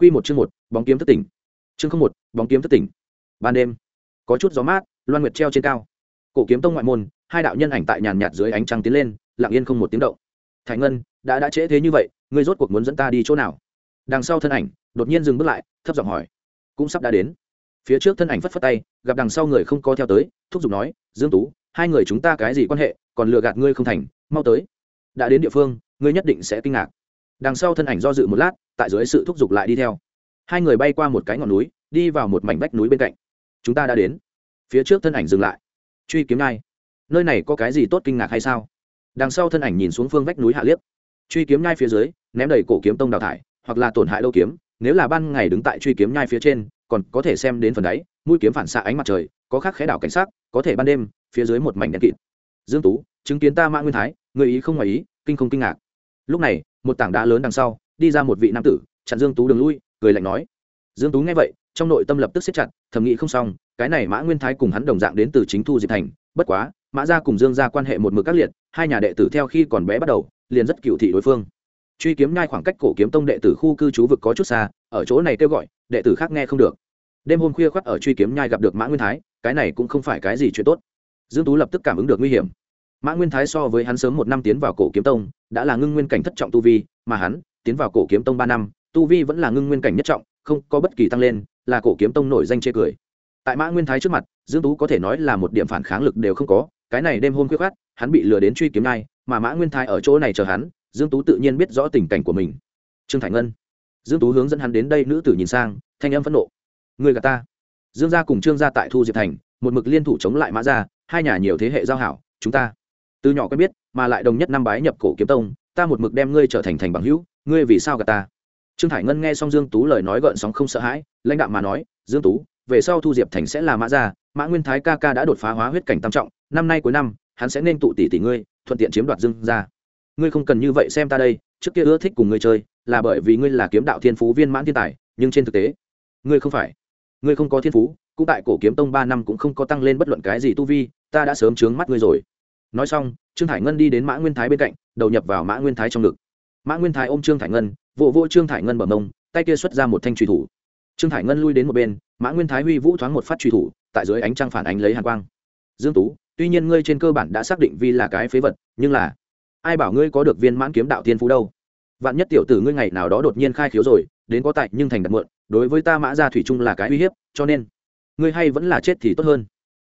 Quy một chương một, bóng kiếm thất tỉnh. Chương không một, bóng kiếm thất tỉnh. Ban đêm, có chút gió mát, loan nguyệt treo trên cao. Cổ kiếm tông ngoại môn, hai đạo nhân ảnh tại nhàn nhạt dưới ánh trăng tiến lên, lặng yên không một tiếng động. Thái Ngân, đã đã trễ thế như vậy, ngươi rốt cuộc muốn dẫn ta đi chỗ nào? Đằng sau thân ảnh, đột nhiên dừng bước lại, thấp giọng hỏi. Cũng sắp đã đến. Phía trước thân ảnh phất phất tay, gặp đằng sau người không có theo tới, thúc giục nói, Dương Tú, hai người chúng ta cái gì quan hệ, còn lừa gạt ngươi không thành, mau tới. Đã đến địa phương, ngươi nhất định sẽ kinh ngạc. Đằng sau thân ảnh do dự một lát, tại dưới sự thúc giục lại đi theo. Hai người bay qua một cái ngọn núi đi vào một mảnh vách núi bên cạnh. Chúng ta đã đến. Phía trước thân ảnh dừng lại. Truy kiếm nhai nơi này có cái gì tốt kinh ngạc hay sao? Đằng sau thân ảnh nhìn xuống phương vách núi hạ liếc truy kiếm nhai phía dưới ném đầy cổ kiếm tông đào thải hoặc là tổn hại lâu kiếm nếu là ban ngày đứng tại truy kiếm nhai phía trên còn có thể xem đến phần đáy mũi kiếm phản xạ ánh mặt trời có khắc khẽ đảo cảnh sát có thể ban đêm phía dưới một mảnh đèn kịt. Dương tú chứng kiến ta mã nguyên thái người ý không ngoài ý kinh không kinh ngạc lúc này, một tảng đá lớn đằng sau, đi ra một vị nam tử, chặn dương tú đường lui, cười lạnh nói. Dương tú nghe vậy, trong nội tâm lập tức siết chặt, thầm nghĩ không xong, cái này mã nguyên thái cùng hắn đồng dạng đến từ chính thu diệp thành, bất quá, mã gia cùng dương gia quan hệ một mực các liệt, hai nhà đệ tử theo khi còn bé bắt đầu, liền rất cựu thị đối phương. Truy kiếm nhai khoảng cách cổ kiếm tông đệ tử khu cư trú vực có chút xa, ở chỗ này kêu gọi, đệ tử khác nghe không được. Đêm hôm khuya khoắt ở truy kiếm nhai gặp được mã nguyên thái, cái này cũng không phải cái gì chuyện tốt. Dương tú lập tức cảm ứng được nguy hiểm mã nguyên thái so với hắn sớm một năm tiến vào cổ kiếm tông, đã là ngưng nguyên cảnh thất trọng tu vi, mà hắn tiến vào cổ kiếm tông ba năm, tu vi vẫn là ngưng nguyên cảnh nhất trọng, không có bất kỳ tăng lên, là cổ kiếm tông nổi danh chê cười. Tại mã nguyên thái trước mặt, dương tú có thể nói là một điểm phản kháng lực đều không có, cái này đêm hôm quyết khát hắn bị lừa đến truy kiếm nai mà mã nguyên thái ở chỗ này chờ hắn, dương tú tự nhiên biết rõ tình cảnh của mình. Trương thải ngân. Dương tú hướng dẫn hắn đến đây nữ tử nhìn sang, thanh âm phẫn nộ. Người gà ta. Dương gia cùng trương gia tại thu diệp thành, một mực liên thủ chống lại mã gia, hai nhà nhiều thế hệ giao hảo, chúng ta từ nhỏ quen biết, mà lại đồng nhất năm bái nhập cổ kiếm tông, ta một mực đem ngươi trở thành thành bằng hữu, ngươi vì sao gà ta? Trương thải ngân nghe xong dương tú lời nói gợn sóng không sợ hãi, lãnh đạo mà nói, dương tú, về sau thu diệp thành sẽ là mã gia, mã nguyên thái ca ca đã đột phá hóa huyết cảnh tam trọng, năm nay cuối năm, hắn sẽ nên tụ tỷ tỷ ngươi, thuận tiện chiếm đoạt dương gia. Ngươi không cần như vậy xem ta đây, trước kia ưa thích cùng ngươi chơi, là bởi vì ngươi là kiếm đạo thiên phú viên mãn thiên tài, nhưng trên thực tế, ngươi không phải. Ngươi không có thiên phú, cũng tại cổ kiếm tông ba năm cũng không có tăng lên bất luận cái gì tu vi, ta đã sớm chướng mắt ngươi rồi nói xong, trương thải ngân đi đến mã nguyên thái bên cạnh, đầu nhập vào mã nguyên thái trong ngực. Mã nguyên thái ôm trương thải ngân vụ vô trương thải ngân bờ mông, tay kia xuất ra một thanh truy thủ. Trương thải ngân lui đến một bên, mã nguyên thái huy vũ thoáng một phát truy thủ, tại dưới ánh trăng phản ánh lấy hàn quang. Dương tú, tuy nhiên ngươi trên cơ bản đã xác định vi là cái phế vật, nhưng là, ai bảo ngươi có được viên mãn kiếm đạo thiên phú đâu? Vạn nhất tiểu tử ngươi ngày nào đó đột nhiên khai khiếu rồi, đến có tại nhưng thành đặt muộn đối với ta mã gia thủy trung là cái uy hiếp, cho nên, ngươi hay vẫn là chết thì tốt hơn.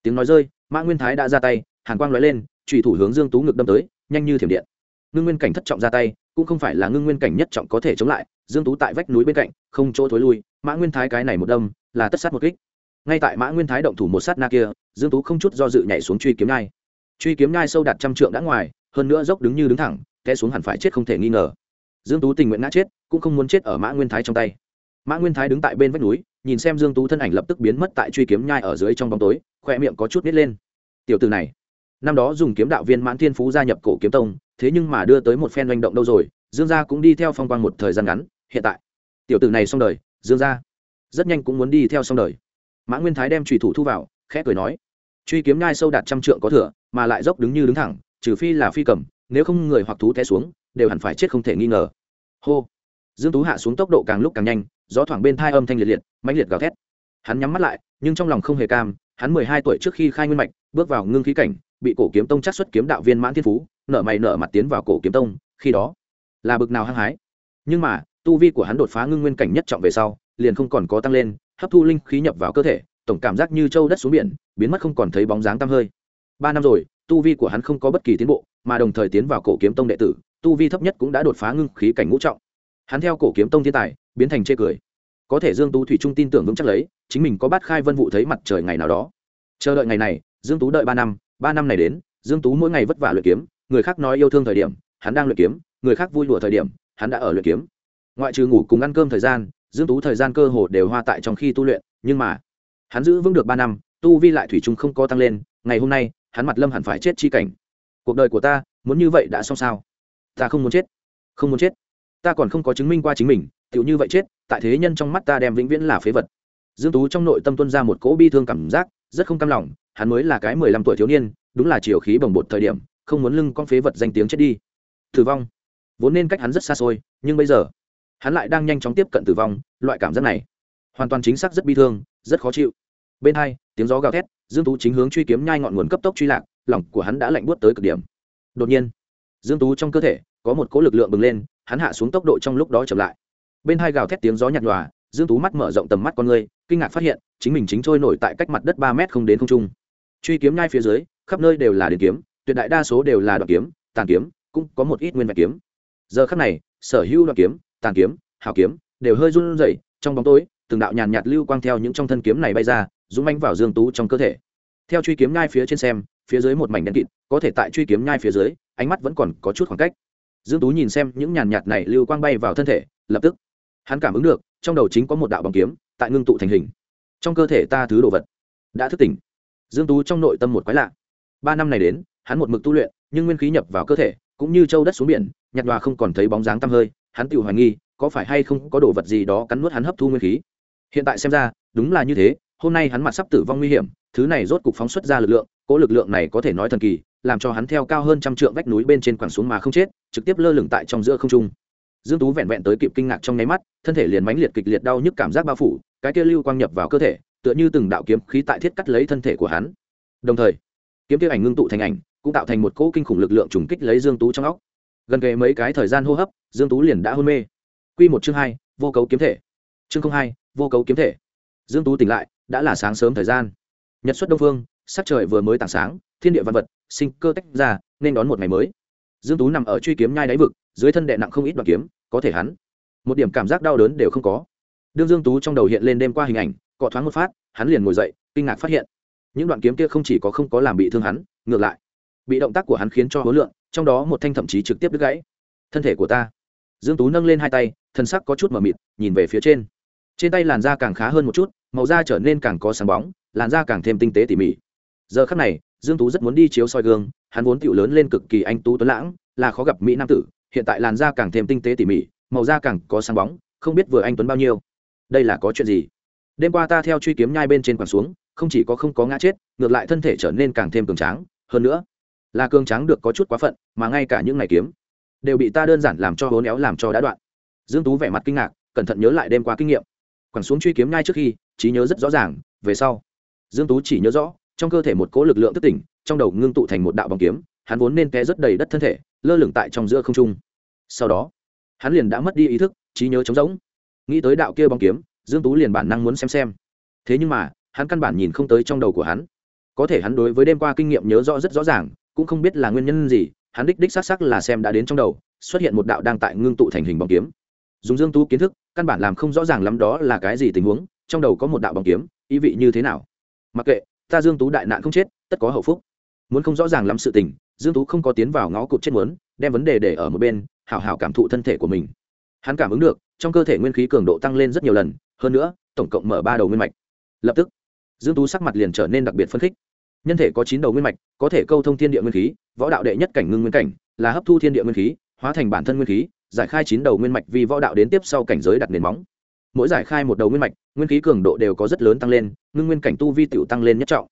Tiếng nói rơi, mã nguyên thái đã ra tay, hàn quang nói lên trùy thủ hướng dương tú ngực đâm tới, nhanh như thiểm điện. Ngưng nguyên cảnh thất trọng ra tay, cũng không phải là ngưng nguyên cảnh nhất trọng có thể chống lại, dương tú tại vách núi bên cạnh, không chỗ thối lui, mã nguyên thái cái này một đâm, là tất sát một kích. Ngay tại mã nguyên thái động thủ một sát na kia, dương tú không chút do dự nhảy xuống truy kiếm nhai truy kiếm nhai sâu đạt trăm trượng đã ngoài, hơn nữa dốc đứng như đứng thẳng, té xuống hẳn phải chết không thể nghi ngờ. Dương tú tình nguyện ngã chết, cũng không muốn chết ở mã nguyên thái trong tay. Mã nguyên thái đứng tại bên vách núi, nhìn xem dương tú thân ảnh lập tức biến mất tại truy kiếm nhai ở dưới trong bóng tối, khoe miệng có chút nít lên. Tiểu từ này năm đó dùng kiếm đạo viên mãn thiên phú gia nhập cổ kiếm tông, thế nhưng mà đưa tới một phen manh động đâu rồi, dương gia cũng đi theo phong quang một thời gian ngắn, hiện tại, tiểu tử này xong đời, dương gia rất nhanh cũng muốn đi theo xong đời. Mã nguyên thái đem trùy thủ thu vào, khẽ cười nói, truy kiếm ngai sâu đạt trăm trượng có thừa, mà lại dốc đứng như đứng thẳng, trừ phi là phi cầm, nếu không người hoặc thú té xuống, đều hẳn phải chết không thể nghi ngờ. Hô. Dương tú hạ xuống tốc độ càng lúc càng nhanh, gió thoảng bên thai âm thanh liệt liệt, mãnh liệt gào thét. Hắn nhắm mắt lại, nhưng trong lòng không hề cam, hắn mười hai tuổi trước khi khai nguyên mạch, bước vào ngưng khí cảnh bị cổ kiếm tông chắc xuất kiếm đạo viên mãn thiên phú, nở mày nở mặt tiến vào cổ kiếm tông, khi đó, là bực nào hăng hái. Nhưng mà, tu vi của hắn đột phá ngưng nguyên cảnh nhất trọng về sau, liền không còn có tăng lên, hấp thu linh khí nhập vào cơ thể, tổng cảm giác như châu đất xuống biển, biến mất không còn thấy bóng dáng tăm hơi. Ba năm rồi, tu vi của hắn không có bất kỳ tiến bộ, mà đồng thời tiến vào cổ kiếm tông đệ tử, tu vi thấp nhất cũng đã đột phá ngưng khí cảnh ngũ trọng. Hắn theo cổ kiếm tông thiên tài, biến thành chê cười. Có thể dương tú thủy trung tin tưởng vững chắc lấy, chính mình có bát khai vân vụ thấy mặt trời ngày nào đó. Chờ đợi ngày này, dương tú đợi ba năm ba năm này đến, dương tú mỗi ngày vất vả luyện kiếm, người khác nói yêu thương thời điểm, hắn đang luyện kiếm, người khác vui đùa thời điểm, hắn đã ở luyện kiếm. Ngoại trừ ngủ cùng ăn cơm thời gian, dương tú thời gian cơ hồ đều hoa tại trong khi tu luyện, nhưng mà, hắn giữ vững được ba năm, tu vi lại thủy chung không có tăng lên, ngày hôm nay, hắn mặt lâm hẳn phải chết chi cảnh. Cuộc đời của ta, muốn như vậy đã xong sao? Ta không muốn chết. Không muốn chết. Ta còn không có chứng minh qua chính mình, tựu như vậy chết, tại thế nhân trong mắt ta đem vĩnh viễn là phế vật. Dương tú trong nội tâm tuân ra một cỗ bi thương cảm giác rất không cam lòng, hắn mới là cái mười lăm tuổi thiếu niên, đúng là chiều khí bồng bột thời điểm, không muốn lưng con phế vật danh tiếng chết đi. Tử vong. Vốn nên cách hắn rất xa xôi, nhưng bây giờ, hắn lại đang nhanh chóng tiếp cận tử vong, loại cảm giác này, hoàn toàn chính xác rất bi thương, rất khó chịu. Bên hai, tiếng gió gào thét, dương tú chính hướng truy kiếm nhai ngọn nguồn cấp tốc truy lạc, lòng của hắn đã lạnh buốt tới cực điểm. Đột nhiên, dương tú trong cơ thể, có một cỗ lực lượng bừng lên, hắn hạ xuống tốc độ trong lúc đó chậm lại. Bên hai gào thét tiếng gió nhạt nhòa, dương tú mắt mở rộng tầm mắt con người, kinh ngạc phát hiện chính mình chính trôi nổi tại cách mặt đất ba mét không đến không trung. Truy kiếm nhai phía dưới, khắp nơi đều là điện kiếm, tuyệt đại đa số đều là đoạn kiếm, tàn kiếm, cũng có một ít nguyên vẹn kiếm. Giờ khắc này, sở hữu đoạn kiếm, tàn kiếm hào kiếm, đều hơi run rẩy, trong bóng tối, từng đạo nhàn nhạt lưu quang theo những trong thân kiếm này bay ra, dũng manh vào dương tú trong cơ thể. Theo truy kiếm nhai phía trên xem, phía dưới một mảnh đen kịt, có thể tại truy kiếm nhai phía dưới, ánh mắt vẫn còn có chút khoảng cách. Dương tú nhìn xem những nhàn nhạt này lưu quang bay vào thân thể, lập tức, hắn cảm ứng được, trong đầu chính có một đạo bóng kiếm, tại ngưng tụ thành hình trong cơ thể ta thứ đồ vật. Đã thức tỉnh. Dương tú trong nội tâm một quái lạ. Ba năm này đến, hắn một mực tu luyện, nhưng nguyên khí nhập vào cơ thể, cũng như châu đất xuống biển, nhạt nhòa không còn thấy bóng dáng tăm hơi, hắn tự hoài nghi, có phải hay không có đồ vật gì đó cắn nuốt hắn hấp thu nguyên khí. Hiện tại xem ra, đúng là như thế, hôm nay hắn mặt sắp tử vong nguy hiểm, thứ này rốt cục phóng xuất ra lực lượng cỗ lực lượng này có thể nói thần kỳ, làm cho hắn theo cao hơn trăm trượng vách núi bên trên quẳng xuống mà không chết, trực tiếp lơ lửng tại trong giữa không trung. Dương tú vẹn vẹn tới kịp kinh ngạc trong nháy mắt, thân thể liền mãnh liệt kịch liệt đau nhức cảm giác bao phủ cái kia lưu quang nhập vào cơ thể, tựa như từng đạo kiếm khí tại thiết cắt lấy thân thể của hắn. Đồng thời, kiếm kia ảnh ngưng tụ thành ảnh, cũng tạo thành một cỗ kinh khủng lực lượng trùng kích lấy dương tú trong óc. Gần kề mấy cái thời gian hô hấp, dương tú liền đã hôn mê. Quy một chương hai, vô cấu kiếm thể. Chương không hai, vô cấu kiếm thể. Dương tú tỉnh lại, đã là sáng sớm thời gian. Nhật xuất đông phương, sắc trời vừa mới tảng sáng, thiên địa văn vật, sinh cơ tách ra, nên đón một ngày mới. Dương tú nằm ở truy kiếm nhai đáy vực, dưới thân đệ nặng không ít đoạn kiếm, có thể hắn, một điểm cảm giác đau đớn đều không có đương dương tú trong đầu hiện lên đêm qua hình ảnh cọ thoáng một phát hắn liền ngồi dậy kinh ngạc phát hiện những đoạn kiếm kia không chỉ có không có làm bị thương hắn ngược lại bị động tác của hắn khiến cho hối lượng trong đó một thanh thậm chí trực tiếp đứt gãy thân thể của ta dương tú nâng lên hai tay thân sắc có chút mờ mịt nhìn về phía trên trên tay làn da càng khá hơn một chút màu da trở nên càng có sáng bóng làn da càng thêm tinh tế tỉ mỉ giờ khắc này dương tú rất muốn đi chiếu soi gương hắn vốn tiểu lớn lên cực kỳ anh tú tuấn lãng là khó gặp mỹ nam tử hiện tại làn da càng thêm tinh tế tỉ mỉ màu da càng có sáng bóng không biết vừa anh tuấn bao nhiêu đây là có chuyện gì? Đêm qua ta theo truy kiếm nhai bên trên quẳng xuống, không chỉ có không có ngã chết, ngược lại thân thể trở nên càng thêm cường tráng. Hơn nữa, là cường tráng được có chút quá phận, mà ngay cả những ngày kiếm đều bị ta đơn giản làm cho hố néo, làm cho đã đoạn. Dương tú vẻ mặt kinh ngạc, cẩn thận nhớ lại đêm qua kinh nghiệm. Quẳng xuống truy kiếm ngay trước khi, trí nhớ rất rõ ràng, về sau, dương tú chỉ nhớ rõ, trong cơ thể một cỗ lực lượng thức tỉnh, trong đầu ngưng tụ thành một đạo bóng kiếm, hắn vốn nên té rất đầy đất thân thể, lơ lửng tại trong giữa không trung. Sau đó, hắn liền đã mất đi ý thức, trí nhớ trống rỗng nghĩ tới đạo kia bóng kiếm, dương tú liền bản năng muốn xem xem. Thế nhưng mà, hắn căn bản nhìn không tới trong đầu của hắn. Có thể hắn đối với đêm qua kinh nghiệm nhớ rõ rất rõ ràng, cũng không biết là nguyên nhân gì, hắn đích đích xác xác là xem đã đến trong đầu, xuất hiện một đạo đang tại ngưng tụ thành hình bóng kiếm. Dùng dương tú kiến thức, căn bản làm không rõ ràng lắm đó là cái gì tình huống, trong đầu có một đạo bóng kiếm, ý vị như thế nào. Mặc kệ, ta dương tú đại nạn không chết, tất có hậu phúc. Muốn không rõ ràng lắm sự tình, dương tú không có tiến vào ngõ cụt chết muốn, đem vấn đề để ở một bên, hảo hảo cảm thụ thân thể của mình. Hắn cảm ứng được trong cơ thể nguyên khí cường độ tăng lên rất nhiều lần, hơn nữa, tổng cộng mở ba đầu nguyên mạch. Lập tức, dương tú sắc mặt liền trở nên đặc biệt phân khích. Nhân thể có chín đầu nguyên mạch, có thể câu thông thiên địa nguyên khí, võ đạo đệ nhất cảnh ngưng nguyên cảnh, là hấp thu thiên địa nguyên khí, hóa thành bản thân nguyên khí, giải khai chín đầu nguyên mạch vì võ đạo đến tiếp sau cảnh giới đặt nền móng. Mỗi giải khai một đầu nguyên mạch, nguyên khí cường độ đều có rất lớn tăng lên, ngưng nguyên cảnh tu vi tiểu tăng lên nhất trọng.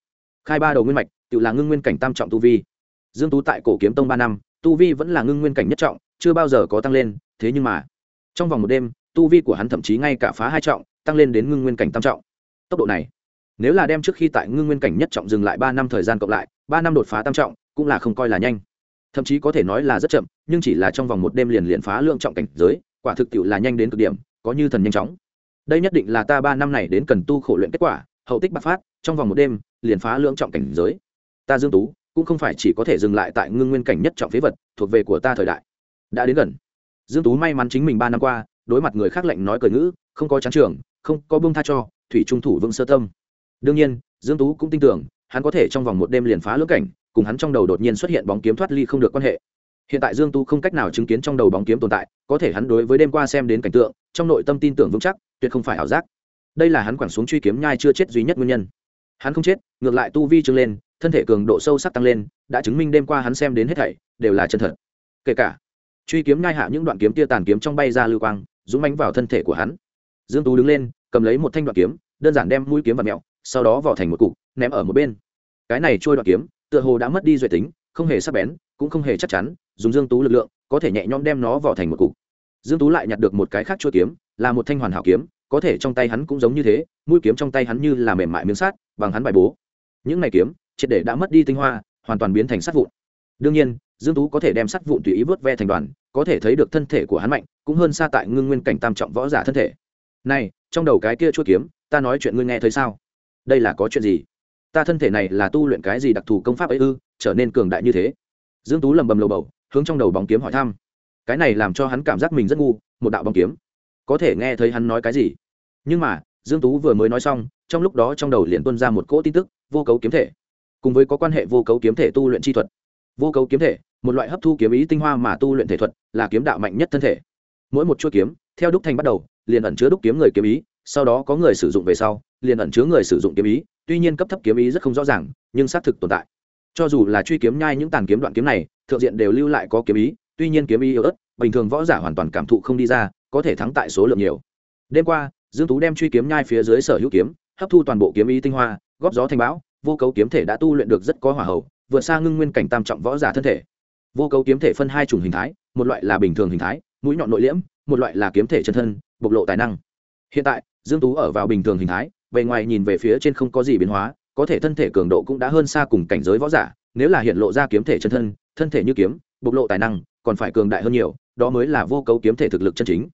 Khai ba đầu nguyên mạch tiểu là ngưng nguyên cảnh tam trọng tu vi. Dương tú tại cổ kiếm tông ba năm, tu vi vẫn là ngưng nguyên cảnh nhất trọng, chưa bao giờ có tăng lên, thế nhưng mà trong vòng một đêm, tu vi của hắn thậm chí ngay cả phá hai trọng, tăng lên đến ngưng nguyên cảnh tam trọng. Tốc độ này, nếu là đem trước khi tại ngưng nguyên cảnh nhất trọng dừng lại ba năm thời gian cộng lại, ba năm đột phá tam trọng, cũng là không coi là nhanh. Thậm chí có thể nói là rất chậm, nhưng chỉ là trong vòng một đêm liền liền phá lượng trọng cảnh giới, quả thực tiệu là nhanh đến cực điểm, có như thần nhanh chóng. Đây nhất định là ta ba năm này đến cần tu khổ luyện kết quả, hậu tích bạc phát, trong vòng một đêm, liền phá lượng trọng cảnh giới. Ta dương tú, cũng không phải chỉ có thể dừng lại tại ngưng nguyên cảnh nhất trọng phế vật, thuộc về của ta thời đại. Đã đến gần dương tú may mắn chính mình ba năm qua, đối mặt người khác lệnh nói cởi ngữ, không có chán trường, không có buông tha cho, thủy trung thủ vững sơ tâm. Đương nhiên, dương tú cũng tin tưởng, hắn có thể trong vòng một đêm liền phá lưỡng cảnh, cùng hắn trong đầu đột nhiên xuất hiện bóng kiếm thoát ly không được quan hệ. Hiện tại dương tú không cách nào chứng kiến trong đầu bóng kiếm tồn tại, có thể hắn đối với đêm qua xem đến cảnh tượng, trong nội tâm tin tưởng vững chắc, tuyệt không phải ảo giác. Đây là hắn quẳng xuống truy kiếm nhai chưa chết duy nhất nguyên nhân. Hắn không chết, ngược lại tu vi trưng lên, thân thể cường độ sâu sắc tăng lên, đã chứng minh đêm qua hắn xem đến hết thảy đều là chân thật. Kể cả truy kiếm ngai hạ những đoạn kiếm tia tàn kiếm trong bay ra lưu quang, dũng mánh vào thân thể của hắn. Dương tú đứng lên, cầm lấy một thanh đoạn kiếm, đơn giản đem mũi kiếm và mẹo, sau đó vỏ thành một cục, ném ở một bên. Cái này trôi đoạn kiếm, tựa hồ đã mất đi duy tính, không hề sắc bén, cũng không hề chắc chắn, dùng dương tú lực lượng, có thể nhẹ nhõm đem nó vỏ thành một cục. Dương tú lại nhặt được một cái khác trôi kiếm, là một thanh hoàn hảo kiếm, có thể trong tay hắn cũng giống như thế, mũi kiếm trong tay hắn như là mềm mại miếng sát bằng hắn bài bố. Những này kiếm, triệt để đã mất đi tinh hoa, hoàn toàn biến thành sát vụn. Đương nhiên dương tú có thể đem sắt vụn tùy ý vớt ve thành đoàn, có thể thấy được thân thể của hắn mạnh, cũng hơn xa tại ngưng nguyên cảnh tam trọng võ giả thân thể. Này, trong đầu cái kia chuôi kiếm, ta nói chuyện ngươi nghe thấy sao? Đây là có chuyện gì? Ta thân thể này là tu luyện cái gì đặc thù công pháp ấy ư, trở nên cường đại như thế? Dương tú lầm bầm lầu bầu, hướng trong đầu bóng kiếm hỏi thăm. Cái này làm cho hắn cảm giác mình rất ngu, một đạo bóng kiếm. Có thể nghe thấy hắn nói cái gì? Nhưng mà, dương tú vừa mới nói xong, trong lúc đó trong đầu liền tuôn ra một cỗ tin tức, vô cấu kiếm thể. Cùng với có quan hệ vô cấu kiếm thể tu luyện chi thuật. Vô cấu kiếm thể một loại hấp thu kiếm ý tinh hoa mà tu luyện thể thuật, là kiếm đạo mạnh nhất thân thể. Mỗi một chuôi kiếm, theo đúc thành bắt đầu, liền ẩn chứa đúc kiếm người kiếm ý, sau đó có người sử dụng về sau, liền ẩn chứa người sử dụng kiếm ý. Tuy nhiên cấp thấp kiếm ý rất không rõ ràng, nhưng xác thực tồn tại. Cho dù là truy kiếm nhai những tàn kiếm đoạn kiếm này, thượng diện đều lưu lại có kiếm ý, tuy nhiên kiếm ý yếu ớt, bình thường võ giả hoàn toàn cảm thụ không đi ra, có thể thắng tại số lượng nhiều. Đêm qua, dương tú đem truy kiếm nhai phía dưới sở hữu kiếm, hấp thu toàn bộ kiếm ý tinh hoa, góp gió thành bão, vô cấu kiếm thể đã tu luyện được rất có hỏa hậu, vượt xa ngưng nguyên cảnh tam trọng võ giả thân thể vô cấu kiếm thể phân hai chủng hình thái, một loại là bình thường hình thái, mũi nhọn nội liễm, một loại là kiếm thể chân thân, bộc lộ tài năng. Hiện tại, dương tú ở vào bình thường hình thái, bề ngoài nhìn về phía trên không có gì biến hóa, có thể thân thể cường độ cũng đã hơn xa cùng cảnh giới võ giả, nếu là hiện lộ ra kiếm thể chân thân thân thể như kiếm, bộc lộ tài năng, còn phải cường đại hơn nhiều, đó mới là vô cấu kiếm thể thực lực chân chính.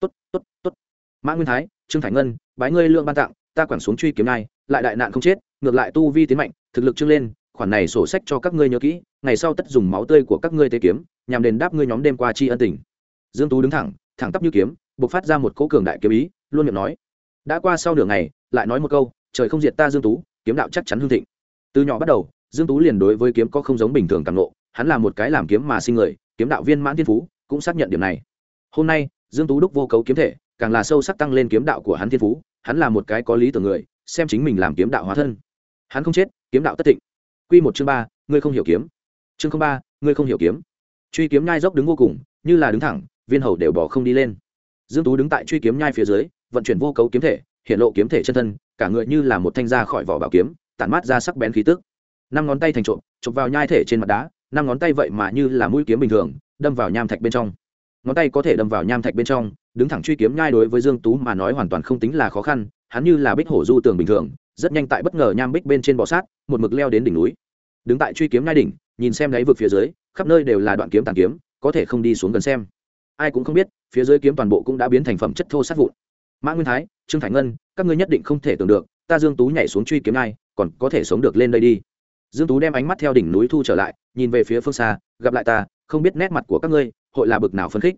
Tốt tốt tốt. Mã nguyên thái, trương thái ngân, bái ngươi lượng ban tặng, ta quản xuống truy kiếm này lại đại nạn không chết, ngược lại tu vi tiến mạnh, thực lực trương lên khoản này sổ sách cho các ngươi nhớ kỹ, ngày sau tất dùng máu tươi của các ngươi tế kiếm, nhằm đền đáp ngươi nhóm đêm qua tri ân tình. Dương tú đứng thẳng thẳng tắp như kiếm bộc phát ra một cỗ cường đại kiếm ý, luôn miệng nói, đã qua sau nửa ngày, lại nói một câu, trời không diệt ta dương tú, kiếm đạo chắc chắn hương thịnh. Từ nhỏ bắt đầu, dương tú liền đối với kiếm có không giống bình thường càng ngộ, hắn là một cái làm kiếm mà sinh người, kiếm đạo viên mãn thiên phú, cũng xác nhận điểm này. Hôm nay, dương tú đúc vô cấu kiếm thể, càng là sâu sắc tăng lên kiếm đạo của hắn thiên phú, hắn là một cái có lý tưởng người, xem chính mình làm kiếm đạo hóa thân. Hắn không chết, kiếm đạo tất thịnh quy một chương ba, ngươi không hiểu kiếm. Chương không ba, ngươi không hiểu kiếm. Truy kiếm nhai dốc đứng vô cùng, như là đứng thẳng, viên hầu đều bỏ không đi lên. Dương tú đứng tại truy kiếm nhai phía dưới, vận chuyển vô cấu kiếm thể, hiện lộ kiếm thể chân thân, cả người như là một thanh ra khỏi vỏ bảo kiếm, tản mát ra sắc bén khí tức. Năm ngón tay thành trộm, chụp vào nhai thể trên mặt đá, năm ngón tay vậy mà như là mũi kiếm bình thường, đâm vào nham thạch bên trong. Ngón tay có thể đâm vào nham thạch bên trong, đứng thẳng truy kiếm nhai đối với dương tú mà nói hoàn toàn không tính là khó khăn, hắn như là bích hổ du tường bình thường rất nhanh tại bất ngờ nham bích bên trên bò sát, một mực leo đến đỉnh núi. Đứng tại truy kiếm ngai đỉnh, nhìn xem đáy vực phía dưới, khắp nơi đều là đoạn kiếm tàn kiếm, có thể không đi xuống gần xem. Ai cũng không biết, phía dưới kiếm toàn bộ cũng đã biến thành phẩm chất thô sát vụn. Mã nguyên thái, trương thải ngân, các ngươi nhất định không thể tưởng được, ta dương tú nhảy xuống truy kiếm ngai còn có thể sống được lên đây đi. Dương tú đem ánh mắt theo đỉnh núi thu trở lại, nhìn về phía phương xa, gặp lại ta, không biết nét mặt của các ngươi, hội là bực nào phấn khích.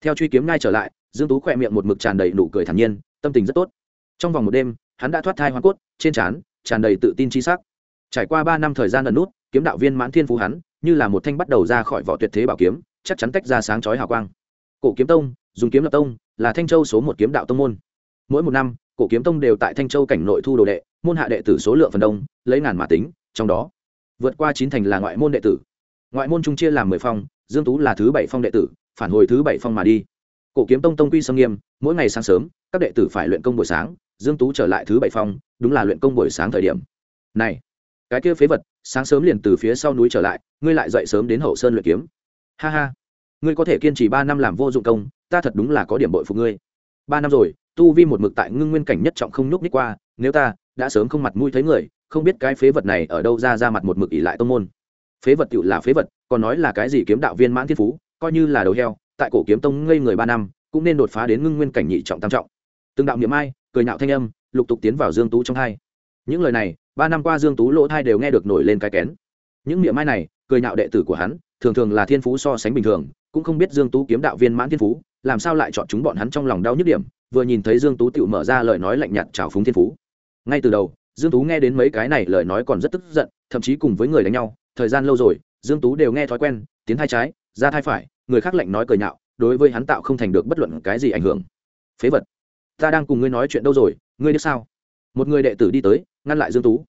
Theo truy kiếm ngai trở lại, dương tú khỏe miệng một mực tràn đầy nụ cười thản nhiên, tâm tình rất tốt. Trong vòng một đêm hắn đã thoát thai hoa cốt, trên trán tràn đầy tự tin chi sắc. Trải qua ba năm thời gian ẩn nút, kiếm đạo viên mãn thiên phú hắn, như là một thanh bắt đầu ra khỏi vỏ tuyệt thế bảo kiếm, chắc chắn tách ra sáng chói hào quang. Cổ kiếm tông, dùng kiếm lập tông, là thanh châu số một kiếm đạo tông môn. Mỗi một năm, cổ kiếm tông đều tại thanh châu cảnh nội thu đồ đệ, môn hạ đệ tử số lượng phần đông, lấy ngàn mà tính, trong đó, vượt qua chín thành là ngoại môn đệ tử. Ngoại môn trung chia làm mười phong, dương tú là thứ bảy phong đệ tử, phản hồi thứ bảy phong mà đi. Cổ kiếm tông tông quy sâm nghiêm, mỗi ngày sáng sớm, các đệ tử phải luyện công buổi sáng dương tú trở lại thứ bảy phong đúng là luyện công buổi sáng thời điểm. Này, cái kia phế vật, sáng sớm liền từ phía sau núi trở lại, ngươi lại dậy sớm đến hậu sơn luyện kiếm. Ha ha, ngươi có thể kiên trì ba năm làm vô dụng công, ta thật đúng là có điểm bội phục ngươi. Ba năm rồi, tu vi một mực tại ngưng nguyên cảnh nhất trọng không nhúc ních qua, nếu ta đã sớm không mặt mũi thấy người, không biết cái phế vật này ở đâu ra ra mặt một mực ỉ lại tông môn. Phế vật tự là phế vật, còn nói là cái gì kiếm đạo viên mãn thiên phú, coi như là đầu heo, tại cổ kiếm tông ngây người ba năm, cũng nên đột phá đến ngưng nguyên cảnh nhị trọng tam trọng. Từng đạo niệm ai cười nhạo thanh âm, lục tục tiến vào dương tú trong thai. những lời này, ba năm qua dương tú lỗ thai đều nghe được nổi lên cái kén. Những miệng mai này, cười nhạo đệ tử của hắn, thường thường là thiên phú so sánh bình thường, cũng không biết dương tú kiếm đạo viên mãn thiên phú, làm sao lại chọn chúng bọn hắn trong lòng đau nhức điểm, vừa nhìn thấy dương tú tự mở ra lời nói lạnh nhạt chào phúng thiên phú. Ngay từ đầu, dương tú nghe đến mấy cái này lời nói còn rất tức giận, thậm chí cùng với người đánh nhau, thời gian lâu rồi, dương tú đều nghe thói quen, tiến thai trái, ra thai phải, người khác lạnh nói cười nhạo, đối với hắn tạo không thành được bất luận cái gì ảnh hưởng. Phế vật ta đang cùng ngươi nói chuyện đâu rồi, ngươi biết sao? Một người đệ tử đi tới, ngăn lại dương tú.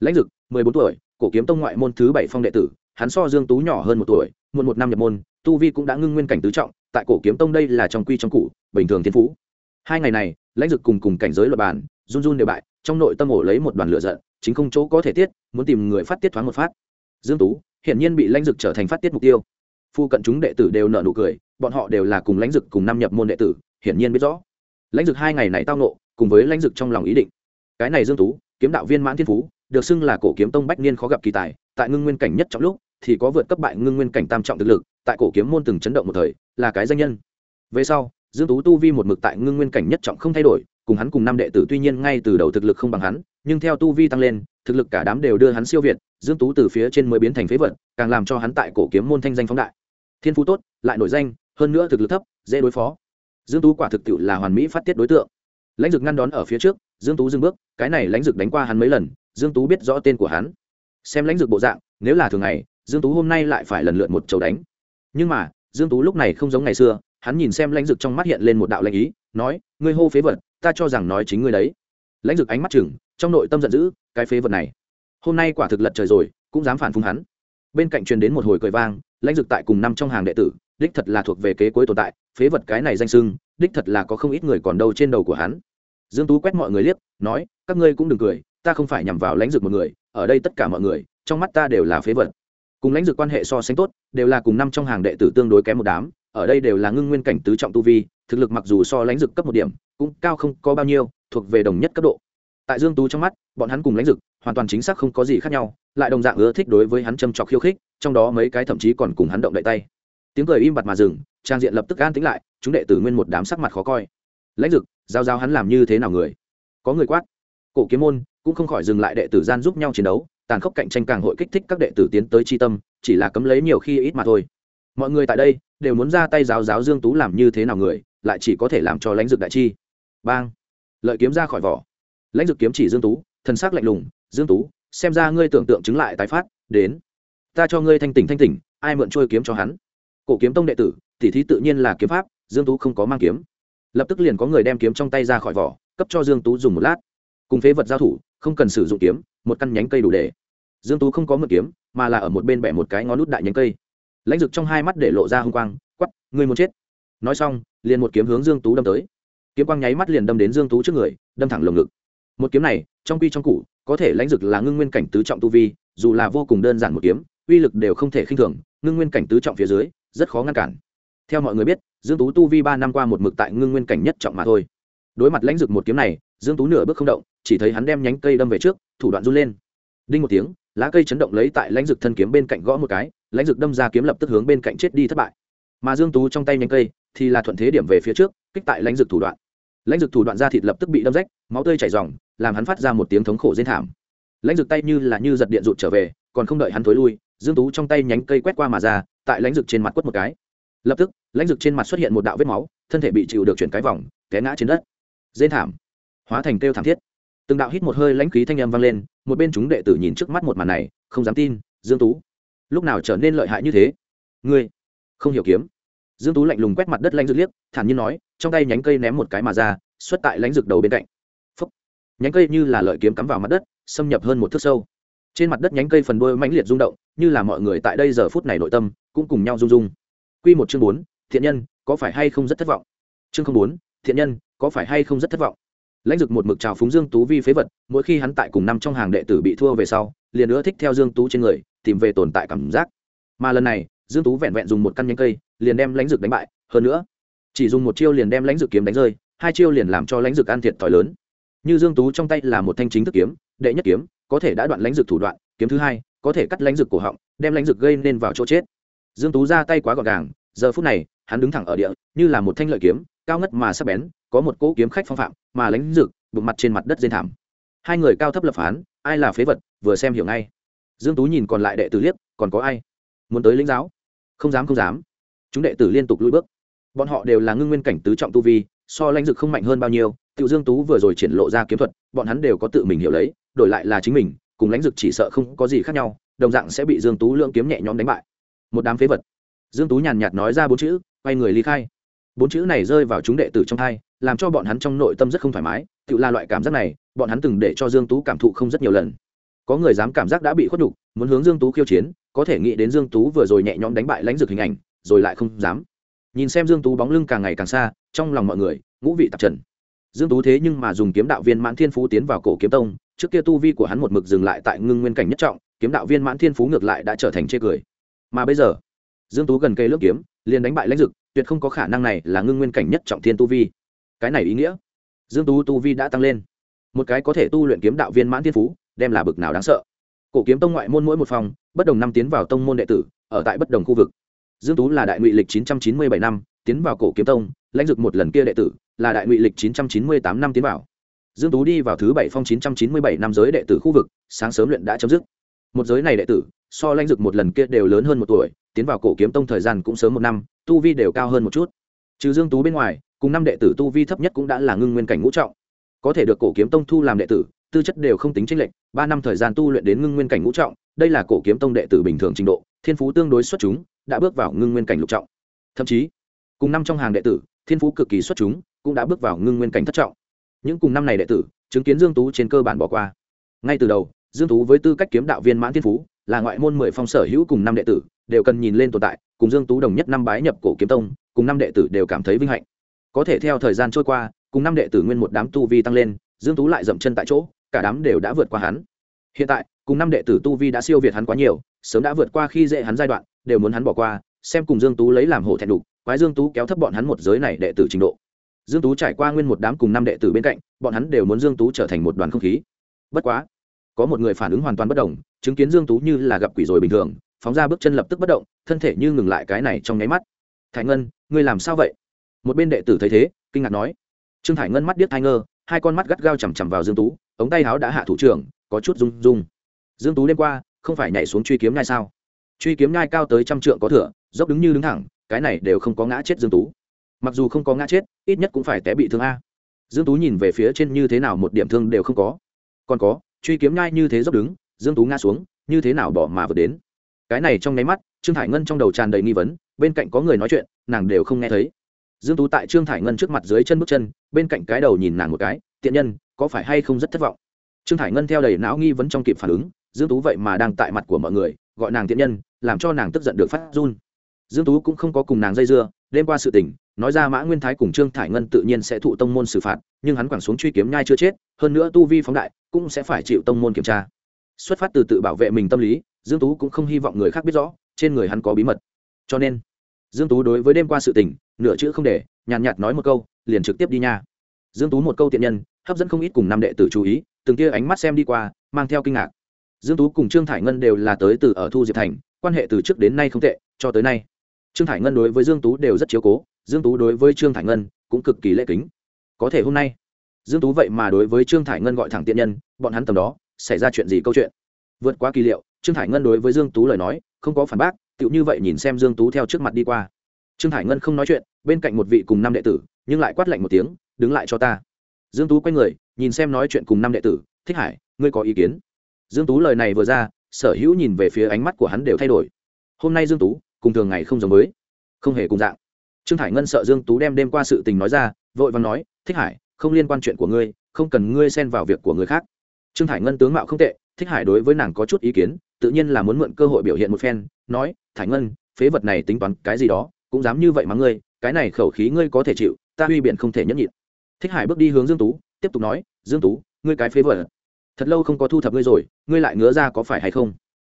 Lãnh dực, mười bốn tuổi, cổ kiếm tông ngoại môn thứ bảy phong đệ tử, hắn so dương tú nhỏ hơn một tuổi, muộn một năm nhập môn, tu vi cũng đã ngưng nguyên cảnh tứ trọng, tại cổ kiếm tông đây là trong quy trong cụ bình thường thiên phú. Hai ngày này, lãnh dực cùng cùng cảnh giới luật bàn, run run đều bại, trong nội tâm ổ lấy một đoàn lửa giận, chính không chỗ có thể tiết, muốn tìm người phát tiết thoáng một phát. Dương tú, hiển nhiên bị lãnh dực trở thành phát tiết mục tiêu. Phu cận chúng đệ tử đều nợ nụ cười, bọn họ đều là cùng lãnh dực cùng năm nhập môn đệ tử, hiển nhiên biết rõ lãnh dực hai ngày này tao nộ cùng với lãnh dực trong lòng ý định. Cái này dương tú, kiếm đạo viên mãn thiên phú, được xưng là cổ kiếm tông bách niên khó gặp kỳ tài, tại ngưng nguyên cảnh nhất trong lúc, thì có vượt cấp bại ngưng nguyên cảnh tam trọng thực lực, tại cổ kiếm môn từng chấn động một thời, là cái danh nhân. Về sau, dương tú tu vi một mực tại ngưng nguyên cảnh nhất trọng không thay đổi, cùng hắn cùng năm đệ tử tuy nhiên ngay từ đầu thực lực không bằng hắn, nhưng theo tu vi tăng lên, thực lực cả đám đều đưa hắn siêu việt, dương tú từ phía trên mới biến thành phế vật, càng làm cho hắn tại cổ kiếm môn thanh danh phóng đại. Thiên phú tốt, lại nổi danh, hơn nữa thực lực thấp, dễ đối phó dương tú quả thực tiệu là hoàn mỹ phát tiết đối tượng. Lãnh dực ngăn đón ở phía trước, dương tú dừng bước, cái này lãnh dực đánh qua hắn mấy lần, dương tú biết rõ tên của hắn. Xem lãnh dực bộ dạng, nếu là thường ngày, dương tú hôm nay lại phải lần lượt một chầu đánh. Nhưng mà, dương tú lúc này không giống ngày xưa, hắn nhìn xem lãnh dực trong mắt hiện lên một đạo lãnh ý, nói, ngươi hô phế vật, ta cho rằng nói chính ngươi đấy. Lãnh dực ánh mắt chừng, trong nội tâm giận dữ, cái phế vật này, hôm nay quả thực lật trời rồi, cũng dám phản phung hắn. Bên cạnh truyền đến một hồi cười vang, lãnh dực tại cùng năm trong hàng đệ tử, đích thật là thuộc về kế cuối tồn tại phế vật cái này danh sưng, đích thật là có không ít người còn đâu trên đầu của hắn. Dương tú quét mọi người liếc, nói, các ngươi cũng đừng cười, ta không phải nhằm vào lãnh dực một người, ở đây tất cả mọi người, trong mắt ta đều là phế vật. Cùng lãnh dực quan hệ so sánh tốt, đều là cùng năm trong hàng đệ tử tương đối kém một đám, ở đây đều là ngưng nguyên cảnh tứ trọng tu vi, thực lực mặc dù so lãnh dực cấp một điểm, cũng cao không có bao nhiêu, thuộc về đồng nhất cấp độ. Tại dương tú trong mắt, bọn hắn cùng lãnh dực hoàn toàn chính xác không có gì khác nhau, lại đồng dạng ưa thích đối với hắn châm chọc khiêu khích, trong đó mấy cái thậm chí còn cùng hắn động đậy tay. Tiếng cười im bặt mà dừng trang diện lập tức an tĩnh lại, chúng đệ tử nguyên một đám sắc mặt khó coi. Lãnh dực, giao giao hắn làm như thế nào người? Có người quát. Cổ kiếm môn cũng không khỏi dừng lại đệ tử gian giúp nhau chiến đấu, tàn khốc cạnh tranh càng hội kích thích các đệ tử tiến tới tri tâm, chỉ là cấm lấy nhiều khi ít mà thôi. Mọi người tại đây đều muốn ra tay giáo giáo dương tú làm như thế nào người, lại chỉ có thể làm cho lãnh dực đại chi. Bang. Lợi kiếm ra khỏi vỏ. Lãnh dực kiếm chỉ dương tú, thần sắc lạnh lùng, dương tú, xem ra ngươi tưởng tượng chứng lại tái phát, đến. Ta cho ngươi thanh tỉnh thanh tỉnh, ai mượn trôi kiếm cho hắn? Cổ kiếm tông đệ tử tỉ thí tự nhiên là kiếm pháp, dương tú không có mang kiếm. Lập tức liền có người đem kiếm trong tay ra khỏi vỏ, cấp cho dương tú dùng một lát. Cùng phế vật giao thủ, không cần sử dụng kiếm, một căn nhánh cây đủ để. Dương tú không có mượn kiếm, mà là ở một bên bẻ một cái ngón nút đại nhánh cây. Lãnh dực trong hai mắt để lộ ra hung quang quắp ngươi muốn chết. Nói xong, liền một kiếm hướng dương tú đâm tới. Kiếm quang nháy mắt liền đâm đến dương tú trước người, đâm thẳng lồng ngực. Một kiếm này, trong quy trong cụ có thể lãnh dực là ngưng nguyên cảnh tứ trọng tu vi, dù là vô cùng đơn giản một kiếm, uy lực đều không thể khinh thường, ngưng nguyên cảnh tứ trọng phía dưới, rất khó ngăn cản theo mọi người biết, dương tú tu vi ba năm qua một mực tại ngưng nguyên cảnh nhất trọng mà thôi. Đối mặt lãnh dực một kiếm này, dương tú nửa bước không động, chỉ thấy hắn đem nhánh cây đâm về trước, thủ đoạn run lên. Đinh một tiếng, lá cây chấn động lấy tại lãnh dực thân kiếm bên cạnh gõ một cái, lãnh dực đâm ra kiếm lập tức hướng bên cạnh chết đi thất bại. Mà dương tú trong tay nhánh cây thì là thuận thế điểm về phía trước, kích tại lãnh dực thủ đoạn. Lãnh dực thủ đoạn ra thịt lập tức bị đâm rách, máu tươi chảy ròng, làm hắn phát ra một tiếng thống khổ dên thảm. Lãnh dực tay như là như giật điện rụt trở về, còn không đợi hắn thối lui, dương tú trong tay nhánh cây quét qua mà ra, tại lãnh dực trên mặt quất một cái lập tức, lãnh dực trên mặt xuất hiện một đạo vết máu, thân thể bị chịu được chuyển cái vòng, té ngã trên đất. Dên thảm. Hóa thành kêu thảm thiết. Từng đạo hít một hơi lãnh khí thanh âm vang lên, một bên chúng đệ tử nhìn trước mắt một màn này, không dám tin, dương tú. Lúc nào trở nên lợi hại như thế? Ngươi, không hiểu kiếm. Dương tú lạnh lùng quét mặt đất lãnh dực liếc, thản nhiên nói, trong tay nhánh cây ném một cái mà ra, xuất tại lãnh dực đầu bên cạnh. Phúc. nhánh cây như là lợi kiếm cắm vào mặt đất, xâm nhập hơn một thước sâu. Trên mặt đất nhánh cây phần đuôi mãnh liệt rung động, như là mọi người tại đây giờ phút này nội tâm, cũng cùng nhau rung rung quy một chương bốn, thiện nhân, có phải hay không rất thất vọng? Chương không bốn, thiện nhân, có phải hay không rất thất vọng? Lãnh dực một mực chào phúng dương tú vi phế vật, mỗi khi hắn tại cùng năm trong hàng đệ tử bị thua về sau, liền nữa thích theo dương tú trên người, tìm về tồn tại cảm giác. Mà lần này, dương tú vẹn vẹn dùng một căn nhánh cây, liền đem lãnh dực đánh bại, hơn nữa, chỉ dùng một chiêu liền đem lãnh dực kiếm đánh rơi, hai chiêu liền làm cho lãnh dực ăn thiệt thòi lớn. Như dương tú trong tay là một thanh chính thức kiếm, đệ nhất kiếm, có thể đã đoạn lãnh dực thủ đoạn, kiếm thứ hai, có thể cắt lãnh dực cổ họng, đem lãnh dực gây nên vào chỗ chết dương tú ra tay quá gọn gàng, giờ phút này, hắn đứng thẳng ở địa, như là một thanh lợi kiếm, cao ngất mà sắc bén, có một cỗ kiếm khách phong phạm, mà lánh dực, bụng mặt trên mặt đất dên thảm. Hai người cao thấp lập phán, ai là phế vật, vừa xem hiểu ngay. Dương tú nhìn còn lại đệ tử liếc, còn có ai? Muốn tới lĩnh giáo? Không dám không dám. Chúng đệ tử liên tục lùi bước. Bọn họ đều là ngưng nguyên cảnh tứ trọng tu vi, so lãnh dực không mạnh hơn bao nhiêu, tiểu dương tú vừa rồi triển lộ ra kiếm thuật, bọn hắn đều có tự mình hiểu lấy, đổi lại là chính mình, cùng lãnh dực chỉ sợ không có gì khác nhau, đồng dạng sẽ bị dương tú lượng kiếm nhẹ nhõm đánh bại một đám phế vật. Dương tú nhàn nhạt nói ra bốn chữ, quay người ly khai. Bốn chữ này rơi vào chúng đệ tử trong thai, làm cho bọn hắn trong nội tâm rất không thoải mái, tự là loại cảm giác này, bọn hắn từng để cho dương tú cảm thụ không rất nhiều lần. Có người dám cảm giác đã bị khuất đục muốn hướng dương tú khiêu chiến, có thể nghĩ đến dương tú vừa rồi nhẹ nhõm đánh bại lãnh dược hình ảnh, rồi lại không dám. Nhìn xem dương tú bóng lưng càng ngày càng xa, trong lòng mọi người, ngũ vị tạp trần. Dương tú thế nhưng mà dùng kiếm đạo viên mãn thiên phú tiến vào cổ kiếm tông, trước kia tu vi của hắn một mực dừng lại tại ngưng nguyên cảnh nhất trọng, kiếm đạo viên mãn thiên phú ngược lại đã trở thành chê cười mà bây giờ, dương tú gần cây lưỡng kiếm, liền đánh bại lãnh dực, tuyệt không có khả năng này là ngưng nguyên cảnh nhất trọng thiên tu vi. Cái này ý nghĩa, dương tú tu vi đã tăng lên. Một cái có thể tu luyện kiếm đạo viên mãn thiên phú, đem là bực nào đáng sợ. Cổ kiếm tông ngoại môn mỗi một phòng, bất đồng năm tiến vào tông môn đệ tử, ở tại bất đồng khu vực. Dương tú là đại ngụy lịch 997 năm, tiến vào cổ kiếm tông, lãnh dực một lần kia đệ tử, là đại ngụy lịch 998 năm tiến vào. Dương tú đi vào thứ bảy phong 997 năm giới đệ tử khu vực, sáng sớm luyện đã chấm dứt. Một giới này đệ tử so lãnh dực một lần kia đều lớn hơn một tuổi, tiến vào cổ kiếm tông thời gian cũng sớm một năm, tu vi đều cao hơn một chút. Trừ dương tú bên ngoài, cùng năm đệ tử tu vi thấp nhất cũng đã là ngưng nguyên cảnh ngũ trọng. Có thể được cổ kiếm tông thu làm đệ tử, tư chất đều không tính chênh lệch, ba năm thời gian tu luyện đến ngưng nguyên cảnh ngũ trọng, đây là cổ kiếm tông đệ tử bình thường trình độ, thiên phú tương đối xuất chúng, đã bước vào ngưng nguyên cảnh lục trọng. Thậm chí, cùng năm trong hàng đệ tử, thiên phú cực kỳ xuất chúng, cũng đã bước vào ngưng nguyên cảnh thất trọng. Những cùng năm này đệ tử, chứng kiến dương tú trên cơ bản bỏ qua. Ngay từ đầu, dương tú với tư cách kiếm đạo viên mãn thiên phú là ngoại môn mười phong sở hữu cùng năm đệ tử, đều cần nhìn lên tồn tại, cùng dương tú đồng nhất năm bái nhập cổ kiếm tông, cùng năm đệ tử đều cảm thấy vinh hạnh. Có thể theo thời gian trôi qua, cùng năm đệ tử nguyên một đám tu vi tăng lên, dương tú lại dậm chân tại chỗ, cả đám đều đã vượt qua hắn. Hiện tại, cùng năm đệ tử tu vi đã siêu việt hắn quá nhiều, sớm đã vượt qua khi dễ hắn giai đoạn, đều muốn hắn bỏ qua, xem cùng dương tú lấy làm hổ thẹn đủ, quái dương tú kéo thấp bọn hắn một giới này đệ tử trình độ. Dương tú trải qua nguyên một đám cùng năm đệ tử bên cạnh, bọn hắn đều muốn dương tú trở thành một đoàn không khí. Bất quá có một người phản ứng hoàn toàn bất đồng, chứng kiến dương tú như là gặp quỷ rồi bình thường, phóng ra bước chân lập tức bất động, thân thể như ngừng lại cái này trong nháy mắt. Thải ngân, ngươi làm sao vậy? Một bên đệ tử thấy thế, kinh ngạc nói. Trương thải ngân mắt điếc thai ngơ, hai con mắt gắt gao chằm chằm vào dương tú, ống tay áo đã hạ thủ trưởng, có chút rung rung. Dương tú đêm qua, không phải nhảy xuống truy kiếm ngay sao? Truy kiếm nhai cao tới trăm trượng có thửa dốc đứng như đứng thẳng, cái này đều không có ngã chết dương tú. Mặc dù không có ngã chết, ít nhất cũng phải té bị thương a. Dương tú nhìn về phía trên như thế nào một điểm thương đều không có. Còn có truy kiếm nhai như thế dốc đứng, dương tú ngã xuống, như thế nào bỏ mà vượt đến? Cái này trong nháy mắt, trương thải ngân trong đầu tràn đầy nghi vấn, bên cạnh có người nói chuyện, nàng đều không nghe thấy. Dương tú tại trương thải ngân trước mặt dưới chân bước chân, bên cạnh cái đầu nhìn nàng một cái, tiện nhân, có phải hay không rất thất vọng? Trương thải ngân theo đầy não nghi vấn trong kịp phản ứng, dương tú vậy mà đang tại mặt của mọi người, gọi nàng tiện nhân làm cho nàng tức giận được phát run. Dương tú cũng không có cùng nàng dây dưa đêm qua sự tình, nói ra mã nguyên thái cùng trương thải ngân tự nhiên sẽ thụ tông môn xử phạt, nhưng hắn quẳng xuống truy kiếm nhai chưa chết, hơn nữa tu vi phóng đại, cũng sẽ phải chịu tông môn kiểm tra. Xuất phát từ tự bảo vệ mình tâm lý, dương tú cũng không hy vọng người khác biết rõ, trên người hắn có bí mật. Cho nên, dương tú đối với đêm qua sự tình, nửa chữ không để, nhàn nhạt nói một câu, liền trực tiếp đi nha. Dương tú một câu tiện nhân, hấp dẫn không ít cùng năm đệ tử chú ý, từng kia ánh mắt xem đi qua, mang theo kinh ngạc. Dương tú cùng trương thải ngân đều là tới từ ở thu diệp thành, quan hệ từ trước đến nay không tệ, cho tới nay trương thải ngân đối với dương tú đều rất chiếu cố, dương tú đối với trương thải ngân cũng cực kỳ lễ kính. Có thể hôm nay, dương tú vậy mà đối với trương thải ngân gọi thẳng tiện nhân, bọn hắn tầm đó, xảy ra chuyện gì câu chuyện? Vượt quá kỳ liệu, trương thải ngân đối với dương tú lời nói, không có phản bác, tựu như vậy nhìn xem dương tú theo trước mặt đi qua. Trương thải ngân không nói chuyện, bên cạnh một vị cùng năm đệ tử, nhưng lại quát lạnh một tiếng, đứng lại cho ta. Dương tú quay người, nhìn xem nói chuyện cùng năm đệ tử, thích hải, ngươi có ý kiến? Dương tú lời này vừa ra, sở hữu nhìn về phía ánh mắt của hắn đều thay đổi. Hôm nay dương tú cùng thường ngày không giống với không hề cùng dạng. Trương thải ngân sợ dương tú đem đêm qua sự tình nói ra, vội vàng nói, thích hải, không liên quan chuyện của ngươi, không cần ngươi xen vào việc của người khác. Trương thải ngân tướng mạo không tệ, thích hải đối với nàng có chút ý kiến, tự nhiên là muốn mượn cơ hội biểu hiện một phen, nói, thải ngân, phế vật này tính toán cái gì đó, cũng dám như vậy mà ngươi, cái này khẩu khí ngươi có thể chịu, ta uy biện không thể nhẫn nhịn. Thích hải bước đi hướng dương tú, tiếp tục nói, dương tú, ngươi cái phế vật, thật lâu không có thu thập ngươi rồi, ngươi lại ngứa ra có phải hay không?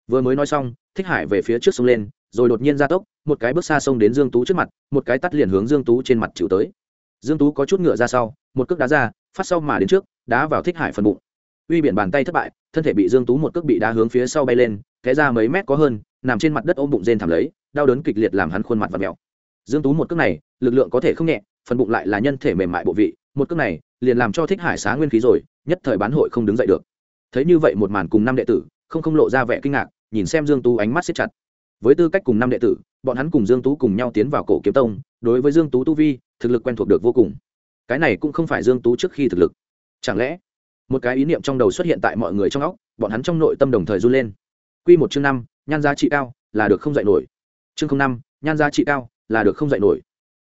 Vừa mới nói xong, thích hải về phía trước sông lên rồi đột nhiên ra tốc, một cái bước xa sông đến dương tú trước mặt, một cái tắt liền hướng dương tú trên mặt chịu tới. Dương tú có chút ngựa ra sau, một cước đá ra, phát sau mà đến trước, đá vào thích hải phần bụng. Uy biển bàn tay thất bại, thân thể bị dương tú một cước bị đá hướng phía sau bay lên, té ra mấy mét có hơn, nằm trên mặt đất ôm bụng rên thảm lấy, đau đớn kịch liệt làm hắn khuôn mặt và mèo. Dương tú một cước này, lực lượng có thể không nhẹ, phần bụng lại là nhân thể mềm mại bộ vị, một cước này, liền làm cho thích hải xá nguyên khí rồi, nhất thời bán hội không đứng dậy được. Thấy như vậy một màn cùng năm đệ tử, không không lộ ra vẻ kinh ngạc, nhìn xem dương tú ánh mắt siết chặt với tư cách cùng năm đệ tử, bọn hắn cùng dương tú cùng nhau tiến vào cổ kiếm tông, đối với dương tú tu vi, thực lực quen thuộc được vô cùng. Cái này cũng không phải dương tú trước khi thực lực. Chẳng lẽ, một cái ý niệm trong đầu xuất hiện tại mọi người trong óc, bọn hắn trong nội tâm đồng thời run lên. Quy một chương năm, nhan giá trị cao, là được không dạy nổi. Chương không năm, nhan giá trị cao, là được không dạy nổi.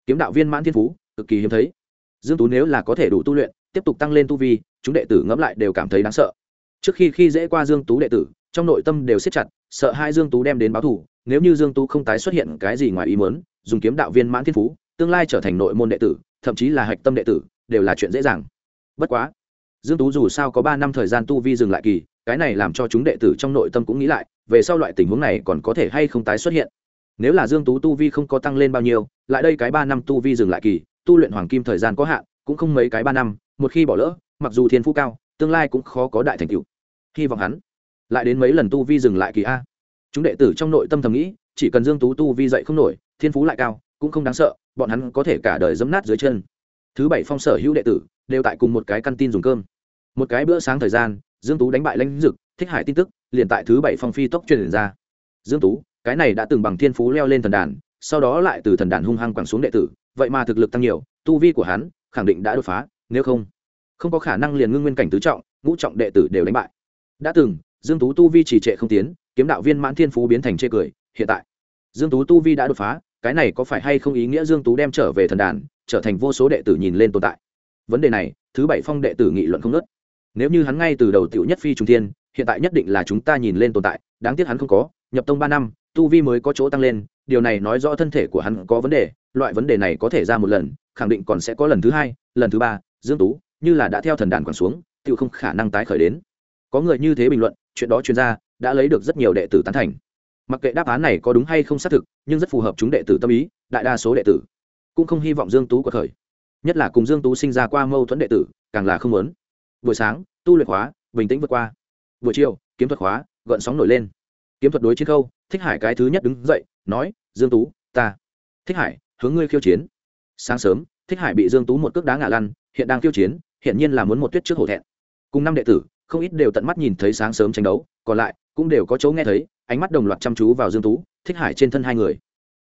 Kiếm đạo viên mãn thiên phú, cực kỳ hiếm thấy. Dương tú nếu là có thể đủ tu luyện, tiếp tục tăng lên tu vi, chúng đệ tử ngẫm lại đều cảm thấy đáng sợ. Trước khi khi dễ qua dương tú đệ tử trong nội tâm đều siết chặt, sợ hai dương tú đem đến báo thù, nếu như dương tú không tái xuất hiện cái gì ngoài ý muốn, dùng kiếm đạo viên mãn thiên phú, tương lai trở thành nội môn đệ tử, thậm chí là hạch tâm đệ tử, đều là chuyện dễ dàng. Bất quá, dương tú dù sao có ba năm thời gian tu vi dừng lại kỳ, cái này làm cho chúng đệ tử trong nội tâm cũng nghĩ lại, về sau loại tình huống này còn có thể hay không tái xuất hiện. Nếu là dương tú tu vi không có tăng lên bao nhiêu, lại đây cái ba năm tu vi dừng lại kỳ, tu luyện hoàng kim thời gian có hạn, cũng không mấy cái ba năm, một khi bỏ lỡ, mặc dù thiên phú cao, tương lai cũng khó có đại thành tựu. Hy vọng hắn lại đến mấy lần tu vi dừng lại kỳ a. Chúng đệ tử trong nội tâm thầm nghĩ, chỉ cần dương tú tu vi dậy không nổi, thiên phú lại cao, cũng không đáng sợ, bọn hắn có thể cả đời dấm nát dưới chân. Thứ bảy phong sở hữu đệ tử, đều tại cùng một cái căn tin dùng cơm. Một cái bữa sáng thời gian, dương tú đánh bại lãnh dực, thích hải tin tức, liền tại thứ bảy phong phi tốc truyền ra. Dương tú, cái này đã từng bằng thiên phú leo lên thần đàn, sau đó lại từ thần đàn hung hăng quẳng xuống đệ tử, vậy mà thực lực tăng nhiều, tu vi của hắn, khẳng định đã đột phá, nếu không không có khả năng liền ngưng nguyên cảnh tứ trọng, ngũ trọng đệ tử đều đánh bại. Đã từng dương tú tu vi chỉ trệ không tiến, kiếm đạo viên mãn thiên phú biến thành chê cười, hiện tại. Dương tú tu vi đã đột phá, cái này có phải hay không ý nghĩa dương tú đem trở về thần đàn, trở thành vô số đệ tử nhìn lên tồn tại? Vấn đề này, thứ bảy phong đệ tử nghị luận không nớt nếu như hắn ngay từ đầu tiểu nhất phi trung thiên, hiện tại nhất định là chúng ta nhìn lên tồn tại, đáng tiếc hắn không có, nhập tông ba năm, tu vi mới có chỗ tăng lên, điều này nói rõ thân thể của hắn có vấn đề, loại vấn đề này có thể ra một lần, khẳng định còn sẽ có lần thứ hai, lần thứ ba, dương tú, như là đã theo thần đàn quẳng xuống tự không khả năng tái khởi đến. Có người như thế bình luận chuyện đó chuyên gia đã lấy được rất nhiều đệ tử tán thành. Mặc kệ đáp án này có đúng hay không xác thực, nhưng rất phù hợp chúng đệ tử tâm ý, đại đa số đệ tử cũng không hy vọng dương tú có thời. Nhất là cùng dương tú sinh ra qua mâu thuẫn đệ tử, càng là không muốn. Buổi sáng, tu luyện hóa bình tĩnh vượt qua. Buổi chiều, kiếm thuật hóa gợn sóng nổi lên. Kiếm thuật đối chiến khâu, thích hải cái thứ nhất đứng dậy, nói, dương tú, ta. Thích hải, hướng ngươi khiêu chiến. Sáng sớm, thích hải bị dương tú một cước đá ngã lăn, hiện đang khiêu chiến hiện nhiên là muốn một tuyết trước hổ thẹn. Cùng năm đệ tử không ít đều tận mắt nhìn thấy sáng sớm tranh đấu, còn lại cũng đều có chỗ nghe thấy, ánh mắt đồng loạt chăm chú vào dương tú, thích hải trên thân hai người.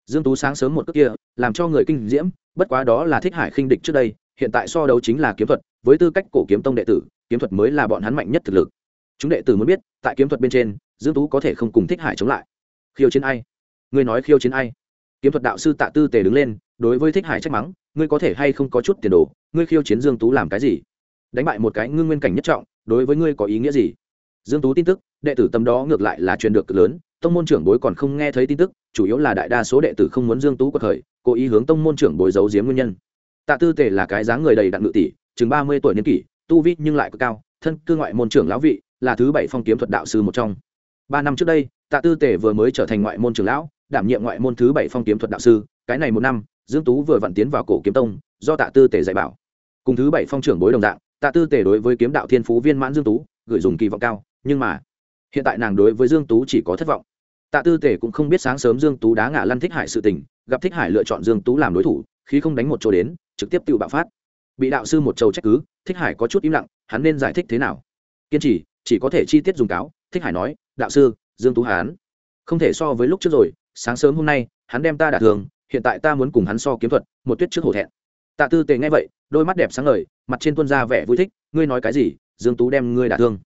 Dương tú sáng sớm một cước kia, làm cho người kinh diễm, bất quá đó là thích hải khinh địch trước đây, hiện tại so đấu chính là kiếm thuật, với tư cách cổ kiếm tông đệ tử, kiếm thuật mới là bọn hắn mạnh nhất thực lực. Chúng đệ tử muốn biết, tại kiếm thuật bên trên, dương tú có thể không cùng thích hải chống lại. Khiêu chiến ai? Ngươi nói khiêu chiến ai? Kiếm thuật đạo sư tạ tư tề đứng lên, đối với thích hải trách mắng, ngươi có thể hay không có chút tiền đồ, ngươi khiêu chiến dương tú làm cái gì? Đánh bại một cái ngưng nguyên cảnh nhất trọng đối với ngươi có ý nghĩa gì? Dương tú tin tức, đệ tử tâm đó ngược lại là truyền được cực lớn, tông môn trưởng bối còn không nghe thấy tin tức, chủ yếu là đại đa số đệ tử không muốn dương tú quật khởi, cố ý hướng tông môn trưởng bối giấu giếm nguyên nhân. Tạ tư tề là cái dáng người đầy đặn ngự tỷ, chừng ba mươi tuổi niên kỷ, tu vi nhưng lại cực cao, thân cư ngoại môn trưởng lão vị, là thứ bảy phong kiếm thuật đạo sư một trong. Ba năm trước đây, tạ tư tề vừa mới trở thành ngoại môn trưởng lão, đảm nhiệm ngoại môn thứ bảy phong kiếm thuật đạo sư, cái này một năm, dương tú vừa vặn tiến vào cổ kiếm tông, do tạ tư tề dạy bảo. Cùng thứ bảy phong trưởng bối đồng dạng tạ tư tề đối với kiếm đạo thiên phú viên mãn dương tú, gửi dùng kỳ vọng cao, nhưng mà, hiện tại nàng đối với dương tú chỉ có thất vọng. Tạ tư tề cũng không biết sáng sớm dương tú đá ngã lăn thích hải sự tình, gặp thích hải lựa chọn dương tú làm đối thủ, khi không đánh một chỗ đến, trực tiếp tự bạo phát. Bị đạo sư một trầu trách cứ, thích hải có chút im lặng, hắn nên giải thích thế nào? Kiên trì, chỉ có thể chi tiết dùng cáo, thích hải nói, đạo sư, dương tú hán. Không thể so với lúc trước rồi, sáng sớm hôm nay, hắn đem ta đả thường, hiện tại ta muốn cùng hắn so kiếm thuật, một tuyết trước hổ thẹn tạ tư tề nghe vậy, đôi mắt đẹp sáng ngời, mặt trên tuân ra vẻ vui thích, ngươi nói cái gì? Dương tú đem ngươi đả thương.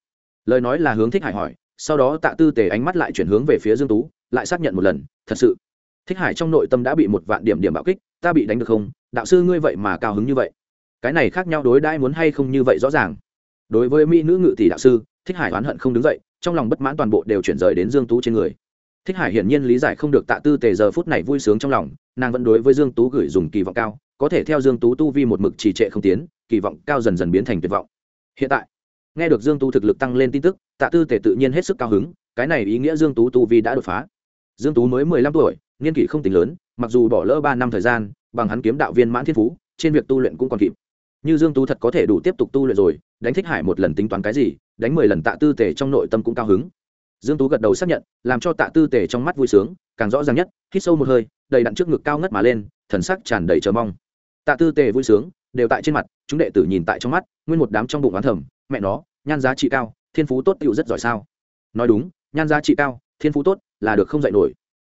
Lời nói là hướng thích hải hỏi, sau đó tạ tư tề ánh mắt lại chuyển hướng về phía dương tú, lại xác nhận một lần, thật sự, thích hải trong nội tâm đã bị một vạn điểm điểm bạo kích, ta bị đánh được không? Đạo sư ngươi vậy mà cao hứng như vậy. Cái này khác nhau đối đãi muốn hay không như vậy rõ ràng. Đối với mỹ nữ ngự tỷ đạo sư, thích hải oán hận không đứng dậy, trong lòng bất mãn toàn bộ đều chuyển rời đến dương tú trên người. Thích hải hiển nhiên lý giải không được tạ tư tề giờ phút này vui sướng trong lòng, nàng vẫn đối với dương tú gửi dùng kỳ vọng cao có thể theo dương tú tu vi một mực trì trệ không tiến, kỳ vọng cao dần dần biến thành tuyệt vọng. Hiện tại, nghe được dương tú thực lực tăng lên tin tức, tạ tư tề tự nhiên hết sức cao hứng, cái này ý nghĩa dương tú tu vi đã đột phá. Dương tú mới mười lăm tuổi, niên kỷ không tính lớn, mặc dù bỏ lỡ ba năm thời gian, bằng hắn kiếm đạo viên mãn thiên phú, trên việc tu luyện cũng còn kịp. Như dương tú thật có thể đủ tiếp tục tu luyện rồi, đánh thích hải một lần tính toán cái gì, đánh mười lần tạ tư tề trong nội tâm cũng cao hứng. Dương tú gật đầu xác nhận, làm cho tạ tư tề trong mắt vui sướng, càng rõ ràng nhất, hít sâu một hơi, đầy đặn trước ngực cao ngất mà lên, thần sắc tràn đầy chờ mong tạ tư tề vui sướng, đều tại trên mặt, chúng đệ tử nhìn tại trong mắt, nguyên một đám trong bụng oán thầm, mẹ nó, nhan giá trị cao, thiên phú tốt tựu rất giỏi sao? Nói đúng, nhan giá trị cao, thiên phú tốt là được không dạy nổi.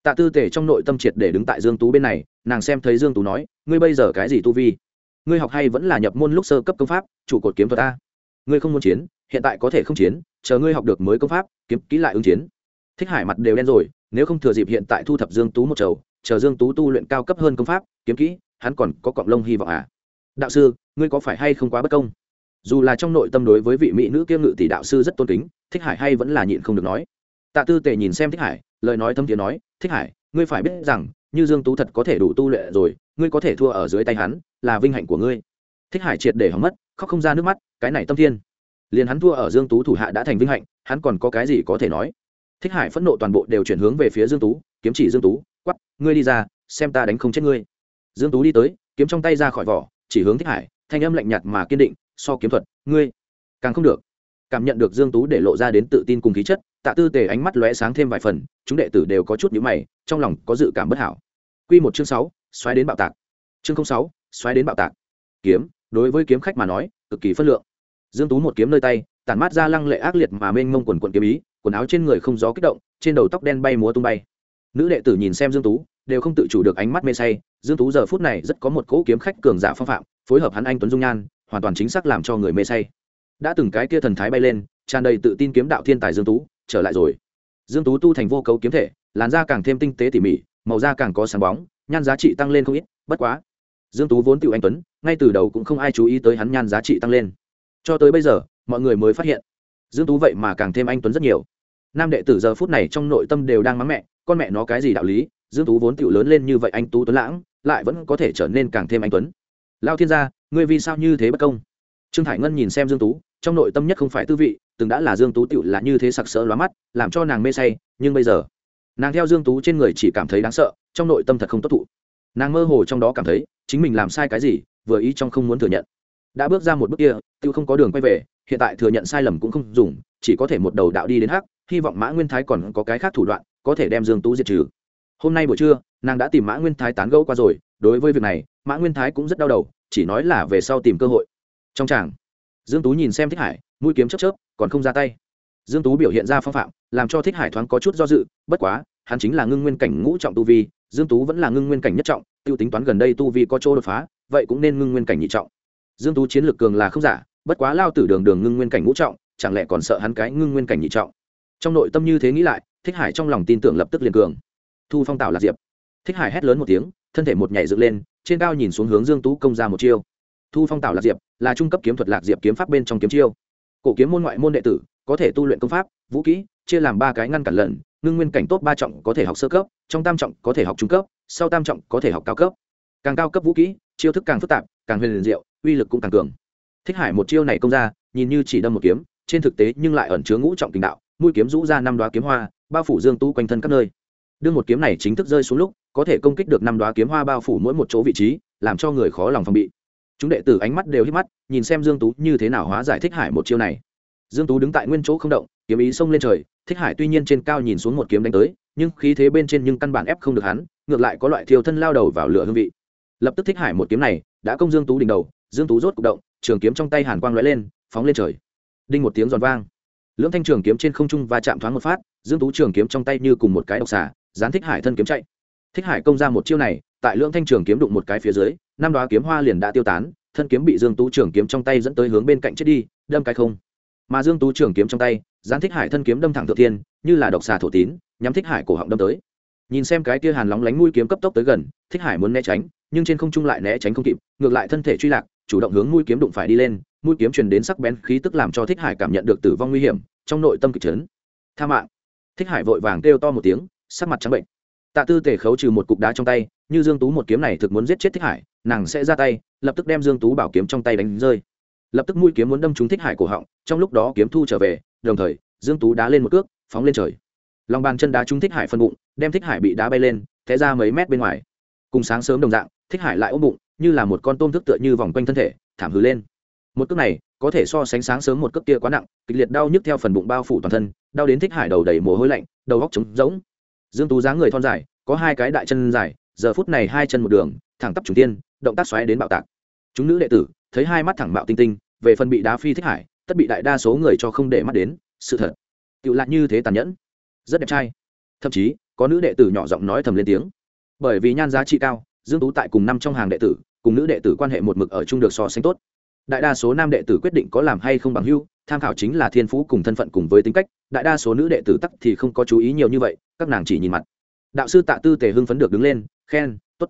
Tạ tư tề trong nội tâm triệt để đứng tại dương tú bên này, nàng xem thấy dương tú nói, ngươi bây giờ cái gì tu vi? Ngươi học hay vẫn là nhập môn lúc sơ cấp công pháp, chủ cột kiếm thuật a? Ngươi không muốn chiến, hiện tại có thể không chiến, chờ ngươi học được mới công pháp, kiếm kỹ lại ứng chiến. Thích hải mặt đều đen rồi, nếu không thừa dịp hiện tại thu thập dương tú một chầu, chờ dương tú tu luyện cao cấp hơn công pháp, kiếm kỹ hắn còn có cọng lông hy vọng à? Đạo sư, ngươi có phải hay không quá bất công? Dù là trong nội tâm đối với vị mỹ nữ kiêm ngự tỷ đạo sư rất tôn kính, thích hải hay vẫn là nhịn không được nói. Tạ tư tề nhìn xem thích hải, lời nói thâm tiếng nói, thích hải, ngươi phải biết rằng, như dương tú thật có thể đủ tu luyện rồi, ngươi có thể thua ở dưới tay hắn, là vinh hạnh của ngươi. Thích hải triệt để hỏng mất, khóc không ra nước mắt, cái này tâm thiên, liền hắn thua ở dương tú thủ hạ đã thành vinh hạnh, hắn còn có cái gì có thể nói? Thích hải phẫn nộ toàn bộ đều chuyển hướng về phía dương tú, kiếm chỉ dương tú quắp ngươi đi ra, xem ta đánh không chết ngươi dương tú đi tới kiếm trong tay ra khỏi vỏ chỉ hướng thích hải thanh âm lạnh nhạt mà kiên định so kiếm thuật ngươi càng không được. Cảm nhận được dương tú để lộ ra đến tự tin cùng khí chất tạ tư tề ánh mắt lóe sáng thêm vài phần chúng đệ tử đều có chút nhíu mày trong lòng có dự cảm bất hảo. Quy một chương 6, xoáy đến bạo tạc. Chương 06, xoáy đến bạo tạc. Kiếm đối với kiếm khách mà nói cực kỳ phân lượng. Dương tú một kiếm nơi tay tản mát ra lăng lệ ác liệt mà mênh mông quần quần kiếm ý quần áo trên người không gió kích động trên đầu tóc đen bay múa tung bay. Nữ đệ tử nhìn xem dương tú đều không tự chủ được ánh mắt mê say, dương tú giờ phút này rất có một cỗ kiếm khách cường giả phong phạm, phối hợp hắn anh tuấn dung nhan, hoàn toàn chính xác làm cho người mê say. Đã từng cái kia thần thái bay lên, tràn đầy tự tin kiếm đạo thiên tài dương tú, trở lại rồi. Dương tú tu thành vô cấu kiếm thể, làn da càng thêm tinh tế tỉ mỉ, màu da càng có sáng bóng, nhan giá trị tăng lên không ít, bất quá. Dương tú vốn tiểu anh tuấn, ngay từ đầu cũng không ai chú ý tới hắn nhan giá trị tăng lên. Cho tới bây giờ, mọi người mới phát hiện, dương tú vậy mà càng thêm anh tuấn rất nhiều. Nam đệ tử giờ phút này trong nội tâm đều đang mắng mẹ, con mẹ nó cái gì đạo lý dương tú vốn tiểu lớn lên như vậy anh tú tuấn lãng, lại vẫn có thể trở nên càng thêm anh tuấn. Lao thiên gia, ngươi vì sao như thế bất công? Trương hải ngân nhìn xem dương tú, trong nội tâm nhất không phải tư vị, từng đã là dương tú tiểu là như thế sặc sỡ lóa mắt, làm cho nàng mê say, nhưng bây giờ, nàng theo dương tú trên người chỉ cảm thấy đáng sợ, trong nội tâm thật không tốt thụ. Nàng mơ hồ trong đó cảm thấy, chính mình làm sai cái gì, vừa ý trong không muốn thừa nhận. Đã bước ra một bước kia tự không có đường quay về, hiện tại thừa nhận sai lầm cũng không dùng, chỉ có thể một đầu đạo đi đến hắc, hy vọng mã nguyên thái còn có cái khác thủ đoạn, có thể đem dương tú diệt trừ hôm nay buổi trưa, nàng đã tìm mã nguyên thái tán gẫu qua rồi, đối với việc này, mã nguyên thái cũng rất đau đầu, chỉ nói là về sau tìm cơ hội. Trong tràng, dương tú nhìn xem thích hải, mũi kiếm chớp chớp, còn không ra tay. Dương tú biểu hiện ra phong phạm, làm cho thích hải thoáng có chút do dự, bất quá, hắn chính là ngưng nguyên cảnh ngũ trọng tu vi, dương tú vẫn là ngưng nguyên cảnh nhất trọng, tiêu tính toán gần đây tu vi có chỗ đột phá, vậy cũng nên ngưng nguyên cảnh nhị trọng. Dương tú chiến lược cường là không giả, bất quá lao tử đường đường ngưng nguyên cảnh ngũ trọng, chẳng lẽ còn sợ hắn cái ngưng nguyên cảnh nhị trọng? Trong nội tâm như thế nghĩ lại, thích hải trong lòng tin tưởng lập tức liền cường thu phong tạo lạc diệp thích hải hét lớn một tiếng thân thể một nhảy dựng lên trên cao nhìn xuống hướng dương tú công ra một chiêu thu phong tạo lạc diệp là trung cấp kiếm thuật lạc diệp kiếm pháp bên trong kiếm chiêu cổ kiếm môn ngoại môn đệ tử có thể tu luyện công pháp vũ kỹ chia làm ba cái ngăn cản lần ngưng nguyên cảnh tốt ba trọng có thể học sơ cấp trong tam trọng có thể học trung cấp sau tam trọng có thể học cao cấp càng cao cấp vũ kỹ chiêu thức càng phức tạp càng huyền liền diệu uy lực cũng càng cường thích hải một chiêu này công ra nhìn như chỉ đâm một kiếm trên thực tế nhưng lại ẩn chứa ngũ trọng tình đạo mũi kiếm rũ ra năm đoá kiếm hoa bao phủ dương Tú quanh thân các nơi đương một kiếm này chính thức rơi xuống lúc, có thể công kích được năm đoá kiếm hoa bao phủ mỗi một chỗ vị trí, làm cho người khó lòng phòng bị. Chúng đệ tử ánh mắt đều hít mắt, nhìn xem dương tú như thế nào hóa giải thích hải một chiêu này. Dương tú đứng tại nguyên chỗ không động, kiếm ý xông lên trời, thích hải tuy nhiên trên cao nhìn xuống một kiếm đánh tới, nhưng khí thế bên trên nhưng căn bản ép không được hắn, ngược lại có loại thiêu thân lao đầu vào lửa hương vị. Lập tức thích hải một kiếm này đã công dương tú đỉnh đầu, dương tú rốt cục động, trường kiếm trong tay hàn quang lóe lên, phóng lên trời. Đinh một tiếng giòn vang. Lưỡng thanh trường kiếm trên không trung va chạm thoáng một phát, dương tú trường kiếm trong tay như cùng một cái độc xà dán thích hải thân kiếm chạy. Thích hải công ra một chiêu này, tại lưỡng thanh trường kiếm đụng một cái phía dưới, năm đoá kiếm hoa liền đã tiêu tán, thân kiếm bị dương tú trường kiếm trong tay dẫn tới hướng bên cạnh chết đi, đâm cái không. Mà dương tú trường kiếm trong tay gián thích hải thân kiếm đâm thẳng thượng thiên, như là độc xà thổ tín, nhắm thích hải cổ họng đâm tới. Nhìn xem cái kia hàn lóng lánh mũi kiếm cấp tốc tới gần, thích hải muốn né tránh, nhưng trên không trung lại né tránh không kịp, ngược lại thân thể truy lạc, chủ động hướng mũi kiếm đụng phải đi lên, mũi kiếm truyền đến sắc bén khí tức làm cho thích hải cảm nhận được tử vong nguy hiểm, trong nội tâm kịch chấn. Tha mạng. Thích hải vội vàng kêu to một tiếng sắc mặt trắng bệnh. Tạ tư tề khấu trừ một cục đá trong tay, như dương tú một kiếm này thực muốn giết chết thích hải, nàng sẽ ra tay, lập tức đem dương tú bảo kiếm trong tay đánh rơi. Lập tức mũi kiếm muốn đâm trúng thích hải cổ họng, trong lúc đó kiếm thu trở về, đồng thời, dương tú đá lên một cước, phóng lên trời. Lòng bàn chân đá trúng thích hải phân bụng, đem thích hải bị đá bay lên, té ra mấy mét bên ngoài. Cùng sáng sớm đồng dạng, thích hải lại ôm bụng, như là một con tôm thức tựa như vòng quanh thân thể, thảm hứ lên. Một cước này, có thể so sánh sáng sớm một cước kia quá nặng, kịch liệt đau nhức theo phần bụng bao phủ toàn thân, đau đến thích hải đầu đầy mồ hôi lạnh, đầu góc trống rỗng dương tú dáng người thon dài, có hai cái đại chân dài, giờ phút này hai chân một đường, thẳng tắp trùng tiên, động tác xoáy đến bạo tạc. Chúng nữ đệ tử, thấy hai mắt thẳng bạo tinh tinh, về phần bị đá phi thích hải, tất bị đại đa số người cho không để mắt đến, sự thật. Tự lạc như thế tàn nhẫn, rất đẹp trai. Thậm chí, có nữ đệ tử nhỏ giọng nói thầm lên tiếng. Bởi vì nhan giá trị cao, dương tú tại cùng năm trong hàng đệ tử, cùng nữ đệ tử quan hệ một mực ở chung được so sánh tốt. Đại đa số nam đệ tử quyết định có làm hay không bằng hưu tham khảo chính là thiên phú cùng thân phận cùng với tính cách, đại đa số nữ đệ tử tắc thì không có chú ý nhiều như vậy, các nàng chỉ nhìn mặt. Đạo sư tạ tư tề hưng phấn được đứng lên, khen, tốt.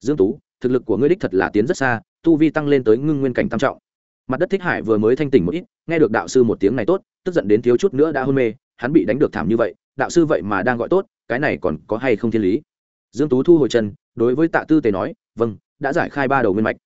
Dương tú, thực lực của ngươi đích thật là tiến rất xa, tu vi tăng lên tới ngưng nguyên cảnh tam trọng. Mặt đất thích hải vừa mới thanh tỉnh một ít, nghe được đạo sư một tiếng này tốt, tức giận đến thiếu chút nữa đã hôn mê, hắn bị đánh được thảm như vậy, đạo sư vậy mà đang gọi tốt, cái này còn có hay không thiên lý? Dương tú thu hồi chân, đối với tạ tư tề nói vâng đã giải khai ba đầu nguyên mạch.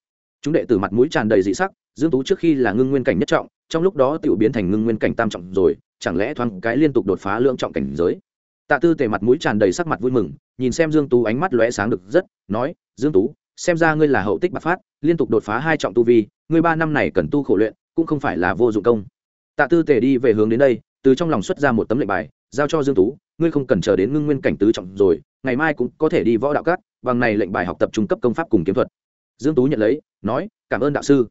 Chúng đệ tử mặt mũi tràn đầy dị sắc dương tú trước khi là ngưng nguyên cảnh nhất trọng, trong lúc đó tiểu biến thành ngưng nguyên cảnh tam trọng rồi, chẳng lẽ thoáng cái liên tục đột phá lượng trọng cảnh giới? Tạ tư tề mặt mũi tràn đầy sắc mặt vui mừng, nhìn xem dương tú ánh mắt lóe sáng được rất, nói, dương tú, xem ra ngươi là hậu tích bạc phát, liên tục đột phá hai trọng tu vi, ngươi ba năm này cần tu khổ luyện, cũng không phải là vô dụng công. Tạ tư tề đi về hướng đến đây, từ trong lòng xuất ra một tấm lệnh bài, giao cho dương tú, ngươi không cần chờ đến ngưng nguyên cảnh tứ trọng rồi, ngày mai cũng có thể đi võ đạo cát bằng này lệnh bài học tập trung cấp công pháp cùng kiếm thuật. Dương tú nhận lấy, nói, cảm ơn đạo sư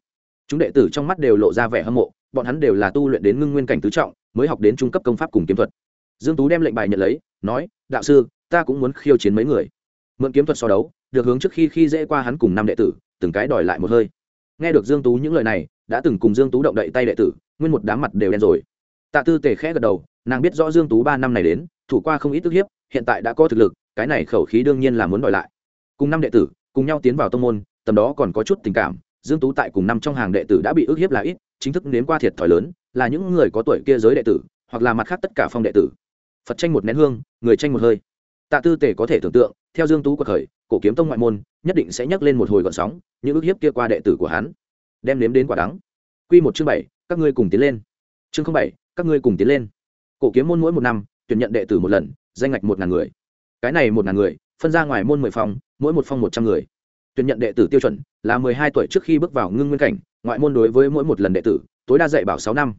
chúng đệ tử trong mắt đều lộ ra vẻ hâm mộ, bọn hắn đều là tu luyện đến ngưng nguyên cảnh tứ trọng, mới học đến trung cấp công pháp cùng kiếm thuật. Dương tú đem lệnh bài nhận lấy, nói, đạo sư, ta cũng muốn khiêu chiến mấy người. Mượn kiếm thuật so đấu, được hướng trước khi khi dễ qua hắn cùng năm đệ tử, từng cái đòi lại một hơi. Nghe được dương tú những lời này, đã từng cùng dương tú động đậy tay đệ tử, nguyên một đám mặt đều đen rồi. Tạ tư tề khẽ gật đầu, nàng biết rõ dương tú ba năm này đến, thủ qua không ít tức hiếp, hiện tại đã có thực lực, cái này khẩu khí đương nhiên là muốn đòi lại. Cùng năm đệ tử, cùng nhau tiến vào tông môn, tầm đó còn có chút tình cảm dương tú tại cùng năm trong hàng đệ tử đã bị ức hiếp là ít, chính thức nếm qua thiệt thòi lớn, là những người có tuổi kia giới đệ tử, hoặc là mặt khác tất cả phong đệ tử. Phật tranh một nén hương, người tranh một hơi. Tạ tư tể có thể tưởng tượng, theo dương tú của khởi cổ kiếm tông ngoại môn, nhất định sẽ nhắc lên một hồi gọn sóng, những ức hiếp kia qua đệ tử của hắn. Đem nếm đến quả đắng. Quy một chương bảy, các ngươi cùng tiến lên. Chương không bảy, các ngươi cùng tiến lên. Cổ kiếm môn mỗi một năm, tuyển nhận đệ tử một lần, danh ngạch một ngàn người. Cái này một ngàn người, phân ra ngoài môn mười phòng, mỗi một phòng một trăm người tuyển nhận đệ tử tiêu chuẩn là mười hai tuổi trước khi bước vào ngưng nguyên cảnh, ngoại môn đối với mỗi một lần đệ tử, tối đa dạy bảo sáu năm.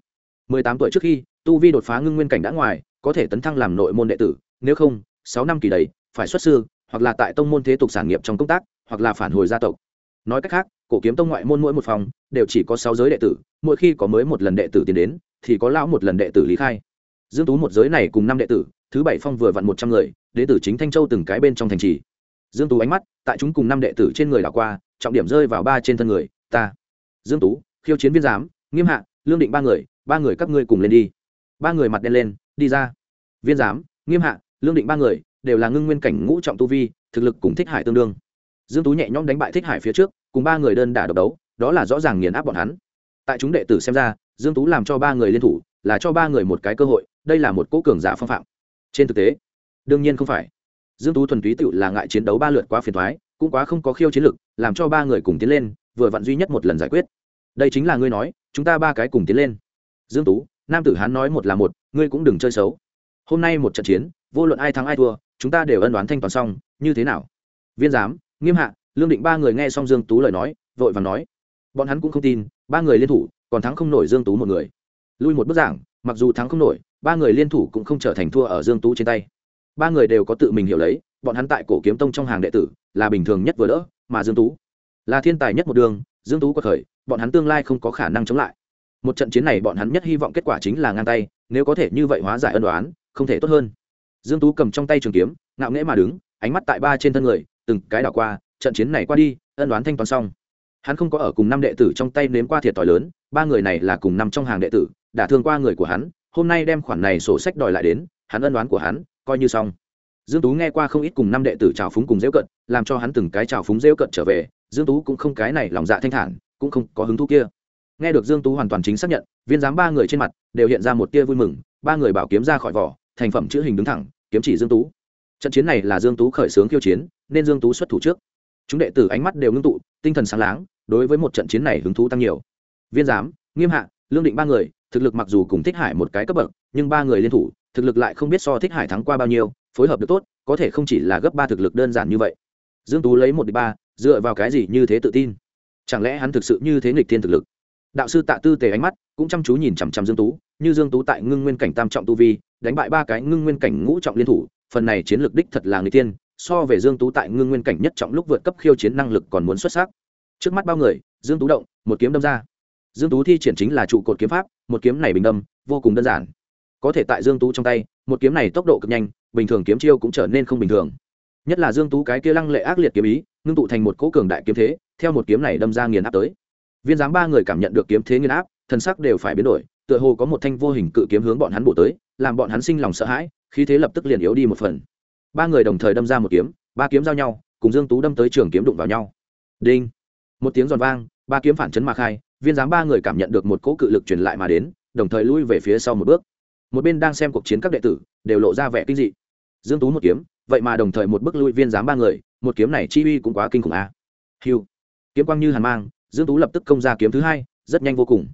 Mười tám tuổi trước khi, tu vi đột phá ngưng nguyên cảnh đã ngoài, có thể tấn thăng làm nội môn đệ tử, nếu không, sáu năm kỳ đầy, phải xuất sư, hoặc là tại tông môn thế tục sản nghiệp trong công tác, hoặc là phản hồi gia tộc. Nói cách khác, cổ kiếm tông ngoại môn mỗi một phòng, đều chỉ có sáu giới đệ tử, mỗi khi có mới một lần đệ tử tiến đến, thì có lão một lần đệ tử lý khai. Dương tú một giới này cùng năm đệ tử, thứ bảy phong vừa vặn một trăm người đệ tử chính thanh châu từng cái bên trong thành trì dương tú ánh mắt tại chúng cùng năm đệ tử trên người đảo qua, trọng điểm rơi vào ba trên thân người, ta, dương tú, khiêu chiến viên giám, nghiêm hạ, lương định ba người ba người các ngươi cùng lên đi. Ba người mặt đen lên, đi ra. Viên giám, nghiêm hạ, lương định ba người đều là ngưng nguyên cảnh ngũ trọng tu vi, thực lực cùng thích hải tương đương. Dương tú nhẹ nhõm đánh bại thích hải phía trước, cùng ba người đơn đả độc đấu, đó là rõ ràng nghiền áp bọn hắn. Tại chúng đệ tử xem ra, dương tú làm cho ba người liên thủ, là cho ba người một cái cơ hội, đây là một cố cường giả phong phạm. Trên thực tế, đương nhiên không phải dương tú thuần túy tự là ngại chiến đấu ba lượt quá phiền thoái, cũng quá không có khiêu chiến lực, làm cho ba người cùng tiến lên, vừa vặn duy nhất một lần giải quyết. Đây chính là ngươi nói, chúng ta ba cái cùng tiến lên. Dương tú, nam tử hán nói một là một, ngươi cũng đừng chơi xấu. Hôm nay một trận chiến, vô luận ai thắng ai thua, chúng ta đều ân đoán thanh toán xong, như thế nào? Viên giám, nghiêm hạ, lương định ba người nghe xong dương tú lời nói, vội vàng nói. Bọn hắn cũng không tin, ba người liên thủ, còn thắng không nổi dương tú một người. Lui một bức giảng, mặc dù thắng không nổi, ba người liên thủ cũng không trở thành thua ở dương tú trên tay ba người đều có tự mình hiểu lấy, bọn hắn tại cổ kiếm tông trong hàng đệ tử, là bình thường nhất vừa đỡ, mà dương tú là thiên tài nhất một đường, dương tú có khởi, bọn hắn tương lai không có khả năng chống lại. Một trận chiến này bọn hắn nhất hy vọng kết quả chính là ngang tay, nếu có thể như vậy hóa giải ân đoán không thể tốt hơn. Dương tú cầm trong tay trường kiếm, ngạo nghễ mà đứng, ánh mắt tại ba trên thân người, từng cái đảo qua, trận chiến này qua đi, ân đoán thanh toán xong. Hắn không có ở cùng năm đệ tử trong tay nếm qua thiệt thòi lớn, ba người này là cùng năm trong hàng đệ tử, đã thương qua người của hắn, hôm nay đem khoản này sổ sách đòi lại đến, hắn ân đoán của hắn coi như xong. Dương tú nghe qua không ít cùng năm đệ tử trào phúng cùng dễu cận, làm cho hắn từng cái trào phúng dễu cận trở về, dương tú cũng không cái này lòng dạ thanh thản, cũng không có hứng thú kia. Nghe được dương tú hoàn toàn chính xác nhận, viên giám ba người trên mặt đều hiện ra một tia vui mừng, ba người bảo kiếm ra khỏi vỏ, thành phẩm chữ hình đứng thẳng, kiếm chỉ dương tú. Trận chiến này là dương tú khởi xướng khiêu chiến, nên dương tú xuất thủ trước. Chúng đệ tử ánh mắt đều ngưng tụ, tinh thần sáng láng, đối với một trận chiến này hứng thú tăng nhiều. Viên giám, nghiêm hạ, lương định ba người, thực lực mặc dù cùng thích hải một cái cấp bậc, nhưng ba người liên thủ thực lực lại không biết so thích hải thắng qua bao nhiêu, phối hợp được tốt, có thể không chỉ là gấp ba thực lực đơn giản như vậy. Dương tú lấy một đi ba, dựa vào cái gì như thế tự tin? Chẳng lẽ hắn thực sự như thế nghịch thiên thực lực? Đạo sư tạ tư tề ánh mắt cũng chăm chú nhìn chằm chằm dương tú, như dương tú tại ngưng nguyên cảnh tam trọng tu vi, đánh bại ba cái ngưng nguyên cảnh ngũ trọng liên thủ, phần này chiến lược đích thật là người tiên so về dương tú tại ngưng nguyên cảnh nhất trọng lúc vượt cấp khiêu chiến năng lực còn muốn xuất sắc. Trước mắt bao người, dương tú động, một kiếm đâm ra. Dương tú thi triển chính là trụ cột kiếm pháp, một kiếm này bình đâm, vô cùng đơn giản có thể tại dương tú trong tay, một kiếm này tốc độ cực nhanh, bình thường kiếm chiêu cũng trở nên không bình thường. Nhất là dương tú cái kia lăng lệ ác liệt kiếm ý, ngưng tụ thành một cỗ cường đại kiếm thế, theo một kiếm này đâm ra nghiền áp tới. Viên giám ba người cảm nhận được kiếm thế nghiền áp, thần sắc đều phải biến đổi, tựa hồ có một thanh vô hình cự kiếm hướng bọn hắn bổ tới, làm bọn hắn sinh lòng sợ hãi, khí thế lập tức liền yếu đi một phần. Ba người đồng thời đâm ra một kiếm, ba kiếm giao nhau, cùng dương tú đâm tới trường kiếm đụng vào nhau. Đinh! Một tiếng giòn vang, ba kiếm phản chấn mà khai, viên giám ba người cảm nhận được một cỗ cự lực truyền lại mà đến, đồng thời lui về phía sau một bước một bên đang xem cuộc chiến các đệ tử, đều lộ ra vẻ kinh dị. Dương tú một kiếm, vậy mà đồng thời một bức lui viên giám ba người, một kiếm này chi uy cũng quá kinh khủng a à. hiu kiếm quang như hàn mang, dương tú lập tức công ra kiếm thứ hai, rất nhanh vô cùng.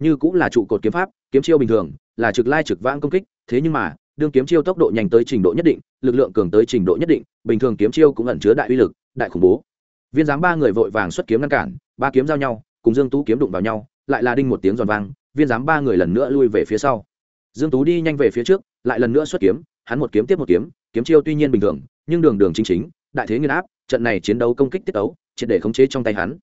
Như cũng là trụ cột kiếm pháp, kiếm chiêu bình thường, là trực lai trực vãng công kích, thế nhưng mà, đương kiếm chiêu tốc độ nhanh tới trình độ nhất định, lực lượng cường tới trình độ nhất định, bình thường kiếm chiêu cũng ẩn chứa đại uy lực, đại khủng bố. Viên giám ba người vội vàng xuất kiếm ngăn cản, ba kiếm giao nhau, cùng dương tú kiếm đụng vào nhau, lại là đinh một tiếng giòn vang, viên giám ba người lần nữa lui về phía sau dương tú đi nhanh về phía trước, lại lần nữa xuất kiếm, hắn một kiếm tiếp một kiếm kiếm chiêu tuy nhiên bình thường, nhưng đường đường chính chính, đại thế nghiên áp, trận này chiến đấu công kích tiết tấu, triệt để khống chế trong tay hắn.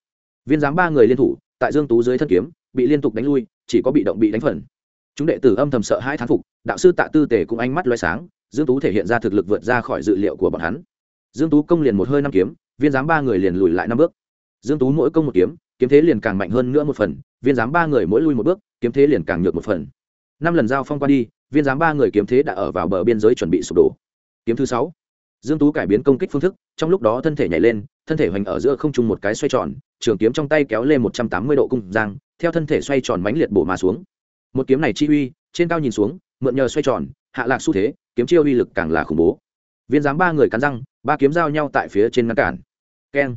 Viên giám ba người liên thủ, tại dương tú dưới thân kiếm, bị liên tục đánh lui, chỉ có bị động bị đánh phần. Chúng đệ tử âm thầm sợ hai thán phục, đạo sư tạ tư tề cũng ánh mắt loay sáng, dương tú thể hiện ra thực lực vượt ra khỏi dự liệu của bọn hắn. Dương tú công liền một hơi năm kiếm, viên giám ba người liền lùi lại năm bước. Dương tú mỗi công một kiếm kiếm thế liền càng mạnh hơn nữa một phần, viên giám ba người mỗi lui một bước, kiếm thế liền càng nhược một phần năm lần giao phong qua đi, viên giám ba người kiếm thế đã ở vào bờ biên giới chuẩn bị sụp đổ. Kiếm thứ sáu, dương tú cải biến công kích phương thức, trong lúc đó thân thể nhảy lên, thân thể hoành ở giữa không trung một cái xoay tròn, trường kiếm trong tay kéo lên một trăm tám mươi độ cung giang, theo thân thể xoay tròn mãnh liệt bổ mà xuống. Một kiếm này chi uy, trên cao nhìn xuống, mượn nhờ xoay tròn, hạ lạc xu thế, kiếm chiêu uy lực càng là khủng bố. Viên giám ba người cắn răng, ba kiếm giao nhau tại phía trên ngăn cản. Keng.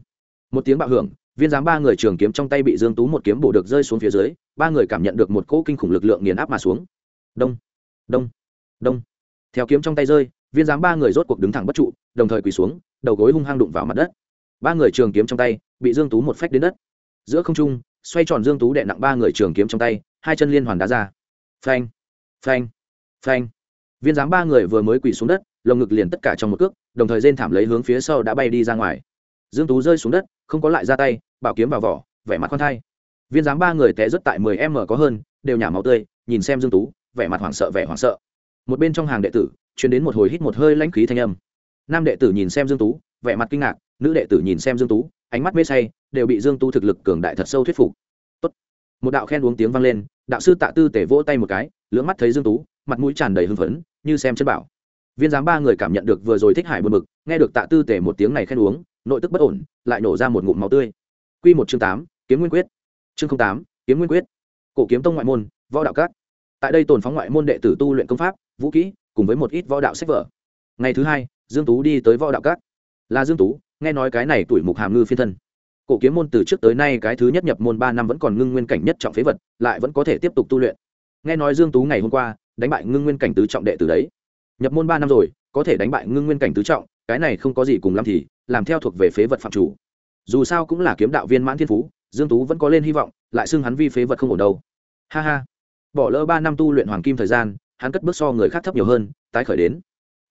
Một tiếng bạo hưởng, viên giám ba người trường kiếm trong tay bị dương tú một kiếm bổ được rơi xuống phía dưới, ba người cảm nhận được một cỗ kinh khủng lực lượng nghiền áp mà xuống đông. Đông. Đông. Theo kiếm trong tay rơi, viên giám ba người rốt cuộc đứng thẳng bất trụ, đồng thời quỳ xuống, đầu gối hung hăng đụng vào mặt đất. Ba người trường kiếm trong tay, bị dương tú một phách đến đất. Giữa không trung, xoay tròn dương tú đè nặng ba người trường kiếm trong tay, hai chân liên hoàn đá ra. Phanh. Phanh. Phanh. Viên giám ba người vừa mới quỳ xuống đất, lồng ngực liền tất cả trong một cước, đồng thời rên thảm lấy hướng phía sau đã bay đi ra ngoài. Dương tú rơi xuống đất, không có lại ra tay, bảo kiếm vào vỏ, vẻ mặt khoan thai. Viên giám ba người té rất tại 10 m có hơn, đều nhả máu tươi, nhìn xem dương tú vẻ mặt hoảng sợ, vẻ hoảng sợ. Một bên trong hàng đệ tử, truyền đến một hồi hít một hơi lãnh khí thanh âm. Nam đệ tử nhìn xem dương tú, vẻ mặt kinh ngạc, nữ đệ tử nhìn xem dương tú, ánh mắt mê say, đều bị dương tú thực lực cường đại thật sâu thuyết phục. Tốt. một đạo khen uống tiếng vang lên, đạo sư tạ tư tể vỗ tay một cái, lưỡng mắt thấy dương tú, mặt mũi tràn đầy hưng phấn, như xem chân bảo. Viên giám ba người cảm nhận được vừa rồi thích hải buồn bực, nghe được tạ tư tể một tiếng này khen uống, nội tức bất ổn, lại nổ ra một ngụm máu tươi. Quy một chương tám, kiếm nguyên quyết. Chương tám, kiếm nguyên quyết. Cổ kiếm tông ngoại môn, võ đạo cát tại đây tồn phóng ngoại môn đệ tử tu luyện công pháp, vũ kỹ, cùng với một ít võ đạo sách vở. Ngày thứ hai, dương tú đi tới võ đạo cát là dương tú, nghe nói cái này tuổi mục hàm ngư phiên thân. Cổ kiếm môn từ trước tới nay cái thứ nhất nhập môn ba năm vẫn còn ngưng nguyên cảnh nhất trọng phế vật, lại vẫn có thể tiếp tục tu luyện. Nghe nói dương tú ngày hôm qua, đánh bại ngưng nguyên cảnh tứ trọng đệ từ đấy. Nhập môn ba năm rồi, có thể đánh bại ngưng nguyên cảnh tứ trọng, cái này không có gì cùng lắm thì, làm theo thuộc về phế vật phạm chủ. Dù sao cũng là kiếm đạo viên mãn thiên phú, dương tú vẫn có lên hy vọng, lại xưng hắn vi phế vật không ổn đâu. Ha ha bỏ lỡ ba năm tu luyện hoàng kim thời gian, hắn cất bước so người khác thấp nhiều hơn, tái khởi đến.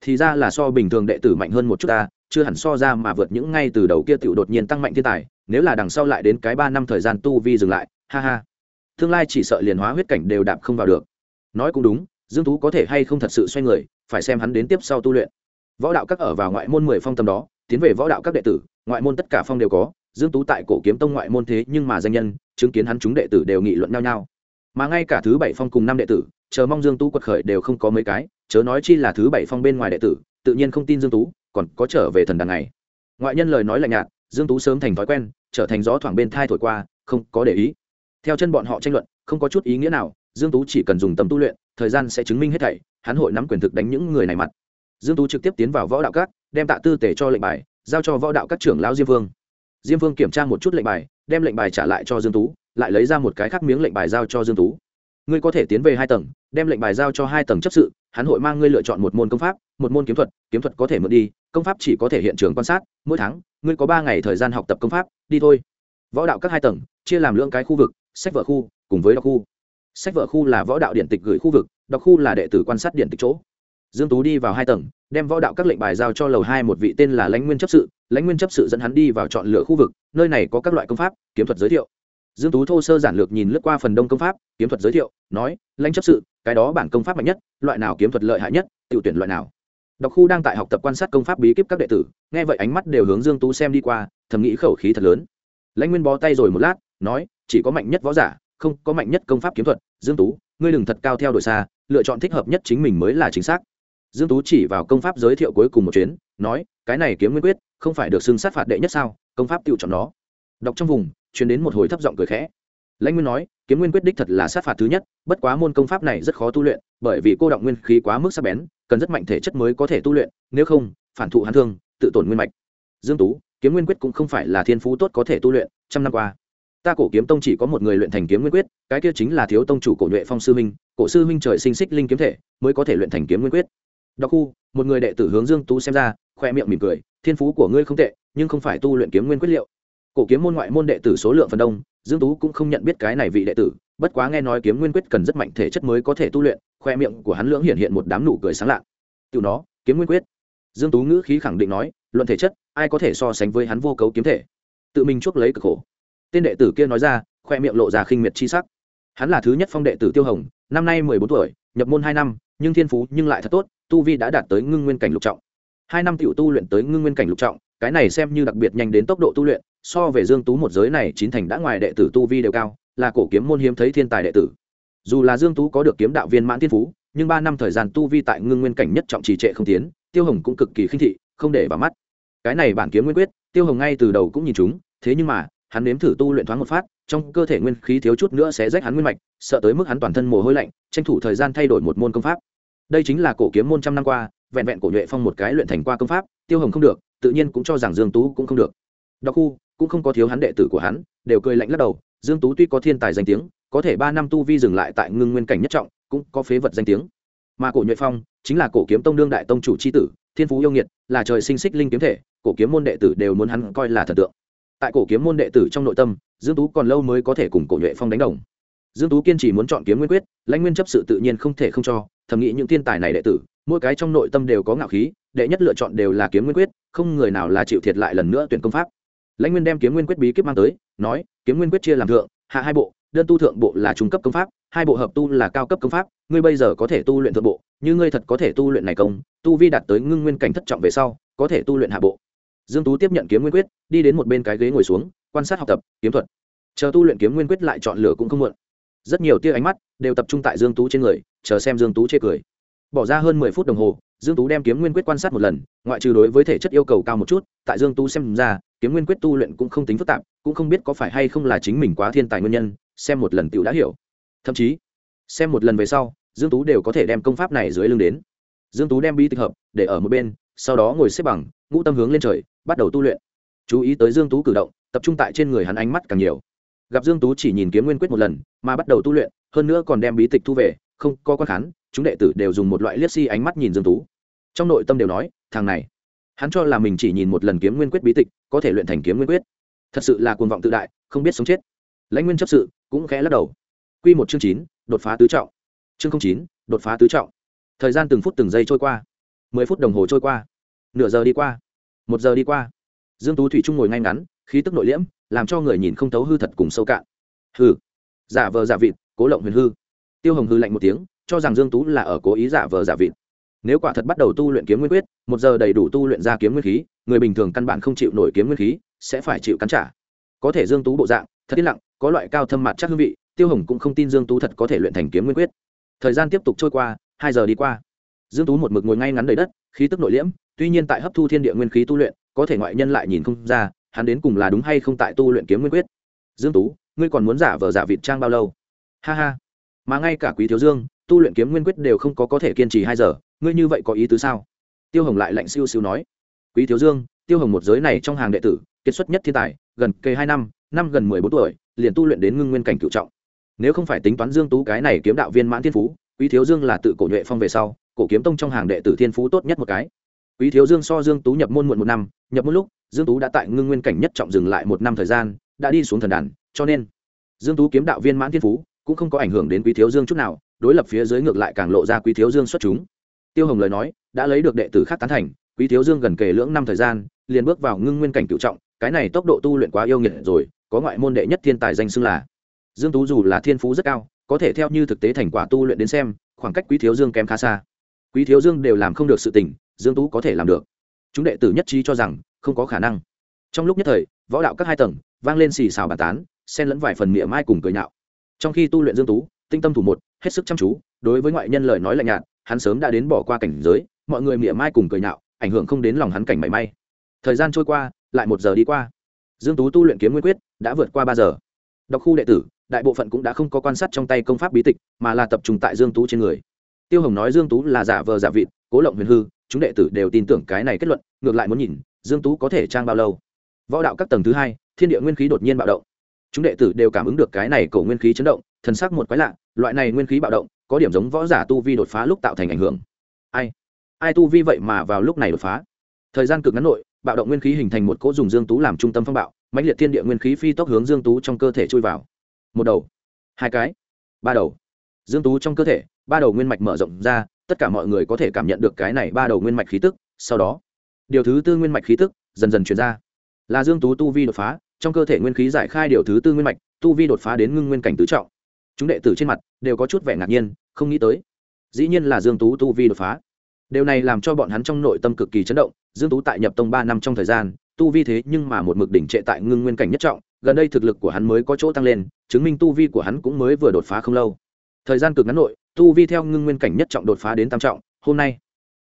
Thì ra là so bình thường đệ tử mạnh hơn một chút ta, chưa hẳn so ra mà vượt những ngay từ đầu kia tiểu đột nhiên tăng mạnh thiên tài, nếu là đằng sau lại đến cái ba năm thời gian tu vi dừng lại, ha ha. Tương lai chỉ sợ liền hóa huyết cảnh đều đạp không vào được. Nói cũng đúng, dương tú có thể hay không thật sự xoay người, phải xem hắn đến tiếp sau tu luyện. Võ đạo các ở vào ngoại môn mười phong tâm đó, tiến về võ đạo các đệ tử, ngoại môn tất cả phong đều có, dương tú tại cổ kiếm tông ngoại môn thế nhưng mà danh nhân, chứng kiến hắn chúng đệ tử đều nghị luận nhau nhau mà ngay cả thứ bảy phong cùng năm đệ tử, chờ mong dương tú quật khởi đều không có mấy cái, chớ nói chi là thứ bảy phong bên ngoài đệ tử, tự nhiên không tin dương tú, còn có trở về thần đằng này. Ngoại nhân lời nói lạnh nhạt, dương tú sớm thành thói quen, trở thành gió thoảng bên thai thổi qua, không có để ý. Theo chân bọn họ tranh luận, không có chút ý nghĩa nào, dương tú chỉ cần dùng tâm tu luyện, thời gian sẽ chứng minh hết thảy, hắn hội nắm quyền thực đánh những người này mặt. Dương tú trực tiếp tiến vào võ đạo các, đem tạ tư tể cho lệnh bài, giao cho võ đạo các trưởng lão diêm vương. Diêm vương kiểm tra một chút lệnh bài, đem lệnh bài trả lại cho dương tú lại lấy ra một cái khác miếng lệnh bài giao cho dương tú. Ngươi có thể tiến về hai tầng, đem lệnh bài giao cho hai tầng chấp sự, hắn hội mang ngươi lựa chọn một môn công pháp, một môn kiếm thuật kiếm thuật có thể mượn đi, công pháp chỉ có thể hiện trường quan sát, mỗi tháng, ngươi có ba ngày thời gian học tập công pháp, đi thôi. Võ đạo các hai tầng, chia làm lượng cái khu vực, sách vở khu, cùng với đọc khu. Sách vở khu là võ đạo điện tịch gửi khu vực, đọc khu là đệ tử quan sát điện tịch chỗ. Dương tú đi vào hai tầng, đem võ đạo các lệnh bài giao cho lầu hai một vị tên là lãnh nguyên chấp sự, lãnh nguyên chấp sự dẫn hắn đi vào chọn lựa khu vực, nơi này có các loại công pháp, kiếm thuật giới thiệu dương tú thô sơ giản lược nhìn lướt qua phần đông công pháp, kiếm thuật giới thiệu, nói, lãnh chấp sự, cái đó bản công pháp mạnh nhất, loại nào kiếm thuật lợi hại nhất tự tuyển loại nào? Đọc khu đang tại học tập quan sát công pháp bí kíp các đệ tử, nghe vậy ánh mắt đều hướng dương tú xem đi qua, thầm nghĩ khẩu khí thật lớn. Lãnh nguyên bó tay rồi một lát, nói, chỉ có mạnh nhất võ giả, không có mạnh nhất công pháp kiếm thuật, dương tú, ngươi đừng thật cao theo đuổi xa, lựa chọn thích hợp nhất chính mình mới là chính xác. Dương tú chỉ vào công pháp giới thiệu cuối cùng một chuyến, nói, cái này kiếm nguyên quyết, không phải được xưng sát phạt đệ nhất sao, công pháp tiêu chọn nó. Đọc trong vùng chuyển đến một hồi thấp giọng cười khẽ. Lãnh nguyên nói, kiếm nguyên quyết đích thật là sát phạt thứ nhất, bất quá môn công pháp này rất khó tu luyện, bởi vì cô động nguyên khí quá mức sắc bén, cần rất mạnh thể chất mới có thể tu luyện, nếu không, phản thụ hắn thương, tự tổn nguyên mạch. Dương tú, kiếm nguyên quyết cũng không phải là thiên phú tốt có thể tu luyện, trăm năm qua, ta cổ kiếm tông chỉ có một người luyện thành kiếm nguyên quyết, cái kia chính là thiếu tông chủ cổ nhuệ phong sư minh cổ sư minh trời sinh xích linh kiếm thể, mới có thể luyện thành kiếm nguyên quyết. Đọc khu, một người đệ tử hướng dương tú xem ra, khoe miệng mỉm cười, thiên phú của ngươi không tệ, nhưng không phải tu luyện kiếm nguyên quyết liệu cổ kiếm môn ngoại môn đệ tử số lượng phần đông, dương tú cũng không nhận biết cái này vị đệ tử, bất quá nghe nói kiếm nguyên quyết cần rất mạnh thể chất mới có thể tu luyện, khoe miệng của hắn lưỡng hiện hiện một đám nụ cười sáng lạ. Tiểu nó, kiếm nguyên quyết. Dương tú ngữ khí khẳng định nói, luận thể chất, ai có thể so sánh với hắn vô cấu kiếm thể? Tự mình chuốc lấy cực khổ. Tên đệ tử kia nói ra, khoe miệng lộ ra khinh miệt chi sắc. Hắn là thứ nhất phong đệ tử tiêu hồng, năm nay mười bốn tuổi, nhập môn hai năm, nhưng thiên phú nhưng lại thật tốt, tu vi đã đạt tới ngưng nguyên cảnh lục trọng. Hai năm tiểu tu luyện tới ngưng nguyên cảnh lục trọng, cái này xem như đặc biệt nhanh đến tốc độ tu luyện so về dương tú một giới này, chín thành đã ngoài đệ tử tu vi đều cao, là cổ kiếm môn hiếm thấy thiên tài đệ tử. Dù là dương tú có được kiếm đạo viên mãn thiên phú, nhưng ba năm thời gian tu vi tại ngưng nguyên cảnh nhất trọng trì trệ không tiến, tiêu hồng cũng cực kỳ khinh thị, không để vào mắt. Cái này bản kiếm nguyên quyết, tiêu hồng ngay từ đầu cũng nhìn chúng, thế nhưng mà, hắn nếm thử tu luyện thoáng một phát, trong cơ thể nguyên khí thiếu chút nữa sẽ rách hắn nguyên mạch, sợ tới mức hắn toàn thân mồ hôi lạnh, tranh thủ thời gian thay đổi một môn công pháp. Đây chính là cổ kiếm môn trăm năm qua, vẹn vẹn cổ nhuệ phong một cái luyện thành qua công pháp, tiêu hồng không được, tự nhiên cũng cho rằng dương tú cũng không được. Đọc khu cũng không có thiếu hắn đệ tử của hắn, đều cười lạnh lắc đầu, dương tú tuy có thiên tài danh tiếng, có thể ba năm tu vi dừng lại tại ngưng nguyên cảnh nhất trọng, cũng có phế vật danh tiếng. Mà cổ nhuệ phong chính là cổ kiếm tông đương đại tông chủ c tử, thiên phú yêu nghiệt, là trời sinh xích linh kiếm thể, cổ kiếm môn đệ tử đều muốn hắn coi là thần tượng. Tại cổ kiếm môn đệ tử trong nội tâm, dương tú còn lâu mới có thể cùng cổ nhuệ phong đánh đồng. Dương tú kiên trì muốn chọn kiếm nguyên quyết, lãnh nguyên chấp sự tự nhiên không thể không cho, thầm nghĩ những thiên tài này đệ tử, mỗi cái trong nội tâm đều có ngạo khí, đệ nhất lựa chọn đều là kiếm nguyên quyết, không người nào là chịu thiệt lại lần nữa tuyển công pháp lãnh nguyên đem kiếm nguyên quyết bí kíp mang tới, nói, kiếm nguyên quyết chia làm thượng, hạ hai bộ, đơn tu thượng bộ là trung cấp công pháp, hai bộ hợp tu là cao cấp công pháp, ngươi bây giờ có thể tu luyện thượng bộ, như ngươi thật có thể tu luyện này công, tu vi đạt tới ngưng nguyên cảnh thất trọng về sau, có thể tu luyện hạ bộ. Dương tú tiếp nhận kiếm nguyên quyết, đi đến một bên cái ghế ngồi xuống, quan sát học tập, kiếm thuật. Chờ tu luyện kiếm nguyên quyết lại chọn lửa cũng không muộn. Rất nhiều tia ánh mắt đều tập trung tại dương tú trên người, chờ xem dương tú chê cười. Bỏ ra hơn mười phút đồng hồ, dương tú đem kiếm nguyên quyết quan sát một lần, ngoại trừ đối với thể chất yêu cầu cao một chút, tại dương tú xem ra kiếm nguyên quyết tu luyện cũng không tính phức tạp, cũng không biết có phải hay không là chính mình quá thiên tài nguyên nhân, xem một lần tựu đã hiểu. Thậm chí, xem một lần về sau, dương tú đều có thể đem công pháp này dưới lưng đến. Dương tú đem bi tích hợp, để ở một bên, sau đó ngồi xếp bằng, ngũ tâm hướng lên trời, bắt đầu tu luyện. Chú ý tới dương tú cử động, tập trung tại trên người hắn ánh mắt càng nhiều. Gặp dương tú chỉ nhìn kiếm nguyên quyết một lần, mà bắt đầu tu luyện, hơn nữa còn đem bí tịch thu về, không có quan khán, chúng đệ tử đều dùng một loại liếc si ánh mắt nhìn dương tú. Trong nội tâm đều nói, thằng này hắn cho là mình chỉ nhìn một lần kiếm nguyên quyết bí tịch, có thể luyện thành kiếm nguyên quyết. Thật sự là cuồng vọng tự đại, không biết sống chết. Lãnh nguyên chấp sự, cũng khẽ lắc đầu. Quy một chương chín, đột phá tứ trọng. Chương chín, đột phá tứ trọng. Thời gian từng phút từng giây trôi qua. Mười phút đồng hồ trôi qua. Nửa giờ đi qua. Một giờ đi qua. Dương tú thủy trung ngồi ngay ngắn, khí tức nội liễm, làm cho người nhìn không thấu hư thật cùng sâu cạn. Hư giả vờ giả vịt, cố lộng huyền hư. Tiêu hồng hư lạnh một tiếng, cho rằng dương tú là ở cố ý giả vờ giả vịt nếu quả thật bắt đầu tu luyện kiếm nguyên quyết, một giờ đầy đủ tu luyện ra kiếm nguyên khí, người bình thường căn bản không chịu nổi kiếm nguyên khí, sẽ phải chịu cắn trả. Có thể dương tú bộ dạng, thật yên lặng, có loại cao thâm mặt chắc hương vị, tiêu hồng cũng không tin dương tú thật có thể luyện thành kiếm nguyên quyết. Thời gian tiếp tục trôi qua, hai giờ đi qua. Dương tú một mực ngồi ngay ngắn đầy đất, khí tức nội liễm, tuy nhiên tại hấp thu thiên địa nguyên khí tu luyện, có thể ngoại nhân lại nhìn không ra, hắn đến cùng là đúng hay không tại tu luyện kiếm nguyên quyết. Dương tú, ngươi còn muốn giả vờ giả vịt trang bao lâu? Ha ha. Mà ngay cả quý thiếu dương, tu luyện kiếm nguyên quyết đều không có có thể kiên trì hai giờ ngươi như vậy có ý tứ sao? Tiêu hồng lại lạnh siêu siêu nói. Quý thiếu dương, tiêu hồng một giới này trong hàng đệ tử, kiệt xuất nhất thiên tài, gần kề hai năm năm gần mười bốn tuổi, liền tu luyện đến ngưng nguyên cảnh cựu trọng. Nếu không phải tính toán dương tú cái này kiếm đạo viên mãn thiên phú, quý thiếu dương là tự cổ nhuệ phong về sau, cổ kiếm tông trong hàng đệ tử thiên phú tốt nhất một cái. Quý thiếu dương so dương tú nhập môn muộn một năm, nhập môn lúc, dương tú đã tại ngưng nguyên cảnh nhất trọng dừng lại một năm thời gian, đã đi xuống thần đàn, cho nên dương tú kiếm đạo viên mãn thiên phú cũng không có ảnh hưởng đến quý thiếu dương chút nào, đối lập phía dưới ngược lại càng lộ ra quý thiếu dương xuất chúng tiêu hồng lời nói, đã lấy được đệ tử khác tán thành, quý thiếu dương gần kề lưỡng năm thời gian, liền bước vào ngưng nguyên cảnh cựu trọng, cái này tốc độ tu luyện quá yêu nghiệt rồi, có ngoại môn đệ nhất thiên tài danh xưng là dương tú dù là thiên phú rất cao, có thể theo như thực tế thành quả tu luyện đến xem, khoảng cách quý thiếu dương kém khá xa. Quý thiếu dương đều làm không được sự tình, dương tú có thể làm được. Chúng đệ tử nhất trí cho rằng, không có khả năng. Trong lúc nhất thời, võ đạo các hai tầng, vang lên xì xào bàn tán, xen lẫn vài phần miệng mai cùng cười nhạo. Trong khi tu luyện dương tú, tinh tâm thủ một, hết sức chăm chú, đối với ngoại nhân lời nói lạnh nhạt hắn sớm đã đến bỏ qua cảnh giới, mọi người mỉa mai cùng cười nhạo, ảnh hưởng không đến lòng hắn cảnh mảy may. Thời gian trôi qua, lại một giờ đi qua. Dương tú tu luyện kiếm nguyên quyết đã vượt qua ba giờ. Đọc khu đệ tử, đại bộ phận cũng đã không có quan sát trong tay công pháp bí tịch, mà là tập trung tại dương tú trên người. Tiêu hồng nói dương tú là giả vờ giả vịt, cố lộng huyền hư, chúng đệ tử đều tin tưởng cái này kết luận, ngược lại muốn nhìn, dương tú có thể trang bao lâu. Võ đạo các tầng thứ hai, thiên địa nguyên khí đột nhiên bạo động. Chúng đệ tử đều cảm ứng được cái này cổ nguyên khí chấn động, thần sắc một quái lạ, loại này nguyên khí bạo động có điểm giống võ giả tu vi đột phá lúc tạo thành ảnh hưởng. Ai? Ai tu vi vậy mà vào lúc này đột phá? Thời gian cực ngắn nội, bạo động nguyên khí hình thành một cỗ dùng dương tú làm trung tâm phong bạo, mãnh liệt thiên địa nguyên khí phi tốc hướng dương tú trong cơ thể chui vào. Một đầu, hai cái, ba đầu. Dương tú trong cơ thể, ba đầu nguyên mạch mở rộng ra, tất cả mọi người có thể cảm nhận được cái này ba đầu nguyên mạch khí tức. Sau đó, điều thứ tư nguyên mạch khí tức dần dần chuyển ra. Là dương tú tu vi đột phá, trong cơ thể nguyên khí giải khai điều thứ tư nguyên mạch, tu vi đột phá đến ngưng nguyên cảnh tứ trọng chúng đệ tử trên mặt đều có chút vẻ ngạc nhiên, không nghĩ tới. Dĩ nhiên là dương tú tu vi đột phá. Điều này làm cho bọn hắn trong nội tâm cực kỳ chấn động, dương tú tại nhập tông ba năm trong thời gian, tu vi thế nhưng mà một mực đỉnh trệ tại ngưng nguyên cảnh nhất trọng, gần đây thực lực của hắn mới có chỗ tăng lên, chứng minh tu vi của hắn cũng mới vừa đột phá không lâu. Thời gian cực ngắn nội, tu vi theo ngưng nguyên cảnh nhất trọng đột phá đến tam trọng, hôm nay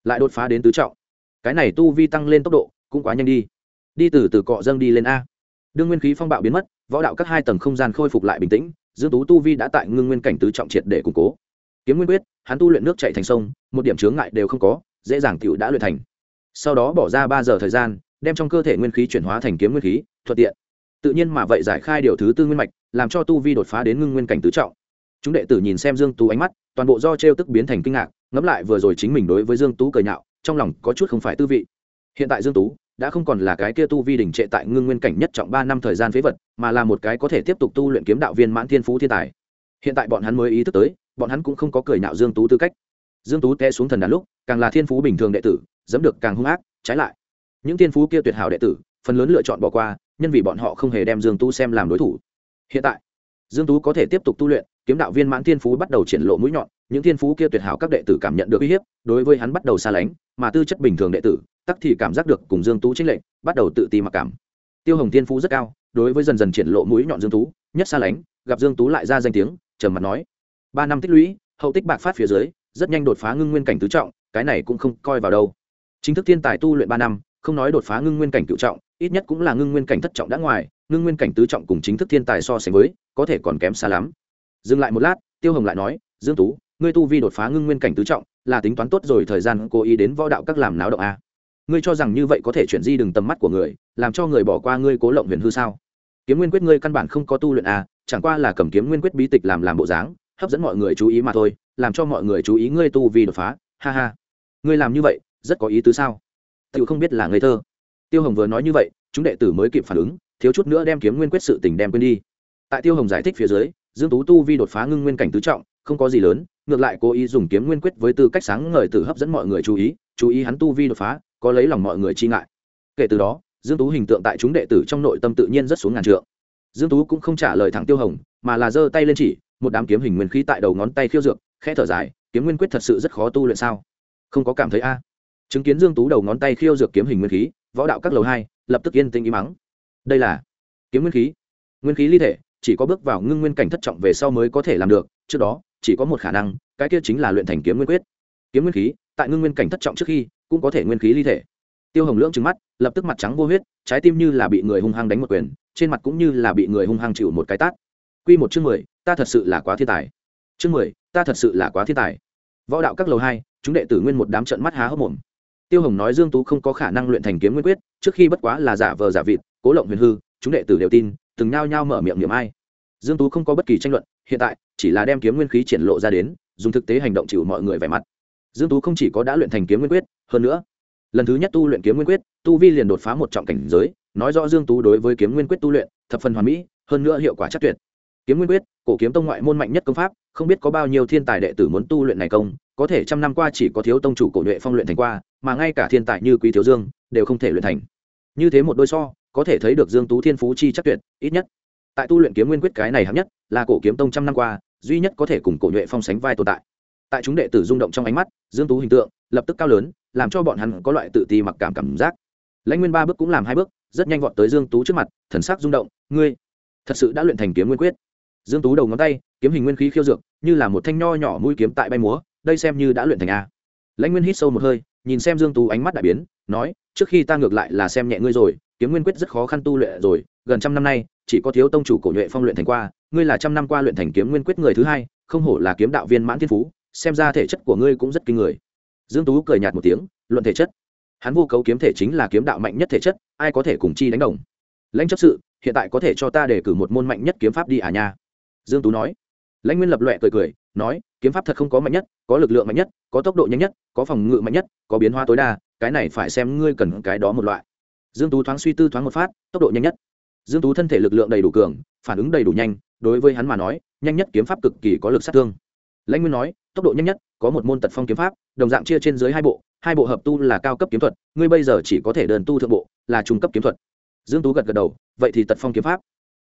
lại đột phá đến tứ trọng. Cái này tu vi tăng lên tốc độ cũng quá nhanh đi. Đi từ từ cọ dâng đi lên a. Đương nguyên khí phong bạo biến mất, võ đạo các hai tầng không gian khôi phục lại bình tĩnh dương tú tu vi đã tại ngưng nguyên cảnh tứ trọng triệt để củng cố. Kiếm nguyên quyết, hắn tu luyện nước chạy thành sông, một điểm chướng ngại đều không có, dễ dàng tiểu đã luyện thành. Sau đó bỏ ra ba giờ thời gian, đem trong cơ thể nguyên khí chuyển hóa thành kiếm nguyên khí, thuận tiện. Tự nhiên mà vậy giải khai điều thứ tư nguyên mạch, làm cho tu vi đột phá đến ngưng nguyên cảnh tứ trọng. Chúng đệ tử nhìn xem dương tú ánh mắt, toàn bộ do trêu tức biến thành kinh ngạc, ngẫm lại vừa rồi chính mình đối với dương tú cười nhạo, trong lòng có chút không phải tư vị. Hiện tại dương tú đã không còn là cái kia tu vi đỉnh trệ tại ngưng nguyên cảnh nhất trọng ba năm thời gian phế vật, mà là một cái có thể tiếp tục tu luyện kiếm đạo viên mãn thiên phú thiên tài. Hiện tại bọn hắn mới ý thức tới, bọn hắn cũng không có cười nhạo dương tú tư cách. Dương tú té xuống thần đàn lúc, càng là thiên phú bình thường đệ tử, dẫm được càng hung ác, trái lại. Những thiên phú kia tuyệt hảo đệ tử, phần lớn lựa chọn bỏ qua, nhân vì bọn họ không hề đem dương tú xem làm đối thủ. Hiện tại, dương tú có thể tiếp tục tu luyện, kiếm đạo viên mãn thiên phú bắt đầu triển lộ mũi nhọn những thiên phú kia tuyệt hảo các đệ tử cảm nhận được uy hiếp, đối với hắn bắt đầu xa lánh, mà tư chất bình thường đệ tử, tắc thì cảm giác được cùng dương tú chính lệnh bắt đầu tự ti mặc cảm. Tiêu hồng thiên phú rất cao, đối với dần dần triển lộ mũi nhọn dương tú, nhất xa lánh, gặp dương tú lại ra danh tiếng, trầm mặt nói, ba năm tích lũy, hậu tích bạc phát phía dưới, rất nhanh đột phá ngưng nguyên cảnh tứ trọng, cái này cũng không coi vào đâu. Chính thức thiên tài tu luyện ba năm, không nói đột phá ngưng nguyên cảnh cựu trọng, ít nhất cũng là ngưng nguyên cảnh thất trọng đã ngoài, ngưng nguyên cảnh tứ trọng cùng chính thức thiên tài so sánh với, có thể còn kém xa lắm. Dừng lại một lát, tiêu hồng lại nói, dương tú ngươi tu vi đột phá ngưng nguyên cảnh tứ trọng, là tính toán tốt rồi, thời gian cố ý đến võ đạo các làm náo động a. Ngươi cho rằng như vậy có thể chuyển di đừng tầm mắt của người, làm cho người bỏ qua ngươi cố lộng huyền hư sao? Kiếm nguyên quyết ngươi căn bản không có tu luyện a, chẳng qua là cầm kiếm nguyên quyết bí tịch làm làm bộ dáng, hấp dẫn mọi người chú ý mà thôi, làm cho mọi người chú ý ngươi tu vi đột phá. Ha ha. Ngươi làm như vậy, rất có ý tứ sao? Tự không biết là ngây thơ. Tiêu hồng vừa nói như vậy, chúng đệ tử mới kịp phản ứng, thiếu chút nữa đem kiếm nguyên quyết sự tình đem quên đi. Tại tiêu hồng giải thích phía dưới, dương tú tu vi đột phá ngưng nguyên cảnh tứ trọng không có gì lớn, ngược lại cố ý dùng kiếm nguyên quyết với tư cách sáng ngời tử hấp dẫn mọi người chú ý chú ý hắn tu vi đột phá, có lấy lòng mọi người chi ngại. Kể từ đó, dương tú hình tượng tại chúng đệ tử trong nội tâm tự nhiên rất xuống ngàn trượng. Dương tú cũng không trả lời thẳng tiêu hồng, mà là giơ tay lên chỉ, một đám kiếm hình nguyên khí tại đầu ngón tay khiêu dược, khẽ thở dài, kiếm nguyên quyết thật sự rất khó tu luyện sao? Không có cảm thấy a. Chứng kiến dương tú đầu ngón tay khiêu dược kiếm hình nguyên khí, võ đạo các lầu hai, lập tức yên tĩnh ý mắng. Đây là kiếm nguyên khí. Nguyên khí ly thể, chỉ có bước vào ngưng nguyên cảnh thất trọng về sau mới có thể làm được, trước đó chỉ có một khả năng, cái kia chính là luyện thành kiếm nguyên quyết. Kiếm nguyên khí, tại ngưng nguyên cảnh thất trọng trước khi, cũng có thể nguyên khí ly thể. Tiêu hồng lưỡng trừng mắt, lập tức mặt trắng vô huyết, trái tim như là bị người hung hăng đánh một quyền, trên mặt cũng như là bị người hung hăng chịu một cái tát. Quy một chương mười, ta thật sự là quá thiên tài. Chương mười, ta thật sự là quá thiên tài. Võ đạo các lầu hai, chúng đệ tử nguyên một đám trận mắt há hốc mồm. Tiêu hồng nói dương tú không có khả năng luyện thành kiếm nguyên quyết, trước khi bất quá là giả vờ giả vịt, cố lộng huyền hư, chúng đệ tử đều tin, từng nhao nhao mở miệng niệm ai dương tú không có bất kỳ tranh luận, hiện tại, chỉ là đem kiếm nguyên khí triển lộ ra đến, dùng thực tế hành động chịu mọi người vẻ mặt. Dương tú không chỉ có đã luyện thành kiếm nguyên quyết, hơn nữa, lần thứ nhất tu luyện kiếm nguyên quyết, tu vi liền đột phá một trọng cảnh giới, nói rõ dương tú đối với kiếm nguyên quyết tu luyện, thập phần hoàn mỹ, hơn nữa hiệu quả chắc tuyệt. Kiếm nguyên quyết, cổ kiếm tông ngoại môn mạnh nhất công pháp, không biết có bao nhiêu thiên tài đệ tử muốn tu luyện này công, có thể trăm năm qua chỉ có thiếu tông chủ cổ nhuệ phong luyện thành qua, mà ngay cả thiên tài như quý thiếu dương, đều không thể luyện thành. Như thế một đôi so, có thể thấy được dương tú thiên phú chi chắc tuyệt, ít nhất tại tu luyện kiếm nguyên quyết cái này hạng nhất là cổ kiếm tông trăm năm qua, duy nhất có thể cùng cổ nhuệ phong sánh vai tồn tại. Tại chúng đệ tử rung động trong ánh mắt, dương tú hình tượng lập tức cao lớn, làm cho bọn hắn có loại tự ti mặc cảm cảm giác. Lãnh nguyên ba bước cũng làm hai bước, rất nhanh vọt tới dương tú trước mặt, thần sắc rung động, ngươi thật sự đã luyện thành kiếm nguyên quyết. Dương tú đầu ngón tay, kiếm hình nguyên khí khiêu dược, như là một thanh nho nhỏ mũi kiếm tại bay múa, đây xem như đã luyện thành a. Lãnh nguyên hít sâu một hơi, nhìn xem dương tú ánh mắt đại biến, nói, trước khi ta ngược lại là xem nhẹ ngươi rồi, kiếm nguyên quyết rất khó khăn tu luyện rồi, gần trăm năm nay chỉ có thiếu tông chủ cổ nhuệ phong luyện thành qua, ngươi là trăm năm qua luyện thành kiếm nguyên quyết người thứ hai, không hổ là kiếm đạo viên mãn thiên phú, xem ra thể chất của ngươi cũng rất kinh người. Dương tú cười nhạt một tiếng, luận thể chất. Hắn vô cấu kiếm thể chính là kiếm đạo mạnh nhất thể chất, ai có thể cùng chi đánh đồng? Lãnh chấp sự, hiện tại có thể cho ta đề cử một môn mạnh nhất kiếm pháp đi à nha? Dương tú nói. Lãnh nguyên lập loẹ cười cười, nói, kiếm pháp thật không có mạnh nhất, có lực lượng mạnh nhất, có tốc độ nhanh nhất, có phòng ngự mạnh nhất, có biến hóa tối đa, cái này phải xem ngươi cần cái đó một loại. Dương tú thoáng suy tư thoáng một phát, tốc độ nhanh nhất dương tú thân thể lực lượng đầy đủ cường, phản ứng đầy đủ nhanh, đối với hắn mà nói, nhanh nhất kiếm pháp cực kỳ có lực sát thương. Lãnh nguyên nói, tốc độ nhanh nhất, có một môn tật phong kiếm pháp, đồng dạng chia trên dưới hai bộ hai bộ hợp tu là cao cấp kiếm thuật, ngươi bây giờ chỉ có thể đơn tu thượng bộ, là trung cấp kiếm thuật. Dương tú gật gật đầu, vậy thì tật phong kiếm pháp.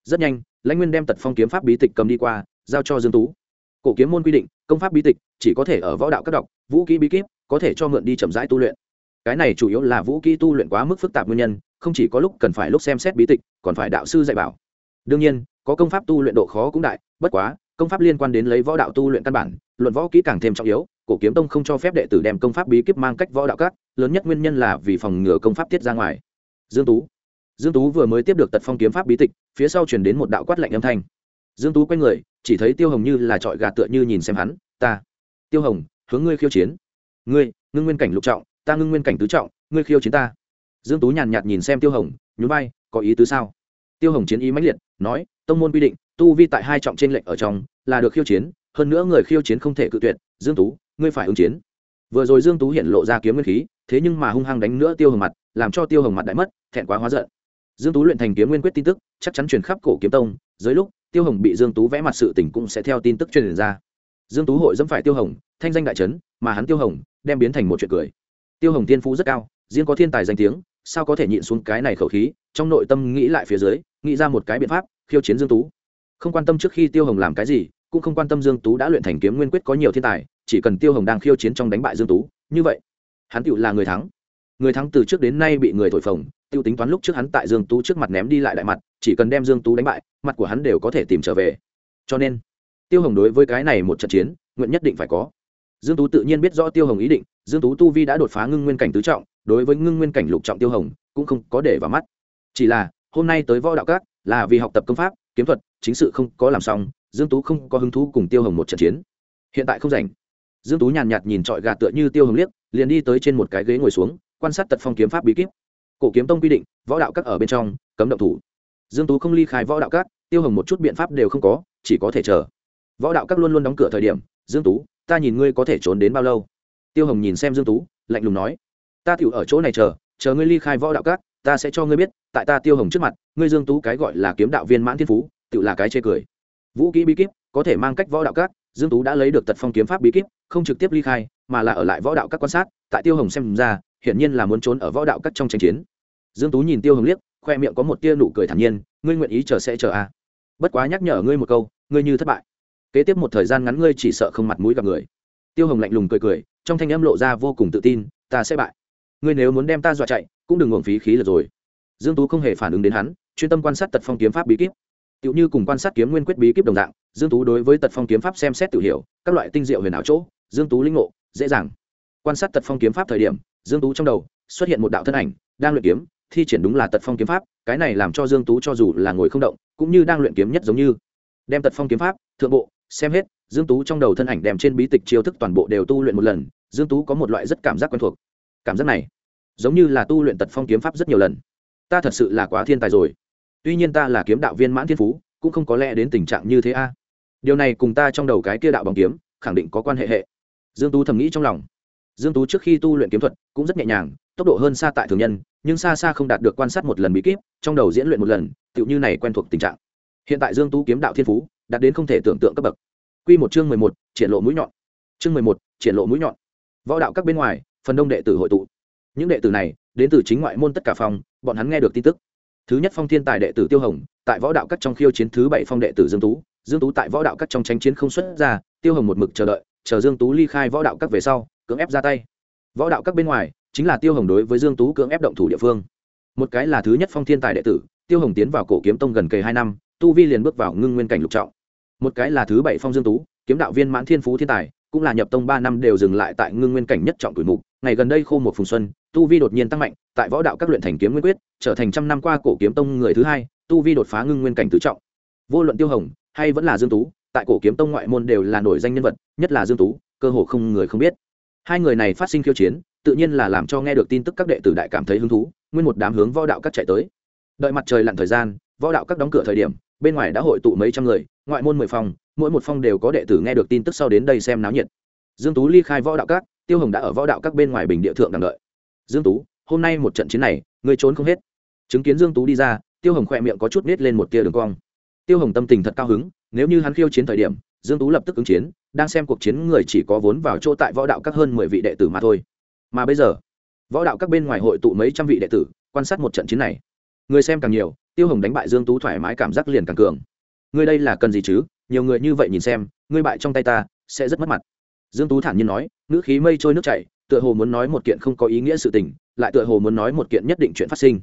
Rất nhanh, lãnh nguyên đem tật phong kiếm pháp bí tịch cầm đi qua, giao cho dương tú. Cổ kiếm môn quy định, công pháp bí tịch, chỉ có thể ở võ đạo các đọc, vũ kỹ bí kíp, có thể cho mượn đi chậm rãi tu luyện. Cái này chủ yếu là vũ kỹ tu luyện quá mức phức tạp nguyên nhân không chỉ có lúc cần phải lúc xem xét bí tịch, còn phải đạo sư dạy bảo. Đương nhiên, có công pháp tu luyện độ khó cũng đại, bất quá, công pháp liên quan đến lấy võ đạo tu luyện căn bản, luận võ kỹ càng thêm trọng yếu, cổ kiếm tông không cho phép đệ tử đem công pháp bí kíp mang cách võ đạo các, lớn nhất nguyên nhân là vì phòng ngừa công pháp tiết ra ngoài. Dương tú. Dương tú vừa mới tiếp được tật phong kiếm pháp bí tịch, phía sau truyền đến một đạo quát lạnh âm thanh. Dương tú quay người, chỉ thấy tiêu hồng như là trọi gà tựa như nhìn xem hắn, ta, tiêu hồng, hướng ngươi khiêu chiến. Ngươi, ngưng nguyên cảnh lục trọng, ta ngưng nguyên cảnh tứ trọng, ngươi khiêu chiến ta dương tú nhàn nhạt nhìn xem tiêu hồng, nhún vai, có ý tứ sao? Tiêu hồng chiến ý mãnh liệt, nói, tông môn quy định, tu vi tại hai trọng trên lệnh ở trong là được khiêu chiến, hơn nữa người khiêu chiến không thể cự tuyệt. Dương tú, ngươi phải ứng chiến. Vừa rồi dương tú hiện lộ ra kiếm nguyên khí, thế nhưng mà hung hăng đánh nữa tiêu hồng mặt, làm cho tiêu hồng mặt đại mất, thẹn quá hóa giận. Dương tú luyện thành kiếm nguyên quyết tin tức, chắc chắn truyền khắp cổ kiếm tông, dưới lúc, tiêu hồng bị dương tú vẽ mặt sự tình cũng sẽ theo tin tức truyền ra. Dương tú hội dẫm phải tiêu hồng, thanh danh đại trấn mà hắn tiêu hồng đem biến thành một chuyện cười. Tiêu hồng tiên phú rất cao riêng có thiên tài danh tiếng, sao có thể nhịn xuống cái này khẩu khí, trong nội tâm nghĩ lại phía dưới, nghĩ ra một cái biện pháp, khiêu chiến dương tú. Không quan tâm trước khi tiêu hồng làm cái gì, cũng không quan tâm dương tú đã luyện thành kiếm nguyên quyết có nhiều thiên tài, chỉ cần tiêu hồng đang khiêu chiến trong đánh bại dương tú, như vậy, hắn tựu là người thắng. Người thắng từ trước đến nay bị người thổi phồng tiêu tính toán lúc trước hắn tại dương tú trước mặt ném đi lại đại mặt, chỉ cần đem dương tú đánh bại, mặt của hắn đều có thể tìm trở về. Cho nên, tiêu hồng đối với cái này một trận chiến, nguyện nhất định phải có. Dương tú tự nhiên biết rõ tiêu hồng ý định, dương tú tu vi đã đột phá ngưng nguyên cảnh tứ trọng đối với ngưng nguyên cảnh lục trọng tiêu hồng cũng không có để vào mắt. Chỉ là, hôm nay tới võ đạo các, là vì học tập công pháp, kiếm thuật, chính sự không có làm xong, dương tú không có hứng thú cùng tiêu hồng một trận chiến. Hiện tại không rảnh. Dương tú nhàn nhạt nhìn trọi gà tựa như tiêu hồng liếc, liền đi tới trên một cái ghế ngồi xuống, quan sát tật phong kiếm pháp bí kíp. Cổ kiếm tông quy định, võ đạo các ở bên trong, cấm động thủ. Dương tú không ly khai võ đạo các, tiêu hồng một chút biện pháp đều không có, chỉ có thể chờ. Võ đạo các luôn luôn đóng cửa thời điểm, dương tú, ta nhìn ngươi có thể trốn đến bao lâu? Tiêu hồng nhìn xem dương tú, lạnh lùng nói ta tiểu ở chỗ này chờ chờ ngươi ly khai võ đạo các, ta sẽ cho ngươi biết, tại ta tiêu hồng trước mặt, ngươi dương tú cái gọi là kiếm đạo viên mãn thiên phú tự là cái chê cười. Vũ kỹ bí kíp, có thể mang cách võ đạo các, dương tú đã lấy được tật phong kiếm pháp bí kíp, không trực tiếp ly khai, mà là ở lại võ đạo các quan sát, tại tiêu hồng xem ra, hiển nhiên là muốn trốn ở võ đạo các trong tranh chiến. Dương tú nhìn tiêu hồng liếc, khoe miệng có một tia nụ cười thản nhiên, ngươi nguyện ý chờ sẽ chờ a à. bất quá nhắc nhở ngươi một câu, ngươi như thất bại. Kế tiếp một thời gian ngắn ngươi chỉ sợ không mặt mũi gặp người. Tiêu hồng lạnh lùng cười cười, trong thanh âm lộ ra vô cùng tự tin, ta sẽ bại ngươi nếu muốn đem ta dọa chạy, cũng đừng uổng phí khí lực rồi. Dương tú không hề phản ứng đến hắn, chuyên tâm quan sát tật phong kiếm pháp bí kíp. Tựu như cùng quan sát kiếm nguyên quyết bí kíp đồng dạng, dương tú đối với tật phong kiếm pháp xem xét tự hiểu, các loại tinh diệu huyền ảo chỗ, dương tú linh ngộ, dễ dàng. Quan sát tật phong kiếm pháp thời điểm, dương tú trong đầu xuất hiện một đạo thân ảnh, đang luyện kiếm, thi triển đúng là tật phong kiếm pháp, cái này làm cho dương tú cho dù là ngồi không động, cũng như đang luyện kiếm nhất giống như. Đem tật phong kiếm pháp, thượng bộ, xem hết, dương tú trong đầu thân ảnh đem trên bí tịch chiêu thức toàn bộ đều tu luyện một lần, dương tú có một loại rất cảm giác quen thuộc cảm giác này giống như là tu luyện tật phong kiếm pháp rất nhiều lần. Ta thật sự là quá thiên tài rồi. Tuy nhiên ta là kiếm đạo viên mãn thiên phú cũng không có lẽ đến tình trạng như thế a. Điều này cùng ta trong đầu cái kia đạo bằng kiếm khẳng định có quan hệ hệ. Dương tú thầm nghĩ trong lòng. Dương tú trước khi tu luyện kiếm thuật cũng rất nhẹ nhàng tốc độ hơn xa tại thường nhân nhưng xa xa không đạt được quan sát một lần bí kíp trong đầu diễn luyện một lần tựu như này quen thuộc tình trạng. Hiện tại dương tú kiếm đạo thiên phú đạt đến không thể tưởng tượng cấp bậc. Quy một chương mười một, triển lộ mũi nhọn. Chương mười một, triển lộ mũi nhọn. Võ đạo các bên ngoài phần đông đệ tử hội tụ. Những đệ tử này, đến từ chính ngoại môn tất cả phòng bọn hắn nghe được tin tức. Thứ nhất phong thiên tài đệ tử tiêu hồng, tại võ đạo các trong khiêu chiến thứ bảy phong đệ tử dương tú. Dương tú tại võ đạo các trong tranh chiến không xuất ra, tiêu hồng một mực chờ đợi, chờ dương tú ly khai võ đạo các về sau, cưỡng ép ra tay. Võ đạo các bên ngoài, chính là tiêu hồng đối với dương tú cưỡng ép động thủ địa phương. Một cái là thứ nhất phong thiên tài đệ tử, tiêu hồng tiến vào cổ kiếm tông gần kề hai năm, tu vi liền bước vào ngưng nguyên cảnh lục trọng. Một cái là thứ bảy phong dương tú, kiếm đạo viên mãn thiên phú thiên tài, cũng là nhập tông ba năm đều dừng lại tại ngưng nguyên cảnh nhất trọng tuổi mục ngày gần đây khô một phùng xuân, tu vi đột nhiên tăng mạnh, tại võ đạo các luyện thành kiếm nguyên quyết, trở thành trăm năm qua cổ kiếm tông người thứ hai, tu vi đột phá ngưng nguyên cảnh tứ trọng. Vô luận tiêu hồng, hay vẫn là dương tú, tại cổ kiếm tông ngoại môn đều là nổi danh nhân vật, nhất là dương tú, cơ hồ không người không biết. Hai người này phát sinh khiêu chiến, tự nhiên là làm cho nghe được tin tức các đệ tử đại cảm thấy hứng thú, nguyên một đám hướng võ đạo các chạy tới. Đợi mặt trời lặn thời gian, võ đạo các đóng cửa thời điểm, bên ngoài đã hội tụ mấy trăm người, ngoại môn mười phòng, mỗi một phòng đều có đệ tử nghe được tin tức sau đến đây xem náo nhiệt. Dương tú ly khai võ đạo các tiêu hồng đã ở võ đạo các bên ngoài bình địa thượng đang đợi. Dương tú, hôm nay một trận chiến này, ngươi trốn không hết. Chứng kiến dương tú đi ra, tiêu hồng khoe miệng có chút nết lên một tia đường cong. Tiêu hồng tâm tình thật cao hứng, nếu như hắn khiêu chiến thời điểm, dương tú lập tức ứng chiến, đang xem cuộc chiến người chỉ có vốn vào chỗ tại võ đạo các hơn mười vị đệ tử mà thôi. Mà bây giờ, võ đạo các bên ngoài hội tụ mấy trăm vị đệ tử, quan sát một trận chiến này. Người xem càng nhiều, tiêu hồng đánh bại dương tú thoải mái cảm giác liền càng cường. Ngươi đây là cần gì chứ? Nhiều người như vậy nhìn xem ngươi bại trong tay ta, sẽ rất mất mặt dương tú thản nhiên nói, ngữ khí mây trôi nước chảy, tựa hồ muốn nói một kiện không có ý nghĩa sự tình, lại tựa hồ muốn nói một kiện nhất định chuyện phát sinh.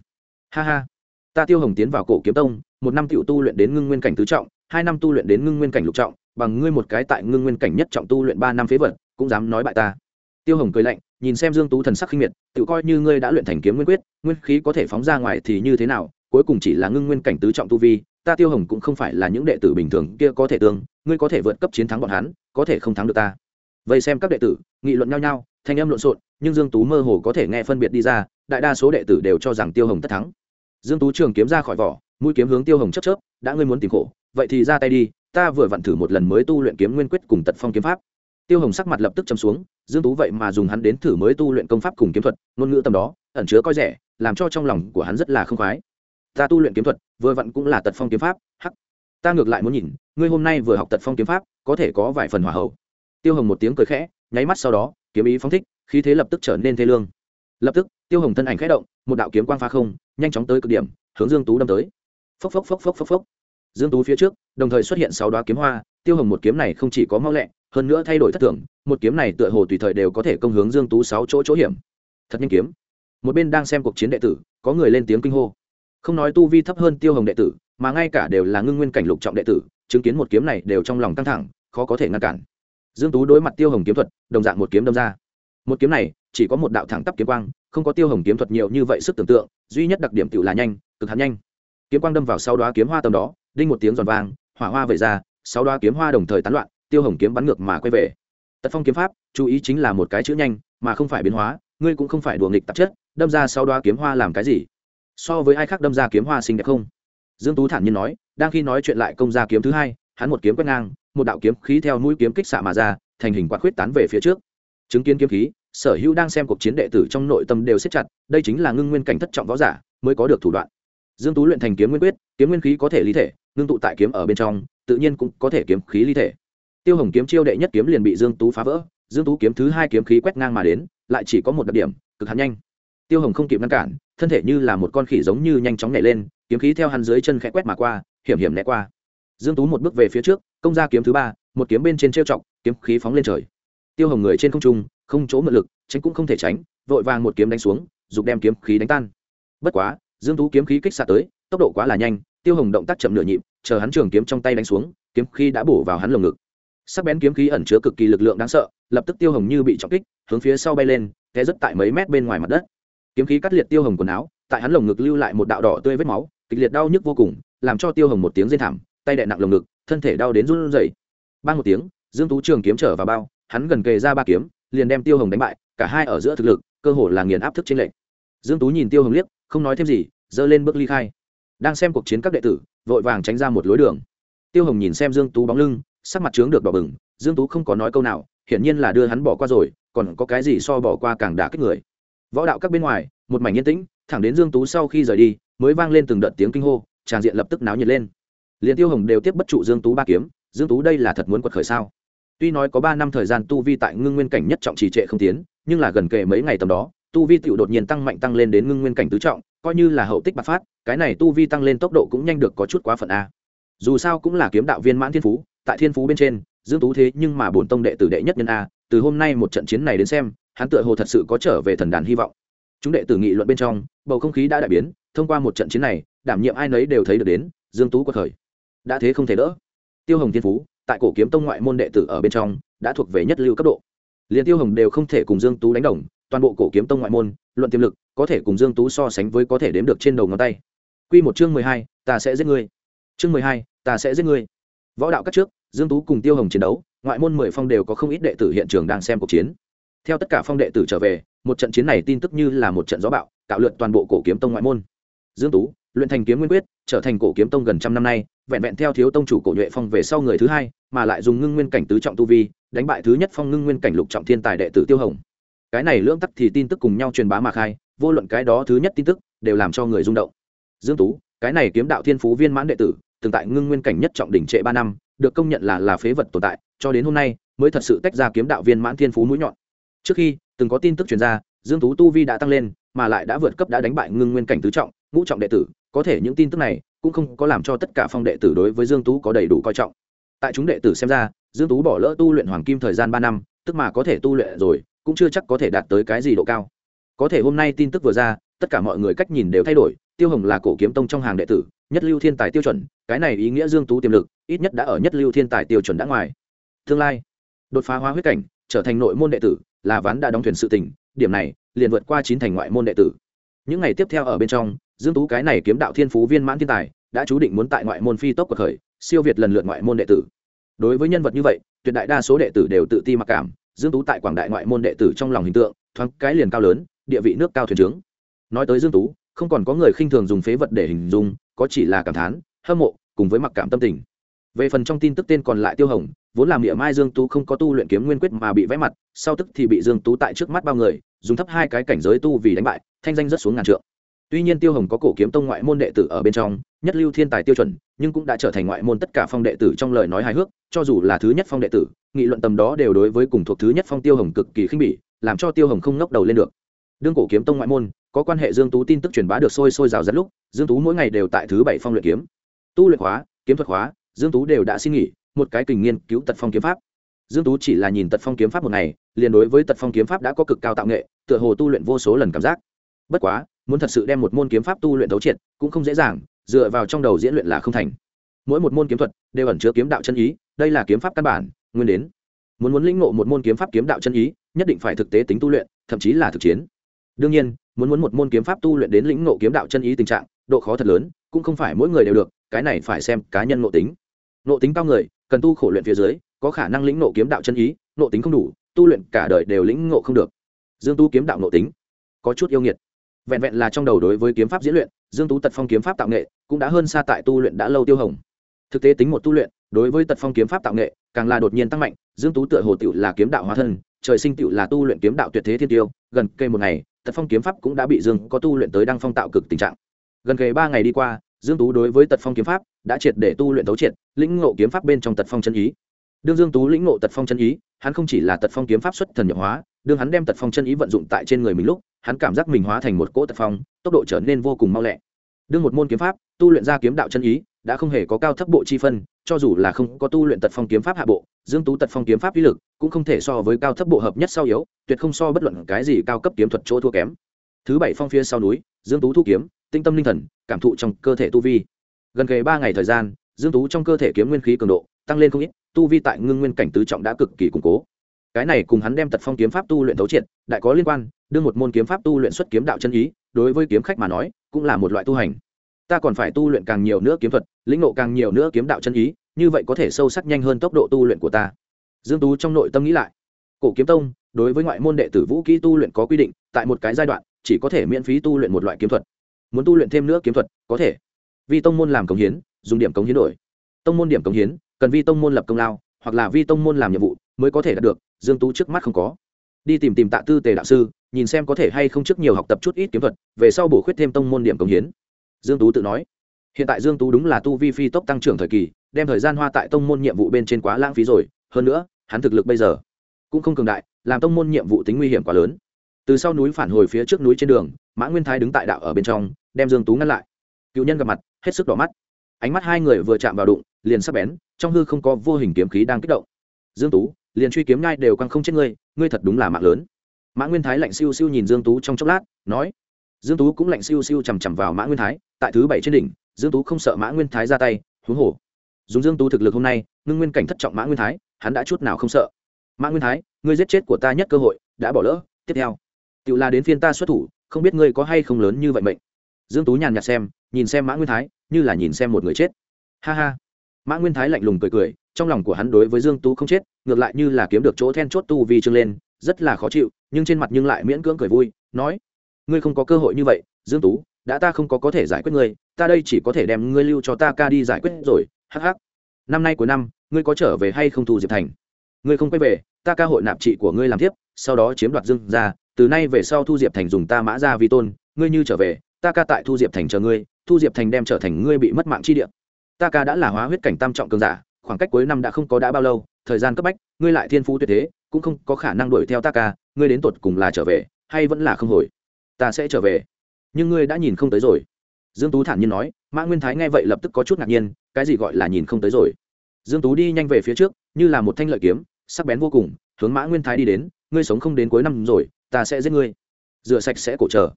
Ha ha, ta tiêu hồng tiến vào cổ kiếm tông, một năm tiểu tu luyện đến ngưng nguyên cảnh tứ trọng, hai năm tu luyện đến ngưng nguyên cảnh lục trọng, bằng ngươi một cái tại ngưng nguyên cảnh nhất trọng tu luyện ba năm phế vật, cũng dám nói bại ta. Tiêu hồng cười lạnh, nhìn xem dương tú thần sắc khinh miệt tự coi như ngươi đã luyện thành kiếm nguyên quyết, nguyên khí có thể phóng ra ngoài thì như thế nào, cuối cùng chỉ là ngưng nguyên cảnh tứ trọng tu vi, ta tiêu hồng cũng không phải là những đệ tử bình thường kia có thể tương, ngươi có thể vượt cấp chiến thắng bọn hắn, có thể không thắng được ta vậy xem các đệ tử, nghị luận nhau nhau, thanh âm lộn xộn, nhưng dương tú mơ hồ có thể nghe phân biệt đi ra, đại đa số đệ tử đều cho rằng tiêu hồng tất thắng. Dương tú trường kiếm ra khỏi vỏ, mũi kiếm hướng tiêu hồng chấp chớp, đã ngươi muốn tìm khổ, vậy thì ra tay đi, ta vừa vặn thử một lần mới tu luyện kiếm nguyên quyết cùng tật phong kiếm pháp. Tiêu hồng sắc mặt lập tức châm xuống, dương tú vậy mà dùng hắn đến thử mới tu luyện công pháp cùng kiếm thuật, ngôn ngữ tầm đó, ẩn chứa coi rẻ, làm cho trong lòng của hắn rất là không khoái. Ta tu luyện kiếm thuật, vừa vặn cũng là tật phong kiếm pháp, hắc. Ta ngược lại muốn nhìn, ngươi hôm nay vừa học tật phong kiếm pháp, có thể có vài phần hỏa hậu tiêu hồng một tiếng cười khẽ, nháy mắt sau đó, kiếm ý phóng thích, khí thế lập tức trở nên thê lương. Lập tức, tiêu hồng thân ảnh khẽ động, một đạo kiếm quang pha không, nhanh chóng tới cực điểm, hướng dương tú đâm tới. Phốc phốc phốc phốc phốc phốc. Dương tú phía trước, đồng thời xuất hiện sáu đoá kiếm hoa, tiêu hồng một kiếm này không chỉ có mau lẹ, hơn nữa thay đổi thất thường, một kiếm này tựa hồ tùy thời đều có thể công hướng dương tú sáu chỗ chỗ hiểm. Thật nhanh kiếm. Một bên đang xem cuộc chiến đệ tử, có người lên tiếng kinh hô. Không nói tu vi thấp hơn tiêu hồng đệ tử, mà ngay cả đều là ngưng nguyên cảnh lục trọng đệ tử, chứng kiến một kiếm này đều trong lòng căng thẳng, khó có thể ngăn cản dương tú đối mặt tiêu hồng kiếm thuật, đồng dạng một kiếm đâm ra. Một kiếm này, chỉ có một đạo thẳng tắp kiếm quang, không có tiêu hồng kiếm thuật nhiều như vậy sức tưởng tượng, duy nhất đặc điểm tự là nhanh, cực hạn nhanh. Kiếm quang đâm vào sau đoá kiếm hoa tầm đó, đinh một tiếng giòn vang, hỏa hoa vẩy ra, sau đoá kiếm hoa đồng thời tán loạn, tiêu hồng kiếm bắn ngược mà quay về. Tật phong kiếm pháp, chú ý chính là một cái chữ nhanh, mà không phải biến hóa, ngươi cũng không phải đùa nghịch tạp chất, đâm ra sau đoá kiếm hoa làm cái gì? So với ai khác đâm ra kiếm hoa xinh đẹp không? Dương tú thản nhiên nói, đang khi nói chuyện lại công ra kiếm thứ hai, hắn một kiếm quét ngang một đạo kiếm khí theo mũi kiếm kích xạ mà ra, thành hình quạt khuyết tán về phía trước. Chứng kiến kiếm khí, sở hữu đang xem cuộc chiến đệ tử trong nội tâm đều siết chặt, đây chính là ngưng nguyên cảnh thất trọng võ giả mới có được thủ đoạn. Dương tú luyện thành kiếm nguyên quyết, kiếm nguyên khí có thể ly thể, ngưng tụ tại kiếm ở bên trong, tự nhiên cũng có thể kiếm khí ly thể. Tiêu hồng kiếm chiêu đệ nhất kiếm liền bị dương tú phá vỡ, dương tú kiếm thứ hai kiếm khí quét ngang mà đến, lại chỉ có một đặc điểm, cực hạn nhanh. Tiêu hồng không kịp ngăn cản, thân thể như là một con khỉ giống như nhanh chóng nhảy lên, kiếm khí theo hắn dưới chân khẽ quét mà qua, hiểm hiểm né qua. Dương tú một bước về phía trước công ra kiếm thứ ba, một kiếm bên trên treo trọng kiếm khí phóng lên trời. Tiêu hồng người trên không trung, không chỗ mượn lực, tránh cũng không thể tránh, vội vàng một kiếm đánh xuống, dục đem kiếm khí đánh tan. Bất quá, dương tú kiếm khí kích xạ tới, tốc độ quá là nhanh, tiêu hồng động tác chậm nửa nhịp, chờ hắn trường kiếm trong tay đánh xuống, kiếm khí đã bổ vào hắn lồng ngực. Sắc bén kiếm khí ẩn chứa cực kỳ lực lượng đáng sợ, lập tức tiêu hồng như bị trọng kích, hướng phía sau bay lên, té rất tại mấy mét bên ngoài mặt đất. Kiếm khí cắt liệt tiêu hồng quần áo, tại hắn lồng ngực lưu lại một đạo đỏ tươi vết máu, kịch liệt đau nhức vô cùng, làm cho tiêu hồng một tiếng rên thảm, tay đè nặng lồng ngực thân thể đau đến run rẩy. Bang một tiếng, dương tú trường kiếm trở vào bao, hắn gần kề ra ba kiếm, liền đem tiêu hồng đánh bại, cả hai ở giữa thực lực, cơ hồ là nghiền áp thức trên lệnh dương tú nhìn tiêu hồng liếc, không nói thêm gì dơ lên bước ly khai. Đang xem cuộc chiến các đệ tử, vội vàng tránh ra một lối đường. Tiêu hồng nhìn xem dương tú bóng lưng, sắc mặt trướng được đỏ bừng, dương tú không có nói câu nào, hiển nhiên là đưa hắn bỏ qua rồi, còn có cái gì so bỏ qua càng đả kích người. Võ đạo các bên ngoài, một mảnh yên tĩnh, thẳng đến dương tú sau khi rời đi, mới vang lên từng đợt tiếng kinh hô, tràng diện lập tức náo nhiệt lên liền tiêu hồng đều tiếp bất trụ dương tú ba kiếm, dương tú đây là thật muốn quật khởi sao? Tuy nói có ba năm thời gian tu vi tại ngưng nguyên cảnh nhất trọng trì trệ không tiến, nhưng là gần kề mấy ngày tầm đó, tu vi tiểu đột nhiên tăng mạnh tăng lên đến ngưng nguyên cảnh tứ trọng, coi như là hậu tích bạc phát, cái này tu vi tăng lên tốc độ cũng nhanh được có chút quá phận a. Dù sao cũng là kiếm đạo viên mãn thiên phú, tại thiên phú bên trên, dương tú thế nhưng mà bổn tông đệ tử đệ nhất nhân a, từ hôm nay một trận chiến này đến xem, hắn tựa hồ thật sự có trở về thần đàn hy vọng. Chúng đệ tử nghị luận bên trong, bầu không khí đã đại biến, thông qua một trận chiến này, đảm nhiệm ai nấy đều thấy được đến, dương tú quật khởi đã thế không thể đỡ. Tiêu hồng thiên phú tại cổ kiếm tông ngoại môn đệ tử ở bên trong đã thuộc về nhất lưu cấp độ. Liền tiêu hồng đều không thể cùng dương tú đánh đồng toàn bộ cổ kiếm tông ngoại môn luận tiềm lực có thể cùng dương tú so sánh với có thể đếm được trên đầu ngón tay. Quy một chương mười hai, ta sẽ giết ngươi. Chương mười hai, ta sẽ giết ngươi. Võ đạo các trước dương tú cùng tiêu hồng chiến đấu ngoại môn mười phong đều có không ít đệ tử hiện trường đang xem cuộc chiến. Theo tất cả phong đệ tử trở về một trận chiến này tin tức như là một trận gió bạo tạo lượt toàn bộ cổ kiếm tông ngoại môn. Dương tú luyện thành kiếm nguyên quyết trở thành cổ kiếm tông gần trăm năm nay vẹn vẹn theo thiếu tông chủ cổ nhuệ phong về sau người thứ hai, mà lại dùng ngưng nguyên cảnh tứ trọng tu vi, đánh bại thứ nhất phong ngưng nguyên cảnh lục trọng thiên tài đệ tử tiêu hồng. Cái này lưỡng tắc thì tin tức cùng nhau truyền bá mà khai, vô luận cái đó thứ nhất tin tức, đều làm cho người rung động. Dương tú, cái này kiếm đạo thiên phú viên mãn đệ tử, từng tại ngưng nguyên cảnh nhất trọng đỉnh trệ ba năm, được công nhận là là phế vật tồn tại, cho đến hôm nay, mới thật sự tách ra kiếm đạo viên mãn thiên phú mũi nhọn. Trước khi, từng có tin tức truyền ra, dương tú tu vi đã tăng lên, mà lại đã vượt cấp đã đánh bại ngưng nguyên cảnh tứ trọng, ngũ trọng đệ tử, có thể những tin tức này cũng không có làm cho tất cả phong đệ tử đối với dương tú có đầy đủ coi trọng. Tại chúng đệ tử xem ra, dương tú bỏ lỡ tu luyện hoàng kim thời gian ba năm, tức mà có thể tu luyện rồi, cũng chưa chắc có thể đạt tới cái gì độ cao. Có thể hôm nay tin tức vừa ra, tất cả mọi người cách nhìn đều thay đổi, tiêu hồng là cổ kiếm tông trong hàng đệ tử, nhất lưu thiên tài tiêu chuẩn, cái này ý nghĩa dương tú tiềm lực, ít nhất đã ở nhất lưu thiên tài tiêu chuẩn đã ngoài. Tương lai, đột phá hóa huyết cảnh, trở thành nội môn đệ tử, là ván đã đóng thuyền sự tình, điểm này, liền vượt qua chín thành ngoại môn đệ tử. Những ngày tiếp theo ở bên trong dương tú cái này kiếm đạo thiên phú viên mãn thiên tài, đã chú định muốn tại ngoại môn phi tốc cuộc khởi, siêu việt lần lượt ngoại môn đệ tử. Đối với nhân vật như vậy, tuyệt đại đa số đệ tử đều tự ti mặc cảm, dương tú tại quảng đại ngoại môn đệ tử trong lòng hình tượng, thoáng cái liền cao lớn, địa vị nước cao thuyền trướng nói tới dương tú, không còn có người khinh thường dùng phế vật để hình dung, có chỉ là cảm thán, hâm mộ, cùng với mặc cảm tâm tình. Về phần trong tin tức tên còn lại tiêu hồng, vốn làm địa mai dương tú không có tu luyện kiếm nguyên quyết mà bị vẽ mặt, sau tức thì bị dương tú tại trước mắt bao người, dùng thấp hai cái cảnh giới tu vì đánh bại, thanh danh rất xuống ngàn trượng tuy nhiên tiêu hồng có cổ kiếm tông ngoại môn đệ tử ở bên trong, nhất lưu thiên tài tiêu chuẩn, nhưng cũng đã trở thành ngoại môn tất cả phong đệ tử trong lời nói hài hước, cho dù là thứ nhất phong đệ tử, nghị luận tầm đó đều đối với cùng thuộc thứ nhất phong tiêu hồng cực kỳ khinh bỉ, làm cho tiêu hồng không ngóc đầu lên được. Đương cổ kiếm tông ngoại môn, có quan hệ dương tú tin tức truyền bá được sôi sôi rào rạt lúc, dương tú mỗi ngày đều tại thứ bảy phong luyện kiếm. Tu luyện khóa kiếm thuật khóa dương tú đều đã xin nghỉ, một cái kình nghiên cứu tật phong kiếm pháp. Dương tú chỉ là nhìn tật phong kiếm pháp một ngày, liền đối với tật phong kiếm pháp đã có cực cao tạo nghệ, tựa hồ tu luyện vô số lần cảm giác. Bất quá muốn thật sự đem một môn kiếm pháp tu luyện thấu triệt, cũng không dễ dàng, dựa vào trong đầu diễn luyện là không thành. Mỗi một môn kiếm thuật đều ẩn chứa kiếm đạo chân ý, đây là kiếm pháp căn bản, nguyên đến. Muốn muốn lĩnh ngộ một môn kiếm pháp kiếm đạo chân ý, nhất định phải thực tế tính tu luyện, thậm chí là thực chiến. Đương nhiên, muốn muốn một môn kiếm pháp tu luyện đến lĩnh ngộ kiếm đạo chân ý tình trạng, độ khó thật lớn, cũng không phải mỗi người đều được, cái này phải xem cá nhân ngộ tính. Ngộ tính cao người, cần tu khổ luyện phía dưới, có khả năng lĩnh ngộ kiếm đạo chân ý ngộ tính không đủ, tu luyện cả đời đều lĩnh ngộ không được. Dương tu kiếm đạo ngộ tính, có chút yêu nghiệt vẹn vẹn là trong đầu đối với kiếm pháp diễn luyện, dương tú tật phong kiếm pháp tạo nghệ cũng đã hơn xa tại tu luyện đã lâu tiêu hồng. Thực tế tính một tu luyện, đối với tật phong kiếm pháp tạo nghệ, càng là đột nhiên tăng mạnh, dương tú tựa hồ tiểu là kiếm đạo hóa thân, trời sinh tiểu là tu luyện kiếm đạo tuyệt thế thiên tiêu, gần cây một ngày, tật phong kiếm pháp cũng đã bị dương có tu luyện tới đăng phong tạo cực tình trạng. Gần kề ba ngày đi qua, dương tú đối với tật phong kiếm pháp đã triệt để tu luyện tấu triệt, lĩnh ngộ kiếm pháp bên trong tật phong chân ý đương dương tú lĩnh ngộ tật phong chân ý, hắn không chỉ là tật phong kiếm pháp xuất thần nhập hóa, đương hắn đem tật phong chân ý vận dụng tại trên người mình lúc, hắn cảm giác mình hóa thành một cỗ tật phong, tốc độ trở nên vô cùng mau lẹ. Đương một môn kiếm pháp, tu luyện ra kiếm đạo chân ý, đã không hề có cao thấp bộ chi phân, cho dù là không có tu luyện tật phong kiếm pháp hạ bộ, dương tú tật phong kiếm pháp uy lực cũng không thể so với cao thấp bộ hợp nhất sau yếu, tuyệt không so bất luận cái gì cao cấp kiếm thuật chỗ thua kém. Thứ bảy phong phía sau núi, dương tú thu kiếm, tinh tâm linh thần, cảm thụ trong cơ thể tu vi. Gần kề ba ngày thời gian, dương tú trong cơ thể kiếm nguyên khí cường độ tăng lên không ít tu vi tại ngưng nguyên cảnh tứ trọng đã cực kỳ củng cố. Cái này cùng hắn đem tật phong kiếm pháp tu luyện thấu triệt, đại có liên quan, đưa một môn kiếm pháp tu luyện xuất kiếm đạo chân ý, đối với kiếm khách mà nói, cũng là một loại tu hành. Ta còn phải tu luyện càng nhiều nữa kiếm thuật, lĩnh ngộ càng nhiều nữa kiếm đạo chân ý, như vậy có thể sâu sắc nhanh hơn tốc độ tu luyện của ta. Dương tú trong nội tâm nghĩ lại. Cổ kiếm tông, đối với ngoại môn đệ tử vũ kỹ tu luyện có quy định, tại một cái giai đoạn, chỉ có thể miễn phí tu luyện một loại kiếm thuật. Muốn tu luyện thêm nữa kiếm thuật, có thể. Vì tông môn làm cống hiến, dùng điểm cống hiến đổi. Tông môn điểm cống hiến cần vi tông môn lập công lao, hoặc là vi tông môn làm nhiệm vụ mới có thể đạt được, dương tú trước mắt không có. Đi tìm tìm tạ tư tề đạo sư, nhìn xem có thể hay không trước nhiều học tập chút ít kiếm thuật, về sau bổ khuyết thêm tông môn điểm công hiến. Dương tú tự nói, hiện tại dương tú đúng là tu vi phi tốc tăng trưởng thời kỳ, đem thời gian hoa tại tông môn nhiệm vụ bên trên quá lãng phí rồi, hơn nữa, hắn thực lực bây giờ cũng không cường đại, làm tông môn nhiệm vụ tính nguy hiểm quá lớn. Từ sau núi phản hồi phía trước núi trên đường, mã nguyên thái đứng tại đạo ở bên trong, đem dương tú ngăn lại. Cựu nhân gặp mặt, hết sức đỏ mắt. Ánh mắt hai người vừa chạm vào đụng, liền sắp bén trong hư không có vô hình kiếm khí đang kích động. Dương tú, liền truy kiếm nhai đều căng không chết ngươi ngươi thật đúng là mạng lớn. Mã nguyên thái lạnh siêu siêu nhìn dương tú trong chốc lát, nói. Dương tú cũng lạnh siêu siêu chằm chằm vào mã nguyên thái, tại thứ bảy trên đỉnh, dương tú không sợ mã nguyên thái ra tay, huống hồ. Dùng dương tú thực lực hôm nay, ngưng nguyên cảnh thất trọng mã nguyên thái, hắn đã chút nào không sợ. Mã nguyên thái, ngươi giết chết của ta nhất cơ hội, đã bỏ lỡ. Tiếp theo tự là đến phiên ta xuất thủ, không biết ngươi có hay không lớn như vậy mệnh. Dương tú nhàn nhạt xem, nhìn xem mã nguyên thái, như là nhìn xem một người chết. Ha ha mã nguyên thái lạnh lùng cười cười, trong lòng của hắn đối với dương tú không chết, ngược lại như là kiếm được chỗ then chốt tu vi trương lên, rất là khó chịu, nhưng trên mặt nhưng lại miễn cưỡng cười vui, nói, ngươi không có cơ hội như vậy, dương tú, đã ta không có có thể giải quyết ngươi, ta đây chỉ có thể đem ngươi lưu cho ta ca đi giải quyết rồi, hắc hắc. Năm nay cuối năm, ngươi có trở về hay không thu diệp thành? Ngươi không quay về, ta ca hội nạp trị của ngươi làm tiếp sau đó chiếm đoạt dương ra từ nay về sau thu diệp thành dùng ta mã ra vi tôn, ngươi như trở về, ta ca tại thu diệp thành chờ ngươi, thu diệp thành đem trở thành ngươi bị mất mạng chi địa ta ca đã là hóa huyết cảnh tam trọng cường giả, khoảng cách cuối năm đã không có đã bao lâu, thời gian cấp bách, ngươi lại thiên phú tuyệt thế, cũng không có khả năng đuổi theo ta ca, ngươi đến tột cùng là trở về, hay vẫn là không hồi? Ta sẽ trở về. Nhưng ngươi đã nhìn không tới rồi. Dương tú thản nhiên nói, mã nguyên thái nghe vậy lập tức có chút ngạc nhiên, cái gì gọi là nhìn không tới rồi? Dương tú đi nhanh về phía trước, như là một thanh lợi kiếm, sắc bén vô cùng, hướng mã nguyên thái đi đến, ngươi sống không đến cuối năm rồi, ta sẽ giết ngươi. Rửa sạch sẽ cổ trở.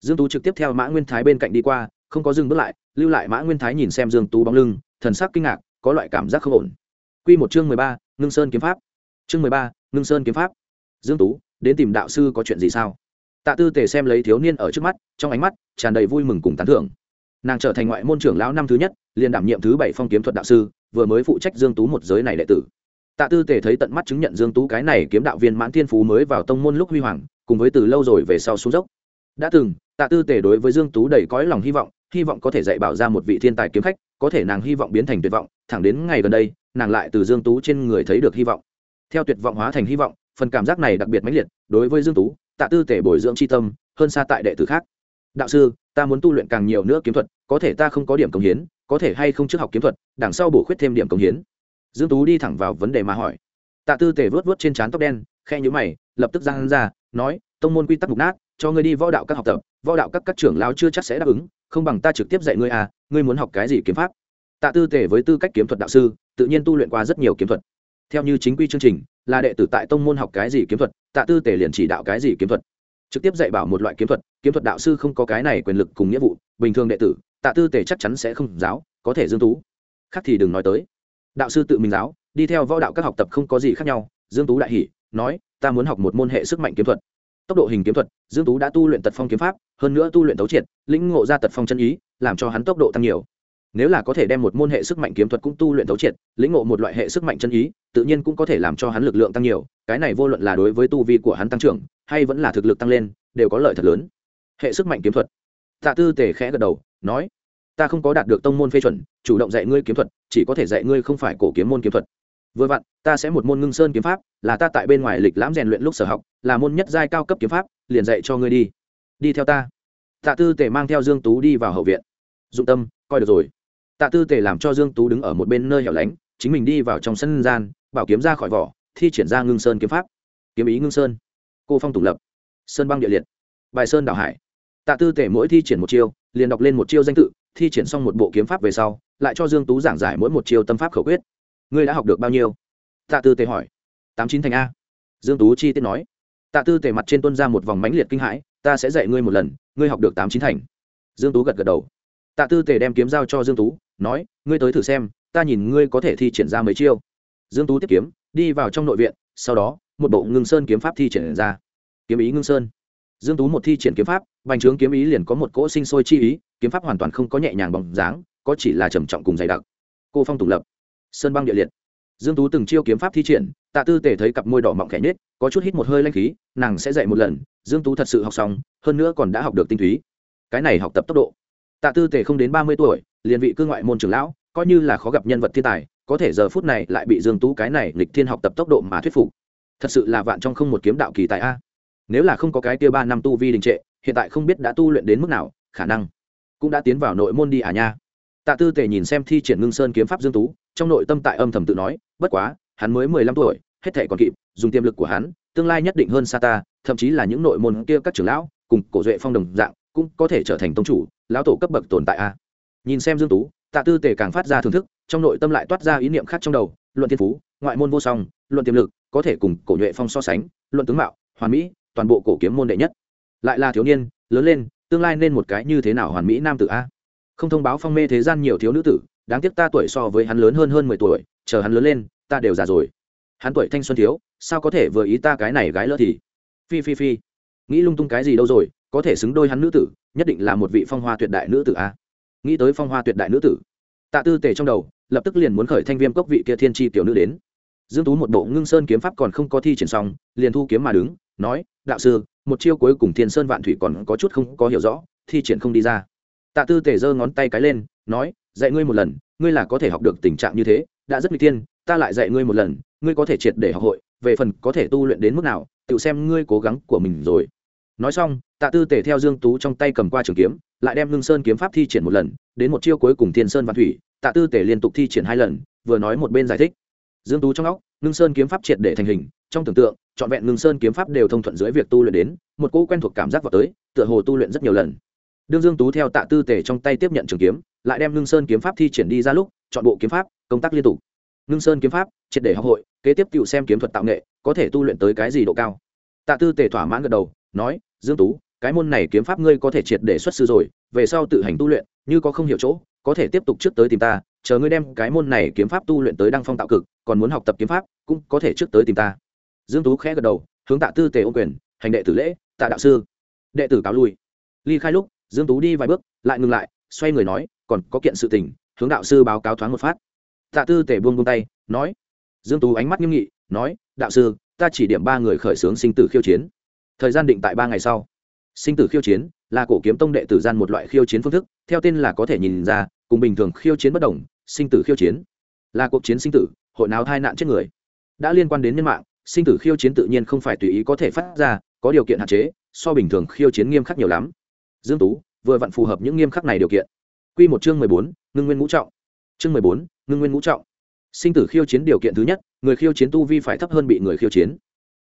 dương tú trực tiếp theo mã nguyên thái bên cạnh đi qua không có dừng bước lại lưu lại mã nguyên thái nhìn xem dương tú bóng lưng thần sắc kinh ngạc có loại cảm giác không ổn. Quy một chương mười ba, ngưng sơn kiếm pháp. Chương mười ba, ngưng sơn kiếm pháp. Dương tú đến tìm đạo sư có chuyện gì sao? Tạ tư tề xem lấy thiếu niên ở trước mắt trong ánh mắt tràn đầy vui mừng cùng tán thưởng. Nàng trở thành ngoại môn trưởng lão năm thứ nhất liền đảm nhiệm thứ bảy phong kiếm thuật đạo sư vừa mới phụ trách dương tú một giới này đệ tử. Tạ tư tề thấy tận mắt chứng nhận dương tú cái này kiếm đạo viên mãn thiên phú mới vào tông môn lúc huy hoàng cùng với từ lâu rồi về sau xuống dốc. Đã từng tạ tư tề đối với dương tú đầy cõi lòng hy vọng hy vọng có thể dạy bảo ra một vị thiên tài kiếm khách, có thể nàng hy vọng biến thành tuyệt vọng, thẳng đến ngày gần đây, nàng lại từ dương tú trên người thấy được hy vọng. Theo tuyệt vọng hóa thành hy vọng, phần cảm giác này đặc biệt mãnh liệt, đối với dương tú, tạ tư tề bồi dưỡng chi tâm, hơn xa tại đệ tử khác. Đạo sư, ta muốn tu luyện càng nhiều nữa kiếm thuật, có thể ta không có điểm công hiến, có thể hay không trước học kiếm thuật, đằng sau bổ khuyết thêm điểm công hiến. Dương tú đi thẳng vào vấn đề mà hỏi. Tạ tư tề vớt vớt trên trán tóc đen khe nhíu mày, lập tức giang ra, nói, tông môn quy tắc mục nát, cho ngươi đi võ đạo các học tập, võ đạo các các trưởng lao chưa chắc sẽ đáp ứng không bằng ta trực tiếp dạy ngươi à ngươi muốn học cái gì kiếm pháp? Tạ tư tề với tư cách kiếm thuật đạo sư, tự nhiên tu luyện qua rất nhiều kiếm thuật. Theo như chính quy chương trình, là đệ tử tại tông môn học cái gì kiếm thuật, tạ tư tề liền chỉ đạo cái gì kiếm thuật. Trực tiếp dạy bảo một loại kiếm thuật kiếm thuật đạo sư không có cái này quyền lực cùng nghĩa vụ, bình thường đệ tử, tạ tư tề chắc chắn sẽ không giáo, có thể dương tú. Khác thì đừng nói tới. Đạo sư tự mình giáo, đi theo võ đạo các học tập không có gì khác nhau, dương tú đại hỉ nói, ta muốn học một môn hệ sức mạnh kiếm thuật tốc độ hình kiếm thuật, dương tú đã tu luyện tật phong kiếm pháp, hơn nữa tu luyện tấu triệt, lĩnh ngộ ra tật phong chân ý, làm cho hắn tốc độ tăng nhiều. Nếu là có thể đem một môn hệ sức mạnh kiếm thuật cũng tu luyện tấu triệt, lĩnh ngộ một loại hệ sức mạnh chân ý, tự nhiên cũng có thể làm cho hắn lực lượng tăng nhiều, cái này vô luận là đối với tu vi của hắn tăng trưởng, hay vẫn là thực lực tăng lên, đều có lợi thật lớn. Hệ sức mạnh kiếm thuật. Tạ tư tề khẽ gật đầu, nói, ta không có đạt được tông môn phê chuẩn, chủ động dạy ngươi kiếm thuật, chỉ có thể dạy ngươi không phải cổ kiếm môn kiếm thuật vừa vặn, ta sẽ một môn ngưng sơn kiếm pháp, là ta tại bên ngoài lịch lãm rèn luyện lúc sở học, là môn nhất giai cao cấp kiếm pháp, liền dạy cho ngươi đi. Đi theo ta. Tạ tư tề mang theo dương tú đi vào hậu viện. Dụng tâm, coi được rồi. Tạ tư tề làm cho dương tú đứng ở một bên nơi hẻo lánh, chính mình đi vào trong sân gian, bảo kiếm ra khỏi vỏ, thi triển ra ngưng sơn kiếm pháp. Kiếm ý ngưng sơn. Cô phong tùng lập. Sơn băng địa liệt. Bài sơn đảo hải. Tạ tư tể mỗi thi triển một chiêu, liền đọc lên một chiêu danh tự, thi triển xong một bộ kiếm pháp về sau, lại cho dương tú giảng giải mỗi một chiêu tâm pháp khẩu quyết ngươi đã học được bao nhiêu? Tạ tư tề hỏi. Tám chín thành a. Dương tú chi tiết nói. Tạ tư tề mặt trên tuân ra một vòng mãnh liệt kinh hãi. Ta sẽ dạy ngươi một lần, ngươi học được tám chín thành. Dương tú gật gật đầu. Tạ tư tề đem kiếm giao cho dương tú, nói, ngươi tới thử xem, ta nhìn ngươi có thể thi triển ra mấy chiêu. Dương tú tiếp kiếm, đi vào trong nội viện, sau đó, một bộ ngưng sơn kiếm pháp thi triển ra. Kiếm ý ngưng sơn. Dương tú một thi triển kiếm pháp, bành trướng kiếm ý liền có một cỗ sinh sôi chi ý, kiếm pháp hoàn toàn không có nhẹ nhàng bóng dáng, có chỉ là trầm trọng cùng dày đặc. Cô phong tùng lập sơn băng địa liệt. Dương tú từng chiêu kiếm pháp thi triển, tạ tư tể thấy cặp môi đỏ mọng khẽ nhết có chút hít một hơi lanh khí, nàng sẽ dạy một lần, dương tú thật sự học xong, hơn nữa còn đã học được tinh túy. Cái này học tập tốc độ. Tạ tư tể không đến ba mươi tuổi, liền vị cư ngoại môn trưởng lão, coi như là khó gặp nhân vật thiên tài, có thể giờ phút này lại bị dương tú cái này lịch thiên học tập tốc độ mà thuyết phục. Thật sự là vạn trong không một kiếm đạo kỳ tài a. Nếu là không có cái kia ba năm tu vi đình trệ, hiện tại không biết đã tu luyện đến mức nào, khả năng cũng đã tiến vào nội môn đi à nha. Tạ tư tề nhìn xem thi triển ngưng sơn kiếm pháp dương tú trong nội tâm tại âm thầm tự nói, bất quá, hắn mới mười lăm tuổi, hết thể còn kịp, dùng tiềm lực của hắn, tương lai nhất định hơn xa ta thậm chí là những nội môn kia các trưởng lão, cùng cổ duệ phong đồng dạng, cũng có thể trở thành tông chủ, lão tổ cấp bậc tồn tại a. Nhìn xem dương tú, tạ tư tề càng phát ra thưởng thức, trong nội tâm lại toát ra ý niệm khác trong đầu, luận thiên phú, ngoại môn vô song, luận tiềm lực, có thể cùng cổ nhuệ phong so sánh, luận tướng mạo, hoàn mỹ, toàn bộ cổ kiếm môn đệ nhất. Lại là thiếu niên, lớn lên, tương lai nên một cái như thế nào hoàn mỹ nam tử a? Không thông báo phong mê thế gian nhiều thiếu nữ tử đáng tiếc ta tuổi so với hắn lớn hơn hơn mười tuổi, chờ hắn lớn lên, ta đều già rồi. Hắn tuổi thanh xuân thiếu, sao có thể vừa ý ta cái này gái lỡ thì? Phi phi phi. Nghĩ lung tung cái gì đâu rồi, có thể xứng đôi hắn nữ tử, nhất định là một vị phong hoa tuyệt đại nữ tử a. Nghĩ tới phong hoa tuyệt đại nữ tử. Tạ tư tề trong đầu, lập tức liền muốn khởi thanh viêm cốc vị kia thiên tri tiểu nữ đến. Dương tú một bộ ngưng sơn kiếm pháp còn không có thi triển xong, liền thu kiếm mà đứng, nói, đạo sư, một chiêu cuối cùng thiên sơn vạn thủy còn có chút không có hiểu rõ, thi triển không đi ra. Tạ tư tề giơ ngón tay cái lên, nói dạy ngươi một lần, ngươi là có thể học được tình trạng như thế, đã rất nguy tiên ta lại dạy ngươi một lần, ngươi có thể triệt để học hội, về phần có thể tu luyện đến mức nào, tự xem ngươi cố gắng của mình rồi. Nói xong, tạ tư tề theo dương tú trong tay cầm qua trường kiếm, lại đem ngưng sơn kiếm pháp thi triển một lần, đến một chiêu cuối cùng thiên sơn văn thủy, tạ tư tể liên tục thi triển hai lần, vừa nói một bên giải thích. Dương tú trong óc, ngưng sơn kiếm pháp triệt để thành hình, trong tưởng tượng, trọn vẹn ngưng sơn kiếm pháp đều thông thuận dưới việc tu luyện đến, một cỗ quen thuộc cảm giác vào tới, tựa hồ tu luyện rất nhiều lần đương dương tú theo tạ tư tề trong tay tiếp nhận trường kiếm, lại đem ngưng sơn kiếm pháp thi triển đi ra lúc, chọn bộ kiếm pháp, công tác liên tục. Ngưng sơn kiếm pháp, triệt để học hội, kế tiếp cựu xem kiếm thuật tạo nghệ, có thể tu luyện tới cái gì độ cao. Tạ tư tề thỏa mãn gật đầu, nói, dương tú, cái môn này kiếm pháp ngươi có thể triệt để xuất sư rồi, về sau tự hành tu luyện, như có không hiểu chỗ, có thể tiếp tục trước tới tìm ta, chờ ngươi đem cái môn này kiếm pháp tu luyện tới đăng phong tạo cực, còn muốn học tập kiếm pháp, cũng có thể trước tới tìm ta. Dương tú khẽ gật đầu, hướng tạ tư tề ô quyền, hành đệ tử lễ, tạ đạo sư. Đệ tử cáo lui. Ly khai lúc dương tú đi vài bước, lại ngừng lại, xoay người nói, còn có kiện sự tình, hướng đạo sư báo cáo thoáng một phát. Tạ tư tề buông buông tay, nói. Dương tú ánh mắt nghiêm nghị, nói, đạo sư, ta chỉ điểm ba người khởi xướng sinh tử khiêu chiến. Thời gian định tại ba ngày sau. Sinh tử khiêu chiến là cổ kiếm tông đệ tử gian một loại khiêu chiến phương thức, theo tên là có thể nhìn ra, cùng bình thường khiêu chiến bất đồng, sinh tử khiêu chiến là cuộc chiến sinh tử, hội nào thai nạn chết người. Đã liên quan đến nhân mạng, sinh tử khiêu chiến tự nhiên không phải tùy ý có thể phát ra, có điều kiện hạn chế, so bình thường khiêu chiến nghiêm khắc nhiều lắm dương tú vừa vặn phù hợp những nghiêm khắc này điều kiện. Quy một chương mười bốn, ngưng nguyên ngũ trọng. Chương mười bốn, ngưng nguyên ngũ trọng. Sinh tử khiêu chiến điều kiện thứ nhất người khiêu chiến tu vi phải thấp hơn bị người khiêu chiến.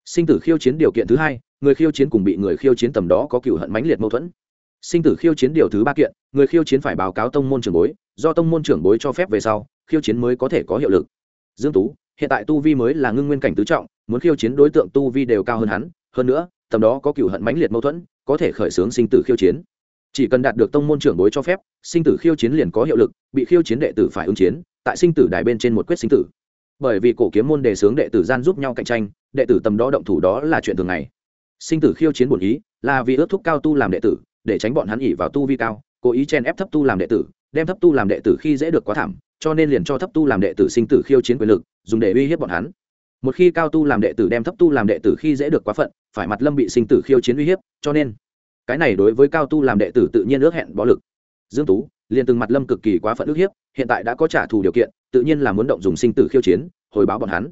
Sinh tử khiêu chiến điều kiện thứ hai người khiêu chiến cùng bị người khiêu chiến tầm đó có cựu hận mãnh liệt mâu thuẫn. Sinh tử khiêu chiến điều thứ ba kiện người khiêu chiến phải báo cáo tông môn trưởng bối do tông môn trưởng bối cho phép về sau khiêu chiến mới có thể có hiệu lực. Dương tú hiện tại tu vi mới là ngưng nguyên cảnh tứ trọng muốn khiêu chiến đối tượng tu vi đều cao hơn hắn hơn nữa tầm đó có cựu hận mãnh liệt mâu thuẫn có thể khởi xướng sinh tử khiêu chiến. Chỉ cần đạt được tông môn trưởng bối cho phép, sinh tử khiêu chiến liền có hiệu lực, bị khiêu chiến đệ tử phải ứng chiến, tại sinh tử đài bên trên một quyết sinh tử. Bởi vì cổ kiếm môn đề xướng đệ tử gian giúp nhau cạnh tranh, đệ tử tầm đó động thủ đó là chuyện thường ngày. Sinh tử khiêu chiến bổn ý, là vì ước thúc cao tu làm đệ tử, để tránh bọn hắn ỉ vào tu vi cao, cố ý chen ép thấp tu làm đệ tử, đem thấp tu làm đệ tử khi dễ được quá thảm, cho nên liền cho thấp tu làm đệ tử sinh tử khiêu chiến quyền lực, dùng để uy hiếp bọn hắn. Một khi cao tu làm đệ tử đem thấp tu làm đệ tử khi dễ được quá phận phải mặt lâm bị sinh tử khiêu chiến uy hiếp, cho nên cái này đối với cao tu làm đệ tử tự nhiên ước hẹn bó lực. Dương tú liền từng mặt lâm cực kỳ quá phận ước hiếp, hiện tại đã có trả thù điều kiện, tự nhiên là muốn động dùng sinh tử khiêu chiến, hồi báo bọn hắn.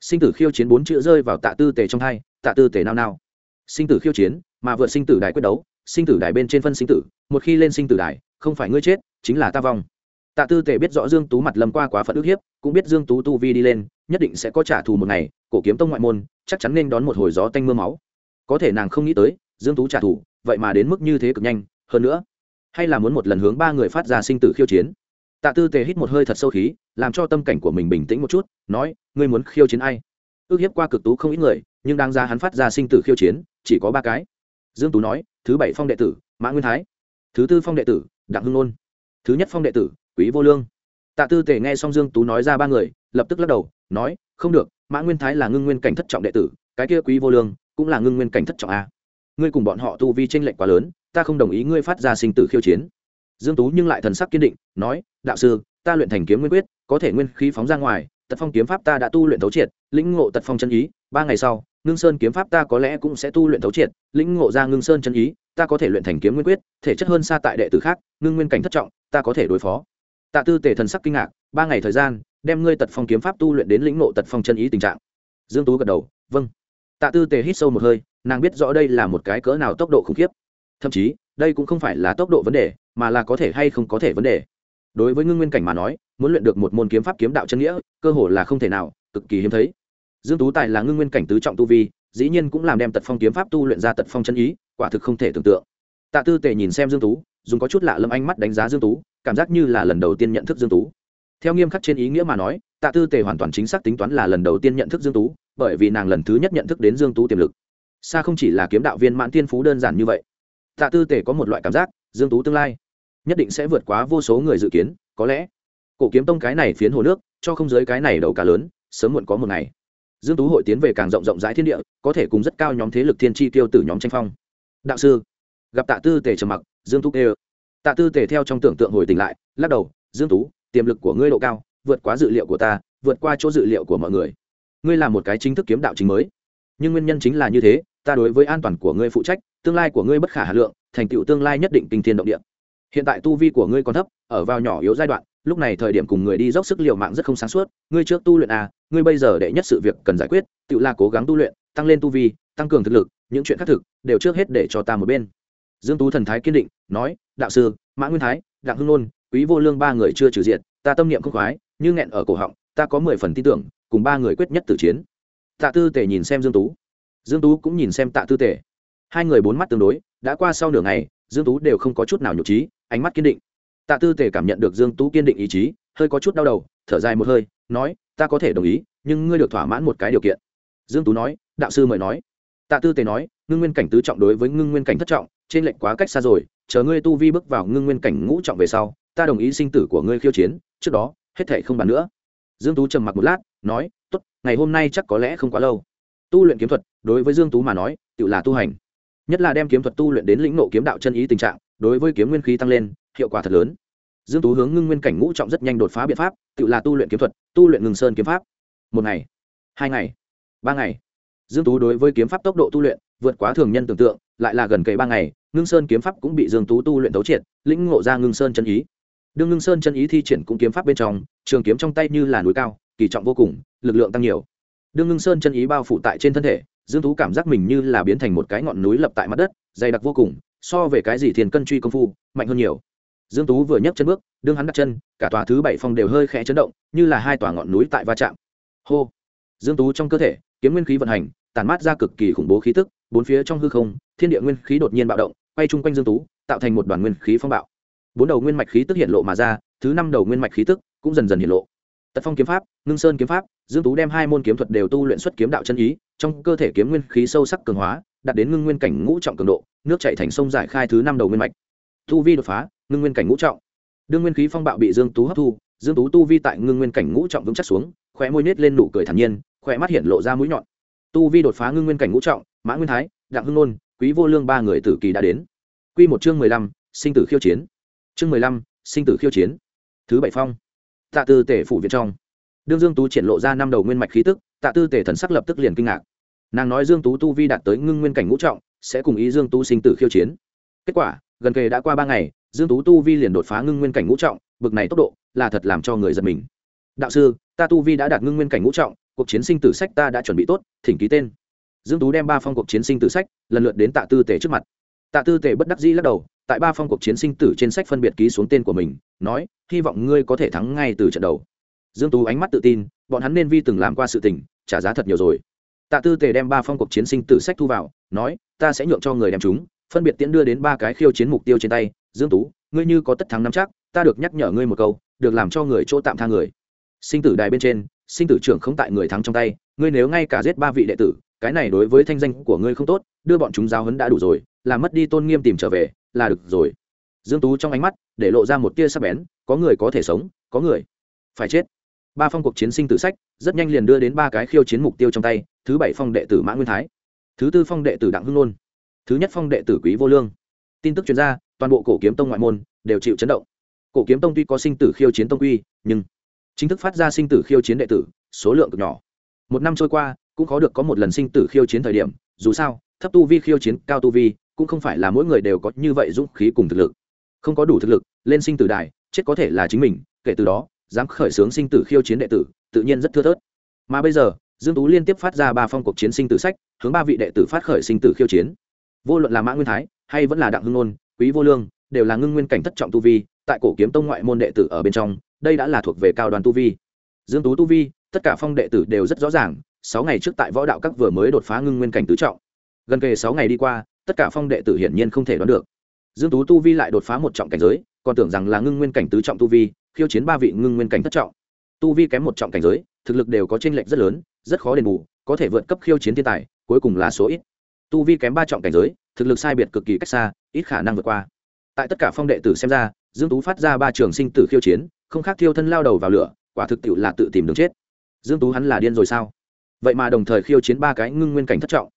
Sinh tử khiêu chiến bốn chữ rơi vào tạ tư tề trong hai, tạ tư tề nao nao. Sinh tử khiêu chiến, mà vượt sinh tử đài quyết đấu, sinh tử đài bên trên phân sinh tử, một khi lên sinh tử đài, không phải ngươi chết, chính là ta vong. Tạ tư tề biết rõ dương tú mặt lâm qua quá phận ức hiếp, cũng biết dương tú tu vi đi lên, nhất định sẽ có trả thù một ngày, cổ kiếm tông ngoại môn chắc chắn nên đón một hồi gió tanh mưa máu. Có thể nàng không nghĩ tới, dương tú trả thù, vậy mà đến mức như thế cực nhanh, hơn nữa, hay là muốn một lần hướng ba người phát ra sinh tử khiêu chiến. Tạ tư tề hít một hơi thật sâu khí, làm cho tâm cảnh của mình bình tĩnh một chút, nói, ngươi muốn khiêu chiến ai? Ước hiếp qua cực tú không ít người, nhưng đáng ra hắn phát ra sinh tử khiêu chiến, chỉ có ba cái. Dương tú nói, thứ bảy phong đệ tử, mã nguyên thái. Thứ tư phong đệ tử, đặng hưng nôn. Thứ nhất phong đệ tử, quý vô lương. Tạ tư tề nghe xong dương tú nói ra ba người, lập tức lắc đầu, nói, không được mã nguyên thái là ngưng nguyên cảnh thất trọng đệ tử, cái kia quý vô lương cũng là ngưng nguyên cảnh thất trọng a. Ngươi cùng bọn họ tu vi tranh lệch quá lớn, ta không đồng ý ngươi phát ra sinh tử khiêu chiến. Dương tú nhưng lại thần sắc kiên định, nói, đạo sư, ta luyện thành kiếm nguyên quyết, có thể nguyên khí phóng ra ngoài, tật phong kiếm pháp ta đã tu luyện thấu triệt, lĩnh ngộ tật phong chân ý, ba ngày sau, ngưng sơn kiếm pháp ta có lẽ cũng sẽ tu luyện thấu triệt, lĩnh ngộ ra ngưng sơn chân ý, ta có thể luyện thành kiếm nguyên quyết, thể chất hơn xa tại đệ tử khác, ngưng nguyên cảnh thất trọng, ta có thể đối phó. Tạ tư tề thần sắc kinh ngạc, ba ngày thời gian đem ngươi tật phong kiếm pháp tu luyện đến lĩnh ngộ tật phong chân ý tình trạng. Dương tú gật đầu vâng. Tạ tư tề hít sâu một hơi, nàng biết rõ đây là một cái cỡ nào tốc độ khủng khiếp. Thậm chí, đây cũng không phải là tốc độ vấn đề, mà là có thể hay không có thể vấn đề. Đối với ngưng nguyên cảnh mà nói, muốn luyện được một môn kiếm pháp kiếm đạo chân nghĩa, cơ hồ là không thể nào, cực kỳ hiếm thấy. Dương tú tài là ngưng nguyên cảnh tứ trọng tu vi, dĩ nhiên cũng làm đem tật phong kiếm pháp tu luyện ra tật phong chân ý, quả thực không thể tưởng tượng. Tạ tư tề nhìn xem dương tú, dùng có chút lạ lâm ánh mắt đánh giá dương tú, cảm giác như là lần đầu tiên nhận thức dương tú theo nghiêm khắc trên ý nghĩa mà nói, tạ tư tề hoàn toàn chính xác tính toán là lần đầu tiên nhận thức dương tú, bởi vì nàng lần thứ nhất nhận thức đến dương tú tiềm lực. Xa không chỉ là kiếm đạo viên mãn tiên phú đơn giản như vậy, tạ tư tề có một loại cảm giác, dương tú tương lai nhất định sẽ vượt quá vô số người dự kiến, có lẽ cổ kiếm tông cái này phiến hồ nước, cho không giới cái này đầu cá lớn, sớm muộn có một ngày, dương tú hội tiến về càng rộng rộng rãi thiên địa, có thể cùng rất cao nhóm thế lực thiên tri tiêu từ nhóm tranh phong. Đạo sư, gặp tạ tư tề trầm mặc, dương tú kêu. Tạ tư tề theo trong tưởng tượng hồi tỉnh lại, lắc đầu, dương tú tiềm lực của ngươi độ cao, vượt quá dự liệu của ta, vượt qua chỗ dự liệu của mọi người. Ngươi là một cái chính thức kiếm đạo chính mới. Nhưng nguyên nhân chính là như thế, ta đối với an toàn của ngươi phụ trách, tương lai của ngươi bất khả hà lượng, thành tựu tương lai nhất định kinh thiên động địa. Hiện tại tu vi của ngươi còn thấp, ở vào nhỏ yếu giai đoạn, lúc này thời điểm cùng người đi dốc sức liều mạng rất không sáng suốt, ngươi trước tu luyện à ngươi bây giờ đệ nhất sự việc cần giải quyết tự là cố gắng tu luyện, tăng lên tu vi, tăng cường thực lực, những chuyện khác thực, đều trước hết để cho ta một bên. Dương tú thần thái kiên định, nói, đạo sư, mã nguyên thái, đặng hưng nôn quý vô lương ba người chưa trừ diện ta tâm niệm không khoái, như nghẹn ở cổ họng, ta có mười phần tin tưởng, cùng ba người quyết nhất tử chiến. Tạ tư tể nhìn xem dương tú. Dương tú cũng nhìn xem tạ tư tể hai người bốn mắt tương đối, đã qua sau nửa ngày, dương tú đều không có chút nào nhục trí, ánh mắt kiên định. Tạ tư tể cảm nhận được dương tú kiên định ý chí, hơi có chút đau đầu, thở dài một hơi, nói, ta có thể đồng ý, nhưng ngươi được thỏa mãn một cái điều kiện. Dương tú nói, đạo sư mời nói. Tạ tư Tề nói, ngưng nguyên cảnh tứ trọng đối với ngưng nguyên cảnh thất trọng, trên lệnh quá cách xa rồi, chờ ngươi tu vi bước vào ngưng nguyên cảnh ngũ trọng về sau ta đồng ý sinh tử của ngươi khiêu chiến, trước đó, hết thể không bàn nữa. Dương tú trầm mặc một lát, nói, tốt, ngày hôm nay chắc có lẽ không quá lâu. Tu luyện kiếm thuật, đối với dương tú mà nói, tự là tu hành. Nhất là đem kiếm thuật tu luyện đến lĩnh nộ kiếm đạo chân ý tình trạng, đối với kiếm nguyên khí tăng lên, hiệu quả thật lớn. Dương tú hướng ngưng nguyên cảnh ngũ trọng rất nhanh đột phá biện pháp, tự là tu luyện kiếm thuật, tu luyện ngừng sơn kiếm pháp. Một ngày, hai ngày, ba ngày. Dương tú đối với kiếm pháp tốc độ tu luyện, vượt quá thường nhân tưởng tượng, lại là gần kề ba ngày, ngưng sơn kiếm pháp cũng bị dương tú tu luyện tấu triệt, lĩnh ngộ ra ngưng sơn chân ý đương ngưng sơn chân ý thi triển cũng kiếm pháp bên trong, trường kiếm trong tay như là núi cao, kỳ trọng vô cùng, lực lượng tăng nhiều. Đương ngưng sơn chân ý bao phủ tại trên thân thể, dương tú cảm giác mình như là biến thành một cái ngọn núi lập tại mặt đất, dày đặc vô cùng, so về cái gì thiền cân truy công phu, mạnh hơn nhiều. Dương tú vừa nhấc chân bước, đương hắn đặt chân, cả tòa thứ bảy phòng đều hơi khẽ chấn động, như là hai tòa ngọn núi tại va chạm. Hô! Dương tú trong cơ thể, kiếm nguyên khí vận hành tàn mát ra cực kỳ khủng bố khí tức, bốn phía trong hư không, thiên địa nguyên khí đột nhiên bạo động, quay chung quanh dương tú, tạo thành một đoàn nguyên khí phong bạo bốn đầu nguyên mạch khí tức hiện lộ mà ra thứ năm đầu nguyên mạch khí tức cũng dần dần hiện lộ. Tật phong kiếm pháp ngưng sơn kiếm pháp dương tú đem hai môn kiếm thuật đều tu luyện xuất kiếm đạo chân ý trong cơ thể kiếm nguyên khí sâu sắc cường hóa đạt đến ngưng nguyên cảnh ngũ trọng cường độ nước chảy thành sông giải khai thứ năm đầu nguyên mạch. Tu vi đột phá ngưng nguyên cảnh ngũ trọng. Đương nguyên khí phong bạo bị dương tú hấp thu dương tú tu vi tại ngưng nguyên cảnh ngũ trọng vững chắc xuống khỏe môi nết lên nụ cười thản nhiên khỏe mắt hiện lộ ra mũi nhọn. Tu vi đột phá ngưng nguyên cảnh ngũ trọng mã nguyên thái đặng hưng nôn quý vô lương ba người tử kỳ đã đến. Quy một chương mười lăm, sinh tử khiêu chiến chương mười lăm, sinh tử khiêu chiến. Thứ bảy phong. Tạ tư tể phủ viện trong. Đương dương tú triển lộ ra năm đầu nguyên mạch khí tức tạ tư tể thần sắc lập tức liền kinh ngạc. Nàng nói dương tú tu vi đạt tới ngưng nguyên cảnh ngũ trọng sẽ cùng ý dương tú sinh tử khiêu chiến. Kết quả gần kề đã qua ba ngày dương tú tu vi liền đột phá ngưng nguyên cảnh ngũ trọng bực này tốc độ là thật làm cho người giật mình. Đạo sư ta tu vi đã đạt ngưng nguyên cảnh ngũ trọng cuộc chiến sinh tử sách ta đã chuẩn bị tốt thỉnh ký tên. Dương tú đem ba phong cuộc chiến sinh tử sách lần lượt đến tạ tư tể trước mặt. Tạ tư tể bất đắc dĩ lắc đầu tại ba phong cuộc chiến sinh tử trên sách phân biệt ký xuống tên của mình, nói, hy vọng ngươi có thể thắng ngay từ trận đầu. Dương tú ánh mắt tự tin, bọn hắn nên vi từng làm qua sự tình, trả giá thật nhiều rồi. Tạ tư tề đem ba phong cuộc chiến sinh tử sách thu vào, nói, ta sẽ nhượng cho người đem chúng, phân biệt tiễn đưa đến ba cái khiêu chiến mục tiêu trên tay. Dương tú, ngươi như có tất thắng nắm chắc, ta được nhắc nhở ngươi một câu, được làm cho người chỗ tạm tha người. Sinh tử đài bên trên, sinh tử trưởng không tại người thắng trong tay, ngươi nếu ngay cả giết ba vị đệ tử, cái này đối với thanh danh của ngươi không tốt, đưa bọn chúng giao hấn đã đủ rồi là mất đi tôn nghiêm tìm trở về, là được rồi. Dương tú trong ánh mắt để lộ ra một tia sắc bén, có người có thể sống, có người phải chết. Ba phong cuộc chiến sinh tử sách, rất nhanh liền đưa đến ba cái khiêu chiến mục tiêu trong tay, thứ bảy phong đệ tử mã nguyên thái, thứ tư phong đệ tử đặng hưng nôn, thứ nhất phong đệ tử quý vô lương. Tin tức chuyên gia toàn bộ cổ kiếm tông ngoại môn đều chịu chấn động. Cổ kiếm tông tuy có sinh tử khiêu chiến tông quy, nhưng chính thức phát ra sinh tử khiêu chiến đệ tử, số lượng cực nhỏ. Một năm trôi qua, cũng khó được có một lần sinh tử khiêu chiến thời điểm, dù sao, thấp tu vi khiêu chiến, cao tu vi cũng không phải là mỗi người đều có như vậy dũng khí cùng thực lực. Không có đủ thực lực, lên sinh tử đài, chết có thể là chính mình, kể từ đó, dám khởi xướng sinh tử khiêu chiến đệ tử, tự nhiên rất thưa thớt. Mà bây giờ, dương tú liên tiếp phát ra ba phong cuộc chiến sinh tử sách, hướng ba vị đệ tử phát khởi sinh tử khiêu chiến. Vô luận là mã nguyên thái, hay vẫn là đặng hưng nôn, quý vô lương, đều là ngưng nguyên cảnh thất trọng tu vi, tại cổ kiếm tông ngoại môn đệ tử ở bên trong, đây đã là thuộc về cao đoàn tu vi. Dương tú tu vi, tất cả phong đệ tử đều rất rõ ràng, sáu ngày trước tại võ đạo các vừa mới đột phá ngưng nguyên cảnh tứ trọng. Gần kề sáu ngày đi qua tất cả phong đệ tử hiển nhiên không thể đoán được. Dương tú tu vi lại đột phá một trọng cảnh giới, còn tưởng rằng là ngưng nguyên cảnh tứ trọng tu vi, khiêu chiến ba vị ngưng nguyên cảnh thất trọng. Tu vi kém một trọng cảnh giới, thực lực đều có chênh lệch rất lớn, rất khó đền bù, có thể vượt cấp khiêu chiến thiên tài, cuối cùng là số ít. Tu vi kém ba trọng cảnh giới, thực lực sai biệt cực kỳ cách xa, ít khả năng vượt qua. Tại tất cả phong đệ tử xem ra, dương tú phát ra ba trường sinh tử khiêu chiến, không khác thiêu thân lao đầu vào lửa, quả thực tiệu là tự tìm đường chết. Dương tú hắn là điên rồi sao? Vậy mà đồng thời khiêu chiến ba cái ngưng nguyên cảnh thất trọng.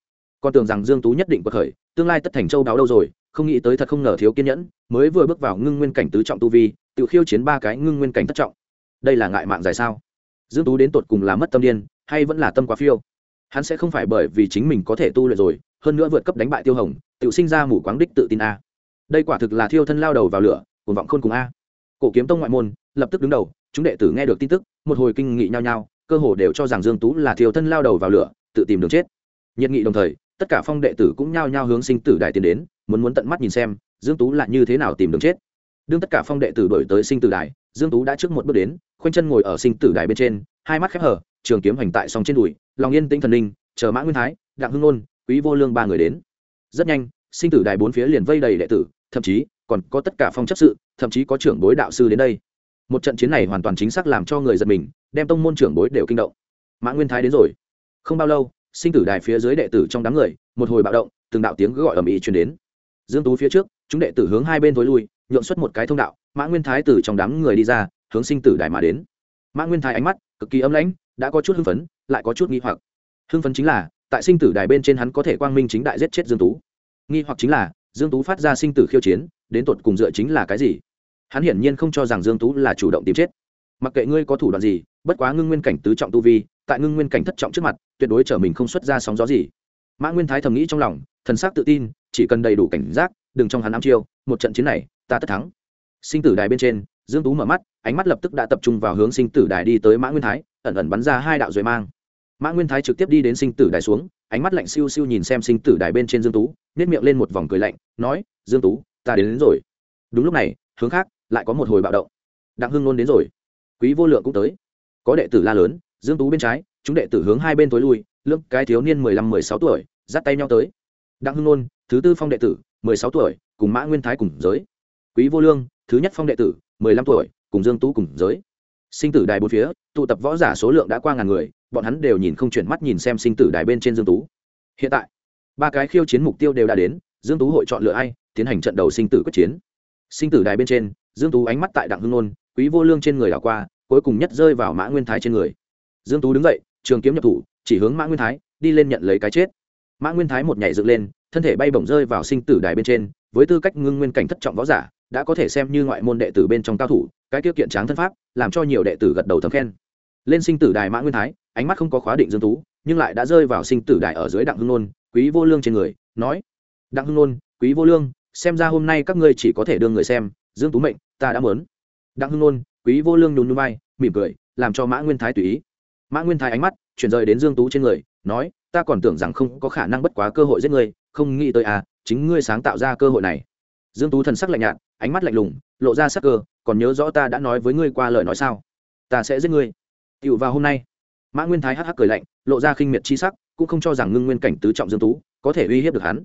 Con tưởng rằng dương tú nhất định vượt khởi tương lai tất thành châu đáo đâu rồi, không nghĩ tới thật không ngờ thiếu kiên nhẫn, mới vừa bước vào ngưng nguyên cảnh tứ trọng tu vi, tự khiêu chiến ba cái ngưng nguyên cảnh thất trọng. Đây là ngại mạng dài sao? Dương tú đến tột cùng là mất tâm điên, hay vẫn là tâm quá phiêu? Hắn sẽ không phải bởi vì chính mình có thể tu luyện rồi, hơn nữa vượt cấp đánh bại tiêu hồng, tự sinh ra mù quáng đích tự tin a. Đây quả thực là thiêu thân lao đầu vào lửa, cuồng vọng khôn cùng a. Cổ kiếm tông ngoại môn, lập tức đứng đầu, chúng đệ tử nghe được tin tức, một hồi kinh nghị nhau nhau cơ hồ đều cho rằng dương tú là thiêu thân lao đầu vào lửa, tự tìm đường chết. Nhiệt nghị đồng thời tất cả phong đệ tử cũng nhao nhao hướng sinh tử đài tiến đến, muốn muốn tận mắt nhìn xem, dương tú là như thế nào tìm đường chết. Đương tất cả phong đệ tử đổi tới sinh tử đài, dương tú đã trước một bước đến, khoanh chân ngồi ở sinh tử đài bên trên, hai mắt khép hờ, trường kiếm hành tại song trên đùi, lòng yên tĩnh thần linh, chờ mã nguyên thái, đặng hưng nôn, quý vô lương ba người đến. Rất nhanh, sinh tử đài bốn phía liền vây đầy đệ tử, thậm chí còn có tất cả phong chấp sự, thậm chí có trưởng bối đạo sư đến đây. Một trận chiến này hoàn toàn chính xác làm cho người giật mình, đem tông môn trưởng bối đều kinh động. Mã nguyên thái đến rồi. Không bao lâu sinh tử đài phía dưới đệ tử trong đám người, một hồi bạo động, từng đạo tiếng gọi ầm ĩ truyền đến. Dương tú phía trước, chúng đệ tử hướng hai bên tối lui, nhượng xuất một cái thông đạo, mã nguyên thái từ trong đám người đi ra, hướng sinh tử đài mà đến. Mã nguyên thái ánh mắt cực kỳ âm lãnh, đã có chút hưng phấn, lại có chút nghi hoặc. Hưng phấn chính là, tại sinh tử đài bên trên hắn có thể quang minh chính đại giết chết dương tú. Nghi hoặc chính là, dương tú phát ra sinh tử khiêu chiến, đến tột cùng dựa chính là cái gì? Hắn hiển nhiên không cho rằng dương tú là chủ động tìm chết mặc kệ ngươi có thủ đoạn gì bất quá ngưng nguyên cảnh tứ trọng tu vi tại ngưng nguyên cảnh thất trọng trước mặt tuyệt đối trở mình không xuất ra sóng gió gì. Mã nguyên thái thầm nghĩ trong lòng thần sắc tự tin chỉ cần đầy đủ cảnh giác đừng trong hắn ám chiêu một trận chiến này ta tất thắng. Sinh tử đài bên trên dương tú mở mắt ánh mắt lập tức đã tập trung vào hướng sinh tử đài đi tới mã nguyên thái ẩn ẩn bắn ra hai đạo duệ mang. Mã nguyên thái trực tiếp đi đến sinh tử đài xuống ánh mắt lạnh siêu siêu nhìn xem sinh tử đài bên trên dương tú nét miệng lên một vòng cười lạnh nói dương tú ta đến, đến rồi. Đúng lúc này hướng khác lại có một hồi bạo động. Đặng hưng nôn đến rồi quý vô lượng cũng tới. Có đệ tử la lớn dương tú bên trái chúng đệ tử hướng hai bên tối lui lương, cái thiếu niên mười lăm mười sáu tuổi dắt tay nhau tới. Đặng hưng nôn thứ tư phong đệ tử mười sáu tuổi cùng mã nguyên thái cùng giới. Quý vô lương thứ nhất phong đệ tử mười lăm tuổi cùng dương tú cùng giới. Sinh tử đài bốn phía tụ tập võ giả số lượng đã qua ngàn người bọn hắn đều nhìn không chuyển mắt nhìn xem sinh tử đài bên trên dương tú. Hiện tại ba cái khiêu chiến mục tiêu đều đã đến dương tú hội chọn lựa ai tiến hành trận đầu sinh tử quyết chiến. Sinh tử đài bên trên dương tú ánh mắt tại đặng hưng nôn quý vô lương trên người đảo qua, cuối cùng nhất rơi vào mã nguyên thái trên người. Dương tú đứng dậy, trường kiếm nhập thủ, chỉ hướng mã nguyên thái, đi lên nhận lấy cái chết. Mã nguyên thái một nhảy dựng lên, thân thể bay bổng rơi vào sinh tử đài bên trên, với tư cách ngưng nguyên cảnh thất trọng võ giả, đã có thể xem như ngoại môn đệ tử bên trong cao thủ, cái tiêu kiện tráng thân pháp, làm cho nhiều đệ tử gật đầu thấm khen. Lên sinh tử đài mã nguyên thái, ánh mắt không có khóa định dương tú, nhưng lại đã rơi vào sinh tử đài ở dưới đặng hưng nôn, quý vô lương trên người, nói, đặng hưng nôn, quý vô lương, xem ra hôm nay các ngươi chỉ có thể đưa người xem, dương tú mệnh, ta đã muốn đặng hưng nôn, quý vô lương nhún núi bay mỉm cười, làm cho mã nguyên thái tùy ý. Mã nguyên thái ánh mắt chuyển rời đến dương tú trên người, nói, ta còn tưởng rằng không có khả năng bất quá cơ hội giết ngươi, không nghĩ tới à chính ngươi sáng tạo ra cơ hội này. Dương tú thần sắc lạnh nhạt, ánh mắt lạnh lùng, lộ ra sắc cơ, còn nhớ rõ ta đã nói với ngươi qua lời nói sao? Ta sẽ giết ngươi. Tựu vào hôm nay, mã nguyên thái hắc hắc cười lạnh, lộ ra khinh miệt chi sắc, cũng không cho rằng ngưng nguyên cảnh tứ trọng dương tú có thể uy hiếp được hắn.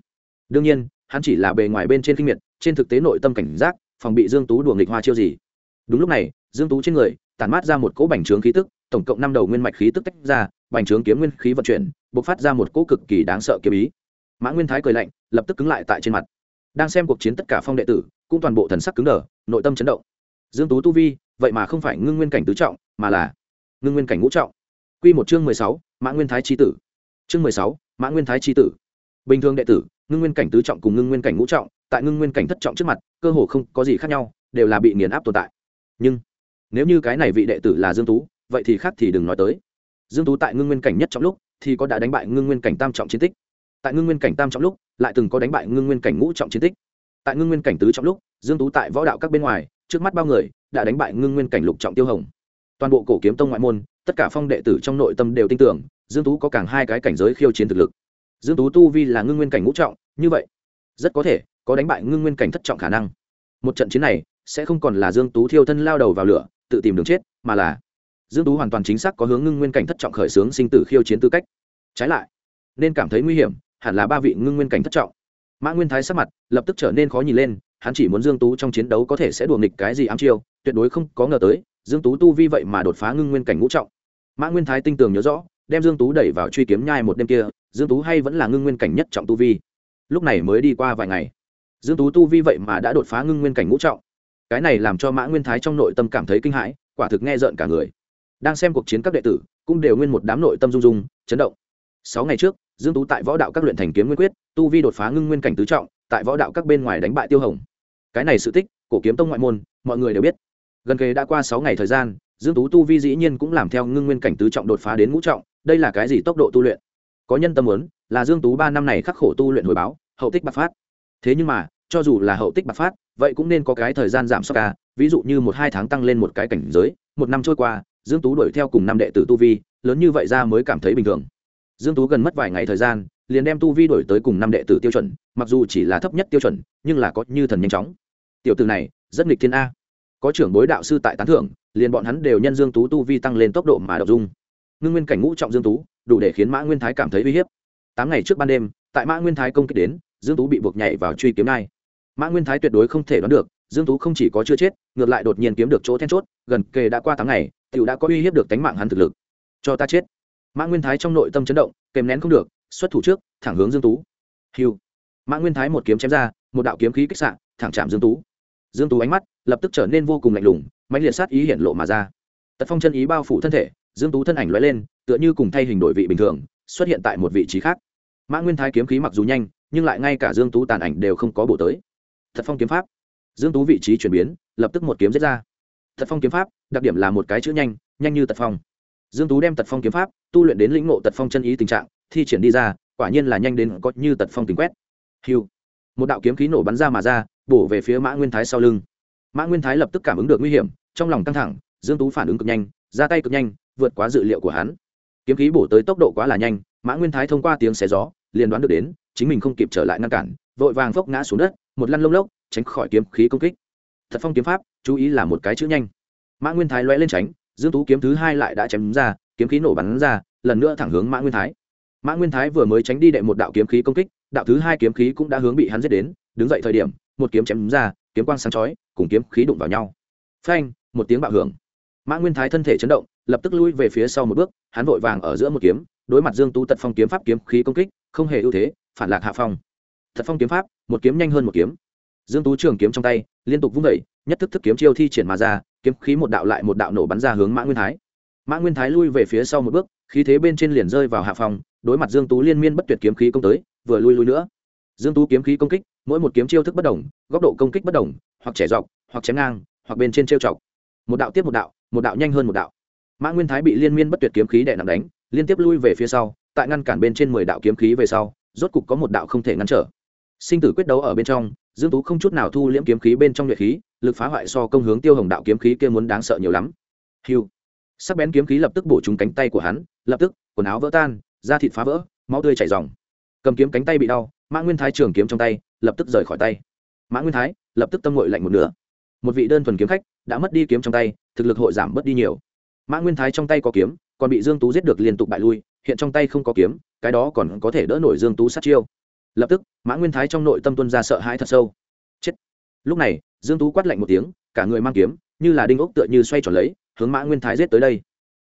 Đương nhiên, hắn chỉ là bề ngoài bên trên khinh miệt, trên thực tế nội tâm cảnh giác, phòng bị dương tú đùa nghịch hoa chiêu gì đúng lúc này dương tú trên người tản mát ra một cỗ bành trướng khí tức tổng cộng năm đầu nguyên mạch khí tức tách ra bành trướng kiếm nguyên khí vận chuyển bộc phát ra một cỗ cực kỳ đáng sợ kiếm ý. Mã nguyên thái cười lạnh lập tức cứng lại tại trên mặt. Đang xem cuộc chiến tất cả phong đệ tử cũng toàn bộ thần sắc cứng đờ nội tâm chấn động. Dương tú tu vi vậy mà không phải ngưng nguyên cảnh tứ trọng mà là ngưng nguyên cảnh ngũ trọng. Quy một chương mười sáu, mã nguyên thái chi tử. Chương mười sáu, mã nguyên thái chi tử. Bình thường đệ tử ngưng nguyên cảnh tứ trọng cùng ngưng nguyên cảnh ngũ trọng tại ngưng nguyên cảnh thất trọng trước mặt cơ hồ không có gì khác nhau đều là bị nghiền áp tồn tại nhưng nếu như cái này vị đệ tử là dương tú, vậy thì khác thì đừng nói tới. Dương tú tại ngưng nguyên cảnh nhất trọng lúc thì có đã đánh bại ngưng nguyên cảnh tam trọng chiến tích. Tại ngưng nguyên cảnh tam trọng lúc lại từng có đánh bại ngưng nguyên cảnh ngũ trọng chiến tích. Tại ngưng nguyên cảnh tứ trọng lúc, dương tú tại võ đạo các bên ngoài, trước mắt bao người đã đánh bại ngưng nguyên cảnh lục trọng tiêu hồng. Toàn bộ cổ kiếm tông ngoại môn, tất cả phong đệ tử trong nội tâm đều tin tưởng dương tú có càng hai cái cảnh giới khiêu chiến thực lực. Dương tú tu vi là ngưng nguyên cảnh ngũ trọng, như vậy rất có thể có đánh bại ngưng nguyên cảnh thất trọng khả năng. Một trận chiến này sẽ không còn là dương tú thiêu thân lao đầu vào lửa, tự tìm đường chết, mà là dương tú hoàn toàn chính xác có hướng ngưng nguyên cảnh thất trọng khởi xướng sinh tử khiêu chiến tư cách. Trái lại, nên cảm thấy nguy hiểm, hẳn là ba vị ngưng nguyên cảnh thất trọng. Mã nguyên thái sắc mặt lập tức trở nên khó nhìn lên, hắn chỉ muốn dương tú trong chiến đấu có thể sẽ đùa nghịch cái gì ám chiêu, tuyệt đối không có ngờ tới, dương tú tu vi vậy mà đột phá ngưng nguyên cảnh ngũ trọng. Mã nguyên thái tinh tường nhớ rõ, đem dương tú đẩy vào truy kiếm nhai một đêm kia, dương tú hay vẫn là ngưng nguyên cảnh nhất trọng tu vi. Lúc này mới đi qua vài ngày, dương tú tu vi vậy mà đã đột phá ngưng nguyên cảnh ngũ trọng cái này làm cho mã nguyên thái trong nội tâm cảm thấy kinh hãi, quả thực nghe rợn cả người. Đang xem cuộc chiến các đệ tử, cũng đều nguyên một đám nội tâm rung rung, chấn động. Sáu ngày trước, dương tú tại võ đạo các luyện thành kiếm nguyên quyết, tu vi đột phá ngưng nguyên cảnh tứ trọng, tại võ đạo các bên ngoài đánh bại tiêu hồng. Cái này sự tích, cổ kiếm tông ngoại môn, mọi người đều biết. Gần kề đã qua sáu ngày thời gian, dương tú tu vi dĩ nhiên cũng làm theo ngưng nguyên cảnh tứ trọng đột phá đến ngũ trọng, đây là cái gì tốc độ tu luyện? Có nhân tâm muốn, là dương tú ba năm này khắc khổ tu luyện hồi báo, hậu tích bạc phát. Thế nhưng mà, cho dù là hậu tích bạc phát vậy cũng nên có cái thời gian giảm sốc ca ví dụ như một hai tháng tăng lên một cái cảnh giới, một năm trôi qua, dương tú đuổi theo cùng năm đệ tử tu vi, lớn như vậy ra mới cảm thấy bình thường. Dương tú gần mất vài ngày thời gian, liền đem tu vi đổi tới cùng năm đệ tử tiêu chuẩn, mặc dù chỉ là thấp nhất tiêu chuẩn, nhưng là có như thần nhanh chóng. Tiểu từ này, rất nghịch thiên a. Có trưởng bối đạo sư tại tán thưởng, liền bọn hắn đều nhân dương tú tu vi tăng lên tốc độ mà đọc dung. Ngưng nguyên cảnh ngũ trọng dương tú, đủ để khiến mã nguyên thái cảm thấy uy hiếp. Tám ngày trước ban đêm, tại mã nguyên thái công kích đến, dương tú bị buộc nhảy vào truy kiếm nai mã nguyên thái tuyệt đối không thể đoán được, dương tú không chỉ có chưa chết, ngược lại đột nhiên kiếm được chỗ then chốt, gần kề đã qua tháng ngày, tiểu đã có uy hiếp được tánh mạng hắn thực lực. Cho ta chết. Mã nguyên thái trong nội tâm chấn động, kèm nén không được, xuất thủ trước, thẳng hướng dương tú. Hiu mã nguyên thái một kiếm chém ra, một đạo kiếm khí kích xạ, thẳng chạm dương tú. Dương tú ánh mắt lập tức trở nên vô cùng lạnh lùng, mãnh liệt sát ý hiện lộ mà ra. Tật phong chân ý bao phủ thân thể, dương tú thân ảnh lóe lên, tựa như cùng thay hình đổi vị bình thường, xuất hiện tại một vị trí khác. Mã nguyên thái kiếm khí mặc dù nhanh, nhưng lại ngay cả dương tú tàn ảnh đều không có bổ tới thật phong kiếm pháp. Dương tú vị trí chuyển biến, lập tức một kiếm giết ra. Thật phong kiếm pháp, đặc điểm là một cái chữ nhanh nhanh như tật phong. Dương tú đem tật phong kiếm pháp, tu luyện đến lĩnh ngộ tật phong chân ý tình trạng, thi triển đi ra, quả nhiên là nhanh đến có như tật phong tình quét. Hiu một đạo kiếm khí nổ bắn ra mà ra, bổ về phía mã nguyên thái sau lưng. Mã nguyên thái lập tức cảm ứng được nguy hiểm, trong lòng căng thẳng, dương tú phản ứng cực nhanh, ra tay cực nhanh, vượt quá dự liệu của hắn. Kiếm khí bổ tới tốc độ quá là nhanh, mã nguyên thái thông qua tiếng xé gió, liền đoán được đến, chính mình không kịp trở lại ngăn cản vội vàng phốc ngã xuống đất, một lăn lông lốc, tránh khỏi kiếm khí công kích. Thật phong kiếm pháp, chú ý là một cái chữ nhanh. Mã nguyên thái loe lên tránh, dương tú kiếm thứ hai lại đã chém ra, kiếm khí nổ bắn ra, lần nữa thẳng hướng mã nguyên thái. Mã nguyên thái vừa mới tránh đi đệ một đạo kiếm khí công kích, đạo thứ hai kiếm khí cũng đã hướng bị hắn giết đến, đứng dậy thời điểm, một kiếm chém ra, kiếm quang sáng chói, cùng kiếm khí đụng vào nhau. Phanh, một tiếng bạo hưởng. Mã nguyên thái thân thể chấn động, lập tức lui về phía sau một bước, hắn vội vàng ở giữa một kiếm, đối mặt dương tú tật phong kiếm pháp kiếm khí công kích, không hề ưu thế, phản lạc hạ phong thật phong kiếm pháp, một kiếm nhanh hơn một kiếm. Dương tú trường kiếm trong tay, liên tục vung vẩy nhất thức thức kiếm chiêu thi triển mà ra, kiếm khí một đạo lại một đạo nổ bắn ra hướng mã nguyên thái. Mã nguyên thái lui về phía sau một bước, khí thế bên trên liền rơi vào hạ phòng, đối mặt dương tú liên miên bất tuyệt kiếm khí công tới, vừa lui lui nữa. Dương tú kiếm khí công kích, mỗi một kiếm chiêu thức bất đồng, góc độ công kích bất đồng, hoặc trẻ dọc, hoặc chém ngang, hoặc bên trên trêu chọc. Một đạo tiếp một đạo một đạo nhanh hơn một đạo. Mã nguyên thái bị liên miên bất tuyệt kiếm khí đè nặng đánh, liên tiếp lui về phía sau, tại ngăn cản bên trên mười đạo kiếm khí về sau, rốt cục có một đạo không thể ngăn trở sinh tử quyết đấu ở bên trong, dương tú không chút nào thu liễm kiếm khí bên trong nhuệ khí, lực phá hoại so công hướng tiêu hồng đạo kiếm khí kia muốn đáng sợ nhiều lắm. Hiu sắc bén kiếm khí lập tức bổ trúng cánh tay của hắn, lập tức, quần áo vỡ tan, da thịt phá vỡ, máu tươi chảy ròng. Cầm kiếm cánh tay bị đau, mã nguyên thái trường kiếm trong tay, lập tức rời khỏi tay. Mã nguyên thái, lập tức tâm ngội lạnh một nửa. Một vị đơn thuần kiếm khách, đã mất đi kiếm trong tay, thực lực hội giảm mất đi nhiều. Mã nguyên thái trong tay có kiếm, còn bị dương tú giết được liên tục bại lui, hiện trong tay không có kiếm, cái đó còn có thể đỡ nổi dương tú sát chiêu lập tức, mã nguyên thái trong nội tâm tuân ra sợ hãi thật sâu. Chết. Lúc này, dương tú quát lạnh một tiếng, cả người mang kiếm, như là đinh ốc tựa như xoay tròn lấy, hướng mã nguyên thái giết tới đây.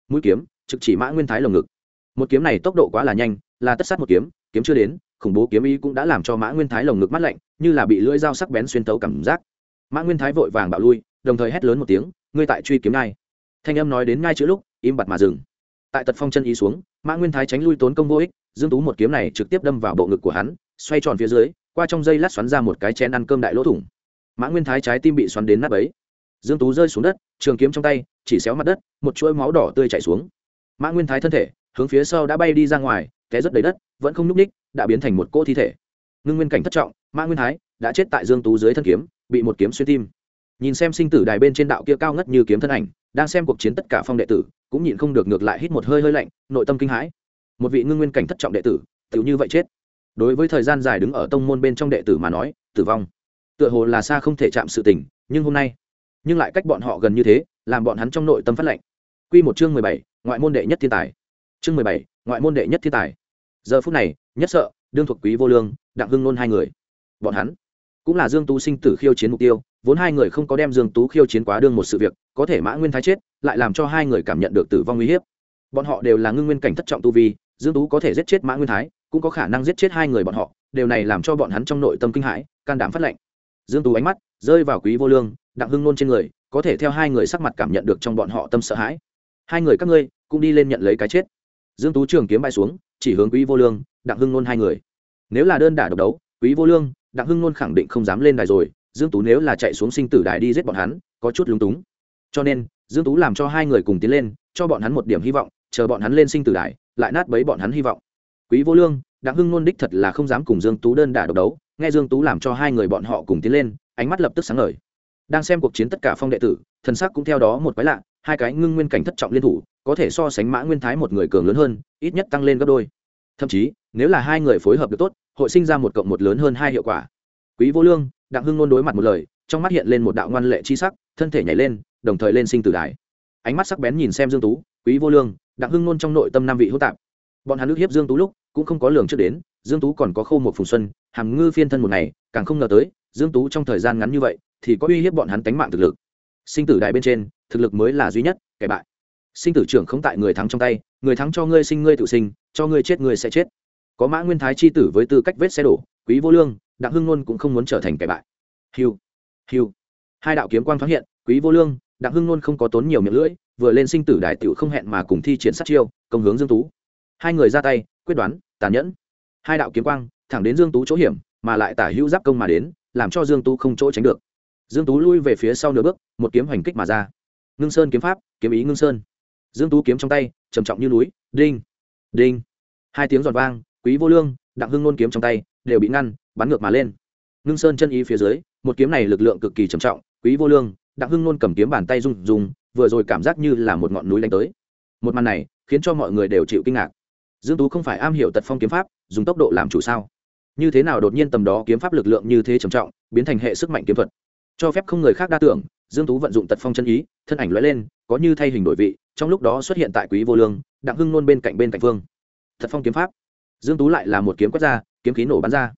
Mũi kiếm, trực chỉ mã nguyên thái lồng ngực. Một kiếm này tốc độ quá là nhanh, là tất sát một kiếm kiếm chưa đến, khủng bố kiếm ý cũng đã làm cho mã nguyên thái lồng ngực mắt lạnh, như là bị lưỡi dao sắc bén xuyên tấu cảm giác. Mã nguyên thái vội vàng bạo lui, đồng thời hét lớn một tiếng, ngươi tại truy kiếm ngay. Thanh âm nói đến ngay chữ lúc, im bặt mà dừng. Tại tật phong chân ý xuống, mã nguyên thái tránh lui tốn công vô ích, dương tú một kiếm này trực tiếp đâm vào bộ ngực của hắn xoay tròn phía dưới, qua trong dây lát xoắn ra một cái chén ăn cơm đại lỗ thủng. Mã nguyên thái trái tim bị xoắn đến nát ấy dương tú rơi xuống đất, trường kiếm trong tay, chỉ xéo mặt đất, một chuỗi máu đỏ tươi chảy xuống. Mã nguyên thái thân thể, hướng phía sau đã bay đi ra ngoài, té rất đầy đất, vẫn không nhúc ních đã biến thành một cô thi thể. Ngưng nguyên cảnh thất trọng, mã nguyên thái đã chết tại dương tú dưới thân kiếm, bị một kiếm xuyên tim. Nhìn xem sinh tử đài bên trên đạo kia cao ngất như kiếm thân ảnh, đang xem cuộc chiến tất cả phong đệ tử, cũng nhịn không được ngược lại hít một hơi hơi lạnh, nội tâm kinh hãi. Một vị ngưng nguyên cảnh thất trọng đệ tử tự như vậy chết đối với thời gian dài đứng ở tông môn bên trong đệ tử mà nói, tử vong, tựa hồ là xa không thể chạm sự tình, nhưng hôm nay, nhưng lại cách bọn họ gần như thế, làm bọn hắn trong nội tâm phát lệnh. Q một chương mười bảy, ngoại môn đệ nhất thiên tài. Chương mười bảy, ngoại môn đệ nhất thiên tài. Giờ phút này, nhất sợ, đương thuộc quý vô lương, đặng hưng nôn hai người. Bọn hắn cũng là dương tú sinh tử khiêu chiến mục tiêu, vốn hai người không có đem dương tú khiêu chiến quá đương một sự việc, có thể mã nguyên thái chết, lại làm cho hai người cảm nhận được tử vong uy hiếp. Bọn họ đều là ngưng nguyên cảnh thất trọng tu vi, dương tú có thể giết chết mã nguyên thái cũng có khả năng giết chết hai người bọn họ, điều này làm cho bọn hắn trong nội tâm kinh hãi, can đảm phát lệnh. Dương tú ánh mắt rơi vào quý vô lương, đặng hưng nôn trên người, có thể theo hai người sắc mặt cảm nhận được trong bọn họ tâm sợ hãi. Hai người các ngươi cũng đi lên nhận lấy cái chết. Dương tú trường kiếm bay xuống, chỉ hướng quý vô lương, đặng hưng nôn hai người. Nếu là đơn đả độc đấu, quý vô lương, đặng hưng nôn khẳng định không dám lên đài rồi, dương tú nếu là chạy xuống sinh tử đài đi giết bọn hắn, có chút lúng túng. Cho nên, dương tú làm cho hai người cùng tiến lên, cho bọn hắn một điểm hy vọng, chờ bọn hắn lên sinh tử đài, lại nát bấy bọn hắn hy vọng quý vô lương, đặng hưng nôn đích thật là không dám cùng dương tú đơn đả độc đấu, nghe dương tú làm cho hai người bọn họ cùng tiến lên, ánh mắt lập tức sáng ngời. Đang xem cuộc chiến tất cả phong đệ tử, thần sắc cũng theo đó một quái lạ, hai cái ngưng nguyên cảnh thất trọng liên thủ, có thể so sánh mã nguyên thái một người cường lớn hơn, ít nhất tăng lên gấp đôi. Thậm chí, nếu là hai người phối hợp được tốt, hội sinh ra một cộng một lớn hơn hai hiệu quả. Quý vô lương, đặng hưng nôn đối mặt một lời, trong mắt hiện lên một đạo ngoan lệ chi sắc, thân thể nhảy lên, đồng thời lên sinh tử đài. Ánh mắt sắc bén nhìn xem dương tú, quý vô lương, đặng hưng nôn trong nội tâm năm vị hữu tạp. Bọn hắn ước hiếp dương tú lúc cũng không có lường trước đến, dương tú còn có khâu một phùng xuân, hàm ngư phiên thân một ngày, càng không ngờ tới, dương tú trong thời gian ngắn như vậy, thì có uy hiếp bọn hắn tánh mạng thực lực. Sinh tử đài bên trên, thực lực mới là duy nhất, kẻ bại. Sinh tử trưởng không tại người thắng trong tay, người thắng cho ngươi sinh ngươi tự sinh, cho ngươi chết ngươi sẽ chết. Có mã nguyên thái chi tử với tư cách vết xe đổ, quý vô lương, đặng hưng nôn cũng không muốn trở thành kẻ bại. Hiu hiu. Hai đạo kiếm quang thoáng hiện, quý vô lương, đặng hưng nôn không có tốn nhiều miệng lưỡi, vừa lên sinh tử đại tiểu không hẹn mà cùng thi triển sát chiêu, công hướng dương tú. Hai người ra tay quyết đoán tàn nhẫn. Hai đạo kiếm quang, thẳng đến dương tú chỗ hiểm, mà lại tả hữu giáp công mà đến, làm cho dương tú không chỗ tránh được. Dương tú lui về phía sau nửa bước, một kiếm hoành kích mà ra. Ngưng sơn kiếm pháp, kiếm ý ngưng sơn. Dương tú kiếm trong tay, trầm trọng như núi, đinh đinh. Hai tiếng giòn vang, quý vô lương, đặng hưng nôn kiếm trong tay, đều bị ngăn, bắn ngược mà lên. Ngưng sơn chân ý phía dưới, một kiếm này lực lượng cực kỳ trầm trọng, quý vô lương, đặng hưng nôn cầm kiếm bàn tay rung rung, vừa rồi cảm giác như là một ngọn núi đánh tới. Một màn này, khiến cho mọi người đều chịu kinh ngạc dương tú không phải am hiểu tật phong kiếm pháp, dùng tốc độ làm chủ sao? Như thế nào đột nhiên tầm đó kiếm pháp lực lượng như thế trầm trọng, biến thành hệ sức mạnh kiếm thuật? Cho phép không người khác đa tưởng, dương tú vận dụng tật phong chân ý, thân ảnh lóe lên, có như thay hình đổi vị, trong lúc đó xuất hiện tại quý vô lương, đặng hưng nôn bên cạnh bên cạnh phương tật phong kiếm pháp. Dương tú lại là một kiếm quét ra, kiếm khí nổ bắn ra.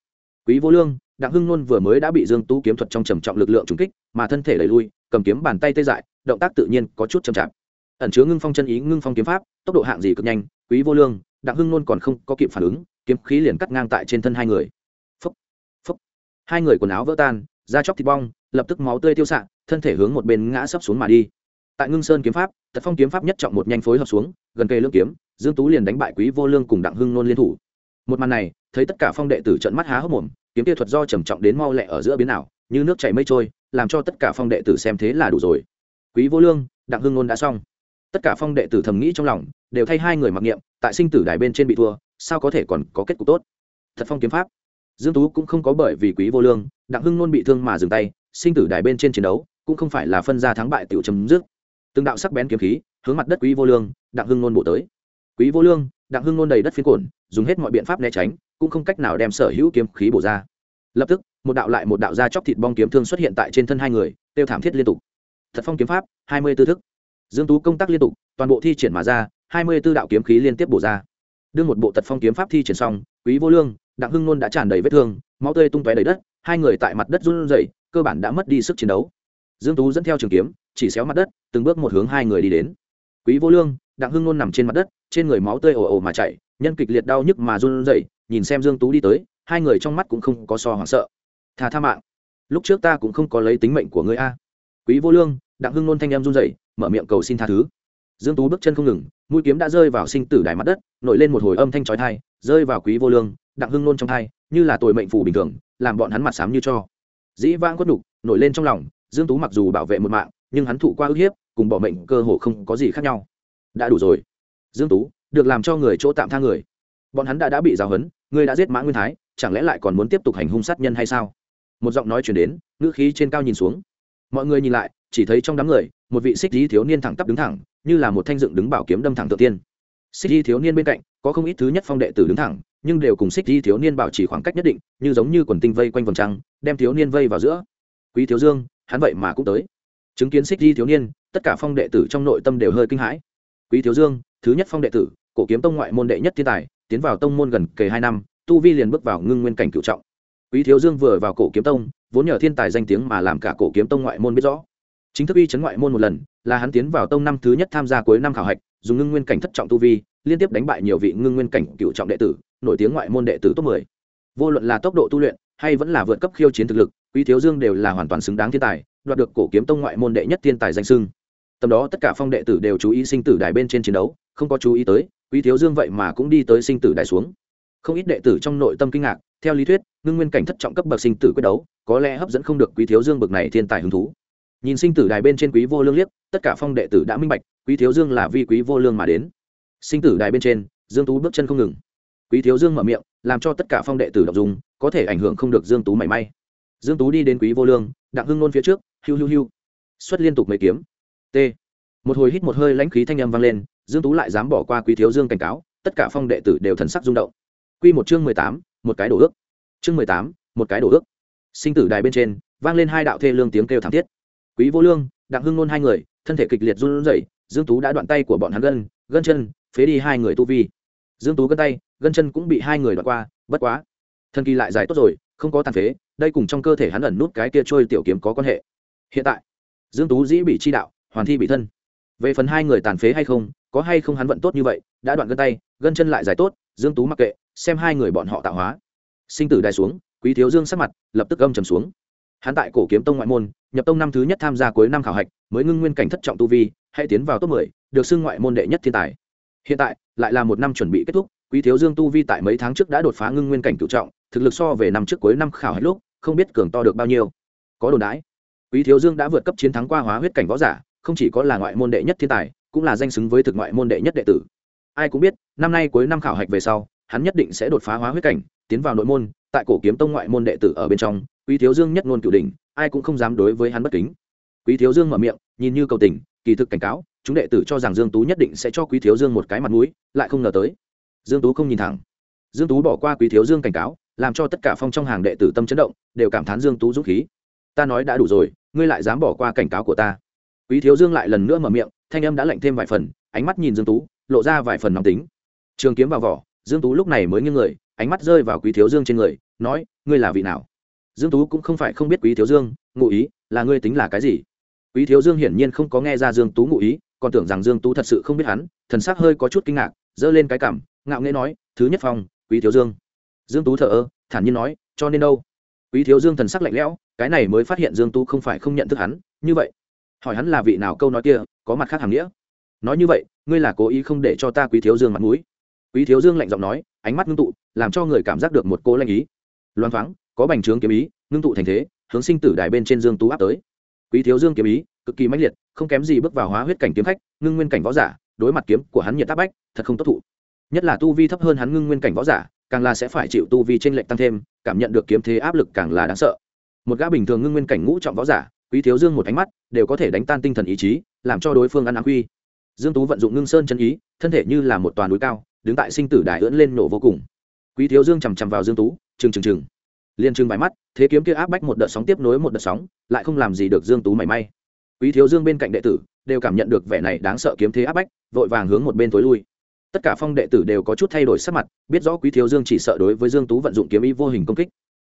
Quý vô lương, đặng hưng nôn vừa mới đã bị dương tú kiếm thuật trong trầm trọng lực lượng trùng kích, mà thân thể đẩy lui, cầm kiếm bàn tay tê dại, động tác tự nhiên có chút chậm chạp. Ẩn chứa ngưng phong chân ý, ngưng phong kiếm pháp, tốc độ hạng gì cực nhanh, quý vô lương đặng hưng nôn còn không có kịp phản ứng, kiếm khí liền cắt ngang tại trên thân hai người. Phúc phúc hai người quần áo vỡ tan, da chóc thịt bong, lập tức máu tươi tiêu xạ, thân thể hướng một bên ngã sấp xuống mà đi. Tại ngưng sơn kiếm pháp, tật phong kiếm pháp nhất trọng một nhanh phối hợp xuống, gần cây lương kiếm, dương tú liền đánh bại quý vô lương cùng đặng hưng nôn liên thủ. Một màn này, thấy tất cả phong đệ tử trận mắt há hốc mồm, kiếm kia thuật do trầm trọng đến mau lẹ ở giữa biến ảo, như nước chảy mây trôi, làm cho tất cả phong đệ tử xem thế là đủ rồi. Quý vô lương, đặng hưng nôn đã xong tất cả phong đệ tử thầm nghĩ trong lòng, đều thay hai người mặc niệm, tại sinh tử đài bên trên bị thua, sao có thể còn có kết cục tốt? Thật phong kiếm pháp. Dương tú cũng không có bởi vì quý vô lương, đặng hưng nôn bị thương mà dừng tay, sinh tử đài bên trên chiến đấu, cũng không phải là phân ra thắng bại tiểu chấm dứt. Từng đạo sắc bén kiếm khí, hướng mặt đất quý vô lương, đặng hưng nôn bổ tới. Quý vô lương, đặng hưng nôn đầy đất phiến cồn dùng hết mọi biện pháp né tránh, cũng không cách nào đem sở hữu kiếm khí bổ ra. Lập tức, một đạo lại một đạo da chóc thịt bong kiếm thương xuất hiện tại trên thân hai người, tiêu thảm thiết liên tục. Thật phong kiếm pháp, hai mươi tư thức dương tú công tác liên tục, toàn bộ thi triển mà ra, hai mươi tư đạo kiếm khí liên tiếp bổ ra. Đương một bộ tật phong kiếm pháp thi triển xong, quý vô lương, đặng hưng nôn đã tràn đầy vết thương, máu tươi tung tóe đầy đất, hai người tại mặt đất run rẩy, cơ bản đã mất đi sức chiến đấu. Dương tú dẫn theo trường kiếm, chỉ xéo mặt đất, từng bước một hướng hai người đi đến. Quý vô lương, đặng hưng nôn nằm trên mặt đất, trên người máu tươi ồ ồ mà chảy, nhân kịch liệt đau nhức mà run rẩy, nhìn xem dương tú đi tới, hai người trong mắt cũng không có so hoảng sợ. Thà tha mạng. Lúc trước ta cũng không có lấy tính mệnh của ngươi a. Quý vô lương, đặng hưng nôn thanh em run rẩy mở miệng cầu xin tha thứ. Dương tú bước chân không ngừng, mũi kiếm đã rơi vào sinh tử đài mặt đất, nổi lên một hồi âm thanh trói thai rơi vào quý vô lương, đặng hưng nôn trong thai như là tội mệnh phủ bình thường, làm bọn hắn mặt sám như cho. Dĩ vãng quất đục nổi lên trong lòng, dương tú mặc dù bảo vệ một mạng, nhưng hắn thụ qua ức hiếp, cùng bỏ mệnh cơ hồ không có gì khác nhau. Đã đủ rồi. Dương tú, được làm cho người chỗ tạm tha người. Bọn hắn đã đã bị giáo hấn ngươi đã giết mã nguyên thái, chẳng lẽ lại còn muốn tiếp tục hành hung sát nhân hay sao? Một giọng nói chuyển đến, ngữ khí trên cao nhìn xuống. Mọi người nhìn lại, chỉ thấy trong đám người một vị xích di thiếu niên thẳng tắp đứng thẳng, như là một thanh dựng đứng bảo kiếm đâm thẳng tự tiên. Xích di thiếu niên bên cạnh, có không ít thứ nhất phong đệ tử đứng thẳng, nhưng đều cùng xích di thiếu niên bảo trì khoảng cách nhất định, như giống như quần tinh vây quanh vòng trăng, đem thiếu niên vây vào giữa. Quý thiếu dương, hắn vậy mà cũng tới. Chứng kiến xích di thiếu niên, tất cả phong đệ tử trong nội tâm đều hơi kinh hãi. Quý thiếu dương, thứ nhất phong đệ tử, cổ kiếm tông ngoại môn đệ nhất thiên tài, tiến vào tông môn gần kề hai năm, tu vi liền bước vào ngưng nguyên cảnh cựu trọng. Quý thiếu dương vừa vào cổ kiếm tông, vốn nhờ thiên tài danh tiếng mà làm cả cổ kiếm tông ngoại môn biết rõ chính thức uy chấn ngoại môn một lần, là hắn tiến vào tông năm thứ nhất tham gia cuối năm khảo hạch, dùng ngưng nguyên cảnh thất trọng tu vi, liên tiếp đánh bại nhiều vị ngưng nguyên cảnh cựu trọng đệ tử, nổi tiếng ngoại môn đệ tử top mười. Vô luận là tốc độ tu luyện, hay vẫn là vượt cấp khiêu chiến thực lực, quý thiếu dương đều là hoàn toàn xứng đáng thiên tài, đoạt được cổ kiếm tông ngoại môn đệ nhất thiên tài danh sưng tầm đó tất cả phong đệ tử đều chú ý sinh tử đài bên trên chiến đấu, không có chú ý tới, quý thiếu dương vậy mà cũng đi tới sinh tử đài xuống. Không ít đệ tử trong nội tâm kinh ngạc, theo lý thuyết, ngưng nguyên cảnh thất trọng cấp bậc sinh tử quyết đấu, có lẽ hấp dẫn không được quý thiếu dương bậc này thiên tài hứng thú nhìn sinh tử đài bên trên quý vô lương liếc, tất cả phong đệ tử đã minh bạch, quý thiếu dương là vi quý vô lương mà đến. Sinh tử đài bên trên, dương tú bước chân không ngừng. Quý thiếu dương mở miệng, làm cho tất cả phong đệ tử đọc dùng, có thể ảnh hưởng không được dương tú mảy may. Dương tú đi đến quý vô lương, đặng hưng nôn phía trước, hiu hiu hiu. Xuất liên tục mấy kiếm. T. Một hồi hít một hơi lãnh khí thanh âm vang lên, dương tú lại dám bỏ qua quý thiếu dương cảnh cáo, tất cả phong đệ tử đều thần sắc rung động. Quy một chương mười tám, một cái đổ ước. Chương mười tám, một cái đổ ước. Sinh tử đài bên trên, vang lên hai đạo thê lương tiếng kêu thảm thiết quý vô lương, đặng hưng nôn hai người, thân thể kịch liệt run rẩy, dương tú đã đoạn tay của bọn hắn gân gân chân, phế đi hai người tu vi. Dương tú gân tay, gân chân cũng bị hai người đoạn qua, bất quá. Thân kỳ lại dài tốt rồi, không có tàn phế, đây cùng trong cơ thể hắn ẩn nút cái kia trôi tiểu kiếm có quan hệ. Hiện tại, dương tú dĩ bị chi đạo, hoàn thi bị thân. Về phần hai người tàn phế hay không, có hay không hắn vận tốt như vậy, đã đoạn gân tay, gân chân lại dài tốt, dương tú mặc kệ, xem hai người bọn họ tạo hóa. Sinh tử đài xuống, quý thiếu dương sắc mặt lập tức âm trầm xuống hắn tại cổ kiếm tông ngoại môn nhập tông năm thứ nhất tham gia cuối năm khảo hạch mới ngưng nguyên cảnh thất trọng tu vi hay tiến vào top 10, được xưng ngoại môn đệ nhất thiên tài. Hiện tại lại là một năm chuẩn bị kết thúc quý thiếu dương tu vi tại mấy tháng trước đã đột phá ngưng nguyên cảnh cựu trọng thực lực so về năm trước cuối năm khảo hạch lúc không biết cường to được bao nhiêu. Có đồn đãi quý thiếu dương đã vượt cấp chiến thắng qua hóa huyết cảnh võ giả không chỉ có là ngoại môn đệ nhất thiên tài cũng là danh xứng với thực ngoại môn đệ nhất đệ tử. Ai cũng biết năm nay cuối năm khảo hạch về sau hắn nhất định sẽ đột phá hóa huyết cảnh tiến vào nội môn tại cổ kiếm tông ngoại môn đệ tử ở bên trong quý thiếu dương nhất ngôn cửu đỉnh, ai cũng không dám đối với hắn bất kính. Quý thiếu dương mở miệng, nhìn như cầu tình, kỳ thực cảnh cáo, chúng đệ tử cho rằng dương tú nhất định sẽ cho quý thiếu dương một cái mặt mũi, lại không ngờ tới. Dương tú không nhìn thẳng. Dương tú bỏ qua quý thiếu dương cảnh cáo, làm cho tất cả phong trong hàng đệ tử tâm chấn động, đều cảm thán dương tú dũng khí. Ta nói đã đủ rồi, ngươi lại dám bỏ qua cảnh cáo của ta. Quý thiếu dương lại lần nữa mở miệng, thanh âm đã lạnh thêm vài phần, ánh mắt nhìn dương tú, lộ ra vài phần nóng tính. Trường kiếm vào vỏ, dương tú lúc này mới nghiêng người, ánh mắt rơi vào quý thiếu dương trên người, nói, ngươi là vị nào? Dương tú cũng không phải không biết quý thiếu dương, ngụ ý là ngươi tính là cái gì? Quý thiếu dương hiển nhiên không có nghe ra dương tú ngụ ý, còn tưởng rằng dương tú thật sự không biết hắn, thần sắc hơi có chút kinh ngạc, giơ lên cái cảm ngạo nghễ nói, thứ nhất phong, quý thiếu dương. Dương tú thở ơ, thản nhiên nói, cho nên đâu? Quý thiếu dương thần sắc lạnh lẽo, cái này mới phát hiện dương tú không phải không nhận thức hắn, như vậy, hỏi hắn là vị nào câu nói kia, có mặt khác hàm nghĩa? Nói như vậy, ngươi là cố ý không để cho ta quý thiếu dương mặt mũi. Quý thiếu dương lạnh giọng nói, ánh mắt ngưng tụ, làm cho người cảm giác được một cô lanh ý. Loan thoáng có bành trướng kiếm ý, ngưng tụ thành thế, hướng sinh tử đài bên trên dương tú áp tới. Quý thiếu dương kiếm ý, cực kỳ mãnh liệt, không kém gì bước vào hóa huyết cảnh kiếm khách, ngưng nguyên cảnh võ giả, đối mặt kiếm của hắn nhiệt tác bách, thật không tốt thụ. Nhất là tu vi thấp hơn hắn ngưng nguyên cảnh võ giả, càng là sẽ phải chịu tu vi trên lệnh tăng thêm, cảm nhận được kiếm thế áp lực càng là đáng sợ. Một gã bình thường ngưng nguyên cảnh ngũ trọng võ giả, quý thiếu dương một ánh mắt, đều có thể đánh tan tinh thần ý chí, làm cho đối phương ăn áng quy. Dương tú vận dụng ngưng sơn chân ý, thân thể như là một toàn núi cao, đứng tại sinh tử đài ưỡn lên nổ vô cùng. Quý thiếu dương chằm chằm vào dương tú trừng trừng trừng liền trừng vài mắt, thế kiếm kia áp bách một đợt sóng tiếp nối một đợt sóng, lại không làm gì được dương tú mảy may. Quý thiếu dương bên cạnh đệ tử đều cảm nhận được vẻ này đáng sợ kiếm thế áp bách, vội vàng hướng một bên tối lui. Tất cả phong đệ tử đều có chút thay đổi sắc mặt, biết rõ quý thiếu dương chỉ sợ đối với dương tú vận dụng kiếm ý vô hình công kích.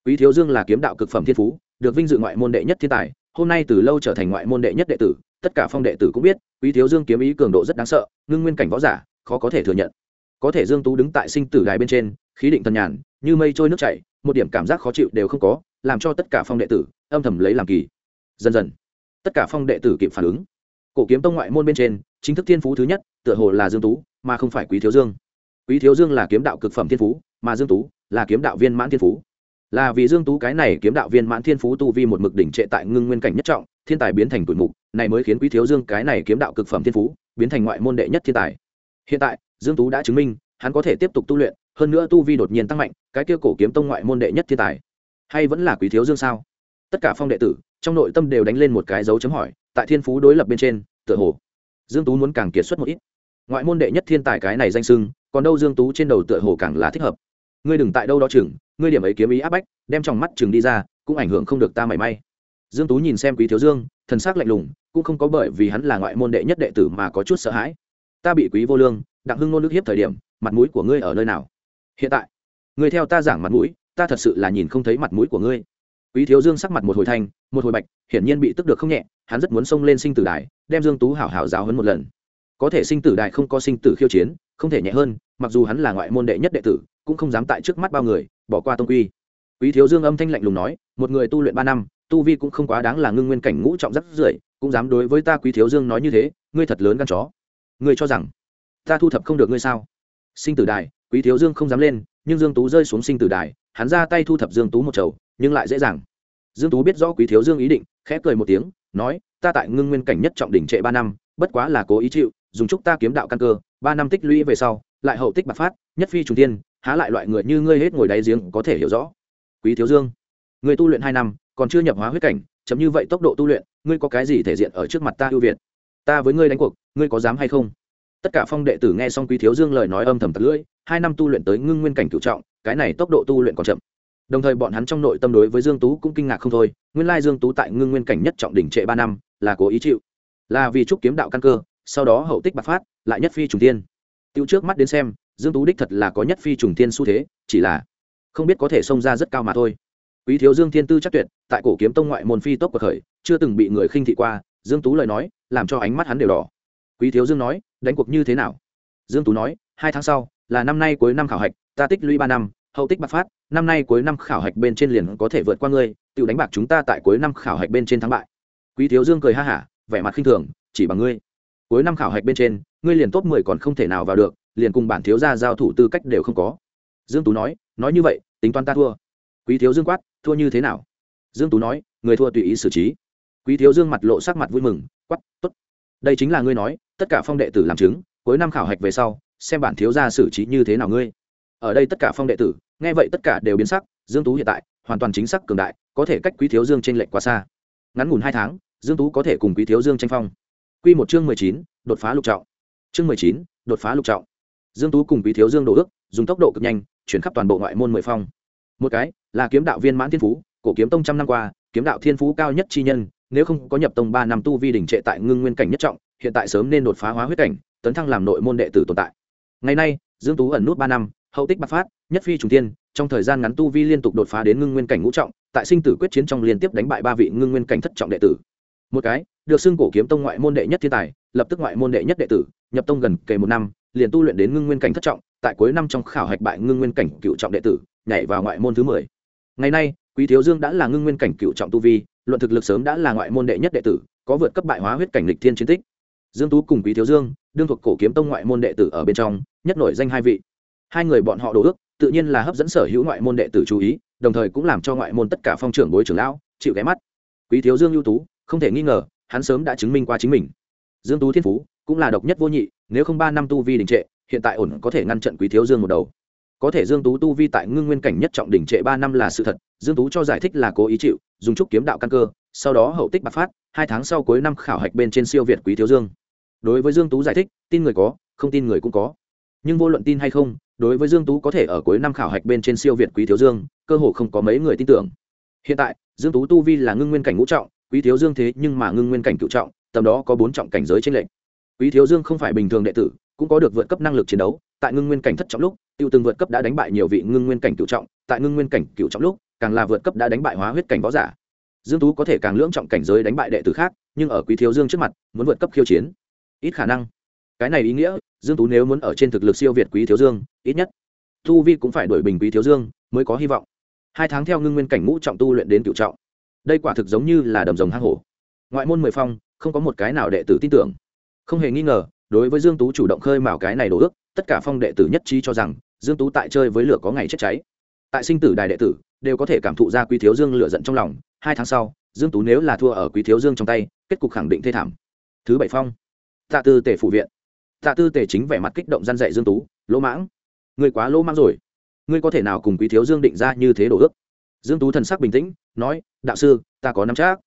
Quý thiếu dương là kiếm đạo cực phẩm thiên phú, được vinh dự ngoại môn đệ nhất thiên tài, hôm nay từ lâu trở thành ngoại môn đệ nhất đệ tử, tất cả phong đệ tử cũng biết, quý thiếu dương kiếm ý cường độ rất đáng sợ, ngưng nguyên cảnh võ giả, khó có thể thừa nhận. Có thể dương tú đứng tại sinh tử đài bên trên, khí định thần nhàn như mây trôi nước chảy, một điểm cảm giác khó chịu đều không có, làm cho tất cả phong đệ tử âm thầm lấy làm kỳ. Dần dần, tất cả phong đệ tử kịp phản ứng. Cổ kiếm tông ngoại môn bên trên, chính thức thiên phú thứ nhất, tựa hồ là dương tú, mà không phải quý thiếu dương. Quý thiếu dương là kiếm đạo cực phẩm thiên phú, mà dương tú là kiếm đạo viên mãn thiên phú. Là vì dương tú cái này kiếm đạo viên mãn thiên phú tu vi một mực đỉnh trệ tại ngưng nguyên cảnh nhất trọng, thiên tài biến thành tuổi mục, này mới khiến quý thiếu dương cái này kiếm đạo cực phẩm thiên phú biến thành ngoại môn đệ nhất thiên tài. Hiện tại, dương tú đã chứng minh, hắn có thể tiếp tục tu luyện hơn nữa tu vi đột nhiên tăng mạnh, cái kia cổ kiếm tông ngoại môn đệ nhất thiên tài, hay vẫn là quý thiếu dương sao? Tất cả phong đệ tử, trong nội tâm đều đánh lên một cái dấu chấm hỏi, tại thiên phú đối lập bên trên, tựa hồ, dương tú muốn càng kiệt xuất một ít. Ngoại môn đệ nhất thiên tài cái này danh sưng, còn đâu dương tú trên đầu tựa hồ càng là thích hợp. Ngươi đừng tại đâu đó chừng, ngươi điểm ấy kiếm ý áp bách, đem trong mắt chừng đi ra, cũng ảnh hưởng không được ta mảy may. Dương tú nhìn xem quý thiếu dương, thần sắc lạnh lùng, cũng không có bởi vì hắn là ngoại môn đệ nhất đệ tử mà có chút sợ hãi. Ta bị quý vô lương, đặng hưng nôn nước hiếp thời điểm, mặt mũi của ngươi ở nơi nào? Hiện tại người theo ta giảng mặt mũi, ta thật sự là nhìn không thấy mặt mũi của ngươi. Quý thiếu dương sắc mặt một hồi thanh, một hồi bạch, hiển nhiên bị tức được không nhẹ, hắn rất muốn xông lên sinh tử đài, đem dương tú hảo hảo giáo hấn một lần. Có thể sinh tử đài không có sinh tử khiêu chiến, không thể nhẹ hơn, mặc dù hắn là ngoại môn đệ nhất đệ tử, cũng không dám tại trước mắt bao người, bỏ qua tông quy. Quý thiếu dương âm thanh lạnh lùng nói, một người tu luyện ba năm, tu vi cũng không quá đáng là ngưng nguyên cảnh ngũ trọng rất rưởi, cũng dám đối với ta quý thiếu dương nói như thế, ngươi thật lớn gan chó. Ngươi cho rằng ta thu thập không được ngươi sao? Sinh tử đài, quý thiếu dương không dám lên, nhưng dương tú rơi xuống sinh tử đài, hắn ra tay thu thập dương tú một chầu, nhưng lại dễ dàng. Dương tú biết rõ quý thiếu dương ý định, khẽ cười một tiếng, nói, ta tại ngưng nguyên cảnh nhất trọng đỉnh trệ ba năm, bất quá là cố ý chịu, dùng chúc ta kiếm đạo căn cơ, ba năm tích lũy về sau, lại hậu tích bạc phát, nhất phi trùng tiên, há lại loại người như ngươi hết ngồi đáy giếng có thể hiểu rõ. Quý thiếu dương người tu luyện hai năm, còn chưa nhập hóa huyết cảnh chấm như vậy tốc độ tu luyện, ngươi có cái gì thể diện ở trước mặt ta ưu việt? Ta với ngươi đánh cuộc, ngươi có dám hay không? Tất cả phong đệ tử nghe xong quý thiếu dương lời nói âm thầm tật lưỡi, hai năm tu luyện tới ngưng nguyên cảnh cửu trọng, cái này tốc độ tu luyện còn chậm. Đồng thời bọn hắn trong nội tâm đối với dương tú cũng kinh ngạc không thôi, nguyên lai dương tú tại ngưng nguyên cảnh nhất trọng đỉnh trệ ba năm, là cố ý chịu. Là vì trúc kiếm đạo căn cơ, sau đó hậu tích bạc phát, lại nhất phi trùng tiên tiêu trước mắt đến xem, dương tú đích thật là có nhất phi trùng tiên xu thế, chỉ là không biết có thể xông ra rất cao mà thôi. Quý thiếu dương thiên tư chắc tuyệt, tại cổ kiếm tông ngoại môn phi tốc của khởi, chưa từng bị người khinh thị qua, dương tú lời nói, làm cho ánh mắt hắn đều đỏ quý thiếu dương nói, đánh cuộc như thế nào? Dương tú nói, hai tháng sau, là năm nay cuối năm khảo hạch, ta tích lũy ba năm, hậu tích bạc phát, năm nay cuối năm khảo hạch bên trên liền có thể vượt qua ngươi tự đánh bạc chúng ta tại cuối năm khảo hạch bên trên thắng bại. Quý thiếu dương cười ha hả, vẻ mặt khinh thường, chỉ bằng ngươi. Cuối năm khảo hạch bên trên, ngươi liền top mười còn không thể nào vào được, liền cùng bản thiếu gia giao thủ tư cách đều không có. Dương tú nói nói như vậy, tính toán ta thua. Quý thiếu dương quát, thua như thế nào? Dương tú nói, người thua tùy ý xử trí. Quý thiếu dương mặt lộ sắc mặt vui mừng, quát, tốt. Đây chính là ngươi nói tất cả phong đệ tử làm chứng cuối năm khảo hạch về sau xem bản thiếu gia xử trí như thế nào ngươi. Ở đây tất cả phong đệ tử nghe vậy tất cả đều biến sắc dương tú hiện tại hoàn toàn chính xác cường đại có thể cách quý thiếu dương trên lệnh quá xa. Ngắn ngủn hai tháng dương tú có thể cùng quý thiếu dương tranh phong. Quy một chương mười chín, đột phá lục trọng. Chương mười chín, đột phá lục trọng. Dương tú cùng quý thiếu dương đổ ước dùng tốc độ cực nhanh chuyển khắp toàn bộ ngoại môn mười phong. Một cái là kiếm đạo viên mãn thiên phú cổ kiếm tông trăm năm qua kiếm đạo thiên phú cao nhất chi nhân nếu không có nhập tông ba năm tu vi đỉnh trệ tại ngưng nguyên cảnh nhất trọng hiện tại sớm nên đột phá hóa huyết cảnh, tấn thăng làm nội môn đệ tử tồn tại. Ngày nay, dương tú ẩn nút ba năm, hậu tích bắt phát, nhất phi trùng tiên trong thời gian ngắn tu vi liên tục đột phá đến ngưng nguyên cảnh ngũ trọng, tại sinh tử quyết chiến trong liên tiếp đánh bại ba vị ngưng nguyên cảnh thất trọng đệ tử. Một cái, được xưng cổ kiếm tông ngoại môn đệ nhất thiên tài, lập tức ngoại môn đệ nhất đệ tử, nhập tông gần kề một năm, liền tu luyện đến ngưng nguyên cảnh thất trọng, tại cuối năm trong khảo hạch bại ngưng nguyên cảnh cựu trọng đệ tử, nhảy vào ngoại môn thứ mười. Ngày nay, quý thiếu dương đã là ngưng nguyên cảnh cựu trọng tu vi, luận thực lực sớm đã là ngoại môn đệ nhất đệ tử, có vượt cấp bại hóa huyết cảnh lịch thiên chiến tích dương tú cùng quý thiếu dương, đương thuộc cổ kiếm tông ngoại môn đệ tử ở bên trong, nhất nổi danh hai vị. Hai người bọn họ đồ ước, tự nhiên là hấp dẫn sở hữu ngoại môn đệ tử chú ý, đồng thời cũng làm cho ngoại môn tất cả phong trưởng bối trưởng lão chịu ghé mắt. Quý thiếu dương ưu tú, không thể nghi ngờ, hắn sớm đã chứng minh qua chính mình. Dương tú thiên phú cũng là độc nhất vô nhị, nếu không ba năm tu vi đình trệ, hiện tại ổn có thể ngăn trận quý thiếu dương một đầu. Có thể dương tú tu vi tại ngưng nguyên cảnh nhất trọng đỉnh trệ ba năm là sự thật, dương tú cho giải thích là cố ý chịu, dùng trúc kiếm đạo căn cơ, sau đó hậu tích bạc phát, hai tháng sau cuối năm khảo hạch bên trên siêu việt quý thiếu dương đối với dương tú giải thích, tin người có, không tin người cũng có. Nhưng vô luận tin hay không, đối với dương tú có thể ở cuối năm khảo hạch bên trên siêu việt quý thiếu dương, cơ hồ không có mấy người tin tưởng. Hiện tại, dương tú tu vi là ngưng nguyên cảnh ngũ trọng, quý thiếu dương thế nhưng mà ngưng nguyên cảnh cựu trọng, tầm đó có bốn trọng cảnh giới trên lệnh quý thiếu dương không phải bình thường đệ tử, cũng có được vượt cấp năng lực chiến đấu, tại ngưng nguyên cảnh thất trọng lúc, tiêu từng vượt cấp đã đánh bại nhiều vị ngưng nguyên cảnh cựu trọng, tại ngưng nguyên cảnh cựu trọng lúc, càng là vượt cấp đã đánh bại hóa huyết cảnh võ giả. Dương tú có thể càng lưỡng trọng cảnh giới đánh bại đệ tử khác, nhưng ở quý thiếu dương trước mặt, muốn vượt cấp khiêu chiến ít khả năng. Cái này ý nghĩa, dương tú nếu muốn ở trên thực lực siêu việt quý thiếu dương, ít nhất. Tu vi cũng phải đổi bình quý thiếu dương, mới có hy vọng. Hai tháng theo ngưng nguyên cảnh ngũ trọng tu luyện đến cựu trọng. Đây quả thực giống như là đầm rồng hang hổ. Ngoại môn mười phong, không có một cái nào đệ tử tin tưởng. Không hề nghi ngờ, đối với dương tú chủ động khơi mào cái này đổ ước, tất cả phong đệ tử nhất trí cho rằng, dương tú tại chơi với lửa có ngày chết cháy. Tại sinh tử đài đệ tử, đều có thể cảm thụ ra quý thiếu dương lửa giận trong lòng. Hai tháng sau, dương tú nếu là thua ở quý thiếu dương trong tay, kết cục khẳng định thê thảm. Thứ bảy phong tạ tư tể phủ viện. Tạ tư tể chính vẻ mặt kích động gian dạy dương tú, lỗ mãng, ngươi quá lỗ mãng rồi. Ngươi có thể nào cùng quý thiếu dương định ra như thế đổ ước? Dương tú thần sắc bình tĩnh, nói, đạo sư, ta có năm chắc.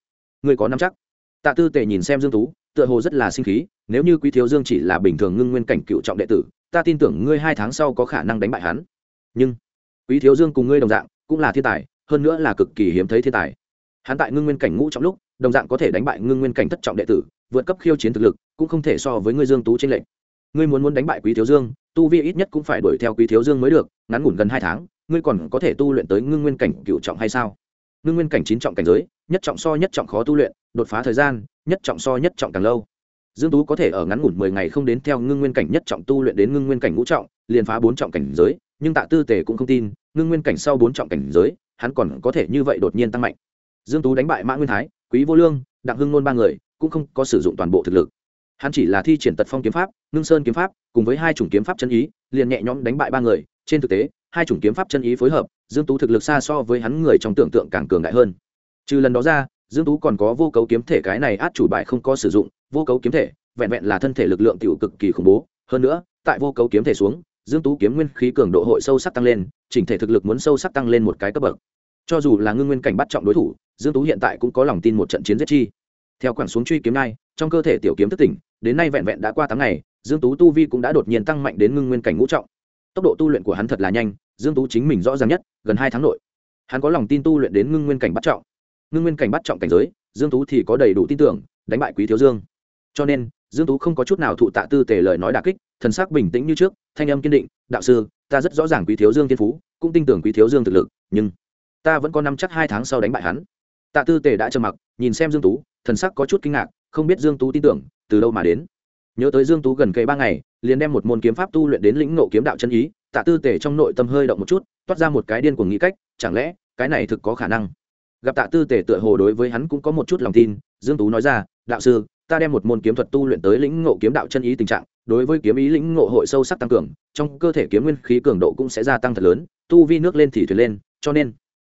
Ngươi có năm chắc? Tạ tư tể nhìn xem dương tú, tựa hồ rất là sinh khí, nếu như quý thiếu dương chỉ là bình thường ngưng nguyên cảnh cựu trọng đệ tử, ta tin tưởng ngươi hai tháng sau có khả năng đánh bại hắn. Nhưng quý thiếu dương cùng ngươi đồng dạng, cũng là thiên tài, hơn nữa là cực kỳ hiếm thấy thiên tài. Hắn tại ngưng nguyên cảnh ngũ trọng lúc, đồng dạng có thể đánh bại ngưng nguyên cảnh thất trọng đệ tử, vượt cấp khiêu chiến thực lực cũng không thể so với ngươi dương tú trên lệnh ngươi muốn muốn đánh bại quý thiếu dương, tu vi ít nhất cũng phải đuổi theo quý thiếu dương mới được, ngắn ngủn gần hai tháng, ngươi còn có thể tu luyện tới ngưng nguyên cảnh cựu trọng hay sao? Ngưng nguyên cảnh chín trọng cảnh giới, nhất trọng so nhất trọng khó tu luyện, đột phá thời gian, nhất trọng so nhất trọng càng lâu. Dương tú có thể ở ngắn ngủn mười ngày không đến theo ngưng nguyên cảnh nhất trọng tu luyện đến ngưng nguyên cảnh ngũ trọng, liền phá bốn trọng cảnh giới, nhưng tạ tư tề cũng không tin, ngưng nguyên cảnh sau bốn trọng cảnh giới, hắn còn có thể như vậy đột nhiên tăng mạnh. Dương tú đánh bại mã nguyên thái, quý vô lương, đặng hưng nôn ba người, cũng không có sử dụng toàn bộ thực lực hắn chỉ là thi triển tật phong kiếm pháp, ngưng sơn kiếm pháp, cùng với hai chủng kiếm pháp chân ý, liền nhẹ nhõm đánh bại ba người. Trên thực tế, hai chủng kiếm pháp chân ý phối hợp, dương tú thực lực xa so với hắn người trong tưởng tượng càng cường đại hơn. Trừ lần đó ra, dương tú còn có vô cấu kiếm thể cái này át chủ bài không có sử dụng, vô cấu kiếm thể, vẹn vẹn là thân thể lực lượng tiểu cực kỳ khủng bố. Hơn nữa, tại vô cấu kiếm thể xuống, dương tú kiếm nguyên khí cường độ hội sâu sắc tăng lên, chỉnh thể thực lực muốn sâu sắc tăng lên một cái cấp bậc. Cho dù là ngưng nguyên cảnh bắt trọng đối thủ, dương tú hiện tại cũng có lòng tin một trận chiến giết chi theo quẳng xuống truy kiếm này trong cơ thể tiểu kiếm thức tỉnh, đến nay vẹn vẹn đã qua tháng ngày, dương tú tu vi cũng đã đột nhiên tăng mạnh đến ngưng nguyên cảnh ngũ trọng. Tốc độ tu luyện của hắn thật là nhanh, dương tú chính mình rõ ràng nhất, gần hai tháng nội, hắn có lòng tin tu luyện đến ngưng nguyên cảnh bắt trọng. Ngưng nguyên cảnh bắt trọng cảnh giới, dương tú thì có đầy đủ tin tưởng, đánh bại quý thiếu dương. Cho nên, dương tú không có chút nào thụ tạ tư tề lời nói đả kích, thần sắc bình tĩnh như trước, thanh âm kiên định, đạo sư, ta rất rõ ràng quý thiếu dương thiên phú, cũng tin tưởng quý thiếu dương thực lực, nhưng ta vẫn có năm chắc hai tháng sau đánh bại hắn. Tạ tư tề đã trầm mặc, nhìn xem dương tú thần sắc có chút kinh ngạc, không biết dương tú tin tưởng, từ đâu mà đến. Nhớ tới dương tú gần cây ba ngày, liền đem một môn kiếm pháp tu luyện đến lĩnh ngộ kiếm đạo chân ý, tạ tư tề trong nội tâm hơi động một chút, toát ra một cái điên cuồng nghĩ cách, chẳng lẽ, cái này thực có khả năng? Gặp tạ tư tề tựa hồ đối với hắn cũng có một chút lòng tin, dương tú nói ra, đạo sư, ta đem một môn kiếm thuật tu luyện tới lĩnh ngộ kiếm đạo chân ý tình trạng, đối với kiếm ý lĩnh ngộ hội sâu sắc tăng cường, trong cơ thể kiếm nguyên khí cường độ cũng sẽ gia tăng thật lớn, tu vi nước lên thì thuyền lên, cho nên,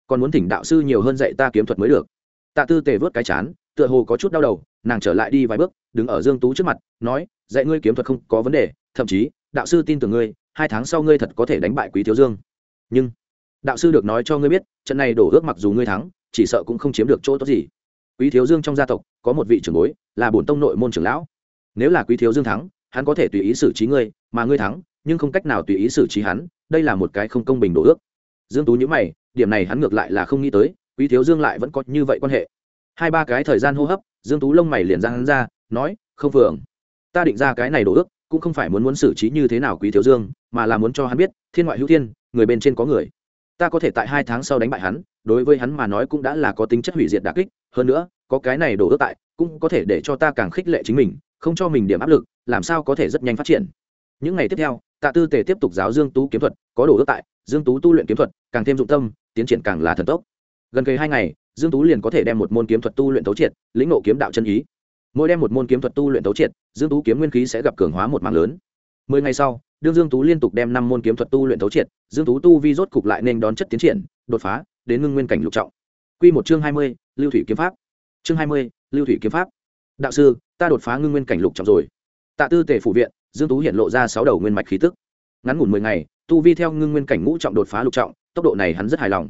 còn muốn thỉnh đạo sư nhiều hơn dạy ta kiếm thuật mới được. Tạ tư tề vớt cái chán tựa hồ có chút đau đầu, nàng trở lại đi vài bước, đứng ở dương tú trước mặt, nói, dạy ngươi kiếm thuật không có vấn đề, thậm chí, đạo sư tin tưởng ngươi, hai tháng sau ngươi thật có thể đánh bại quý thiếu dương. Nhưng, đạo sư được nói cho ngươi biết, trận này đổ ước mặc dù ngươi thắng, chỉ sợ cũng không chiếm được chỗ tốt gì. Quý thiếu dương trong gia tộc, có một vị trưởng bối, là bổn tông nội môn trưởng lão. Nếu là quý thiếu dương thắng, hắn có thể tùy ý xử trí ngươi, mà ngươi thắng, nhưng không cách nào tùy ý xử trí hắn, đây là một cái không công bình đổ ước. Dương tú nhíu mày, điểm này hắn ngược lại là không nghĩ tới, quý thiếu dương lại vẫn có như vậy quan hệ hai ba cái thời gian hô hấp, dương tú lông mày liền ra hắn ra, nói, không phượng, ta định ra cái này đồ ước, cũng không phải muốn muốn xử trí như thế nào quý thiếu dương, mà là muốn cho hắn biết, thiên ngoại hữu thiên, người bên trên có người. Ta có thể tại hai tháng sau đánh bại hắn, đối với hắn mà nói cũng đã là có tính chất hủy diệt đà kích, hơn nữa, có cái này đổ ước tại, cũng có thể để cho ta càng khích lệ chính mình, không cho mình điểm áp lực, làm sao có thể rất nhanh phát triển. Những ngày tiếp theo, tạ tư tề tiếp tục giáo dương tú kiếm thuật, có đổ ước tại, dương tú tu luyện kiếm thuật, càng thêm dụng tâm, tiến triển càng là thần tốc. Gần kề hai ngày dương tú liền có thể đem một môn kiếm thuật tu luyện tấu triệt lĩnh ngộ kiếm đạo chân ý. Mỗi đem một môn kiếm thuật tu luyện tấu triệt dương tú kiếm nguyên khí sẽ gặp cường hóa một mạng lớn. Mười ngày sau đương dương tú liên tục đem năm môn kiếm thuật tu luyện tấu triệt dương tú tu vi rốt cục lại nên đón chất tiến triển đột phá đến ngưng nguyên cảnh lục trọng. Quy một chương hai mươi, lưu thủy kiếm pháp. Chương hai mươi, lưu thủy kiếm pháp. Đạo sư ta đột phá ngưng nguyên cảnh lục trọng rồi. Tạ tư tề phủ viện dương tú hiện lộ ra sáu đầu nguyên mạch khí tức. Ngắn ngủn mười ngày tu vi theo ngưng nguyên cảnh ngũ trọng đột phá lục trọng tốc độ này hắn rất hài lòng.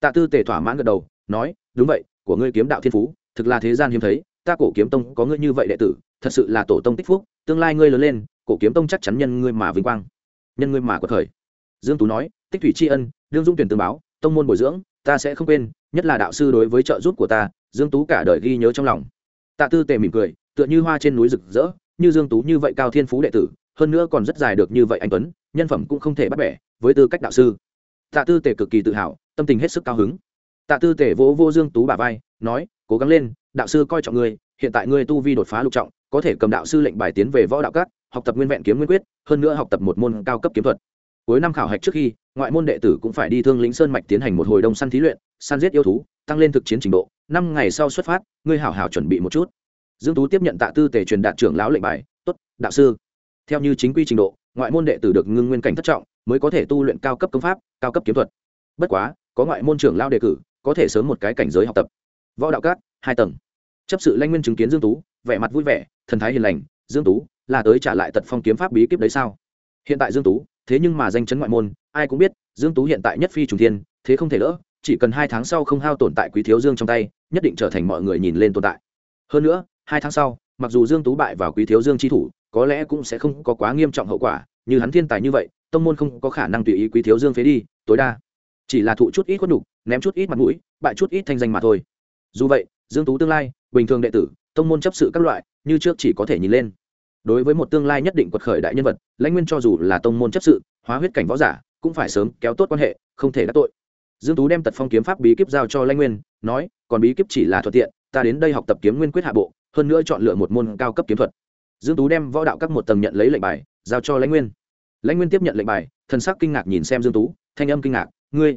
Tạ tư tề thỏa mãn gật đầu nói đúng vậy, của ngươi kiếm đạo thiên phú, thực là thế gian hiếm thấy, ta cổ kiếm tông có ngươi như vậy đệ tử, thật sự là tổ tông tích phúc, tương lai ngươi lớn lên, cổ kiếm tông chắc chắn nhân ngươi mà vinh quang, nhân ngươi mà có thời dương tú nói, tích thủy tri ân, đương dung tuyển tương báo, tông môn bồi dưỡng, ta sẽ không quên, nhất là đạo sư đối với trợ giúp của ta, dương tú cả đời ghi nhớ trong lòng. Tạ tư tề mỉm cười, tựa như hoa trên núi rực rỡ, như dương tú như vậy cao thiên phú đệ tử, hơn nữa còn rất dài được như vậy anh tuấn, nhân phẩm cũng không thể bắt bẻ, với tư cách đạo sư. Tạ tư tề cực kỳ tự hào, tâm tình hết sức cao hứng tạ tư tề vỗ vô dương tú bà vai, nói, cố gắng lên, đạo sư coi trọng ngươi, hiện tại ngươi tu vi đột phá lục trọng, có thể cầm đạo sư lệnh bài tiến về võ đạo các, học tập nguyên vẹn kiếm nguyên quyết, hơn nữa học tập một môn cao cấp kiếm thuật. Cuối năm khảo hạch trước khi, ngoại môn đệ tử cũng phải đi thương lĩnh sơn mạch tiến hành một hồi đông săn thí luyện, săn giết yêu thú, tăng lên thực chiến trình độ. Năm ngày sau xuất phát, ngươi hảo hảo chuẩn bị một chút. Dương tú tiếp nhận tạ tư tề truyền đạt trưởng lão lệnh bài, tốt, đạo sư. Theo như chính quy trình độ, ngoại môn đệ tử được ngưng nguyên cảnh thất trọng, mới có thể tu luyện cao cấp công pháp, cao cấp kiếm thuật. Bất quá, có ngoại môn trưởng lao đề cử có thể sớm một cái cảnh giới học tập. Võ đạo cát hai tầng. Chấp sự lanh nguyên chứng kiến dương tú, vẻ mặt vui vẻ, thần thái hiền lành, dương tú, là tới trả lại tật phong kiếm pháp bí kíp đấy sao? Hiện tại dương tú, thế nhưng mà danh chấn ngoại môn, ai cũng biết, dương tú hiện tại nhất phi trùng thiên, thế không thể lỡ, chỉ cần hai tháng sau không hao tổn tại quý thiếu dương trong tay, nhất định trở thành mọi người nhìn lên tồn tại. Hơn nữa, hai tháng sau, mặc dù dương tú bại vào quý thiếu dương chi thủ, có lẽ cũng sẽ không có quá nghiêm trọng hậu quả, như hắn thiên tài như vậy, tông môn không có khả năng tùy ý quý thiếu dương phế đi, tối đa chỉ là thụ chút ít khuất nhục ném chút ít mặt mũi, bại chút ít thanh danh mà thôi. Dù vậy, dương tú tương lai, bình thường đệ tử, tông môn chấp sự các loại, như trước chỉ có thể nhìn lên. Đối với một tương lai nhất định quật khởi đại nhân vật, lãnh nguyên cho dù là tông môn chấp sự, hóa huyết cảnh võ giả, cũng phải sớm kéo tốt quan hệ, không thể đắc tội. Dương tú đem tật phong kiếm pháp bí kíp giao cho lãnh nguyên, nói, còn bí kíp chỉ là thuận tiện, ta đến đây học tập kiếm nguyên quyết hạ bộ, hơn nữa chọn lựa một môn cao cấp kiếm thuật. Dương tú đem võ đạo các một tầng nhận lấy lệnh bài, giao cho lãnh nguyên. Lãnh nguyên tiếp nhận lệnh bài, thần sắc kinh ngạc nhìn xem dương tú, thanh âm kinh ngạc, ngươi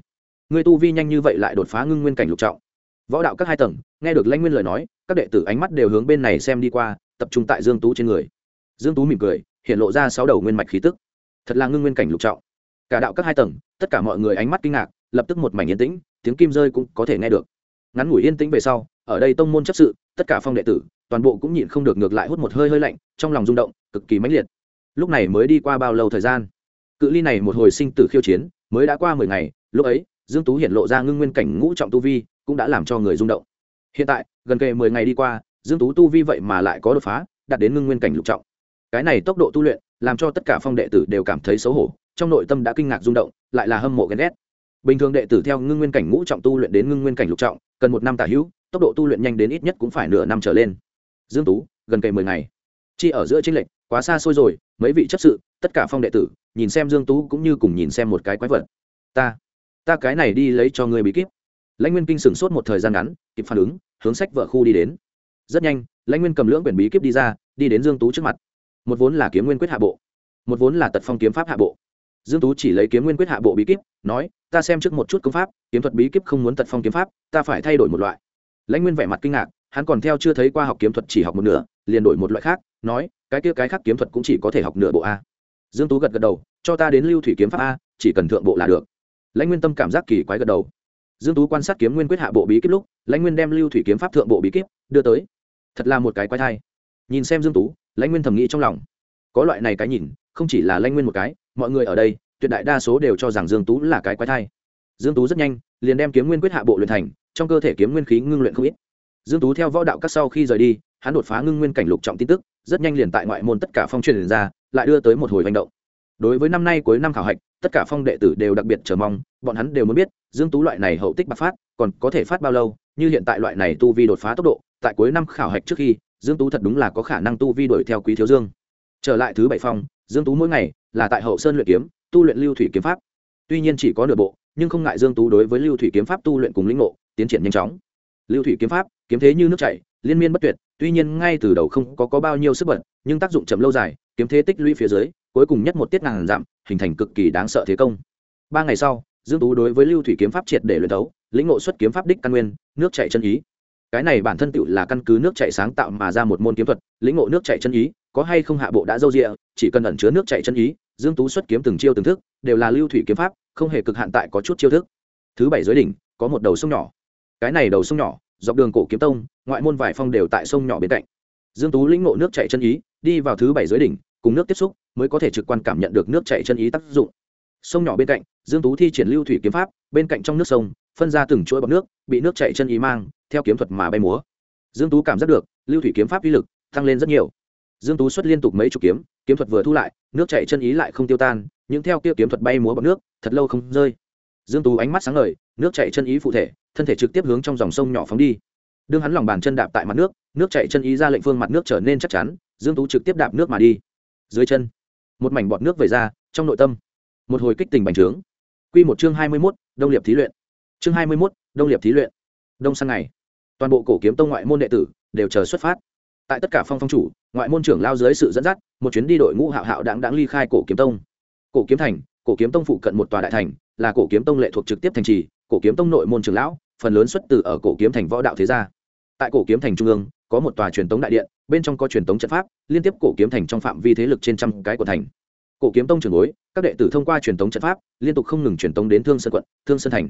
ngươi tu vi nhanh như vậy lại đột phá ngưng nguyên cảnh lục trọng. Võ đạo các hai tầng, nghe được lãnh nguyên lời nói, các đệ tử ánh mắt đều hướng bên này xem đi qua, tập trung tại dương tú trên người. Dương tú mỉm cười, hiện lộ ra sáu đầu nguyên mạch khí tức. Thật là ngưng nguyên cảnh lục trọng. Cả đạo các hai tầng, tất cả mọi người ánh mắt kinh ngạc, lập tức một mảnh yên tĩnh, tiếng kim rơi cũng có thể nghe được. Ngắn ngủi yên tĩnh về sau, ở đây tông môn chấp sự, tất cả phong đệ tử, toàn bộ cũng nhịn không được ngược lại hút một hơi hơi lạnh, trong lòng rung động, cực kỳ mãnh liệt. Lúc này mới đi qua bao lâu thời gian? Cự ly này một hồi sinh tử khiêu chiến, mới đã qua mười ngày, lúc ấy dương tú hiện lộ ra ngưng nguyên cảnh ngũ trọng tu vi, cũng đã làm cho người rung động. Hiện tại, gần kề mười ngày đi qua, dương tú tu vi vậy mà lại có đột phá, đạt đến ngưng nguyên cảnh lục trọng. Cái này tốc độ tu luyện, làm cho tất cả phong đệ tử đều cảm thấy xấu hổ, trong nội tâm đã kinh ngạc rung động, lại là hâm mộ ghen ghét. Bình thường đệ tử theo ngưng nguyên cảnh ngũ trọng tu luyện đến ngưng nguyên cảnh lục trọng, cần một năm tả hữu, tốc độ tu luyện nhanh đến ít nhất cũng phải nửa năm trở lên. Dương tú, gần kề mười ngày. Chi ở giữa chênh lệch, quá xa xôi rồi, mấy vị chấp sự, tất cả phong đệ tử, nhìn xem dương tú cũng như cùng nhìn xem một cái quái vật. Ta ta cái này đi lấy cho ngươi bí kíp. Lãnh nguyên kinh sửng sốt một thời gian ngắn, kịp phản ứng, hướng sách vợ khu đi đến. Rất nhanh, lãnh nguyên cầm lưỡng quyển bí kíp đi ra, đi đến dương tú trước mặt. Một vốn là kiếm nguyên quyết hạ bộ, một vốn là tật phong kiếm pháp hạ bộ. Dương tú chỉ lấy kiếm nguyên quyết hạ bộ bí kíp, nói, ta xem trước một chút công pháp, kiếm thuật bí kíp không muốn tật phong kiếm pháp, ta phải thay đổi một loại. Lãnh nguyên vẻ mặt kinh ngạc, hắn còn theo chưa thấy qua học kiếm thuật chỉ học một nửa, liền đổi một loại khác, nói, cái kia cái khác kiếm thuật cũng chỉ có thể học nửa bộ a. Dương tú gật gật đầu, cho ta đến lưu thủy kiếm pháp a, chỉ cần thượng bộ là được lãnh nguyên tâm cảm giác kỳ quái gật đầu. Dương tú quan sát kiếm nguyên quyết hạ bộ bí kíp lúc, lãnh nguyên đem lưu thủy kiếm pháp thượng bộ bí kíp đưa tới. Thật là một cái quái thai. Nhìn xem dương tú, lãnh nguyên thầm nghĩ trong lòng. Có loại này cái nhìn, không chỉ là lãnh nguyên một cái, mọi người ở đây, tuyệt đại đa số đều cho rằng dương tú là cái quái thai. Dương tú rất nhanh, liền đem kiếm nguyên quyết hạ bộ luyện thành, trong cơ thể kiếm nguyên khí ngưng luyện không ít. Dương tú theo võ đạo các sau khi rời đi, hắn đột phá ngưng nguyên cảnh lục trọng tin tức, rất nhanh liền tại ngoại môn tất cả phong truyền ra, lại đưa tới một hồi hành động. Đối với năm nay cuối năm khảo hạch tất cả phong đệ tử đều đặc biệt chờ mong bọn hắn đều muốn biết dương tú loại này hậu tích bạc phát còn có thể phát bao lâu như hiện tại loại này tu vi đột phá tốc độ tại cuối năm khảo hạch trước khi dương tú thật đúng là có khả năng tu vi đuổi theo quý thiếu dương. Trở lại thứ bảy phong dương tú mỗi ngày là tại hậu sơn luyện kiếm tu luyện lưu thủy kiếm pháp. Tuy nhiên chỉ có nửa bộ nhưng không ngại dương tú đối với lưu thủy kiếm pháp tu luyện cùng lĩnh ngộ tiến triển nhanh chóng. Lưu thủy kiếm pháp kiếm thế như nước chảy liên miên bất tuyệt tuy nhiên ngay từ đầu không có, có bao nhiêu sức bật nhưng tác dụng chậm lâu dài kiếm thế tích lũy phía dưới cuối cùng nhất một tiết ngàn giảm, hình thành cực kỳ đáng sợ thế công. Ba ngày sau, dương tú đối với lưu thủy kiếm pháp triệt để luyện đấu, lĩnh ngộ xuất kiếm pháp đích căn nguyên, nước chảy chân ý. Cái này bản thân tựu là căn cứ nước chảy sáng tạo mà ra một môn kiếm thuật, lĩnh ngộ nước chảy chân ý, có hay không hạ bộ đã dâu rịa chỉ cần ẩn chứa nước chảy chân ý, dương tú xuất kiếm từng chiêu từng thức, đều là lưu thủy kiếm pháp, không hề cực hạn tại có chút chiêu thức. Thứ bảy dưới đỉnh, có một đầu sông nhỏ. Cái này đầu sông nhỏ, dọc đường cổ kiếm tông, ngoại môn vài phong đều tại sông nhỏ bên cạnh. Dương tú lĩnh ngộ nước chảy chân ý, đi vào thứ bảy dưới đỉnh cùng nước tiếp xúc mới có thể trực quan cảm nhận được nước chảy chân ý tác dụng. Sông nhỏ bên cạnh, dương tú thi triển lưu thủy kiếm pháp, bên cạnh trong nước sông, phân ra từng chuỗi bọt nước, bị nước chảy chân ý mang, theo kiếm thuật mà bay múa. Dương tú cảm giác được, lưu thủy kiếm pháp uy lực tăng lên rất nhiều. Dương tú xuất liên tục mấy chục kiếm kiếm thuật vừa thu lại, nước chảy chân ý lại không tiêu tan nhưng theo kia kiếm thuật bay múa bọt nước, thật lâu không rơi. Dương tú ánh mắt sáng ngời, nước chảy chân ý phụ thể, thân thể trực tiếp hướng trong dòng sông nhỏ phóng đi. Đương hắn lòng bàn chân đạp tại mặt nước nước chảy chân ý ra lệnh phương mặt nước trở nên chắc chắn, dương tú trực tiếp đạp nước mà đi dưới chân. Một mảnh bọt nước về ra trong nội tâm một hồi kích tình bành trướng. Quy một chương hai mươi 21, đông liệp thí luyện. Chương hai mươi 21, đông liệp thí luyện. Đông sang ngày toàn bộ cổ kiếm tông ngoại môn đệ tử đều chờ xuất phát. Tại tất cả phong phong chủ ngoại môn trưởng lao dưới sự dẫn dắt một chuyến đi đội ngũ hạo hạo đáng đáng ly khai cổ kiếm tông. Cổ kiếm thành cổ kiếm tông phụ cận một tòa đại thành là cổ kiếm tông lệ thuộc trực tiếp thành trì cổ kiếm tông nội môn trưởng lão phần lớn xuất từ ở cổ kiếm thành võ đạo thế gia. Tại cổ kiếm thành trung ương có một tòa truyền tống đại điện, bên trong có truyền tống trận pháp, liên tiếp cổ kiếm thành trong phạm vi thế lực trên trăm cái của thành. Cổ kiếm tông trường bối, các đệ tử thông qua truyền tống trận pháp, liên tục không ngừng truyền tống đến thương sơn quận, thương sơn thành.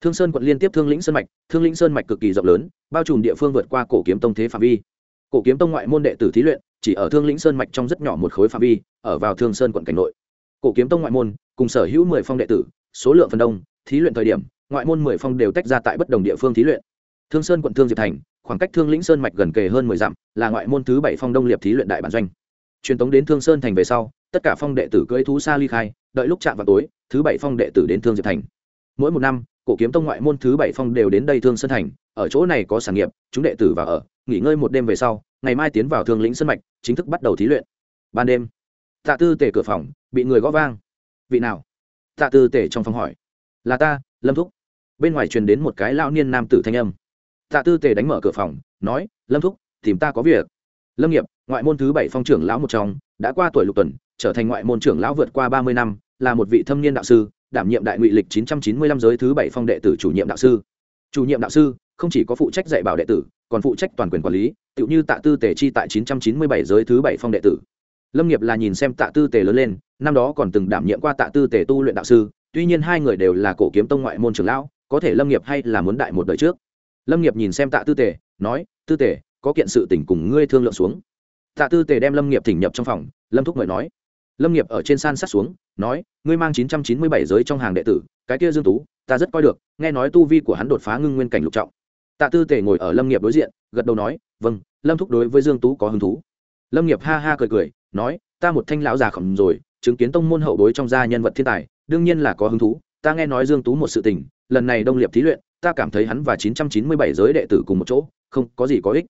Thương sơn quận liên tiếp thương lĩnh sơn mạch, thương lĩnh sơn mạch cực kỳ rộng lớn, bao trùm địa phương vượt qua cổ kiếm tông thế phạm vi. Cổ kiếm tông ngoại môn đệ tử thí luyện, chỉ ở thương lĩnh sơn mạch trong rất nhỏ một khối phạm vi, ở vào thương sơn quận cảnh nội. Cổ kiếm tông ngoại môn, cùng sở hữu mười phong đệ tử, số lượng phần đông, thí luyện thời điểm, ngoại môn mười phong đều tách ra tại bất đồng địa phương thí luyện. Thương sơn quận thương diệp thành khoảng cách thương lĩnh sơn mạch gần kề hơn mười dặm, là ngoại môn thứ bảy phong đông liệp thí luyện đại bản doanh. Truyền tống đến thương sơn thành về sau, tất cả phong đệ tử cưỡi thú xa ly khai, đợi lúc chạm vào tối, thứ bảy phong đệ tử đến thương diệp thành. Mỗi một năm, cổ kiếm tông ngoại môn thứ bảy phong đều đến đây thương sơn thành, ở chỗ này có sản nghiệp, chúng đệ tử vào ở, nghỉ ngơi một đêm về sau, ngày mai tiến vào thương lĩnh sơn mạch, chính thức bắt đầu thí luyện. Ban đêm, tạ tư tể cửa phòng, bị người gõ vang. Vị nào? Tạ tư tể trong phòng hỏi. Là ta, lâm thúc. Bên ngoài truyền đến một cái lão niên nam tử thanh âm tạ tư tề đánh mở cửa phòng, nói, lâm thúc, tìm ta có việc. Lâm nghiệp, ngoại môn thứ bảy phong trưởng lão một trong, đã qua tuổi lục tuần, trở thành ngoại môn trưởng lão vượt qua ba mươi năm, là một vị thâm niên đạo sư, đảm nhiệm đại ngụy lịch chín trăm chín mươi lăm giới thứ bảy phong đệ tử chủ nhiệm đạo sư. Chủ nhiệm đạo sư, không chỉ có phụ trách dạy bảo đệ tử, còn phụ trách toàn quyền quản lý, tựu như tạ tư tề chi tại chín trăm chín mươi bảy giới thứ bảy phong đệ tử. Lâm nghiệp là nhìn xem tạ tư tề lớn lên, năm đó còn từng đảm nhiệm qua tạ tư tề tu luyện đạo sư, tuy nhiên hai người đều là cổ kiếm tông ngoại môn trưởng lão, có thể lâm nghiệp hay là muốn đại một đời trước lâm nghiệp nhìn xem tạ tư tề, nói, tư tề, có kiện sự tỉnh cùng ngươi thương lượng xuống. Tạ tư tề đem lâm nghiệp thỉnh nhập trong phòng, lâm thúc mời nói, lâm nghiệp ở trên san sát xuống, nói, ngươi mang chín trăm chín mươi bảy giới trong hàng đệ tử, cái kia dương tú, ta rất coi được, nghe nói tu vi của hắn đột phá ngưng nguyên cảnh lục trọng. Tạ tư tề ngồi ở lâm nghiệp đối diện, gật đầu nói vâng lâm thúc đối với dương tú có hứng thú. Lâm nghiệp ha ha cười cười, nói, ta một thanh lão già khổng rồi, chứng kiến tông môn hậu bối trong gia nhân vật thiên tài, đương nhiên là có hứng thú, ta nghe nói dương tú một sự tình, lần này đông liệp thí luyện ta cảm thấy hắn và 997 giới đệ tử cùng một chỗ, không, có gì có ích.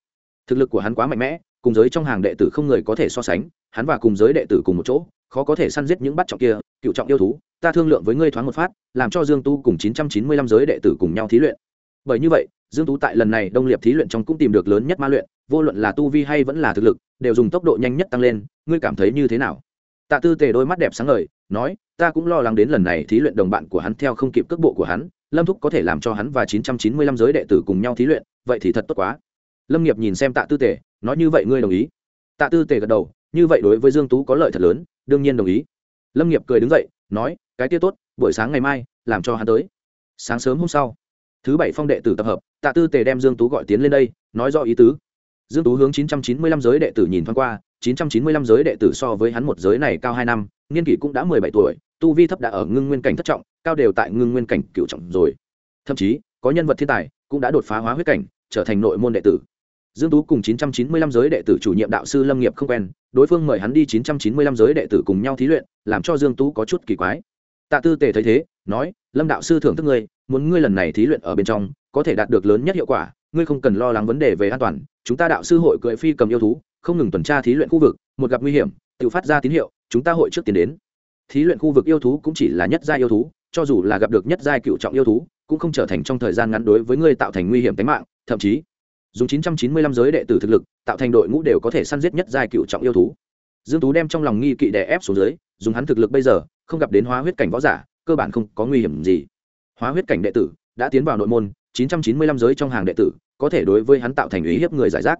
Thực lực của hắn quá mạnh mẽ, cùng giới trong hàng đệ tử không người có thể so sánh, hắn và cùng giới đệ tử cùng một chỗ, khó có thể săn giết những bắt trọng kia, cựu trọng yêu thú. Ta thương lượng với ngươi thoáng một phát, làm cho dương tu cùng 995 giới đệ tử cùng nhau thí luyện. Bởi như vậy, dương tú tại lần này đông liệp thí luyện trong cũng tìm được lớn nhất ma luyện, vô luận là tu vi hay vẫn là thực lực, đều dùng tốc độ nhanh nhất tăng lên. Ngươi cảm thấy như thế nào? Tạ tư tề đôi mắt đẹp sáng ngời, nói, ta cũng lo lắng đến lần này thí luyện đồng bạn của hắn theo không kịp cước bộ của hắn lâm thúc có thể làm cho hắn và 995 giới đệ tử cùng nhau thí luyện, vậy thì thật tốt quá. Lâm nghiệp nhìn xem tạ tư tề, nói như vậy ngươi đồng ý. Tạ tư tề gật đầu, như vậy đối với dương tú có lợi thật lớn, đương nhiên đồng ý. Lâm nghiệp cười đứng dậy, nói, cái kia tốt, buổi sáng ngày mai, làm cho hắn tới. Sáng sớm hôm sau, thứ bảy phong đệ tử tập hợp, tạ tư tề đem dương tú gọi tiến lên đây, nói rõ ý tứ dương tú hướng 995 giới đệ tử nhìn thoáng qua 995 giới đệ tử so với hắn một giới này cao hai năm, niên kỷ cũng đã 17 tuổi, tu vi thấp đã ở ngưng nguyên cảnh thất trọng, cao đều tại ngưng nguyên cảnh cựu trọng rồi. Thậm chí, có nhân vật thiên tài cũng đã đột phá hóa huyết cảnh, trở thành nội môn đệ tử. Dương tú cùng 995 giới đệ tử chủ nhiệm đạo sư lâm nghiệp không quen, đối phương mời hắn đi 995 giới đệ tử cùng nhau thí luyện, làm cho dương tú có chút kỳ quái. Tạ tư tề thấy thế, nói, lâm đạo sư thưởng thức ngươi, muốn ngươi lần này thí luyện ở bên trong, có thể đạt được lớn nhất hiệu quả ngươi không cần lo lắng vấn đề về an toàn, chúng ta đạo sư hội cưỡi phi cầm yêu thú, không ngừng tuần tra thí luyện khu vực, một gặp nguy hiểm, tự phát ra tín hiệu, chúng ta hội trước tiến đến. Thí luyện khu vực yêu thú cũng chỉ là nhất gia yêu thú, cho dù là gặp được nhất giai cựu trọng yêu thú, cũng không trở thành trong thời gian ngắn đối với ngươi tạo thành nguy hiểm tính mạng, thậm chí, dùng 995 giới đệ tử thực lực, tạo thành đội ngũ đều có thể săn giết nhất giai cựu trọng yêu thú. Dương tú đem trong lòng nghi kỵ đè ép xuống dưới, dùng hắn thực lực bây giờ, không gặp đến hóa huyết cảnh võ giả, cơ bản không có nguy hiểm gì. Hóa huyết cảnh đệ tử đã tiến vào nội môn 995 giới trong hàng đệ tử có thể đối với hắn tạo thành ý hiếp người giải rác.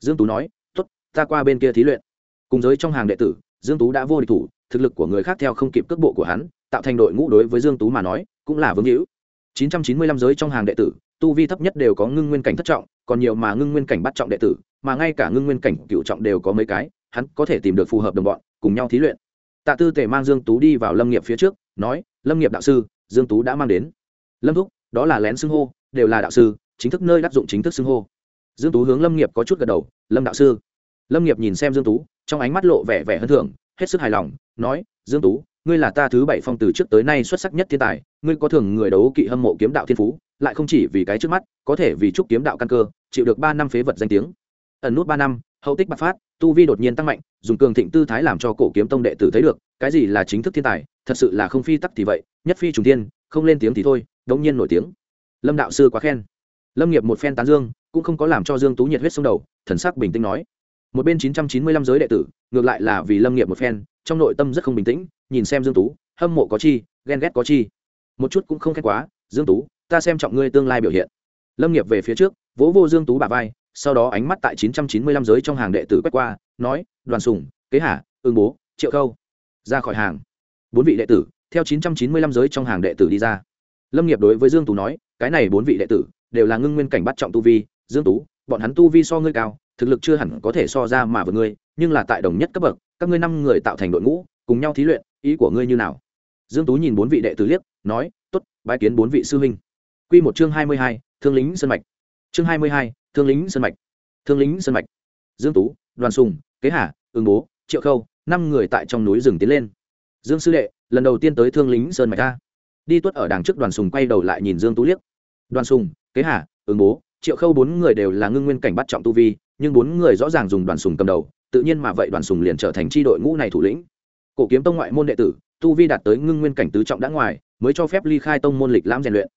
Dương tú nói, tốt, ta qua bên kia thí luyện. Cùng giới trong hàng đệ tử, dương tú đã vô địch thủ, thực lực của người khác theo không kịp cước bộ của hắn, tạo thành đội ngũ đối với dương tú mà nói, cũng là vương hữu. 995 giới trong hàng đệ tử, tu vi thấp nhất đều có ngưng nguyên cảnh thất trọng, còn nhiều mà ngưng nguyên cảnh bắt trọng đệ tử, mà ngay cả ngưng nguyên cảnh cựu trọng đều có mấy cái, hắn có thể tìm được phù hợp đồng bọn, cùng nhau thí luyện. Tạ tư tề mang dương tú đi vào lâm nghiệp phía trước, nói, lâm nghiệp đạo sư, dương tú đã mang đến. Lâm thúc, đó là lén xưng hô, đều là đạo sư chính thức nơi đắc dụng chính thức xưng hô. Dương tú hướng lâm nghiệp có chút gật đầu, lâm đạo sư. Lâm nghiệp nhìn xem dương tú, trong ánh mắt lộ vẻ vẻ hơn thường hết sức hài lòng, nói, dương tú, ngươi là ta thứ bảy phong từ trước tới nay xuất sắc nhất thiên tài, ngươi có thường người đấu kỵ hâm mộ kiếm đạo thiên phú, lại không chỉ vì cái trước mắt, có thể vì chúc kiếm đạo căn cơ, chịu được ba năm phế vật danh tiếng. Ẩn nút ba năm, hậu tích bạc phát, tu vi đột nhiên tăng mạnh, dùng cường thịnh tư thái làm cho cổ kiếm tông đệ tử thấy được, cái gì là chính thức thiên tài, thật sự là không phi tắc thì vậy, nhất phi trùng tiên không lên tiếng thì thôi, đống nhiên nổi tiếng. Lâm đạo sư quá khen lâm nghiệp một phen tán dương, cũng không có làm cho dương tú nhiệt huyết sông đầu, thần sắc bình tĩnh nói. Một bên 995 giới đệ tử, ngược lại là vì lâm nghiệp một phen, trong nội tâm rất không bình tĩnh, nhìn xem dương tú, hâm mộ có chi, ghen ghét có chi. Một chút cũng không khen quá, dương tú, ta xem trọng ngươi tương lai biểu hiện. Lâm nghiệp về phía trước, vỗ vô dương tú bà vai, sau đó ánh mắt tại 995 giới trong hàng đệ tử quét qua, nói, đoàn sùng, kế hà ương bố, triệu khâu, ra khỏi hàng. Bốn vị đệ tử, theo 995 giới trong hàng đệ tử đi ra. Lâm nghiệp đối với dương tú nói, cái này bốn vị đệ tử đều là ngưng nguyên cảnh bắt trọng tu vi dương tú bọn hắn tu vi so ngươi cao thực lực chưa hẳn có thể so ra mà vượt ngươi nhưng là tại đồng nhất cấp bậc các ngươi năm người tạo thành đội ngũ cùng nhau thí luyện ý của ngươi như nào? Dương tú nhìn bốn vị đệ tử liếc nói tốt bái kiến bốn vị sư huynh. Quy một chương hai mươi hai, thương lính sơn mạch. Chương hai mươi hai, thương lính sơn mạch. Thương lính sơn mạch. Dương tú đoàn sùng kế hà ứng bố triệu khâu năm người tại trong núi rừng tiến lên. Dương sư đệ lần đầu tiên tới thương lính sơn mạch ta đi tuất ở đằng trước đoàn sùng quay đầu lại nhìn dương tú liếc. Đoàn sùng kế hà, ứng bố, triệu khâu bốn người đều là ngưng nguyên cảnh bắt trọng tu vi, nhưng bốn người rõ ràng dùng đoàn sùng cầm đầu, tự nhiên mà vậy đoàn sùng liền trở thành tri đội ngũ này thủ lĩnh. Cổ kiếm tông ngoại môn đệ tử, tu vi đạt tới ngưng nguyên cảnh tứ trọng đã ngoài, mới cho phép ly khai tông môn lịch lãm rèn luyện.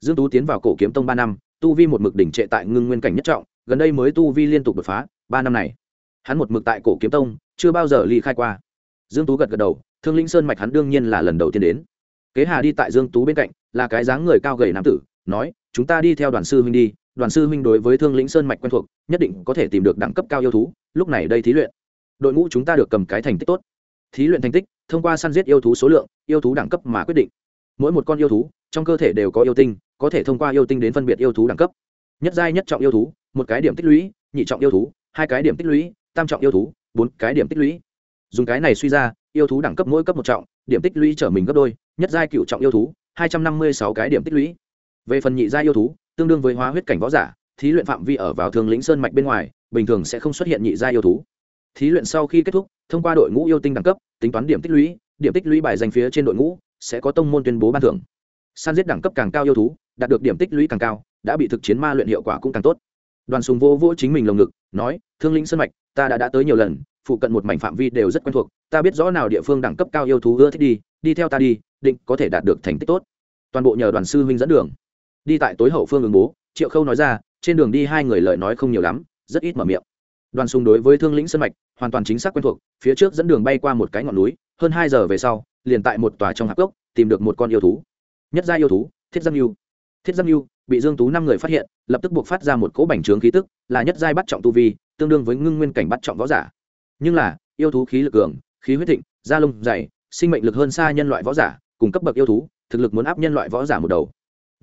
Dương tú tiến vào cổ kiếm tông ba năm, tu vi một mực đỉnh trệ tại ngưng nguyên cảnh nhất trọng, gần đây mới tu vi liên tục đột phá, ba năm này. Hắn một mực tại cổ kiếm tông, chưa bao giờ ly khai qua. Dương tú gật gật đầu, thương linh sơn mạch hắn đương nhiên là lần đầu tiên đến. Kế hà đi tại dương tú bên cạnh, là cái dáng người cao gầy nam tử, nói chúng ta đi theo đoàn sư huynh đi, đoàn sư huynh đối với thương lĩnh sơn mạch quen thuộc, nhất định có thể tìm được đẳng cấp cao yêu thú, lúc này đây thí luyện. Đội ngũ chúng ta được cầm cái thành tích tốt. Thí luyện thành tích, thông qua săn giết yêu thú số lượng, yêu thú đẳng cấp mà quyết định. Mỗi một con yêu thú, trong cơ thể đều có yêu tinh, có thể thông qua yêu tinh đến phân biệt yêu thú đẳng cấp. Nhất giai nhất trọng yêu thú, một cái điểm tích lũy, nhị trọng yêu thú, hai cái điểm tích lũy, tam trọng yêu thú, bốn cái điểm tích lũy. Dùng cái này suy ra, yêu thú đẳng cấp mỗi cấp một trọng, điểm tích lũy trở mình gấp đôi, nhất giai cựu trọng yêu thú, hai trăm năm mươi sáu cái điểm tích lũy về phần nhị gia yêu thú, tương đương với hóa huyết cảnh võ giả, thí luyện phạm vi ở vào thường lĩnh sơn mạch bên ngoài, bình thường sẽ không xuất hiện nhị gia yêu thú. Thí luyện sau khi kết thúc, thông qua đội ngũ yêu tinh đẳng cấp, tính toán điểm tích lũy, điểm tích lũy bài danh phía trên đội ngũ sẽ có tông môn tuyên bố ban thưởng. San giết đẳng cấp càng cao yêu thú, đạt được điểm tích lũy càng cao, đã bị thực chiến ma luyện hiệu quả cũng càng tốt. Đoàn sùng vô vô chính mình lồng ngực, nói, thương lĩnh sơn mạch, ta đã đã tới nhiều lần, phụ cận một mảnh phạm vi đều rất quen thuộc, ta biết rõ nào địa phương đẳng cấp cao yêu thú ưa thích đi đi theo ta đi, định có thể đạt được thành tích tốt. Toàn bộ nhờ đoàn sư huynh dẫn đường đi tại tối hậu phương ứng bố, triệu khâu nói ra, trên đường đi hai người lời nói không nhiều lắm, rất ít mở miệng. Đoàn sùng đối với thương lĩnh sân mạch, hoàn toàn chính xác quen thuộc, phía trước dẫn đường bay qua một cái ngọn núi, hơn hai giờ về sau, liền tại một tòa trong hạp gốc tìm được một con yêu thú. Nhất gia yêu thú, thiết giang yêu thiết giang yêu bị dương tú năm người phát hiện, lập tức buộc phát ra một cỗ bành trướng khí tức, là nhất giai bắt trọng tu vi, tương đương với ngưng nguyên cảnh bắt trọng võ giả. Nhưng là, yêu thú khí lực cường, khí huyết thịnh, da lông dày, sinh mệnh lực hơn xa nhân loại võ giả, cùng cấp bậc yêu thú, thực lực muốn áp nhân loại võ giả một đầu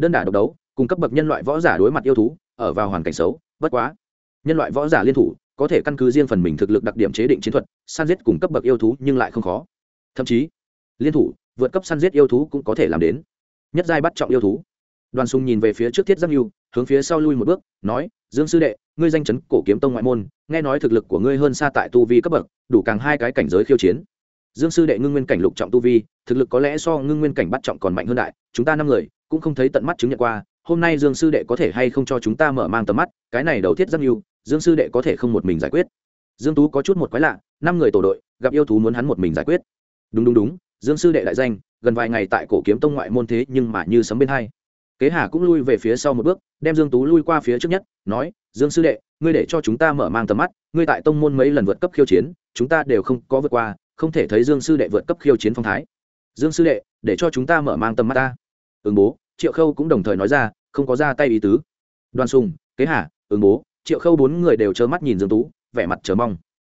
đơn đả độc đấu cung cấp bậc nhân loại võ giả đối mặt yêu thú, ở vào hoàn cảnh xấu, bất quá, nhân loại võ giả liên thủ, có thể căn cứ riêng phần mình thực lực đặc điểm chế định chiến thuật, săn giết cùng cấp bậc yêu thú nhưng lại không khó. Thậm chí, liên thủ, vượt cấp săn giết yêu thú cũng có thể làm đến. Nhất giai bắt trọng yêu thú. Đoàn sùng nhìn về phía trước thiết giáp lưu hướng phía sau lui một bước, nói, dương sư đệ, ngươi danh chấn cổ kiếm tông ngoại môn, nghe nói thực lực của ngươi hơn xa tại tu vi cấp bậc, đủ càng hai cái cảnh giới khiêu chiến dương sư đệ ngưng nguyên cảnh lục trọng tu vi thực lực có lẽ so ngưng nguyên cảnh bắt trọng còn mạnh hơn đại chúng ta năm người cũng không thấy tận mắt chứng nhận qua hôm nay dương sư đệ có thể hay không cho chúng ta mở mang tầm mắt cái này đầu thiết rất nhiều, dương sư đệ có thể không một mình giải quyết. Dương tú có chút một quái lạ năm người tổ đội gặp yêu thú muốn hắn một mình giải quyết. Đúng đúng đúng dương sư đệ đại danh gần vài ngày tại cổ kiếm tông ngoại môn thế nhưng mà như sấm bên hai. Kế hà cũng lui về phía sau một bước đem dương tú lui qua phía trước nhất nói dương sư đệ ngươi để cho chúng ta mở mang tầm mắt ngươi tại tông môn mấy lần vượt cấp khiêu chiến chúng ta đều không có vượt qua không thể thấy dương sư đệ vượt cấp khiêu chiến phong thái. Dương sư đệ, để cho chúng ta mở mang tầm mắt ta. Ứng bố, triệu khâu cũng đồng thời nói ra, không có ra tay ý tứ. Đoàn sùng, kế hà, ứng bố, triệu khâu bốn người đều trơ mắt nhìn dương tú, vẻ mặt chờ mong.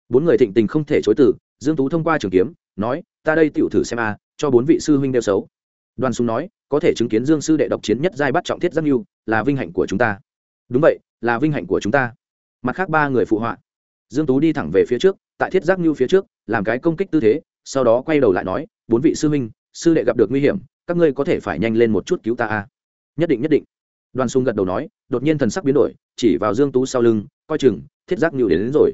Bốn người thịnh tình không thể chối từ, dương tú thông qua trường kiếm, nói, ta đây tiểu thử xem a, cho bốn vị sư huynh đeo xấu. Đoàn sùng nói, có thể chứng kiến dương sư đệ độc chiến nhất giai bắt trọng thiết giác nhu là vinh hạnh của chúng ta. Đúng vậy, là vinh hạnh của chúng ta. Mặt khác ba người phụ họa. Dương tú đi thẳng về phía trước, tại thiết giác nhu phía trước làm cái công kích tư thế sau đó quay đầu lại nói bốn vị sư minh, sư đệ gặp được nguy hiểm các ngươi có thể phải nhanh lên một chút cứu ta a. Nhất định nhất định. Đoàn sung gật đầu nói đột nhiên thần sắc biến đổi chỉ vào dương tú sau lưng coi chừng thiết giác mưu đến, đến rồi.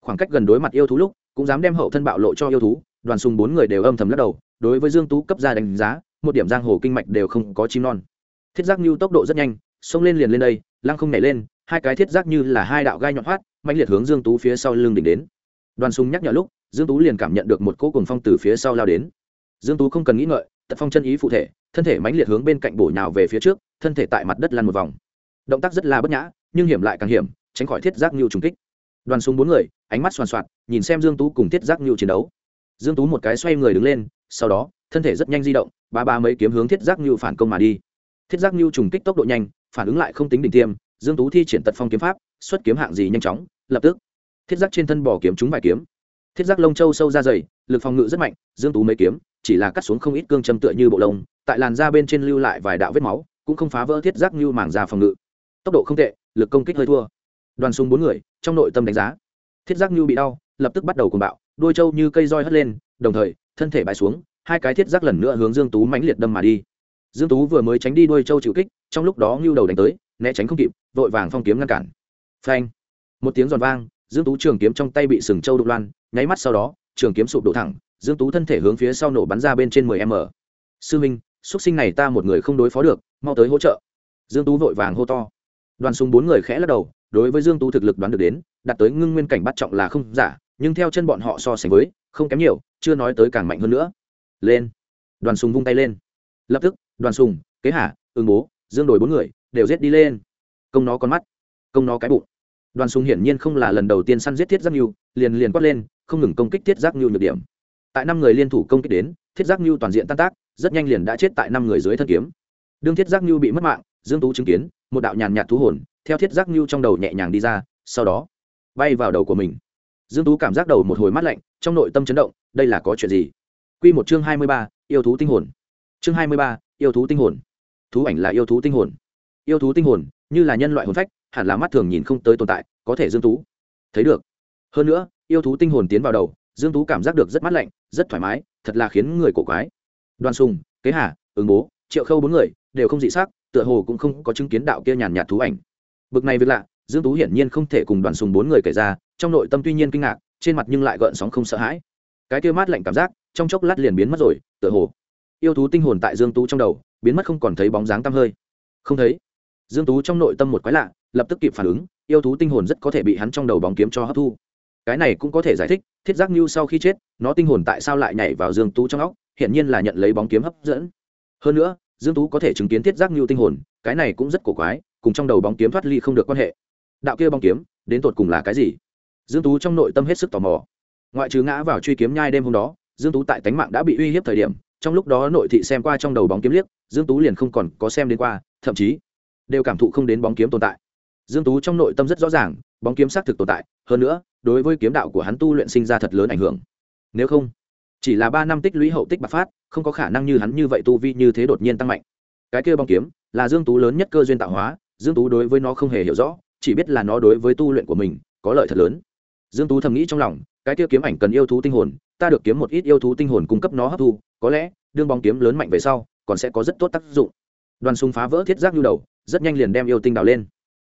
Khoảng cách gần đối mặt yêu thú lúc cũng dám đem hậu thân bạo lộ cho yêu thú đoàn sung bốn người đều âm thầm lắc đầu đối với dương tú cấp ra đánh giá một điểm giang hồ kinh mạch đều không có chim non. Thiết giác như tốc độ rất nhanh xông lên liền lên đây lăng không nhảy lên hai cái thiết giác như là hai đạo gai nhọn hoắt mạnh liệt hướng dương tú phía sau lưng đỉnh đến đoàn sùng nhắc nhở lúc, dương tú liền cảm nhận được một cỗ cùng phong từ phía sau lao đến. Dương tú không cần nghĩ ngợi tật phong chân ý phụ thể, thân thể mãnh liệt hướng bên cạnh bổ nhào về phía trước, thân thể tại mặt đất lăn một vòng. Động tác rất là bất nhã, nhưng hiểm lại càng hiểm, tránh khỏi thiết giác như trùng kích. Đoàn súng bốn người, ánh mắt soàn soạt, nhìn xem dương tú cùng thiết giác như chiến đấu. Dương tú một cái xoay người đứng lên, sau đó, thân thể rất nhanh di động, ba ba mấy kiếm hướng thiết giác như phản công mà đi. Thiết giác như trùng kích tốc độ nhanh, phản ứng lại không tính đỉnh tiêm, dương tú thi triển tật phong kiếm pháp, xuất kiếm hạng gì nhanh chóng, lập tức thiết giác trên thân bỏ kiếm chúng vài kiếm. Thiết giác lông châu sâu ra dày, lực phòng ngự rất mạnh, dương tú mấy kiếm, chỉ là cắt xuống không ít cương châm tựa như bộ lông, tại làn da bên trên lưu lại vài đạo vết máu, cũng không phá vỡ thiết giác như mảng da phòng ngự. Tốc độ không tệ, lực công kích hơi thua. Đoàn súng bốn người, trong nội tâm đánh giá. Thiết giác như bị đau, lập tức bắt đầu cùng bạo đôi trâu như cây roi hất lên, đồng thời, thân thể bại xuống, hai cái thiết giác lần nữa hướng dương tú mãnh liệt đâm mà đi. Dương tú vừa mới tránh đi đuôi trâu chịu kích, trong lúc đó ngưu đầu đánh tới, né tránh không kịp, vội vàng phong kiếm ngăn cản. Phanh! Một tiếng giòn vang dương tú trường kiếm trong tay bị sừng châu đục loan, nháy mắt sau đó, trường kiếm sụp đổ thẳng, dương tú thân thể hướng phía sau nổ bắn ra bên trên 10 m sư minh xuất sinh này ta một người không đối phó được, mau tới hỗ trợ. Dương tú vội vàng hô to. Đoàn súng bốn người khẽ lắc đầu, đối với dương tú thực lực đoán được đến đặt tới ngưng nguyên cảnh bắt trọng là không giả, nhưng theo chân bọn họ so sánh với, không kém nhiều, chưa nói tới càng mạnh hơn nữa. Lên. Đoàn sùng vung tay lên. Lập tức, đoàn sùng kế hà ứng bố, dương đổi bốn người, đều giết đi lên. Công nó con mắt. Công nó cái bụng đoàn sùng hiển nhiên không là lần đầu tiên săn giết thiết giác nhu liền liền quát lên không ngừng công kích thiết giác nhu nhược điểm tại năm người liên thủ công kích đến thiết giác nhu toàn diện tan tác rất nhanh liền đã chết tại năm người dưới thân kiếm đương thiết giác nhu bị mất mạng dương tú chứng kiến một đạo nhàn nhạt thú hồn theo thiết giác nhu trong đầu nhẹ nhàng đi ra sau đó bay vào đầu của mình dương tú cảm giác đầu một hồi mát lạnh trong nội tâm chấn động đây là có chuyện gì Quy một chương 23, yêu thú tinh hồn. Chương 23, yêu thú tinh hồn. Thú ảnh là yêu thú tinh hồn. Yêu thú tinh hồn, như là nhân loại hồn phách, hẳn là mắt thường nhìn không tới tồn tại, có thể Dương Tú thấy được. Hơn nữa, yêu thú tinh hồn tiến vào đầu, Dương Tú cảm giác được rất mát lạnh, rất thoải mái, thật là khiến người cổ quái. Đoàn Sùng, Kế Hà, Ứng Bố, Triệu Khâu bốn người đều không dị sắc, tựa hồ cũng không có chứng kiến đạo kia nhàn nhạt thú ảnh. Bực này việc lạ, Dương Tú hiển nhiên không thể cùng Đoàn Sùng bốn người kể ra, trong nội tâm tuy nhiên kinh ngạc, trên mặt nhưng lại gợn sóng không sợ hãi cái kia mát lạnh cảm giác trong chốc lát liền biến mất rồi tựa hồ yêu thú tinh hồn tại dương tú trong đầu biến mất không còn thấy bóng dáng tăm hơi không thấy dương tú trong nội tâm một quái lạ lập tức kịp phản ứng, yêu thú tinh hồn rất có thể bị hắn trong đầu bóng kiếm cho hấp thu. Cái này cũng có thể giải thích, thiết giác như sau khi chết, nó tinh hồn tại sao lại nhảy vào dương tú trong óc hiện nhiên là nhận lấy bóng kiếm hấp dẫn. Hơn nữa, dương tú có thể chứng kiến thiết giác như tinh hồn, cái này cũng rất cổ quái, cùng trong đầu bóng kiếm thoát ly không được quan hệ. Đạo kia bóng kiếm, đến tột cùng là cái gì? Dương tú trong nội tâm hết sức tò mò. Ngoại trừ ngã vào truy kiếm nhai đêm hôm đó, dương tú tại tánh mạng đã bị uy hiếp thời điểm, trong lúc đó nội thị xem qua trong đầu bóng kiếm liếc, dương tú liền không còn có xem đến qua, thậm chí đều cảm thụ không đến bóng kiếm tồn tại dương tú trong nội tâm rất rõ ràng, bóng kiếm xác thực tồn tại, hơn nữa, đối với kiếm đạo của hắn tu luyện sinh ra thật lớn ảnh hưởng. Nếu không, chỉ là ba năm tích lũy hậu tích bạc phát, không có khả năng như hắn như vậy tu vi như thế đột nhiên tăng mạnh. Cái kia bóng kiếm là dương tú lớn nhất cơ duyên tạo hóa, dương tú đối với nó không hề hiểu rõ, chỉ biết là nó đối với tu luyện của mình có lợi thật lớn. Dương tú thầm nghĩ trong lòng, cái kia kiếm ảnh cần yêu thú tinh hồn, ta được kiếm một ít yêu thú tinh hồn cung cấp nó hấp thu, có lẽ, đương bóng kiếm lớn mạnh về sau, còn sẽ có rất tốt tác dụng. Đoàn súng phá vỡ thiết giác nhu đầu, rất nhanh liền đem yêu tinh đào lên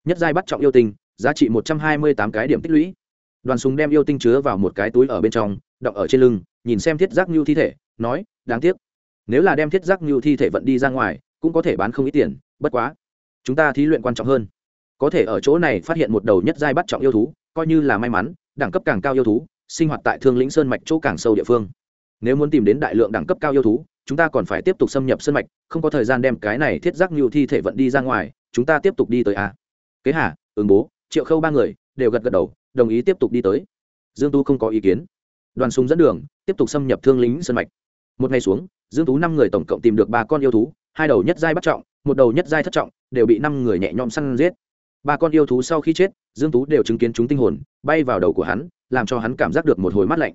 nhất giai bắt trọng yêu tinh, giá trị một trăm hai mươi tám cái điểm tích lũy. Đoàn súng đem yêu tinh chứa vào một cái túi ở bên trong, đọng ở trên lưng, nhìn xem thiết giác nhu thi thể, nói, đáng tiếc. Nếu là đem thiết giác nhu thi thể vận đi ra ngoài, cũng có thể bán không ít tiền, bất quá, chúng ta thí luyện quan trọng hơn. Có thể ở chỗ này phát hiện một đầu nhất giai bắt trọng yêu thú, coi như là may mắn, đẳng cấp càng cao yêu thú, sinh hoạt tại thương lĩnh sơn mạch chỗ càng sâu địa phương. Nếu muốn tìm đến đại lượng đẳng cấp cao yêu thú, chúng ta còn phải tiếp tục xâm nhập sơn mạch, không có thời gian đem cái này thiết giác nhu thi thể vận đi ra ngoài, chúng ta tiếp tục đi tới a kế hà, ứng bố, triệu khâu ba người đều gật gật đầu, đồng ý tiếp tục đi tới. Dương tú không có ý kiến. Đoàn súng dẫn đường, tiếp tục xâm nhập thương lính sơn mạch. Một ngày xuống, dương tú năm người tổng cộng tìm được ba con yêu thú, hai đầu nhất giai bắt trọng, một đầu nhất giai thất trọng, đều bị năm người nhẹ nhõm săn giết. Ba con yêu thú sau khi chết, dương tú đều chứng kiến chúng tinh hồn bay vào đầu của hắn, làm cho hắn cảm giác được một hồi mát lạnh.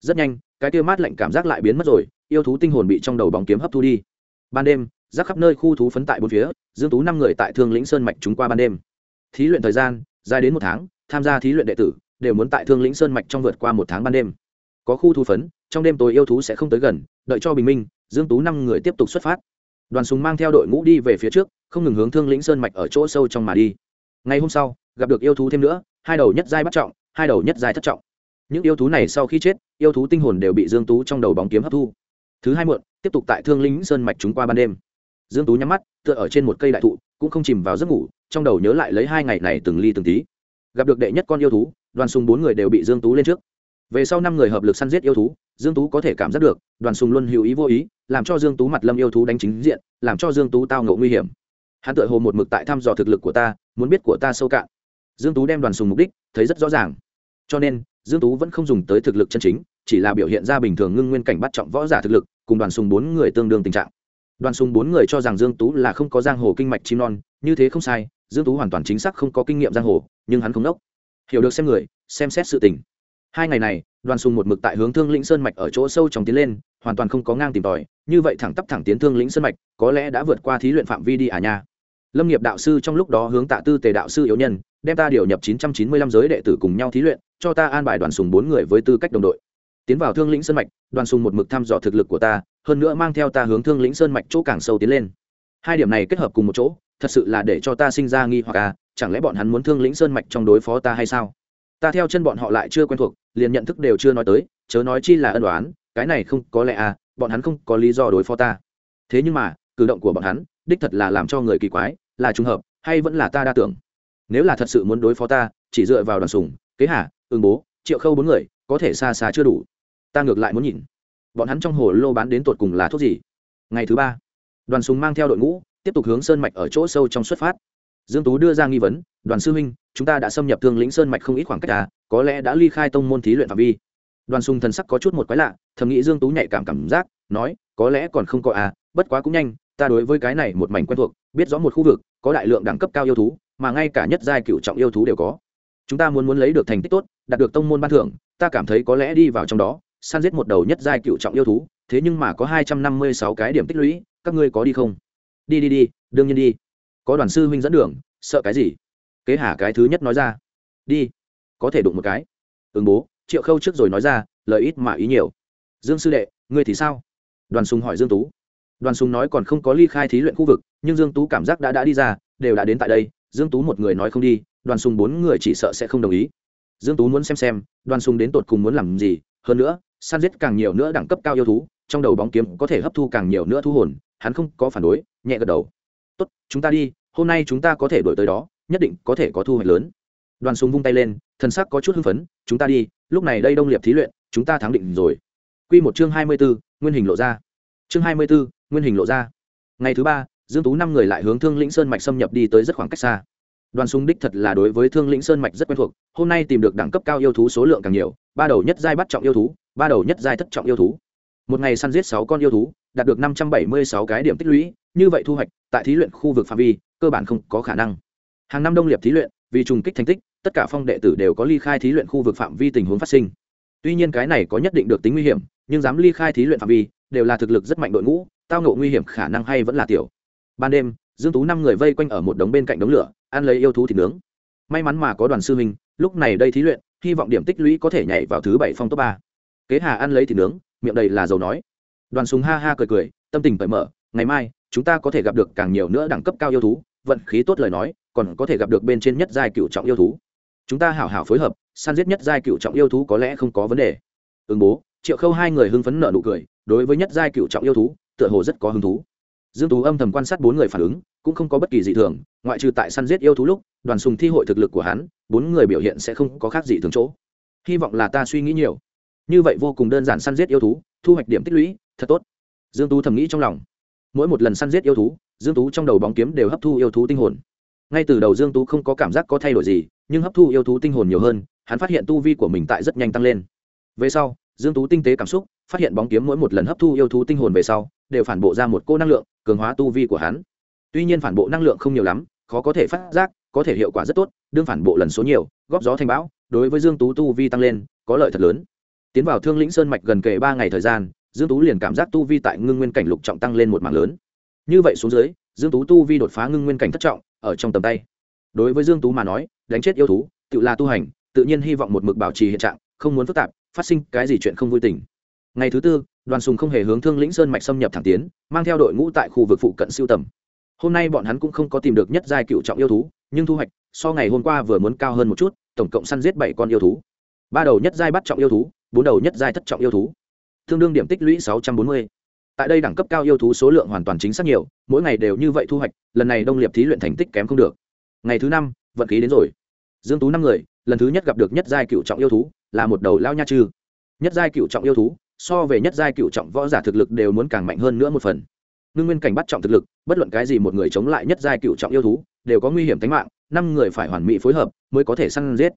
Rất nhanh, cái kia mát lạnh cảm giác lại biến mất rồi, yêu thú tinh hồn bị trong đầu bóng kiếm hấp thu đi. Ban đêm, rác khắp nơi khu thú phấn tại bốn phía, dương tú năm người tại thương lĩnh sơn mạch chúng qua ban đêm thí luyện thời gian, dài đến một tháng, tham gia thí luyện đệ tử, đều muốn tại thương lĩnh sơn mạch trong vượt qua một tháng ban đêm. Có khu thú phấn, trong đêm tối yêu thú sẽ không tới gần, đợi cho bình minh, dương tú năm người tiếp tục xuất phát. Đoàn súng mang theo đội ngũ đi về phía trước, không ngừng hướng thương lĩnh sơn mạch ở chỗ sâu trong mà đi. Ngày hôm sau, gặp được yêu thú thêm nữa, hai đầu nhất giai bắt trọng, hai đầu nhất giai thất trọng. Những yêu thú này sau khi chết, yêu thú tinh hồn đều bị dương tú trong đầu bóng kiếm hấp thu. Thứ hai muộn, tiếp tục tại thương lĩnh sơn mạch chúng qua ban đêm. Dương tú nhắm mắt, tựa ở trên một cây đại thụ cũng không chìm vào giấc ngủ, trong đầu nhớ lại lấy hai ngày này từng ly từng tí. Gặp được đệ nhất con yêu thú, đoàn sùng bốn người đều bị dương tú lên trước. Về sau năm người hợp lực săn giết yêu thú, dương tú có thể cảm giác được, đoàn sùng luôn hữu ý vô ý, làm cho dương tú mặt lâm yêu thú đánh chính diện, làm cho dương tú tao ngộ nguy hiểm. Hắn tự hồ một mực tại thăm dò thực lực của ta, muốn biết của ta sâu cạn. Dương tú đem đoàn sùng mục đích, thấy rất rõ ràng. Cho nên, dương tú vẫn không dùng tới thực lực chân chính, chỉ là biểu hiện ra bình thường ngưng nguyên cảnh bắt trọng võ giả thực lực, cùng đoàn sùng bốn người tương đương tình trạng đoàn sùng bốn người cho rằng dương tú là không có giang hồ kinh mạch chim non, như thế không sai, dương tú hoàn toàn chính xác không có kinh nghiệm giang hồ, nhưng hắn không nốc hiểu được xem người, xem xét sự tình. Hai ngày này đoàn sùng một mực tại hướng thương lĩnh sơn mạch ở chỗ sâu trong tiến lên, hoàn toàn không có ngang tìm tòi, như vậy thẳng tắp thẳng tiến thương lĩnh sơn mạch, có lẽ đã vượt qua thí luyện phạm vi đi à nha. Lâm nghiệp đạo sư trong lúc đó hướng tạ tư tề đạo sư yếu nhân, đem ta điều nhập 995 giới đệ tử cùng nhau thí luyện, cho ta an bài đoàn sùng bốn người với tư cách đồng đội tiến vào thương lĩnh sơn mạch, đoàn sùng một mực thăm dò thực lực của ta, hơn nữa mang theo ta hướng thương lĩnh sơn mạch chỗ càng sâu tiến lên. Hai điểm này kết hợp cùng một chỗ, thật sự là để cho ta sinh ra nghi hoặc à chẳng lẽ bọn hắn muốn thương lĩnh sơn mạch trong đối phó ta hay sao? Ta theo chân bọn họ lại chưa quen thuộc, liền nhận thức đều chưa nói tới, chớ nói chi là ân đoán cái này không có lẽ à bọn hắn không có lý do đối phó ta. Thế nhưng mà, cử động của bọn hắn, đích thật là làm cho người kỳ quái, là trùng hợp, hay vẫn là ta đa tưởng? Nếu là thật sự muốn đối phó ta, chỉ dựa vào đoàn sùng, kế hà, ương bố, triệu khâu bốn người, có thể xa xa chưa đủ ta ngược lại muốn nhìn. Bọn hắn trong hồ lô bán đến tột cùng là thuốc gì? Ngày thứ ba, đoàn súng mang theo đội ngũ, tiếp tục hướng sơn mạch ở chỗ sâu trong xuất phát. Dương tú đưa ra nghi vấn, đoàn sư huynh, chúng ta đã xâm nhập thương lĩnh sơn mạch không ít khoảng cách à có lẽ đã ly khai tông môn thí luyện phạm vi. Đoàn sùng thần sắc có chút một quái lạ, thầm nghĩ dương tú nhạy cảm cảm giác, nói, có lẽ còn không có à bất quá cũng nhanh, ta đối với cái này một mảnh quen thuộc, biết rõ một khu vực, có đại lượng đẳng cấp cao yêu thú, mà ngay cả nhất giai cựu trọng yêu thú đều có. Chúng ta muốn muốn lấy được thành tích tốt, đạt được tông môn ban thưởng, ta cảm thấy có lẽ đi vào trong đó săn giết một đầu nhất giai cựu trọng yêu thú, thế nhưng mà có hai trăm năm mươi sáu cái điểm tích lũy, các ngươi có đi không? Đi đi đi, đương nhiên đi. Có đoàn sư huynh dẫn đường, sợ cái gì? Kế hà cái thứ nhất nói ra. Đi, có thể đụng một cái. Ứng bố, triệu khâu trước rồi nói ra, lời ít mà ý nhiều. Dương sư đệ, ngươi thì sao? Đoàn sùng hỏi dương tú. Đoàn sùng nói còn không có ly khai thí luyện khu vực, nhưng dương tú cảm giác đã đã đi ra, đều đã đến tại đây. Dương tú một người nói không đi, đoàn sùng bốn người chỉ sợ sẽ không đồng ý. Dương tú muốn xem xem, đoàn sùng đến tột cùng muốn làm gì. Hơn nữa săn giết càng nhiều nữa đẳng cấp cao yêu thú trong đầu bóng kiếm có thể hấp thu càng nhiều nữa thu hồn hắn không có phản đối nhẹ gật đầu tốt chúng ta đi hôm nay chúng ta có thể đổi tới đó nhất định có thể có thu hoạch lớn đoàn súng vung tay lên thần sắc có chút hưng phấn chúng ta đi lúc này đây đông liệp thí luyện chúng ta thắng định rồi Quy một chương hai mươi 24, nguyên hình lộ ra. Chương hai mươi 24, nguyên hình lộ ra. Ngày thứ ba, Dương Tú năm người lại hướng Thương Lĩnh Sơn mạch xâm nhập đi tới rất khoảng cách xa. Đoàn Súng đích thật là đối với Thương Lĩnh Sơn mạch rất quen thuộc, hôm nay tìm được đẳng cấp cao yêu thú số lượng càng nhiều, ba đầu nhất giai bắt trọng yêu thú, ba đầu nhất giai thất trọng yêu thú. Một ngày săn giết sáu con yêu thú, đạt được năm trăm bảy mươi sáu cái điểm tích lũy, như vậy thu hoạch tại thí luyện khu vực phạm vi, cơ bản không có khả năng. Hàng năm đông liệp thí luyện, vì trùng kích thành tích, tất cả phong đệ tử đều có ly khai thí luyện khu vực phạm vi tình huống phát sinh. Tuy nhiên cái này có nhất định được tính nguy hiểm, nhưng dám ly khai thí luyện phạm vi, đều là thực lực rất mạnh đội ngũ, tao ngộ nguy hiểm khả năng hay vẫn là tiểu. Ban đêm, Dương Tú năm người vây quanh ở một đống bên cạnh đống lửa, ăn lấy yêu thú thịt nướng. May mắn mà có đoàn sư huynh, lúc này đây thí luyện, hy vọng điểm tích lũy có thể nhảy vào thứ bảy phong top ba. Kế Hà ăn lấy thịt nướng, miệng đầy là dầu nói. Đoàn Súng ha ha cười cười, tâm tình cởi mở, ngày mai chúng ta có thể gặp được càng nhiều nữa đẳng cấp cao yêu thú, vận khí tốt lời nói, còn có thể gặp được bên trên nhất giai cựu trọng yêu thú. Chúng ta hảo hảo phối hợp, săn giết nhất giai cựu trọng yêu thú có lẽ không có vấn đề. Ứng bố, Triệu Khâu hai người hưng phấn nở nụ cười, đối với nhất giai cựu trọng yêu thú, tựa hồ rất có hứng thú. Dương Tú âm thầm quan sát bốn người phản ứng, cũng không có bất kỳ dị thường, ngoại trừ tại săn giết yêu thú lúc, đoàn sùng thi hội thực lực của hắn, bốn người biểu hiện sẽ không có khác gì thường chỗ. Hy vọng là ta suy nghĩ nhiều. Như vậy vô cùng đơn giản săn giết yêu thú, thu hoạch điểm tích lũy, thật tốt. Dương Tú thầm nghĩ trong lòng. Mỗi một lần săn giết yêu thú, Dương Tú trong đầu bóng kiếm đều hấp thu yêu thú tinh hồn. Ngay từ đầu Dương Tú không có cảm giác có thay đổi gì, nhưng hấp thu yêu thú tinh hồn nhiều hơn, hắn phát hiện tu vi của mình tại rất nhanh tăng lên. Về sau, Dương Tú tinh tế cảm xúc, phát hiện bóng kiếm mỗi một lần hấp thu yêu thú tinh hồn về sau, đều phản bộ ra một cô năng lượng, cường hóa tu vi của hắn tuy nhiên phản bộ năng lượng không nhiều lắm khó có thể phát giác có thể hiệu quả rất tốt đương phản bộ lần số nhiều góp gió thành bão đối với dương tú tu vi tăng lên có lợi thật lớn tiến vào thương lĩnh sơn mạch gần kề ba ngày thời gian, dương tú liền cảm giác tu vi tại ngưng nguyên cảnh lục trọng tăng lên một mảng lớn. Như vậy xuống dưới, dương tú tu vi đột phá ngưng nguyên cảnh thất trọng, ở trong tầm tay. Đối với dương tú mà nói, đánh chết yêu thú, tự là tu hành, tự nhiên hy vọng một mực bảo trì hiện trạng, không muốn phức tạp, phát sinh cái gì chuyện không vui tình. Ngày thứ tư, đoàn sùng không hề hướng thương lĩnh sơn mạch xâm nhập thẳng tiến, mang theo đội ngũ tại khu vực phụ cận siêu tầm. Hôm nay bọn hắn cũng không có tìm được nhất giai cựu trọng yêu thú, nhưng thu hoạch, so ngày hôm qua vừa muốn cao hơn một chút, tổng cộng săn giết bảy con yêu thú. Ba đầu nhất giai bắt trọng yêu thú bốn đầu nhất giai thất trọng yêu thú. Tương đương điểm tích lũy sáu trăm bốn mươi. Tại đây đẳng cấp cao yêu thú số lượng hoàn toàn chính xác nhiều, mỗi ngày đều như vậy thu hoạch, lần này đông liệp thí luyện thành tích kém không được. Ngày thứ năm, vận khí đến rồi. Dương tú năm người, lần thứ nhất gặp được nhất giai cựu trọng yêu thú, là một đầu lao nha chư. Nhất giai cựu trọng yêu thú, so về nhất giai cựu trọng võ giả thực lực đều muốn càng mạnh hơn nữa một phần. Ngưng nguyên cảnh bắt trọng thực lực, bất luận cái gì một người chống lại nhất giai cựu trọng yêu thú, đều có nguy hiểm tính mạng, năm người phải hoàn mỹ phối hợp mới có thể săn giết.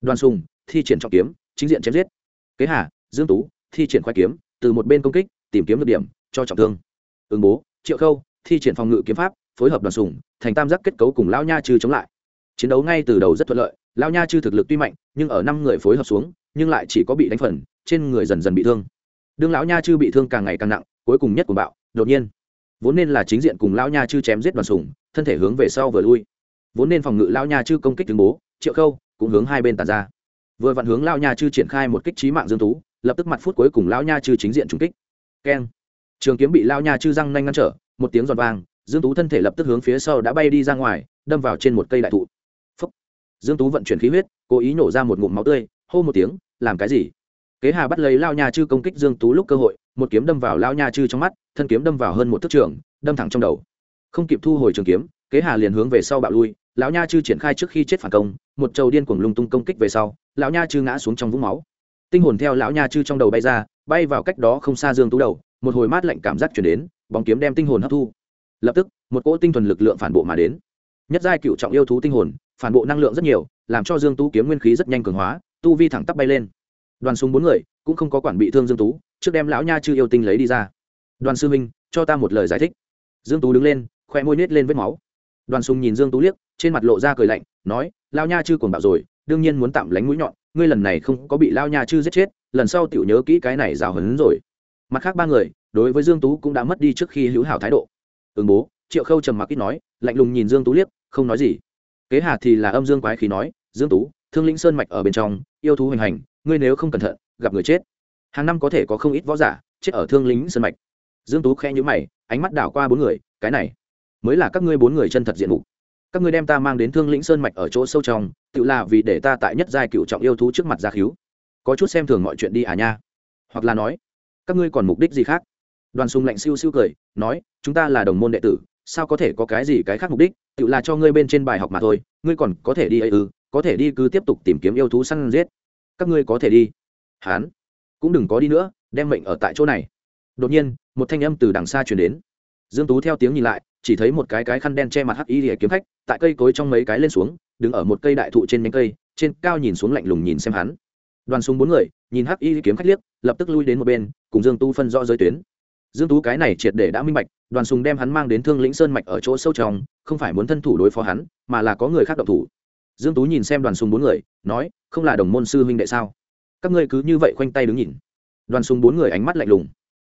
Đoàn sùng, thi triển trọng kiếm, chính diện chém giết kế hà, dương tú, thi triển khoai kiếm, từ một bên công kích, tìm kiếm được điểm, cho trọng thương. Ứng bố, triệu khâu, thi triển phòng ngự kiếm pháp, phối hợp đoàn sùng thành tam giác kết cấu cùng lão nha chư chống lại. Chiến đấu ngay từ đầu rất thuận lợi, lão nha chư thực lực tuy mạnh, nhưng ở năm người phối hợp xuống, nhưng lại chỉ có bị đánh phần, trên người dần dần bị thương. Đương lão nha chư bị thương càng ngày càng nặng, cuối cùng nhất của bạo, đột nhiên. Vốn nên là chính diện cùng lão nha chư chém giết đoàn sùng thân thể hướng về sau vừa lui. Vốn nên phòng ngự lão nha chư công kích tướng bố, triệu khâu cũng hướng hai bên tàn ra vừa vặn hướng lao nha chư triển khai một kích trí mạng dương tú lập tức mặt phút cuối cùng lao nha chư chính diện trúng kích. Keng. Trường kiếm bị lao nha chư răng nanh ngăn trở, một tiếng giòn vang, dương tú thân thể lập tức hướng phía sau đã bay đi ra ngoài, đâm vào trên một cây đại thụ. Phúc. dương tú vận chuyển khí huyết, cố ý nổ ra một ngụm máu tươi, hô một tiếng, làm cái gì? Kế hà bắt lấy lao nha chư công kích dương tú lúc cơ hội, một kiếm đâm vào lao nha chư trong mắt, thân kiếm đâm vào hơn một thước trường, đâm thẳng trong đầu. Không kịp thu hồi trường kiếm, kế hà liền hướng về sau bạo lui lão nha chư triển khai trước khi chết phản công, một trầu điên cuồng lung tung công kích về sau, lão nha chư ngã xuống trong vũng máu. Tinh hồn theo lão nha chư trong đầu bay ra, bay vào cách đó không xa dương tú đầu, một hồi mát lạnh cảm giác chuyển đến, bóng kiếm đem tinh hồn hấp thu. Lập tức, một cỗ tinh thuần lực lượng phản bộ mà đến. Nhất giai cựu trọng yêu thú tinh hồn, phản bộ năng lượng rất nhiều, làm cho dương tú kiếm nguyên khí rất nhanh cường hóa, tu vi thẳng tắp bay lên. Đoàn súng bốn người cũng không có quản bị thương dương tú, trước đem lão nha chư yêu tinh lấy đi ra. Đoàn sư minh cho ta một lời giải thích. Dương tú đứng lên, khoe môi nết lên vết máu đoàn Sùng nhìn dương tú liếc, trên mặt lộ ra cười lạnh, nói Lao nha chư cuồng bạo rồi, đương nhiên muốn tạm lánh mũi nhọn, ngươi lần này không có bị Lao nha chư giết chết, lần sau tiểu nhớ kỹ cái này rào hấn rồi. Mặt khác ba người, đối với dương tú cũng đã mất đi trước khi hữu hảo thái độ. Ứng bố, triệu khâu trầm mặc ít nói, lạnh lùng nhìn dương tú liếc, không nói gì. Kế hà thì là âm dương quái khí nói, dương tú, thương lĩnh sơn mạch ở bên trong, yêu thú hành hành, ngươi nếu không cẩn thận, gặp người chết. Hàng năm có thể có không ít võ giả chết ở thương lính sơn mạch. Dương tú khẽ nhíu mày, ánh mắt đảo qua bốn người, cái này mới là các ngươi bốn người chân thật diện mục. Các ngươi đem ta mang đến thương lĩnh sơn mạch ở chỗ sâu trong, tự là vì để ta tại nhất giai cựu trọng yêu thú trước mặt gia khíu có chút xem thường mọi chuyện đi à nha. Hoặc là nói, các ngươi còn mục đích gì khác? Đoàn sùng lạnh siêu siêu cười, nói, chúng ta là đồng môn đệ tử, sao có thể có cái gì cái khác mục đích? Tự là cho ngươi bên trên bài học mà thôi, ngươi còn có thể đi ấy ư, có thể đi cứ tiếp tục tìm kiếm yêu thú săn giết. Các ngươi có thể đi. Hán, cũng đừng có đi nữa, đem mệnh ở tại chỗ này. Đột nhiên, một thanh âm từ đằng xa truyền đến. Dương tú theo tiếng nhìn lại chỉ thấy một cái cái khăn đen che mặt hắc y lìa kiếm khách, tại cây cối trong mấy cái lên xuống, đứng ở một cây đại thụ trên nhánh cây, trên cao nhìn xuống lạnh lùng nhìn xem hắn. Đoàn súng bốn người, nhìn hắc y kiếm khách liếc, lập tức lui đến một bên, cùng dương Tu phân rõ giới tuyến. Dương tú cái này triệt để đã minh bạch, đoàn súng đem hắn mang đến thương lĩnh sơn mạch ở chỗ sâu trong, không phải muốn thân thủ đối phó hắn, mà là có người khác động thủ. Dương tú nhìn xem đoàn súng bốn người, nói, không là đồng môn sư huynh đệ sao? Các ngươi cứ như vậy khoanh tay đứng nhìn. Đoàn súng bốn người ánh mắt lạnh lùng.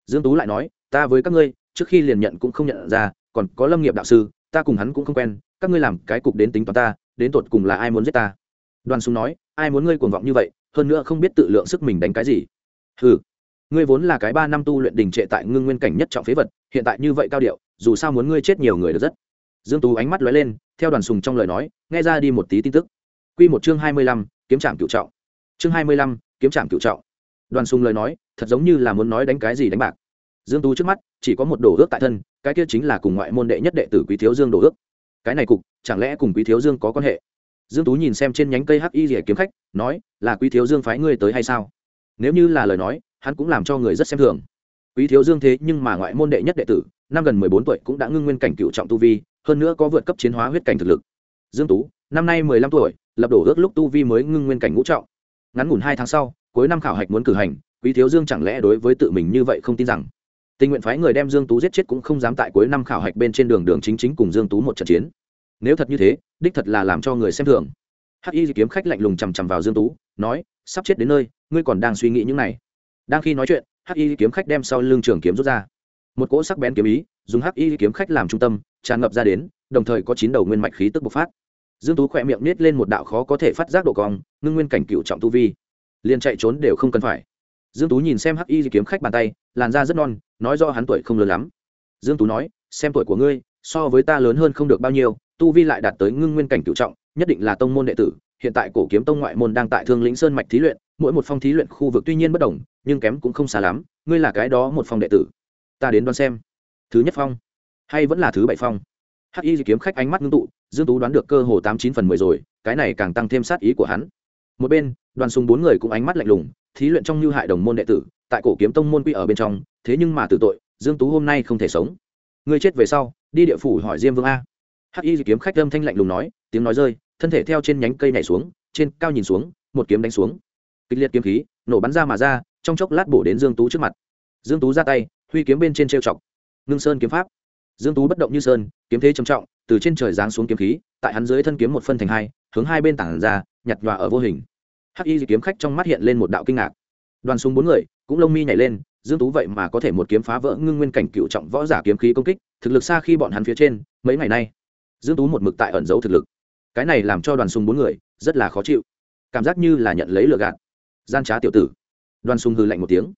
Dương tú lại nói, ta với các ngươi, trước khi liền nhận cũng không nhận ra còn có lâm nghiệp đạo sư ta cùng hắn cũng không quen các ngươi làm cái cục đến tính toán ta đến tột cùng là ai muốn giết ta? Đoàn súng nói ai muốn ngươi cuồng vọng như vậy hơn nữa không biết tự lượng sức mình đánh cái gì. Ừ ngươi vốn là cái ba năm tu luyện đình trệ tại ngưng nguyên cảnh nhất trọng phế vật hiện tại như vậy cao điệu dù sao muốn ngươi chết nhiều người được rất. Dương tú ánh mắt lóe lên theo đoàn sùng trong lời nói nghe ra đi một tí tin tức. Quy một chương hai mươi lăm, kiếm trạm cựu trọng. Chương hai mươi lăm, kiếm trạm cựu trọng. Đoàn sùng lời nói thật giống như là muốn nói đánh cái gì đánh bạc dương tú trước mắt, chỉ có một đồ ước tại thân, cái kia chính là cùng ngoại môn đệ nhất đệ tử quý thiếu dương đồ ước. Cái này cục, chẳng lẽ cùng quý thiếu dương có quan hệ? Dương tú nhìn xem trên nhánh cây hắc y rỉa kiếm khách, nói, là quý thiếu dương phái ngươi tới hay sao? Nếu như là lời nói, hắn cũng làm cho người rất xem thường. Quý thiếu dương thế nhưng mà ngoại môn đệ nhất đệ tử, năm gần mười bốn tuổi cũng đã ngưng nguyên cảnh cựu trọng tu vi, hơn nữa có vượt cấp chiến hóa huyết cảnh thực lực. Dương tú, năm nay mười lăm tuổi, lập đổ ước lúc tu vi mới ngưng nguyên cảnh ngũ trọng. Ngắn ngủn hai tháng sau, cuối năm khảo hạch muốn cử hành, quý thiếu dương chẳng lẽ đối với tự mình như vậy không tin rằng? Tình nguyện phái người đem dương tú giết chết cũng không dám tại cuối năm khảo hạch bên trên đường đường chính chính cùng dương tú một trận chiến. Nếu thật như thế, đích thật là làm cho người xem thường. Hắc y kiếm khách lạnh lùng chằm chằm vào dương tú, nói, sắp chết đến nơi, ngươi còn đang suy nghĩ những này. Đang khi nói chuyện, hắc y kiếm khách đem sau lưng trường kiếm rút ra. Một cỗ sắc bén kiếm ý, dùng hắc y kiếm khách làm trung tâm, tràn ngập ra đến, đồng thời có chín đầu nguyên mạch khí tức bộc phát. Dương tú khỏe miệng nết lên một đạo khó có thể phát giác độ cong, ngưng nguyên cảnh cựu trọng tu vi. Liền chạy trốn đều không cần phải. Dương tú nhìn xem hắc y kiếm khách bàn tay, làn da rất non nói do hắn tuổi không lớn lắm. Dương tú nói, xem tuổi của ngươi, so với ta lớn hơn không được bao nhiêu, tu vi lại đạt tới ngưng nguyên cảnh cựu trọng, nhất định là tông môn đệ tử, hiện tại cổ kiếm tông ngoại môn đang tại thương lĩnh sơn mạch thí luyện, mỗi một phong thí luyện khu vực tuy nhiên bất đồng, nhưng kém cũng không xa lắm, ngươi là cái đó một phong đệ tử. Ta đến đoán xem. Thứ nhất phong, hay vẫn là thứ bảy phong? Hắc y kiếm khách ánh mắt ngưng tụ, dương tú đoán được cơ hồ tám chín phần mười rồi, cái này càng tăng thêm sát ý của hắn. Một bên, đoàn sùng bốn người cũng ánh mắt lạnh lùng, thí luyện trong như hại đồng môn đệ tử, tại cổ kiếm tông môn quy ở bên trong thế nhưng mà tử tội, dương tú hôm nay không thể sống. Ngươi chết về sau, đi địa phủ hỏi diêm vương a. Hắc y kiếm khách âm thanh lạnh lùng nói, tiếng nói rơi, thân thể theo trên nhánh cây nhảy xuống, trên cao nhìn xuống, một kiếm đánh xuống. Kịch liệt kiếm khí, nổ bắn ra mà ra, trong chốc lát bổ đến dương tú trước mặt. Dương tú ra tay, huy kiếm bên trên trêu chọc. Ngưng sơn kiếm pháp. Dương tú bất động như sơn, kiếm thế trầm trọng, từ trên trời giáng xuống kiếm khí, tại hắn dưới thân kiếm một phân thành hai, hướng hai bên tảng ra, nhặt nhòa ở vô hình. Hắc y kiếm khách trong mắt hiện lên một đạo kinh ngạc. Đoàn súng bốn người, cũng lông mi nhảy lên dương tú vậy mà có thể một kiếm phá vỡ ngưng nguyên cảnh cựu trọng võ giả kiếm khí công kích, thực lực xa khi bọn hắn phía trên, mấy ngày nay. Dương tú một mực tại ẩn giấu thực lực. Cái này làm cho đoàn sùng bốn người, rất là khó chịu. Cảm giác như là nhận lấy lừa gạt. Gian trá tiểu tử. Đoàn sùng hừ lạnh một tiếng.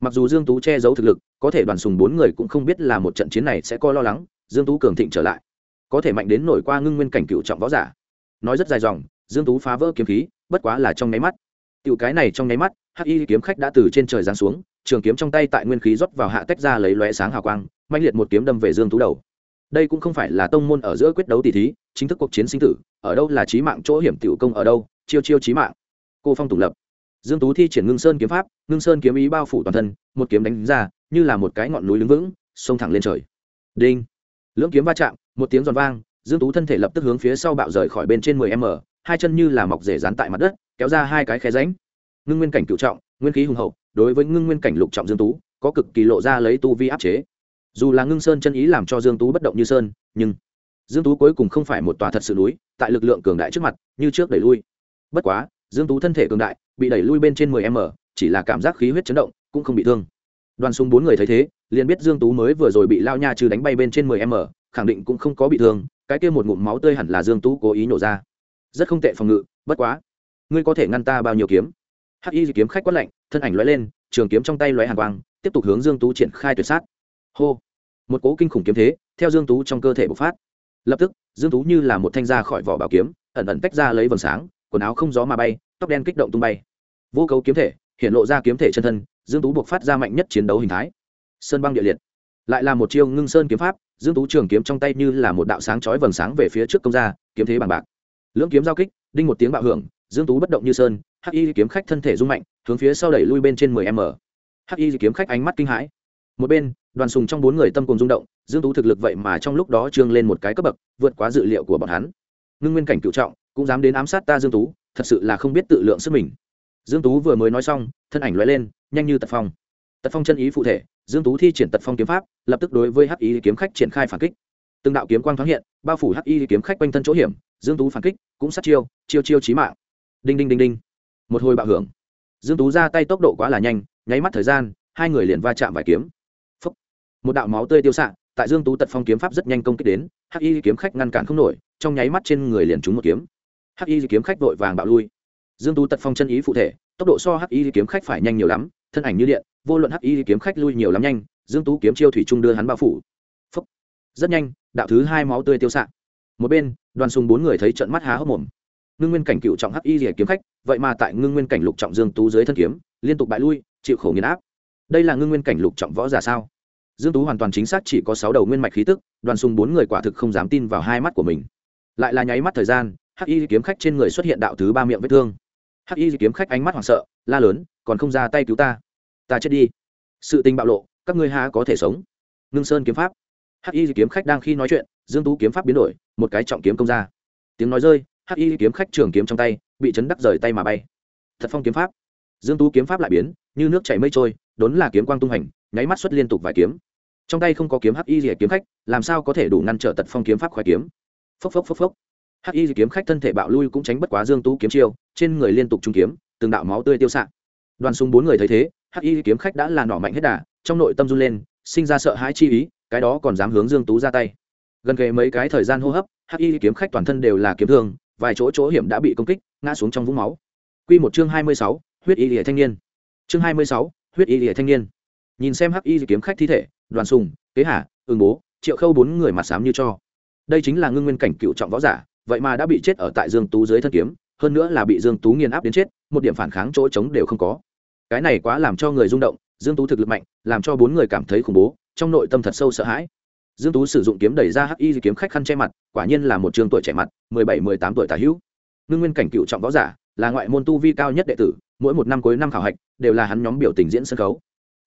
Mặc dù dương tú che giấu thực lực, có thể đoàn sùng bốn người cũng không biết là một trận chiến này sẽ có lo lắng, dương tú cường thịnh trở lại. Có thể mạnh đến nổi qua ngưng nguyên cảnh cựu trọng võ giả. Nói rất dài dòng, dương tú phá vỡ kiếm khí, bất quá là trong nháy mắt. Tiểu cái này trong nháy mắt hắc y kiếm khách đã từ trên trời giáng xuống, trường kiếm trong tay tại nguyên khí rót vào hạ tách ra lấy lóe sáng hào quang mạnh liệt một kiếm đâm về dương tú đầu. Đây cũng không phải là tông môn ở giữa quyết đấu tỷ thí, chính thức cuộc chiến sinh tử, ở đâu là trí mạng chỗ hiểm tiểu công ở đâu, chiêu chiêu trí mạng. Cô phong tùng lập. Dương tú thi triển ngưng sơn kiếm pháp, ngưng sơn kiếm ý bao phủ toàn thân, một kiếm đánh ra, như là một cái ngọn núi đứng vững, xông thẳng lên trời. Đinh. Lưỡng kiếm va chạm, một tiếng giòn vang, dương tú thân thể lập tức hướng phía sau bạo rời khỏi bên trên 10 m, hai chân như là mọc rể dán tại mặt đất, kéo ra hai cái khe ránh ngưng nguyên cảnh cựu trọng, nguyên khí hùng hậu, đối với ngưng nguyên cảnh lục trọng dương tú, có cực kỳ lộ ra lấy tu vi áp chế. Dù là ngưng sơn chân ý làm cho dương tú bất động như sơn, nhưng dương tú cuối cùng không phải một tòa thật sự núi, tại lực lượng cường đại trước mặt, như trước đẩy lui. Bất quá, dương tú thân thể cường đại, bị đẩy lui bên trên 10 m, chỉ là cảm giác khí huyết chấn động, cũng không bị thương. Đoàn súng bốn người thấy thế, liền biết dương tú mới vừa rồi bị lao nha trừ đánh bay bên trên 10 m, khẳng định cũng không có bị thương, cái kia một ngụm máu tươi hẳn là dương tú cố ý nổ ra. Rất không tệ phòng ngự, bất quá, ngươi có thể ngăn ta bao nhiêu kiếm? Hắc y kiếm khách quát lạnh, thân ảnh lóe lên, trường kiếm trong tay lóe hàn quang, tiếp tục hướng dương tú triển khai tuyệt sát. Hô! Một cố kinh khủng kiếm thế, theo dương tú trong cơ thể bộc phát. Lập tức, dương tú như là một thanh ra khỏi vỏ bảo kiếm, ẩn ẩn tách ra lấy vầng sáng, quần áo không gió mà bay, tóc đen kích động tung bay. Vô cấu kiếm thể, hiện lộ ra kiếm thể chân thân, dương tú buộc phát ra mạnh nhất chiến đấu hình thái. Sơn băng địa liệt. Lại là một chiêu ngưng sơn kiếm pháp, dương tú trường kiếm trong tay như là một đạo sáng chói vầng sáng về phía trước công ra, kiếm thế bằng bạc. Lưỡng kiếm giao kích, đinh một tiếng bạo hưởng, dương tú bất động như sơn hắc y kiếm khách thân thể rung mạnh, hướng phía sau đẩy lui bên trên 10 m hắc y kiếm khách ánh mắt kinh hãi. Một bên, đoàn sùng trong bốn người tâm cùng rung động, dương tú thực lực vậy mà trong lúc đó trương lên một cái cấp bậc, vượt quá dự liệu của bọn hắn. Ngưng nguyên cảnh cựu trọng, cũng dám đến ám sát ta dương tú, thật sự là không biết tự lượng sức mình. Dương tú vừa mới nói xong, thân ảnh lóe lên, nhanh như tật phong. Tật phong chân ý phụ thể, dương tú thi triển tật phong kiếm pháp, lập tức đối với hắc y kiếm khách triển khai phản kích. Từng đạo kiếm quang thoáng hiện, bao phủ hắc y kiếm khách quanh thân chỗ hiểm, dương tú phản kích, cũng sát chiêu chiêu chiêu chí mạng. Đinh đinh đinh đinh một hồi bạo hưởng. Dương tú ra tay tốc độ quá là nhanh, nháy mắt thời gian, hai người liền va chạm vài kiếm. Phúc. một đạo máu tươi tiêu xạ, tại dương tú tật phong kiếm pháp rất nhanh công kích đến, hắc y kiếm khách ngăn cản không nổi, trong nháy mắt trên người liền trúng một kiếm. Hắc y kiếm khách vội vàng bạo lui. Dương tú tật phong chân ý phụ thể, tốc độ so hắc y kiếm khách phải nhanh nhiều lắm, thân ảnh như điện, vô luận hắc y kiếm khách lui nhiều lắm nhanh, dương tú kiếm chiêu thủy trung đưa hắn bao phủ. Phúc. rất nhanh, đạo thứ hai máu tươi tiêu xạ. Một bên, đoàn sùng bốn người thấy trận mắt há hốc mồm ngưng nguyên cảnh cựu trọng hắc y rỉa kiếm khách, vậy mà tại ngưng nguyên cảnh lục trọng dương tú dưới thân kiếm, liên tục bại lui, chịu khổ nghiền áp. Đây là ngưng nguyên cảnh lục trọng võ giả sao? Dương tú hoàn toàn chính xác chỉ có sáu đầu nguyên mạch khí tức, đoàn sùng bốn người quả thực không dám tin vào hai mắt của mình. Lại là nháy mắt thời gian, hắc y kiếm khách trên người xuất hiện đạo thứ ba miệng vết thương. Hắc y kiếm khách ánh mắt hoảng sợ, la lớn, còn không ra tay cứu ta. Ta chết đi. Sự tình bạo lộ, các ngươi há có thể sống? Ngưng sơn kiếm pháp. Hắc y kiếm khách đang khi nói chuyện, dương tú kiếm pháp biến đổi, một cái trọng kiếm công ra. Tiếng nói rơi hắc y kiếm khách trường kiếm trong tay, bị chấn đắc rời tay mà bay. Thật phong kiếm pháp. Dương tú kiếm pháp lại biến, như nước chảy mây trôi, đốn là kiếm quang tung hành nháy mắt xuất liên tục vài kiếm. Trong tay không có kiếm hắc y rìa kiếm khách, làm sao có thể đủ ngăn trở tật phong kiếm pháp khoái kiếm? Phốc phốc phốc phốc. Hắc y kiếm khách thân thể bạo lui cũng tránh bất quá dương tú kiếm chiêu, trên người liên tục trung kiếm, từng đạo máu tươi tiêu xạ. Đoàn súng bốn người thấy thế, hắc y kiếm khách đã là nỏ mạnh hết đà, trong nội tâm run lên, sinh ra sợ hãi chi ý, cái đó còn dám hướng dương tú ra tay. Gần kề mấy cái thời gian hô hấp, hắc y kiếm khách toàn thân đều là kiếm thương vài chỗ chỗ hiểm đã bị công kích ngã xuống trong vũng máu. Quy một chương hai mươi sáu, huyết y lìa thanh niên. Chương hai mươi sáu, huyết y lìa thanh niên. Nhìn xem hắc y kiếm khách thi thể đoàn sùng kế hà ương bố triệu khâu bốn người mặt xám như cho. Đây chính là ngưng nguyên cảnh cựu trọng võ giả vậy mà đã bị chết ở tại dương tú dưới thân kiếm hơn nữa là bị dương tú nghiền áp đến chết một điểm phản kháng chỗ trống đều không có. Cái này quá làm cho người rung động dương tú thực lực mạnh làm cho bốn người cảm thấy khủng bố trong nội tâm thật sâu sợ hãi dương tú sử dụng kiếm đẩy ra hắc y kiếm khách khăn che mặt, quả nhiên là một trường tuổi trẻ mặt, mười bảy, mười tám tuổi tả hữu. Ngưng nguyên cảnh cựu trọng võ giả, là ngoại môn tu vi cao nhất đệ tử, mỗi một năm cuối năm khảo hạch, đều là hắn nhóm biểu tình diễn sân khấu.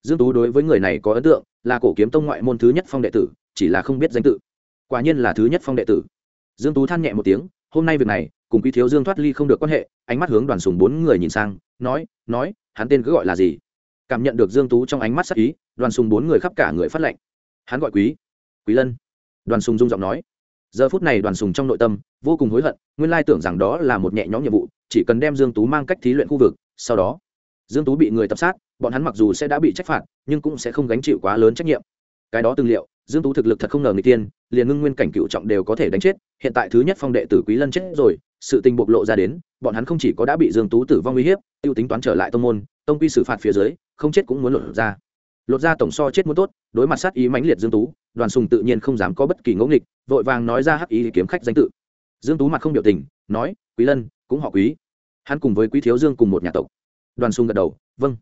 Dương tú đối với người này có ấn tượng, là cổ kiếm tông ngoại môn thứ nhất phong đệ tử, chỉ là không biết danh tự. Quả nhiên là thứ nhất phong đệ tử. Dương tú than nhẹ một tiếng, hôm nay việc này, cùng quý thiếu dương thoát ly không được quan hệ, ánh mắt hướng đoàn sùng bốn người nhìn sang, nói nói, hắn tên cứ gọi là gì? Cảm nhận được dương tú trong ánh mắt sắc ý, đoàn sùng bốn người khắp cả người phát lệnh. Hắn gọi quý quý lân. Đoàn sùng dung giọng nói. Giờ phút này đoàn sùng trong nội tâm vô cùng hối hận, nguyên lai tưởng rằng đó là một nhẹ nhõm nhiệm vụ, chỉ cần đem dương tú mang cách thí luyện khu vực, sau đó, dương tú bị người tập sát, bọn hắn mặc dù sẽ đã bị trách phạt, nhưng cũng sẽ không gánh chịu quá lớn trách nhiệm. Cái đó từng liệu, dương tú thực lực thật không ngờ người tiên, liền ngưng nguyên cảnh cựu trọng đều có thể đánh chết, hiện tại thứ nhất phong đệ tử quý lân chết rồi, sự tình bộc lộ ra đến, bọn hắn không chỉ có đã bị dương tú tử vong uy hiếp, tiêu tính toán trở lại tông môn, tông quy xử phạt phía dưới, không chết cũng muốn lột ra. Lột ra tổng so chết muốn tốt, đối mặt sát ý mãnh liệt dương tú đoàn sùng tự nhiên không dám có bất kỳ ngẫu nghịch, vội vàng nói ra hắc ý kiếm khách danh tự. Dương tú mặt không biểu tình, nói, quý lân, cũng họ quý. Hắn cùng với quý thiếu dương cùng một nhà tộc. Đoàn sùng gật đầu vâng.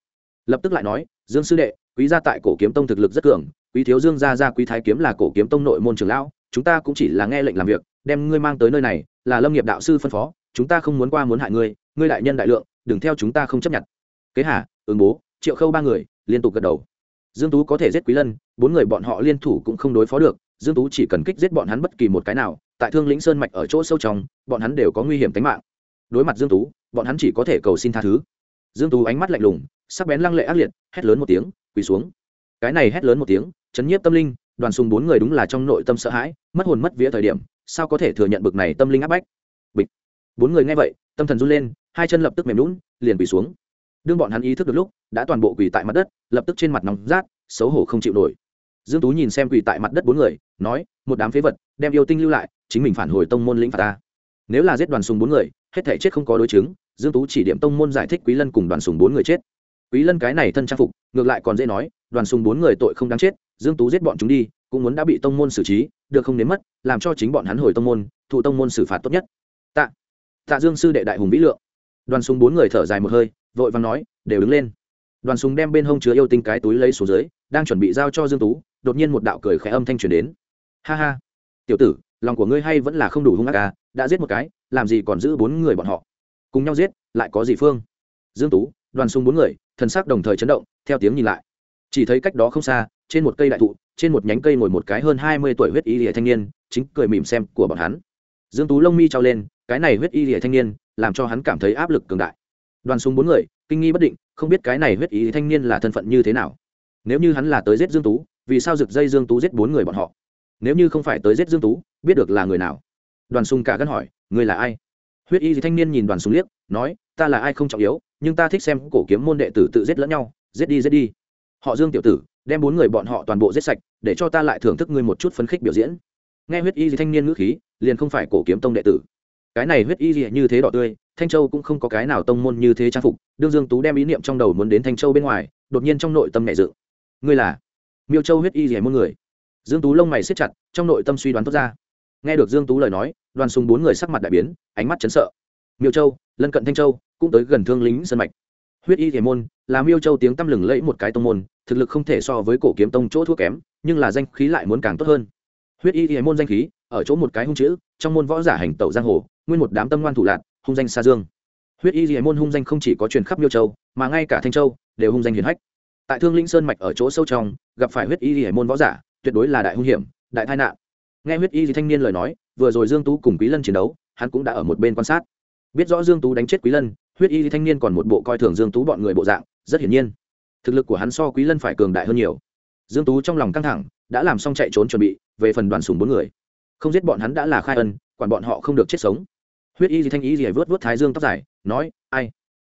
Lập tức lại nói, dương sư đệ, quý gia tại cổ kiếm tông thực lực rất cường, quý thiếu dương gia gia quý thái kiếm là cổ kiếm tông nội môn trưởng lão, chúng ta cũng chỉ là nghe lệnh làm việc, đem ngươi mang tới nơi này, là lâm nghiệp đạo sư phân phó, chúng ta không muốn qua muốn hại ngươi ngươi đại nhân đại lượng, đừng theo chúng ta không chấp nhận. Kế hà, ứng bố, triệu khâu ba người, liên tục gật đầu dương tú có thể giết quý lân, bốn người bọn họ liên thủ cũng không đối phó được, dương tú chỉ cần kích giết bọn hắn bất kỳ một cái nào, tại thương lĩnh sơn mạch ở chỗ sâu trong, bọn hắn đều có nguy hiểm tính mạng. Đối mặt dương tú, bọn hắn chỉ có thể cầu xin tha thứ. Dương tú ánh mắt lạnh lùng, sắc bén lăng lệ ác liệt, hét lớn một tiếng, quỳ xuống. Cái này hét lớn một tiếng, chấn nhiếp tâm linh, đoàn sùng bốn người đúng là trong nội tâm sợ hãi, mất hồn mất vía thời điểm, sao có thể thừa nhận bực này tâm linh áp bách? Bịch. Bốn người nghe vậy, tâm thần run lên, hai chân lập tức mềm lún liền quỳ xuống đương bọn hắn ý thức được lúc, đã toàn bộ quỳ tại mặt đất, lập tức trên mặt nóng rát, xấu hổ không chịu nổi. Dương tú nhìn xem quỳ tại mặt đất bốn người, nói, một đám phế vật, đem yêu tinh lưu lại, chính mình phản hồi tông môn lĩnh phạt ta. Nếu là giết đoàn sùng bốn người, hết thể chết không có đối chứng, dương tú chỉ điểm tông môn giải thích quý lân cùng đoàn sùng bốn người chết. Quý lân cái này thân trang phục, ngược lại còn dễ nói, đoàn sùng bốn người tội không đáng chết, dương tú giết bọn chúng đi, cũng muốn đã bị tông môn xử trí, được không nếm mất, làm cho chính bọn hắn hồi tông môn, thụ tông môn xử phạt tốt nhất. Tạ tạ dương sư đệ đại hùng vĩ lượng. Đoàn sùng bốn người thở dài một hơi vội vàng nói, đều đứng lên. Đoàn súng đem bên hông chứa yêu tinh cái túi lấy xuống dưới, đang chuẩn bị giao cho dương tú, đột nhiên một đạo cười khẽ âm thanh truyền đến. Ha ha, tiểu tử, lòng của ngươi hay vẫn là không đủ hung ác à đã giết một cái, làm gì còn giữ bốn người bọn họ? Cùng nhau giết, lại có gì phương? Dương tú, đoàn súng bốn người, thần sắc đồng thời chấn động, theo tiếng nhìn lại. Chỉ thấy cách đó không xa, trên một cây đại thụ, trên một nhánh cây ngồi một cái hơn hai mươi tuổi huyết y lìa thanh niên, chính cười mỉm xem của bọn hắn. Dương tú lông mi trao lên, cái này huyết y lìa thanh niên, làm cho hắn cảm thấy áp lực cường đại đoàn súng bốn người, kinh nghi bất định, không biết cái này huyết y thanh niên là thân phận như thế nào. Nếu như hắn là tới giết dương tú, vì sao rực dây dương tú giết bốn người bọn họ? Nếu như không phải tới giết dương tú, biết được là người nào? Đoàn súng cả gân hỏi, người là ai? Huyết y thanh niên nhìn đoàn súng liếc, nói, ta là ai không trọng yếu, nhưng ta thích xem cổ kiếm môn đệ tử tự giết lẫn nhau, giết đi giết đi. Họ dương tiểu tử, đem bốn người bọn họ toàn bộ giết sạch, để cho ta lại thưởng thức ngươi một chút phấn khích biểu diễn. Nghe huyết y thanh niên ngữ khí, liền không phải cổ kiếm tông đệ tử. Cái này huyết y như thế đỏ tươi thanh châu cũng không có cái nào tông môn như thế trang phục, đương dương tú đem ý niệm trong đầu muốn đến thanh châu bên ngoài, đột nhiên trong nội tâm nhẹ dự ngươi là? Miêu châu huyết y gì môn người. Dương tú lông mày siết chặt, trong nội tâm suy đoán tốt ra. Nghe được dương tú lời nói, đoàn sùng bốn người sắc mặt đại biến, ánh mắt chấn sợ. Miêu châu, lân cận thanh châu, cũng tới gần thương lính sân mạch. Huyết y thể môn là miêu châu tiếng tăm lừng lẫy một cái tông môn, thực lực không thể so với cổ kiếm tông chỗ thua kém, nhưng là danh khí lại muốn càng tốt hơn. Huyết y thể môn danh khí, ở chỗ một cái hung chữ, trong môn võ giả hành tẩu giang hồ, nguyên một đám tâm ngoan thủ lạc hung danh xa dương. Huyết y thể môn hung danh không chỉ có truyền khắp miêu châu, mà ngay cả thanh châu đều hung danh hiển hách. Tại thương linh sơn mạch ở chỗ sâu trong, gặp phải huyết y thể môn võ giả, tuyệt đối là đại hung hiểm, đại tai nạn. Nghe huyết y thanh niên lời nói, vừa rồi dương tú cùng quý lân chiến đấu, hắn cũng đã ở một bên quan sát. Biết rõ dương tú đánh chết quý lân, huyết y thanh niên còn một bộ coi thường dương tú bọn người bộ dạng, rất hiển nhiên. Thực lực của hắn so quý lân phải cường đại hơn nhiều. Dương tú trong lòng căng thẳng, đã làm xong chạy trốn chuẩn bị, về phần đoàn sùng bốn người. Không giết bọn hắn đã là khai ân, quản bọn họ không được chết sống huyết y gì thanh y gì vớt vớt thái dương tóc dài, nói, ai?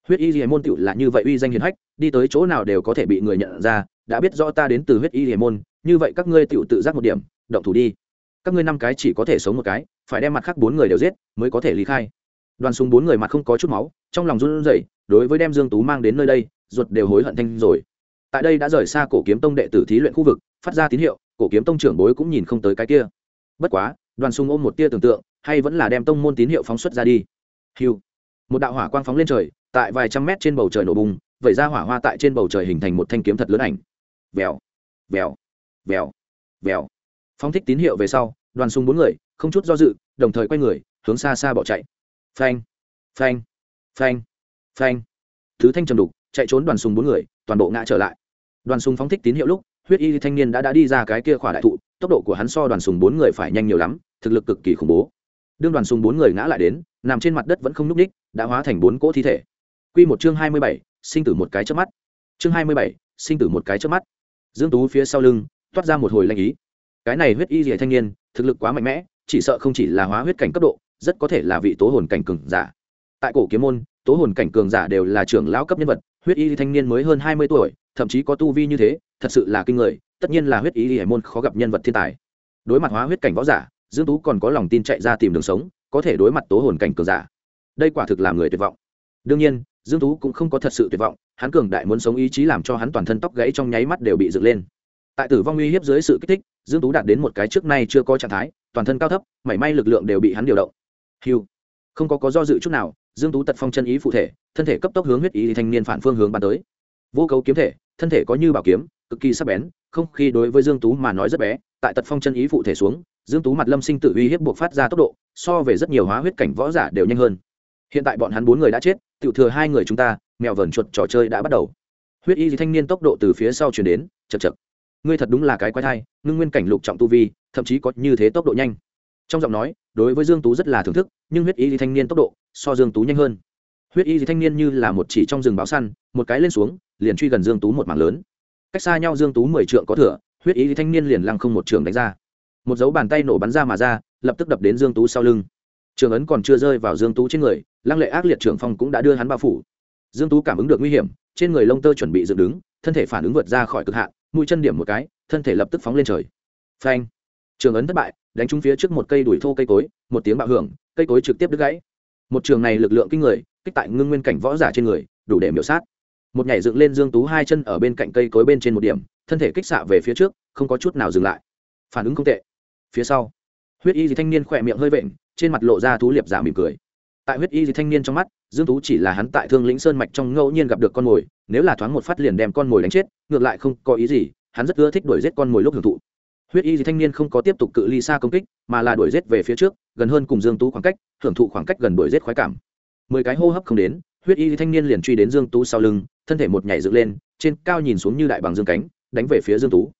Huyết y gì môn tựu là như vậy uy danh hiền hách, đi tới chỗ nào đều có thể bị người nhận ra, đã biết rõ ta đến từ huyết y gì môn, như vậy các ngươi tựu tự giác một điểm, động thủ đi. Các ngươi năm cái chỉ có thể sống một cái, phải đem mặt khác bốn người đều giết, mới có thể lý khai. Đoàn súng bốn người mặt không có chút máu, trong lòng run rẩy, đối với đem dương tú mang đến nơi đây, ruột đều hối hận thanh rồi. Tại đây đã rời xa cổ kiếm tông đệ tử thí luyện khu vực, phát ra tín hiệu, cổ kiếm tông trưởng bối cũng nhìn không tới cái kia. Bất quá đoàn sung ôm một tia tưởng tượng, hay vẫn là đem tông môn tín hiệu phóng xuất ra đi. Hiu một đạo hỏa quang phóng lên trời, tại vài trăm mét trên bầu trời nổ bùng, vẩy ra hỏa hoa tại trên bầu trời hình thành một thanh kiếm thật lớn ảnh. Vèo. Vèo. Vèo. Vèo. Phóng thích tín hiệu về sau, đoàn sung bốn người, không chút do dự, đồng thời quay người, hướng xa xa bỏ chạy. Phanh. Phanh. Phanh. Phanh. Thứ thanh trầm đục, chạy trốn đoàn sùng bốn người, toàn bộ ngã trở lại. Đoàn sùng phóng thích tín hiệu lúc, huyết y thanh niên đã đã đi ra cái kia khỏa đại thụ, tốc độ của hắn so đoàn sùng bốn người phải nhanh nhiều lắm thực lực cực kỳ khủng bố. Đương đoàn sùng bốn người ngã lại đến, nằm trên mặt đất vẫn không n ú c ních đã hóa thành bốn cỗ thi thể. Q một chương hai mươi bảy, sinh tử một cái trước mắt. Chương hai mươi bảy, sinh tử một cái trước mắt. Dương tú phía sau lưng, toát ra một hồi lanh ý. Cái này huyết y rỉa thanh niên, thực lực quá mạnh mẽ, chỉ sợ không chỉ là hóa huyết cảnh cấp độ, rất có thể là vị tố hồn cảnh cường giả. Tại cổ kiếm môn, tố hồn cảnh cường giả đều là trưởng lão cấp nhân vật, huyết y thanh niên mới hơn hai mươi tuổi, thậm chí có tu vi như thế, thật sự là kinh người, tất nhiên là huyết y hải môn khó gặp nhân vật thiên tài. Đối mặt hóa huyết cảnh võ giả dương tú còn có lòng tin chạy ra tìm đường sống, có thể đối mặt tố hồn cảnh cường giả. Đây quả thực là người tuyệt vọng. Đương nhiên, dương tú cũng không có thật sự tuyệt vọng, hắn cường đại muốn sống ý chí làm cho hắn toàn thân tóc gãy trong nháy mắt đều bị dựng lên. Tại tử vong uy hiếp dưới sự kích thích, dương tú đạt đến một cái trước nay chưa có trạng thái, toàn thân cao thấp, mảy may lực lượng đều bị hắn điều động. Hiu không có có do dự chút nào, dương tú tật phong chân ý phụ thể, thân thể cấp tốc hướng huyết ý thanh niên phản phương hướng bắn tới. Vô cấu kiếm thể, thân thể có như bảo kiếm, cực kỳ sắc bén, không khi đối với dương tú mà nói rất bé tại tật phong chân ý phụ thể xuống, dương tú mặt lâm sinh tự uy hiếp buộc phát ra tốc độ, so về rất nhiều hóa huyết cảnh võ giả đều nhanh hơn. Hiện tại bọn hắn bốn người đã chết tự thừa hai người chúng ta, mèo vờn chuột trò chơi đã bắt đầu. Huyết y thanh niên tốc độ từ phía sau chuyển đến chật chật ngươi thật đúng là cái quái thai, ngưng nguyên cảnh lục trọng tu vi, thậm chí có như thế tốc độ nhanh. Trong giọng nói, đối với dương tú rất là thưởng thức, nhưng huyết y thanh niên tốc độ so dương tú nhanh hơn. Huyết y thanh niên như là một chỉ trong rừng báo săn, một cái lên xuống, liền truy gần dương tú một mảng lớn. Cách xa nhau dương tú mười trượng có thừa huyết y thanh niên liền lăng không một trường đánh ra. Một dấu bàn tay nổ bắn ra mà ra, lập tức đập đến dương tú sau lưng. Trường ấn còn chưa rơi vào dương tú trên người, lăng lệ ác liệt trường phong cũng đã đưa hắn bao phủ. Dương tú cảm ứng được nguy hiểm, trên người lông tơ chuẩn bị dựng đứng, thân thể phản ứng vượt ra khỏi cực hạn, mũi chân điểm một cái, thân thể lập tức phóng lên trời. Phanh! Trường ấn thất bại, đánh trúng phía trước một cây đuổi thô cây cối, một tiếng bạo hưởng, cây cối trực tiếp đứt gãy. Một trường này lực lượng kinh người, kích tại ngưng nguyên cảnh võ giả trên người, đủ để miểu sát một nhảy dựng lên dương tú hai chân ở bên cạnh cây cối bên trên một điểm, thân thể kích xạ về phía trước, không có chút nào dừng lại. Phản ứng không tệ. Phía sau, huyết y gì thanh niên khỏe miệng hơi vện, trên mặt lộ ra thú liệp giả mỉm cười. Tại huyết y gì thanh niên trong mắt, dương tú chỉ là hắn tại thương lĩnh sơn mạch trong ngẫu nhiên gặp được con mồi, nếu là thoáng một phát liền đem con mồi đánh chết, ngược lại không có ý gì, hắn rất ưa thích đuổi giết con mồi lúc hưởng thụ. Huyết y thanh niên không có tiếp tục cự ly xa công kích, mà là đuổi giết về phía trước, gần hơn cùng dương tú khoảng cách, hưởng thụ khoảng cách gần đuổi giết khoái cảm. Mười cái hô hấp không đến, huyết y thanh niên liền truy đến dương tú sau lưng thân thể một nhảy dựng lên, trên cao nhìn xuống như đại bằng dương cánh, đánh về phía dương tú.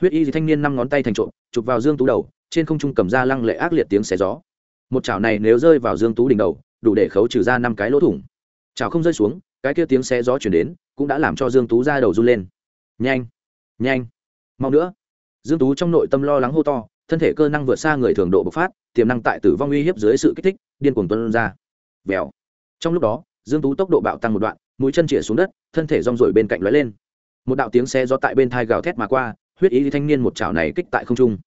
Huyết y thanh niên năm ngón tay thành trộm, chụp vào dương tú đầu, trên không trung cầm ra lăng lệ ác liệt tiếng xé gió. Một chảo này nếu rơi vào dương tú đỉnh đầu, đủ để khấu trừ ra năm cái lỗ thủng. Chảo không rơi xuống, cái kia tiếng xé gió chuyển đến, cũng đã làm cho dương tú ra đầu run lên. Nhanh nhanh, mau nữa. Dương tú trong nội tâm lo lắng hô to, thân thể cơ năng vượt xa người thường độ bộc phát, tiềm năng tại tử vong uy hiếp dưới sự kích thích, điên cuồng tuân ra. Vèo. Trong lúc đó, dương tú tốc độ bạo tăng một đoạn mũi chân chĩa xuống đất, thân thể rong rổi bên cạnh lóe lên. Một đạo tiếng xe gió tại bên thai gào thét mà qua, huyết ý thanh niên một chảo này kích tại không trung.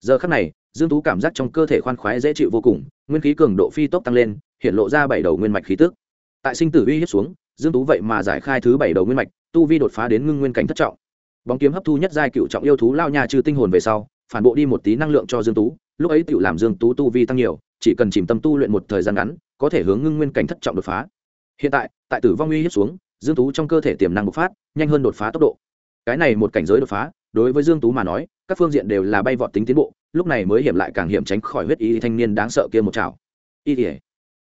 Giờ khắc này, dương tú cảm giác trong cơ thể khoan khoái dễ chịu vô cùng, nguyên khí cường độ phi tốc tăng lên, hiện lộ ra bảy đầu nguyên mạch khí tức. Tại sinh tử uy hiếp xuống, dương tú vậy mà giải khai thứ bảy đầu nguyên mạch, tu vi đột phá đến ngưng nguyên cảnh thất trọng. Bóng kiếm hấp thu nhất giai cựu trọng yêu thú lao nhà trừ tinh hồn về sau, phản bộ đi một tí năng lượng cho dương tú, lúc ấy tự làm dương tú tu vi tăng nhiều, chỉ cần chìm tâm tu luyện một thời gian ngắn, có thể hướng ngưng nguyên cảnh thất trọng đột phá hiện tại tại tử vong uy hiếp xuống, dương tú trong cơ thể tiềm năng bộc phát, nhanh hơn đột phá tốc độ. Cái này một cảnh giới đột phá, đối với dương tú mà nói, các phương diện đều là bay vọt tính tiến bộ, lúc này mới hiểm lại càng hiểm tránh khỏi huyết y thanh niên đáng sợ kia một chảo y thể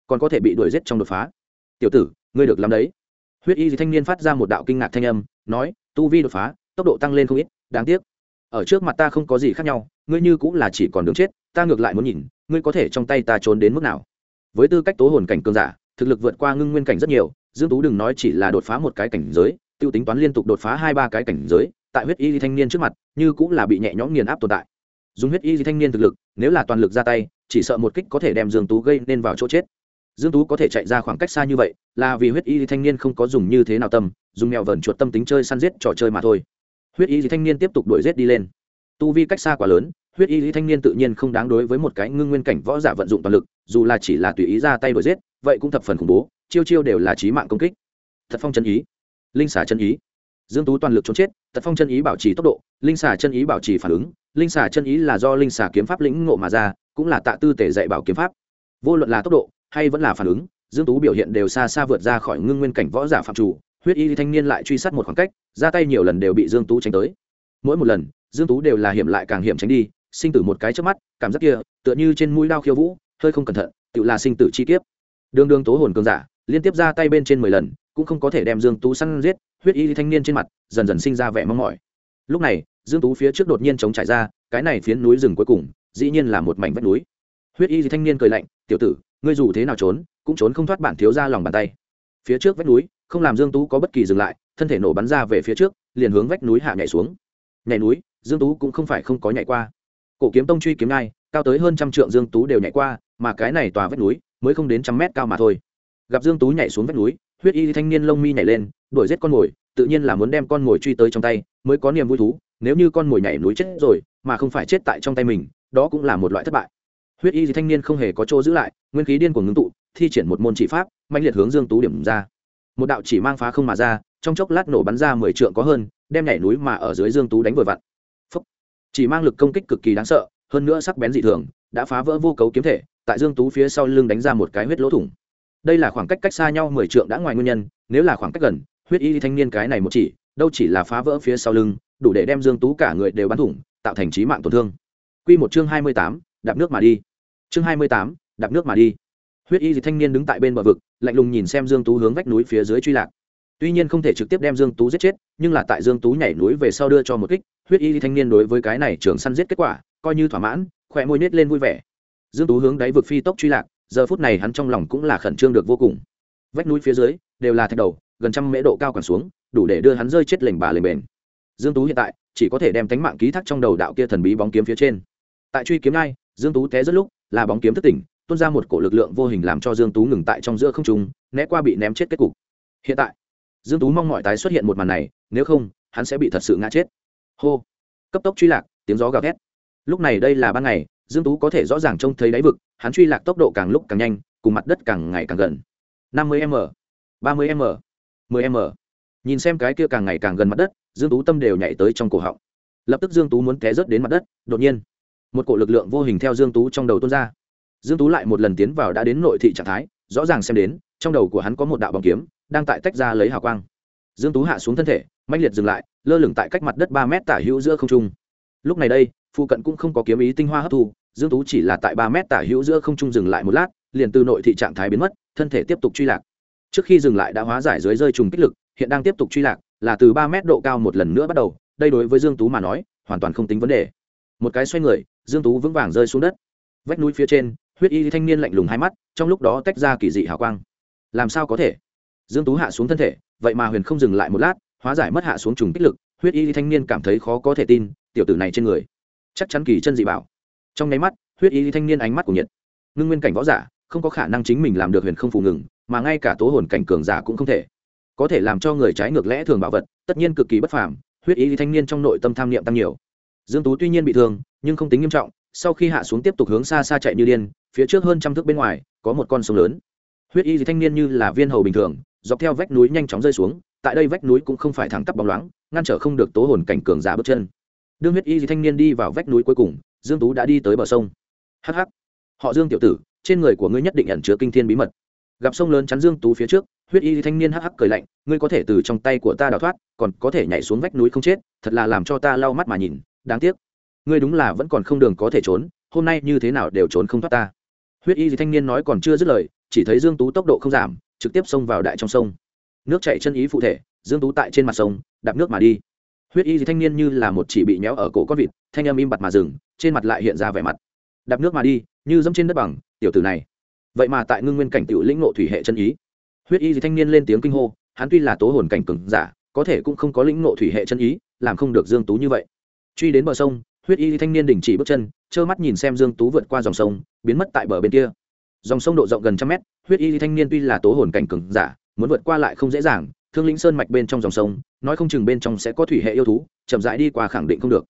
còn có thể bị đuổi giết trong đột phá. Tiểu tử, ngươi được làm đấy. Huyết y thanh niên phát ra một đạo kinh ngạc thanh âm, nói, tu vi đột phá, tốc độ tăng lên không ít, đáng tiếc. Ở trước mặt ta không có gì khác nhau, ngươi như cũng là chỉ còn đường chết, ta ngược lại muốn nhìn, ngươi có thể trong tay ta trốn đến mức nào. Với tư cách tố hồn cảnh cường giả thực lực vượt qua ngưng nguyên cảnh rất nhiều, dương tú đừng nói chỉ là đột phá một cái cảnh giới, tiêu tính toán liên tục đột phá hai ba cái cảnh giới, tại huyết y thanh niên trước mặt, như cũng là bị nhẹ nhõm nghiền áp tồn tại. Dùng huyết y thanh niên thực lực, nếu là toàn lực ra tay, chỉ sợ một kích có thể đem dương tú gây nên vào chỗ chết. Dương tú có thể chạy ra khoảng cách xa như vậy, là vì huyết y thanh niên không có dùng như thế nào tâm, dùng mèo vờn chuột tâm tính chơi săn giết trò chơi mà thôi. Huyết y thanh niên tiếp tục đuổi giết đi lên. Tu vi cách xa quá lớn, huyết y thanh niên tự nhiên không đáng đối với một cái ngưng nguyên cảnh võ giả vận dụng toàn lực, dù là chỉ là tùy ý ra tay đuổi giết vậy cũng thập phần khủng bố, chiêu chiêu đều là trí mạng công kích. Thật phong chân ý. Linh xả chân ý. Dương tú toàn lực trốn chết tật phong chân ý bảo trì tốc độ, linh xả chân ý bảo trì phản ứng, linh xả chân ý là do linh xả kiếm pháp lĩnh ngộ mà ra, cũng là tạ tư tể dạy bảo kiếm pháp. Vô luận là tốc độ, hay vẫn là phản ứng, dương tú biểu hiện đều xa xa vượt ra khỏi ngưng nguyên cảnh võ giả phạm chủ, huyết y thanh niên lại truy sát một khoảng cách, ra tay nhiều lần đều bị dương tú tránh tới. Mỗi một lần, dương tú đều là hiểm lại càng hiểm tránh đi, sinh tử một cái trước mắt, cảm giác kia, tựa như trên mũi đao khiêu vũ, hơi không cẩn thận, tự là sinh tử chi kiếp đường đường tố hồn cường giả, liên tiếp ra tay bên trên mười lần, cũng không có thể đem dương tú săn giết, huyết y thanh niên trên mặt, dần dần sinh ra vẻ mong mỏi. Lúc này, dương tú phía trước đột nhiên chống trải ra, cái này phiến núi rừng cuối cùng, dĩ nhiên là một mảnh vách núi. Huyết y thanh niên cười lạnh, tiểu tử, ngươi dù thế nào trốn, cũng trốn không thoát bản thiếu ra lòng bàn tay. Phía trước vách núi, không làm dương tú có bất kỳ dừng lại, thân thể nổ bắn ra về phía trước, liền hướng vách núi hạ nhảy xuống. Nhảy núi, dương tú cũng không phải không có nhảy qua. Cổ kiếm tông truy kiếm ngai, cao tới hơn trăm trượng dương tú đều nhảy qua, mà cái này tòa vách núi mới không đến trăm mét cao mà thôi. Gặp dương tú nhảy xuống vách núi, huyết y thanh niên lông mi nhảy lên, đuổi giết con mồi, tự nhiên là muốn đem con mồi truy tới trong tay, mới có niềm vui thú, nếu như con mồi nhảy núi chết rồi, mà không phải chết tại trong tay mình, đó cũng là một loại thất bại. Huyết y thanh niên không hề có chỗ giữ lại, nguyên khí điên của ngưng tụ, thi triển một môn chỉ pháp mạnh liệt hướng dương tú điểm ra. Một đạo chỉ mang phá không mà ra, trong chốc lát nổ bắn ra mười trượng có hơn, đem nhảy núi mà ở dưới dương tú đánh vừa vặn. Phúc. chỉ mang lực công kích cực kỳ đáng sợ, hơn nữa sắc bén dị thường, đã phá vỡ vô cấu kiếm thể tại dương tú phía sau lưng đánh ra một cái huyết lỗ thủng. Đây là khoảng cách cách xa nhau mười trượng đã ngoài nguyên nhân nếu là khoảng cách gần huyết y thanh niên cái này một chỉ đâu chỉ là phá vỡ phía sau lưng đủ để đem dương tú cả người đều bắn thủng tạo thành trí mạng tổn thương. Quy một chương hai mươi tám, đạp nước mà đi. Chương hai mươi tám, đạp nước mà đi. Huyết y thanh niên đứng tại bên bờ vực lạnh lùng nhìn xem dương tú hướng vách núi phía dưới truy lạc. Tuy nhiên không thể trực tiếp đem dương tú giết chết nhưng là tại dương tú nhảy núi về sau đưa cho một kích huyết y thanh niên đối với cái này trường săn giết kết quả coi như thỏa mãn khỏe môi nết lên vui vẻ dương tú hướng đáy vực phi tốc truy lạc, giờ phút này hắn trong lòng cũng là khẩn trương được vô cùng. Vách núi phía dưới, đều là thạch đầu, gần trăm mễ độ cao càng xuống, đủ để đưa hắn rơi chết lềnh bà lềnh bền. Dương tú hiện tại, chỉ có thể đem tánh mạng ký thác trong đầu đạo kia thần bí bóng kiếm phía trên. Tại truy kiếm ngay, dương tú té rất lúc, là bóng kiếm thất tỉnh, tuôn ra một cổ lực lượng vô hình làm cho dương tú ngừng tại trong giữa không trung, né qua bị ném chết kết cục. Hiện tại, dương tú mong mọi tái xuất hiện một màn này, nếu không, hắn sẽ bị thật sự ngã chết. Hô! Cấp tốc truy lạc, tiếng gió gào thét. Lúc này đây là ban ngày dương tú có thể rõ ràng trông thấy đáy vực, hắn truy lạc tốc độ càng lúc càng nhanh, cùng mặt đất càng ngày càng gần. 50 m 30 m 10 m. Nhìn xem cái kia càng ngày càng gần mặt đất, dương tú tâm đều nhảy tới trong cổ họng. Lập tức dương tú muốn té rớt đến mặt đất, đột nhiên, một cổ lực lượng vô hình theo dương tú trong đầu tuôn ra. Dương tú lại một lần tiến vào đã đến nội thị trạng thái, rõ ràng xem đến, trong đầu của hắn có một đạo bóng kiếm, đang tại tách ra lấy hào quang. Dương tú hạ xuống thân thể mạnh liệt dừng lại, lơ lửng tại cách mặt đất ba mét tả hữu giữa không trung. Lúc này đây phụ cận cũng không có kiếm ý tinh hoa hấp thu, dương tú chỉ là tại ba mét tả hữu giữa không trung dừng lại một lát, liền từ nội thị trạng thái biến mất, thân thể tiếp tục truy lạc. Trước khi dừng lại đã hóa giải dưới rơi trùng kích lực, hiện đang tiếp tục truy lạc, là từ ba mét độ cao một lần nữa bắt đầu, đây đối với dương tú mà nói, hoàn toàn không tính vấn đề. Một cái xoay người, dương tú vững vàng rơi xuống đất. Vách núi phía trên, huyết y thanh niên lạnh lùng hai mắt, trong lúc đó tách ra kỳ dị hào quang. Làm sao có thể? Dương tú hạ xuống thân thể, vậy mà huyền không dừng lại một lát, hóa giải mất hạ xuống trùng kích lực, huyết y thanh niên cảm thấy khó có thể tin, tiểu tử này trên người chắc chắn kỳ chân dị bảo. Trong nháy mắt, huyết y thanh niên ánh mắt của nhiệt. Ngưng nguyên cảnh võ giả, không có khả năng chính mình làm được huyền không phù ngừng, mà ngay cả tố hồn cảnh cường giả cũng không thể. Có thể làm cho người trái ngược lẽ thường bảo vật, tất nhiên cực kỳ bất phàm, huyết y thanh niên trong nội tâm tham niệm tăng nhiều. Dương tú tuy nhiên bị thương, nhưng không tính nghiêm trọng, sau khi hạ xuống tiếp tục hướng xa xa chạy như điên, phía trước hơn trăm thước bên ngoài, có một con sông lớn. Huyết y thanh niên như là viên hầu bình thường, dọc theo vách núi nhanh chóng rơi xuống, tại đây vách núi cũng không phải thẳng tắp bóng loáng, ngăn trở không được tố hồn cảnh cường giả bước chân đương huyết y thanh niên đi vào vách núi cuối cùng, dương tú đã đi tới bờ sông. Hắc hắc. Họ dương tiểu tử, trên người của ngươi nhất định ẩn chứa kinh thiên bí mật. Gặp sông lớn chắn dương tú phía trước, huyết y thanh niên hắc hắc cười lạnh, ngươi có thể từ trong tay của ta đào thoát, còn có thể nhảy xuống vách núi không chết, thật là làm cho ta lau mắt mà nhìn, đáng tiếc. Ngươi đúng là vẫn còn không đường có thể trốn, hôm nay như thế nào đều trốn không thoát ta. Huyết y thanh niên nói còn chưa dứt lời, chỉ thấy dương tú tốc độ không giảm, trực tiếp xông vào đại trong sông. Nước chảy chân ý phụ thể, dương tú tại trên mặt sông, đạp nước mà đi huyết y thanh niên như là một chỉ bị méo ở cổ con vịt, thanh âm im bặt mà dừng, trên mặt lại hiện ra vẻ mặt. Đạp nước mà đi, như dẫm trên đất bằng, tiểu tử này. Vậy mà tại ngưng nguyên cảnh tiểu lĩnh ngộ thủy hệ chân ý. Huyết y thanh niên lên tiếng kinh hô, hắn tuy là tố hồn cảnh cường giả, có thể cũng không có lĩnh ngộ thủy hệ chân ý, làm không được dương tú như vậy. Truy đến bờ sông, huyết y thanh niên đình chỉ bước chân, trơ mắt nhìn xem dương tú vượt qua dòng sông, biến mất tại bờ bên kia. Dòng sông độ rộng gần trăm mét, huyết y thanh niên tuy là tố hồn cảnh cường giả, muốn vượt qua lại không dễ dàng thương lĩnh sơn mạch bên trong dòng sông, nói không chừng bên trong sẽ có thủy hệ yêu thú, chậm rãi đi qua khẳng định không được.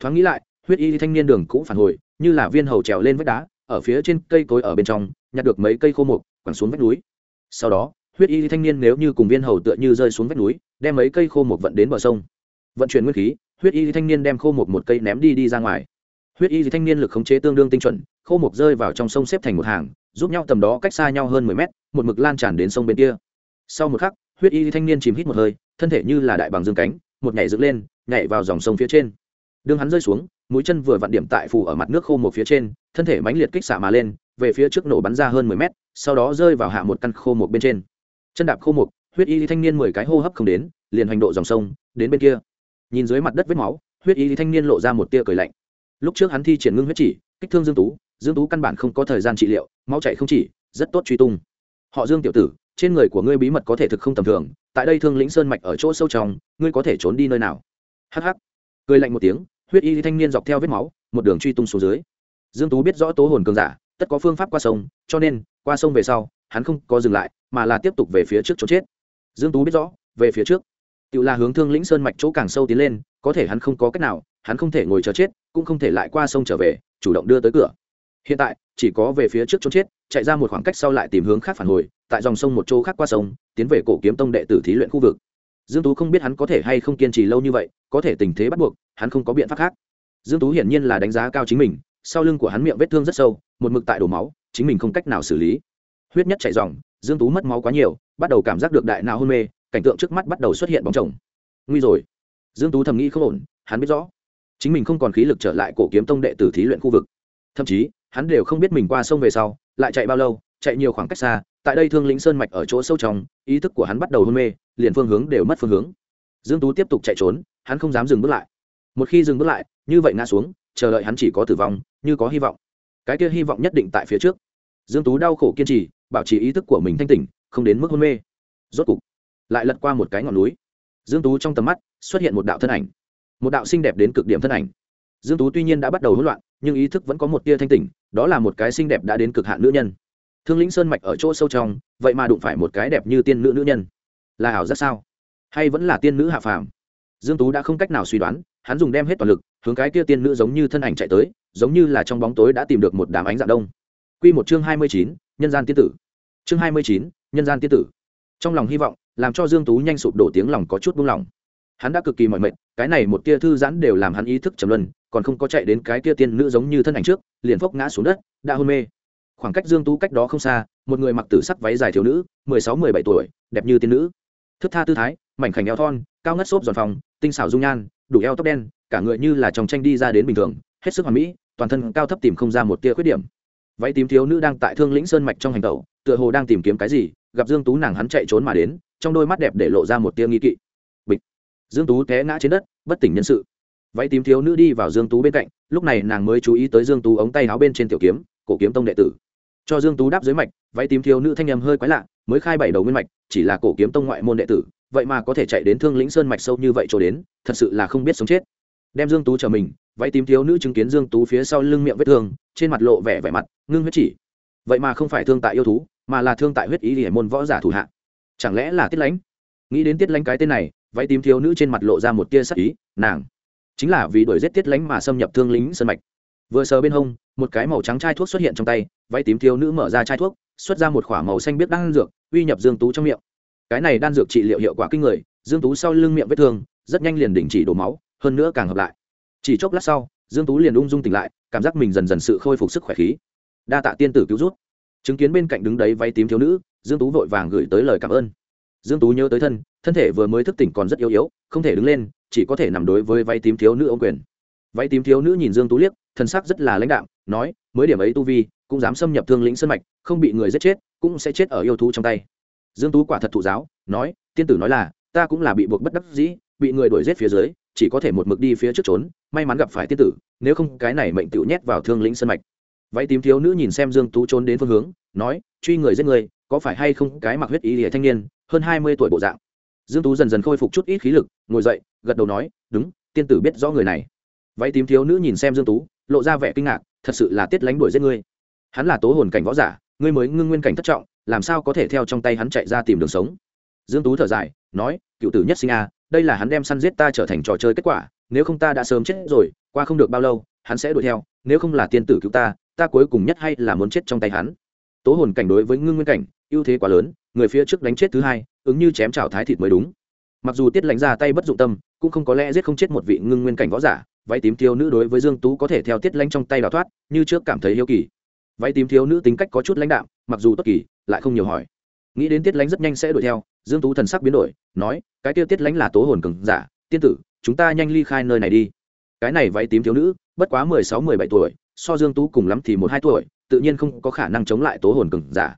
Thoáng nghĩ lại, huyết y thanh niên đường cũng phản hồi, như là viên hầu trèo lên vách đá, ở phía trên cây cối ở bên trong, nhặt được mấy cây khô mục, quẳng xuống vách núi. Sau đó, huyết y thanh niên nếu như cùng viên hầu tựa như rơi xuống vách núi, đem mấy cây khô mục vận đến bờ sông. Vận chuyển nguyên khí, huyết y thanh niên đem khô mục một cây ném đi đi ra ngoài. Huyết y thanh niên lực khống chế tương đương tinh chuẩn, khô mục rơi vào trong sông xếp thành một hàng, giúp nhau tầm đó cách xa nhau hơn mười mét, một mực lan tràn đến sông bên kia. Sau một khắc huyết y thanh niên chìm hít một hơi, thân thể như là đại bằng dương cánh, một nhảy dựng lên, nhảy vào dòng sông phía trên. Đương hắn rơi xuống, mũi chân vừa vặn điểm tại phủ ở mặt nước khô một phía trên, thân thể mãnh liệt kích xạ mà lên, về phía trước nổ bắn ra hơn mười mét, sau đó rơi vào hạ một căn khô một bên trên. Chân đạp khô một, huyết y thanh niên mười cái hô hấp không đến, liền hành độ dòng sông, đến bên kia. Nhìn dưới mặt đất vết máu, huyết y thanh niên lộ ra một tia cười lạnh. Lúc trước hắn thi triển ngưng huyết chỉ, kích thương dương tú dương tú căn bản không có thời gian trị liệu, máu chạy không chỉ, rất tốt truy tung. Họ dương tiểu tử trên người của ngươi bí mật có thể thực không tầm thường, tại đây thương lĩnh sơn mạch ở chỗ sâu trong, ngươi có thể trốn đi nơi nào? Hắc hắc. Cười lạnh một tiếng, huyết y thanh niên dọc theo vết máu, một đường truy tung xuống dưới. Dương tú biết rõ tố hồn cường giả, tất có phương pháp qua sông, cho nên, qua sông về sau, hắn không có dừng lại, mà là tiếp tục về phía trước chỗ chết. Dương tú biết rõ, về phía trước. Tự là hướng thương lĩnh sơn mạch chỗ càng sâu tiến lên, có thể hắn không có cách nào, hắn không thể ngồi chờ chết, cũng không thể lại qua sông trở về, chủ động đưa tới cửa. Hiện tại, chỉ có về phía trước chỗ chết, chạy ra một khoảng cách sau lại tìm hướng khác phản hồi tại dòng sông một chỗ khác qua sông, tiến về cổ kiếm tông đệ tử thí luyện khu vực. Dương tú không biết hắn có thể hay không kiên trì lâu như vậy, có thể tình thế bắt buộc, hắn không có biện pháp khác. Dương tú hiển nhiên là đánh giá cao chính mình, sau lưng của hắn miệng vết thương rất sâu, một mực tại đổ máu, chính mình không cách nào xử lý. Huyết nhất chảy dòng dương tú mất máu quá nhiều, bắt đầu cảm giác được đại não hôn mê, cảnh tượng trước mắt bắt đầu xuất hiện bóng chồng. Nguy rồi. Dương tú thầm nghĩ không ổn, hắn biết rõ, chính mình không còn khí lực trở lại cổ kiếm tông đệ tử thí luyện khu vực. Thậm chí, hắn đều không biết mình qua sông về sau, lại chạy bao lâu, chạy nhiều khoảng cách xa tại đây thương lĩnh sơn mạch ở chỗ sâu trong, ý thức của hắn bắt đầu hôn mê, liền phương hướng đều mất phương hướng. Dương tú tiếp tục chạy trốn, hắn không dám dừng bước lại. Một khi dừng bước lại, như vậy ngã xuống, chờ đợi hắn chỉ có tử vong, như có hy vọng. Cái kia hy vọng nhất định tại phía trước. Dương tú đau khổ kiên trì, bảo trì ý thức của mình thanh tỉnh, không đến mức hôn mê. Rốt cục, lại lật qua một cái ngọn núi. Dương tú trong tầm mắt, xuất hiện một đạo thân ảnh. Một đạo xinh đẹp đến cực điểm thân ảnh. Dương tú tuy nhiên đã bắt đầu hỗn loạn, nhưng ý thức vẫn có một tia thanh tỉnh, đó là một cái xinh đẹp đã đến cực hạn nữ nhân thương lĩnh sơn mạch ở chỗ sâu trong vậy mà đụng phải một cái đẹp như tiên nữ nữ nhân. Là ảo giác sao? Hay vẫn là tiên nữ hạ phàm? Dương tú đã không cách nào suy đoán hắn dùng đem hết toàn lực hướng cái kia tiên nữ giống như thân ảnh chạy tới giống như là trong bóng tối đã tìm được một đám ánh dạng đông. Quy một chương hai mươi chín, nhân gian tiên tử. Chương hai mươi chín, nhân gian tiên tử. Trong lòng hy vọng làm cho dương tú nhanh sụp đổ tiếng lòng có chút buông lòng hắn đã cực kỳ mỏi mệt cái này một tia thư giãn đều làm hắn ý thức trầm luân còn không có chạy đến cái tia tiên nữ giống như thân ảnh trước liền phốc ngã xuống đất đã hôn mê khoảng cách dương tú cách đó không xa, một người mặc tử sắc váy dài thiếu nữ, mười sáu, mười bảy tuổi, đẹp như tiên nữ. Thức tha tư thái, mảnh khảnh eo thon, cao ngất xốp giòn phòng, tinh xảo dung nhan, đủ eo tóc đen, cả người như là trong tranh đi ra đến bình thường, hết sức hoàn mỹ, toàn thân cao thấp tìm không ra một tia khuyết điểm. Váy tím thiếu nữ đang tại thương lĩnh sơn mạch trong hành tẩu, tựa hồ đang tìm kiếm cái gì, gặp dương tú nàng hắn chạy trốn mà đến, trong đôi mắt đẹp để lộ ra một tia nghi kỵ. Bịch. Dương tú té ngã trên đất, bất tỉnh nhân sự. Váy tím thiếu nữ đi vào dương tú bên cạnh, lúc này nàng mới chú ý tới dương tú ống tay áo bên trên tiểu kiếm, cổ kiếm tông đệ tử cho dương tú đáp dưới mạch, váy tím thiếu nữ thanh em hơi quái lạ, mới khai bảy đầu nguyên mạch, chỉ là cổ kiếm tông ngoại môn đệ tử, vậy mà có thể chạy đến thương lĩnh sơn mạch sâu như vậy chỗ đến, thật sự là không biết sống chết. Đem dương tú chờ mình, váy tím thiếu nữ chứng kiến dương tú phía sau lưng miệng vết thương, trên mặt lộ vẻ vẻ mặt, ngưng huyết chỉ. Vậy mà không phải thương tại yêu thú, mà là thương tại huyết ý hiểm môn võ giả thủ hạ. Chẳng lẽ là tiết lãnh? Nghĩ đến tiết lãnh cái tên này, váy tím thiếu nữ trên mặt lộ ra một tia sắc ý, nàng. Chính là vì đuổi giết tiết lãnh mà xâm nhập thương lính sơn mạch vừa sờ bên hông, một cái màu trắng chai thuốc xuất hiện trong tay, váy tím thiếu nữ mở ra chai thuốc, xuất ra một k h ỏ a màu xanh biết đan dược, uy nhập dương tú trong miệng. Cái này đan dược trị liệu hiệu quả kinh người, dương tú sau lưng miệng vết thương, rất nhanh liền đình chỉ đổ máu, hơn nữa càng hợp lại. Chỉ chốc lát sau, dương tú liền ung dung tỉnh lại, cảm giác mình dần dần sự khôi phục sức khỏe khí. Đa tạ tiên tử cứu rút chứng kiến bên cạnh đứng đấy váy tím thiếu nữ, dương tú vội vàng gửi tới lời cảm ơn. Dương tú nhớ tới thân thân thể vừa mới thức tỉnh còn rất yếu yếu, không thể đứng lên, chỉ có thể nằm đối với váy tím thiếu nữ ô quyền váy tím thiếu nữ nhìn dương tú liếc thân sắc rất là lãnh đạm, nói, mới điểm ấy tu vi, cũng dám xâm nhập thương lĩnh sân mạch, không bị người giết chết, cũng sẽ chết ở yêu thú trong tay. Dương tú quả thật thụ giáo, nói, tiên tử nói là, ta cũng là bị buộc bất đắc dĩ, bị người đuổi giết phía dưới, chỉ có thể một mực đi phía trước trốn, may mắn gặp phải tiên tử, nếu không cái này mệnh tựu nhét vào thương lĩnh sân mạch. Váy tím thiếu nữ nhìn xem dương tú trốn đến phương hướng, nói, truy người giết người, có phải hay không cái mặc huyết ý lìa thanh niên, hơn hai mươi tuổi bộ dạng? Dương tú dần dần khôi phục chút ít khí lực, ngồi dậy, gật đầu nói, đúng, tiên tử biết rõ người này váy tím thiếu nữ nhìn xem dương tú, lộ ra vẻ kinh ngạc, thật sự là tiết lánh đuổi giết ngươi. Hắn là tố hồn cảnh võ giả, ngươi mới ngưng nguyên cảnh thất trọng, làm sao có thể theo trong tay hắn chạy ra tìm đường sống? Dương tú thở dài, nói, cựu tử nhất sinh a, đây là hắn đem săn giết ta trở thành trò chơi kết quả, nếu không ta đã sớm chết rồi, qua không được bao lâu, hắn sẽ đuổi theo, nếu không là tiên tử cứu ta ta cuối cùng nhất hay là muốn chết trong tay hắn. Tố hồn cảnh đối với ngưng nguyên cảnh, ưu thế quá lớn, người phía trước đánh chết thứ hai, ứng như chém chảo thái thịt mới đúng. Mặc dù tiết lãnh ra tay bất dụng tâm, cũng không có lẽ giết không chết một vị ngưng nguyên cảnh võ giả váy tím thiếu nữ đối với dương tú có thể theo tiết lãnh trong tay đào thoát, như trước cảm thấy yêu kỳ. Váy tím thiếu nữ tính cách có chút lãnh đạm, mặc dù tốt kỳ, lại không nhiều hỏi. Nghĩ đến tiết lãnh rất nhanh sẽ đuổi theo, dương tú thần sắc biến đổi, nói, cái tiêu tiết lãnh là tố hồn cường giả, tiên tử, chúng ta nhanh ly khai nơi này đi. Cái này váy tím thiếu nữ, bất quá mười sáu, mười bảy tuổi, so dương tú cùng lắm thì một hai tuổi, tự nhiên không có khả năng chống lại tố hồn cường giả.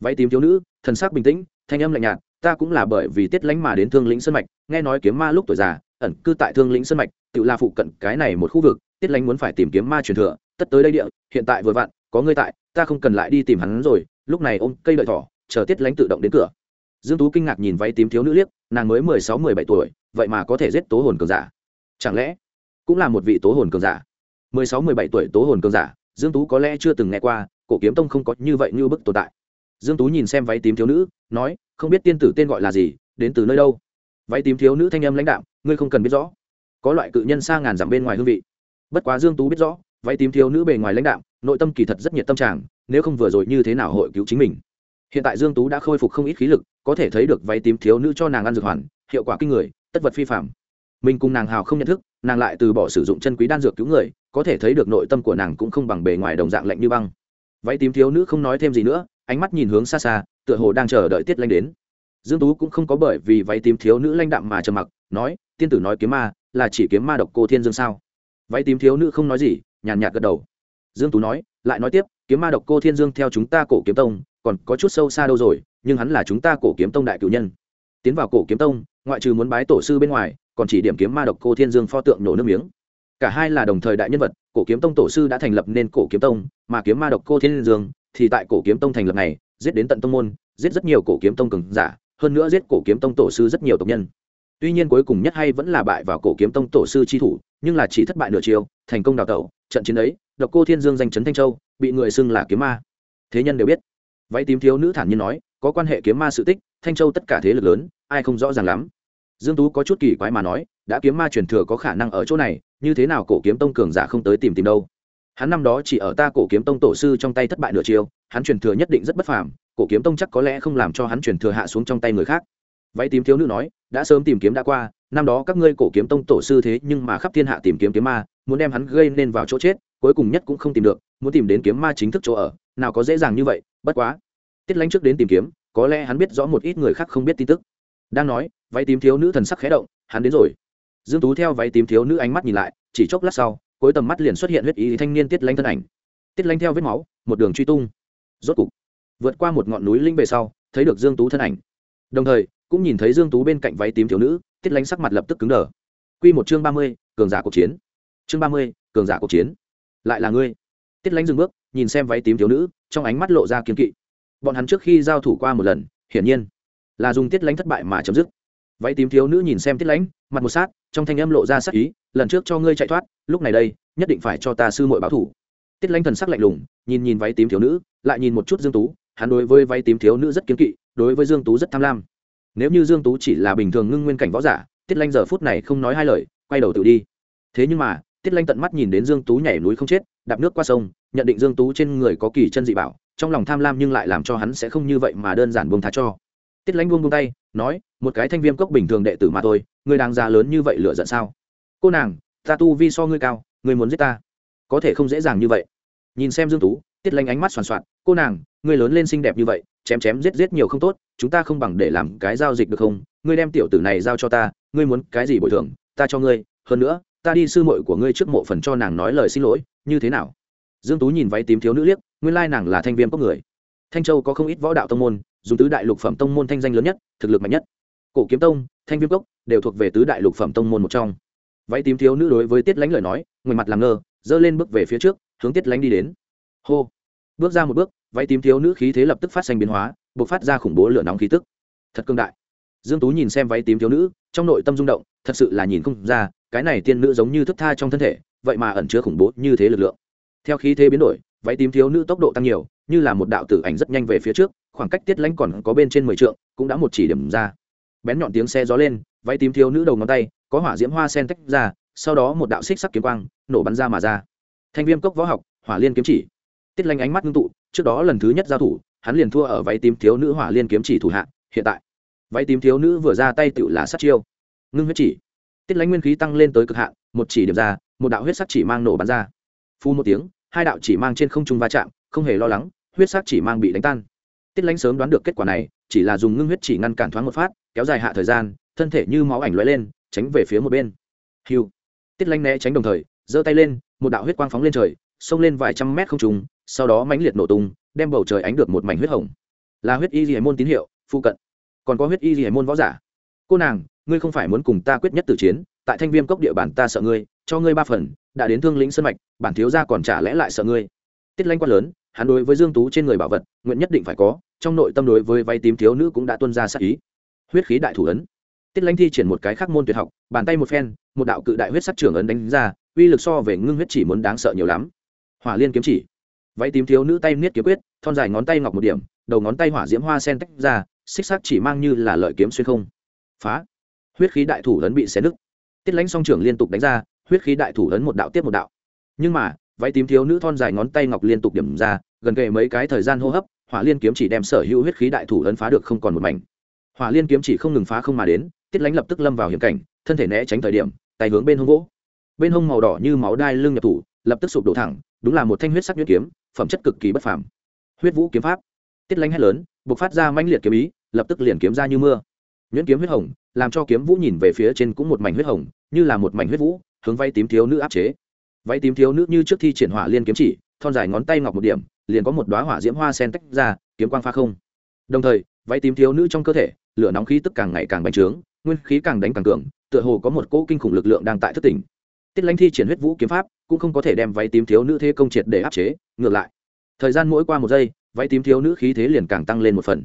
Váy tím thiếu nữ, thần sắc bình tĩnh, thanh âm lạnh nhạt, ta cũng là bởi vì tiết lãnh mà đến thương lĩnh sơn mạch, nghe nói kiếm ma lúc tuổi già ẩn cư tại thương lĩnh sơn mạch, tự là phụ cận cái này một khu vực, tiết lãnh muốn phải tìm kiếm ma truyền thừa, tất tới đây địa, hiện tại vừa vặn, có ngươi tại, ta không cần lại đi tìm hắn rồi, lúc này ôm cây đợi thỏ, chờ tiết lãnh tự động đến cửa. Dương tú kinh ngạc nhìn váy tím thiếu nữ liếc, nàng mới mười sáu, mười bảy tuổi, vậy mà có thể giết tố hồn cường giả. Chẳng lẽ, cũng là một vị tố hồn cường giả? mười sáu, mười bảy tuổi tố hồn cường giả, dương tú có lẽ chưa từng nghe qua, cổ kiếm tông không có như vậy như bức tồn tại. Dương tú nhìn xem váy tím thiếu nữ, nói, không biết tiên tử tên gọi là gì, đến từ nơi đâu? Váy tím thiếu nữ thanh âm lãnh đạo ngươi không cần biết rõ. Có loại cự nhân xa ngàn dặm bên ngoài hương vị. Bất quá dương tú biết rõ, váy tím thiếu nữ bề ngoài lãnh đạo nội tâm kỳ thật rất nhiệt tâm trạng, nếu không vừa rồi như thế nào hội cứu chính mình. Hiện tại dương tú đã khôi phục không ít khí lực, có thể thấy được váy tím thiếu nữ cho nàng ăn dược hoàn, hiệu quả kinh người, tất vật phi phạm mình cùng nàng hào không nhận thức, nàng lại từ bỏ sử dụng chân quý đan dược cứu người, có thể thấy được nội tâm của nàng cũng không bằng bề ngoài đồng dạng lạnh như băng. Váy tím thiếu nữ không nói thêm gì nữa, ánh mắt nhìn hướng xa xa, tựa hồ đang chờ đợi tiết lanh đến. Dương tú cũng không có bởi vì váy tím thiếu nữ lanh đạm mà trầm mặc, nói tiên tử nói kiếm ma là chỉ kiếm ma độc cô thiên dương sao? Váy tím thiếu nữ không nói gì, nhàn nhạt gật đầu. Dương tú nói, lại nói tiếp, kiếm ma độc cô thiên dương theo chúng ta cổ kiếm tông, còn có chút sâu xa đâu rồi, nhưng hắn là chúng ta cổ kiếm tông đại cử nhân. Tiến vào cổ kiếm tông, ngoại trừ muốn bái tổ sư bên ngoài, còn chỉ điểm kiếm ma độc cô thiên dương pho tượng nổ nước miếng. Cả hai là đồng thời đại nhân vật, cổ kiếm tông tổ sư đã thành lập nên cổ kiếm tông, mà kiếm ma độc cô thiên dương thì tại cổ kiếm tông thành lập này, giết đến tận tông môn, giết rất nhiều cổ kiếm tông cường giả, hơn nữa giết cổ kiếm tông tổ sư rất nhiều tộc nhân tuy nhiên cuối cùng nhất hay vẫn là bại vào cổ kiếm tông tổ sư chi thủ, nhưng là chỉ thất bại nửa chiều thành công đào tẩu, trận chiến ấy, độc cô thiên dương danh chấn thanh châu, bị người xưng là kiếm ma. Thế nhân đều biết. Váy tím thiếu nữ thản nhiên nói, có quan hệ kiếm ma sự tích, thanh châu tất cả thế lực lớn, ai không rõ ràng lắm. Dương tú có chút kỳ quái mà nói, đã kiếm ma truyền thừa có khả năng ở chỗ này, như thế nào cổ kiếm tông cường giả không tới tìm tìm đâu. Hắn năm đó chỉ ở ta cổ kiếm tông tổ sư trong tay thất bại nửa chiều hắn truyền thừa nhất định rất bất phàm, cổ kiếm tông chắc có lẽ không làm cho hắn truyền thừa hạ xuống trong tay người khác váy tím thiếu nữ nói, đã sớm tìm kiếm đã qua, năm đó các ngươi cổ kiếm tông tổ sư thế nhưng mà khắp thiên hạ tìm kiếm kiếm ma, muốn đem hắn gây nên vào chỗ chết, cuối cùng nhất cũng không tìm được, muốn tìm đến kiếm ma chính thức chỗ ở, nào có dễ dàng như vậy, bất quá. Tiết lánh trước đến tìm kiếm, có lẽ hắn biết rõ một ít người khác không biết tin tức. Đang nói, váy tím thiếu nữ thần sắc khẽ động, hắn đến rồi. Dương tú theo váy tím thiếu nữ ánh mắt nhìn lại, chỉ chốc lát sau, cuối tầm mắt liền xuất hiện huyết ý thanh niên tiết lanh thân ảnh. Tiết lanh theo vết máu, một đường truy tung. Rốt cục, vượt qua một ngọn núi linh về sau, thấy được dương tú thân ảnh. Đồng thời cũng nhìn thấy dương tú bên cạnh váy tím thiếu nữ tiết lánh sắc mặt lập tức cứng đờ. Quy một chương 30, cường giả cuộc chiến. Chương 30, cường giả cuộc chiến. Lại là ngươi. Tiết lánh dừng bước nhìn xem váy tím thiếu nữ trong ánh mắt lộ ra kiên kỵ. Bọn hắn trước khi giao thủ qua một lần hiển nhiên là dùng tiết lánh thất bại mà chấm dứt. Váy tím thiếu nữ nhìn xem tiết lãnh mặt một sát trong thanh âm lộ ra sắc ý lần trước cho ngươi chạy thoát lúc này đây nhất định phải cho ta sư muội báo thủ. Tiết lãnh thần sắc lạnh lùng nhìn nhìn váy tím thiếu nữ lại nhìn một chút dương tú hắn đối với váy tím thiếu nữ rất kiêng kỵ đối với dương tú rất tham lam nếu như dương tú chỉ là bình thường ngưng nguyên cảnh võ giả, tiết Lanh giờ phút này không nói hai lời, quay đầu tự đi. Thế nhưng mà, tiết Lanh tận mắt nhìn đến dương tú nhảy núi không chết, đạp nước qua sông, nhận định dương tú trên người có kỳ chân dị bảo, trong lòng tham lam nhưng lại làm cho hắn sẽ không như vậy mà đơn giản buông tha cho. Tiết Lanh buông buông tay, nói, một cái thanh viêm cốc bình thường đệ tử mà thôi, người đang già lớn như vậy lựa giận sao? Cô nàng, ta tu vi so ngươi cao, ngươi muốn giết ta? Có thể không dễ dàng như vậy. Nhìn xem dương tú, tiết lanh ánh mắt soàn soạn, cô nàng, ngươi lớn lên xinh đẹp như vậy chém chém giết giết nhiều không tốt, chúng ta không bằng để làm cái giao dịch được không? Ngươi đem tiểu tử này giao cho ta, ngươi muốn cái gì bồi thường? Ta cho ngươi, hơn nữa, ta đi sư muội của ngươi trước mộ phần cho nàng nói lời xin lỗi, như thế nào? Dương tú nhìn váy tím thiếu nữ liếc, nguyên lai nàng là thanh viêm cốc người. Thanh châu có không ít võ đạo tông môn, dùng tứ đại lục phẩm tông môn thanh danh lớn nhất, thực lực mạnh nhất. Cổ kiếm tông, thanh viêm cốc, đều thuộc về tứ đại lục phẩm tông môn một trong. Váy tím thiếu nữ đối với tiết lánh lời nói ngoài mặt làm ngơ, giơ lên bước về phía trước, hướng tiết lánh đi đến. Hô. Bước ra một bước váy tím thiếu nữ khí thế lập tức phát xanh biến hóa b ộ c phát ra khủng bố lửa nóng khí tức. Thật cương đại. Dương tú nhìn xem váy tím thiếu nữ, trong nội tâm rung động, thật sự là nhìn không ra, cái này tiên nữ giống như thức tha trong thân thể, vậy mà ẩn chứa khủng bố như thế lực lượng. Theo khí thế biến đổi, váy tím thiếu nữ tốc độ tăng nhiều, như là một đạo tử ảnh rất nhanh về phía trước, khoảng cách tiết lãnh còn có bên trên mười trượng, cũng đã một chỉ điểm ra. Bén nhọn tiếng xe gió lên, váy tím thiếu nữ đầu ngón tay, có hỏa diễm hoa sen tách ra, sau đó một đạo xích sắc kiếm quang, nổ bắn ra mà ra. Thanh viêm cốc võ học, hỏa liên kiếm chỉ. Tiết lanh ánh mắt ngưng tụ trước đó lần thứ nhất giao thủ, hắn liền thua ở váy tím thiếu nữ hỏa liên kiếm chỉ thủ hạ, hiện tại, váy tím thiếu nữ vừa ra tay tự là sát chiêu. Ngưng huyết chỉ. Tiết lãnh nguyên khí tăng lên tới cực hạn, một chỉ điểm ra, một đạo huyết sắc chỉ mang nổ bắn ra. Phu một tiếng, hai đạo chỉ mang trên không trung va chạm, không hề lo lắng, huyết sắc chỉ mang bị đánh tan. Tiết lãnh sớm đoán được kết quả này, chỉ là dùng ngưng huyết chỉ ngăn cản thoáng một phát, kéo dài hạ thời gian, thân thể như máu ảnh lóe lên, tránh về phía một bên. Hiu tiết lãnh né tránh đồng thời, giơ tay lên, một đạo huyết quang phóng lên trời xông lên vài trăm mét không trùng sau đó mãnh liệt nổ tung, đem bầu trời ánh được một mảnh huyết hồng. Là huyết y di môn tín hiệu, phụ cận. Còn có huyết y di môn võ giả. Cô nàng, ngươi không phải muốn cùng ta quyết nhất tử chiến, tại thanh viêm cốc địa bản ta sợ ngươi, cho ngươi ba phần, đã đến thương lĩnh sân mạch, bản thiếu gia còn trả lẽ lại sợ ngươi. Tiết lanh quát lớn, hắn đối với dương tú trên người bảo vật, nguyện nhất định phải có, trong nội tâm đối với vay tím thiếu nữ cũng đã tuân ra sát ý. Huyết khí đại thủ ấn. Tiết lãnh thi triển một cái khác môn tuyệt học, bàn tay một phen, một đạo cự đại huyết sắc trưởng ấn đánh ra, uy lực so về ngưng huyết chỉ muốn đáng sợ nhiều lắm hỏa liên kiếm chỉ. Váy tím thiếu nữ tay niết kiếm quyết, thon dài ngón tay ngọc một điểm, đầu ngón tay hỏa diễm hoa sen tách ra, xích sắc chỉ mang như là lợi kiếm xuyên không. Phá. Huyết khí đại thủ lớn bị xé nứt. Tiết lãnh song trưởng liên tục đánh ra, huyết khí đại thủ lớn một đạo tiếp một đạo. Nhưng mà, váy tím thiếu nữ thon dài ngón tay ngọc liên tục điểm ra, gần kề mấy cái thời gian hô hấp, hỏa liên kiếm chỉ đem sở hữu huyết khí đại thủ lớn phá được không còn một mảnh. Hỏa liên kiếm chỉ không ngừng phá không mà đến, tiết lãnh lập tức lâm vào hiểm cảnh, thân thể né tránh thời điểm, tay hướng bên hông gỗ. Bên hông màu đỏ như máu đai lưng nhập thủ, lập tức sụp đổ thẳng đúng là một thanh huyết sắc nhuyễn kiếm, phẩm chất cực kỳ bất phàm. Huyết vũ kiếm pháp, tiết lánh hét lớn, bộc phát ra mãnh liệt kiếm ý, lập tức liền kiếm ra như mưa. Nhuyễn kiếm huyết hồng, làm cho kiếm vũ nhìn về phía trên cũng một mảnh huyết hồng, như là một mảnh huyết vũ, hướng vay tím thiếu nữ áp chế. Váy tím thiếu nữ như trước thi triển hỏa liên kiếm chỉ, thon dài ngón tay ngọc một điểm, liền có một đoá hỏa diễm hoa sen tách ra, kiếm quang pha không. Đồng thời váy tím thiếu nữ trong cơ thể, lửa nóng khí tức càng ngày càng bành trướng, nguyên khí càng đánh càng cường, tựa hồ có một cỗ kinh khủng lực lượng đang tại thất tỉnh tiết lãnh thi triển huyết vũ kiếm pháp, cũng không có thể đem váy tím thiếu nữ thế công triệt để áp chế, ngược lại. Thời gian mỗi qua một giây, váy tím thiếu nữ khí thế liền càng tăng lên một phần.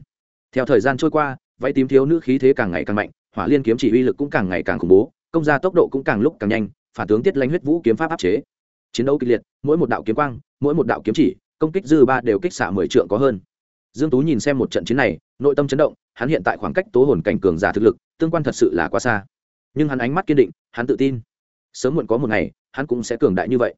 Theo thời gian trôi qua, váy tím thiếu nữ khí thế càng ngày càng mạnh, hỏa liên kiếm chỉ uy lực cũng càng ngày càng khủng bố, công ra tốc độ cũng càng lúc càng nhanh, phản tướng tiết lãnh huyết vũ kiếm pháp áp chế. Chiến đấu kịch liệt, mỗi một đạo kiếm quang, mỗi một đạo kiếm chỉ, công kích dư ba đều kích xạ mười trượng có hơn. Dương tú nhìn xem một trận chiến này, nội tâm chấn động, hắn hiện tại khoảng cách tố hồn cảnh cường giả thực lực, tương quan thật sự là quá xa. Nhưng hắn ánh mắt kiên định, hắn tự tin sớm muộn có một ngày, hắn cũng sẽ cường đại như vậy.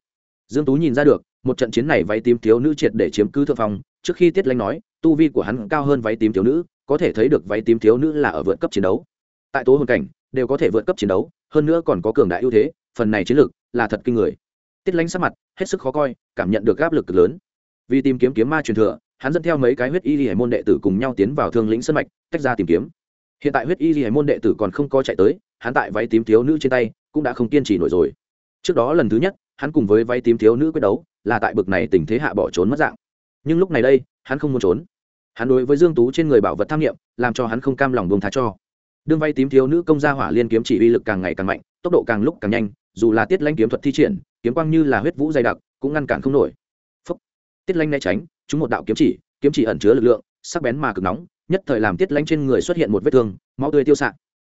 Dương tú nhìn ra được, một trận chiến này váy tím thiếu nữ triệt để chiếm cứ thượng phong. Trước khi tiết lanh nói, tu vi của hắn cao hơn váy tím thiếu nữ, có thể thấy được váy tím thiếu nữ là ở vượt cấp chiến đấu. Tại tố hồn cảnh, đều có thể vượt cấp chiến đấu, hơn nữa còn có cường đại ưu thế, phần này chiến lược là thật kinh người. Tiết lanh sắc mặt, hết sức khó coi, cảm nhận được áp lực cực lớn. Vì tìm kiếm kiếm ma truyền thừa, hắn dẫn theo mấy cái huyết y hải môn đệ tử cùng nhau tiến vào thương lĩnh sân mạch, tách ra tìm kiếm. Hiện tại huyết y ghi môn đệ tử còn không có chạy tới, hắn tại váy tím thiếu nữ trên tay cũng đã không kiên trì nổi rồi. Trước đó lần thứ nhất, hắn cùng với váy tím thiếu nữ quyết đấu, là tại bực này tình thế hạ bỏ trốn mất dạng. Nhưng lúc này đây, hắn không muốn trốn. Hắn đối với dương tú trên người bảo vật tham nghiệm làm cho hắn không cam lòng buông tha cho. Đương vay tím thiếu nữ công gia hỏa liên kiếm chỉ uy lực càng ngày càng mạnh, tốc độ càng lúc càng nhanh, dù là tiết lãnh kiếm thuật thi triển, kiếm quang như là huyết vũ dày đặc, cũng ngăn cản không nổi. Phúc. tiết lãnh né tránh chúng một đạo kiếm chỉ kiếm chỉ ẩn chứa lực lượng, sắc bén mà cực nóng, nhất thời làm tiết lãnh trên người xuất hiện một vết thương, máu tươi tiêu sạc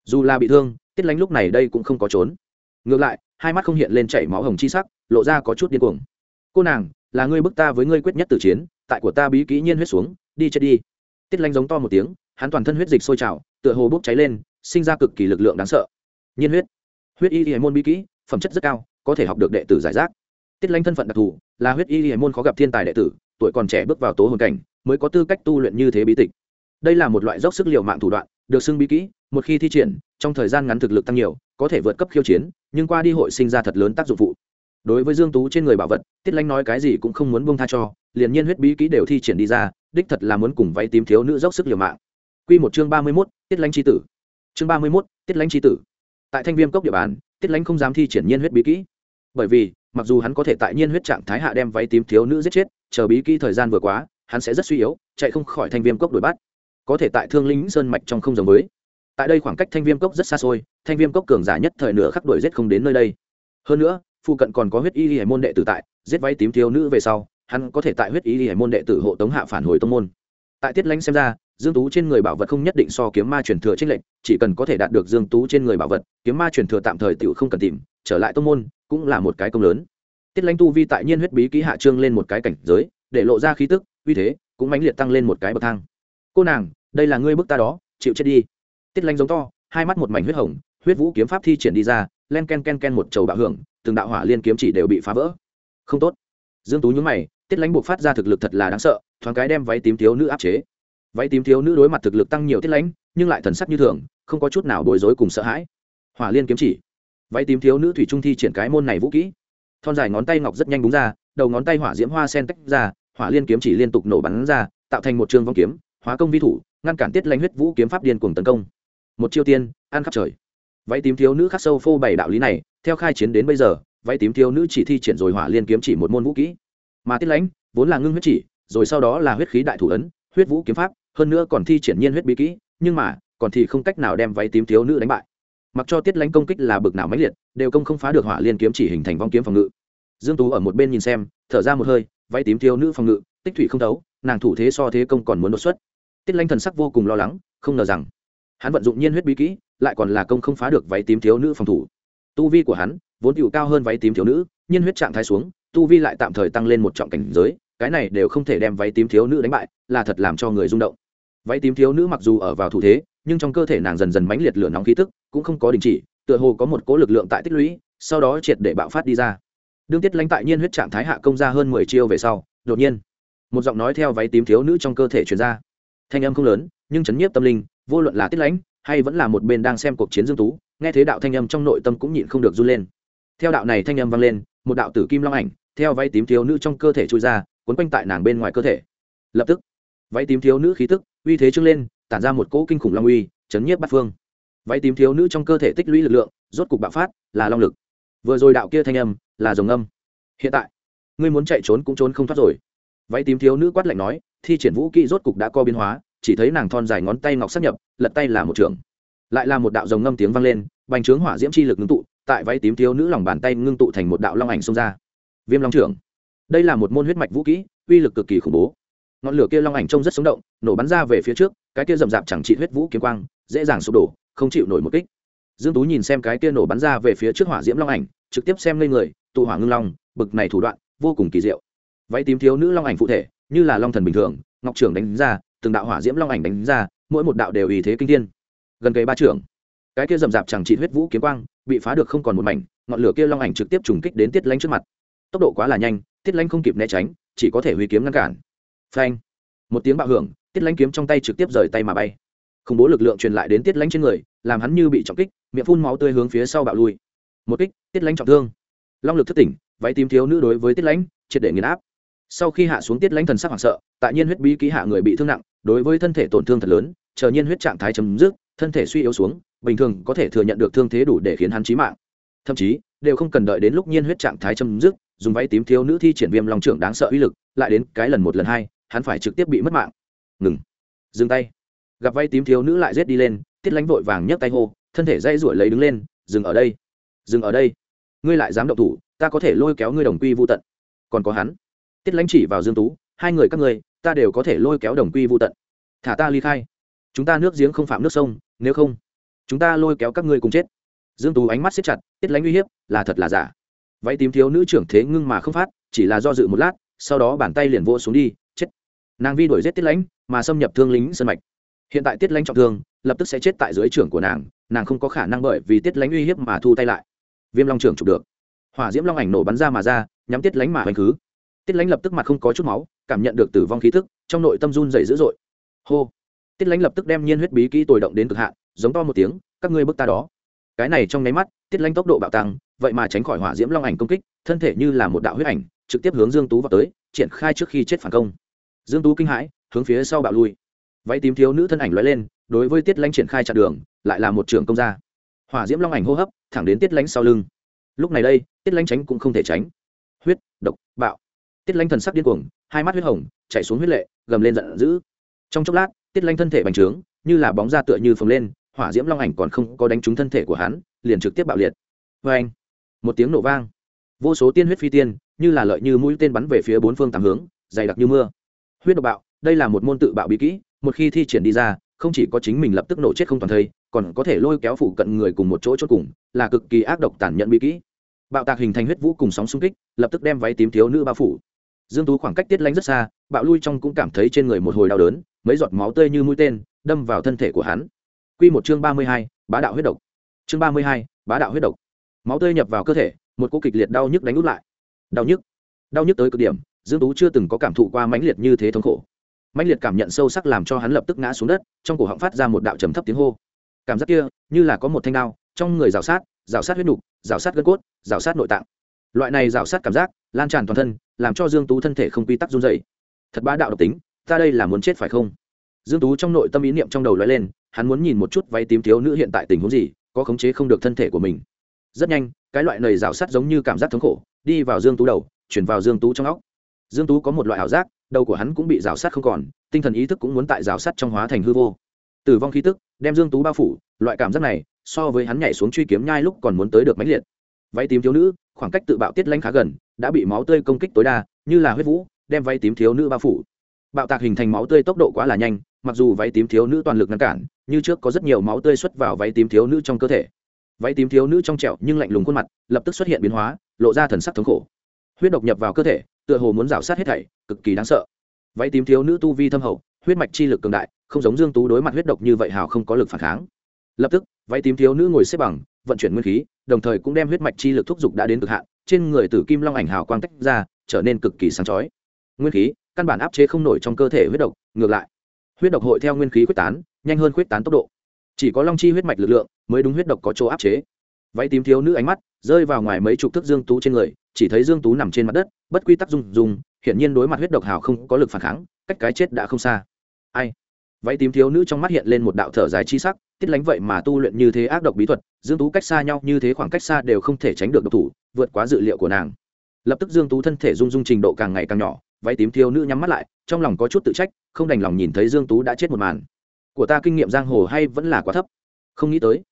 dù là bị thương, tiết Lánh lúc này đây cũng không có trốn. Ngược lại, hai mắt không hiện lên chảy máu hồng chi sắc, lộ ra có chút điên cuồng. Cô nàng, là ngươi bức ta với ngươi quyết nhất từ chiến, tại của ta bí kỹ nhiên huyết xuống, đi chết đi. Tiết Lánh giống to một tiếng, hắn toàn thân huyết dịch sôi trào, tựa hồ bốc cháy lên, sinh ra cực kỳ lực lượng đáng sợ. Nhiên huyết. Huyết y hải môn bí kỹ, phẩm chất rất cao, có thể học được đệ tử giải rác. Tiết Lánh thân phận đặc thù, là huyết y hải môn khó gặp thiên tài đệ tử, tuổi còn trẻ bước vào tố hồn cảnh, mới có tư cách tu luyện như thế bí tịch. Đây là một loại dốc sức liệu mạng thủ đoạn được xưng bí kỹ một khi thi triển trong thời gian ngắn thực lực tăng nhiều có thể vượt cấp khiêu chiến nhưng qua đi hội sinh ra thật lớn tác dụng phụ. Đối với dương tú trên người bảo vật tiết Lanh nói cái gì cũng không muốn buông tha cho liền nhiên huyết bí kỹ đều thi triển đi ra đích thật là muốn cùng váy tím thiếu nữ dốc sức liều mạng. Quy một chương ba mươi 31, tiết Lanh chi tử. Chương ba mươi 31, tiết Lanh chi tử. Tại thanh viêm cốc địa bàn tiết Lanh không dám thi triển nhiên huyết bí kỹ. Bởi vì mặc dù hắn có thể tại nhiên huyết trạng thái hạ đem váy tím thiếu nữ giết chết chờ bí kỹ thời gian vừa quá hắn sẽ rất suy yếu chạy không khỏi thanh viêm cốc đuổi bắt có thể tại thương lính sơn mạch trong không giống với. Tại đây khoảng cách thanh viêm cốc rất xa xôi, thanh viêm cốc cường giả nhất thời nửa khắc đuổi giết không đến nơi đây. Hơn nữa, phụ cận còn có huyết y hải môn đệ tử tại, giết váy tím thiếu nữ về sau, hắn có thể tại huyết y hải môn đệ tử hộ tống hạ phản hồi tông môn. Tại tiết lãnh xem ra, dương tú trên người bảo vật không nhất định so kiếm ma truyền thừa trích lệnh chỉ cần có thể đạt được dương tú trên người bảo vật, kiếm ma truyền thừa tạm thời tiểu không cần tìm, trở lại tông môn, cũng là một cái công lớn. Tiết lãnh tu vi tại nhiên huyết bí ký hạ trương lên một cái cảnh giới, để lộ ra khí tức, uy thế, cũng mãnh liệt tăng lên một cái bậc thang. Cô nàng đây là ngươi bức ta đó, chịu chết đi. Tiết lãnh giống to, hai mắt một mảnh huyết hồng, huyết vũ kiếm pháp thi triển đi ra, len ken ken ken một chầu bạo hưởng, từng đạo hỏa liên kiếm chỉ đều bị phá vỡ. Không tốt. Dương tú nhướng mày, tiết lãnh buộc phát ra thực lực thật là đáng sợ, thoáng cái đem váy tím thiếu nữ áp chế. Váy tím thiếu nữ đối mặt thực lực tăng nhiều tiết lãnh nhưng lại thần sắc như thường, không có chút nào bối rối cùng sợ hãi. Hỏa liên kiếm chỉ. Váy tím thiếu nữ thủy trung thi triển cái môn này vũ kỹ. Thon dài ngón tay ngọc rất nhanh búng ra, đầu ngón tay hỏa diễm hoa sen tách ra, hỏa liên kiếm chỉ liên tục nổ bắn ra, tạo thành một trường vong kiếm, hóa công vi thủ ngăn cản tiết lãnh huyết vũ kiếm pháp điên cuồng tấn công. Một chiêu tiên, ăn khắp trời. Váy tím thiếu nữ khắc sâu phô bày đạo lý này, theo khai chiến đến bây giờ, váy tím thiếu nữ chỉ thi triển rồi hỏa liên kiếm chỉ một môn vũ kỹ. Mà tiết lãnh vốn là ngưng huyết chỉ, rồi sau đó là huyết khí đại thủ ấn, huyết vũ kiếm pháp, hơn nữa còn thi triển nhiên huyết bí kỹ, nhưng mà, còn thì không cách nào đem váy tím thiếu nữ đánh bại. Mặc cho tiết lãnh công kích là bực nào mãnh liệt, đều công không phá được hỏa liên kiếm chỉ hình thành vong kiếm phòng ngự. Dương tú ở một bên nhìn xem, thở ra một hơi, váy tím thiếu nữ phòng ngự, tích thủy không thấu, nàng thủ thế so thế công còn muốn đột xuất tiết Lanh thần sắc vô cùng lo lắng, không ngờ rằng, hắn vận dụng nhiên huyết bí kỹ, lại còn là công không phá được váy tím thiếu nữ phòng thủ. Tu vi của hắn, vốn tựu cao hơn váy tím thiếu nữ, nhiên huyết trạng thái xuống, tu vi lại tạm thời tăng lên một trọng cảnh giới, cái này đều không thể đem váy tím thiếu nữ đánh bại, là thật làm cho người rung động. Váy tím thiếu nữ mặc dù ở vào thủ thế, nhưng trong cơ thể nàng dần dần mãnh liệt lửa nóng khí tức, cũng không có đình chỉ, tựa hồ có một cố lực lượng tại tích lũy, sau đó triệt để bạo phát đi ra. Đương tiết lãnh tại nhiên huyết trạng thái hạ công ra hơn mười chiêu về sau, đột nhiên, một giọng nói theo váy tím thiếu nữ trong cơ thể truyền ra thanh âm không lớn, nhưng chấn nhiếp tâm linh, vô luận là tiết lãnh, hay vẫn là một bên đang xem cuộc chiến dương tú, nghe thế đạo thanh âm trong nội tâm cũng nhịn không được run lên. Theo đạo này thanh âm vang lên, một đạo tử kim long ảnh, theo váy tím thiếu nữ trong cơ thể trôi ra quấn quanh tại nàng bên ngoài cơ thể. Lập tức, váy tím thiếu nữ khí tức, uy thế trưng lên, tản ra một cỗ kinh khủng long uy, chấn nhiếp bắt phương. Váy tím thiếu nữ trong cơ thể tích lũy lực lượng, rốt cục bạo phát, là long lực. Vừa rồi đạo kia thanh âm, là rồng âm. Hiện tại, ngươi muốn chạy trốn cũng trốn không thoát rồi. Váy tím thiếu nữ quát lạnh nói thi triển vũ kỹ rốt cục đã co biến hóa, chỉ thấy nàng thon dài ngón tay ngọc sắp nhập, lật tay là một trường. Lại là một đạo rồng ngâm tiếng vang lên, bành trướng hỏa diễm chi lực ngưng tụ, tại váy tím thiếu nữ lòng bàn tay ngưng tụ thành một đạo long ảnh xông ra. Viêm long trưởng. Đây là một môn huyết mạch vũ kỹ, uy lực cực kỳ khủng bố. Ngọn lửa kia long ảnh trông rất sống động, nổ bắn ra về phía trước, cái kia rậm rạp chẳng trị huyết vũ kiếm quang, dễ dàng sụp đổ, không chịu nổi một kích. Dương tú nhìn xem cái kia nổ bắn ra về phía trước hỏa diễm long ảnh, trực tiếp xem lên người, tụ hỏa ngưng long, bực này thủ đoạn, vô cùng kỳ diệu. Váy tím thiếu nữ long ảnh phụ thể như là long thần bình thường, ngọc trưởng đánh ra, từng đạo hỏa diễm long ảnh đánh ra, mỗi một đạo đều ý thế kinh thiên. Gần cây ba trưởng, cái kia rậm rạp chẳng trị huyết vũ kiếm quang, bị phá được không còn một mảnh, ngọn lửa kia long ảnh trực tiếp trùng kích đến tiết lanh trước mặt. Tốc độ quá là nhanh, tiết lanh không kịp né tránh, chỉ có thể huy kiếm ngăn cản. Phanh, một tiếng bạo hưởng, tiết lanh kiếm trong tay trực tiếp rời tay mà bay. Khủng bố lực lượng truyền lại đến tiết lanh trên người, làm hắn như bị trọng kích, miệng phun máu tươi hướng phía sau bạo lui. Một kích, tiết lanh trọng thương. Long lực thất tỉnh, váy tím thiếu nữ đối với tiết lãnh triệt để nghiền áp sau khi hạ xuống tiết lãnh thần sắc hoảng sợ, tại nhiên huyết bí ký hạ người bị thương nặng, đối với thân thể tổn thương thật lớn, chờ nhiên huyết trạng thái chấm dứt, thân thể suy yếu xuống, bình thường có thể thừa nhận được thương thế đủ để khiến hắn chí mạng. Thậm chí, đều không cần đợi đến lúc nhiên huyết trạng thái chấm dứt, dùng váy tím thiếu nữ thi triển viêm long trưởng đáng sợ uy lực, lại đến cái lần một lần hai, hắn phải trực tiếp bị mất mạng. Ngừng. Dừng tay. Gặp váy tím thiếu nữ lại rết đi lên, tiết lánh vội vàng nhấc tay hô, thân thể dây ruổi lấy đứng lên, dừng ở đây. Dừng ở đây. Ngươi lại dám động thủ, ta có thể lôi kéo ngươi đồng quy vô tận. Còn có hắn tiết lãnh chỉ vào dương tú, hai người các ngươi, ta đều có thể lôi kéo đồng quy vô tận. Thả ta ly khai. Chúng ta nước giếng không phạm nước sông, nếu không, chúng ta lôi kéo các ngươi cùng chết. Dương tú ánh mắt siết chặt, tiết lãnh uy hiếp, là thật là giả. Váy tím thiếu nữ trưởng thế ngưng mà không phát, chỉ là do dự một lát, sau đó bàn tay liền vỗ xuống đi, chết. Nàng vi đuổi giết tiết lãnh, mà xâm nhập thương lính sân mạch. Hiện tại tiết lãnh trọng thương, lập tức sẽ chết tại dưới trưởng của nàng nàng không có khả năng bởi vì tiết lãnh uy hiếp mà thu tay lại. Viêm long trưởng chụp được. Hỏa diễm long ảnh nổ bắn ra mà ra, nhắm tiết lãnh mà hoành khứ tiết lãnh lập tức mặt không có chút máu, cảm nhận được tử vong khí thức, trong nội tâm run dày dữ dội. Hô! Tiết lãnh lập tức đem nhiên huyết bí kỹ tồi động đến cực hạn, giống to một tiếng, các ngươi bước ta đó. Cái này trong nháy mắt, tiết lãnh tốc độ bạo tăng, vậy mà tránh khỏi hỏa diễm long ảnh công kích, thân thể như là một đạo huyết ảnh, trực tiếp hướng dương tú vào tới, triển khai trước khi chết phản công. Dương tú kinh hãi, hướng phía sau bạo lui. Váy tím thiếu nữ thân ảnh lóe lên, đối với tiết lãnh triển khai chặn đường, lại là một trường công gia. Hỏa diễm long ảnh hô hấp, thẳng đến tiết lãnh sau lưng. Lúc này đây, tiết lãnh tránh cũng không thể tránh. Huyết, độc, bạo tiết Lanh thần sắc điên cuồng, hai mắt huyết hồng chạy xuống huyết lệ, gầm lên giận dữ. Trong chốc lát, tiết Lanh thân thể bành trướng, như là bóng da tựa như phồng lên, hỏa diễm long ảnh còn không có đánh trúng thân thể của hắn, liền trực tiếp bạo liệt. Vê anh, một tiếng nổ vang. Vô số tiên huyết phi tiên, như là lợi như mũi tên bắn về phía bốn phương tám hướng, dày đặc như mưa. Huyết độc bạo, đây là một môn tự bạo bí kỹ, một khi thi triển đi ra, không chỉ có chính mình lập tức nổ chết không toàn thây, còn có thể lôi kéo phụ cận người cùng một chỗ chốt cùng, là cực kỳ ác độc tàn nhẫn bí kỹ. Bạo tạc hình thành huyết vũ cùng sóng xung kích, lập tức đem váy tím thiếu nữ bao phủ dương tú khoảng cách tiết lánh rất xa bạo lui trong cũng cảm thấy trên người một hồi đau đớn mấy giọt máu tươi như mũi tên đâm vào thân thể của hắn. Quy một chương 32, bá đạo huyết độc. Chương 32, bá đạo huyết độc. Máu tươi nhập vào cơ thể một cú kịch liệt đau nhức đánh út lại. Đau nhức. Đau nhức tới cực điểm dương tú chưa từng có cảm thụ qua mãnh liệt như thế thống khổ. Mãnh liệt cảm nhận sâu sắc làm cho hắn lập tức ngã xuống đất trong cổ họng phát ra một đạo trầm thấp tiếng hô. Cảm giác kia như là có một thanh đao trong người rào sát rào sát huyết nục rào sát gân cốt rào sát nội tạng. Loại này rào sát cảm giác lan tràn toàn thân làm cho dương tú thân thể không quy tắc run dậy thật bá đạo độc tính, ta đây là muốn chết phải không? Dương tú trong nội tâm ý niệm trong đầu lóe lên, hắn muốn nhìn một chút váy tím thiếu nữ hiện tại tình huống gì, có khống chế không được thân thể của mình. Rất nhanh, cái loại nầy rào sắt giống như cảm giác thống khổ, đi vào dương tú đầu, chuyển vào dương tú trong óc. Dương tú có một loại ảo giác, đầu của hắn cũng bị rào sắt không còn, tinh thần ý thức cũng muốn tại rào sắt trong hóa thành hư vô. Tử vong khí tức, đem dương tú bao phủ, loại cảm giác này, so với hắn nhảy xuống truy kiếm nhai lúc còn muốn tới được mãnh liệt. Váy tím thiếu nữ, khoảng cách tự bạo tiết lanh khá gần đã bị máu tươi công kích tối đa, như là huyết vũ, đem váy tím thiếu nữ bao phủ. Bạo tạc hình thành máu tươi tốc độ quá là nhanh, mặc dù váy tím thiếu nữ toàn lực ngăn cản, như trước có rất nhiều máu tươi xuất vào váy tím thiếu nữ trong cơ thể. Váy tím thiếu nữ trong trẹo nhưng lạnh lùng khuôn mặt, lập tức xuất hiện biến hóa, lộ ra thần sắc thống khổ. Huyết độc nhập vào cơ thể, tựa hồ muốn rào sát hết thảy, cực kỳ đáng sợ. Váy tím thiếu nữ tu vi thâm hậu, huyết mạch chi lực cường đại, không giống dương tú đối mặt huyết độc như vậy hào không có lực phản kháng. Lập tức, váy tím thiếu nữ ngồi xếp bằng, vận chuyển nguyên khí, đồng thời cũng đem huyết mạch chi lực thúc giục đã đến cực hạn trên người tử kim long ảnh hào quang tách ra, trở nên cực kỳ sáng chói. Nguyên khí, căn bản áp chế không nổi trong cơ thể huyết độc, ngược lại. Huyết độc hội theo nguyên khí quyết tán, nhanh hơn quyết tán tốc độ. Chỉ có long chi huyết mạch lực lượng mới đúng huyết độc có chỗ áp chế. Váy tím thiếu nữ ánh mắt rơi vào ngoài mấy chục thước dương tú trên người, chỉ thấy dương tú nằm trên mặt đất, bất quy tắc dung dung hiển nhiên đối mặt huyết độc hào không có lực phản kháng, cách cái chết đã không xa. Ai? Váy tím thiếu nữ trong mắt hiện lên một đạo thở dài chi sắc tiết lánh vậy mà tu luyện như thế ác độc bí thuật, dương tú cách xa nhau như thế khoảng cách xa đều không thể tránh được độc thủ, vượt quá dự liệu của nàng. Lập tức dương tú thân thể rung rung trình độ càng ngày càng nhỏ, váy tím thiếu nữ nhắm mắt lại, trong lòng có chút tự trách, không đành lòng nhìn thấy dương tú đã chết một màn. Của ta kinh nghiệm giang hồ hay vẫn là quá thấp? Không nghĩ tới.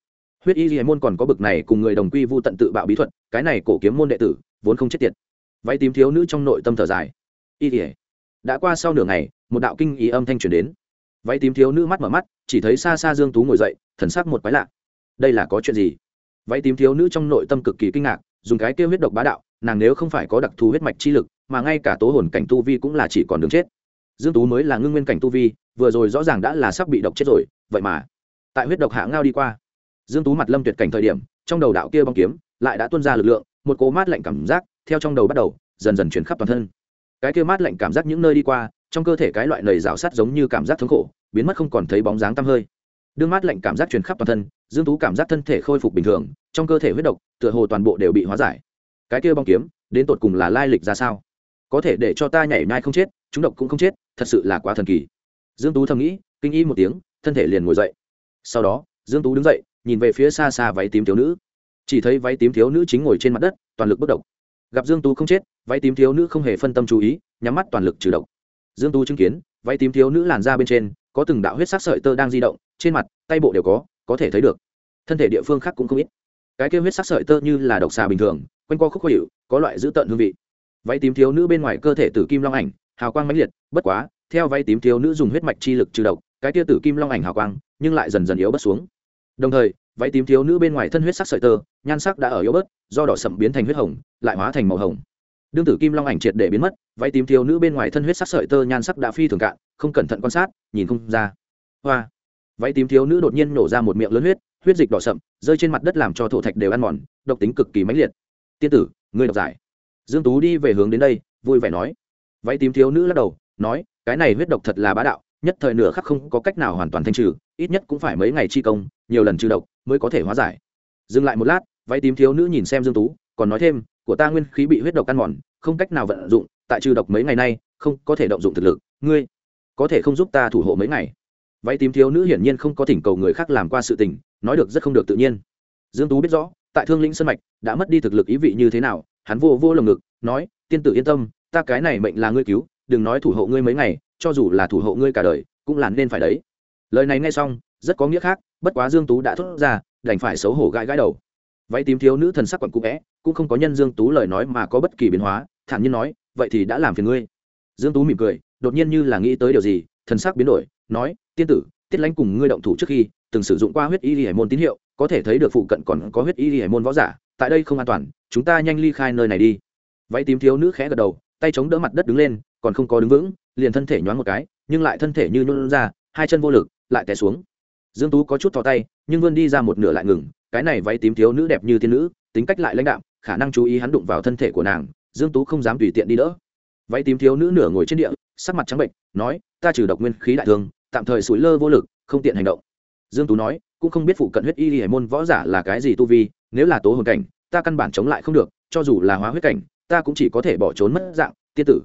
Huyết y ghi môn còn có bực này cùng người đồng quy vu tận tự bạo bí thuật, cái này cổ kiếm môn đệ tử, vốn không chết tiệt. Váy tím thiếu nữ trong nội tâm thở dài. Y đã qua sau nửa ngày, một đạo kinh ý âm thanh truyền đến váy tím thiếu nữ mắt mở mắt, chỉ thấy xa xa dương tú ngồi dậy, thần sắc một quái lạ. Đây là có chuyện gì? Váy tím thiếu nữ trong nội tâm cực kỳ kinh ngạc, dùng cái kêu huyết độc bá đạo, nàng nếu không phải có đặc thù huyết mạch chi lực, mà ngay cả tố hồn cảnh tu vi cũng là chỉ còn đường chết. Dương tú mới là ngưng nguyên cảnh tu vi, vừa rồi rõ ràng đã là sắp bị độc chết rồi, vậy mà, tại huyết độc hạ ngao đi qua. Dương tú mặt lâm tuyệt cảnh thời điểm, trong đầu đạo kia băng kiếm, lại đã tuôn ra lực lượng, một cỗ mát lạnh cảm giác, theo trong đầu bắt đầu, dần dần chuyển khắp toàn thân. Cái kia mát lạnh cảm giác những nơi đi qua, trong cơ thể cái loại nầy rào sắt giống như cảm giác thống khổ biến mất không còn thấy bóng dáng tăm hơi. Đương mát lạnh cảm giác truyền khắp toàn thân, dương tú cảm giác thân thể khôi phục bình thường, trong cơ thể huyết độc, tựa hồ toàn bộ đều bị hóa giải. Cái kia bong kiếm, đến tột cùng là lai lịch ra sao? Có thể để cho ta nhảy nhai không chết, chúng độc cũng không chết, thật sự là quá thần kỳ. Dương tú thầm nghĩ, kinh y một tiếng, thân thể liền ngồi dậy. Sau đó, dương tú đứng dậy, nhìn về phía xa xa váy tím thiếu nữ. Chỉ thấy váy tím thiếu nữ chính ngồi trên mặt đất, toàn lực bất động. Gặp dương tú không chết, váy tím thiếu nữ không hề phân tâm chú ý, nhắm mắt toàn lực trừ độc. Dương tú chứng kiến, váy tím thiếu nữ làn ra bên trên có từng đạo huyết sắc sợi tơ đang di động, trên mặt, tay bộ đều có có thể thấy được. Thân thể địa phương khác cũng không ít. Cái kia huyết sắc sợi tơ như là độc xà bình thường, quanh qua khúc khó hiệu có loại dữ tợn hương vị. Váy tím thiếu nữ bên ngoài cơ thể tử kim long ảnh, hào quang mãnh liệt, bất quá, theo váy tím thiếu nữ dùng huyết mạch chi lực trừ độc, cái kia tử kim long ảnh hào quang, nhưng lại dần dần yếu bớt xuống. Đồng thời, váy tím thiếu nữ bên ngoài thân huyết sắc sợi tơ, nhan sắc đã ở yếu bớt, do đỏ sậm biến thành huyết hồng, lại hóa thành màu hồng đương tử kim long ảnh triệt để biến mất, váy tím thiếu nữ bên ngoài thân huyết sắc sợi tơ nhan sắc đã phi thường cạn, không cẩn thận quan sát, nhìn không ra. Hoa! Váy tím thiếu nữ đột nhiên nổ ra một miệng lớn huyết huyết dịch đỏ sậm, rơi trên mặt đất làm cho thổ thạch đều ăn mòn, độc tính cực kỳ mãnh liệt. Tiên tử, ngươi đọc giải. Dương tú đi về hướng đến đây, vui vẻ nói. Váy tím thiếu nữ lắc đầu, nói, cái này huyết độc thật là bá đạo, nhất thời nửa khắc không có cách nào hoàn toàn thanh trừ, ít nhất cũng phải mấy ngày chi công, nhiều lần trừ độc mới có thể hóa giải. Dừng lại một lát, váy tím thiếu nữ nhìn xem dương tú, còn nói thêm của ta nguyên khí bị huyết độc ăn mòn, không cách nào vận dụng, tại trừ độc mấy ngày nay, không có thể động dụng thực lực. Ngươi có thể không giúp ta thủ hộ mấy ngày? Váy tím thiếu nữ hiển nhiên không có thỉnh cầu người khác làm qua sự tình, nói được rất không được tự nhiên. Dương tú biết rõ, tại thương lĩnh sơn mạch, đã mất đi thực lực ý vị như thế nào, hắn vô vô lồng ngực, nói, tiên tử yên tâm, ta cái này mệnh là ngươi cứu, đừng nói thủ hộ ngươi mấy ngày, cho dù là thủ hộ ngươi cả đời, cũng là nên phải đấy. Lời này nghe xong, rất có nghĩa khác, bất quá dương tú đã thốt ra, đành phải xấu hổ gãi gãi đầu váy tím thiếu nữ thần sắc quặn cũ vẽ, cũng không có nhân dương tú lời nói mà có bất kỳ biến hóa, thản nhiên nói, vậy thì đã làm phiền ngươi. Dương tú mỉm cười, đột nhiên như là nghĩ tới điều gì, thần sắc biến đổi, nói, tiên tử, tiết lãnh cùng ngươi động thủ trước khi từng sử dụng qua huyết y hải môn tín hiệu, có thể thấy được phụ cận còn có huyết y hải môn võ giả, tại đây không an toàn, chúng ta nhanh ly khai nơi này đi. Váy tím thiếu nữ khẽ gật đầu, tay chống đỡ mặt đất đứng lên, còn không có đứng vững, liền thân thể nhoáng một cái, nhưng lại thân thể như nhún ra, hai chân vô lực, lại té xuống. Dương tú có chút thò tay, nhưng vươn đi ra một nửa lại ngừng cái này váy tím thiếu nữ đẹp như thiên nữ, tính cách lại lãnh đạm, khả năng chú ý hắn đụng vào thân thể của nàng, dương tú không dám tùy tiện đi đỡ. Váy tím thiếu nữ nửa ngồi trên địa, sắc mặt trắng bệnh nói, ta trừ độc nguyên khí đại thương, tạm thời sủi lơ vô lực, không tiện hành động. Dương tú nói, cũng không biết phụ cận huyết y hải môn võ giả là cái gì tu vi, nếu là tố hồn cảnh, ta căn bản chống lại không được, cho dù là hóa huyết cảnh, ta cũng chỉ có thể bỏ trốn mất dạng, tiên tử.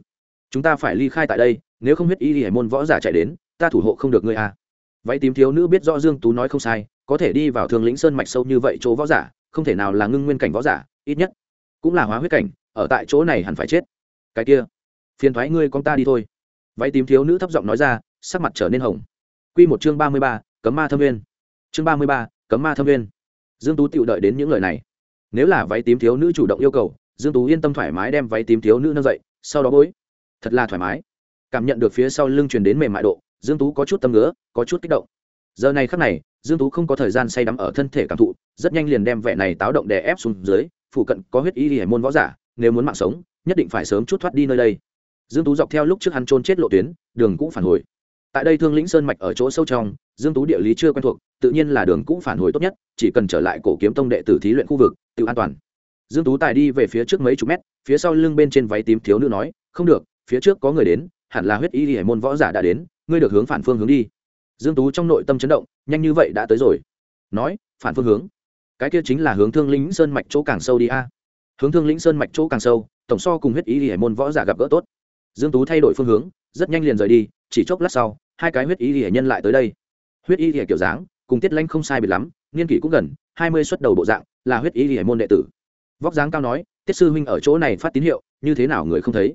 Chúng ta phải ly khai tại đây, nếu không huyết y hải môn võ giả chạy đến, ta thủ hộ không được ngươi à. váy tím thiếu nữ biết rõ dương tú nói không sai có thể đi vào thường lĩnh sơn mạch sâu như vậy chỗ võ giả không thể nào là ngưng nguyên cảnh võ giả ít nhất cũng là hóa huyết cảnh ở tại chỗ này hẳn phải chết. Cái kia phiền thoái ngươi con ta đi thôi. Váy tím thiếu nữ thấp giọng nói ra sắc mặt trở nên hồng. Quy một chương ba mươi ba, cấm ma thâm viên chương ba mươi ba, cấm ma thâm viên dương tú tự đợi đến những lời này. Nếu là váy tím thiếu nữ chủ động yêu cầu dương tú yên tâm thoải mái đem váy tím thiếu nữ nâng dậy sau đó bối. Thật là thoải mái. Cảm nhận được phía sau lưng truyền đến mềm mại độ dương tú có chút tâm ngứa có chút kích động. Giờ này khắc này dương tú không có thời gian say đắm ở thân thể cảm thụ, rất nhanh liền đem vẻ này táo động đè ép xuống dưới, phụ cận có huyết y hải môn võ giả, nếu muốn mạng sống, nhất định phải sớm chút thoát đi nơi đây. Dương tú dọc theo lúc trước hắn trôn chết lộ tuyến, đường cũ phản hồi. Tại đây thương lĩnh sơn mạch ở chỗ sâu trong, dương tú địa lý chưa quen thuộc, tự nhiên là đường cũ phản hồi tốt nhất, chỉ cần trở lại cổ kiếm tông đệ tử thí luyện khu vực, tự an toàn. Dương tú tài đi về phía trước mấy chục mét, phía sau lưng bên trên váy tím thiếu nữ nói, không được, phía trước có người đến, hẳn là huyết y hải môn võ giả đã đến, ngươi được hướng phản phương hướng đi. Dương tú trong nội tâm chấn động nhanh như vậy đã tới rồi. Nói, phản phương hướng. Cái kia chính là hướng thương lĩnh sơn mạch chỗ càng sâu đi a. Hướng thương lĩnh sơn mạch chỗ càng sâu, tổng so cùng huyết y hải môn võ giả gặp gỡ tốt. Dương tú thay đổi phương hướng, rất nhanh liền rời đi, chỉ chốc lát sau, hai cái huyết y hải nhân lại tới đây. Huyết y hải kiểu dáng, cùng tiết lanh không sai biệt lắm, niên kỷ cũng gần, hai mươi xuất đầu bộ dạng, là huyết y hải môn đệ tử. Vóc dáng cao nói, tiết sư huynh ở chỗ này phát tín hiệu, như thế nào người không thấy?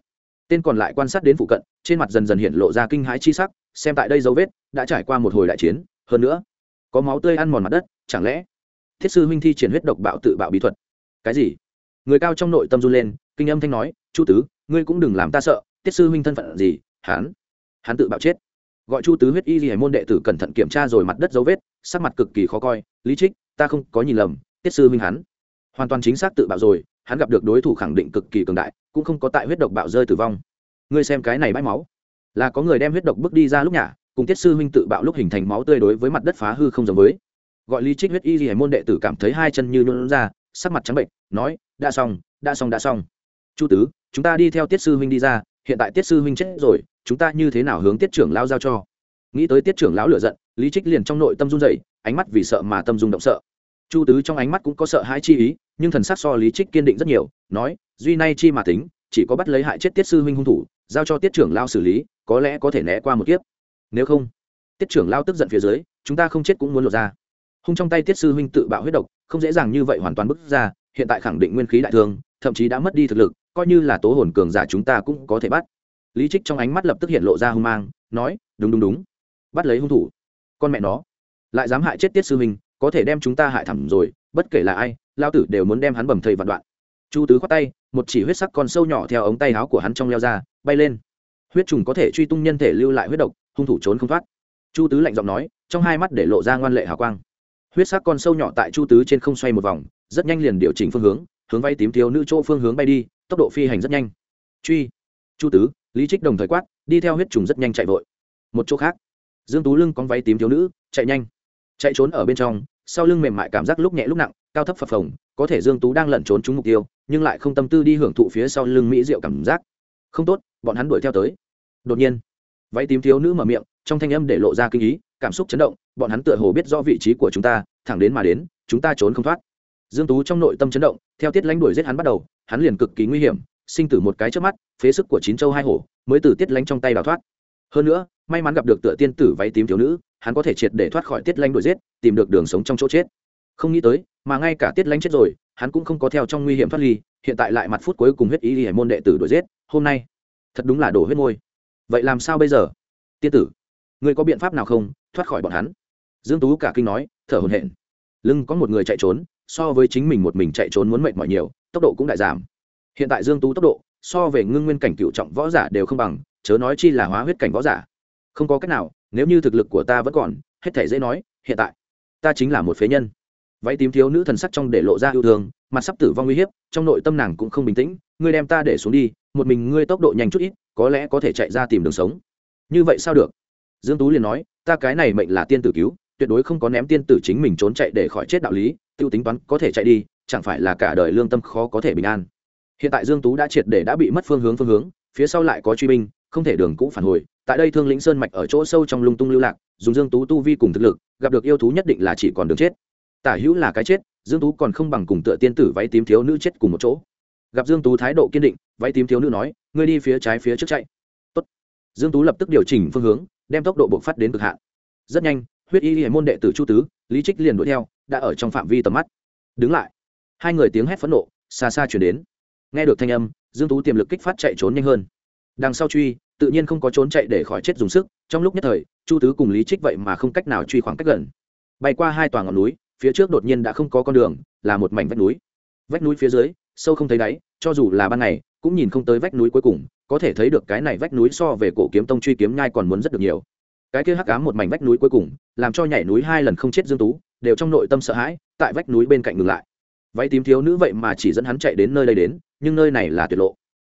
Tên còn lại quan sát đến phụ cận, trên mặt dần dần hiện lộ ra kinh hãi chi sắc, xem tại đây dấu vết, đã trải qua một hồi đại chiến hơn nữa, có máu tươi ăn mòn mặt đất, chẳng lẽ thiết sư huynh thi triển huyết độc bạo tự bạo bí thuật? Cái gì? Người cao trong nội tâm run lên, kinh âm thanh nói, chu tứ, ngươi cũng đừng làm ta sợ tiết sư huynh thân phận gì? Hắn hắn tự bạo chết. Gọi chu tứ huyết y gì môn đệ tử cẩn thận kiểm tra rồi mặt đất dấu vết, sắc mặt cực kỳ khó coi, lý trích, ta không có nhìn lầm tiết sư huynh hắn hoàn toàn chính xác tự bạo rồi, hắn gặp được đối thủ khẳng định cực kỳ cường đại, cũng không có tại huyết độc bạo rơi tử vong. Ngươi xem cái này bãi máu, là có người đem huyết độc bước đi ra lúc nhả cùng tiết sư huynh tự bạo lúc hình thành máu tươi đối với mặt đất phá hư không giống với. Gọi lý trích huyết y gì môn đệ tử cảm thấy hai chân như nhuận ra, sắc mặt trắng bệnh, nói, đã xong đã xong đã xong. Chu tứ, chúng ta đi theo tiết sư huynh đi ra, hiện tại tiết sư huynh chết rồi, chúng ta như thế nào hướng tiết trưởng lao giao cho? Nghĩ tới tiết trưởng lão lửa giận, lý trích liền trong nội tâm run dậy ánh mắt vì sợ mà tâm dung động sợ. Chu tứ trong ánh mắt cũng có sợ hãi chi ý, nhưng thần sắc so lý trích kiên định rất nhiều, nói, duy nay chi mà tính, chỉ có bắt lấy hại chết tiết sư huynh hung thủ, giao cho tiết trưởng lao xử lý, có lẽ có thể né qua một kiếp nếu không, tiết trưởng lao tức giận phía dưới, chúng ta không chết cũng muốn lột ra. Hung trong tay tiết sư huynh tự bạo huyết độc, không dễ dàng như vậy hoàn toàn bứt ra, hiện tại khẳng định nguyên khí đại thương, thậm chí đã mất đi thực lực, coi như là tố hồn cường giả chúng ta cũng có thể bắt. Lý trích trong ánh mắt lập tức hiện lộ ra hung mang, nói, đúng đúng đúng. Bắt lấy hung thủ. Con mẹ nó. Lại dám hại chết tiết sư huynh, có thể đem chúng ta hại thẳm rồi, bất kể là ai, lao tử đều muốn đem hắn bầm thầy vạn đoạn. Chu tứ khoát tay, một chỉ huyết sắc con sâu nhỏ theo ống tay áo của hắn trong leo ra, bay lên. Huyết trùng có thể truy tung nhân thể lưu lại huyết độc hung thủ trốn không thoát. Chu tứ lạnh giọng nói, trong hai mắt để lộ ra ngoan lệ hào quang. Huyết sắc con sâu nhỏ tại chu tứ trên không xoay một vòng, rất nhanh liền điều chỉnh phương hướng hướng vay tím thiếu nữ chỗ phương hướng bay đi, tốc độ phi hành rất nhanh. Truy. Chu tứ, lý trích đồng thời quát, đi theo huyết trùng rất nhanh chạy vội. Một chỗ khác, dương tú lưng con váy tím thiếu nữ, chạy nhanh. Chạy trốn ở bên trong, sau lưng mềm mại cảm giác lúc nhẹ lúc nặng, cao thấp phập phồng, có thể dương tú đang lẩn trốn trúng mục tiêu, nhưng lại không tâm tư đi hưởng thụ phía sau lưng mỹ diệu cảm giác. Không tốt, bọn hắn đuổi theo tới. Đột nhiên váy tím thiếu nữ mở miệng, trong thanh âm để lộ ra kinh ý, cảm xúc chấn động, bọn hắn tựa hồ biết rõ vị trí của chúng ta, thẳng đến mà đến, chúng ta trốn không thoát. Dương tú trong nội tâm chấn động, theo tiết lãnh đuổi giết hắn bắt đầu, hắn liền cực kỳ nguy hiểm, sinh tử một cái trước mắt, phế sức của chín châu hai hổ, mới từ tiết lãnh trong tay đào thoát. Hơn nữa, may mắn gặp được tựa tiên tử váy tím thiếu nữ, hắn có thể triệt để thoát khỏi tiết lãnh đuổi giết, tìm được đường sống trong chỗ chết. Không nghĩ tới, mà ngay cả tiết lãnh chết rồi, hắn cũng không có theo trong nguy hiểm thoát ly, hiện tại lại mặt phút cuối cùng huyết ý hải môn đệ tử đuổi giết, hôm nay, thật đúng là đổ huyết môi vậy làm sao bây giờ? Tiên tử người có biện pháp nào không? Thoát khỏi bọn hắn. Dương tú cả kinh nói, thở hổn hển. Lưng có một người chạy trốn, so với chính mình một mình chạy trốn muốn mệt mỏi nhiều, tốc độ cũng đại giảm. Hiện tại dương tú tốc độ, so về ngưng nguyên cảnh cựu trọng võ giả đều không bằng, chớ nói chi là hóa huyết cảnh võ giả. Không có cách nào, nếu như thực lực của ta vẫn còn, hết thể dễ nói, hiện tại, ta chính là một phế nhân. Váy tím thiếu nữ thần sắc trong để lộ ra yêu thương mặt sắp tử vong uy hiếp, trong nội tâm nàng cũng không bình tĩnh, ngươi đem ta để xuống đi, một mình ngươi tốc độ nhanh chút ít, có lẽ có thể chạy ra tìm đường sống. Như vậy sao được? Dương tú liền nói, ta cái này mệnh là tiên tử cứu, tuyệt đối không có ném tiên tử chính mình trốn chạy để khỏi chết đạo lý, tiêu tính toán có thể chạy đi, chẳng phải là cả đời lương tâm khó có thể bình an. Hiện tại dương tú đã triệt để đã bị mất phương hướng phương hướng, phía sau lại có truy binh, không thể đường cũ phản hồi. Tại đây thương lĩnh sơn mạch ở chỗ sâu trong lung tung lưu lạc, dùng dương tú tu vi cùng thực lực, gặp được yêu thú nhất định là chỉ còn đường chết. Tả hữu là cái chết dương tú còn không bằng cùng tựa tiên tử váy tím thiếu nữ chết cùng một chỗ. Gặp dương tú thái độ kiên định, váy tím thiếu nữ nói, ngươi đi phía trái phía trước chạy. Tốt. dương tú lập tức điều chỉnh phương hướng, đem tốc độ buộc phát đến cực hạn. Rất nhanh, huyết y hệ môn đệ tử chu tứ, lý trích liền đuổi theo, đã ở trong phạm vi tầm mắt. Đứng lại. Hai người tiếng hét phẫn nộ xa xa chuyển đến. Nghe được thanh âm, dương tú tiềm lực kích phát chạy trốn nhanh hơn. Đằng sau truy, tự nhiên không có trốn chạy để khỏi chết dùng sức, trong lúc nhất thời, chu tứ cùng lý trích vậy mà không cách nào truy khoảng cách gần. Bay qua hai tòa ngọn núi phía trước đột nhiên đã không có con đường, là một mảnh vách núi. Vách núi phía dưới, sâu không thấy đáy, cho dù là ban ngày, cũng nhìn không tới vách núi cuối cùng, có thể thấy được cái này vách núi so về cổ kiếm tông truy kiếm nhai còn muốn rất được nhiều. Cái kia hắc ám một mảnh vách núi cuối cùng, làm cho nhảy núi hai lần không chết dương tú, đều trong nội tâm sợ hãi, tại vách núi bên cạnh ngừng lại. Váy tím thiếu nữ vậy mà chỉ dẫn hắn chạy đến nơi đây đến, nhưng nơi này là tuyệt lộ.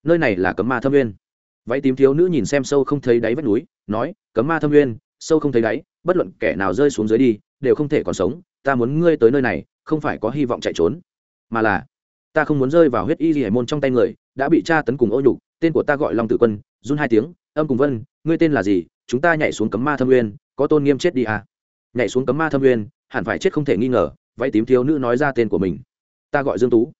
Nơi này là cấm ma thâm nguyên. Váy tím thiếu nữ nhìn xem sâu không thấy đáy vách núi, nói, cấm ma thâm nguyên, sâu không thấy đáy, bất luận kẻ nào rơi xuống dưới đi, đều không thể còn sống ta muốn ngươi tới nơi này, không phải có hy vọng chạy trốn, mà là, ta không muốn rơi vào huyết y hải môn trong tay người, đã bị tra tấn cùng ô nhục, tên của ta gọi long tử quân, run hai tiếng, âm cùng vân, ngươi tên là gì, chúng ta nhảy xuống cấm ma thâm nguyên, có tôn nghiêm chết đi à? Nhảy xuống cấm ma thâm nguyên, hẳn phải chết không thể nghi ngờ vậy tím thiếu nữ nói ra tên của mình. Ta gọi dương tú.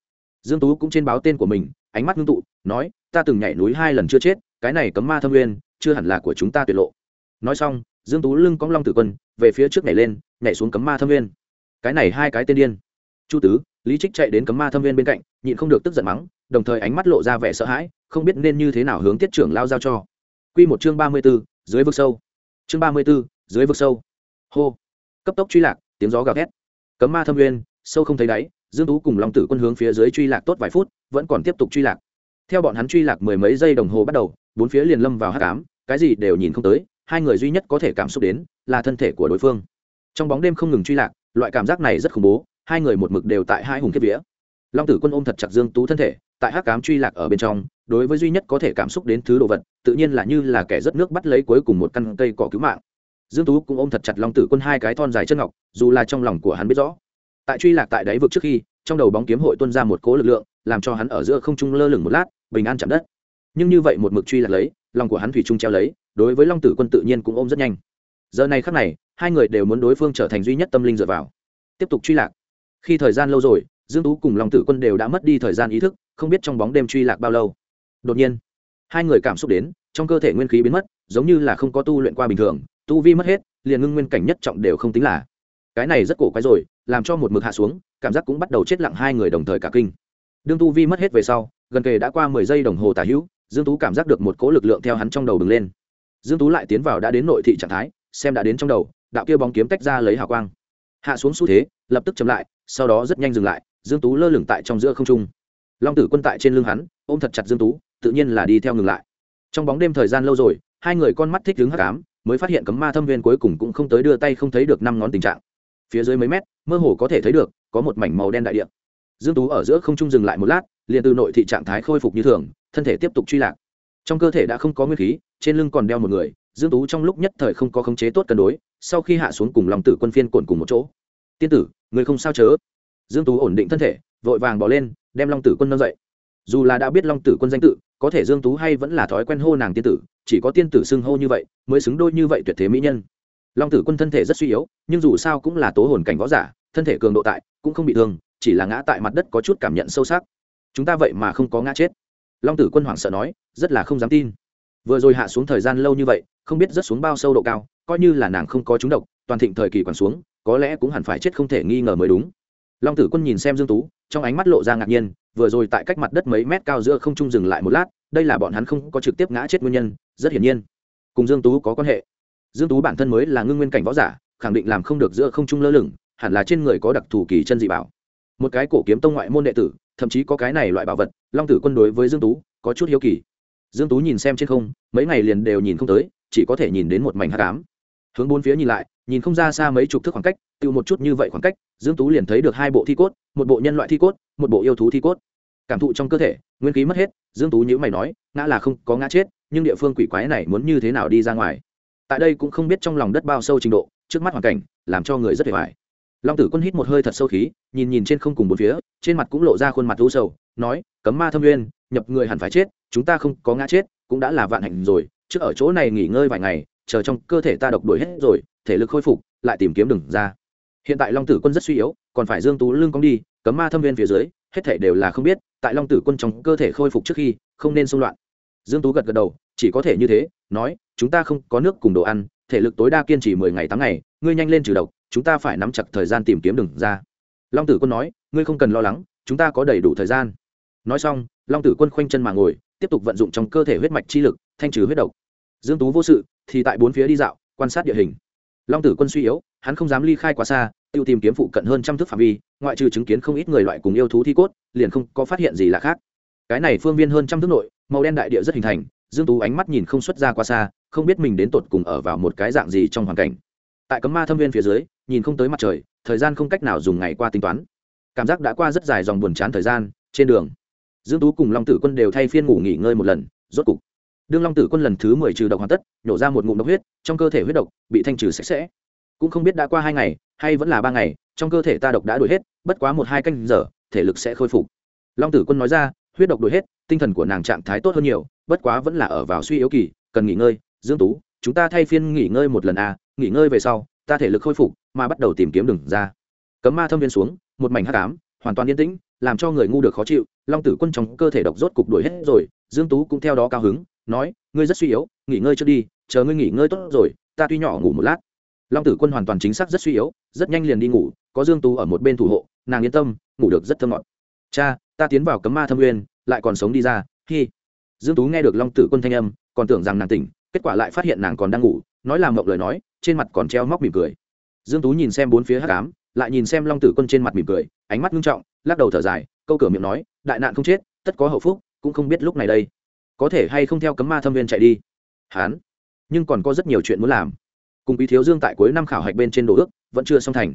Dương tú cũng trên báo tên của mình, ánh mắt ngưng tụ, nói, ta từng nhảy núi hai lần chưa chết, cái này cấm ma thâm nguyên, chưa hẳn là của chúng ta tuyệt lộ. Nói xong, dương tú lưng cong long tử quân, về phía trước nhảy lên, nhảy xuống cấm ma thâm nguyên cái này hai cái tên điên chu tứ lý trích chạy đến cấm ma thâm viên bên cạnh nhịn không được tức giận mắng đồng thời ánh mắt lộ ra vẻ sợ hãi không biết nên như thế nào hướng tiết trưởng lao giao cho Quy một chương ba mươi 34, dưới vực sâu. Chương ba mươi 34, dưới vực sâu. Hô. Cấp tốc truy lạc, tiếng gió gào thét. Cấm ma thâm viên, sâu không thấy đáy, Dương Tú cùng Long Tử Quân hướng phía dưới truy lạc tốt vài phút, vẫn còn tiếp tục truy lạc. Theo bọn hắn truy lạc mười mấy giây đồng hồ bắt đầu, bốn phía liền lâm vào hắc ám, cái gì đều nhìn không tới, hai người duy nhất có thể cảm xúc đến là thân thể của đối phương. Trong bóng đêm không ngừng truy lạc, loại cảm giác này rất khủng bố, hai người một mực đều tại hai hùng kiếp vía. Long tử quân ôm thật chặt dương tú thân thể tại hắc cám truy lạc ở bên trong đối với duy nhất có thể cảm xúc đến thứ đồ vật tự nhiên là như là kẻ rất nước bắt lấy cuối cùng một căn cây cỏ cứu mạng. Dương tú cũng ôm thật chặt long tử quân hai cái thon dài chân ngọc dù là trong lòng của hắn biết rõ. Tại truy lạc tại đáy vực trước khi trong đầu bóng kiếm hội tuôn ra một cố lực lượng làm cho hắn ở giữa không trung lơ lửng một lát bình an chạm đất. Nhưng như vậy một mực truy lạc lấy lòng của hắn thủy trung treo lấy đối với long tử quân tự nhiên cũng ôm rất nhanh giờ này khắc này, hai người đều muốn đối phương trở thành duy nhất tâm linh dựa vào. Tiếp tục truy lạc. Khi thời gian lâu rồi, dương tú cùng long tử quân đều đã mất đi thời gian ý thức, không biết trong bóng đêm truy lạc bao lâu. Đột nhiên, hai người cảm xúc đến, trong cơ thể nguyên khí biến mất, giống như là không có tu luyện qua bình thường, tu vi mất hết, liền ngưng nguyên cảnh nhất trọng đều không tính là. Cái này rất cổ quái rồi, làm cho một mực hạ xuống, cảm giác cũng bắt đầu chết lặng hai người đồng thời cả kinh. Đương tu vi mất hết về sau, gần kề đã qua mười giây đồng hồ tả hữu, dương tú cảm giác được một cỗ lực lượng theo hắn trong đầu bừng lên. Dương tú lại tiến vào đã đến nội thị trạng thái xem đã đến trong đầu, đạo kia bóng kiếm tách ra lấy hào quang. Hạ xuống xu thế, lập tức chậm lại, sau đó rất nhanh dừng lại, dương tú lơ lửng tại trong giữa không trung. Long tử quân tại trên lưng hắn, ôm thật chặt dương tú, tự nhiên là đi theo ngừng lại. Trong bóng đêm thời gian lâu rồi, hai người con mắt thích đứng hắc ám, mới phát hiện cấm ma thâm viên cuối cùng cũng không tới đưa tay không thấy được năm ngón tình trạng. Phía dưới mấy mét, mơ hồ có thể thấy được, có một mảnh màu đen đại địa. Dương tú ở giữa không trung dừng lại một lát, liền từ nội thị trạng thái khôi phục như thường, thân thể tiếp tục truy lạc. Trong cơ thể đã không có nguyên khí, trên lưng còn đeo một người dương tú trong lúc nhất thời không có khống chế tốt cân đối, sau khi hạ xuống cùng lòng tử quân phiên cồn cùng một chỗ. Tiên tử, người không sao chớ? Dương tú ổn định thân thể, vội vàng bỏ lên, đem long tử quân nâng dậy. Dù là đã biết long tử quân danh tự, có thể dương tú hay vẫn là thói quen hô nàng tiên tử, chỉ có tiên tử xưng hô như vậy mới xứng đôi như vậy tuyệt thế mỹ nhân. Long tử quân thân thể rất suy yếu, nhưng dù sao cũng là tố hồn cảnh võ giả, thân thể cường độ tại cũng không bị thương, chỉ là ngã tại mặt đất có chút cảm nhận sâu sắc. Chúng ta vậy mà không có ngã chết. Long tử quân hoảng sợ nói, rất là không dám tin. Vừa rồi hạ xuống thời gian lâu như vậy không biết rớt xuống bao sâu độ cao, coi như là nàng không có trúng độc, toàn thịnh thời kỳ còn xuống, có lẽ cũng hẳn phải chết không thể nghi ngờ mới đúng. Long tử quân nhìn xem dương tú, trong ánh mắt lộ ra ngạc nhiên, vừa rồi tại cách mặt đất mấy mét cao giữa không trung dừng lại một lát, đây là bọn hắn không có trực tiếp ngã chết nguyên nhân, rất hiển nhiên. Cùng dương tú có quan hệ. Dương tú bản thân mới là ngưng nguyên cảnh võ giả, khẳng định làm không được giữa không trung lơ lửng, hẳn là trên người có đặc thù kỳ chân dị bảo. Một cái cổ kiếm tông ngoại môn đệ tử, thậm chí có cái này loại bảo vật, long tử quân đối với dương tú có chút hiếu kỳ. Dương tú nhìn xem trên không, mấy ngày liền đều nhìn không tới chỉ có thể nhìn đến một mảnh hắc ám. Hướng bốn phía nhìn lại, nhìn không ra xa mấy chục thước khoảng cách tiêu một chút như vậy khoảng cách, dương tú liền thấy được hai bộ thi cốt, một bộ nhân loại thi cốt, một bộ yêu thú thi cốt. Cảm thụ trong cơ thể, nguyên khí mất hết, dương tú nhữ mày nói, ngã là không có ngã chết, nhưng địa phương quỷ quái này muốn như thế nào đi ra ngoài? Tại đây cũng không biết trong lòng đất bao sâu trình độ, trước mắt hoàn cảnh, làm cho người rất hề hoài. Long tử quân hít một hơi thật sâu khí, nhìn nhìn trên không cùng bốn phía, trên mặt cũng lộ ra khuôn mặt u sầu, nói, cấm ma thâm nguyên nhập người hẳn phải chết, chúng ta không có ngã chết, cũng đã là vạn hạnh rồi trước ở chỗ này nghỉ ngơi vài ngày, chờ trong cơ thể ta độc đuổi hết rồi, thể lực khôi phục, lại tìm kiếm đừng ra. Hiện tại long tử quân rất suy yếu, còn phải dương tú lưng cong đi, cấm ma thâm viên phía dưới, hết thể đều là không biết, tại long tử quân trong cơ thể khôi phục trước khi, không nên xung loạn. Dương tú gật gật đầu, chỉ có thể như thế, nói, chúng ta không có nước cùng đồ ăn, thể lực tối đa kiên trì mười ngày tháng ngày, ngươi nhanh lên trừ độc, chúng ta phải nắm chặt thời gian tìm kiếm đừng ra. Long tử quân nói, ngươi không cần lo lắng, chúng ta có đầy đủ thời gian. Nói xong, long tử quân khoanh chân mà ngồi, tiếp tục vận dụng trong cơ thể huyết mạch chi lực thanh trừ huyết độc. Dương tú vô sự, thì tại bốn phía đi dạo, quan sát địa hình. Long tử quân suy yếu, hắn không dám ly khai quá xa, tiêu tìm kiếm phụ cận hơn trăm thước phạm vi, ngoại trừ chứng kiến không ít người loại cùng yêu thú thi cốt, liền không có phát hiện gì là khác. Cái này phương viên hơn trăm thước nội, màu đen đại địa rất hình thành, dương tú ánh mắt nhìn không xuất ra quá xa, không biết mình đến tột cùng ở vào một cái dạng gì trong hoàn cảnh. Tại cấm ma thâm viên phía dưới, nhìn không tới mặt trời, thời gian không cách nào dùng ngày qua tính toán. Cảm giác đã qua rất dài dòng buồn chán thời gian, trên đường. Dương tú cùng long tử quân đều thay phiên ngủ nghỉ ngơi một lần, rốt cục đương long tử quân lần thứ mười trừ độc hoàn tất nhổ ra một ngụm độc huyết, trong cơ thể huyết độc bị thanh trừ sạch sẽ. Cũng không biết đã qua hai ngày, hay vẫn là ba ngày, trong cơ thể ta độc đã đuổi hết, bất quá một hai canh giờ, thể lực sẽ khôi phục. Long tử quân nói ra, huyết độc đuổi hết, tinh thần của nàng trạng thái tốt hơn nhiều, bất quá vẫn là ở vào suy yếu kỳ, cần nghỉ ngơi. Dương tú, chúng ta thay phiên nghỉ ngơi một lần à nghỉ ngơi về sau, ta thể lực khôi phục, mà bắt đầu tìm kiếm đường ra. Cấm ma thâm viên xuống, một mảnh hắc ám, hoàn toàn yên tĩnh, làm cho người ngu được khó chịu. Long tử quân trong cơ thể độc rốt cục đuổi hết rồi, dương tú cũng theo đó cao hứng nói, ngươi rất suy yếu, nghỉ ngơi trước đi, chờ ngươi nghỉ ngơi tốt rồi, ta tuy nhỏ ngủ một lát. Long tử quân hoàn toàn chính xác rất suy yếu, rất nhanh liền đi ngủ, có dương tú ở một bên thủ hộ, nàng yên tâm, ngủ được rất thơm ngọt. Cha, ta tiến vào cấm ma thâm nguyên, lại còn sống đi ra, hi. Dương tú nghe được long tử quân thanh âm, còn tưởng rằng nàng tỉnh, kết quả lại phát hiện nàng còn đang ngủ, nói làm mộng lời nói, trên mặt còn treo móc mỉm cười. Dương tú nhìn xem bốn phía hắc ám, lại nhìn xem long tử quân trên mặt mỉm cười, ánh mắt nghiêm trọng, lắc đầu thở dài, câu cửa miệng nói, đại nạn không chết, tất có hậu phúc, cũng không biết lúc này đây có thể hay không theo cấm ma thâm viên chạy đi? Hán. Nhưng còn có rất nhiều chuyện muốn làm. Cùng quý thiếu dương tại cuối năm khảo hạch bên trên đồ ước vẫn chưa xong thành.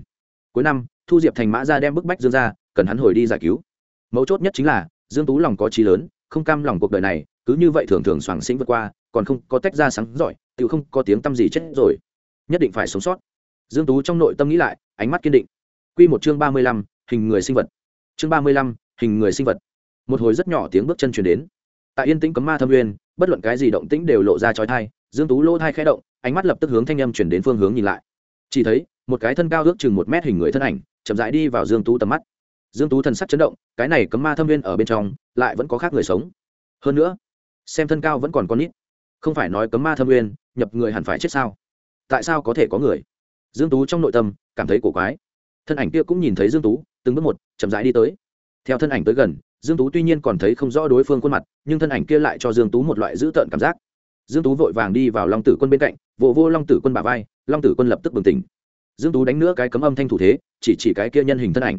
Cuối năm thu diệp thành mã ra đem bức bách dương ra cần hắn hồi đi giải cứu. Mấu chốt nhất chính là dương tú lòng có trí lớn không cam lòng cuộc đời này cứ như vậy thường thường soảng sinh vượt qua còn không có tách ra sáng giỏi tự không có tiếng tâm gì chết rồi. Nhất định phải sống sót. Dương tú trong nội tâm nghĩ lại ánh mắt kiên định. Quy một chương ba mươi lăm, hình người sinh vật. Chương ba mươi lăm, hình người sinh vật. Một hồi rất nhỏ tiếng bước chân truyền đến tại yên tĩnh cấm ma thâm uyên bất luận cái gì động tĩnh đều lộ ra chói thai dương tú lỗ thai khẽ động, ánh mắt lập tức hướng thanh âm chuyển đến phương hướng nhìn lại. Chỉ thấy, một cái thân cao ước chừng một mét hình người thân ảnh, chậm rãi đi vào dương tú tầm mắt. Dương tú thần sắc chấn động, cái này cấm ma thâm viên ở bên trong, lại vẫn có khác người sống. Hơn nữa, xem thân cao vẫn còn con nít. Không phải nói cấm ma thâm viên nhập người hẳn phải chết sao? Tại sao có thể có người? Dương tú trong nội tâm cảm thấy cổ quái. Thân ảnh kia cũng nhìn thấy dương tú, từng bước một, chậm rãi đi tới. Theo thân ảnh tới gần dương tú tuy nhiên còn thấy không rõ đối phương khuôn mặt, nhưng thân ảnh kia lại cho dương tú một loại dữ tợn cảm giác. Dương tú vội vàng đi vào long tử quân bên cạnh, vỗ vô long tử quân bả vai, long tử quân lập tức bừng tỉnh. Dương tú đánh nữa cái cấm âm thanh thủ thế, chỉ chỉ cái kia nhân hình thân ảnh.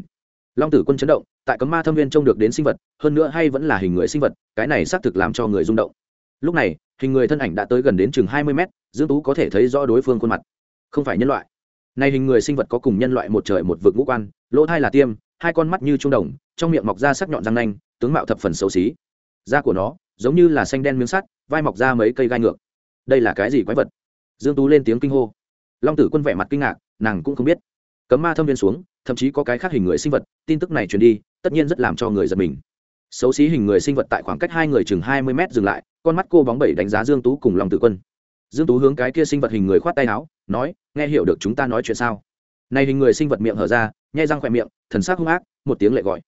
Long tử quân chấn động, tại cấm ma thâm viên trông được đến sinh vật, hơn nữa hay vẫn là hình người sinh vật, cái này xác thực làm cho người rung động. Lúc này, hình người thân ảnh đã tới gần đến chừng hai mươi mét, dương tú có thể thấy rõ đối phương khuôn mặt. Không phải nhân loại. Này hình người sinh vật có cùng nhân loại một trời một vực ngũ quan, lỗ thai là tiêm hai con mắt như trung đồng, trong miệng mọc ra sắc nhọn răng nanh, tướng mạo thập phần xấu xí. Da của nó giống như là xanh đen miếng sắt, vai mọc ra mấy cây gai ngược. Đây là cái gì quái vật? Dương tú lên tiếng kinh hô. Long tử quân vẻ mặt kinh ngạc, nàng cũng không biết. Cấm ma thâm viên xuống, thậm chí có cái khác hình người sinh vật, tin tức này truyền đi, tất nhiên rất làm cho người giật mình. Xấu xí hình người sinh vật tại khoảng cách hai người chừng hai mươi mét dừng lại, con mắt cô bóng bẩy đánh giá dương tú cùng long tử quân. Dương tú hướng cái kia sinh vật hình người khoát tay áo, nói, nghe hiểu được chúng ta nói chuyện sao? Này hình người sinh vật miệng hở ra, nhai răng khỏe miệng thần sắc hung ác, một tiếng lệ gọi.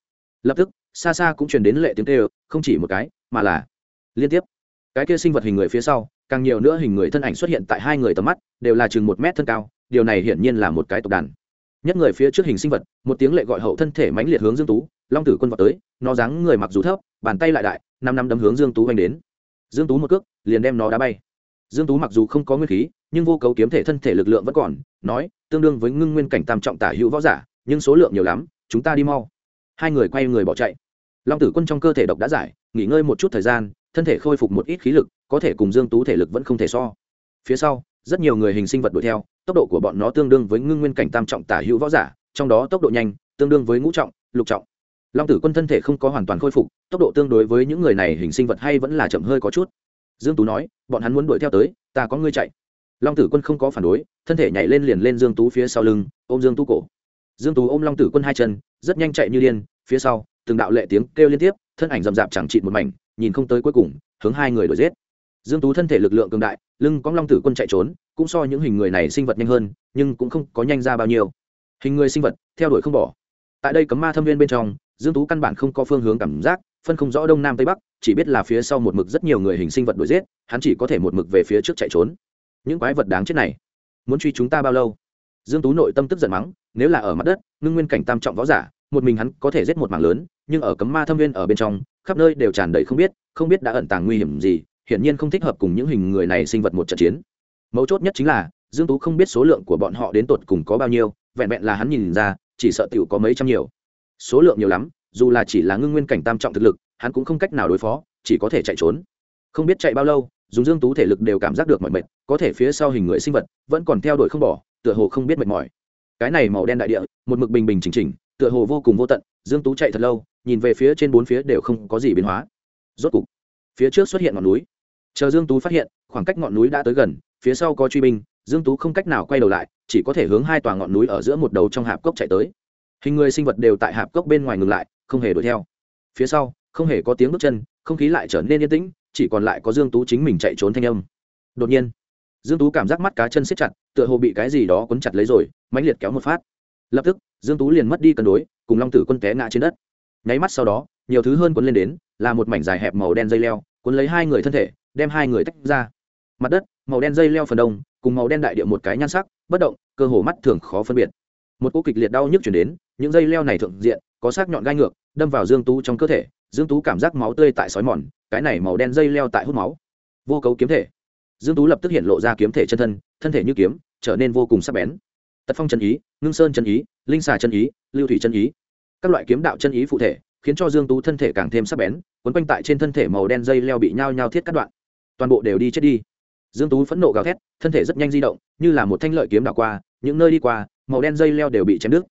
Lập tức, xa xa cũng truyền đến lệ tiếng kêu, không chỉ một cái, mà là liên tiếp. Cái kia sinh vật hình người phía sau, càng nhiều nữa hình người thân ảnh xuất hiện tại hai người tầm mắt, đều là chừng một mét thân cao, điều này hiển nhiên là một cái tộc đàn. Nhất người phía trước hình sinh vật, một tiếng lệ gọi hậu thân thể mãnh liệt hướng dương tú, long tử quân vào tới, nó dáng người mặc dù thấp, bàn tay lại đại, năm năm đấm hướng dương tú vanh đến. Dương tú một cước, liền đem nó đá bay. Dương tú mặc dù không có nguyên khí, nhưng vô cấu kiếm thể thân thể lực lượng vẫn còn, nói, tương đương với ngưng nguyên cảnh tam trọng tả hữu võ giả, nhưng số lượng nhiều lắm chúng ta đi mau. Hai người quay người bỏ chạy. Long tử quân trong cơ thể độc đã giải, nghỉ ngơi một chút thời gian, thân thể khôi phục một ít khí lực, có thể cùng dương tú thể lực vẫn không thể so. Phía sau, rất nhiều người hình sinh vật đuổi theo, tốc độ của bọn nó tương đương với ngưng nguyên cảnh tam trọng tả hữu võ giả, trong đó tốc độ nhanh, tương đương với ngũ trọng, lục trọng. Long tử quân thân thể không có hoàn toàn khôi phục, tốc độ tương đối với những người này hình sinh vật hay vẫn là chậm hơi có chút. Dương tú nói, bọn hắn muốn đuổi theo tới, ta có ngươi chạy. Long tử quân không có phản đối, thân thể nhảy lên liền lên dương tú phía sau lưng, ôm dương tú cổ dương tú ôm long tử quân hai chân, rất nhanh chạy như điên, phía sau, từng đạo lệ tiếng kêu liên tiếp, thân ảnh rầm rạp chẳng chịt một mảnh, nhìn không tới cuối cùng, hướng hai người đuổi giết. Dương tú thân thể lực lượng cường đại, lưng cong long tử quân chạy trốn, cũng so những hình người này sinh vật nhanh hơn, nhưng cũng không có nhanh ra bao nhiêu. Hình người sinh vật, theo đuổi không bỏ. Tại đây cấm ma thâm viên bên trong, dương tú căn bản không có phương hướng cảm giác, phân không rõ đông nam tây bắc, chỉ biết là phía sau một mực rất nhiều người hình sinh vật đuổi giết, hắn chỉ có thể một mực về phía trước chạy trốn. Những quái vật đáng chết này, muốn truy chúng ta bao lâu? Dương tú nội tâm tức giận mắng, nếu là ở mặt đất, ngưng nguyên cảnh tam trọng võ giả, một mình hắn có thể giết một mảng lớn, nhưng ở cấm ma thâm viên ở bên trong, khắp nơi đều tràn đầy không biết không biết đã ẩn tàng nguy hiểm gì, hiển nhiên không thích hợp cùng những hình người này sinh vật một trận chiến. Mấu chốt nhất chính là, dương tú không biết số lượng của bọn họ đến tột cùng có bao nhiêu, vẹn vẹn là hắn nhìn ra, chỉ sợ tiểu có mấy trăm nhiều. Số lượng nhiều lắm, dù là chỉ là ngưng nguyên cảnh tam trọng thực lực, hắn cũng không cách nào đối phó, chỉ có thể chạy trốn. Không biết chạy bao lâu, dùng dương tú thể lực đều cảm giác được mọi mệt, có thể phía sau hình người sinh vật vẫn còn theo đuổi không bỏ tựa hồ không biết mệt mỏi. Cái này màu đen đại địa, một mực bình bình chỉnh chỉnh, tựa hồ vô cùng vô tận, dương tú chạy thật lâu, nhìn về phía trên bốn phía đều không có gì biến hóa. Rốt cục, phía trước xuất hiện ngọn núi. Chờ dương tú phát hiện, khoảng cách ngọn núi đã tới gần, phía sau có truy binh, dương tú không cách nào quay đầu lại, chỉ có thể hướng hai tòa ngọn núi ở giữa một đầu trong hạp cốc chạy tới. Hình người sinh vật đều tại hạp cốc bên ngoài ngừng lại, không hề đuổi theo. Phía sau, không hề có tiếng bước chân, không khí lại trở nên yên tĩnh, chỉ còn lại có dương tú chính mình chạy trốn thanh âm. Đột nhiên dương tú cảm giác mắt cá chân siết chặt, tựa hồ bị cái gì đó cuốn chặt lấy rồi, mãnh liệt kéo một phát. Lập tức, dương tú liền mất đi cân đối, cùng long tử quân té ngã trên đất. Nháy mắt sau đó, nhiều thứ hơn cuốn lên đến, là một mảnh dài hẹp màu đen dây leo, cuốn lấy hai người thân thể, đem hai người tách ra. Mặt đất, màu đen dây leo phần đông, cùng màu đen đại địa một cái nhan sắc, bất động, cơ hồ mắt thường khó phân biệt. Một cú kịch liệt đau nhức chuyển đến, những dây leo này thượng diện, có sắc nhọn gai ngược, đâm vào dương tú trong cơ thể, dương tú cảm giác máu tươi tại sói mòn, cái này màu đen dây leo tại hút máu. Vô cấu kiếm thể dương tú lập tức hiện lộ ra kiếm thể chân thân thân thể như kiếm, trở nên vô cùng sắc bén. Tật phong chân ý, ngưng sơn chân ý, linh xà chân ý, lưu thủy chân ý. Các loại kiếm đạo chân ý phụ thể, khiến cho dương tú thân thể càng thêm sắc bén, quấn quanh tại trên thân thể màu đen dây leo bị nhao nhao thiết cắt đoạn. Toàn bộ đều đi chết đi. Dương tú phẫn nộ gào thét, thân thể rất nhanh di động, như là một thanh lợi kiếm đảo qua, những nơi đi qua, màu đen dây leo đều bị chém đứt.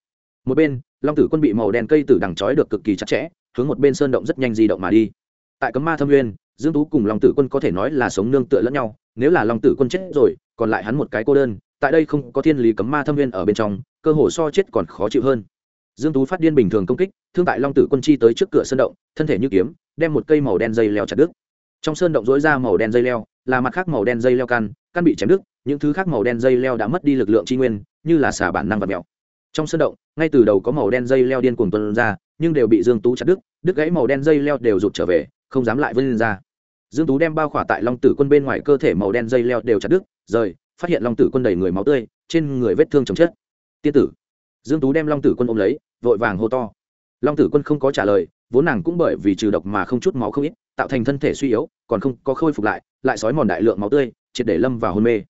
Một bên, long tử quân bị màu đen cây tử đằng trói được cực kỳ chặt chẽ, hướng một bên sơn động rất nhanh di động mà đi. Tại cấm ma thâm nguyên dương tú cùng long tử quân có thể nói là sống nương tựa lẫn nhau, nếu là long tử quân chết rồi, còn lại hắn một cái cô đơn, tại đây không có thiên lý cấm ma thâm nguyên ở bên trong, cơ hồ so chết còn khó chịu hơn. Dương tú phát điên bình thường công kích, thương tại long tử quân chi tới trước cửa sơn động, thân thể như kiếm, đem một cây màu đen dây leo chặt đứt. Trong sơn động dối ra màu đen dây leo, là mặt khác màu đen dây leo căn căn bị chém đứt, những thứ khác màu đen dây leo đã mất đi lực lượng tri nguyên, như là xả bản năng vật mèo. Trong sơn động, ngay từ đầu có màu đen dây leo điên cuồng tuân ra, nhưng đều bị dương tú chặt đứt đứt gãy màu đen dây leo đều rụt trở về, không dám lại vươn lên ra dương tú đem bao khỏa tại long tử quân bên ngoài cơ thể màu đen dây leo đều chặt đứt, rời, phát hiện long tử quân đầy người máu tươi, trên người vết thương chồng chất tiên tử. Dương tú đem long tử quân ôm lấy, vội vàng hô to. Long tử quân không có trả lời, vốn nàng cũng bởi vì trừ độc mà không chút máu không ít, tạo thành thân thể suy yếu, còn không có khôi phục lại lại sói mòn đại lượng máu tươi, triệt để lâm vào hôn mê.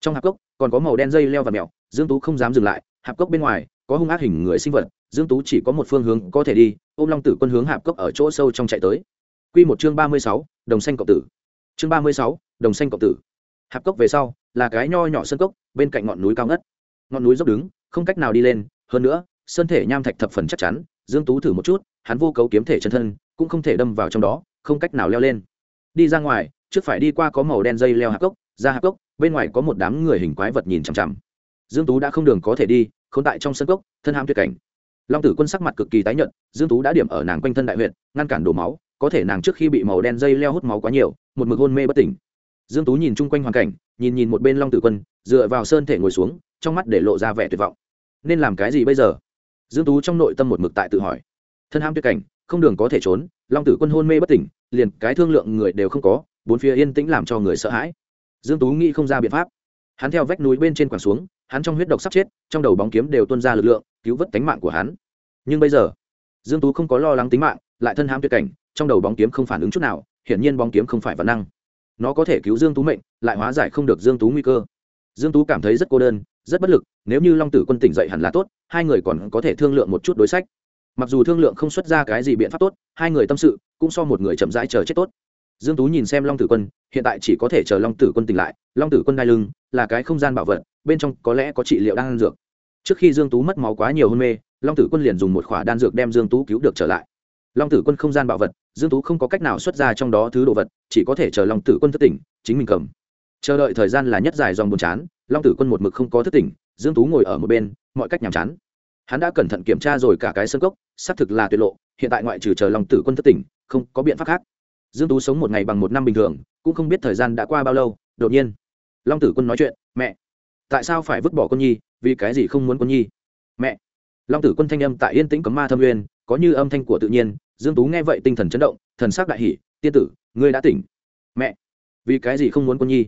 Trong hạp cốc, còn có màu đen dây leo và mèo, dương tú không dám dừng lại, hạp cốc bên ngoài, có hung ác hình người sinh vật, dương tú chỉ có một phương hướng có thể đi, ôm long tử quân hướng hạp cốc ở chỗ sâu trong chạy tới quy một chương ba mươi sáu, đồng xanh cộng tử. Chương ba mươi sáu, đồng xanh cộng tử. Hạp cốc về sau là cái nho nhỏ sân cốc bên cạnh ngọn núi cao ngất. Ngọn núi dốc đứng không cách nào đi lên hơn nữa sơn thể nham thạch thập phần chắc chắn dương tú thử một chút hắn vô cấu kiếm thể chân thân cũng không thể đâm vào trong đó không cách nào leo lên. Đi ra ngoài trước phải đi qua có màu đen dây leo hạp cốc ra hạp cốc bên ngoài có một đám người hình quái vật nhìn chằm chằm. Dương tú đã không đường có thể đi khốn tại trong sân cốc thân ham tuyệt cảnh. Long tử quân sắc mặt cực kỳ tái nhợt dương tú đã điểm ở nàng quanh thân đại huyệt, ngăn cản đổ máu có thể nàng trước khi bị màu đen dây leo hút máu quá nhiều, một mực hôn mê bất tỉnh. Dương tú nhìn chung quanh hoàn cảnh, nhìn nhìn một bên long tử quân, dựa vào sơn thể ngồi xuống, trong mắt để lộ ra vẻ tuyệt vọng. Nên làm cái gì bây giờ? Dương tú trong nội tâm một mực tại tự hỏi. Thân ham tuyệt cảnh, không đường có thể trốn, long tử quân hôn mê bất tỉnh, liền cái thương lượng người đều không có, bốn phía yên tĩnh làm cho người sợ hãi. Dương tú nghĩ không ra biện pháp. Hắn theo vách núi bên trên quẳng xuống, hắn trong huyết độc sắp chết, trong đầu bóng kiếm đều tuôn ra lực lượng, cứu vớt tính mạng của hắn. Nhưng bây giờ dương tú không có lo lắng tính mạng, lại thân ham tuyệt cảnh, trong đầu bóng kiếm không phản ứng chút nào, hiển nhiên bóng kiếm không phải vật năng. Nó có thể cứu dương tú mệnh, lại hóa giải không được dương tú nguy cơ. Dương tú cảm thấy rất cô đơn, rất bất lực, nếu như long tử quân tỉnh dậy hẳn là tốt, hai người còn có thể thương lượng một chút đối sách. Mặc dù thương lượng không xuất ra cái gì biện pháp tốt, hai người tâm sự cũng so một người chậm rãi chờ chết tốt. Dương tú nhìn xem long tử quân, hiện tại chỉ có thể chờ long tử quân tỉnh lại, long tử quân đai lưng, là cái không gian bảo vật, bên trong có lẽ có trị liệu đan dược. Trước khi dương tú mất máu quá nhiều hôn mê long tử quân liền dùng một khỏa đan dược đem dương tú cứu được trở lại long tử quân không gian bảo vật dương tú không có cách nào xuất ra trong đó thứ đồ vật chỉ có thể chờ long tử quân thức tỉnh chính mình cầm chờ đợi thời gian là nhất dài dòng buồn chán long tử quân một mực không có thức tỉnh dương tú ngồi ở một bên mọi cách nhàm chán hắn đã cẩn thận kiểm tra rồi cả cái sân cốc xác thực là tuyệt lộ hiện tại ngoại trừ chờ long tử quân thức tỉnh không có biện pháp khác dương tú sống một ngày bằng một năm bình thường cũng không biết thời gian đã qua bao lâu đột nhiên long tử quân nói chuyện mẹ tại sao phải vứt bỏ con nhi vì cái gì không muốn con nhi mẹ long tử quân thanh âm tại yên tĩnh cấm ma thâm uyên có như âm thanh của tự nhiên, dương tú nghe vậy tinh thần chấn động, thần sắc đại hỷ tiên tử, ngươi đã tỉnh. Mẹ. Vì cái gì không muốn con nhi?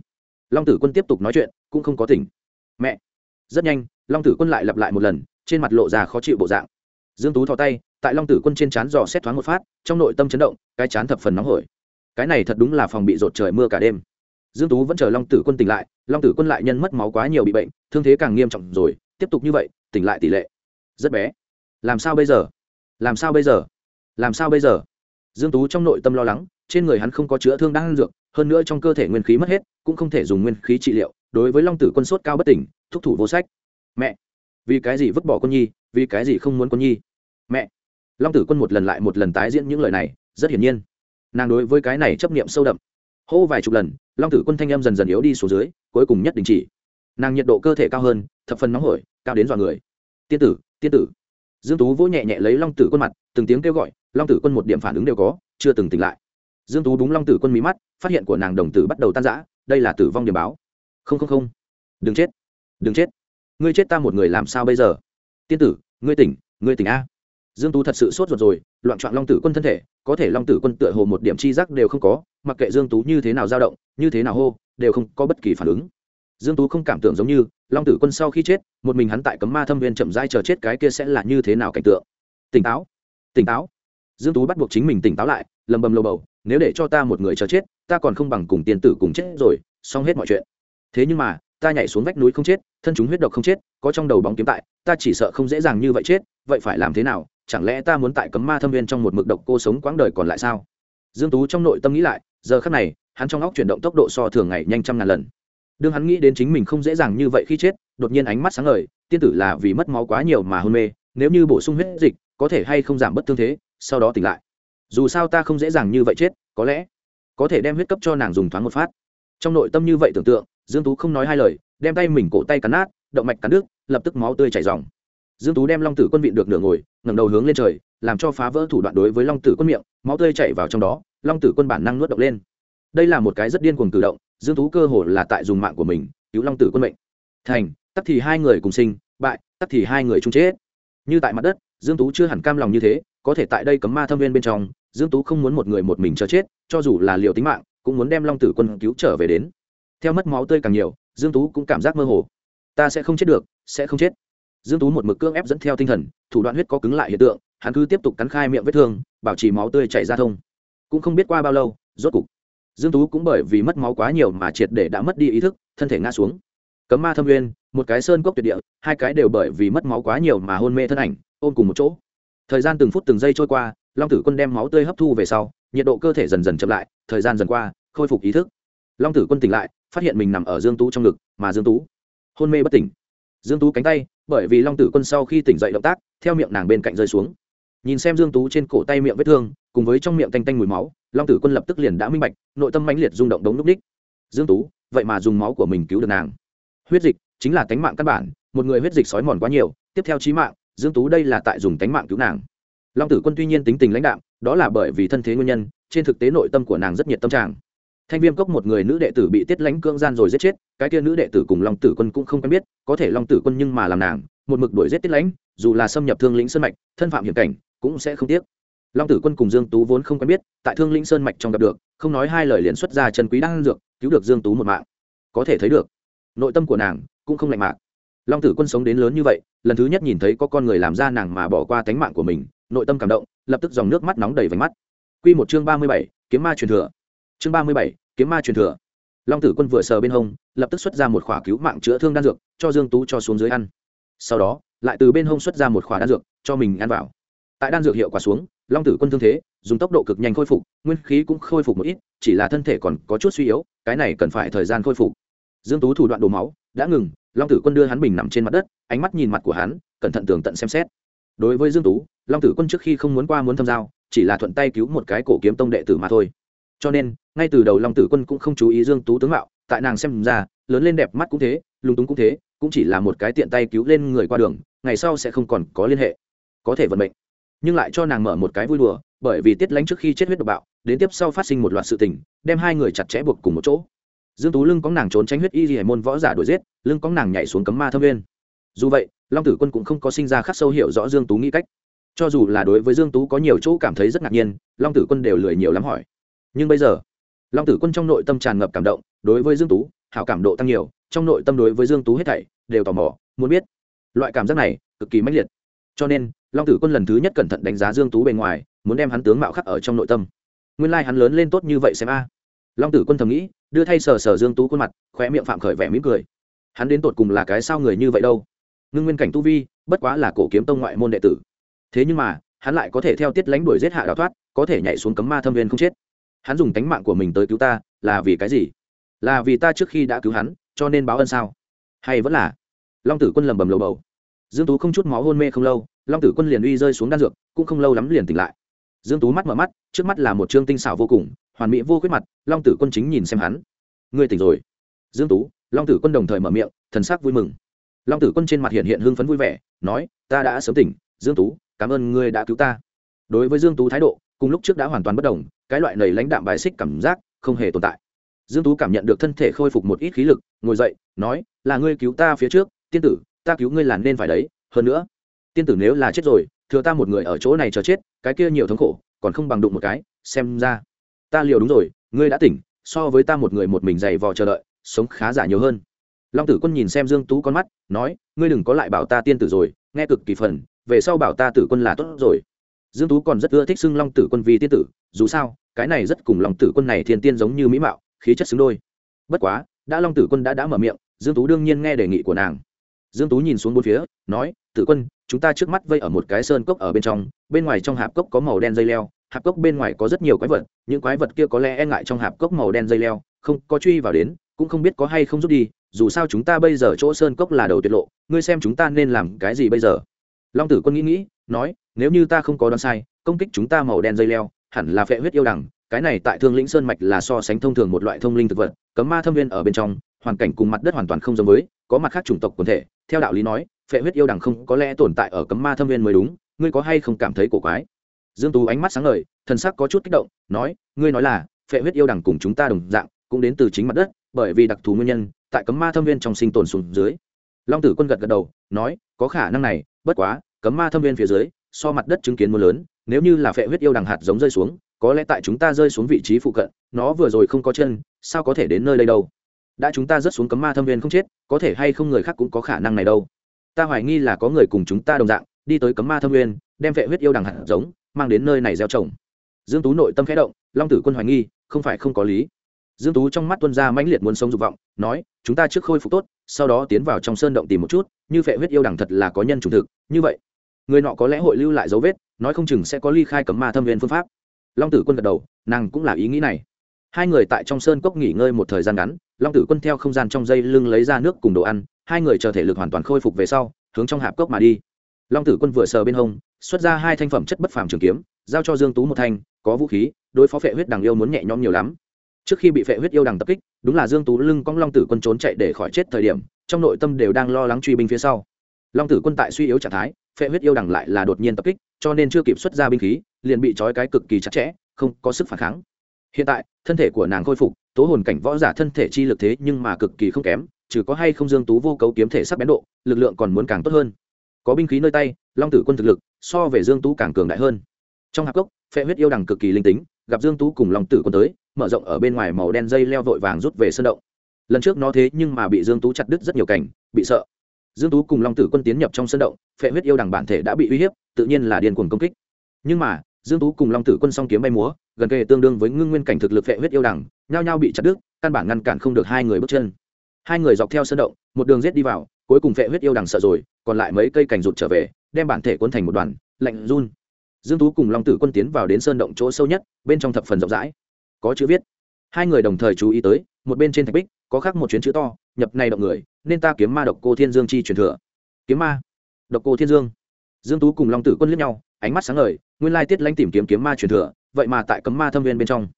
Long tử quân tiếp tục nói chuyện, cũng không có tỉnh. Mẹ. Rất nhanh, long tử quân lại lặp lại một lần, trên mặt lộ ra khó chịu bộ dạng. Dương tú thò tay, tại long tử quân trên trán dò xét thoáng một phát, trong nội tâm chấn động, cái chán thập phần nóng hổi. Cái này thật đúng là phòng bị rột trời mưa cả đêm. Dương tú vẫn chờ long tử quân tỉnh lại, long tử quân lại nhân mất máu quá nhiều bị bệnh, thương thế càng nghiêm trọng rồi, tiếp tục như vậy, tỉnh lại tỷ lệ rất bé. Làm sao bây giờ? Làm sao bây giờ? Làm sao bây giờ? Dương tú trong nội tâm lo lắng, trên người hắn không có chữa thương đang dược, hơn nữa trong cơ thể nguyên khí mất hết, cũng không thể dùng nguyên khí trị liệu, đối với long tử quân sốt cao bất tỉnh, thúc thủ vô sách. Mẹ! Vì cái gì vứt bỏ con nhi, vì cái gì không muốn con nhi? Mẹ! Long tử quân một lần lại một lần tái diễn những lời này, rất hiển nhiên. Nàng đối với cái này chấp niệm sâu đậm. Hô vài chục lần, long tử quân thanh âm dần dần yếu đi xuống dưới, cuối cùng nhất đình chỉ. Nàng nhiệt độ cơ thể cao hơn, thập phần nóng hổi, cao đến dọa người tiên tử tiên tử. Dương tú vỗ nhẹ nhẹ lấy long tử quân mặt, từng tiếng kêu gọi, long tử quân một điểm phản ứng đều có, chưa từng tỉnh lại. Dương tú đúng long tử quân mí mắt, phát hiện của nàng đồng tử bắt đầu tan rã, đây là tử vong điểm báo. Không không không. Đừng chết. Đừng chết. Ngươi chết ta một người làm sao bây giờ? Tiên tử, ngươi tỉnh ngươi tỉnh a. Dương tú thật sự sốt ruột rồi, loạn trọn long tử quân thân thể, có thể long tử quân tựa hồ một điểm chi giác đều không có, mặc kệ dương tú như thế nào dao động, như thế nào hô, đều không có bất kỳ phản ứng dương tú không cảm tưởng giống như, long tử quân sau khi chết, một mình hắn tại cấm ma thâm viên chậm rãi chờ chết cái kia sẽ là như thế nào cảnh tượng. Tỉnh táo tỉnh táo. Dương tú bắt buộc chính mình tỉnh táo lại, lầm bầm lầu bầu, nếu để cho ta một người chờ chết, ta còn không bằng cùng tiền tử cùng chết rồi, xong hết mọi chuyện. Thế nhưng mà, ta nhảy xuống vách núi không chết, thân chúng huyết độc không chết, có trong đầu bóng kiếm tại, ta chỉ sợ không dễ dàng như vậy chết, vậy phải làm thế nào? Chẳng lẽ ta muốn tại cấm ma thâm viên trong một mực độc cô sống quãng đời còn lại sao? Dương tú trong nội tâm nghĩ lại, giờ khắc này, hắn trong óc chuyển động tốc độ so thường ngày nhanh trăm ngàn lần đương hắn nghĩ đến chính mình không dễ dàng như vậy khi chết, đột nhiên ánh mắt sáng ngời, tiên tử là vì mất máu quá nhiều mà hôn mê, nếu như bổ sung huyết dịch, có thể hay không giảm bất thương thế, sau đó tỉnh lại. Dù sao ta không dễ dàng như vậy chết, có lẽ có thể đem huyết cấp cho nàng dùng thoáng một phát. Trong nội tâm như vậy tưởng tượng, dương tú không nói hai lời, đem tay mình cổ tay cắn nát, động mạch cắn đứt, lập tức máu tươi chảy ròng. Dương tú đem long tử quân viện được nửa ngồi, ngẩng đầu hướng lên trời, làm cho phá vỡ thủ đoạn đối với long tử quân miệng, máu tươi chảy vào trong đó, long tử quân bản năng nuốt động lên. Đây là một cái rất điên cuồng cử động dương tú cơ hồ là tại dùng mạng của mình, cứu long tử quân mệnh. Thành, tắc thì hai người cùng sinh, bại, tắc thì hai người chung chết. Như tại mặt đất, dương tú chưa hẳn cam lòng như thế, có thể tại đây cấm ma thâm viên bên trong, dương tú không muốn một người một mình chờ chết, cho dù là liều tính mạng, cũng muốn đem long tử quân cứu trở về đến. Theo mất máu tươi càng nhiều, dương tú cũng cảm giác mơ hồ. Ta sẽ không chết được, sẽ không chết. Dương tú một mực cương ép dẫn theo tinh thần, thủ đoạn huyết có cứng lại hiện tượng, hắn cứ tiếp tục cắn khai miệng vết thương, bảo trì máu tươi chảy ra thông. Cũng không biết qua bao lâu, rốt cục dương tú cũng bởi vì mất máu quá nhiều mà triệt để đã mất đi ý thức, thân thể ngã xuống. Cấm ma thâm nguyên, một cái sơn cốc tuyệt địa, hai cái đều bởi vì mất máu quá nhiều mà hôn mê thân ảnh, ôm cùng một chỗ. Thời gian từng phút từng giây trôi qua, long tử quân đem máu tươi hấp thu về sau, nhiệt độ cơ thể dần dần chậm lại, thời gian dần qua, khôi phục ý thức. Long tử quân tỉnh lại, phát hiện mình nằm ở dương tú trong ngực, mà dương tú hôn mê bất tỉnh. Dương tú cánh tay, bởi vì long tử quân sau khi tỉnh dậy động tác, theo miệng nàng bên cạnh rơi xuống nhìn xem dương tú trên cổ tay miệng vết thương, cùng với trong miệng tanh tanh mùi máu, long tử quân lập tức liền đã minh bạch, nội tâm mãnh liệt rung động đống núc đích dương tú, vậy mà dùng máu của mình cứu được nàng. Huyết dịch, chính là tánh mạng căn bản, một người huyết dịch sói mòn quá nhiều, tiếp theo chí mạng, dương tú đây là tại dùng tánh mạng cứu nàng. Long tử quân tuy nhiên tính tình lãnh đạm, đó là bởi vì thân thế nguyên nhân, trên thực tế nội tâm của nàng rất nhiệt tâm trạng. Thanh viêm cốc một người nữ đệ tử bị tiết lãnh cưỡng gian rồi giết chết, cái kia nữ đệ tử cùng long tử quân cũng không quen biết, có thể long tử quân nhưng mà làm nàng, một mực đuổi giết tiết lãnh, dù là xâm nhập thương lĩnh sơn mạch, thân phạm hiểm cảnh cũng sẽ không tiếc. Long tử quân cùng dương tú vốn không quen biết tại thương lĩnh sơn mạch trong gặp được không nói hai lời liền xuất ra chân quý đang dược cứu được dương tú một mạng. Có thể thấy được nội tâm của nàng cũng không lạnh mạc. Long tử quân sống đến lớn như vậy lần thứ nhất nhìn thấy có con người làm ra nàng mà bỏ qua tánh mạng của mình nội tâm cảm động lập tức dòng nước mắt nóng đầy vành mắt. Quy một chương ba mươi bảy, kiếm ma truyền thừa. Chương ba mươi bảy, kiếm ma truyền thừa. Long tử quân vừa sờ bên hông lập tức xuất ra một khỏa cứu mạng chữa thương đan dược cho dương tú cho xuống dưới ăn. Sau đó lại từ bên hông xuất ra một khỏa đan dược cho mình ăn vào tại đan dược hiệu quả xuống, long tử quân thương thế, dùng tốc độ cực nhanh khôi phục, nguyên khí cũng khôi phục một ít, chỉ là thân thể còn có chút suy yếu, cái này cần phải thời gian khôi phục. Dương tú thủ đoạn đổ máu, đã ngừng, long tử quân đưa hắn bình nằm trên mặt đất, ánh mắt nhìn mặt của hắn, cẩn thận tường tận xem xét. Đối với dương tú, long tử quân trước khi không muốn qua muốn thâm giao, chỉ là thuận tay cứu một cái cổ kiếm tông đệ tử mà thôi. Cho nên, ngay từ đầu long tử quân cũng không chú ý dương tú tướng mạo, tại nàng xem ra, lớn lên đẹp mắt cũng thế, lung túng cũng thế, cũng chỉ là một cái tiện tay cứu lên người qua đường, ngày sau sẽ không còn có liên hệ. Có thể vận mệnh nhưng lại cho nàng mở một cái vui đùa, bởi vì tiết lánh trước khi chết huyết độc bạo, đến tiếp sau phát sinh một loạt sự tình, đem hai người chặt chẽ buộc cùng một chỗ. Dương tú lưng có nàng trốn tránh huyết y hải môn võ giả đuổi giết, lưng có nàng nhảy xuống cấm ma thâm viên dù vậy, long tử quân cũng không có sinh ra khắc sâu hiểu rõ dương tú nghĩ cách. Cho dù là đối với dương tú có nhiều chỗ cảm thấy rất ngạc nhiên, long tử quân đều lười nhiều lắm hỏi. Nhưng bây giờ, long tử quân trong nội tâm tràn ngập cảm động, đối với dương tú, hảo cảm độ tăng nhiều, trong nội tâm đối với dương tú hết thảy đều tò mò, muốn biết. Loại cảm giác này cực kỳ mãnh liệt cho nên, long tử quân lần thứ nhất cẩn thận đánh giá dương tú bề ngoài, muốn đem hắn tướng mạo khắc ở trong nội tâm. Nguyên lai hắn lớn lên tốt như vậy xem a. Long tử quân thầm nghĩ, đưa thay sờ sờ dương tú khuôn mặt, khóe miệng phạm khởi vẻ mỉm cười. Hắn đến tột cùng là cái sao người như vậy đâu? Ngưng nguyên cảnh tu vi, bất quá là cổ kiếm tông ngoại môn đệ tử. Thế nhưng mà, hắn lại có thể theo tiết lánh đuổi giết hạ đào thoát, có thể nhảy xuống cấm ma thâm viên không chết. Hắn dùng tánh mạng của mình tới cứu ta, là vì cái gì? Là vì ta trước khi đã cứu hắn, cho nên báo ân sao? Hay vẫn là? Long tử quân lầm bầm lầu bầu dương tú không chút máu hôn mê không lâu, long tử quân liền uy rơi xuống đan dược, cũng không lâu lắm liền tỉnh lại. Dương tú mắt mở mắt, trước mắt là một trương tinh xảo vô cùng, hoàn mỹ vô khuyết mặt, long tử quân chính nhìn xem hắn. Ngươi tỉnh rồi. Dương tú, long tử quân đồng thời mở miệng, thần sắc vui mừng. Long tử quân trên mặt hiện hiện hưng phấn vui vẻ, nói, ta đã sớm tỉnh, dương tú, cảm ơn ngươi đã cứu ta. Đối với dương tú thái độ, cùng lúc trước đã hoàn toàn bất đồng, cái loại nầy lãnh đạm bài xích cảm giác không hề tồn tại. Dương tú cảm nhận được thân thể khôi phục một ít khí lực, ngồi dậy, nói, là ngươi cứu ta phía trước, tiên tử ta cứu ngươi là nên phải đấy, hơn nữa, tiên tử nếu là chết rồi, thừa ta một người ở chỗ này chờ chết, cái kia nhiều thống khổ, còn không bằng đụng một cái, xem ra, ta liều đúng rồi, ngươi đã tỉnh, so với ta một người một mình dày vò chờ đợi, sống khá giả nhiều hơn. Long tử quân nhìn xem dương tú con mắt, nói, ngươi đừng có lại bảo ta tiên tử rồi, nghe cực kỳ phần, về sau bảo ta tử quân là tốt rồi. Dương tú còn rất ưa thích xưng long tử quân vì tiên tử, dù sao, cái này rất cùng long tử quân này thiên tiên giống như mỹ mạo, khí chất xứng đôi. Bất quá, đã long tử quân đã đã mở miệng, dương tú đương nhiên nghe đề nghị của nàng dương tú nhìn xuống bốn phía, nói, tử quân, chúng ta trước mắt vây ở một cái sơn cốc ở bên trong, bên ngoài trong hạp cốc có màu đen dây leo, hạp cốc bên ngoài có rất nhiều quái vật, những quái vật kia có lẽ e ngại trong hạp cốc màu đen dây leo, không, có truy vào đến, cũng không biết có hay không rút đi, dù sao chúng ta bây giờ chỗ sơn cốc là đầu tuyệt lộ, ngươi xem chúng ta nên làm cái gì bây giờ? Long tử quân nghĩ nghĩ, nói, nếu như ta không có đoán sai, công kích chúng ta màu đen dây leo, hẳn là phệ huyết yêu đằng cái này tại thương lĩnh sơn mạch là so sánh thông thường một loại thông linh thực vật, cấm ma thâm viên ở bên trong, hoàn cảnh cùng mặt đất hoàn toàn không giống với, có mặt khác chủng tộc quần thể theo đạo lý nói, phệ huyết yêu đằng không có lẽ tồn tại ở cấm ma thâm viên mới đúng, ngươi có hay không cảm thấy cổ quái? Dương tú ánh mắt sáng ngời, thần sắc có chút kích động, nói, ngươi nói là, phệ huyết yêu đằng cùng chúng ta đồng dạng, cũng đến từ chính mặt đất, bởi vì đặc thù nguyên nhân, tại cấm ma thâm viên trong sinh tồn xuống dưới. Long tử quân gật gật đầu, nói, có khả năng này, bất quá, cấm ma thâm viên phía dưới, so mặt đất chứng kiến mưa lớn, nếu như là phệ huyết yêu đằng hạt giống rơi xuống, có lẽ tại chúng ta rơi xuống vị trí phụ cận, nó vừa rồi không có chân, sao có thể đến nơi đây đâu? Đã chúng ta rớt xuống cấm ma thâm viên không chết, có thể hay không người khác cũng có khả năng này đâu. Ta hoài nghi là có người cùng chúng ta đồng dạng, đi tới cấm ma thâm viên, đem vệ huyết yêu đằng hạt giống, mang đến nơi này gieo trồng. Dương tú nội tâm khẽ động, long tử quân hoài nghi, không phải không có lý. Dương tú trong mắt tuân ra mãnh liệt muốn sống dục vọng, nói, chúng ta trước khôi phục tốt, sau đó tiến vào trong sơn động tìm một chút, như vệ huyết yêu đằng thật là có nhân chủ thực, như vậy, người nọ có lẽ hội lưu lại dấu vết, nói không chừng sẽ có ly khai cấm ma thâm viên phương pháp. Long tử quân gật đầu, nàng cũng là ý nghĩ này hai người tại trong sơn cốc nghỉ ngơi một thời gian ngắn, long tử quân theo không gian trong dây lưng lấy ra nước cùng đồ ăn, hai người chờ thể lực hoàn toàn khôi phục về sau, hướng trong hạp cốc mà đi. Long tử quân vừa sờ bên hông, xuất ra hai thanh phẩm chất bất phàm trường kiếm, giao cho dương tú một thanh, có vũ khí, đối phó phệ huyết đằng yêu muốn nhẹ nhõm nhiều lắm. Trước khi bị phệ huyết yêu đằng tập kích, đúng là dương tú lưng cong long tử quân trốn chạy để khỏi chết thời điểm, trong nội tâm đều đang lo lắng truy binh phía sau. Long tử quân tại suy yếu trạng thái, phệ huyết yêu đằng lại là đột nhiên tập kích, cho nên chưa kịp xuất ra binh khí, liền bị trói cái cực kỳ chặt chẽ, không có sức phản kháng hiện tại, thân thể của nàng khôi phục, tố hồn cảnh võ giả thân thể chi lực thế nhưng mà cực kỳ không kém, trừ có hay không dương tú vô cấu kiếm thể sắc bén độ, lực lượng còn muốn càng tốt hơn. Có binh khí nơi tay, long tử quân thực lực, so về dương tú càng cường đại hơn. Trong hạp cốc phệ huyết yêu đằng cực kỳ linh tính, gặp dương tú cùng long tử quân tới, mở rộng ở bên ngoài màu đen dây leo vội vàng rút về sân động. Lần trước nó thế nhưng mà bị dương tú chặt đứt rất nhiều cảnh, bị sợ. Dương tú cùng long tử quân tiến nhập trong sân động, phệ huyết yêu đằng bản thể đã bị uy hiếp, tự nhiên là điên cuồng công kích. Nhưng mà dương tú cùng long tử quân song kiếm bay múa gần kề tương đương với ngưng nguyên cảnh thực lực phệ huyết yêu đẳng, nhao nhao bị chặt đứt căn bản ngăn cản không được hai người bước chân. Hai người dọc theo sơn động một đường giết đi vào cuối cùng phệ huyết yêu đằng sợ rồi còn lại mấy cây cành rụt trở về đem bản thể cuốn thành một đoàn lạnh run. Dương tú cùng long tử quân tiến vào đến sơn động chỗ sâu nhất bên trong thập phần rộng rãi. Có chữ viết. Hai người đồng thời chú ý tới một bên trên thạch bích có khắc một chuyến chữ to nhập này động người nên ta kiếm ma độc cô thiên dương chi truyền thừa. Kiếm ma. Độc cô thiên dương. Dương tú cùng long tử quân liếc nhau ánh mắt sáng ngời nguyên lai tiết lãnh tìm kiếm kiếm ma truyền thừa vậy mà tại cấm ma thâm viên bên trong.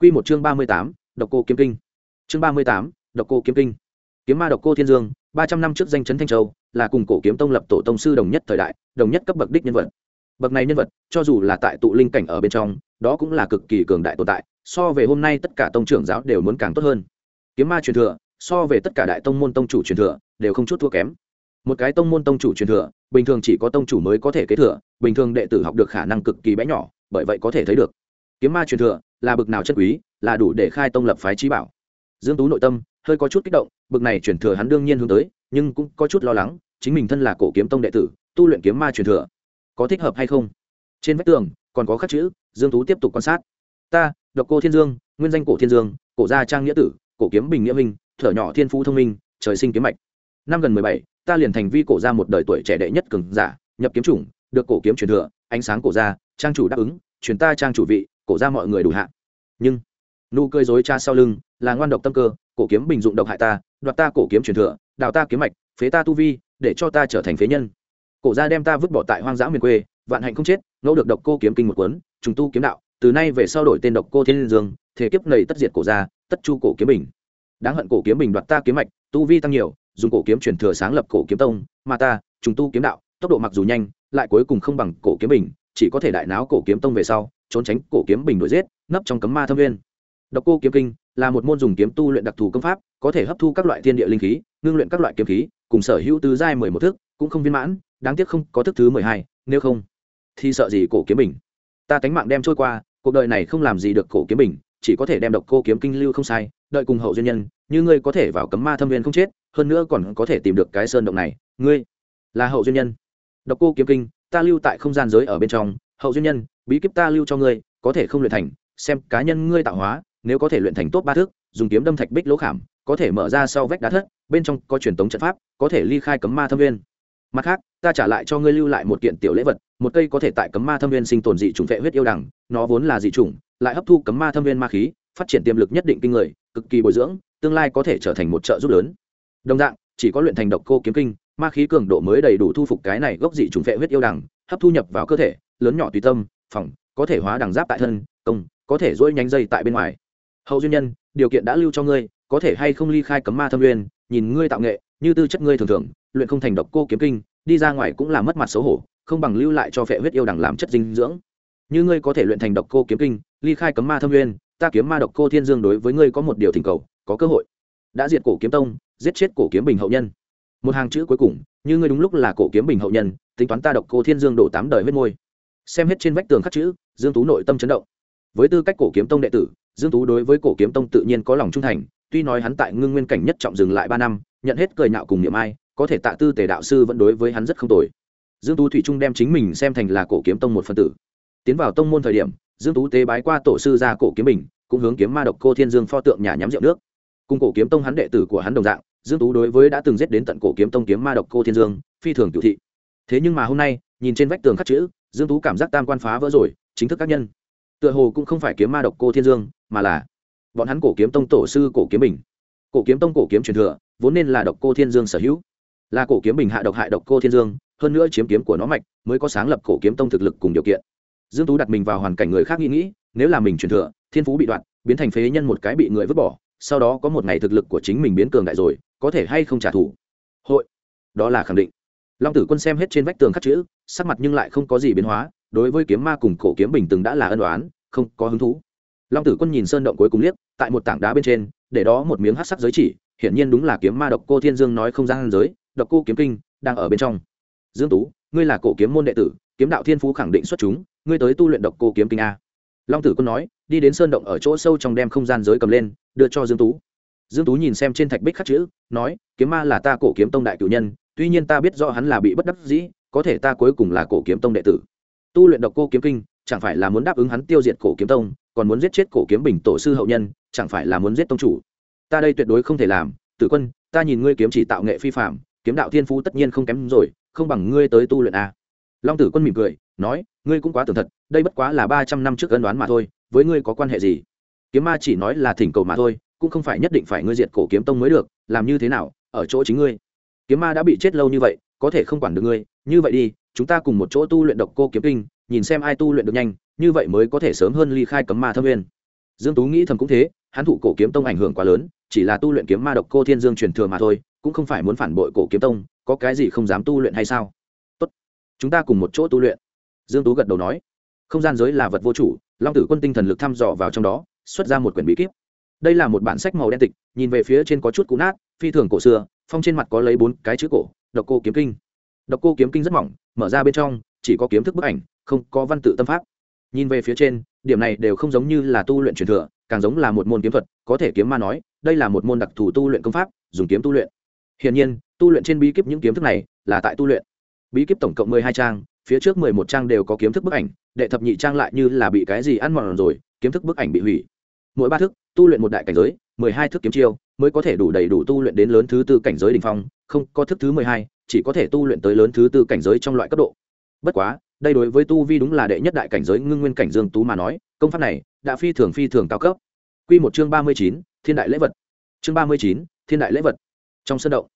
Quy một chương ba mươi tám, độc cô kiếm kinh. Chương ba mươi tám, độc cô kiếm kinh. Kiếm ma độc cô thiên dương ba trăm năm trước danh chấn thanh châu là cùng cổ kiếm tông lập tổ tông sư đồng nhất thời đại đồng nhất cấp bậc đích nhân vật. Bậc này nhân vật cho dù là tại tụ linh cảnh ở bên trong đó cũng là cực kỳ cường đại tồn tại so về hôm nay tất cả tông trưởng giáo đều muốn càng tốt hơn. Kiếm ma truyền thừa so về tất cả đại tông môn tông chủ truyền thừa đều không chút thua kém một cái tông môn tông chủ truyền thừa, bình thường chỉ có tông chủ mới có thể kế thừa, bình thường đệ tử học được khả năng cực kỳ bé nhỏ, bởi vậy có thể thấy được. Kiếm ma truyền thừa là bực nào chân quý, là đủ để khai tông lập phái trí bảo. Dương tú nội tâm hơi có chút kích động, bực này truyền thừa hắn đương nhiên hướng tới, nhưng cũng có chút lo lắng, chính mình thân là cổ kiếm tông đệ tử, tu luyện kiếm ma truyền thừa, có thích hợp hay không? Trên vách tường, còn có khắc chữ, dương tú tiếp tục quan sát. Ta, độc cô thiên dương, nguyên danh cổ thiên dương, cổ gia trang nghĩa tử, cổ kiếm bình nghĩa minh, thở nhỏ thiên phú thông minh, trời sinh kiếm mạch. Năm gần mười bảy ta liền thành vi cổ gia một đời tuổi trẻ đệ nhất cường giả, nhập kiếm chủng, được cổ kiếm truyền thừa, ánh sáng cổ gia, trang chủ đáp ứng, truyền ta trang chủ vị, cổ gia mọi người đủ hạ. Nhưng, nụ cười dối cha sau lưng, là ngoan độc tâm cơ, cổ kiếm bình dụng độc hại ta, đoạt ta cổ kiếm truyền thừa, đào ta kiếm mạch, phế ta tu vi, để cho ta trở thành phế nhân. Cổ gia đem ta vứt bỏ tại hoang dã miền quê, vạn hạnh không chết, ngẫu được độc cô kiếm kinh một cuốn, trùng tu kiếm đạo, từ nay về sau đổi tên độc cô thiên liên dương thế kiếp nầy tất diệt cổ gia, tất chu cổ kiếm bình. Đáng hận cổ kiếm bình đoạt ta kiếm mạch, tu vi tăng nhiều dùng cổ kiếm truyền thừa sáng lập cổ kiếm tông, mà ta, trùng tu kiếm đạo, tốc độ mặc dù nhanh, lại cuối cùng không bằng cổ kiếm bình, chỉ có thể đại náo cổ kiếm tông về sau, trốn tránh cổ kiếm bình đuổi giết, nấp trong cấm ma thâm viên độc cô kiếm kinh là một môn dùng kiếm tu luyện đặc thù công pháp, có thể hấp thu các loại thiên địa linh khí, ngưng luyện các loại kiếm khí, cùng sở hữu tứ giai mười một thức, cũng không viên mãn, đáng tiếc không có thức thứ mười hai, nếu không, thì sợ gì cổ kiếm bình? Ta tánh mạng đem trôi qua, cuộc đời này không làm gì được cổ kiếm bình, chỉ có thể đem độc cô kiếm kinh lưu không sai, đợi cùng hậu duyên nhân, như ngươi có thể vào cấm ma thâm viên không chết hơn nữa còn có thể tìm được cái sơn động này. Ngươi là hậu duyên nhân. Độc cô kiếm kinh, ta lưu tại không gian giới ở bên trong. Hậu duyên nhân, bí kíp ta lưu cho ngươi, có thể không luyện thành. Xem cá nhân ngươi tạo hóa, nếu có thể luyện thành tốt ba thước, dùng kiếm đâm thạch bích lỗ khảm, có thể mở ra sau vách đá thất, bên trong có truyền tống trận pháp, có thể ly khai cấm ma thâm viên mặt khác, ta trả lại cho ngươi lưu lại một kiện tiểu lễ vật, một cây có thể tại cấm ma thâm viên sinh tồn dị chủng vệ huyết yêu đằng, nó vốn là dị chủng, lại hấp thu cấm ma thâm viên ma khí, phát triển tiềm lực nhất định kinh người, cực kỳ bồi dưỡng, tương lai có thể trở thành một trợ giúp lớn đồng dạng, chỉ có luyện thành độc cô kiếm kinh, ma khí cường độ mới đầy đủ thu phục cái này gốc dị trùng vệ huyết yêu đằng, hấp thu nhập vào cơ thể, lớn nhỏ tùy tâm phòng có thể hóa đằng giáp tại thân, công, có thể dỗi nhánh dây tại bên ngoài. Hậu duyên nhân, điều kiện đã lưu cho ngươi, có thể hay không ly khai cấm ma thâm nguyên, nhìn ngươi tạo nghệ, như tư chất ngươi thường thường, luyện không thành độc cô kiếm kinh, đi ra ngoài cũng là mất mặt xấu hổ, không bằng lưu lại cho phệ huyết yêu đằng làm chất dinh dưỡng. Như ngươi có thể luyện thành độc cô kiếm kinh, ly khai cấm ma thâm nguyên, ta kiếm ma độc cô thiên dương đối với ngươi có một điều thỉnh cầu, có cơ hội. Đã diệt cổ kiếm tông giết chết cổ kiếm bình hậu nhân. Một hàng chữ cuối cùng, như ngươi đúng lúc là cổ kiếm bình hậu nhân, tính toán ta độc cô thiên dương đổ tám đời huyết môi. Xem hết trên vách tường khắc chữ, dương tú nội tâm chấn động. Với tư cách cổ kiếm tông đệ tử, dương tú đối với cổ kiếm tông tự nhiên có lòng trung thành, tuy nói hắn tại ngưng nguyên cảnh nhất trọng dừng lại ba năm, nhận hết cười nhạo cùng niệm ai, có thể tạ tư tề đạo sư vẫn đối với hắn rất không tồi. Dương tú thủy trung đem chính mình xem thành là cổ kiếm tông một phần tử. Tiến vào tông môn thời điểm, dương tú tế bái qua tổ sư ra cổ kiếm bình, cũng hướng kiếm ma độc cô thiên dương pho tượng nhà nhắm rượu nước cùng cổ kiếm tông hắn đệ tử của hắn đồng dạng, dương tú đối với đã từng giết đến tận cổ kiếm tông kiếm ma độc cô thiên dương, phi thường cựu thị. Thế nhưng mà hôm nay, nhìn trên vách tường khắc chữ, dương tú cảm giác tam quan phá vỡ rồi, chính thức các nhân. Tựa hồ cũng không phải kiếm ma độc cô thiên dương, mà là bọn hắn cổ kiếm tông tổ sư cổ kiếm bình. Cổ kiếm tông cổ kiếm truyền thừa, vốn nên là độc cô thiên dương sở hữu. Là cổ kiếm bình hạ độc hại độc cô thiên dương, hơn nữa chiếm kiếm của nó mạch, mới có sáng lập cổ kiếm tông thực lực cùng điều kiện. Dương tú đặt mình vào hoàn cảnh người khác nghĩ nghĩ, nếu là mình truyền thừa, thiên phú bị đoạn, biến thành phế nhân một cái bị người vứt bỏ sau đó có một ngày thực lực của chính mình biến cường đại rồi, có thể hay không trả thù? Hội. Đó là khẳng định. Long tử quân xem hết trên vách tường khắc chữ, sắc mặt nhưng lại không có gì biến hóa, đối với kiếm ma cùng cổ kiếm bình từng đã là ân đoán không có hứng thú. Long tử quân nhìn sơn động cuối cùng liếc, tại một tảng đá bên trên, để đó một miếng hát sắc giới chỉ, hiển nhiên đúng là kiếm ma độc cô thiên dương nói không gian giới, độc cô kiếm kinh, đang ở bên trong. Dương tú, ngươi là cổ kiếm môn đệ tử, kiếm đạo thiên phú khẳng định xuất chúng, ngươi tới tu luyện độc cô kiếm kinh a. Long tử quân nói, đi đến sơn động ở chỗ sâu trong đem không gian giới cầm lên đưa cho dương tú. Dương tú nhìn xem trên thạch bích khắc chữ, nói, kiếm ma là ta cổ kiếm tông đại cử nhân, tuy nhiên ta biết rõ hắn là bị bất đắc dĩ, có thể ta cuối cùng là cổ kiếm tông đệ tử. Tu luyện độc cô kiếm kinh, chẳng phải là muốn đáp ứng hắn tiêu diệt cổ kiếm tông, còn muốn giết chết cổ kiếm bình tổ sư hậu nhân, chẳng phải là muốn giết tông chủ. Ta đây tuyệt đối không thể làm, tử quân, ta nhìn ngươi kiếm chỉ tạo nghệ phi phạm kiếm đạo thiên phú tất nhiên không kém rồi, không bằng ngươi tới tu luyện a. Long tử quân mỉm cười, nói, ngươi cũng quá tưởng thật, đây bất quá là ba trăm năm trước ân đoán mà thôi, với ngươi có quan hệ gì? Kiếm ma chỉ nói là thỉnh cầu mà thôi, cũng không phải nhất định phải ngươi diệt cổ kiếm tông mới được, làm như thế nào, ở chỗ chính ngươi. Kiếm ma đã bị chết lâu như vậy, có thể không quản được ngươi, như vậy đi, chúng ta cùng một chỗ tu luyện độc cô kiếm kinh, nhìn xem ai tu luyện được nhanh, như vậy mới có thể sớm hơn ly khai cấm ma thâm nguyên. Dương tú nghĩ thầm cũng thế, hắn thụ cổ kiếm tông ảnh hưởng quá lớn, chỉ là tu luyện kiếm ma độc cô thiên dương truyền thừa mà thôi, cũng không phải muốn phản bội cổ kiếm tông, có cái gì không dám tu luyện hay sao? Tốt, chúng ta cùng một chỗ tu luyện. Dương tú gật đầu nói, không gian giới là vật vô chủ, long tử quân tinh thần lực thăm dò vào trong đó xuất ra một quyển bí kíp. Đây là một bản sách màu đen tịch, nhìn về phía trên có chút cũ nát, phi thường cổ xưa, phong trên mặt có lấy bốn cái chữ cổ, độc cô kiếm kinh. Độc cô kiếm kinh rất mỏng, mở ra bên trong, chỉ có kiếm thức bức ảnh, không có văn tự tâm pháp. Nhìn về phía trên, điểm này đều không giống như là tu luyện truyền thừa, càng giống là một môn kiếm thuật, có thể kiếm ma nói, đây là một môn đặc thù tu luyện công pháp, dùng kiếm tu luyện. Hiển nhiên, tu luyện trên bí kíp những kiếm thức này là tại tu luyện. Bí kíp tổng cộng mười hai trang, phía trước mười một trang đều có kiếm thức bức ảnh, đệ thập nhị trang lại như là bị cái gì ăn mòn rồi, kiếm thức bức ảnh bị hủy mỗi ba thức, tu luyện một đại cảnh giới, mười hai thức kiếm chiêu, mới có thể đủ đầy đủ tu luyện đến lớn thứ tư cảnh giới đ ỉ n h phong, không có thức thứ mười hai, chỉ có thể tu luyện tới lớn thứ tư cảnh giới trong loại cấp độ. Bất quá, đây đối với tu vi đúng là đệ nhất đại cảnh giới ngưng nguyên cảnh dương tú mà nói, công pháp này đã phi thường phi thường cao cấp. Q một chương ba mươi chín, thiên đại lễ vật. Chương ba mươi chín, thiên đại lễ vật. Trong sân động,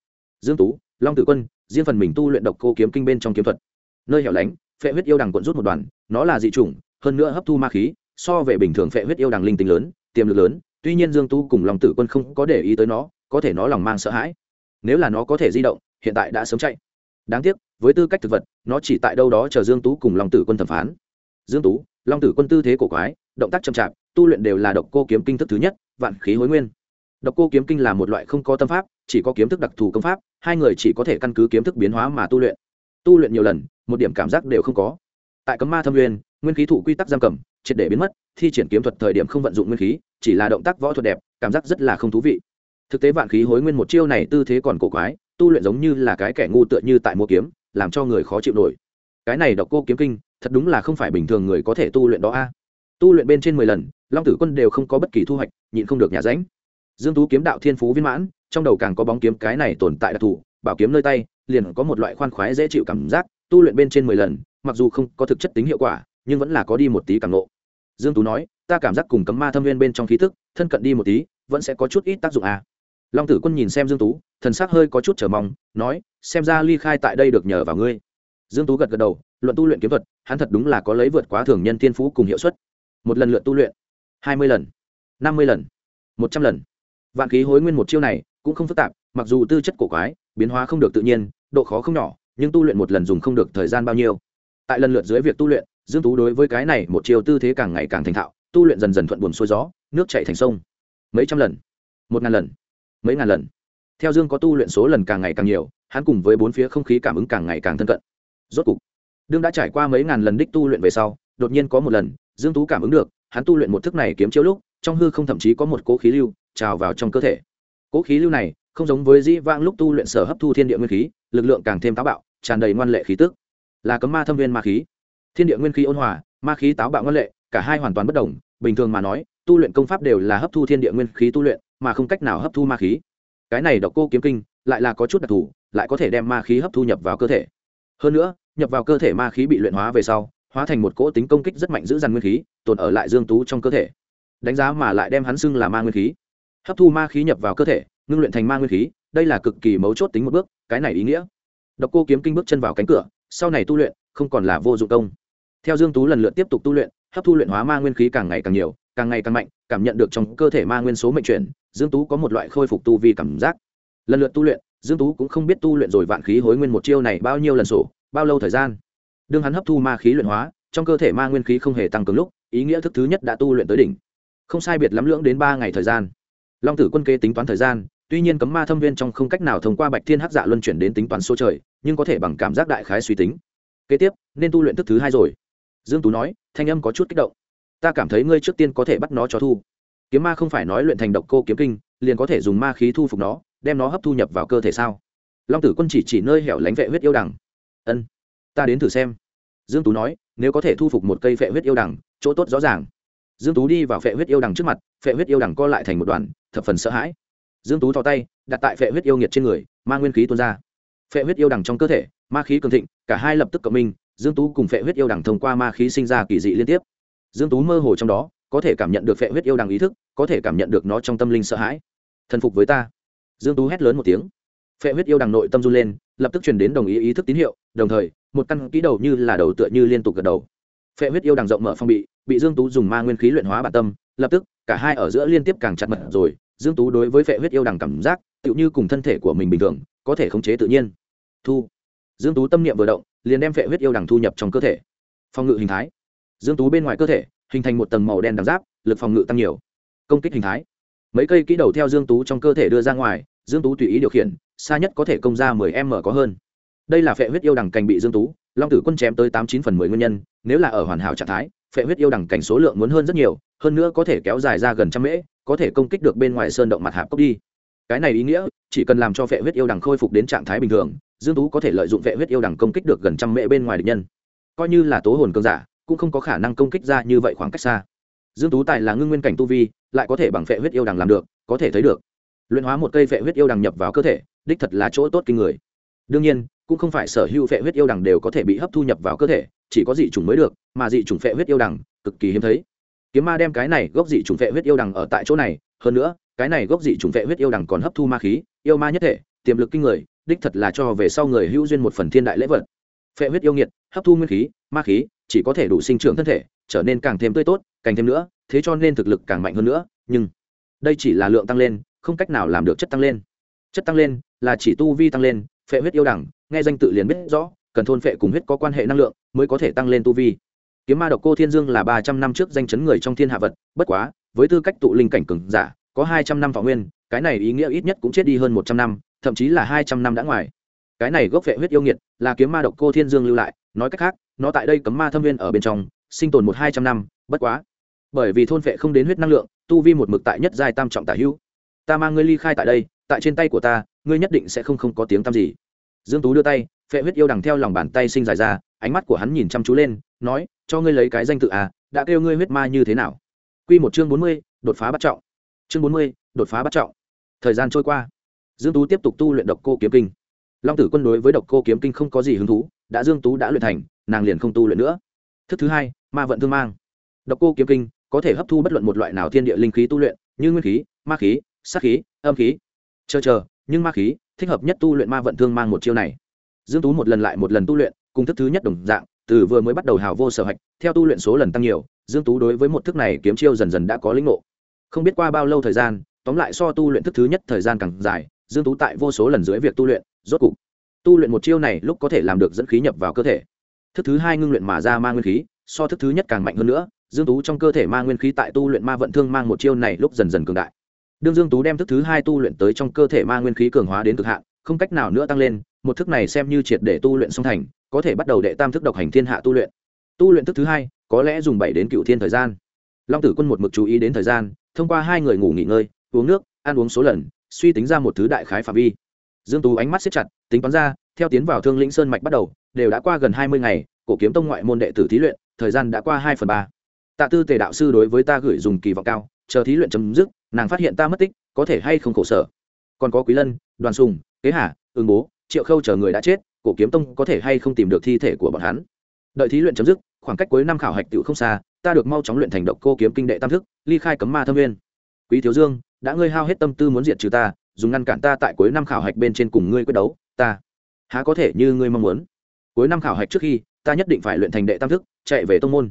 dương tú, long tử quân, riêng phần mình tu luyện độc cô kiếm kinh bên trong kiếm thuật. Nơi hẻo lánh, phệ huyết yêu đằng quận rút một đoàn, nó là dị chủng, hơn nữa hấp thu ma khí, so về bình thường phệ huyết yêu đằng linh tính lớn tiềm lực lớn, tuy nhiên dương tu cùng lòng tử quân không có để ý tới nó, có thể nó lòng mang sợ hãi. Nếu là nó có thể di động, hiện tại đã sớm chạy. Đáng tiếc, với tư cách thực vật, nó chỉ tại đâu đó chờ dương tú cùng lòng tử quân thẩm phán. Dương tú, long tử quân tư thế cổ quái, động tác chậm chạp, tu luyện đều là độc cô kiếm kinh thức thứ nhất, vạn khí hối nguyên. Độc cô kiếm kinh là một loại không có tâm pháp, chỉ có kiếm thức đặc thù công pháp, hai người chỉ có thể căn cứ kiếm thức biến hóa mà tu luyện. Tu luyện nhiều lần, một điểm cảm giác đều không có. Tại cấm ma thâm nguyên nguyên khí thủ quy tắc giam cầm triệt để biến mất, thi triển kiếm thuật thời điểm không vận dụng nguyên khí, chỉ là động tác võ thuật đẹp, cảm giác rất là không thú vị. Thực tế vạn khí hối nguyên một chiêu này tư thế còn cổ quái, tu luyện giống như là cái kẻ ngu tựa như tại mua kiếm, làm cho người khó chịu nổi. Cái này độc cô kiếm kinh, thật đúng là không phải bình thường người có thể tu luyện đó a. Tu luyện bên trên mười lần, long tử quân đều không có bất kỳ thu hoạch, nhịn không được nhà ránh. Dương tú kiếm đạo thiên phú viên mãn, trong đầu càng có bóng kiếm cái này tồn tại đặc thù, bảo kiếm nơi tay, liền có một loại khoan khoái dễ chịu cảm giác, tu luyện bên trên mười lần, mặc dù không có thực chất tính hiệu quả, nhưng vẫn là có đi một tí cảm nộ dương tú nói, ta cảm giác cùng cấm ma thâm viên bên trong khí thức thân cận đi một tí, vẫn sẽ có chút ít tác dụng à. long tử quân nhìn xem dương tú, thần sắc hơi có chút chờ mong, nói, xem ra ly khai tại đây được nhờ vào ngươi. Dương tú gật gật đầu, luận tu luyện kiếm thuật, hắn thật đúng là có lấy vượt quá thường nhân tiên phú cùng hiệu suất. Một lần lượt tu luyện, hai mươi lần, năm mươi lần, một trăm lần. Vạn khí hối nguyên một chiêu này cũng không phức tạp, mặc dù tư chất cổ quái, biến hóa không được tự nhiên, độ khó không nhỏ, nhưng tu luyện một lần dùng không được thời gian bao nhiêu. Tại lần lượt dưới việc tu luyện dương tú đối với cái này một chiều tư thế càng ngày càng thành thạo, tu luyện dần dần thuận buồm xuôi gió, nước chảy thành sông. Mấy trăm lần, một ngàn lần, mấy ngàn lần. Theo dương có tu luyện số lần càng ngày càng nhiều, hắn cùng với bốn phía không khí cảm ứng càng ngày càng thân cận. Rốt cục, đương đã trải qua mấy ngàn lần đích tu luyện về sau, đột nhiên có một lần, dương tú cảm ứng được, hắn tu luyện một thức này kiếm chiếu lúc, trong hư không thậm chí có một cố khí lưu trào vào trong cơ thể. Cỗ khí lưu này, không giống với dĩ vãng lúc tu luyện sở hấp thu thiên địa nguyên khí, lực lượng càng thêm táo bạo, tràn đầy ngoan lệ khí tức. Là cấm ma thâm viên ma khí thiên địa nguyên khí ôn hòa, ma khí táo bạo ngân lệ, cả hai hoàn toàn bất đồng. Bình thường mà nói, tu luyện công pháp đều là hấp thu thiên địa nguyên khí tu luyện, mà không cách nào hấp thu ma khí. Cái này độc cô kiếm kinh, lại là có chút đặc thù, lại có thể đem ma khí hấp thu nhập vào cơ thể. Hơn nữa, nhập vào cơ thể ma khí bị luyện hóa về sau, hóa thành một cỗ tính công kích rất mạnh giữ dằn nguyên khí, tồn ở lại dương tú trong cơ thể. Đánh giá mà lại đem hắn xưng là ma nguyên khí. Hấp thu ma khí nhập vào cơ thể, ngưng luyện thành ma nguyên khí, đây là cực kỳ mấu chốt tính một bước, cái này ý nghĩa. Độc cô kiếm kinh bước chân vào cánh cửa, sau này tu luyện, không còn là vô dụng công theo dương tú lần lượt tiếp tục tu luyện, hấp thu luyện hóa ma nguyên khí càng ngày càng nhiều, càng ngày càng mạnh, cảm nhận được trong cơ thể ma nguyên số mệnh chuyển, dương tú có một loại khôi phục tu vi cảm giác. Lần lượt tu luyện, dương tú cũng không biết tu luyện rồi vạn khí hối nguyên một chiêu này bao nhiêu lần sổ, bao lâu thời gian. Đương hắn hấp thu ma khí luyện hóa, trong cơ thể ma nguyên khí không hề tăng cường lúc, ý nghĩa thức thứ nhất đã tu luyện tới đỉnh. Không sai biệt lắm lưỡng đến ba ngày thời gian. Long tử quân kê tính toán thời gian, tuy nhiên cấm ma thâm viên trong không cách nào thông qua bạch thiên hắc dạ luân chuyển đến tính toán số trời, nhưng có thể bằng cảm giác đại khái suy tính. Kế tiếp, nên tu luyện thức thứ hai rồi dương tú nói, thanh âm có chút kích động. Ta cảm thấy ngươi trước tiên có thể bắt nó cho thu. Kiếm ma không phải nói luyện thành độc cô kiếm kinh, liền có thể dùng ma khí thu phục nó, đem nó hấp thu nhập vào cơ thể sao? Long tử quân chỉ chỉ nơi hẻo lánh vệ huyết yêu đằng. Ân, ta đến thử xem. Dương tú nói, nếu có thể thu phục một cây vệ huyết yêu đằng, chỗ tốt rõ ràng. Dương tú đi vào vệ huyết yêu đằng trước mặt, vệ huyết yêu đằng co lại thành một đoàn, thập phần sợ hãi. Dương tú thò tay, đặt tại vệ huyết yêu nghiệt trên người mang nguyên khí tuôn ra. Vệ huyết yêu đằng trong cơ thể, ma khí cường thịnh, cả hai lập tức cộng minh dương tú cùng Phệ huyết yêu đằng thông qua ma khí sinh ra kỳ dị liên tiếp. Dương tú mơ hồ trong đó, có thể cảm nhận được Phệ huyết yêu đằng ý thức, có thể cảm nhận được nó trong tâm linh sợ hãi. Thần phục với ta. Dương tú hét lớn một tiếng. Phệ huyết yêu đằng nội tâm run lên, lập tức truyền đến đồng ý ý thức tín hiệu, đồng thời, một căn ký đầu như là đầu tựa như liên tục gật đầu. Phệ huyết yêu đằng rộng mở phong bị bị dương tú dùng ma nguyên khí luyện hóa bản tâm, lập tức, cả hai ở giữa liên tiếp càng chặt mật rồi. Dương tú đối với phệ huyết yêu đằng cảm giác, tựu như cùng thân thể của mình bình thường, có thể khống chế tự nhiên. Thu. Dương tú tâm niệm vừa động liền đem phệ huyết yêu đằng thu nhập trong cơ thể. Phòng ngự hình thái. Dương tú bên ngoài cơ thể, hình thành một tầng màu đen đằng giáp, lực phòng ngự tăng nhiều. Công kích hình thái. Mấy cây kỹ đầu theo dương tú trong cơ thể đưa ra ngoài, dương tú tùy ý điều khiển, xa nhất có thể công ra 10 m có hơn. Đây là phệ huyết yêu đằng cành bị dương tú, long tử quân chém tới tám chín phần mười nguyên nhân, nếu là ở hoàn hảo trạng thái, phệ huyết yêu đằng cảnh số lượng muốn hơn rất nhiều, hơn nữa có thể kéo dài ra gần trăm mễ, có thể công kích được bên ngoài sơn động mặt hạp cốc đi. Cái này ý nghĩa, chỉ cần làm cho phệ huyết yêu đằng khôi phục đến trạng thái bình thường dương tú có thể lợi dụng vệ huyết yêu đằng công kích được gần trăm mễ bên ngoài địch nhân. Coi như là tố hồn cương giả, cũng không có khả năng công kích ra như vậy khoảng cách xa. Dương tú tài là ngưng nguyên cảnh tu vi, lại có thể bằng vệ huyết yêu đằng làm được, có thể thấy được. Luyện hóa một cây vệ huyết yêu đằng nhập vào cơ thể, đích thật là chỗ tốt kinh người. Đương nhiên, cũng không phải sở hữu vệ huyết yêu đằng đều có thể bị hấp thu nhập vào cơ thể, chỉ có dị chủng mới được, mà dị chủng vệ huyết yêu đằng, cực kỳ hiếm thấy. Kiếm ma đem cái này gốc dị chủng vệ huyết yêu đằng ở tại chỗ này, hơn nữa, cái này gốc dị chủng vệ huyết yêu đằng còn hấp thu ma khí, yêu ma nhất thể, tiềm lực kinh người đích thật là cho về sau người hữu duyên một phần thiên đại lễ vật. Phệ huyết yêu nghiệt, hấp thu nguyên khí, ma khí, chỉ có thể đủ sinh trưởng thân thể, trở nên càng thêm tươi tốt, càng thêm nữa, thế cho nên thực lực càng mạnh hơn nữa, nhưng đây chỉ là lượng tăng lên, không cách nào làm được chất tăng lên. Chất tăng lên là chỉ tu vi tăng lên, phệ huyết yêu đẳng, nghe danh tự liền biết rõ, cần thôn phệ cùng huyết có quan hệ năng lượng mới có thể tăng lên tu vi. Kiếm ma độc cô thiên dương là ba trăm năm trước danh chấn người trong thiên hạ vật, bất quá, với tư cách tụ linh cảnh cường giả, có hai trăm năm thọ nguyên, cái này ý nghĩa ít nhất cũng chết đi hơn một trăm năm thậm chí là hai trăm năm đã ngoài. Cái này gốc vệ huyết yêu nghiệt là kiếm ma độc cô thiên dương lưu lại nói cách khác nó tại đây cấm ma thâm viên ở bên trong sinh tồn một hai trăm năm bất quá. Bởi vì thôn vệ không đến huyết năng lượng tu vi một mực tại nhất giai tam trọng tả hữu. Ta mang ngươi ly khai tại đây tại trên tay của ta ngươi nhất định sẽ không không có tiếng tăm gì. Dương tú đưa tay phệ huyết yêu đằng theo lòng bàn tay sinh dài ra ánh mắt của hắn nhìn chăm chú lên nói cho ngươi lấy cái danh tự à đã kêu ngươi huyết ma như thế nào? Quy một chương bốn mươi, đột phá bắt trọng. Chương bốn mươi, đột phá bắt trọng. Thời gian trôi qua dương tú tiếp tục tu luyện độc cô kiếm kinh. Long tử quân đối với độc cô kiếm kinh không có gì hứng thú, đã dương tú đã luyện thành, nàng liền không tu luyện nữa. Thức thứ hai, ma vận thương mang. Độc cô kiếm kinh có thể hấp thu bất luận một loại nào thiên địa linh khí tu luyện, như nguyên khí, ma khí, sát khí, âm khí. Chờ chờ, nhưng ma khí thích hợp nhất tu luyện ma vận thương mang một chiêu này. Dương tú một lần lại một lần tu luyện, cùng thức thứ nhất đồng dạng, từ vừa mới bắt đầu hào vô sở hạch, theo tu luyện số lần tăng nhiều, dương tú đối với một thức này kiếm chiêu dần dần đã có lĩnh ngộ. Không biết qua bao lâu thời gian, tóm lại so tu luyện thức thứ nhất thời gian càng dài dương tú tại vô số lần dưới việc tu luyện, rốt cục, tu luyện một chiêu này lúc có thể làm được dẫn khí nhập vào cơ thể. Thức thứ hai ngưng luyện mà ra ma nguyên khí, so thức thứ nhất càng mạnh hơn nữa, dương tú trong cơ thể ma nguyên khí tại tu luyện ma vận thương mang một chiêu này lúc dần dần cường đại. Đương dương tú đem thức thứ hai tu luyện tới trong cơ thể ma nguyên khí cường hóa đến cực hạn, không cách nào nữa tăng lên, một thức này xem như triệt để tu luyện song thành, có thể bắt đầu đệ tam thức độc hành thiên hạ tu luyện. Tu luyện thức thứ hai, có lẽ dùng bảy đến cựu thiên thời gian. Long tử quân một mực chú ý đến thời gian, thông qua hai người ngủ nghỉ ngơi, uống nước, ăn uống số lần suy tính ra một thứ đại khái phạm vi. Dương tú ánh mắt siết chặt, tính toán ra, theo tiến vào thương lĩnh sơn mạch bắt đầu, đều đã qua gần hai mươi ngày, cổ kiếm tông ngoại môn đệ tử thí luyện, thời gian đã qua hai phần ba. Tạ tư tề đạo sư đối với ta gửi dùng kỳ vọng cao, chờ thí luyện chấm dứt, nàng phát hiện ta mất tích, có thể hay không khổ sở. Còn có quý lân, đoàn sùng, kế hà ứng bố, triệu khâu chờ người đã chết, cổ kiếm tông có thể hay không tìm được thi thể của bọn hắn. Đợi thí luyện chấm dứt, khoảng cách cuối năm khảo hạch tựu không xa, ta được mau chóng luyện thành độc cô kiếm kinh đệ tam thức, ly khai cấm ma thâm nguyên. Quý thiếu dương đã ngươi hao hết tâm tư muốn diệt trừ ta, dùng ngăn cản ta tại cuối năm khảo hạch bên trên cùng ngươi quyết đấu, ta há có thể như ngươi mong muốn. Cuối năm khảo hạch trước khi, ta nhất định phải luyện thành đệ tam thức, chạy về tông môn.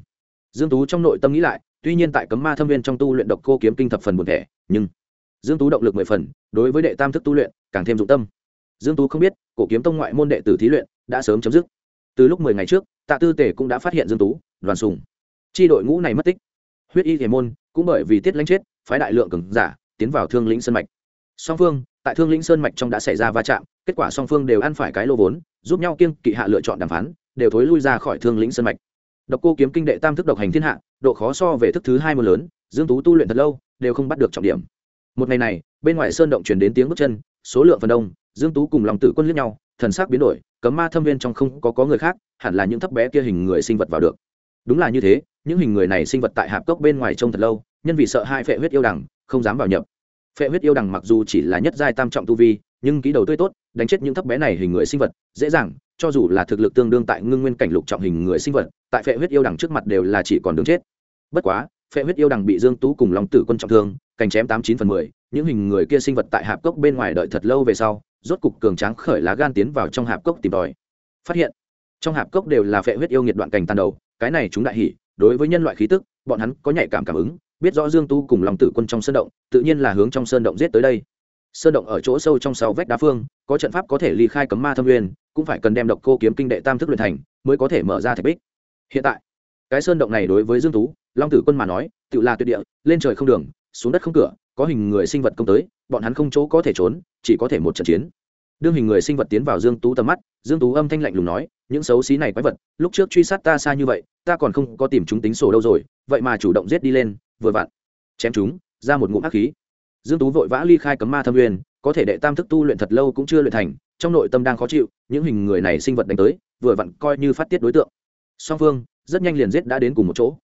Dương tú trong nội tâm nghĩ lại, tuy nhiên tại cấm ma thâm viên trong tu luyện độc cô kiếm kinh thập phần buồn thẻ, nhưng dương tú động lực mười phần, đối với đệ tam thức tu luyện càng thêm dụng tâm. Dương tú không biết, cổ kiếm tông ngoại môn đệ tử thí luyện đã sớm chấm dứt. Từ lúc mười ngày trước, tạ tư tể cũng đã phát hiện dương tú, đoàn sùng. Chi đội ngũ này mất tích. Huyết y thể môn cũng bởi vì tiết lãnh chết, phái đại lượng cường giả tiến vào thương lĩnh sơn mạch. Song phương, tại thương lĩnh sơn mạch trong đã xảy ra va chạm, kết quả song phương đều ăn phải cái lô vốn, giúp nhau kiêng kỵ hạ lựa chọn đàm phán, đều thối lui ra khỏi thương lĩnh sơn mạch. Độc cô kiếm kinh đệ tam thức độc hành thiên hạ, độ khó so về thức thứ hai mưa lớn, dương tú tu luyện thật lâu, đều không bắt được trọng điểm. Một ngày này, bên ngoài sơn động truyền đến tiếng bước chân, số lượng phần đông, dương tú cùng lòng tử quân liếc nhau, thần sắc biến đổi, cấm ma thâm viên trong không có có người khác, hẳn là những thấp bé kia hình người sinh vật vào được. Đúng là như thế, những hình người này sinh vật tại hạp cốc bên ngoài trông thật lâu, nhân vì sợ hai phệ huyết yêu đằng không dám vào nhập. Phệ huyết yêu đằng mặc dù chỉ là nhất giai tam trọng tu vi, nhưng ký đầu tươi tốt, đánh chết những thấp bé này hình người sinh vật, dễ dàng, cho dù là thực lực tương đương tại ngưng nguyên cảnh lục trọng hình người sinh vật, tại phệ huyết yêu đằng trước mặt đều là chỉ còn đường chết. Bất quá, phệ huyết yêu đằng bị dương tú cùng long tử quân trọng thương cành chém tám chín phần mười, những hình người kia sinh vật tại hạp cốc bên ngoài đợi thật lâu về sau, rốt cục cường tráng khởi lá gan tiến vào trong hạp cốc tìm tòi. Phát hiện, trong hạp cốc đều là phệ huyết yêu nghiệt đoạn cành tàn đầu, cái này chúng đại hỉ, đối với nhân loại khí tức, bọn hắn có nhạy cảm cảm ứng biết rõ dương tu cùng lòng tử quân trong sơn động, tự nhiên là hướng trong sơn động giết tới đây. Sơn động ở chỗ sâu trong sau vách đá phương, có trận pháp có thể ly khai cấm ma thâm nguyên, cũng phải cần đem độc cô kiếm kinh đệ tam thức luyện thành, mới có thể mở ra thạch bích. Hiện tại, cái sơn động này đối với dương tú, long tử quân mà nói, tự là tuyệt địa, lên trời không đường, xuống đất không cửa, có hình người sinh vật công tới, bọn hắn không chỗ có thể trốn, chỉ có thể một trận chiến. Đương hình người sinh vật tiến vào dương tú tầm mắt, dương tú âm thanh lạnh lùng nói, những xấu xí này quái vật, lúc trước truy sát ta xa như vậy, ta còn không có tìm chúng tính sổ đâu rồi, vậy mà chủ động giết đi lên vừa vặn. Chém chúng, ra một ngụm ác khí. Dương tú vội vã ly khai cấm ma thâm nguyên, có thể đệ tam thức tu luyện thật lâu cũng chưa luyện thành, trong nội tâm đang khó chịu, những hình người này sinh vật đánh tới, vừa vặn coi như phát tiết đối tượng. Song phương, rất nhanh liền giết đã đến cùng một chỗ.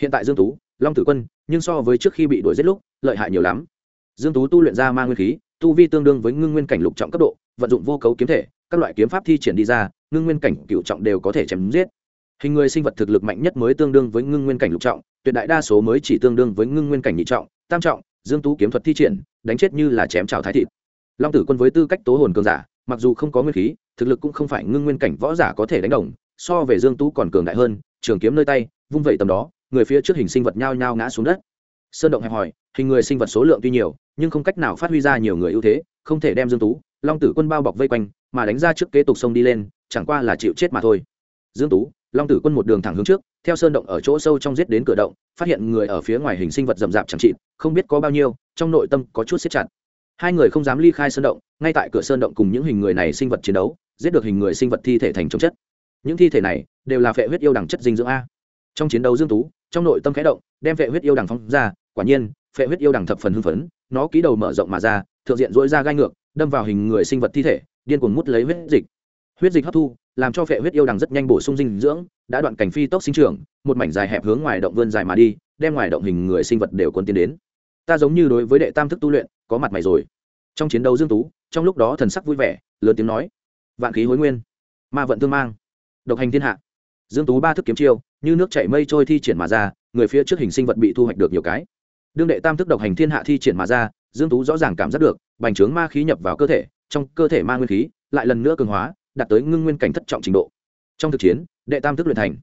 Hiện tại dương tú, long tử quân, nhưng so với trước khi bị đuổi giết lúc, lợi hại nhiều lắm. Dương tú tu luyện ra ma nguyên khí, tu vi tương đương với ngưng nguyên cảnh lục trọng cấp độ, vận dụng vô cấu kiếm thể, các loại kiếm pháp thi triển đi ra, ngưng nguyên cảnh cựu trọng đều có thể chém giết. Hình người sinh vật thực lực mạnh nhất mới tương đương với ngưng nguyên cảnh lục trọng tuyệt đại đa số mới chỉ tương đương với ngưng nguyên cảnh nhị trọng, tam trọng, dương tú kiếm thuật thi triển, đánh chết như là chém trào thái thịt. Long tử quân với tư cách tố hồn cường giả, mặc dù không có nguyên khí, thực lực cũng không phải ngưng nguyên cảnh võ giả có thể đánh đồng, so về dương tú còn cường đại hơn, trường kiếm nơi tay, vung vậy tầm đó, người phía trước hình sinh vật nhao nhao ngã xuống đất. Sơn động hẹp hòi, hình người sinh vật số lượng tuy nhiều, nhưng không cách nào phát huy ra nhiều người ưu thế, không thể đem dương tú, long tử quân bao bọc vây quanh, mà đánh ra trước kế tục sông đi lên, chẳng qua là chịu chết mà thôi. Dương tú, long tử quân một đường thẳng hướng trước theo sơn động ở chỗ sâu trong giết đến cửa động, phát hiện người ở phía ngoài hình sinh vật rậm rạp chẳng trị, không biết có bao nhiêu, trong nội tâm có chút siết chặt. Hai người không dám ly khai sơn động, ngay tại cửa sơn động cùng những hình người này sinh vật chiến đấu, giết được hình người sinh vật thi thể thành chống chất. Những thi thể này đều là phệ huyết yêu đẳng chất dinh dưỡng a. Trong chiến đấu dương tú, trong nội tâm khẽ động, đem phệ huyết yêu đẳng phóng ra, quả nhiên, phệ huyết yêu đẳng thập phần hưng phấn, nó ký đầu mở rộng mà ra, thượng diện dỗi ra gai ngược, đâm vào hình người sinh vật thi thể, điên cuồng mút lấy huyết dịch. Huyết dịch hấp thu làm cho phệ huyết yêu đằng rất nhanh bổ sung dinh dưỡng, đã đoạn cảnh phi tốc sinh trưởng, một mảnh dài hẹp hướng ngoài động vươn dài mà đi, đem ngoài động hình người sinh vật đều quân tiến đến. Ta giống như đối với đệ tam thức tu luyện, có mặt mày rồi. Trong chiến đấu dương tú, trong lúc đó thần sắc vui vẻ, lớn tiếng nói, vạn khí hối nguyên, ma vận thương mang, độc hành thiên hạ. Dương tú ba thức kiếm chiêu, như nước chảy mây trôi thi triển mà ra, người phía trước hình sinh vật bị thu hoạch được nhiều cái. Đương đệ tam thức độc hành thiên hạ thi triển mà ra, dương tú rõ ràng cảm giác được, bành trướng ma khí nhập vào cơ thể, trong cơ thể ma nguyên khí lại lần nữa cường hóa đạt tới ngưng nguyên cảnh thất trọng trình độ. Trong thực chiến đệ tam thức luyện thành.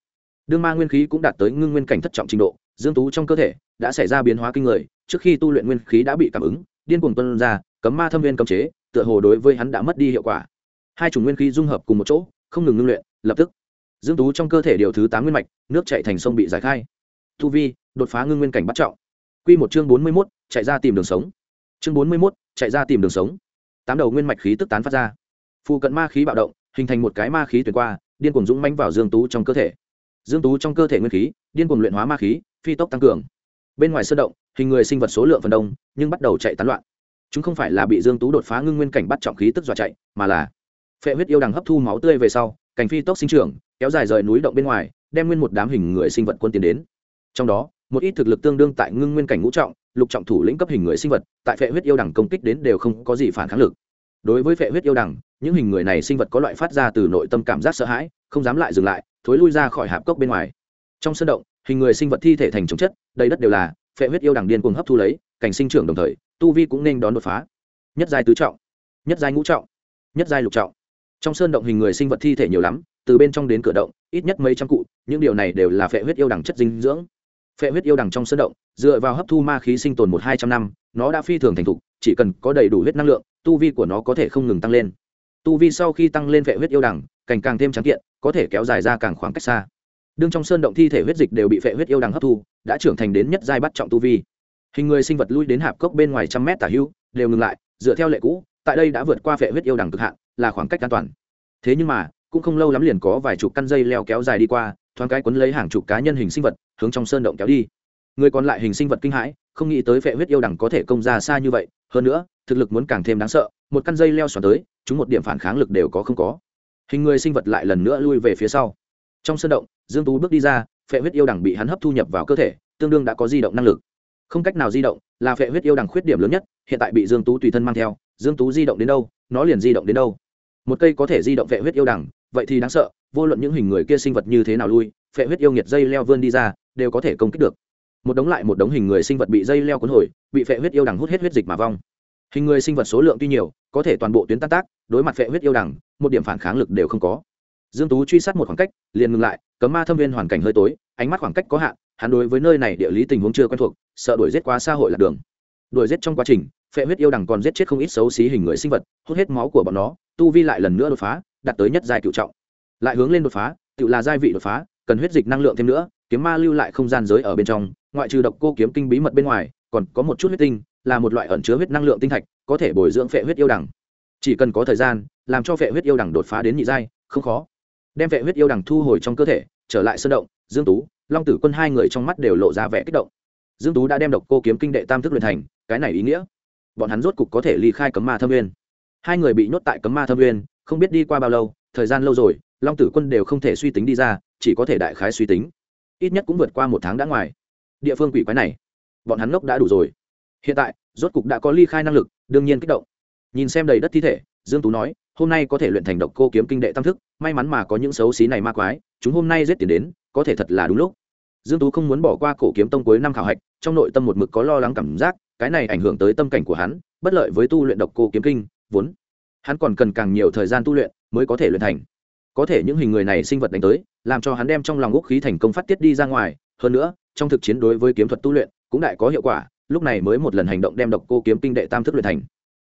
Đương ma nguyên khí cũng đạt tới ngưng nguyên cảnh thất trọng trình độ dương tú trong cơ thể đã xảy ra biến hóa kinh người trước khi tu luyện nguyên khí đã bị cảm ứng điên cuồng tuân ra cấm ma thâm viên cấm chế tựa hồ đối với hắn đã mất đi hiệu quả. Hai chủng nguyên khí dung hợp cùng một chỗ không ngừng ngưng luyện lập tức dương tú trong cơ thể điều thứ tám nguyên mạch nước chạy thành sông bị giải khai. Tu vi đột phá ngưng nguyên cảnh bắt trọng. Quy một chương bốn mươi 41, chạy ra tìm đường sống. Chương bốn mươi 41, chạy ra tìm đường sống. Tám đầu nguyên mạch khí tức tán phát ra. Phụ cận ma khí bạo động hình thành một cái ma khí tuyển qua, điên cuồng dũng mãnh vào dương tú trong cơ thể. Dương tú trong cơ thể nguyên khí, điên cuồng luyện hóa ma khí, phi tốc tăng cường. Bên ngoài sơn động, hình người sinh vật số lượng phần đông, nhưng bắt đầu chạy tán loạn. Chúng không phải là bị dương tú đột phá ngưng nguyên cảnh bắt trọng khí tức dọa chạy, mà là phệ huyết yêu đằng hấp thu máu tươi về sau cảnh phi tốc sinh trưởng, kéo dài rời núi động bên ngoài, đem nguyên một đám hình người sinh vật quân tiến đến. Trong đó, một ít thực lực tương đương tại ngưng nguyên cảnh ngũ trọng, lục trọng thủ lĩnh cấp hình người sinh vật, tại phệ huyết yêu đằng công kích đến đều không có gì phản kháng lực. Đối với phệ huyết yêu đằng những hình người này sinh vật có loại phát ra từ nội tâm cảm giác sợ hãi, không dám lại dừng lại, thối lui ra khỏi hạp cốc bên ngoài. Trong sân động, hình người sinh vật thi thể thành trồng chất, đầy đất đều là, phệ huyết yêu đằng điên cuồng hấp thu lấy, cảnh sinh trưởng đồng thời, tu vi cũng nên đón đột phá. Nhất giai tứ trọng, nhất giai ngũ trọng, nhất giai lục trọng. Trong sơn động hình người sinh vật thi thể nhiều lắm, từ bên trong đến cửa động, ít nhất mấy trăm cụ, những điều này đều là phệ huyết yêu đằng chất dinh dưỡng. Phệ huyết yêu đằng trong sơn động, dựa vào hấp thu ma khí sinh tồn một hai trăm năm, nó đã phi thường thành thục, chỉ cần có đầy đủ huyết năng lượng, tu vi của nó có thể không ngừng tăng lên tu vi sau khi tăng lên vệ huyết yêu đằng càng càng thêm trắng kiện, có thể kéo dài ra càng khoảng cách xa. Đương trong sơn động thi thể huyết dịch đều bị vệ huyết yêu đằng hấp thu, đã trưởng thành đến nhất giai bắt trọng tu vi. Hình người sinh vật lui đến hạp cốc bên ngoài trăm mét tả hữu đều ngừng lại, dựa theo lệ cũ, tại đây đã vượt qua vệ huyết yêu đằng cực hạn, là khoảng cách an toàn. Thế nhưng mà, cũng không lâu lắm liền có vài chục căn dây leo kéo dài đi qua, thoáng cái quấn lấy hàng chục cá nhân hình sinh vật, hướng trong sơn động kéo đi. Người còn lại hình sinh vật kinh hãi, không nghĩ tới vệ huyết yêu đằng có thể công ra xa như vậy, hơn nữa thực lực muốn càng thêm đáng sợ, một căn dây leo xoắn tới, chúng một điểm phản kháng lực đều có không có. Hình người sinh vật lại lần nữa lui về phía sau. Trong sân động, dương tú bước đi ra, phệ huyết yêu đằng bị hắn hấp thu nhập vào cơ thể, tương đương đã có di động năng lực. Không cách nào di động, là phệ huyết yêu đằng khuyết điểm lớn nhất, hiện tại bị dương tú tùy thân mang theo, dương tú di động đến đâu, nó liền di động đến đâu. Một cây có thể di động phệ huyết yêu đằng vậy thì đáng sợ, vô luận những hình người kia sinh vật như thế nào lui, phệ huyết yêu nghiệt dây leo vươn đi ra, đều có thể công kích được. Một đống lại một đống hình người sinh vật bị dây leo cuốn hồi, bị phệ huyết yêu đằng hút hết huyết dịch mà vong hình người sinh vật số lượng tuy nhiều, có thể toàn bộ tuyến tan tác, đối mặt phệ huyết yêu đằng một điểm phản kháng lực đều không có. Dương tú truy sát một khoảng cách, liền ngừng lại, cấm ma thâm viên hoàn cảnh hơi tối, ánh mắt khoảng cách có hạn, hắn đối với nơi này địa lý tình huống chưa quen thuộc, sợ đuổi giết quá xã hội lạc đường. Đuổi giết trong quá trình, phệ huyết yêu đằng còn giết chết không ít xấu xí hình người sinh vật, hút hết máu của bọn nó, tu vi lại lần nữa đột phá, đạt tới nhất giai cựu trọng. Lại hướng lên đột phá, tự là giai vị đột phá, cần huyết dịch năng lượng thêm nữa, kiếm ma lưu lại không gian giới ở bên trong, ngoại trừ độc cô kiếm kinh bí mật bên ngoài, còn có một chút huyết tinh là một loại ẩn chứa huyết năng lượng tinh thạch, có thể bồi dưỡng phệ huyết yêu đằng chỉ cần có thời gian, làm cho phệ huyết yêu đằng đột phá đến nhị giai, không khó. Đem phệ huyết yêu đằng thu hồi trong cơ thể, trở lại sơn động, dương tú, long tử quân hai người trong mắt đều lộ ra vẻ kích động. Dương tú đã đem độc cô kiếm kinh đệ tam thức luyện thành, cái này ý nghĩa. Bọn hắn rốt cục có thể ly khai cấm ma thâm nguyên. Hai người bị nhốt tại cấm ma thâm nguyên, không biết đi qua bao lâu, thời gian lâu rồi, long tử quân đều không thể suy tính đi ra, chỉ có thể đại khái suy tính. Ít nhất cũng vượt qua một tháng đã ngoài. Địa phương quỷ quái này, bọn hắn ngốc đã đủ rồi hiện tại, rốt cục đã có ly khai năng lực, đương nhiên kích động. Nhìn xem đầy đất thi thể, dương tú nói, hôm nay có thể luyện thành độc cô kiếm kinh đệ tam thức, may mắn mà có những xấu xí này ma quái, chúng hôm nay giết tiền đến, có thể thật là đúng lúc. Dương tú không muốn bỏ qua cổ kiếm tông cuối năm khảo hạch, trong nội tâm một mực có lo lắng cảm giác, cái này ảnh hưởng tới tâm cảnh của hắn, bất lợi với tu luyện độc cô kiếm kinh, vốn. Hắn còn cần càng nhiều thời gian tu luyện, mới có thể luyện thành. Có thể những hình người này sinh vật đánh tới, làm cho hắn đem trong lòng úc khí thành công phát tiết đi ra ngoài. Hơn nữa, trong thực chiến đối với kiếm thuật tu luyện, cũng đại có hiệu quả lúc này mới một lần hành động đem độc cô kiếm kinh đệ tam thức luyện thành.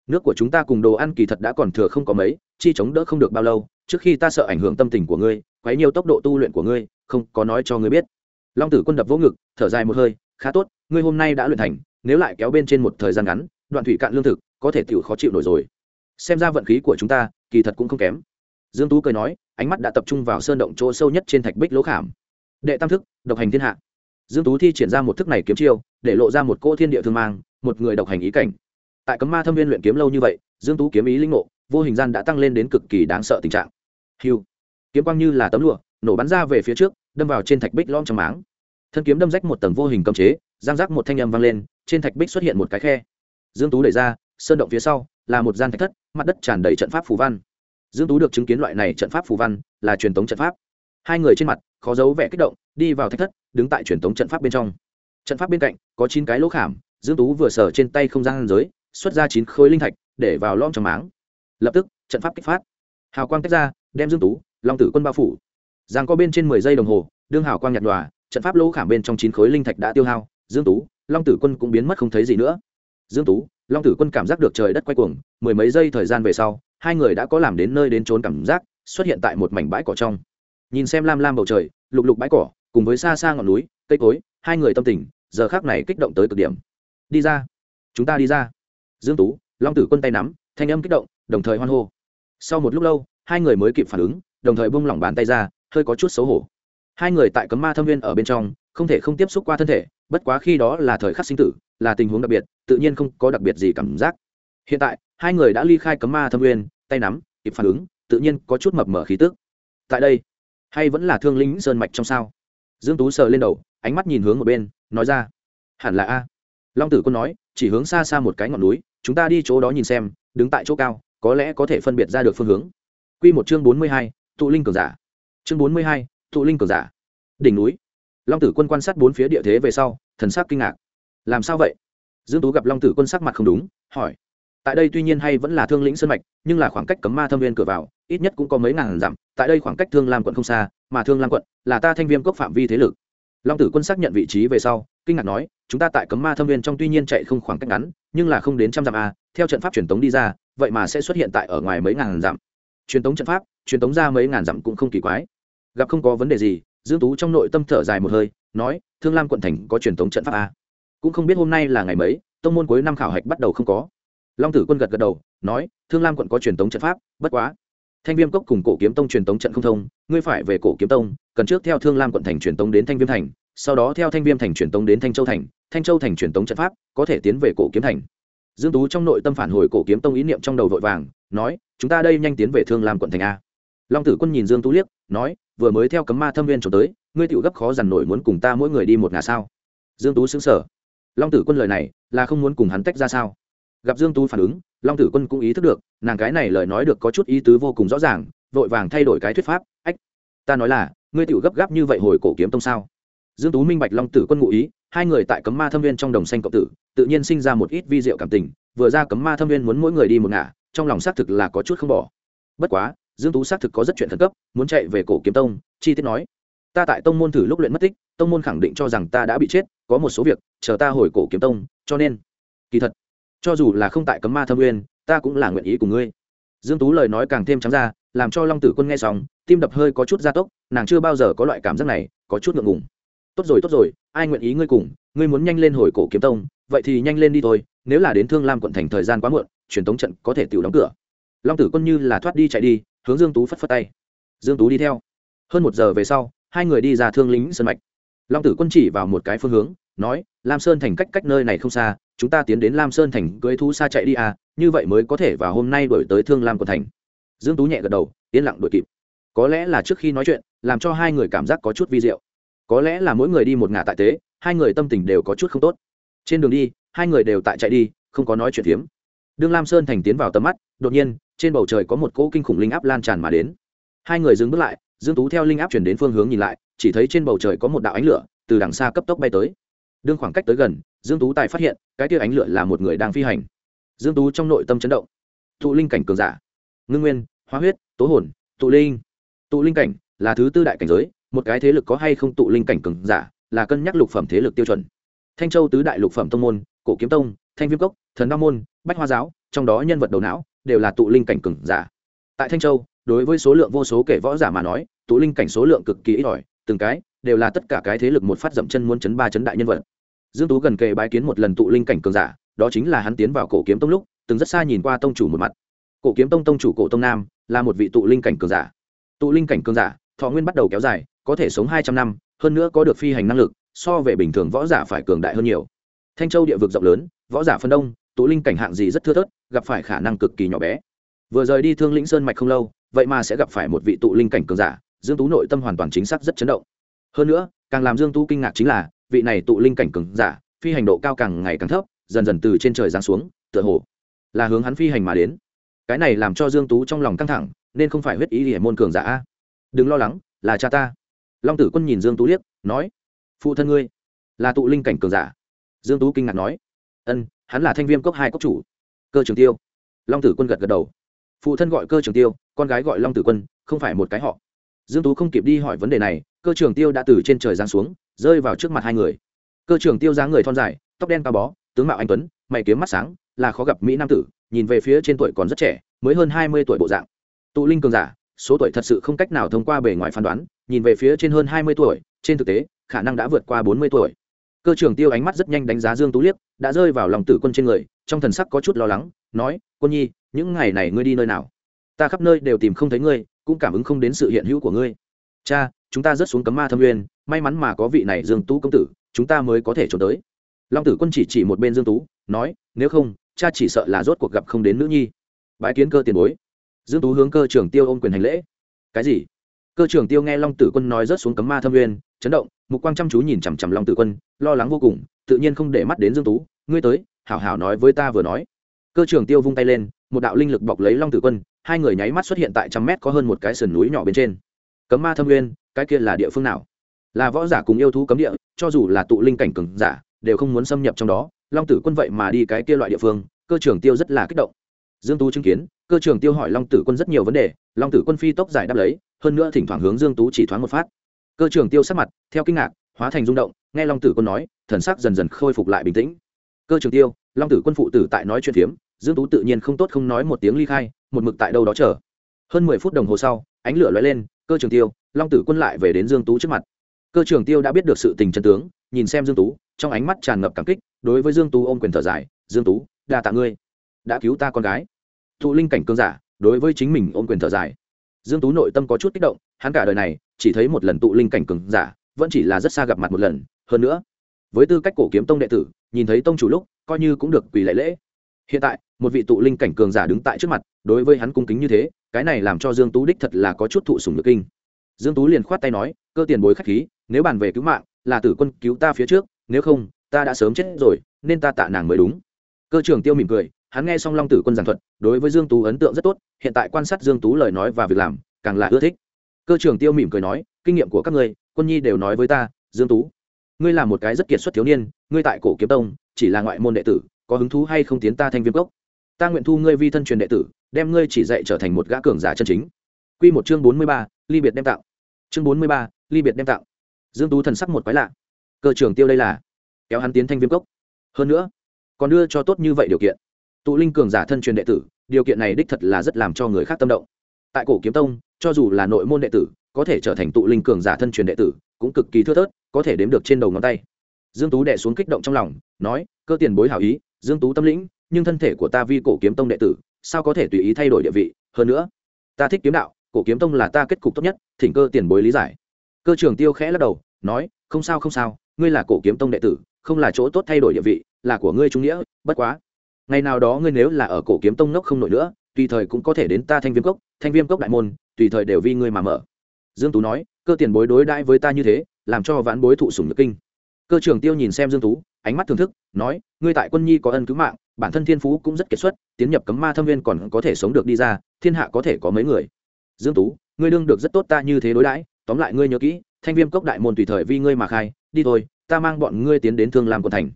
Nước của chúng ta cùng đồ ăn kỳ thật đã còn thừa không có mấy, chi chống đỡ không được bao lâu, trước khi ta sợ ảnh hưởng tâm tình của ngươi, quấy nhiều tốc độ tu luyện của ngươi, không có nói cho ngươi biết. Long tử quân đập vỗ ngực, thở dài một hơi, khá tốt, ngươi hôm nay đã luyện thành, nếu lại kéo bên trên một thời gian ngắn, đoạn thủy cạn lương thực, có thể tiểu khó chịu nổi rồi. Xem ra vận khí của chúng ta, kỳ thật cũng không kém. Dương tú cười nói, ánh mắt đã tập trung vào sơn động chỗ sâu nhất trên thạch bích lỗ khảm. Đệ tam thức, độc hành thiên hạ dương tú thi triển ra một thức này kiếm chiêu, để lộ ra một cỗ thiên địa thương mang, một người độc hành ý cảnh. Tại cấm ma thâm viên luyện kiếm lâu như vậy, dương tú kiếm ý linh ngộ, vô hình gian đã tăng lên đến cực kỳ đáng sợ tình trạng. Hiu kiếm quang như là tấm lụa, nổ bắn ra về phía trước, đâm vào trên thạch bích lom trong máng. Thân kiếm đâm rách một tầng vô hình cấm chế, giang rác một thanh âm vang lên, trên thạch bích xuất hiện một cái khe. Dương tú đẩy ra, sơn động phía sau, là một gian thạch thất, mặt đất tràn đầy trận pháp phù văn. Dương tú được chứng kiến loại này trận pháp phù văn, là truyền thống trận pháp. Hai người trên mặt, khó giấu vẻ kích động, đi vào thạch thất đứng tại truyền thống trận pháp bên trong. Trận pháp bên cạnh, có chín cái lỗ khảm, dương tú vừa sở trên tay không gian giới, xuất ra chín khối linh thạch để vào lom trong máng. Lập tức, trận pháp kích phát. Hào quang tách ra, đem dương tú, long tử quân bao phủ. Giang có bên trên mười giây đồng hồ, đương hào quang nhạt nhòa, trận pháp lỗ khảm bên trong chín khối linh thạch đã tiêu hao, dương tú, long tử quân cũng biến mất không thấy gì nữa. Dương tú, long tử quân cảm giác được trời đất quay cuồng, mười mấy giây thời gian về sau, hai người đã có làm đến nơi đến trốn cảm giác, xuất hiện tại một mảnh bãi cỏ trong. Nhìn xem lam lam bầu trời, lục lục bãi cỏ cùng với xa xa ngọn núi, cây cối, hai người tâm tình, giờ khác này kích động tới cực điểm. Đi ra. Chúng ta đi ra. Dương tú, long tử quân tay nắm, thanh âm kích động, đồng thời hoan hô. Sau một lúc lâu, hai người mới kịp phản ứng, đồng thời buông lỏng bàn tay ra, hơi có chút xấu hổ. Hai người tại cấm ma thâm viên ở bên trong, không thể không tiếp xúc qua thân thể, bất quá khi đó là thời khắc sinh tử, là tình huống đặc biệt, tự nhiên không có đặc biệt gì cảm giác. Hiện tại, hai người đã ly khai cấm ma thâm nguyên tay nắm, kịp phản ứng, tự nhiên có chút mập mờ khí tức. Tại đây, hay vẫn là thương lính sơn mạch trong sao? Dương tú sờ lên đầu ánh mắt nhìn hướng một bên nói ra hẳn là a. Long tử quân nói chỉ hướng xa xa một cái ngọn núi chúng ta đi chỗ đó nhìn xem đứng tại chỗ cao có lẽ có thể phân biệt ra được phương hướng. Quy một chương bốn mươi hai, tụ linh cường giả. Chương bốn mươi hai, tụ linh cường giả. Đỉnh núi. Long tử quân quan sát bốn phía địa thế về sau thần sắc kinh ngạc. Làm sao vậy? Dương tú gặp long tử quân sắc mặt không đúng hỏi. Tại đây tuy nhiên hay vẫn là thương lĩnh sơn mạch nhưng là khoảng cách cấm ma thâm viên cửa vào ít nhất cũng có mấy ngàn dặm, tại đây khoảng cách thương lam quận không xa, mà thương lam quận là ta thanh viêm cốc phạm vi thế lực. Long tử quân xác nhận vị trí về sau, kinh ngạc nói, chúng ta tại cấm ma thâm viên trong tuy nhiên chạy không khoảng cách ngắn, nhưng là không đến trăm dặm a theo trận pháp truyền tống đi ra, vậy mà sẽ xuất hiện tại ở ngoài mấy ngàn dặm. Truyền tống trận pháp, truyền tống ra mấy ngàn dặm cũng không kỳ quái. Gặp không có vấn đề gì, dương tú trong nội tâm thở dài một hơi, nói, thương lam quận thành có truyền tống trận pháp a cũng không biết hôm nay là ngày mấy, tông môn cuối năm khảo hạch bắt đầu không có. Long tử quân gật gật đầu, nói, thương lam quận có truyền tống trận pháp, bất quá thanh viêm cốc cùng cổ kiếm tông truyền tống trận không thông, ngươi phải về cổ kiếm tông, cần trước theo thương lam quận thành truyền tống đến thanh viêm thành, sau đó theo thanh viêm thành truyền tống đến thanh châu thành. Thanh châu thành truyền tống trận pháp có thể tiến về cổ kiếm thành. Dương tú trong nội tâm phản hồi cổ kiếm tông ý niệm trong đầu vội vàng, nói, chúng ta đây nhanh tiến về thương lam quận thành a. Long tử quân nhìn dương tú liếc, nói, vừa mới theo cấm ma thâm viên trốn tới, ngươi tiểu gấp khó dằn nổi muốn cùng ta mỗi người đi một ngả sao? Dương tú xứng sở long tử quân lời này là không muốn cùng hắn tách ra sao? Gặp dương tú phản ứng, long tử quân cũng ý thức được, nàng cái này lời nói được có chút ý tứ vô cùng rõ ràng, vội vàng thay đổi cái thuyết pháp, ách, ta nói là, ngươi tiểu gấp gáp như vậy hồi cổ kiếm tông sao? Dương tú minh bạch long tử quân ngụ ý, hai người tại cấm ma thâm viên trong đồng xanh cộng tử, tự nhiên sinh ra một ít vi diệu cảm tình, vừa ra cấm ma thâm viên muốn mỗi người đi một ngả, trong lòng xác thực là có chút không bỏ. Bất quá, dương tú xác thực có rất chuyện khẩn cấp, muốn chạy về cổ kiếm tông, chi tiết nói, ta tại tông môn thử lúc luyện mất tích, tông môn khẳng định cho rằng ta đã bị chết, có một số việc, chờ ta hồi cổ kiếm tông, cho nên, kỳ thật cho dù là không tại cấm ma thâm uyên, ta cũng là nguyện ý của ngươi. Dương tú lời nói càng thêm trắng ra, làm cho long tử quân nghe xong, tim đập hơi có chút gia tốc, nàng chưa bao giờ có loại cảm giác này, có chút ngượng ngùng. Tốt rồi tốt rồi, ai nguyện ý ngươi cùng, ngươi muốn nhanh lên hồi cổ kiếm tông, vậy thì nhanh lên đi thôi, nếu là đến thương lam quận thành thời gian quá muộn, truyền tống trận có thể tự đóng cửa. Long tử quân như là thoát đi chạy đi, hướng dương tú phất phất tay. Dương tú đi theo. Hơn một giờ về sau, hai người đi ra thương lính sân mạch long tử quân chỉ vào một cái phương hướng, nói, lam sơn thành cách cách nơi này không xa, chúng ta tiến đến lam sơn thành cưới thú xa chạy đi à như vậy mới có thể vào hôm nay đổi tới thương lam quận thành. Dương tú nhẹ gật đầu, yên lặng đuổi kịp. Có lẽ là trước khi nói chuyện, làm cho hai người cảm giác có chút vi diệu. Có lẽ là mỗi người đi một ngả tại tế, hai người tâm tình đều có chút không tốt. Trên đường đi, hai người đều tại chạy đi, không có nói chuyện phiếm. Đương lam sơn thành tiến vào tầm mắt, đột nhiên, trên bầu trời có một cỗ kinh khủng linh áp lan tràn mà đến. Hai người dừng bước lại dương tú theo linh áp chuyển đến phương hướng nhìn lại, chỉ thấy trên bầu trời có một đạo ánh lửa từ đằng xa cấp tốc bay tới. Đương khoảng cách tới gần, dương tú tài phát hiện, cái tia ánh lửa là một người đang phi hành. Dương tú trong nội tâm chấn động. Tụ linh cảnh cường giả. Ngưng nguyên, hóa huyết, tố hồn tụ linh. Tụ linh cảnh là thứ tư đại cảnh giới, một cái thế lực có hay không tụ linh cảnh cường giả là cân nhắc lục phẩm thế lực tiêu chuẩn. Thanh châu tứ đại lục phẩm tông môn, cổ kiếm tông, thanh viêm cốc, thần đao môn, bách hoa giáo, trong đó nhân vật đầu não đều là tụ linh cảnh cường giả. Tại thanh châu đối với số lượng vô số kể võ giả mà nói, tụ linh cảnh số lượng cực kỳ ít ỏi, từng cái đều là tất cả cái thế lực một phát dậm chân muốn chấn ba chấn đại nhân vật. Dương tú gần kề bái kiến một lần tụ linh cảnh cường giả, đó chính là hắn tiến vào cổ kiếm tông lúc, từng rất xa nhìn qua tông chủ một mặt. Cổ kiếm tông tông chủ cổ tông nam là một vị tụ linh cảnh cường giả. Tụ linh cảnh cường giả, thọ nguyên bắt đầu kéo dài, có thể sống hai trăm năm, hơn nữa có được phi hành năng lực, so về bình thường võ giả phải cường đại hơn nhiều. Thanh châu địa vực rộng lớn, võ giả phân đông, tụ linh cảnh hạng gì rất thưa thớt, gặp phải khả năng cực kỳ nhỏ bé. Vừa rời đi thương lĩnh sơn mạch không lâu vậy mà sẽ gặp phải một vị tụ linh cảnh cường giả, dương tú nội tâm hoàn toàn chính xác rất chấn động. Hơn nữa, càng làm dương tú kinh ngạc chính là, vị này tụ linh cảnh cường giả, phi hành độ cao càng ngày càng thấp, dần dần từ trên trời giáng xuống, tựa hồ là hướng hắn phi hành mà đến. Cái này làm cho dương tú trong lòng căng thẳng, nên không phải huyết ý hiểm môn cường giả a. Đừng lo lắng, là cha ta. Long tử quân nhìn dương tú liếc, nói, phụ thân ngươi là tụ linh cảnh cường giả. Dương tú kinh ngạc nói, ân, hắn là thanh viêm cốc hai cốc chủ, cơ trường tiêu. Long tử quân gật gật đầu phụ thân gọi cơ trường tiêu, con gái gọi long tử quân, không phải một cái họ. Dương tú không kịp đi hỏi vấn đề này, cơ trường tiêu đã từ trên trời giáng xuống, rơi vào trước mặt hai người. Cơ trường tiêu dáng người thon dài, tóc đen cao bó, tướng mạo anh tuấn, mày kiếm mắt sáng, là khó gặp mỹ nam tử, nhìn về phía trên tuổi còn rất trẻ, mới hơn hai mươi tuổi bộ dạng. Tụ linh cường giả, số tuổi thật sự không cách nào thông qua bề ngoài phán đoán, nhìn về phía trên hơn hai mươi tuổi, trên thực tế, khả năng đã vượt qua bốn mươi tuổi. Cơ trưởng tiêu ánh mắt rất nhanh đánh giá dương tú liếc, đã rơi vào lòng tử quân trên người, trong thần sắc có chút lo lắng, nói, quân nhi những ngày này ngươi đi nơi nào? Ta khắp nơi đều tìm không thấy ngươi, cũng cảm ứng không đến sự hiện hữu của ngươi. Cha, chúng ta rất xuống cấm ma thâm nguyên, may mắn mà có vị này dương tú công tử, chúng ta mới có thể trốn tới. Long tử quân chỉ chỉ một bên dương tú, nói, nếu không, cha chỉ sợ là rốt cuộc gặp không đến nữ nhi. Bái kiến cơ tiền bối. Dương tú hướng cơ trưởng tiêu ôm quyền hành lễ. Cái gì? Cơ trưởng tiêu nghe long tử quân nói rớt xuống cấm ma thâm nguyên, chấn động, mục quang chăm chú nhìn chằm chằm long tử quân, lo lắng vô cùng, tự nhiên không để mắt đến dương tú. Ngươi tới, hảo hảo nói với ta vừa nói. Cơ trưởng tiêu vung tay lên một đạo linh lực bọc lấy long tử quân, hai người nháy mắt xuất hiện tại trăm mét có hơn một cái sườn núi nhỏ bên trên. Cấm ma thâm nguyên, cái kia là địa phương nào? Là võ giả cùng yêu thú cấm địa, cho dù là tụ linh cảnh cường giả, đều không muốn xâm nhập trong đó. Long tử quân vậy mà đi cái kia loại địa phương, cơ trưởng tiêu rất là kích động. Dương tú chứng kiến, cơ trưởng tiêu hỏi long tử quân rất nhiều vấn đề, long tử quân phi tốc giải đáp lấy, hơn nữa thỉnh thoảng hướng dương tú chỉ thoáng một phát. Cơ trưởng tiêu sắc mặt, theo kinh ngạc, hóa thành rung động, nghe long tử quân nói, thần sắc dần dần khôi phục lại bình tĩnh. Cơ trưởng tiêu, long tử quân phụ tử tại nói chuyện phiếm dương tú tự nhiên không tốt không nói một tiếng ly khai, một mực tại đâu đó chờ. Hơn mười phút đồng hồ sau, ánh lửa lóe lên, cơ trưởng tiêu, long tử quân lại về đến dương tú trước mặt. Cơ trưởng tiêu đã biết được sự tình chân tướng, nhìn xem dương tú, trong ánh mắt tràn ngập cảm kích, đối với dương tú ôm quyền thở dài, dương tú, đa tạ ngươi, đã cứu ta con gái. Thụ linh cảnh cương giả, đối với chính mình ôm quyền thở dài. Dương tú nội tâm có chút kích động, hắn cả đời này, chỉ thấy một lần tụ linh cảnh cường giả, vẫn chỉ là rất xa gặp mặt một lần. Hơn nữa, với tư cách cổ kiếm tông đệ tử, nhìn thấy tông chủ lúc, coi như cũng được quỳ lễ lễ hiện tại, một vị tụ linh cảnh cường giả đứng tại trước mặt, đối với hắn cung kính như thế, cái này làm cho dương tú đích thật là có chút thụ sủng nhược kinh. Dương tú liền khoát tay nói, cơ tiền bối khách khí, nếu bàn về cứu mạng, là tử quân cứu ta phía trước, nếu không, ta đã sớm chết rồi, nên ta tạ nàng mới đúng. Cơ trưởng tiêu mỉm cười, hắn nghe xong long tử quân giảng thuật, đối với dương tú ấn tượng rất tốt, hiện tại quan sát dương tú lời nói và việc làm, càng là ưa thích. Cơ trưởng tiêu mỉm cười nói, kinh nghiệm của các ngươi, quân nhi đều nói với ta, dương tú, ngươi là một cái rất kiệt xuất thiếu niên, ngươi tại cổ kiếm tông, chỉ là ngoại môn đệ tử có hứng thú hay không tiến ta thanh viêm cốc? Ta nguyện thu ngươi vi thân truyền đệ tử đem ngươi chỉ dạy trở thành một gã cường giả chân chính. Quy một chương bốn mươi ba, ly biệt đem tạo. Chương bốn mươi ba, ly biệt đem tạo. Dương tú thần sắc một quái lạ. Cơ trưởng tiêu đây là kéo hắn tiến thanh viêm cốc. Hơn nữa còn đưa cho tốt như vậy điều kiện. Tụ linh cường giả thân truyền đệ tử điều kiện này đích thật là rất làm cho người khác tâm động. Tại cổ kiếm tông cho dù là nội môn đệ tử có thể trở thành tụ linh cường giả thân truyền đệ tử cũng cực kỳ thưa thớt có thể đếm được trên đầu ngón tay. Dương tú đệ xuống kích động trong lòng nói cơ tiền bối hảo ý dương tú tâm lĩnh, nhưng thân thể của ta vi cổ kiếm tông đệ tử, sao có thể tùy ý thay đổi địa vị? Hơn nữa, ta thích kiếm đạo, cổ kiếm tông là ta kết cục tốt nhất, thỉnh cơ tiền bối lý giải. Cơ trưởng tiêu khẽ lắc đầu, nói, không sao không sao, ngươi là cổ kiếm tông đệ tử, không là chỗ tốt thay đổi địa vị, là của ngươi trung nghĩa, bất quá, ngày nào đó ngươi nếu là ở cổ kiếm tông nốc không nổi nữa, tùy thời cũng có thể đến ta thanh viêm cốc, thanh viêm cốc đại môn, tùy thời đều vi ngươi mà mở. Dương tú nói, cơ tiền bối đối đãi với ta như thế, làm cho vãn bối thụ sủng nhược kinh cơ trưởng tiêu nhìn xem dương tú, ánh mắt thưởng thức, nói, ngươi tại quân nhi có ân cứu mạng, bản thân thiên phú cũng rất kiệt xuất, tiến nhập cấm ma thâm viên còn có thể sống được đi ra, thiên hạ có thể có mấy người. Dương tú, ngươi đương được rất tốt ta như thế đối đãi, tóm lại ngươi nhớ kỹ, thanh viêm cốc đại môn tùy thời vi ngươi mà khai, đi thôi, ta mang bọn ngươi tiến đến thương làm quận thành.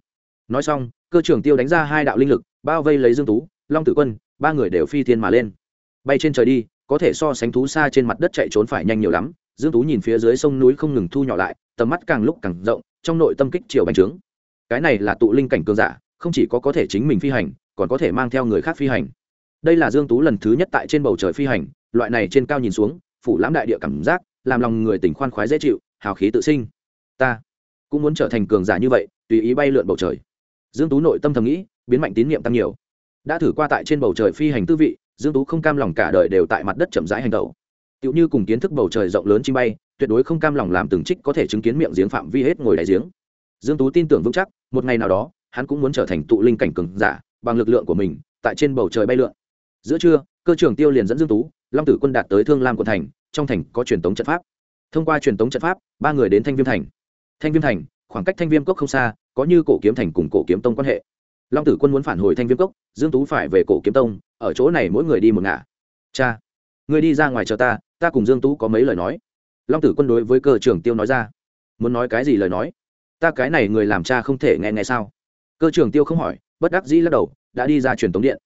Nói xong, cơ trưởng tiêu đánh ra hai đạo linh lực, bao vây lấy dương tú, long tử quân, ba người đều phi thiên mà lên. Bay trên trời đi, có thể so sánh thú xa trên mặt đất chạy trốn phải nhanh nhiều lắm. Dương tú nhìn phía dưới sông núi không ngừng thu nhỏ lại, tầm mắt càng lúc càng rộng trong nội tâm kích chiều bành trướng. Cái này là tụ linh cảnh cường giả, không chỉ có có thể chính mình phi hành, còn có thể mang theo người khác phi hành. Đây là dương tú lần thứ nhất tại trên bầu trời phi hành, loại này trên cao nhìn xuống, phủ lãm đại địa cảm giác, làm lòng người tỉnh khoan khoái dễ chịu, hào khí tự sinh. Ta cũng muốn trở thành cường giả như vậy, tùy ý bay lượn bầu trời. Dương tú nội tâm thầm nghĩ, biến mạnh tín nhiệm tăng nhiều. Đã thử qua tại trên bầu trời phi hành tư vị, dương tú không cam lòng cả đời đều tại mặt đất chậm rãi hành tẩu. Tựu như cùng kiến thức bầu trời rộng lớn chim bay tuyệt đối không cam lòng làm từng trích có thể chứng kiến miệng giếng phạm vi hết ngồi đáy giếng. Dương tú tin tưởng vững chắc, một ngày nào đó, hắn cũng muốn trở thành tụ linh cảnh cường giả, bằng lực lượng của mình, tại trên bầu trời bay lượn. Giữa trưa, cơ trưởng tiêu liền dẫn dương tú, long tử quân đạt tới thương lam quận thành, trong thành có truyền tống trận pháp. Thông qua truyền tống trận pháp, ba người đến thanh viêm thành. Thanh viêm thành, khoảng cách thanh viêm cốc không xa, có như cổ kiếm thành cùng cổ kiếm tông quan hệ. Long tử quân muốn phản hồi thanh viêm cốc, dương tú phải về cổ kiếm tông, ở chỗ này mỗi người đi một ngả. Cha người đi ra ngoài chờ ta ta cùng dương tú có mấy lời nói long tử quân đối với cơ trưởng tiêu nói ra. Muốn nói cái gì lời nói? Ta cái này người làm cha không thể nghe nghe sao? Cơ trưởng tiêu không hỏi, bất đắc dĩ lắc đầu, đã đi ra truyền tống điện.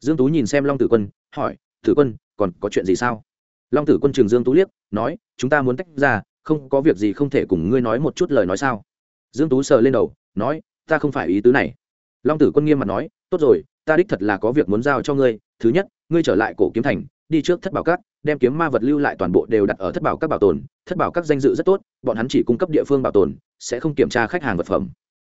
Dương tú nhìn xem long tử quân, hỏi, tử quân, còn có chuyện gì sao? Long tử quân trường dương tú liếc, nói, chúng ta muốn tách ra, không có việc gì không thể cùng ngươi nói một chút lời nói sao? Dương tú sờ lên đầu, nói, ta không phải ý tứ này. Long tử quân nghiêm mặt nói, tốt rồi, ta đích thật là có việc muốn giao cho ngươi. Thứ nhất, ngươi trở lại cổ kiếm thành, đi trước thất bảo cát đem kiếm ma vật lưu lại toàn bộ đều đặt ở thất bảo các bảo tồn, thất bảo các danh dự rất tốt, bọn hắn chỉ cung cấp địa phương bảo tồn, sẽ không kiểm tra khách hàng vật phẩm.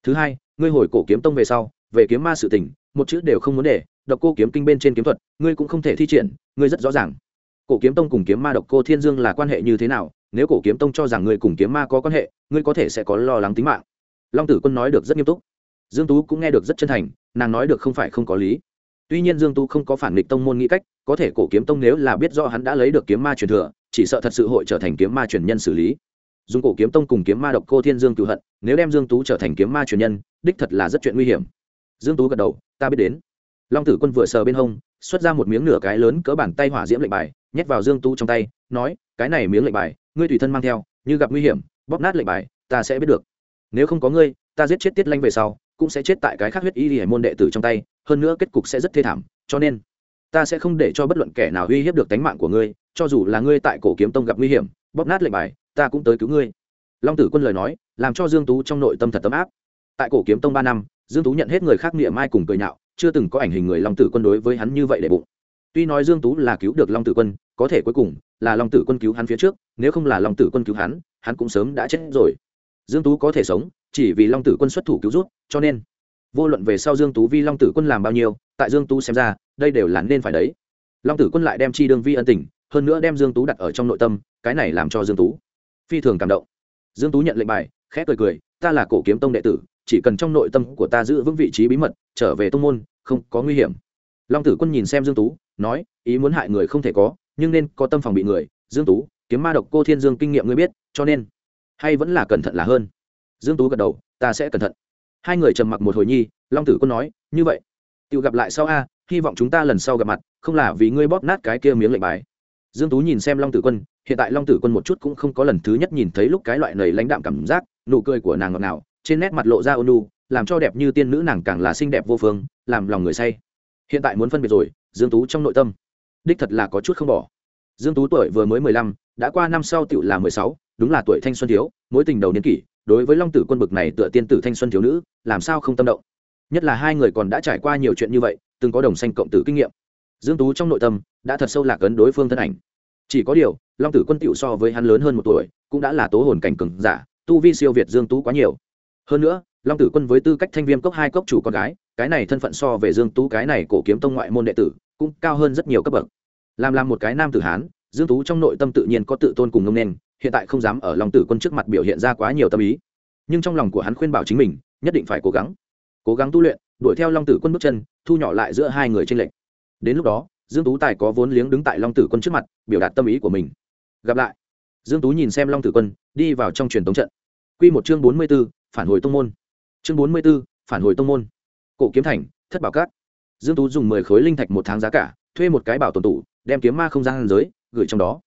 Thứ hai, ngươi hồi cổ kiếm tông về sau, về kiếm ma sự tình, một chữ đều không muốn để, độc cô kiếm kinh bên trên kiếm thuật, ngươi cũng không thể thi triển, ngươi rất rõ ràng. Cổ kiếm tông cùng kiếm ma độc cô thiên dương là quan hệ như thế nào, nếu cổ kiếm tông cho rằng ngươi cùng kiếm ma có quan hệ, ngươi có thể sẽ có lo lắng tính mạng. Long tử quân nói được rất nghiêm túc. Dương tú cũng nghe được rất chân thành, nàng nói được không phải không có lý. Tuy nhiên dương tú không có phản nghịch tông môn nghĩ cách có thể cổ kiếm tông nếu là biết do hắn đã lấy được kiếm ma truyền thừa, chỉ sợ thật sự hội trở thành kiếm ma truyền nhân xử lý. Dùng cổ kiếm tông cùng kiếm ma độc cô thiên dương cựu hận, nếu đem dương tú trở thành kiếm ma truyền nhân, đích thật là rất chuyện nguy hiểm. Dương tú gật đầu, ta biết đến. Long tử quân vừa sờ bên hông, xuất ra một miếng nửa cái lớn cỡ bàn tay hỏa diễm lệnh bài, nhét vào dương tú trong tay, nói, cái này miếng lệnh bài, ngươi tùy thân mang theo, như gặp nguy hiểm, bóp nát lệnh bài, ta sẽ biết được. Nếu không có ngươi, ta giết chết tiết lanh về sau, cũng sẽ chết tại cái khác huyết y hải môn đệ tử trong tay, hơn nữa kết cục sẽ rất thê thảm, cho nên ta sẽ không để cho bất luận kẻ nào uy hiếp được tánh mạng của ngươi, cho dù là ngươi tại cổ kiếm tông gặp nguy hiểm, bóp nát lệnh bài, ta cũng tới cứu ngươi. Long tử quân lời nói, làm cho dương tú trong nội tâm thật tấm áp. Tại cổ kiếm tông ba năm, dương tú nhận hết người khác niệm mai cùng cười nhạo, chưa từng có ảnh hình người long tử quân đối với hắn như vậy để bụng. Tuy nói dương tú là cứu được long tử quân, có thể cuối cùng là long tử quân cứu hắn phía trước, nếu không là long tử quân cứu hắn hắn cũng sớm đã chết rồi. Dương tú có thể sống, chỉ vì long tử quân xuất thủ cứu rút cho nên vô luận về sau dương tú vi long tử quân làm bao nhiêu, tại dương tú xem ra, đây đều là nên phải đấy. Long tử quân lại đem chi đương vi ân tình, hơn nữa đem dương tú đặt ở trong nội tâm, cái này làm cho dương tú phi thường cảm động. Dương tú nhận lệnh bài, khẽ cười cười, ta là cổ kiếm tông đệ tử, chỉ cần trong nội tâm của ta giữ vững vị trí bí mật, trở về tông môn, không có nguy hiểm. Long tử quân nhìn xem dương tú, nói, ý muốn hại người không thể có, nhưng nên có tâm phòng bị người. Dương tú, kiếm ma độc cô thiên dương kinh nghiệm ngươi biết, cho nên, hay vẫn là cẩn thận là hơn. Dương tú gật đầu, ta sẽ cẩn thận hai người trầm mặc một hồi nhi, long tử quân nói, như vậy tự gặp lại sau a, hy vọng chúng ta lần sau gặp mặt, không là vì ngươi bóp nát cái kia miếng lệnh bài. Dương tú nhìn xem long tử quân, hiện tại long tử quân một chút cũng không có lần thứ nhất nhìn thấy lúc cái loại nầy lãnh đạm cảm giác, nụ cười của nàng ngọt ngào, trên nét mặt lộ ra ônu làm cho đẹp như tiên nữ nàng càng là xinh đẹp vô phương, làm lòng người say. Hiện tại muốn phân biệt rồi, dương tú trong nội tâm, đích thật là có chút không bỏ. Dương tú tuổi vừa mới mười lăm đã qua năm sau tựu là mười sáu, đúng là tuổi thanh xuân thiếu, mối tình đầu niên kỷ, đối với long tử quân bực này tựa tiên tử thanh xuân thiếu nữ, làm sao không tâm động? Nhất là hai người còn đã trải qua nhiều chuyện như vậy, từng có đồng sanh cộng tử kinh nghiệm. Dương tú trong nội tâm, đã thật sâu lạc ấn đối phương thân ảnh. Chỉ có điều, long tử quân Tiểu so với hắn lớn hơn một tuổi, cũng đã là tố hồn cảnh cường giả, tu vi siêu việt dương tú quá nhiều. Hơn nữa, long tử quân với tư cách thanh viêm cốc hai cốc chủ con gái, cái này thân phận so về dương tú cái này cổ kiếm tông ngoại môn đệ tử, cũng cao hơn rất nhiều cấp bậc. Làm làm một cái nam tử hán dương tú trong nội tâm tự nhiên có tự tôn cùng ngông nên hiện tại không dám ở long tử quân trước mặt biểu hiện ra quá nhiều tâm ý. Nhưng trong lòng của hắn khuyên bảo chính mình nhất định phải cố gắng. Cố gắng tu luyện đuổi theo long tử quân bước chân thu nhỏ lại giữa hai người tranh lệch. Đến lúc đó dương tú tài có vốn liếng đứng tại long tử quân trước mặt biểu đạt tâm ý của mình. Gặp lại. Dương tú nhìn xem long tử quân đi vào trong truyền tống trận. Quy một chương bốn mươi 44, phản hồi tông môn. Chương bốn mươi 44, phản hồi tông môn. Cổ kiếm thành thất bảo cát. Dương tú dùng mười khối linh thạch một tháng giá cả thuê một cái bảo tồn tủ đem kiếm ma không gian giới gửi trong đó.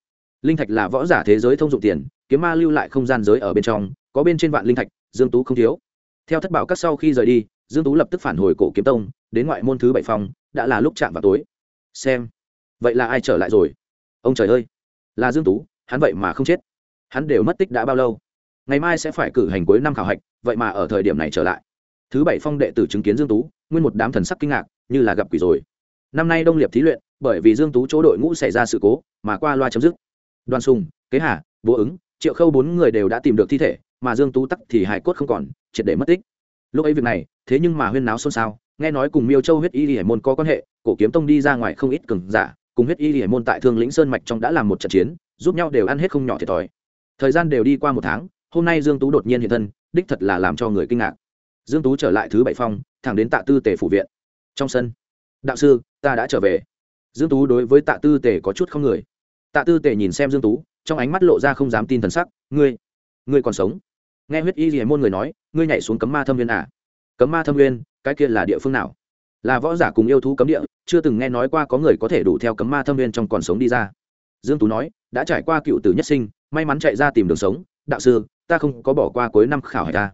Linh thạch là võ giả thế giới thông dụng tiền, kiếm ma lưu lại không gian giới ở bên trong, có bên trên vạn linh thạch, dương tú không thiếu. Theo thất bảo các sau khi rời đi, dương tú lập tức phản hồi cổ kiếm tông, đến ngoại môn thứ bảy phòng, đã là lúc chạm vào tối. Xem, vậy là ai trở lại rồi? Ông trời ơi, là dương tú, hắn vậy mà không chết. Hắn đều mất tích đã bao lâu? Ngày mai sẽ phải cử hành cuối năm khảo hạch, vậy mà ở thời điểm này trở lại. Thứ bảy phong đệ tử chứng kiến dương tú, nguyên một đám thần sắc kinh ngạc, như là gặp quỷ rồi. Năm nay đông liệp thí luyện bởi vì dương tú chỗ đội ngũ xảy ra sự cố, mà qua loa chấm dứt. Đoàn sùng, kế hà, bố ứng, triệu khâu bốn người đều đã tìm được thi thể, mà dương tú tắc thì hải cốt không còn, triệt để mất tích. Lúc ấy việc này, thế nhưng mà huyên náo xôn xao, nghe nói cùng miêu châu huyết y hải môn có quan hệ, cổ kiếm tông đi ra ngoài không ít cường giả, cùng huyết y hải môn tại thương lĩnh sơn mạch trong đã làm một trận chiến, giúp nhau đều ăn hết không nhỏ thiệt thòi. Thời gian đều đi qua một tháng, hôm nay dương tú đột nhiên hiện thân, đích thật là làm cho người kinh ngạc. Dương tú trở lại thứ bảy phong thẳng đến tạ tư tề phủ viện. Trong sân, đạo sư, ta đã trở về dương tú đối với tạ tư tề có chút không người. Tạ tư tề nhìn xem dương tú, trong ánh mắt lộ ra không dám tin thần sắc. Ngươi ngươi còn sống? Nghe huyết y hiền môn người nói, ngươi nhảy xuống cấm ma thâm viên à? Cấm ma thâm viên cái kia là địa phương nào? Là võ giả cùng yêu thú cấm địa, chưa từng nghe nói qua có người có thể đủ theo cấm ma thâm viên trong còn sống đi ra. Dương tú nói, đã trải qua cựu tử nhất sinh, may mắn chạy ra tìm đường sống. Đạo sư, ta không có bỏ qua cuối năm khảo hải ta.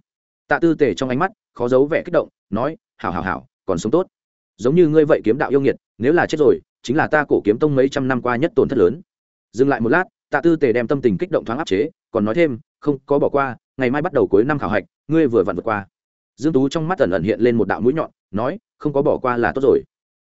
Tạ tư tề trong ánh mắt khó giấu vẻ kích động, nói, hảo hảo hảo, còn sống tốt. Giống như ngươi vậy kiếm đạo yêu nghiệt, nếu là chết rồi chính là ta cổ kiếm tông mấy trăm năm qua nhất tổn thất lớn. Dừng lại một lát, tạ tư tề đem tâm tình kích động thoáng áp chế, còn nói thêm, không, có bỏ qua, ngày mai bắt đầu cuối năm khảo hạch, ngươi vừa vặn vượt qua. Dương tú trong mắt ẩn ẩn hiện lên một đạo mũi nhọn, nói, không có bỏ qua là tốt rồi.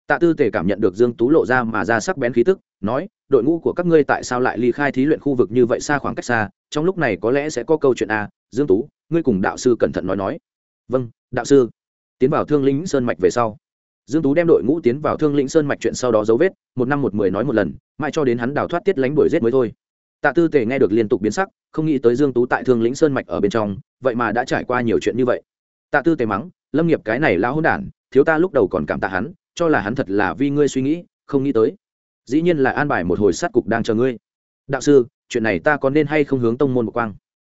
Tạ tư tề cảm nhận được dương tú lộ ra mà ra sắc bén khí tức, nói, đội ngũ của các ngươi tại sao lại ly khai thí luyện khu vực như vậy xa khoảng cách xa, trong lúc này có lẽ sẽ có câu chuyện a dương tú, ngươi cùng đạo sư cẩn thận nói nói. Vâng đạo sư. Tiến vào thương lĩnh sơn mạch về sau dương tú đem đội ngũ tiến vào thương lĩnh sơn mạch chuyện sau đó dấu vết, một năm một mười nói một lần, mãi cho đến hắn đào thoát tiết lánh đuổi giết mới thôi. Tạ tư tề nghe được liên tục biến sắc, không nghĩ tới dương tú tại thương lĩnh sơn mạch ở bên trong, vậy mà đã trải qua nhiều chuyện như vậy. Tạ tư tề mắng, lâm nghiệp cái này lao hôn đản, thiếu ta lúc đầu còn cảm tạ hắn, cho là hắn thật là vì ngươi suy nghĩ, không nghĩ tới. Dĩ nhiên là an bài một hồi sát cục đang chờ ngươi. Đạo sư, chuyện này ta có nên hay không hướng tông môn một quang?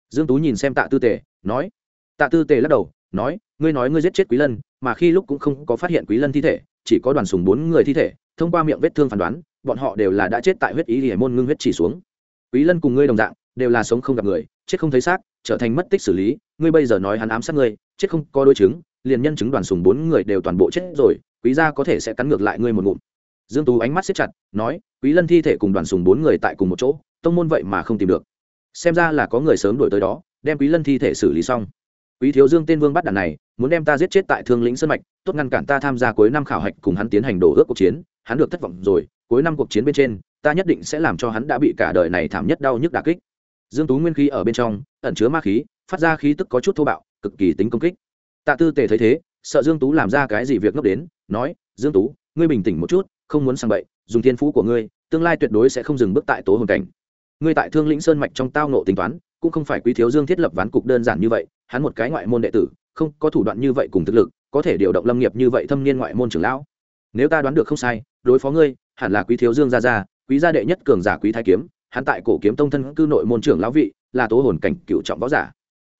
Dương tú nhìn xem tạ tư tề, nói. Tạ tư tề lắc đầu, nói, ngươi nói ngươi giết chết quý lân mà khi lúc cũng không có phát hiện quý lân thi thể, chỉ có đoàn sùng bốn người thi thể, thông qua miệng vết thương phán đoán, bọn họ đều là đã chết tại huyết ý hải môn ngưng huyết chỉ xuống. Quý lân cùng ngươi đồng dạng, đều là sống không gặp người, chết không thấy xác, trở thành mất tích xử lý, ngươi bây giờ nói hắn ám sát ngươi, chết không có đối chứng, liền nhân chứng đoàn sùng bốn người đều toàn bộ chết rồi, quý gia có thể sẽ cắn ngược lại ngươi một ngụm. Dương tú ánh mắt siết chặt, nói, quý lân thi thể cùng đoàn sùng bốn người tại cùng một chỗ, tông môn vậy mà không tìm được. Xem ra là có người sớm đổi tới đó, đem quý lân thi thể xử lý xong. Quý thiếu dương tên vương bắt đàn này muốn đem ta giết chết tại thương lĩnh sơn mạch, tốt ngăn cản ta tham gia cuối năm khảo hạch cùng hắn tiến hành đổ ước cuộc chiến, hắn được thất vọng rồi, cuối năm cuộc chiến bên trên, ta nhất định sẽ làm cho hắn đã bị cả đời này thảm nhất đau nhức đà kích. Dương tú nguyên khí ở bên trong, ẩn chứa ma khí, phát ra khí tức có chút thô bạo, cực kỳ tính công kích. Tạ tư tề thấy thế, sợ dương tú làm ra cái gì việc ngốc đến, nói, dương tú, ngươi bình tĩnh một chút, không muốn sang bậy, dùng thiên phú của ngươi, tương lai tuyệt đối sẽ không dừng bước tại tố hồn cảnh. Ngươi tại thương lĩnh sơn mạch trong tao nộ tính toán, cũng không phải quý thiếu dương thiết lập ván cục đơn giản như vậy, hắn một cái ngoại môn đệ tử không có thủ đoạn như vậy cùng thực lực, có thể điều động lâm nghiệp như vậy thâm niên ngoại môn trưởng lão. Nếu ta đoán được không sai, đối phó ngươi, hẳn là quý thiếu dương gia gia, quý gia đệ nhất cường giả quý thái kiếm, hắn tại cổ kiếm tông thân cư nội môn trưởng lão vị, là tố hồn cảnh cựu trọng võ giả.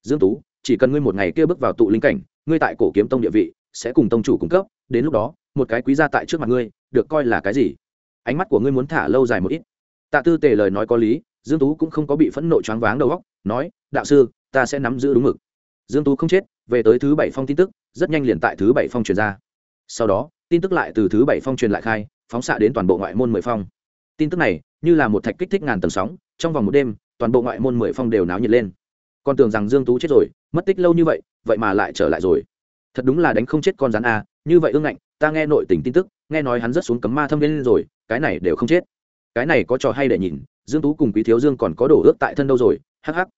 Dương tú, chỉ cần ngươi một ngày kia bước vào tụ linh cảnh, ngươi tại cổ kiếm tông địa vị sẽ cùng tông chủ cung cấp, đến lúc đó, một cái quý gia tại trước mặt ngươi, được coi là cái gì? Ánh mắt của ngươi muốn thả lâu dài một ít. Tạ tư tề lời nói có lý, dương tú cũng không có bị phẫn nộ choáng váng đầu óc, nói, đạo sư, ta sẽ nắm giữ đúng mực. Dương tú không chết về tới thứ bảy phong tin tức, rất nhanh liền tại thứ bảy phong truyền ra. Sau đó, tin tức lại từ thứ bảy phong truyền lại khai, phóng xạ đến toàn bộ ngoại môn mười phong. Tin tức này, như là một thạch kích thích ngàn tầng sóng, trong vòng một đêm, toàn bộ ngoại môn mười phong đều náo nhiệt lên. Con tưởng rằng dương tú chết rồi, mất tích lâu như vậy vậy mà lại trở lại rồi. Thật đúng là đánh không chết con rắn a như vậy ương ngạnh, ta nghe nội tình tin tức, nghe nói hắn rất xuống cấm ma thâm lên rồi, cái này đều không chết. Cái này có trò hay để nhìn, dương tú cùng quý thiếu dương còn có đổ ước tại thân đâu rồi, hắc hắc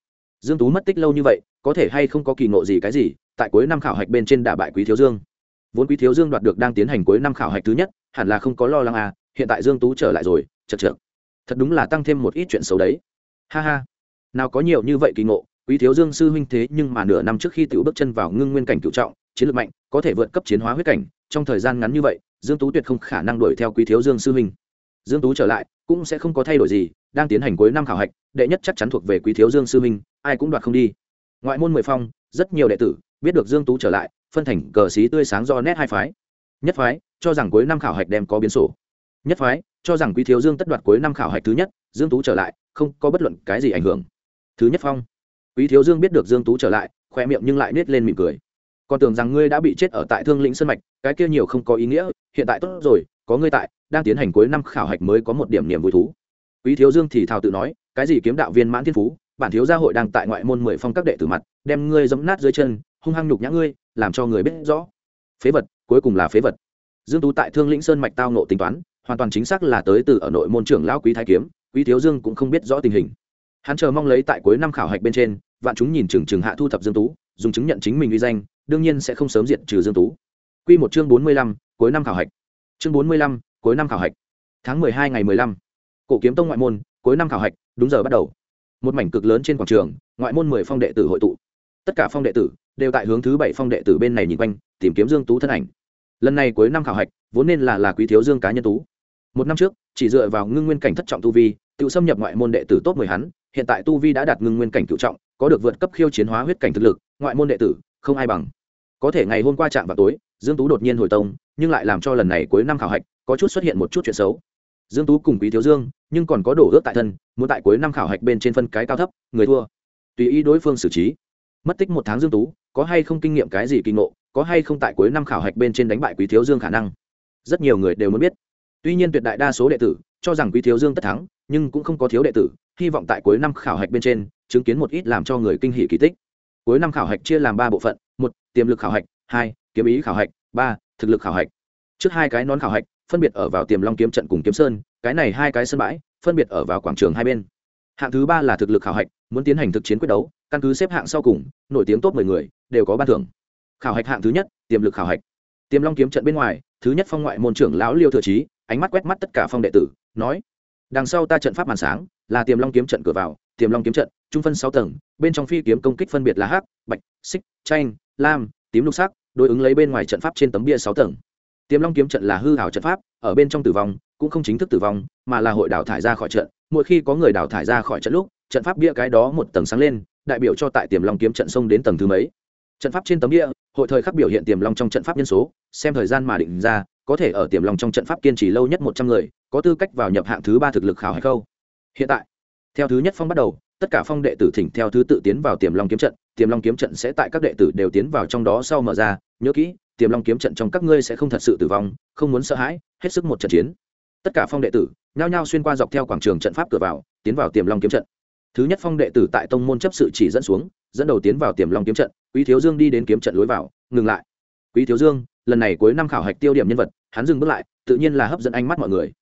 dương tú mất tích lâu như vậy, có thể hay không có kỳ ngộ gì cái gì, tại cuối năm khảo hạch bên trên đả bại quý thiếu dương. Vốn quý thiếu dương đoạt được đang tiến hành cuối năm khảo hạch thứ nhất, hẳn là không có lo lắng à hiện tại dương tú trở lại rồi, chật chật thật đúng là tăng thêm một ít chuyện xấu đấy. Ha ha. Nào có nhiều như vậy kỳ ngộ, quý thiếu dương sư huynh thế nhưng mà nửa năm trước khi tiểu bước chân vào ngưng nguyên cảnh cựu trọng, chiến lược mạnh, có thể vượt cấp chiến hóa huyết cảnh, trong thời gian ngắn như vậy, dương tú tuyệt không khả năng đuổi theo quý thiếu dương sư huynh. Dương tú trở lại, cũng sẽ không có thay đổi gì, đang tiến hành cuối năm khảo hạch, đệ nhất chắc chắn thuộc về quý thiếu dương sư huynh ai cũng đoạt không đi. Ngoại môn mười phong, rất nhiều đệ tử, biết được dương tú trở lại, phân thành cờ xí tươi sáng do nét hai phái. Nhất phái, cho rằng cuối năm khảo hạch đem có biến sổ. Nhất phái, cho rằng quý thiếu dương tất đoạt cuối năm khảo hạch thứ nhất, dương tú trở lại, không có bất luận cái gì ảnh hưởng. Thứ nhất phong. Quý thiếu dương biết được dương tú trở lại, khoe miệng nhưng lại nết lên mỉm cười. Còn tưởng rằng ngươi đã bị chết ở tại thương lĩnh sân mạch, cái kia nhiều không có ý nghĩa, hiện tại tốt rồi, có ngươi tại, đang tiến hành cuối năm khảo hạch mới có một điểm niềm vui thú. Quý thiếu dương thì thào tự nói, cái gì kiếm đạo viên mãn thiên phú bản thiếu gia hội đang tại ngoại môn mười phong các đệ tử mặt đem ngươi dẫm nát dưới chân hung hăng nhục nhã ngươi làm cho người biết rõ. Phế vật cuối cùng là phế vật. Dương tú tại thương lĩnh sơn mạch tao nộ tính toán hoàn toàn chính xác là tới từ ở nội môn trưởng lão quý thái kiếm quý thiếu dương cũng không biết rõ tình hình. Hắn chờ mong lấy tại cuối năm khảo hạch bên trên vạn chúng nhìn chừng chừng hạ thu thập dương tú dùng chứng nhận chính mình uy danh đương nhiên sẽ không sớm diện trừ dương tú. Quy một chương bốn mươi lăm, cuối năm khảo hạch. Chương bốn mươi lăm, cuối năm khảo hạch. Tháng mười hai ngày mười lăm, cổ kiếm tông ngoại môn cuối năm khảo hạch đúng giờ bắt đầu một mảnh cực lớn trên quảng trường, ngoại môn mười phong đệ tử hội tụ. Tất cả phong đệ tử đều tại hướng thứ bảy phong đệ tử bên này nhìn quanh, tìm kiếm dương tú thân ảnh. Lần này cuối năm khảo hạch, vốn nên là là quý thiếu dương cá nhân tú. Một năm trước, chỉ dựa vào ngưng nguyên cảnh thất trọng tu vi, tự xâm nhập ngoại môn đệ tử tốt mười hắn, hiện tại tu vi đã đạt ngưng nguyên cảnh cựu trọng, có được vượt cấp khiêu chiến hóa huyết cảnh thực lực, ngoại môn đệ tử, không ai bằng. Có thể ngày hôm qua chạm vào tối, dương tú đột nhiên hồi tông, nhưng lại làm cho lần này cuối năm khảo hạch có chút xuất hiện một chút chuyện xấu dương tú cùng quý thiếu dương, nhưng còn có đổ ước tại thân, muốn tại cuối năm khảo hạch bên trên phân cái cao thấp, người thua. Tùy ý đối phương xử trí. Mất tích một tháng dương tú, có hay không kinh nghiệm cái gì kinh ngộ, có hay không tại cuối năm khảo hạch bên trên đánh bại quý thiếu dương khả năng? Rất nhiều người đều muốn biết. Tuy nhiên tuyệt đại đa số đệ tử cho rằng quý thiếu dương tất thắng, nhưng cũng không có thiếu đệ tử, hy vọng tại cuối năm khảo hạch bên trên chứng kiến một ít làm cho người kinh hỉ kỳ tích. Cuối năm khảo hạch chia làm ba bộ phận, một, tiềm lực khảo hạch, hai, kiếm ý khảo hạch, ba, thực lực khảo hạch. Trước hai cái nón khảo hạch phân biệt ở vào tiềm long kiếm trận cùng kiếm sơn, cái này hai cái sân bãi, phân biệt ở vào quảng trường hai bên. Hạng thứ ba là thực lực khảo hạch, muốn tiến hành thực chiến quyết đấu, căn cứ xếp hạng sau cùng, nổi tiếng top mười người, đều có ban thưởng. Khảo hạch hạng thứ nhất, tiềm lực khảo hạch. Tiềm long kiếm trận bên ngoài, thứ nhất phong ngoại môn trưởng lão liêu thừa trí ánh mắt quét mắt tất cả phong đệ tử, nói, đằng sau ta trận pháp màn sáng, là tiềm long kiếm trận cửa vào, tiềm long kiếm trận, trung phân sáu tầng, bên trong phi kiếm công kích phân biệt là hắc, bạch, xích, chanh, lam, tím lục sắc, đối ứng lấy bên ngoài trận pháp trên tấm bia sáu tầng tiềm long kiếm trận là hư hảo trận pháp, ở bên trong tử vong, cũng không chính thức tử vong, mà là hội đào thải ra khỏi trận. Mỗi khi có người đào thải ra khỏi trận lúc, trận pháp bia cái đó một tầng sáng lên, đại biểu cho tại tiềm long kiếm trận sông đến tầng thứ mấy. Trận pháp trên tấm bia, hội thời khắc biểu hiện tiềm long trong trận pháp nhân số, xem thời gian mà định ra, có thể ở tiềm long trong trận pháp kiên trì lâu nhất một trăm người, có tư cách vào nhập hạng thứ ba thực lực khảo hay khâu. Hiện tại, theo thứ nhất phong bắt đầu, tất cả phong đệ tử thỉnh theo thứ tự tiến vào tiềm long kiếm trận. Tiềm long kiếm trận sẽ tại các đệ tử đều tiến vào trong đó sau mở ra, nhớ kỹ tiềm long kiếm trận trong các ngươi sẽ không thật sự tử vong, không muốn sợ hãi, hết sức một trận chiến. Tất cả phong đệ tử, nhao nhao xuyên qua dọc theo quảng trường trận pháp cửa vào, tiến vào tiềm long kiếm trận. Thứ nhất phong đệ tử tại tông môn chấp sự chỉ dẫn xuống, dẫn đầu tiến vào tiềm long kiếm trận, quý thiếu dương đi đến kiếm trận lối vào, ngừng lại. Quý thiếu dương, lần này cuối năm khảo hạch tiêu điểm nhân vật, hắn dừng bước lại, tự nhiên là hấp dẫn ánh mắt mọi người.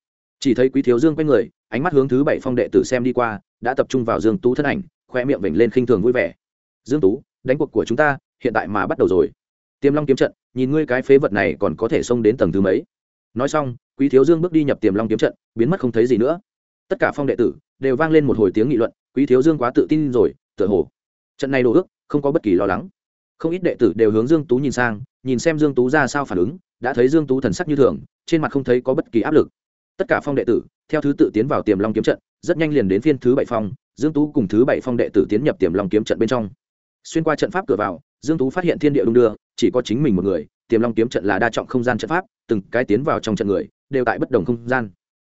Chỉ thấy quý thiếu dương quay người, ánh mắt hướng thứ bảy phong đệ tử xem đi qua, đã tập trung vào dương tú thân ảnh, khoe miệng vểnh lên khinh thường vui vẻ. Dương tú, đánh cuộc của chúng ta hiện tại mà bắt đầu rồi. Tiềm long kiếm trận nhìn ngươi cái phế vật này còn có thể xông đến tầng thứ mấy. Nói xong, quý thiếu dương bước đi nhập tiềm long kiếm trận, biến mất không thấy gì nữa. Tất cả phong đệ tử đều vang lên một hồi tiếng nghị luận, quý thiếu dương quá tự tin rồi, tựa hồ trận này đồ ước không có bất kỳ lo lắng. Không ít đệ tử đều hướng dương tú nhìn sang, nhìn xem dương tú ra sao phản ứng, đã thấy dương tú thần sắc như thường, trên mặt không thấy có bất kỳ áp lực. Tất cả phong đệ tử, theo thứ tự tiến vào tiềm long kiếm trận, rất nhanh liền đến phiên thứ bảy phong, dương tú cùng thứ bảy phong đệ tử tiến nhập tiềm long kiếm trận bên trong. Xuyên qua trận pháp cửa vào dương tú phát hiện thiên địa đung đưa, chỉ có chính mình một người, tiềm long kiếm trận là đa trọng không gian trận pháp, từng cái tiến vào trong trận người, đều tại bất đồng không gian.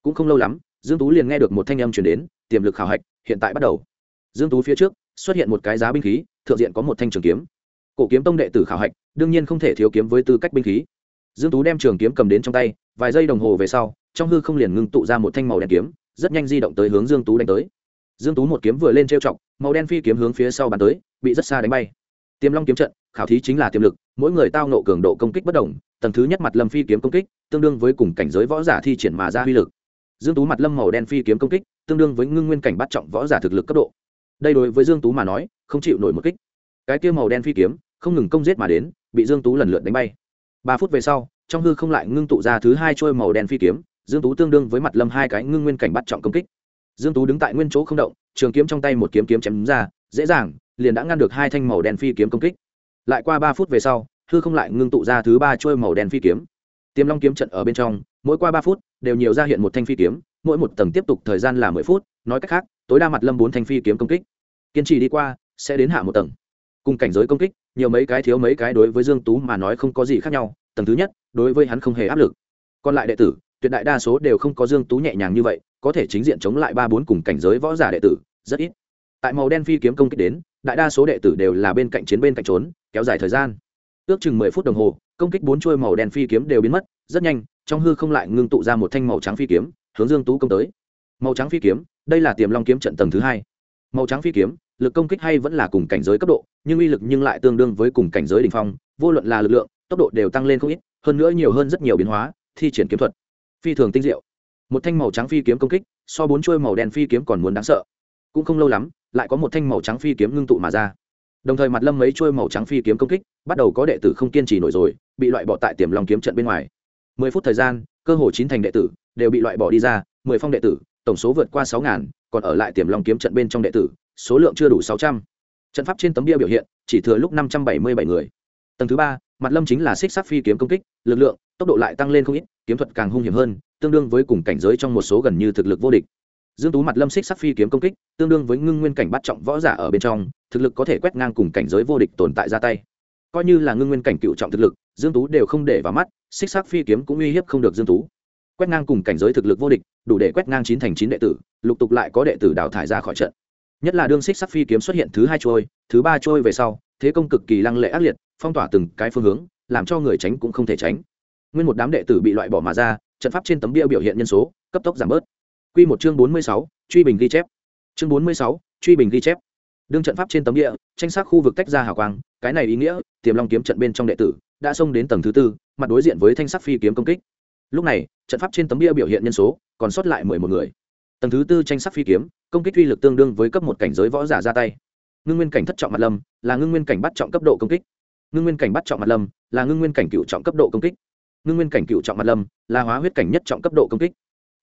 Cũng không lâu lắm, dương tú liền nghe được một thanh âm truyền đến, tiềm lực khảo hạch, hiện tại bắt đầu. Dương tú phía trước, xuất hiện một cái giá binh khí, thượng diện có một thanh trường kiếm. Cổ kiếm tông đệ tử khảo hạch, đương nhiên không thể thiếu kiếm với tư cách binh khí. Dương tú đem trường kiếm cầm đến trong tay, vài giây đồng hồ về sau, trong hư không liền ngưng tụ ra một thanh màu đen kiếm, rất nhanh di động tới hướng dương tú đánh tới. Dương tú một kiếm vừa lên trêu chọc, màu đen phi kiếm hướng phía sau bàn tới, bị rất xa đánh bay tiềm long kiếm trận, khảo thí chính là tiềm lực, mỗi người tao nộ cường độ công kích bất đồng, tầng thứ nhất mặt lâm phi kiếm công kích, tương đương với cùng cảnh giới võ giả thi triển mà ra uy lực. Dương tú mặt lâm màu đen phi kiếm công kích, tương đương với ngưng nguyên cảnh bắt trọng võ giả thực lực cấp độ. Đây đối với dương tú mà nói, không chịu nổi một kích. Cái kia màu đen phi kiếm, không ngừng công giết mà đến, bị dương tú lần lượt đánh bay. Ba phút về sau, trong hư không lại ngưng tụ ra thứ hai trôi màu đen phi kiếm, dương tú tương đương với mặt lâm hai cái ngưng nguyên cảnh bắt trọng công kích. Dương tú đứng tại nguyên chỗ không động, trường kiếm trong tay một kiếm kiếm chém ra, dễ dàng liền đã ngăn được hai thanh màu đen phi kiếm công kích. Lại qua ba phút về sau, hư không lại ngưng tụ ra thứ ba trôi màu đen phi kiếm. Tiềm long kiếm trận ở bên trong, mỗi qua ba phút, đều nhiều ra hiện một thanh phi kiếm, mỗi một tầng tiếp tục thời gian là mười phút, nói cách khác, tối đa mặt lâm bốn thanh phi kiếm công kích. Kiên trì đi qua, sẽ đến hạ một tầng. Cùng cảnh giới công kích, nhiều mấy cái thiếu mấy cái đối với dương tú mà nói không có gì khác nhau, tầng thứ nhất, đối với hắn không hề áp lực. Còn lại đệ tử, tuyệt đại đa số đều không có dương tú nhẹ nhàng như vậy, có thể chính diện chống lại ba bốn cùng cảnh giới võ giả đệ tử, rất ít. Tại màu đen phi kiếm công kích đến đại đa số đệ tử đều là bên cạnh chiến bên cạnh trốn, kéo dài thời gian. Ước chừng mười phút đồng hồ, công kích bốn chuôi màu đen phi kiếm đều biến mất, rất nhanh, trong hư không lại ngưng tụ ra một thanh màu trắng phi kiếm, hướng dương tú công tới. Màu trắng phi kiếm, đây là tiềm long kiếm trận tầng thứ hai. Màu trắng phi kiếm, lực công kích hay vẫn là cùng cảnh giới cấp độ, nhưng uy lực nhưng lại tương đương với cùng cảnh giới đỉnh phong, vô luận là lực lượng, tốc độ đều tăng lên không ít, hơn nữa nhiều hơn rất nhiều biến hóa, thi triển kiếm thuật. Phi thường tinh diệu. Một thanh màu trắng phi kiếm công kích, so bốn chuôi màu đen phi kiếm còn muốn đáng sợ. Cũng không lâu lắm lại có một thanh màu trắng phi kiếm ngưng tụ mà ra. Đồng thời mặt lâm mấy chuôi màu trắng phi kiếm công kích, bắt đầu có đệ tử không kiên trì nổi rồi, bị loại bỏ tại tiềm long kiếm trận bên ngoài. Mười phút thời gian, cơ hồ chín thành đệ tử đều bị loại bỏ đi ra, mười phong đệ tử, tổng số vượt qua sáu ngàn, còn ở lại tiềm long kiếm trận bên trong đệ tử, số lượng chưa đủ sáu trăm. Trận pháp trên tấm bia biểu hiện, chỉ thừa lúc năm trăm bảy mươi bảy người. Tầng thứ ba, mặt lâm chính là xích sắc phi kiếm công kích, lực lượng, tốc độ lại tăng lên không ít, kiếm thuật càng hung hiểm hơn, tương đương với cùng cảnh giới trong một số gần như thực lực vô địch dương tú mặt lâm xích sắc phi kiếm công kích, tương đương với ngưng nguyên cảnh bắt trọng võ giả ở bên trong, thực lực có thể quét ngang cùng cảnh giới vô địch tồn tại ra tay. Coi như là ngưng nguyên cảnh cựu trọng thực lực, dương tú đều không để vào mắt, xích sắc phi kiếm cũng uy hiếp không được dương tú. Quét ngang cùng cảnh giới thực lực vô địch, đủ để quét ngang chín thành chín đệ tử, lục tục lại có đệ tử đào thải ra khỏi trận. Nhất là đương xích sắc phi kiếm xuất hiện thứ hai trôi, thứ ba trôi về sau, thế công cực kỳ lăng lệ ác liệt, phong tỏa từng cái phương hướng, làm cho người tránh cũng không thể tránh. Nguyên một đám đệ tử bị loại bỏ mà ra, trận pháp trên tấm bia biểu hiện nhân số, cấp tốc giảm bớt. Quy một chương bốn mươi sáu, truy bình ghi chép. Chương bốn mươi sáu, truy bình ghi chép. Đương trận pháp trên tấm địa, tranh sắc khu vực tách ra hào quang, cái này ý nghĩa, Tiềm Long kiếm trận bên trong đệ tử đã xông đến tầng thứ tư, mặt đối diện với thanh sắc phi kiếm công kích. Lúc này, trận pháp trên tấm bia biểu hiện nhân số còn sót lại mười một người. Tầng thứ tư tranh sắc phi kiếm, công kích uy lực tương đương với cấp một cảnh giới võ giả ra tay. Ngưng nguyên cảnh thất trọng mặt lâm, là ngưng nguyên cảnh bắt trọng cấp độ công kích. Ngưng nguyên cảnh bắt trọng mặt lâm, là ngưng nguyên cảnh cửu trọng cấp độ công kích. Ngưng nguyên cảnh cửu trọng mặt lâm, là hóa huyết cảnh nhất trọng cấp độ công kích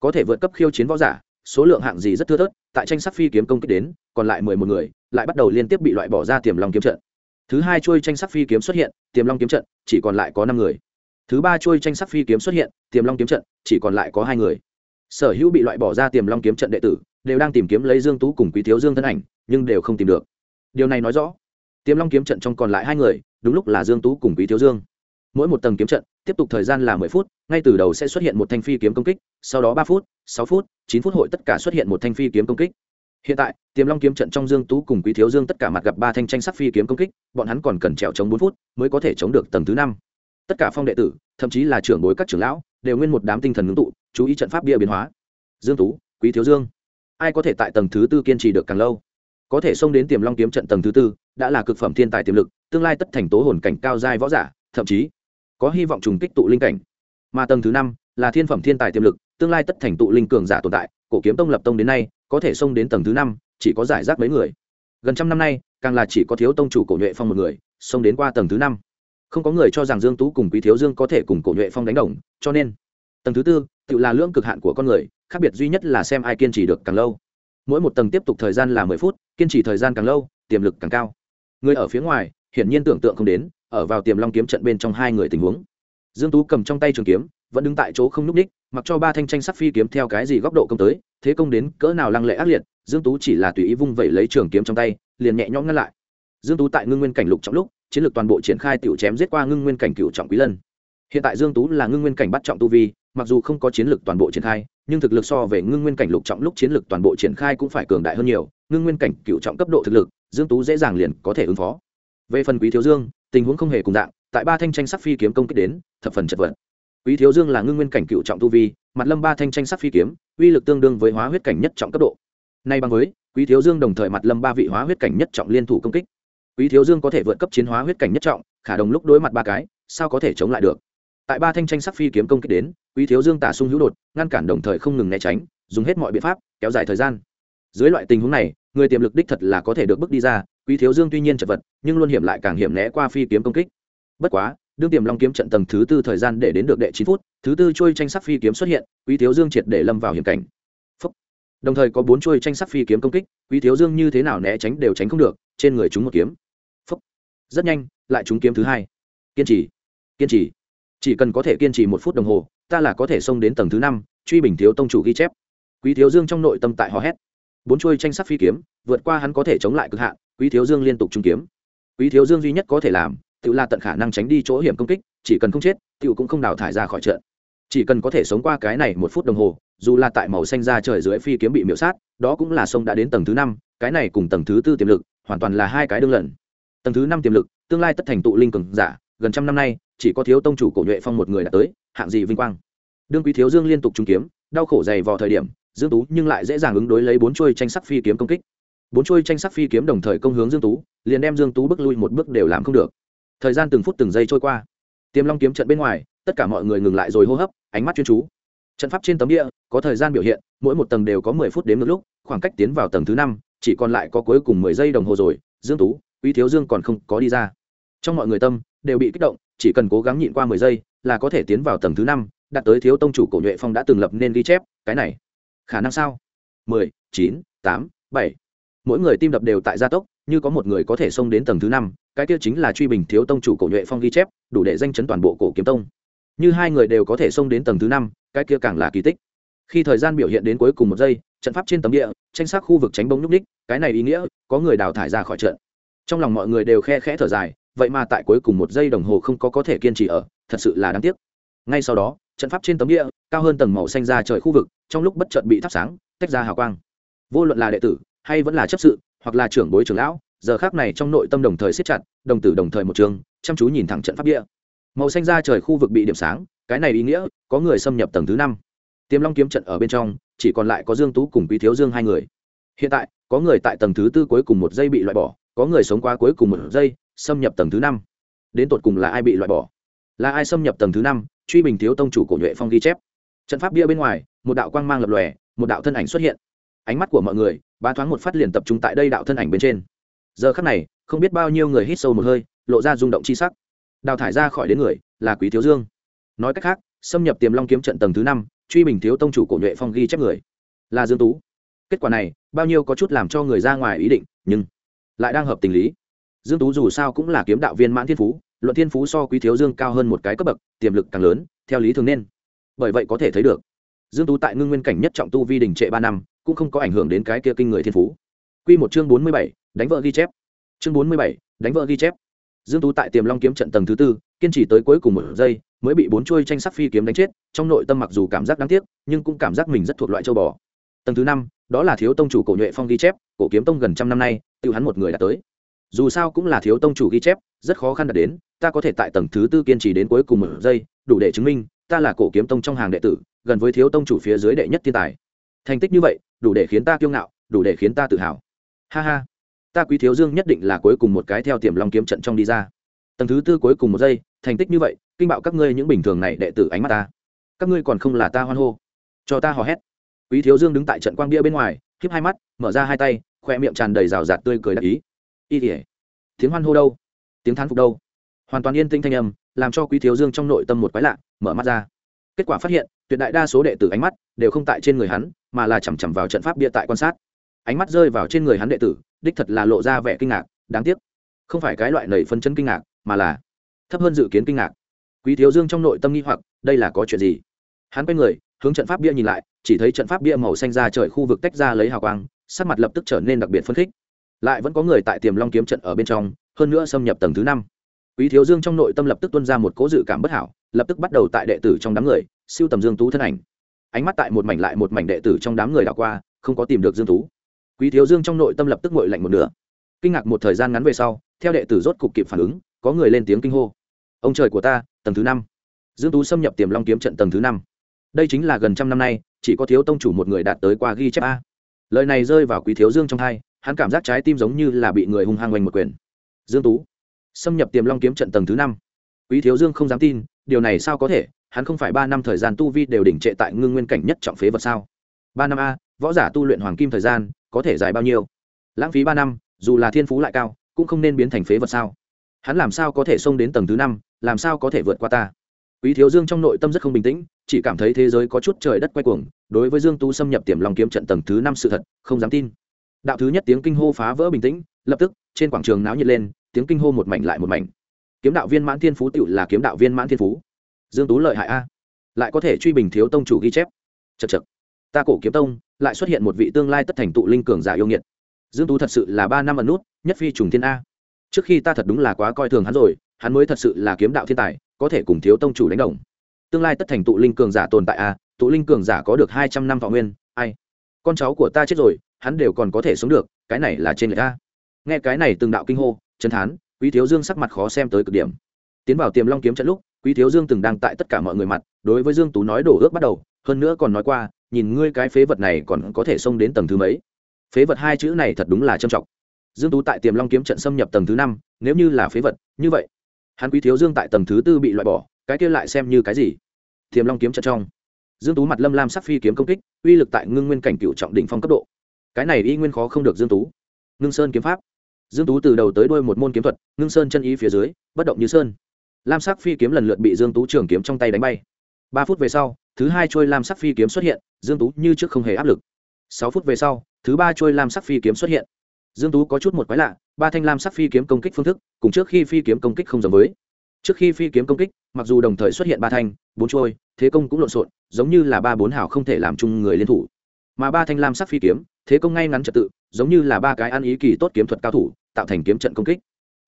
có thể vượt cấp khiêu chiến võ giả, số lượng hạng gì rất thưa thớt, tại tranh sắc phi kiếm công kích đến, còn lại mười một người, lại bắt đầu liên tiếp bị loại bỏ ra tiềm long kiếm trận. Thứ hai trôi tranh sắc phi kiếm xuất hiện, tiềm long kiếm trận, chỉ còn lại có năm người. Thứ ba trôi tranh sắc phi kiếm xuất hiện, tiềm long kiếm trận, chỉ còn lại có hai người. Sở hữu bị loại bỏ ra tiềm long kiếm trận đệ tử, đều đang tìm kiếm lấy dương tú cùng quý thiếu dương thân ảnh, nhưng đều không tìm được. Điều này nói rõ, tiềm long kiếm trận trong còn lại hai người, đúng lúc là dương tú cùng quý thiếu dương mỗi một tầng kiếm trận, tiếp tục thời gian là mười phút, ngay từ đầu sẽ xuất hiện một thanh phi kiếm công kích, sau đó ba phút, sáu phút, chín phút hội tất cả xuất hiện một thanh phi kiếm công kích. Hiện tại, tiềm long kiếm trận trong dương tú cùng quý thiếu dương tất cả mặt gặp ba thanh tranh sắc phi kiếm công kích, bọn hắn còn cần trèo chống bốn phút mới có thể chống được tầng thứ năm. Tất cả phong đệ tử, thậm chí là trưởng bối các trưởng lão, đều nguyên một đám tinh thần ngưng tụ, chú ý trận pháp bia biến hóa. Dương tú, quý thiếu dương, ai có thể tại tầng thứ tư kiên trì được càng lâu? Có thể xông đến tiềm long kiếm trận tầng thứ tư, đã là cực phẩm thiên tài tiềm lực, tương lai tất thành tố hồn cảnh cao giai võ giả, thậm chí có hy vọng trùng kích tụ linh cảnh. Mà tầng thứ năm là thiên phẩm thiên tài tiềm lực, tương lai tất thành tụ linh cường giả tồn tại, cổ kiếm tông lập tông đến nay, có thể xông đến tầng thứ năm, chỉ có giải rác mấy người. Gần trăm năm nay, càng là chỉ có thiếu tông chủ cổ nhuệ phong một người, xông đến qua tầng thứ năm. Không có người cho rằng dương tú cùng quý thiếu dương có thể cùng cổ nhuệ phong đánh đồng, cho nên, tầng thứ tư, tự là lưỡng cực hạn của con người, khác biệt duy nhất là xem ai kiên trì được càng lâu. Mỗi một tầng tiếp tục thời gian là mười phút, kiên trì thời gian càng lâu, tiềm lực càng cao. Người ở phía ngoài hiển nhiên tưởng tượng không đến, ở vào tiềm long kiếm trận bên trong hai người tình huống. Dương tú cầm trong tay trường kiếm, vẫn đứng tại chỗ không núp đích mặc cho ba thanh tranh sắc phi kiếm theo cái gì góc độ công tới, thế công đến cỡ nào lăng lệ ác liệt, dương tú chỉ là tùy ý vung vẩy lấy trường kiếm trong tay, liền nhẹ nhõm ngăn lại. Dương tú tại ngưng nguyên cảnh lục trọng lúc, chiến lược toàn bộ triển khai tiểu chém giết qua ngưng nguyên cảnh cựu trọng quý lân. Hiện tại dương tú là ngưng nguyên cảnh bắt trọng tu vi, mặc dù không có chiến lược toàn bộ triển khai, nhưng thực lực so về ngưng nguyên cảnh lục trọng lúc chiến lược toàn bộ triển khai cũng phải cường đại hơn nhiều, ngưng nguyên cảnh cựu trọng cấp độ thực lực, dương tú dễ dàng liền có thể ứng phó về phần quý thiếu dương, tình huống không hề cùng dạng, tại ba thanh tranh sắc phi kiếm công kích đến, thập phần chật vật. Quý thiếu dương là ngưng nguyên cảnh cựu trọng tu vi, mặt lâm ba thanh tranh sắc phi kiếm, uy lực tương đương với hóa huyết cảnh nhất trọng cấp độ. Nay bằng với, quý thiếu dương đồng thời mặt lâm ba vị hóa huyết cảnh nhất trọng liên thủ công kích. Quý thiếu dương có thể vượt cấp chiến hóa huyết cảnh nhất trọng, khả đồng lúc đối mặt ba cái, sao có thể chống lại được? Tại ba thanh tranh sắc phi kiếm công kích đến, quý thiếu dương tả sung hữu đột, ngăn cản đồng thời không ngừng né tránh, dùng hết mọi biện pháp, kéo dài thời gian. Dưới loại tình huống này, người tiềm lực đích thật là có thể được bước đi ra quý thiếu dương tuy nhiên chật vật, nhưng luôn hiểm lại càng hiểm né qua phi kiếm công kích. Bất quá, đương tiềm long kiếm trận tầng thứ tư thời gian để đến được đệ chín phút, thứ tư trôi tranh sắc phi kiếm xuất hiện, quý thiếu dương triệt để lâm vào hiểm cảnh. Đồng thời có bốn trôi tranh sắc phi kiếm công kích, quý thiếu dương như thế nào né tránh đều tránh không được, trên người chúng một kiếm. Rất nhanh, lại chúng kiếm thứ hai. Kiên trì. Kiên trì. Chỉ cần có thể kiên trì một phút đồng hồ, ta là có thể xông đến tầng thứ năm, truy bình thiếu tông chủ ghi chép. Quý thiếu dương trong nội tâm tại hò hét. Bốn chuôi tranh sắc phi kiếm, vượt qua hắn có thể chống lại cực hạn quý thiếu dương liên tục trung kiếm. Quý thiếu dương duy nhất có thể làm tự là tận khả năng tránh đi chỗ hiểm công kích, chỉ cần không chết tự cũng không đào thải ra khỏi trận. Chỉ cần có thể sống qua cái này một phút đồng hồ, dù là tại màu xanh ra trời dưới phi kiếm bị miễu sát, đó cũng là sông đã đến tầng thứ năm, cái này cùng tầng thứ tư tiềm lực, hoàn toàn là hai cái đương lần tầng thứ năm tiềm lực, tương lai tất thành tụ linh cường giả, gần trăm năm nay, chỉ có thiếu tông chủ cổ nhuệ phong một người đã tới, hạng gì vinh quang. Đương quý thiếu dương liên tục trung kiếm, đau khổ dày vò thời điểm, dương tú nhưng lại dễ dàng ứng đối lấy bốn chuôi tranh sắc phi kiếm công kích bốn chuôi tranh sắc phi kiếm đồng thời công hướng dương tú, liền đem dương tú bước lui một bước đều làm không được. Thời gian từng phút từng giây trôi qua. Tiềm long kiếm trận bên ngoài, tất cả mọi người ngừng lại rồi hô hấp, ánh mắt chuyên chú. Trận pháp trên tấm địa có thời gian biểu hiện, mỗi một tầng đều có mười phút đến một lúc, khoảng cách tiến vào tầng thứ năm, chỉ còn lại có cuối cùng mười giây đồng hồ rồi, dương tú uy thiếu dương còn không có đi ra. Trong mọi người tâm, đều bị kích động, chỉ cần cố gắng nhịn qua mười giây là có thể tiến vào tầng thứ năm, đạt tới thiếu tông chủ cổ nhuệ phong đã từng lập nên ghi chép, cái này. Khả năng sao? mười, chín, tám, bảy mỗi người tim đập đều tại gia tốc, như có một người có thể xông đến tầng thứ năm, cái kia chính là truy bình thiếu tông chủ cổ nhuệ phong ghi chép, đủ để danh chấn toàn bộ cổ kiếm tông. Như hai người đều có thể xông đến tầng thứ năm, cái kia càng là kỳ tích. Khi thời gian biểu hiện đến cuối cùng một giây, trận pháp trên tấm địa, tranh sát khu vực tránh bóng nhúc ních, cái này ý nghĩa, có người đào thải ra khỏi trận. Trong lòng mọi người đều khe khẽ thở dài, vậy mà tại cuối cùng một giây đồng hồ không có có thể kiên trì ở, thật sự là đáng tiếc. Ngay sau đó, trận pháp trên tấm địa, cao hơn tầng màu xanh ra trời khu vực, trong lúc bất chợt bị thắp sáng, tách ra hào quang. Vô luận là đệ tử hay vẫn là chấp sự, hoặc là trưởng bối trưởng lão, giờ khác này trong nội tâm đồng thời siết chặt, đồng tử đồng thời một trường, chăm chú nhìn thẳng trận pháp địa. Màu xanh ra trời khu vực bị điểm sáng, cái này ý nghĩa, có người xâm nhập tầng thứ năm. Tiềm long kiếm trận ở bên trong, chỉ còn lại có dương tú cùng quý thiếu dương hai người. Hiện tại, có người tại tầng thứ tư cuối cùng một giây bị loại bỏ, có người sống qua cuối cùng một giây, xâm nhập tầng thứ năm. Đến tột cùng là ai bị loại bỏ? Là ai xâm nhập tầng thứ năm? Truy bình thiếu tông chủ cổ nhuệ phong ghi chép. Trận pháp bia bên ngoài, một đạo quang mang lập lòe, một đạo thân ảnh xuất hiện ánh mắt của mọi người, ba thoáng một phát liền tập trung tại đây đạo thân ảnh bên trên. Giờ khắc này, không biết bao nhiêu người hít sâu một hơi, lộ ra rung động chi sắc. Đào thải ra khỏi đến người, là quý thiếu dương. Nói cách khác, xâm nhập tiềm long kiếm trận tầng thứ năm, truy bình thiếu tông chủ cổ nhuệ phong ghi chép người. Là dương tú. Kết quả này, bao nhiêu có chút làm cho người ra ngoài ý định, nhưng lại đang hợp tình lý. Dương tú dù sao cũng là kiếm đạo viên mãn thiên phú, luận thiên phú so quý thiếu dương cao hơn một cái cấp bậc, tiềm lực càng lớn, theo lý thường nên. Bởi vậy có thể thấy được, dương tú tại ngưng nguyên cảnh nhất trọng tu vi đỉnh trệ ba năm cũng không có ảnh hưởng đến cái kia kinh người thiên phú. Quy một chương bốn mươi bảy, đánh vợ ghi chép. Chương bốn mươi bảy, đánh vợ ghi chép. Dương tú tại tiềm long kiếm trận tầng thứ tư kiên trì tới cuối cùng một giây mới bị bốn chuôi tranh sắc phi kiếm đánh chết trong nội tâm mặc dù cảm giác đáng tiếc nhưng cũng cảm giác mình rất thuộc loại châu bò. Tầng thứ năm đó là thiếu tông chủ cổ nhuệ phong ghi chép cổ kiếm tông gần trăm năm nay tự hắn một người đã tới. Dù sao cũng là thiếu tông chủ ghi chép rất khó khăn đạt đến ta có thể tại tầng thứ tư kiên trì đến cuối cùng một giây đủ để chứng minh ta là cổ kiếm tông trong hàng đệ tử gần với thiếu tông chủ phía dưới đệ nhất thiên tài. Thành tích như vậy đủ để khiến ta kiêu ngạo, đủ để khiến ta tự hào. Ha ha. Ta quý thiếu dương nhất định là cuối cùng một cái theo tiềm long kiếm trận trong đi ra. Tầng thứ tư cuối cùng một giây, thành tích như vậy, kinh bạo các ngươi những bình thường này đệ tử ánh mắt ta. Các ngươi còn không là ta hoan hô. Cho ta hò hét. Quý thiếu dương đứng tại trận quang bia bên ngoài, khiếp hai mắt, mở ra hai tay, khoe miệng tràn đầy rào rạt tươi cười đặc ý. Y tỉa tiếng hoan hô đâu? Tiếng thán phục đâu? Hoàn toàn yên tĩnh thanh âm, làm cho quý thiếu dương trong nội tâm một quái lạ, mở mắt ra. Kết quả phát hiện, tuyệt đại đa số đệ tử ánh mắt đều không tại trên người hắn mà là chằm chằm vào trận pháp bia tại quan sát. Ánh mắt rơi vào trên người hắn đệ tử, đích thật là lộ ra vẻ kinh ngạc, đáng tiếc. Không phải cái loại nầy phân chân kinh ngạc, mà là thấp hơn dự kiến kinh ngạc. Quý thiếu dương trong nội tâm nghi hoặc, đây là có chuyện gì? Hắn quay người, hướng trận pháp bia nhìn lại, chỉ thấy trận pháp bia màu xanh ra trời khu vực tách ra lấy hào quang, sắc mặt lập tức trở nên đặc biệt phấn khích. Lại vẫn có người tại tiềm long kiếm trận ở bên trong, hơn nữa xâm nhập tầng thứ năm. Quý thiếu dương trong nội tâm lập tức tuân ra một cố dự cảm bất hảo, lập tức bắt đầu tại đệ tử trong đám người, siêu tầm dương tú thân ảnh ánh mắt tại một mảnh lại một mảnh đệ tử trong đám người đảo qua không có tìm được dương tú. Quý thiếu dương trong nội tâm lập tức ngội lạnh một nửa. Kinh ngạc một thời gian ngắn về sau theo đệ tử rốt cục kịp phản ứng có người lên tiếng kinh hô. Ông trời của ta tầng thứ năm. Dương tú xâm nhập tiềm long kiếm trận tầng thứ năm. Đây chính là gần trăm năm nay chỉ có thiếu tông chủ một người đạt tới qua ghi chép a. Lời này rơi vào quý thiếu dương trong tai, hắn cảm giác trái tim giống như là bị người hung hăng oanh một quyền. Dương tú xâm nhập tiềm long kiếm trận tầng thứ năm. Quý thiếu dương không dám tin điều này sao có thể? Hắn không phải ba năm thời gian tu vi đều đỉnh trệ tại ngưng nguyên cảnh nhất trọng phế vật sao? Ba năm a, võ giả tu luyện hoàng kim thời gian, có thể dài bao nhiêu? Lãng phí ba năm, dù là thiên phú lại cao, cũng không nên biến thành phế vật sao? Hắn làm sao có thể xông đến tầng thứ năm, làm sao có thể vượt qua ta? Quý thiếu dương trong nội tâm rất không bình tĩnh, chỉ cảm thấy thế giới có chút trời đất quay cuồng, đối với dương tu xâm nhập tiềm lòng kiếm trận tầng thứ năm sự thật, không dám tin. Đạo thứ nhất tiếng kinh hô phá vỡ bình tĩnh, lập tức, trên quảng trường náo nhiệt lên, tiếng kinh hô một mảnh lại một mảnh. Kiếm đạo viên mãn thiên phú tựu là kiếm đạo viên mãn thiên phú dương tú lợi hại a. Lại có thể truy bình thiếu tông chủ ghi chép. Chật chật ta cổ kiếm tông, lại xuất hiện một vị tương lai tất thành tụ linh cường giả yêu nghiệt. Dương tú thật sự là ba năm ẩn nút, nhất phi trùng thiên a. Trước khi ta thật đúng là quá coi thường hắn rồi, hắn mới thật sự là kiếm đạo thiên tài, có thể cùng thiếu tông chủ đánh đồng. Tương lai tất thành tụ linh cường giả tồn tại a, tụ linh cường giả có được hai trăm năm thọ nguyên, ai? Con cháu của ta chết rồi, hắn đều còn có thể sống được, cái này là trên người ta. Nghe cái này từng đạo kinh hô chân thán, quý thiếu dương sắc mặt khó xem tới cực điểm. Tiến vào tiềm long kiếm trận lúc quý thiếu dương từng đang tại tất cả mọi người mặt, đối với dương tú nói đổ ước bắt đầu, hơn nữa còn nói qua, nhìn ngươi cái phế vật này còn có thể xông đến tầng thứ mấy. Phế vật hai chữ này thật đúng là trâm trọng. Dương tú tại tiềm long kiếm trận xâm nhập tầng thứ năm, nếu như là phế vật, như vậy, hắn quý thiếu dương tại tầng thứ tư bị loại bỏ, cái kia lại xem như cái gì? Tiềm long kiếm trận trong, dương tú mặt lâm lam sắc phi kiếm công kích, uy lực tại ngưng nguyên cảnh cựu trọng đỉnh phong cấp độ. Cái này y nguyên khó không được dương tú. Ngưng sơn kiếm pháp. Dương tú từ đầu tới đuôi một môn kiếm thuật, ngưng sơn chân ý phía dưới, bất động như sơn lam sắc phi kiếm lần lượt bị dương tú trường kiếm trong tay đánh bay. Ba phút về sau, thứ hai trôi lam sắc phi kiếm xuất hiện, dương tú như trước không hề áp lực. Sáu phút về sau, thứ ba trôi lam sắc phi kiếm xuất hiện. Dương tú có chút một quái lạ, ba thanh lam sắc phi kiếm công kích phương thức, cùng trước khi phi kiếm công kích không giống với. Trước khi phi kiếm công kích, mặc dù đồng thời xuất hiện ba thanh, bốn trôi thế công cũng lộn xộn, giống như là ba bốn hảo không thể làm chung người liên thủ. Mà ba thanh lam sắc phi kiếm, thế công ngay ngắn trật tự, giống như là ba cái ăn ý kỳ tốt kiếm thuật cao thủ, tạo thành kiếm trận công kích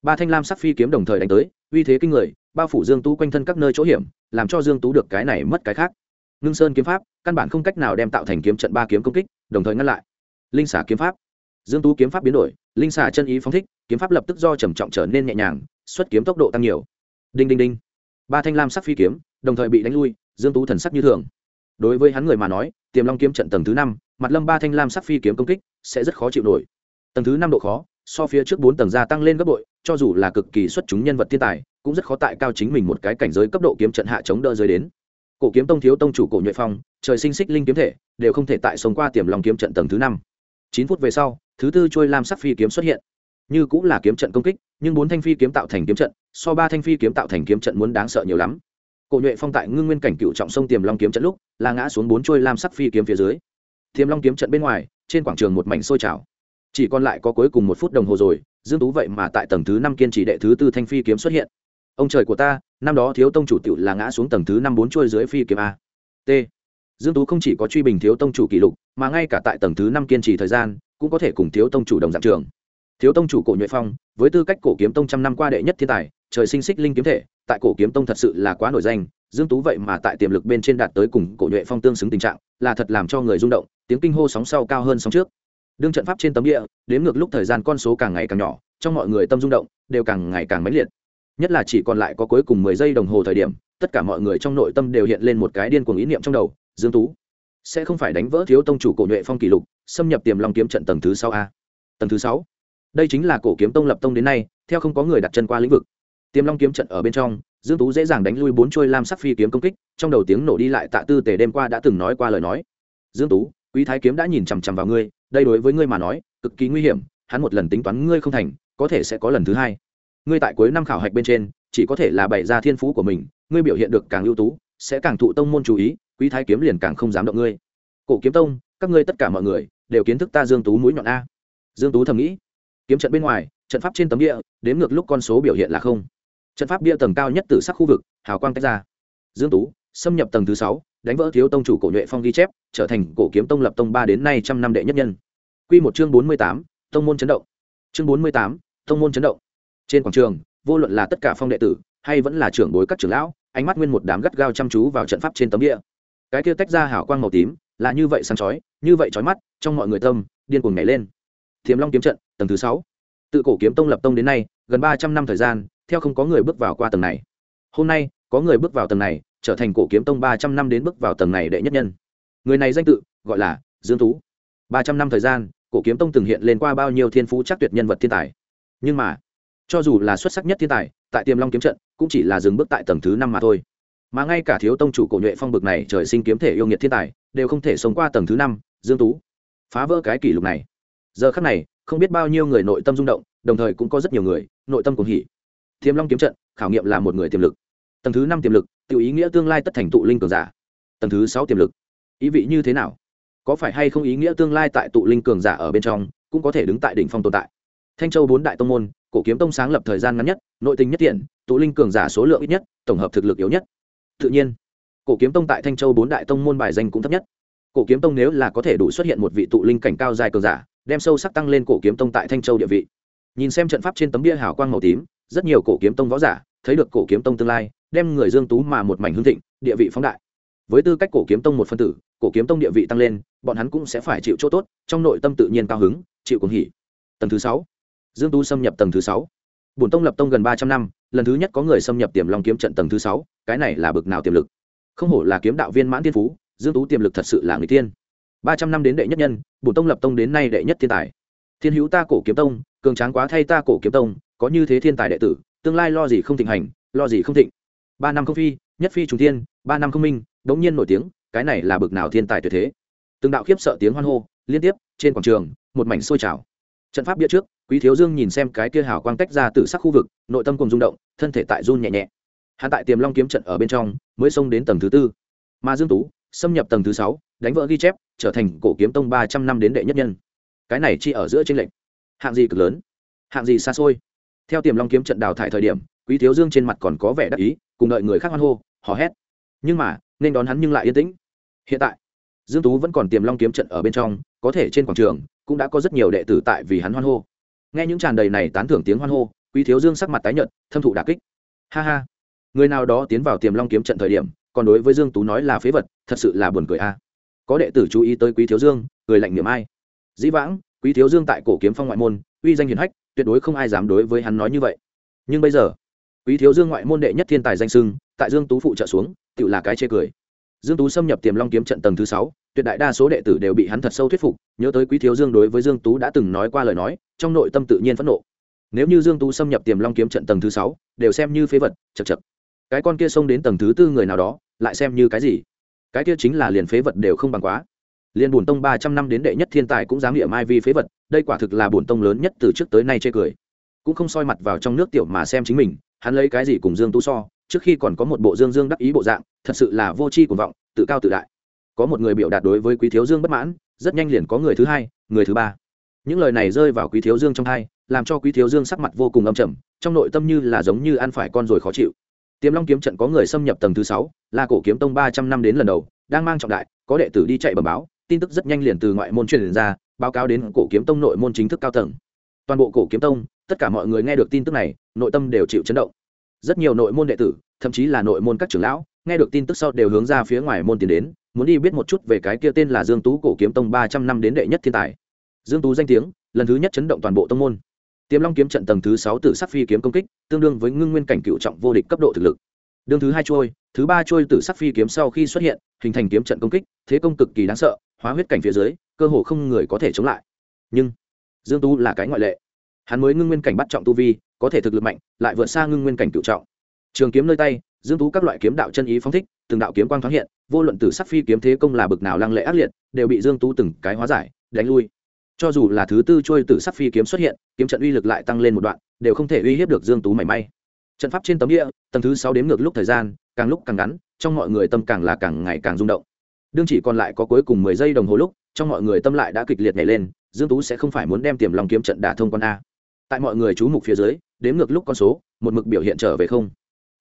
ba thanh lam sắc phi kiếm đồng thời đánh tới, uy thế kinh người, bao phủ dương tú quanh thân các nơi chỗ hiểm, làm cho dương tú được cái này mất cái khác. Ngưng sơn kiếm pháp, căn bản không cách nào đem tạo thành kiếm trận ba kiếm công kích, đồng thời ngăn lại. Linh xả kiếm pháp. Dương tú kiếm pháp biến đổi, linh xả chân ý phóng thích, kiếm pháp lập tức do trầm trọng trở nên nhẹ nhàng, xuất kiếm tốc độ tăng nhiều. Đinh đinh đinh. Ba thanh lam sắc phi kiếm, đồng thời bị đánh lui, dương tú thần sắc như thường. Đối với hắn người mà nói, tiềm long kiếm trận tầng thứ năm, mặt lâm ba thanh lam sắc phi kiếm công kích, sẽ rất khó chịu nổi. Tầng thứ năm độ khó so phía trước bốn tầng gia tăng lên gấp bội, cho dù là cực kỳ xuất chúng nhân vật thiên tài, cũng rất khó tại cao chính mình một cái cảnh giới cấp độ kiếm trận hạ chống đỡ giới đến. Cổ kiếm tông thiếu tông chủ cổ nhuệ phong, trời sinh xích linh kiếm thể, đều không thể tại sống qua tiềm lòng kiếm trận tầng thứ năm. Chín phút về sau, thứ tư trôi lam sắc phi kiếm xuất hiện. Như cũng là kiếm trận công kích, nhưng bốn thanh phi kiếm tạo thành kiếm trận, so ba thanh phi kiếm tạo thành kiếm trận muốn đáng sợ nhiều lắm. Cổ nhuệ phong tại ngưng nguyên cảnh cựu trọng sông tiềm long kiếm trận lúc, là ngã xuống bốn trôi lam sắc phi kiếm phía dưới. Tiềm long kiếm trận bên ngoài, trên quảng trường một mảnh sôi trào chỉ còn lại có cuối cùng một phút đồng hồ rồi, dương tú vậy mà tại tầng thứ năm kiên trì đệ thứ tư thanh phi kiếm xuất hiện. Ông trời của ta, năm đó thiếu tông chủ tiểu là ngã xuống tầng thứ năm bốn chuôi dưới phi kiếm a. T. Dương tú không chỉ có truy bình thiếu tông chủ kỷ lục, mà ngay cả tại tầng thứ năm kiên trì thời gian, cũng có thể cùng thiếu tông chủ đồng dạng trường. Thiếu tông chủ cổ nhuệ phong, với tư cách cổ kiếm tông trăm năm qua đệ nhất thiên tài, trời sinh xích linh kiếm thể, tại cổ kiếm tông thật sự là quá nổi danh, dương tú vậy mà tại tiềm lực bên trên đạt tới cùng cổ nhuệ phong tương xứng tình trạng, là thật làm cho người rung động, tiếng kinh hô sóng sau cao hơn sóng trước đương trận pháp trên tấm địa đếm ngược lúc thời gian con số càng ngày càng nhỏ, trong mọi người tâm rung động, đều càng ngày càng mãnh liệt. Nhất là chỉ còn lại có cuối cùng mười giây đồng hồ thời điểm, tất cả mọi người trong nội tâm đều hiện lên một cái điên cuồng ý niệm trong đầu, dương tú, sẽ không phải đánh vỡ thiếu tông chủ cổ nhuệ phong kỷ lục, xâm nhập tiềm long kiếm trận tầng thứ sáu a? Tầng thứ sáu? Đây chính là cổ kiếm tông lập tông đến nay, theo không có người đặt chân qua lĩnh vực. Tiềm long kiếm trận ở bên trong, dương tú dễ dàng đánh lui bốn trôi lam sắc phi kiếm công kích, trong đầu tiếng nổ đi lại tạ tư tề đêm qua đã từng nói qua lời nói. Dương tú quý thái kiếm đã nhìn chằm chằm vào ngươi, đây đối với ngươi mà nói, cực kỳ nguy hiểm, hắn một lần tính toán ngươi không thành, có thể sẽ có lần thứ hai. Ngươi tại cuối năm khảo hạch bên trên, chỉ có thể là bày ra thiên phú của mình, ngươi biểu hiện được càng ưu tú, sẽ càng thụ tông môn chú ý, quý thái kiếm liền càng không dám động ngươi. Cổ kiếm tông, các ngươi tất cả mọi người, đều kiến thức ta dương tú mũi nhọn a. Dương tú thầm nghĩ. Kiếm trận bên ngoài, trận pháp trên tấm địa đếm ngược lúc con số biểu hiện là không. Trận pháp bia tầng cao nhất từ sắc khu vực, hào quang tách ra. Dương tú, xâm nhập tầng thứ sáu đánh vỡ thiếu tông chủ cổ nhuệ phong ghi chép trở thành cổ kiếm tông lập tông ba đến nay trăm năm đệ nhất nhân. Quy một chương bốn mươi tám, tông môn chấn động. Chương bốn mươi tám, tông môn chấn động. Trên quảng trường vô luận là tất cả phong đệ tử hay vẫn là trưởng bối các trưởng lão ánh mắt nguyên một đám gắt gao chăm chú vào trận pháp trên tấm địa cái kia tách ra hào quang màu tím là như vậy sáng chói như vậy chói mắt trong mọi người tâm điên cuồng nhảy lên. Thiềm long kiếm trận tầng thứ sáu. Tự cổ kiếm tông lập tông đến nay gần ba trăm năm thời gian theo không có người bước vào qua tầng này. Hôm nay có người bước vào tầng này trở thành cổ kiếm tông ba trăm năm đến bước vào tầng này đệ nhất nhân. Người này danh tự, gọi là dương tú. ba trăm năm thời gian, cổ kiếm tông từng hiện lên qua bao nhiêu thiên phú chắc tuyệt nhân vật thiên tài. Nhưng mà, cho dù là xuất sắc nhất thiên tài, tại tiềm long kiếm trận, cũng chỉ là dừng bước tại tầng thứ năm mà thôi. Mà ngay cả thiếu tông chủ cổ nhuệ phong bực này trời sinh kiếm thể yêu nghiệt thiên tài, đều không thể sống qua tầng thứ năm, dương tú. Phá vỡ cái kỷ lục này. Giờ khắc này, không biết bao nhiêu người nội tâm rung động, đồng thời cũng có rất nhiều người, nội tâm cùng hỉ. Tiềm long kiếm trận, khảo nghiệm là một người tiềm lực tầng thứ năm tiềm lực tự ý nghĩa tương lai tất thành tụ linh cường giả. Tầng thứ sáu tiềm lực. Ý vị như thế nào? Có phải hay không ý nghĩa tương lai tại tụ linh cường giả ở bên trong, cũng có thể đứng tại đỉnh phong tồn tại? Thanh châu bốn đại tông môn, cổ kiếm tông sáng lập thời gian ngắn nhất, nội tình nhất tiện, tụ linh cường giả số lượng ít nhất, tổng hợp thực lực yếu nhất. Tự nhiên, cổ kiếm tông tại thanh châu bốn đại tông môn bài danh cũng thấp nhất. Cổ kiếm tông nếu là có thể đủ xuất hiện một vị tụ linh cảnh cao dài cường giả, đem sâu sắc tăng lên cổ kiếm tông tại thanh châu địa vị. Nhìn xem trận pháp trên tấm bia hào quang màu tím, rất nhiều cổ kiếm tông võ giả, thấy được cổ kiếm tông tương lai đem người dương tú mà một mảnh hương thịnh, địa vị phóng đại. Với tư cách cổ kiếm tông một phân tử, cổ kiếm tông địa vị tăng lên, bọn hắn cũng sẽ phải chịu chỗ tốt, trong nội tâm tự nhiên cao hứng, chịu cuồng hỉ. Tầng thứ sáu, dương tú xâm nhập tầng thứ sáu. Bổn tông lập tông gần ba trăm năm, lần thứ nhất có người xâm nhập tiềm long kiếm trận tầng thứ sáu, cái này là bực nào tiềm lực. Không hổ là kiếm đạo viên mãn thiên phú, dương tú tiềm lực thật sự là người tiên. Ba trăm năm đến đệ nhất nhân, bổn tông lập tông đến nay đệ nhất thiên tài. Thiên hữu ta cổ kiếm tông, cường tráng quá thay ta cổ kiếm tông, có như thế thiên tài đệ tử, tương lai lo gì không thịnh hành, lo gì không thịnh ba năm không phi, nhất phi trùng thiên, ba năm không minh, đống nhiên nổi tiếng, cái này là bực nào thiên tài tuyệt thế. Từng đạo khiếp sợ tiếng hoan hô, liên tiếp, trên quảng trường, một mảnh sôi trào. Trận pháp bia trước, quý thiếu dương nhìn xem cái kia hào quang tách ra từ sắc khu vực, nội tâm cùng rung động, thân thể tại run nhẹ nhẹ. Hạ tại tiềm long kiếm trận ở bên trong, mới xông đến tầng thứ tư. Mà dương tú, xâm nhập tầng thứ sáu, đánh vỡ ghi chép, trở thành cổ kiếm tông ba trăm năm đến đệ nhất nhân. Cái này chỉ ở giữa tranh lệnh hạng gì cực lớn? Hạng gì xa xôi? Theo tiềm long kiếm trận đào thải thời điểm quý thiếu dương trên mặt còn có vẻ đắc ý, cùng đợi người khác hoan hô, hò hét. Nhưng mà, nên đón hắn nhưng lại yên tĩnh. Hiện tại, dương tú vẫn còn tiềm long kiếm trận ở bên trong, có thể trên quảng trường, cũng đã có rất nhiều đệ tử tại vì hắn hoan hô. Nghe những tràn đầy này tán thưởng tiếng hoan hô, quý thiếu dương sắc mặt tái nhợt, thâm thụ đả kích. Ha ha. Người nào đó tiến vào tiềm long kiếm trận thời điểm, còn đối với dương tú nói là phế vật, thật sự là buồn cười a. Có đệ tử chú ý tới quý thiếu dương, cười lạnh niệm ai. Dĩ vãng, quý thiếu dương tại cổ kiếm phong ngoại môn, uy danh hiển hách, tuyệt đối không ai dám đối với hắn nói như vậy. Nhưng bây giờ quý thiếu dương ngoại môn đệ nhất thiên tài danh sưng, tại dương tú phụ trợ xuống tự là cái chê cười. Dương tú xâm nhập tiềm long kiếm trận tầng thứ sáu, tuyệt đại đa số đệ tử đều bị hắn thật sâu thuyết phục, nhớ tới quý thiếu dương đối với dương tú đã từng nói qua lời nói, trong nội tâm tự nhiên phẫn nộ. Nếu như dương tú xâm nhập tiềm long kiếm trận tầng thứ sáu, đều xem như phế vật, chật chật. Cái con kia xông đến tầng thứ tư người nào đó, lại xem như cái gì? Cái kia chính là liền phế vật đều không bằng quá. Liền bổn tông ba trăm năm đến đệ nhất thiên tài cũng dám nghiệm mai vi phế vật, đây quả thực là bổn tông lớn nhất từ trước tới nay chê cười. Cũng không soi mặt vào trong nước tiểu mà xem chính mình hắn lấy cái gì cùng dương tú so, trước khi còn có một bộ dương dương đắc ý bộ dạng, thật sự là vô tri cuồng vọng, tự cao tự đại. Có một người biểu đạt đối với quý thiếu dương bất mãn, rất nhanh liền có người thứ hai, người thứ ba. Những lời này rơi vào quý thiếu dương trong hai làm cho quý thiếu dương sắc mặt vô cùng âm trầm, trong nội tâm như là giống như ăn phải con rồi khó chịu. Tiềm long kiếm trận có người xâm nhập tầng thứ sáu là cổ kiếm tông ba trăm năm đến lần đầu, đang mang trọng đại, có đệ tử đi chạy bẩm báo, tin tức rất nhanh liền từ ngoại môn truyền ra, báo cáo đến cổ kiếm tông nội môn chính thức cao tầng. Toàn bộ cổ kiếm tông tất cả mọi người nghe được tin tức này, nội tâm đều chịu chấn động. Rất nhiều nội môn đệ tử, thậm chí là nội môn các trưởng lão, nghe được tin tức sau đều hướng ra phía ngoài môn tiến đến, muốn đi biết một chút về cái kia tên là dương tú cổ kiếm tông ba trăm năm đến đệ nhất thiên tài. Dương tú danh tiếng, lần thứ nhất chấn động toàn bộ tông môn. Tiềm long kiếm trận tầng thứ sáu tử sắc phi kiếm công kích, tương đương với ngưng nguyên cảnh cựu trọng vô địch cấp độ thực lực. Đương thứ hai trôi, thứ ba trôi tử sắc phi kiếm sau khi xuất hiện, hình thành kiếm trận công kích, thế công cực kỳ đáng sợ, hóa huyết cảnh phía dưới, cơ hồ không người có thể chống lại. Nhưng, dương tú là cái ngoại lệ hắn mới ngưng nguyên cảnh bắt trọng tu vi, có thể thực lực mạnh, lại vượt xa ngưng nguyên cảnh cựu trọng. Trường kiếm nơi tay, dương tú các loại kiếm đạo chân ý phóng thích, từng đạo kiếm quang thoáng hiện, vô luận tử sắc phi kiếm thế công là bực nào lăng lệ ác liệt, đều bị dương tú từng cái hóa giải, đánh lui. Cho dù là thứ tư trôi tử sắc phi kiếm xuất hiện, kiếm trận uy lực lại tăng lên một đoạn, đều không thể uy hiếp được dương tú mảy may. Trận pháp trên tấm địa, tầng thứ sáu đếm ngược lúc thời gian, càng lúc càng ngắn, trong mọi người tâm càng là càng ngày càng rung động. Đương chỉ còn lại có cuối cùng mười giây đồng hồ lúc, trong mọi người tâm lại đã kịch liệt nhảy lên, dương tú sẽ không phải muốn đem tiềm lòng kiếm trận đả thông con a tại mọi người chú mục phía dưới đếm ngược lúc con số, một mực biểu hiện trở về không.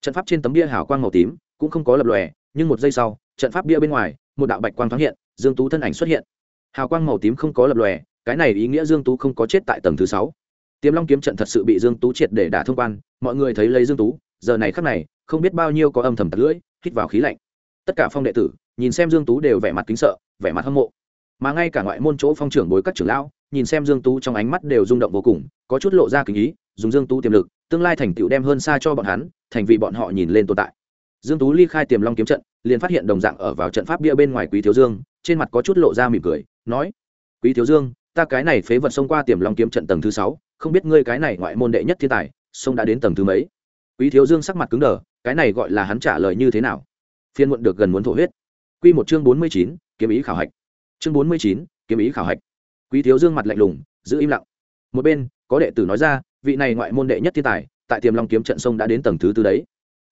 Trận pháp trên tấm bia hào quang màu tím cũng không có lập lòe, nhưng một giây sau, trận pháp bia bên ngoài, một đạo bạch quang thoáng hiện, dương tú thân ảnh xuất hiện. Hào quang màu tím không có lập lòe, cái này ý nghĩa dương tú không có chết tại tầng thứ sáu. Tiềm long kiếm trận thật sự bị dương tú triệt để đả thông quan, mọi người thấy lấy dương tú, giờ này khắc này, không biết bao nhiêu có âm thầm tạt lưỡi, hít vào khí lạnh. Tất cả phong đệ tử, nhìn xem dương tú đều vẻ mặt kính sợ, vẻ mặt hâm mộ. Mà ngay cả ngoại môn chỗ phong trưởng bối các trưởng lão nhìn xem dương tú trong ánh mắt đều rung động vô cùng, có chút lộ ra kính ý, dùng dương tú tiềm lực, tương lai thành tựu đem hơn xa cho bọn hắn, thành vì bọn họ nhìn lên tồn tại. Dương tú ly khai tiềm long kiếm trận, liền phát hiện đồng dạng ở vào trận pháp bia bên ngoài quý thiếu dương, trên mặt có chút lộ ra mỉm cười, nói, quý thiếu dương, ta cái này phế vật xông qua tiềm long kiếm trận tầng thứ sáu, không biết ngươi cái này ngoại môn đệ nhất thiên tài, xông đã đến tầng thứ mấy? Quý thiếu dương sắc mặt cứng đờ, cái này gọi là hắn trả lời như thế nào? Phiên muộn được gần muốn thổ huyết. Quy một chương bốn mươi chín, kiếm ý khảo hạch. Chương bốn mươi chín, kiếm ý khảo hạch quý thiếu dương mặt lạnh lùng, giữ im lặng. Một bên, có đệ tử nói ra, vị này ngoại môn đệ nhất thiên tài, tại tiềm long kiếm trận sông đã đến tầng thứ tư đấy.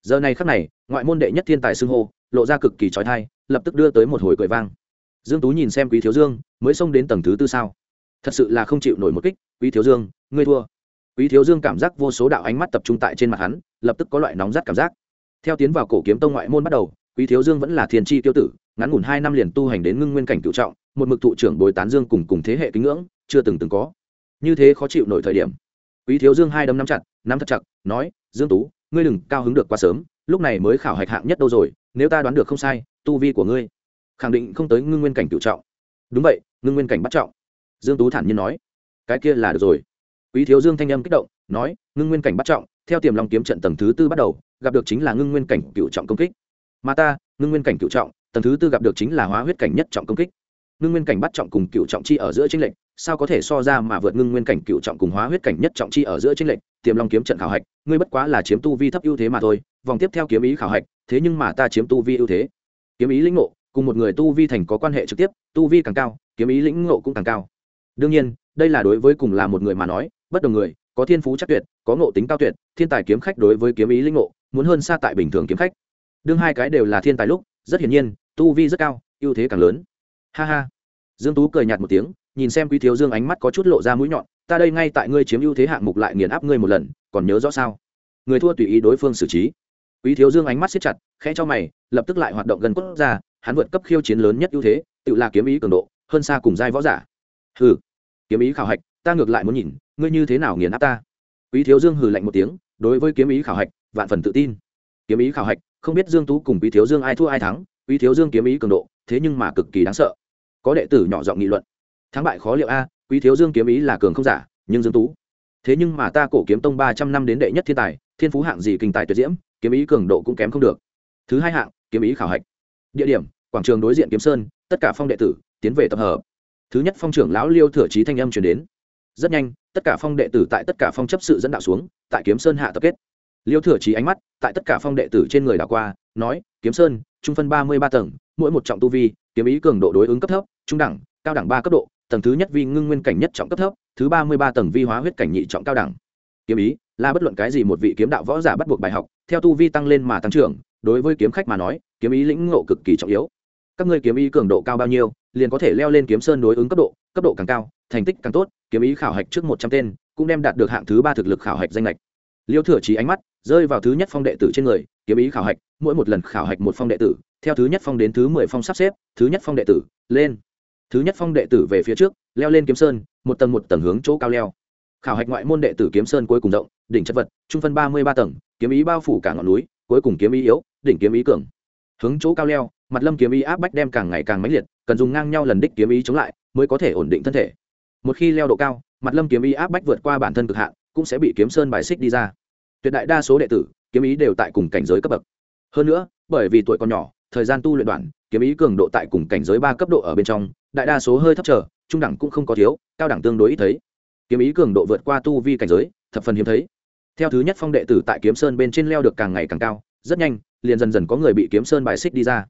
Giờ này khắc này, ngoại môn đệ nhất thiên tài xưng hô, lộ ra cực kỳ trói thai, lập tức đưa tới một hồi cười vang. Dương tú nhìn xem quý thiếu dương, mới xông đến tầng thứ tư sao? Thật sự là không chịu nổi một kích, quý thiếu dương, ngươi thua. Quý thiếu dương cảm giác vô số đạo ánh mắt tập trung tại trên mặt hắn, lập tức có loại nóng rát cảm giác. Theo tiến vào cổ kiếm tông ngoại môn bắt đầu, quý thiếu dương vẫn là thiên tri tiêu tử, ngắn ngủn hai năm liền tu hành đến ngưng nguyên cảnh cựu trọng một mực thụ trưởng bồi tán dương cùng cùng thế hệ kính ngưỡng, chưa từng từng có. Như thế khó chịu nổi thời điểm. Quý thiếu dương hai đấm nắm chặt, nắm thật chặt, nói, dương tú, ngươi đừng cao hứng được quá sớm, lúc này mới khảo hạch hạng nhất đâu rồi, nếu ta đoán được không sai, tu vi của ngươi khẳng định không tới ngưng nguyên cảnh cựu trọng. Đúng vậy, ngưng nguyên cảnh bắt trọng. Dương tú thản nhiên nói. Cái kia là được rồi. Quý thiếu dương thanh âm kích động, nói, ngưng nguyên cảnh bắt trọng, theo tiềm long kiếm trận tầng thứ tư bắt đầu, gặp được chính là ngưng nguyên cảnh cựu trọng công kích. Mà ta, ngưng nguyên cảnh cựu trọng, tầng thứ tư gặp được chính là hóa huyết cảnh nhất trọng công kích ngưng nguyên cảnh bắt trọng cùng cựu trọng chi ở giữa chênh lệnh sao có thể so ra mà vượt ngưng nguyên cảnh cựu trọng cùng hóa huyết cảnh nhất trọng chi ở giữa chênh lệnh tiềm long kiếm trận khảo hạch, ngươi bất quá là chiếm tu vi thấp ưu thế mà thôi, vòng tiếp theo kiếm ý khảo hạch, thế nhưng mà ta chiếm tu vi ưu thế. Kiếm ý lĩnh ngộ, cùng một người tu vi thành có quan hệ trực tiếp, tu vi càng cao, kiếm ý lĩnh ngộ cũng càng cao. Đương nhiên, đây là đối với cùng là một người mà nói, bất đồng người, có thiên phú chắc tuyệt, có ngộ tính cao tuyệt, thiên tài kiếm khách đối với kiếm ý lĩnh ngộ, muốn hơn xa tại bình thường kiếm khách. Đương hai cái đều là thiên tài lúc, rất hiển nhiên, tu vi rất cao, ưu thế càng lớn ha ha. Dương tú cười nhạt một tiếng, nhìn xem quý thiếu dương ánh mắt có chút lộ ra mũi nhọn, ta đây ngay tại ngươi chiếm ưu thế hạng mục lại nghiền áp ngươi một lần, còn nhớ rõ sao? Người thua tùy ý đối phương xử trí. Quý thiếu dương ánh mắt siết chặt, khẽ cho mày, lập tức lại hoạt động gần cốt ra, hắn vượt cấp khiêu chiến lớn nhất ưu thế, tự là kiếm ý cường độ, hơn xa cùng giai võ giả. Hừ, kiếm ý khảo hạch, ta ngược lại muốn nhìn, ngươi như thế nào nghiền áp ta? Quý thiếu dương hừ lạnh một tiếng, đối với kiếm ý khảo hạch, vạn phần tự tin. Kiếm ý khảo hạch, không biết dương tú cùng quý thiếu dương ai thua ai thắng, quý thiếu dương kiếm ý cường độ, thế nhưng mà cực kỳ đáng sợ có đệ tử nhỏ giọng nghị luận. Thắng bại khó liệu a, quý thiếu dương kiếm ý là cường không giả, nhưng dương tú. Thế nhưng mà ta cổ kiếm tông ba trăm năm đến đệ nhất thiên tài, thiên phú hạng gì kinh tài tuyệt diễm, kiếm ý cường độ cũng kém không được. Thứ hai hạng, kiếm ý khảo hạch. Địa điểm, quảng trường đối diện kiếm sơn, tất cả phong đệ tử tiến về tập hợp. Thứ nhất phong trưởng lão liêu thừa trí thanh âm truyền đến. Rất nhanh, tất cả phong đệ tử tại tất cả phong chấp sự dẫn đạo xuống, tại kiếm sơn hạ tập kết. Liêu thừa trí ánh mắt tại tất cả phong đệ tử trên người đảo qua, nói, kiếm sơn, trung phân ba mươi ba tầng, mỗi một trọng tu vi, kiếm ý cường độ đối ứng cấp thấp trung đẳng, cao đẳng ba cấp độ, tầng thứ nhất vi ngưng nguyên cảnh nhất trọng cấp thấp, thứ ba mươi ba tầng vi hóa huyết cảnh nhị trọng cao đẳng. Kiếm ý, là bất luận cái gì một vị kiếm đạo võ giả bắt buộc bài học, theo tu vi tăng lên mà tăng trưởng, đối với kiếm khách mà nói, kiếm ý lĩnh ngộ cực kỳ trọng yếu. Các ngươi kiếm ý cường độ cao bao nhiêu, liền có thể leo lên kiếm sơn đối ứng cấp độ cấp độ càng cao, thành tích càng tốt, kiếm ý khảo hạch trước một trăm tên, cũng đem đạt được hạng thứ ba thực lực khảo hạch danh lệch. Liêu thừa trí ánh mắt rơi vào thứ nhất phong đệ tử trên người, kiếm ý khảo hạch, mỗi một lần khảo hạch một phong đệ tử, theo thứ nhất phong đến thứ mười phong sắp xếp, thứ nhất phong đệ tử, lên thứ nhất phong đệ tử về phía trước, leo lên kiếm sơn, một tầng một tầng hướng chỗ cao leo. Khảo hạch ngoại môn đệ tử kiếm sơn cuối cùng rộng, đỉnh chất vật, trung phân ba mươi ba tầng, kiếm ý bao phủ cả ngọn núi, cuối cùng kiếm ý yếu, đỉnh kiếm ý cường. Hướng chỗ cao leo, mặt lâm kiếm ý áp bách đem càng ngày càng mãnh liệt, cần dùng ngang nhau lần đích kiếm ý chống lại, mới có thể ổn định thân thể. Một khi leo độ cao, mặt lâm kiếm ý áp bách vượt qua bản thân cực hạn, cũng sẽ bị kiếm sơn bài xích đi ra. Tuyệt đại đa số đệ tử, kiếm ý đều tại cùng cảnh giới cấp bậc. Hơn nữa, bởi vì tuổi còn nhỏ, thời gian tu luyện đoạn, kiếm ý cường độ tại cùng cảnh giới ba cấp độ ở bên trong đại đa số hơi thấp trở, trung đẳng cũng không có thiếu, cao đẳng tương đối ít thấy. Kiếm ý cường độ vượt qua tu vi cảnh giới, thập phần hiếm thấy. Theo thứ nhất phong đệ tử tại kiếm sơn bên trên leo được càng ngày càng cao, rất nhanh, liền dần dần có người bị kiếm sơn bài xích đi ra.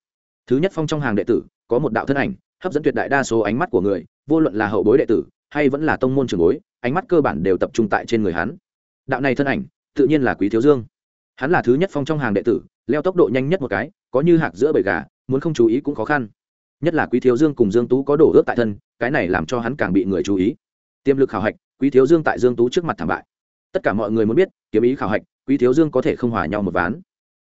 Thứ nhất phong trong hàng đệ tử, có một đạo thân ảnh, hấp dẫn tuyệt đại đa số ánh mắt của người, vô luận là hậu bối đệ tử, hay vẫn là tông môn trường bối, ánh mắt cơ bản đều tập trung tại trên người hắn. Đạo này thân ảnh, tự nhiên là quý thiếu dương. Hắn là thứ nhất phong trong hàng đệ tử, leo tốc độ nhanh nhất một cái, có như hạc giữa bầy gà, muốn không chú ý cũng khó khăn nhất là quý thiếu dương cùng dương tú có đổ ước tại thân, cái này làm cho hắn càng bị người chú ý. Tiềm lực khảo hạch, quý thiếu dương tại dương tú trước mặt thảm bại. Tất cả mọi người muốn biết, kiếm ý khảo hạch, quý thiếu dương có thể không hòa nhau một ván.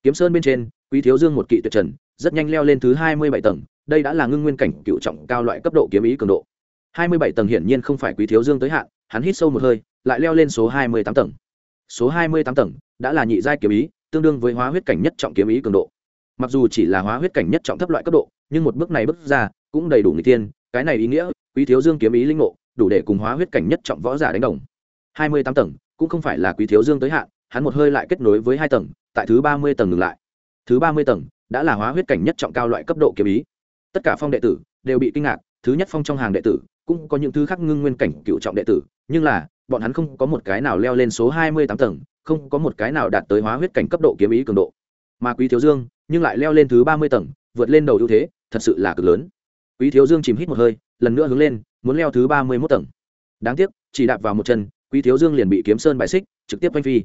Kiếm sơn bên trên, quý thiếu dương một kỵ tuyệt trần, rất nhanh leo lên thứ hai mươi bảy tầng, đây đã là ngưng nguyên cảnh cựu trọng cao loại cấp độ kiếm ý cường độ. hai mươi bảy tầng hiển nhiên không phải quý thiếu dương tới hạn, hắn hít sâu một hơi, lại leo lên số hai mươi tám tầng. Số hai mươi tám tầng, đã là nhị giai kiếm ý, tương đương với hóa huyết cảnh nhất trọng kiếm ý cường độ mặc dù chỉ là hóa huyết cảnh nhất trọng thấp loại cấp độ, nhưng một bước này bước ra cũng đầy đủ người tiên cái này ý nghĩa, quý thiếu dương kiếm ý linh ngộ, đủ để cùng hóa huyết cảnh nhất trọng võ giả đánh đồng. Hai mươi tám tầng, cũng không phải là quý thiếu dương tới hạn, hắn một hơi lại kết nối với hai tầng, tại thứ ba mươi tầng ngừng lại. Thứ ba mươi tầng, đã là hóa huyết cảnh nhất trọng cao loại cấp độ kiếm ý. Tất cả phong đệ tử đều bị kinh ngạc, thứ nhất phong trong hàng đệ tử, cũng có những thứ khác ngưng nguyên cảnh cựu trọng đệ tử, nhưng là, bọn hắn không có một cái nào leo lên số hai mươi tám tầng, không có một cái nào đạt tới hóa huyết cảnh cấp độ kiếm ý cường độ. Mà quý thiếu dương nhưng lại leo lên thứ ba mươi tầng, vượt lên đầu ưu thế, thật sự là cực lớn. Quý thiếu dương chìm hít một hơi, lần nữa hướng lên, muốn leo thứ ba mươi mốt tầng. Đáng tiếc, chỉ đạp vào một chân, quý thiếu dương liền bị kiếm sơn bài xích, trực tiếp oanh phi.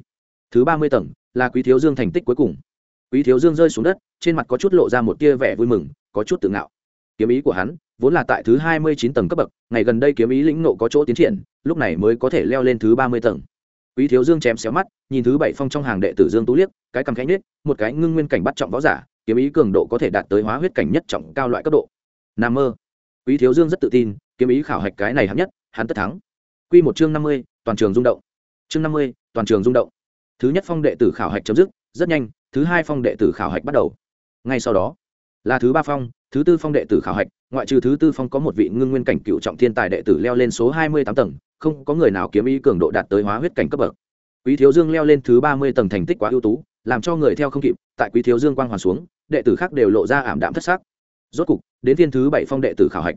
Thứ ba mươi tầng, là quý thiếu dương thành tích cuối cùng. Quý thiếu dương rơi xuống đất, trên mặt có chút lộ ra một tia vẻ vui mừng, có chút tự ngạo. Kiếm ý của hắn vốn là tại thứ hai mươi chín tầng cấp bậc, ngày gần đây kiếm ý lĩnh nộ có chỗ tiến triển, lúc này mới có thể leo lên thứ ba mươi tầng quý thiếu dương chém xéo mắt, nhìn thứ bảy phong trong hàng đệ tử dương tú liếc, cái cầm khẽ nết một cái ngưng nguyên cảnh bắt trọng võ giả, kiếm ý cường độ có thể đạt tới hóa huyết cảnh nhất trọng cao loại cấp độ. Nam mơ. Quý thiếu dương rất tự tin, kiếm ý khảo hạch cái này hạng nhất, hắn tất thắng. Quy một chương năm mươi, toàn trường rung động. Chương năm mươi, toàn trường rung động. Thứ nhất phong đệ tử khảo hạch chấm dứt, rất nhanh, thứ hai phong đệ tử khảo hạch bắt đầu. Ngay sau đó, là thứ ba phong, thứ tư phong đệ tử khảo hạch, ngoại trừ thứ tư phong có một vị ngưng nguyên cảnh cựu trọng thiên tài đệ tử leo lên số hai mươi tám tầng không có người nào kiếm ý cường độ đạt tới hóa huyết cảnh cấp bậc. Quý thiếu dương leo lên thứ ba mươi tầng thành tích quá ưu tú, làm cho người theo không kịp, tại quý thiếu dương quang hoàn xuống, đệ tử khác đều lộ ra ảm đạm thất xác rốt cục, đến thiên thứ bảy phong đệ tử khảo hạch.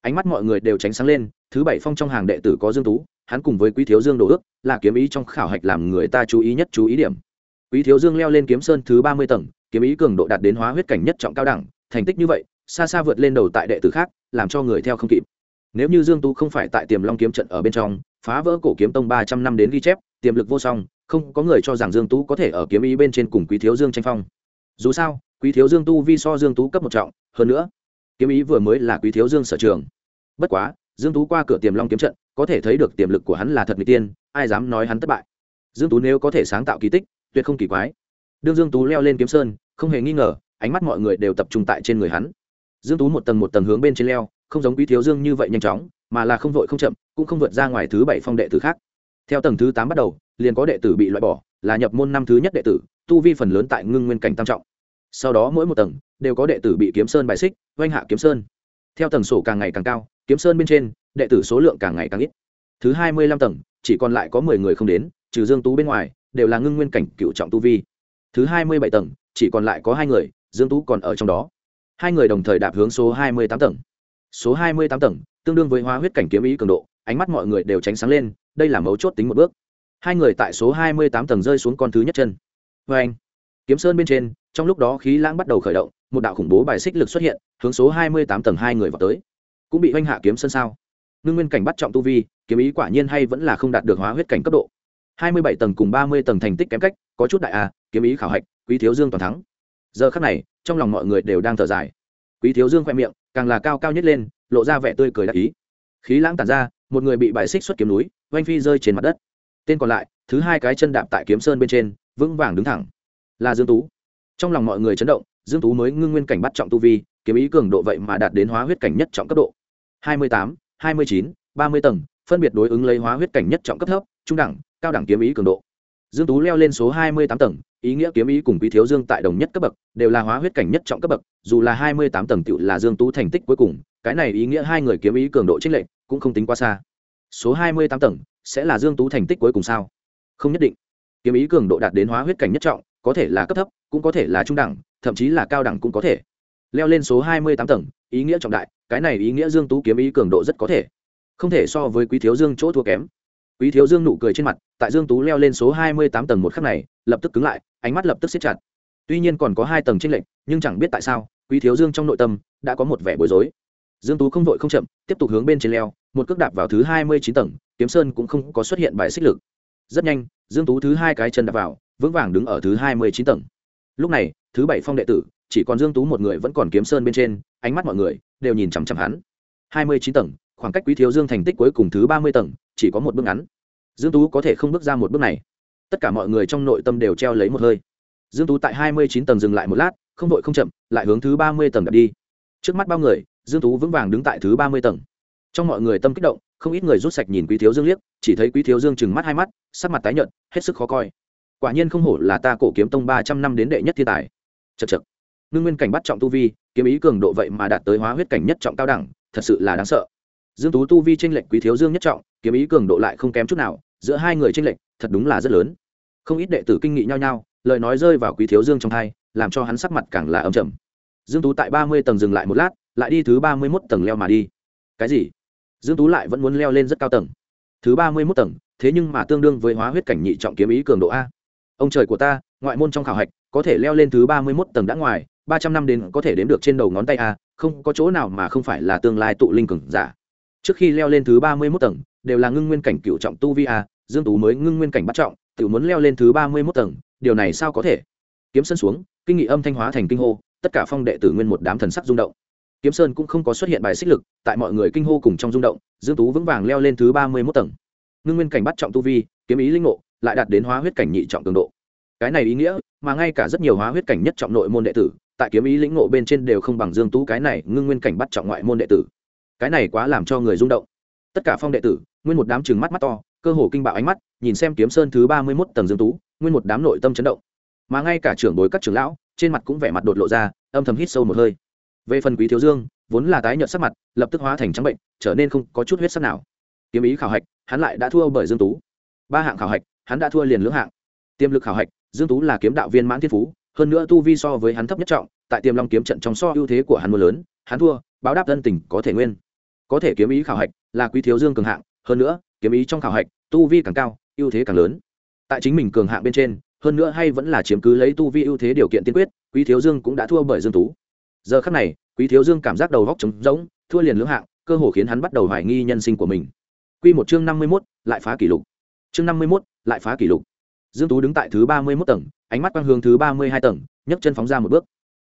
Ánh mắt mọi người đều tránh sáng lên, thứ bảy phong trong hàng đệ tử có dương tú, hắn cùng với quý thiếu dương đồ ước, là kiếm ý trong khảo hạch làm người ta chú ý nhất chú ý điểm. Quý thiếu dương leo lên kiếm sơn thứ ba mươi tầng, kiếm ý cường độ đạt đến hóa huyết cảnh nhất trọng cao đẳng, thành tích như vậy, xa xa vượt lên đầu tại đệ tử khác, làm cho người theo không kịp nếu như dương tú không phải tại tiềm long kiếm trận ở bên trong, phá vỡ cổ kiếm tông ba trăm năm đến ghi chép, tiềm lực vô song, không có người cho rằng dương tú có thể ở kiếm ý bên trên cùng quý thiếu dương tranh phong. Dù sao, quý thiếu dương tu vi so dương tú cấp một trọng, hơn nữa, kiếm ý vừa mới là quý thiếu dương sở trường. Bất quá, dương tú qua cửa tiềm long kiếm trận, có thể thấy được tiềm lực của hắn là thật người tiên, ai dám nói hắn thất bại. Dương tú nếu có thể sáng tạo kỳ tích, tuyệt không kỳ quái. Đương dương tú leo lên kiếm sơn, không hề nghi ngờ, ánh mắt mọi người đều tập trung tại trên người hắn. Dương tú một tầng một tầng hướng bên trên leo không giống quý thiếu dương như vậy nhanh chóng, mà là không vội không chậm, cũng không vượt ra ngoài thứ bảy phong đệ tử khác. Theo tầng thứ tám bắt đầu, liền có đệ tử bị loại bỏ, là nhập môn năm thứ nhất đệ tử, tu vi phần lớn tại ngưng nguyên cảnh tam trọng. Sau đó mỗi một tầng, đều có đệ tử bị kiếm sơn bài xích, oanh hạ kiếm sơn. Theo tầng sổ càng ngày càng cao, kiếm sơn bên trên, đệ tử số lượng càng ngày càng ít. Thứ hai mươi lăm tầng, chỉ còn lại có mười người không đến, trừ dương tú bên ngoài, đều là ngưng nguyên cảnh cựu trọng tu vi. Thứ hai mươi bảy tầng, chỉ còn lại có hai người, dương tú còn ở trong đó. Hai người đồng thời đạp hướng số hai mươi tám tầng số hai mươi tám tầng, tương đương với hóa huyết cảnh kiếm ý cường độ, ánh mắt mọi người đều tránh sáng lên, đây là mấu chốt tính một bước. Hai người tại số hai mươi tám tầng rơi xuống con thứ nhất chân. Vê anh, kiếm sơn bên trên, trong lúc đó khí lãng bắt đầu khởi động, một đạo khủng bố bài xích lực xuất hiện, hướng số hai mươi tám tầng hai người vào tới. Cũng bị oanh hạ kiếm sơn sao? Ngưng nguyên cảnh bắt trọng tu vi, kiếm ý quả nhiên hay vẫn là không đạt được hóa huyết cảnh cấp độ. Hai mươi bảy tầng cùng ba mươi tầng thành tích kém cách, có chút đại a kiếm ý khảo hạch, quý thiếu dương toàn thắng. Giờ khắc này, trong lòng mọi người đều đang thở dài. Quý thiếu dương khoe miệng càng là cao cao nhất lên lộ ra vẻ tươi cười đắc ý. Khí lãng tàn ra một người bị bài xích xuất kiếm núi oanh phi rơi trên mặt đất. Tên còn lại thứ hai cái chân đạp tại kiếm sơn bên trên vững vàng đứng thẳng. Là dương tú. Trong lòng mọi người chấn động dương tú mới ngưng nguyên cảnh bắt trọng tu vi kiếm ý cường độ vậy mà đạt đến hóa huyết cảnh nhất trọng cấp độ. 28, 29, 30 tầng phân biệt đối ứng lấy hóa huyết cảnh nhất trọng cấp thấp trung đẳng cao đẳng kiếm ý cường độ. Dương tú leo lên số 28 tầng ý nghĩa kiếm ý cùng quý thiếu dương tại đồng nhất cấp bậc, đều là hóa huyết cảnh nhất trọng cấp bậc, dù là 28 tầng tựu là dương tú thành tích cuối cùng, cái này ý nghĩa hai người kiếm ý cường độ trích lệ cũng không tính quá xa. Số 28 tầng, sẽ là dương tú thành tích cuối cùng sao? Không nhất định. Kiếm ý cường độ đạt đến hóa huyết cảnh nhất trọng, có thể là cấp thấp, cũng có thể là trung đẳng, thậm chí là cao đẳng cũng có thể. Leo lên số 28 tầng, ý nghĩa trọng đại, cái này ý nghĩa dương tú kiếm ý cường độ rất có thể. Không thể so với quý thiếu dương chỗ thua kém quý thiếu dương nụ cười trên mặt, tại dương tú leo lên số 28 tầng một khắc này, lập tức cứng lại, ánh mắt lập tức siết chặt. Tuy nhiên còn có hai tầng trên lệnh nhưng chẳng biết tại sao, quý thiếu dương trong nội tâm đã có một vẻ bối rối. Dương tú không vội không chậm, tiếp tục hướng bên trên leo, một cước đạp vào thứ 29 tầng, kiếm sơn cũng không có xuất hiện bài xích lực. Rất nhanh, dương tú thứ hai cái chân đạp vào, vững vàng đứng ở thứ 29 tầng. Lúc này, thứ bảy phong đệ tử, chỉ còn dương tú một người vẫn còn kiếm sơn bên trên, ánh mắt mọi người đều nhìn chằm chằm hắn. 29 tầng khoảng cách quý thiếu dương thành tích cuối cùng thứ 30 tầng, chỉ có một bước ngắn. Dương tú có thể không bước ra một bước này. Tất cả mọi người trong nội tâm đều treo lấy một hơi. Dương tú tại 29 tầng dừng lại một lát, không vội không chậm, lại hướng thứ 30 tầng đặt đi. Trước mắt bao người, dương tú vững vàng đứng tại thứ 30 tầng. Trong mọi người tâm kích động, không ít người rút sạch nhìn quý thiếu dương liếc, chỉ thấy quý thiếu dương chừng mắt hai mắt, sắc mặt tái nhợt, hết sức khó coi. Quả nhiên không hổ là ta cổ kiếm tông ba trăm năm đến đệ nhất thiên tài. Chật chật ngưng nguyên cảnh bắt trọng tu vi, kiếm ý cường độ vậy mà đạt tới hóa huyết cảnh nhất trọng cao đẳng, thật sự là đáng sợ dương tú tu vi tranh lệch quý thiếu dương nhất trọng, kiếm ý cường độ lại không kém chút nào, giữa hai người tranh lệch, thật đúng là rất lớn. Không ít đệ tử kinh nghị nhau nhau, lời nói rơi vào quý thiếu dương trong thai, làm cho hắn sắc mặt càng là âm trầm. Dương tú tại ba mươi tầng dừng lại một lát, lại đi thứ ba mươi 31 tầng leo mà đi. Cái gì? Dương tú lại vẫn muốn leo lên rất cao tầng. Thứ ba mươi 31 tầng, thế nhưng mà tương đương với hóa huyết cảnh nhị trọng kiếm ý cường độ a. Ông trời của ta, ngoại môn trong khảo hạch, có thể leo lên thứ ba mươi 31 tầng đã ngoài, ba trăm năm đến có thể đếm được trên đầu ngón tay a, không có chỗ nào mà không phải là tương lai tụ linh cường giả trước khi leo lên thứ ba mươi mốt tầng, đều là ngưng nguyên cảnh cựu trọng tu vi a, dương tú mới ngưng nguyên cảnh bắt trọng tự muốn leo lên thứ ba mươi mốt tầng, điều này sao có thể? Kiếm Sơn xuống, kinh nghị âm thanh hóa thành kinh hô, tất cả phong đệ tử nguyên một đám thần sắc rung động. Kiếm sơn cũng không có xuất hiện bài xích lực, tại mọi người kinh hô cùng trong rung động, dương tú vững vàng leo lên thứ ba mươi mốt tầng. Ngưng nguyên cảnh bắt trọng tu vi, kiếm ý linh ngộ, lại đạt đến hóa huyết cảnh nhị trọng cường độ. Cái này ý nghĩa, mà ngay cả rất nhiều hóa huyết cảnh nhất trọng nội môn đệ tử, tại kiếm ý lĩnh ngộ bên trên đều không bằng dương tú cái này ngưng nguyên cảnh bắt trọng ngoại môn đệ tử cái này quá làm cho người rung động. Tất cả phong đệ tử, nguyên một đám chừng mắt mắt to, cơ hồ kinh bạo ánh mắt, nhìn xem kiếm sơn thứ ba mươi mốt tầng dương tú, nguyên một đám nội tâm chấn động. Mà ngay cả trưởng bối các trưởng lão, trên mặt cũng vẻ mặt đột lộ ra, âm thầm hít sâu một hơi. Về phần quý thiếu dương, vốn là tái nhợt sắc mặt, lập tức hóa thành trắng bệnh, trở nên không có chút huyết sắc nào. Kiếm ý khảo hạch, hắn lại đã thua bởi dương tú. Ba hạng khảo hạch, hắn đã thua liền lưỡng hạng. Tiềm lực khảo hạch, dương tú là kiếm đạo viên mãn thiên phú, hơn nữa tu vi so với hắn thấp nhất trọng, tại tiềm long kiếm trận trong so ưu thế của hắn mưa lớn, hắn thua, báo đáp dân tình có thể nguyên có thể kiếm ý khảo hạch là quý thiếu dương cường hạng hơn nữa kiếm ý trong khảo hạch tu vi càng cao ưu thế càng lớn. Tại chính mình cường hạng bên trên hơn nữa hay vẫn là chiếm cứ lấy tu vi ưu thế điều kiện tiên quyết quý thiếu dương cũng đã thua bởi dương tú. Giờ khắc này quý thiếu dương cảm giác đầu góc trống rỗng thua liền lưỡng hạng cơ hồ khiến hắn bắt đầu hoài nghi nhân sinh của mình. Quy một chương năm mươi 51, lại phá kỷ lục. Chương năm mươi 51, lại phá kỷ lục. Dương tú đứng tại thứ ba mươi 31 tầng ánh mắt quang hướng thứ ba mươi hai tầng nhấc chân phóng ra một bước.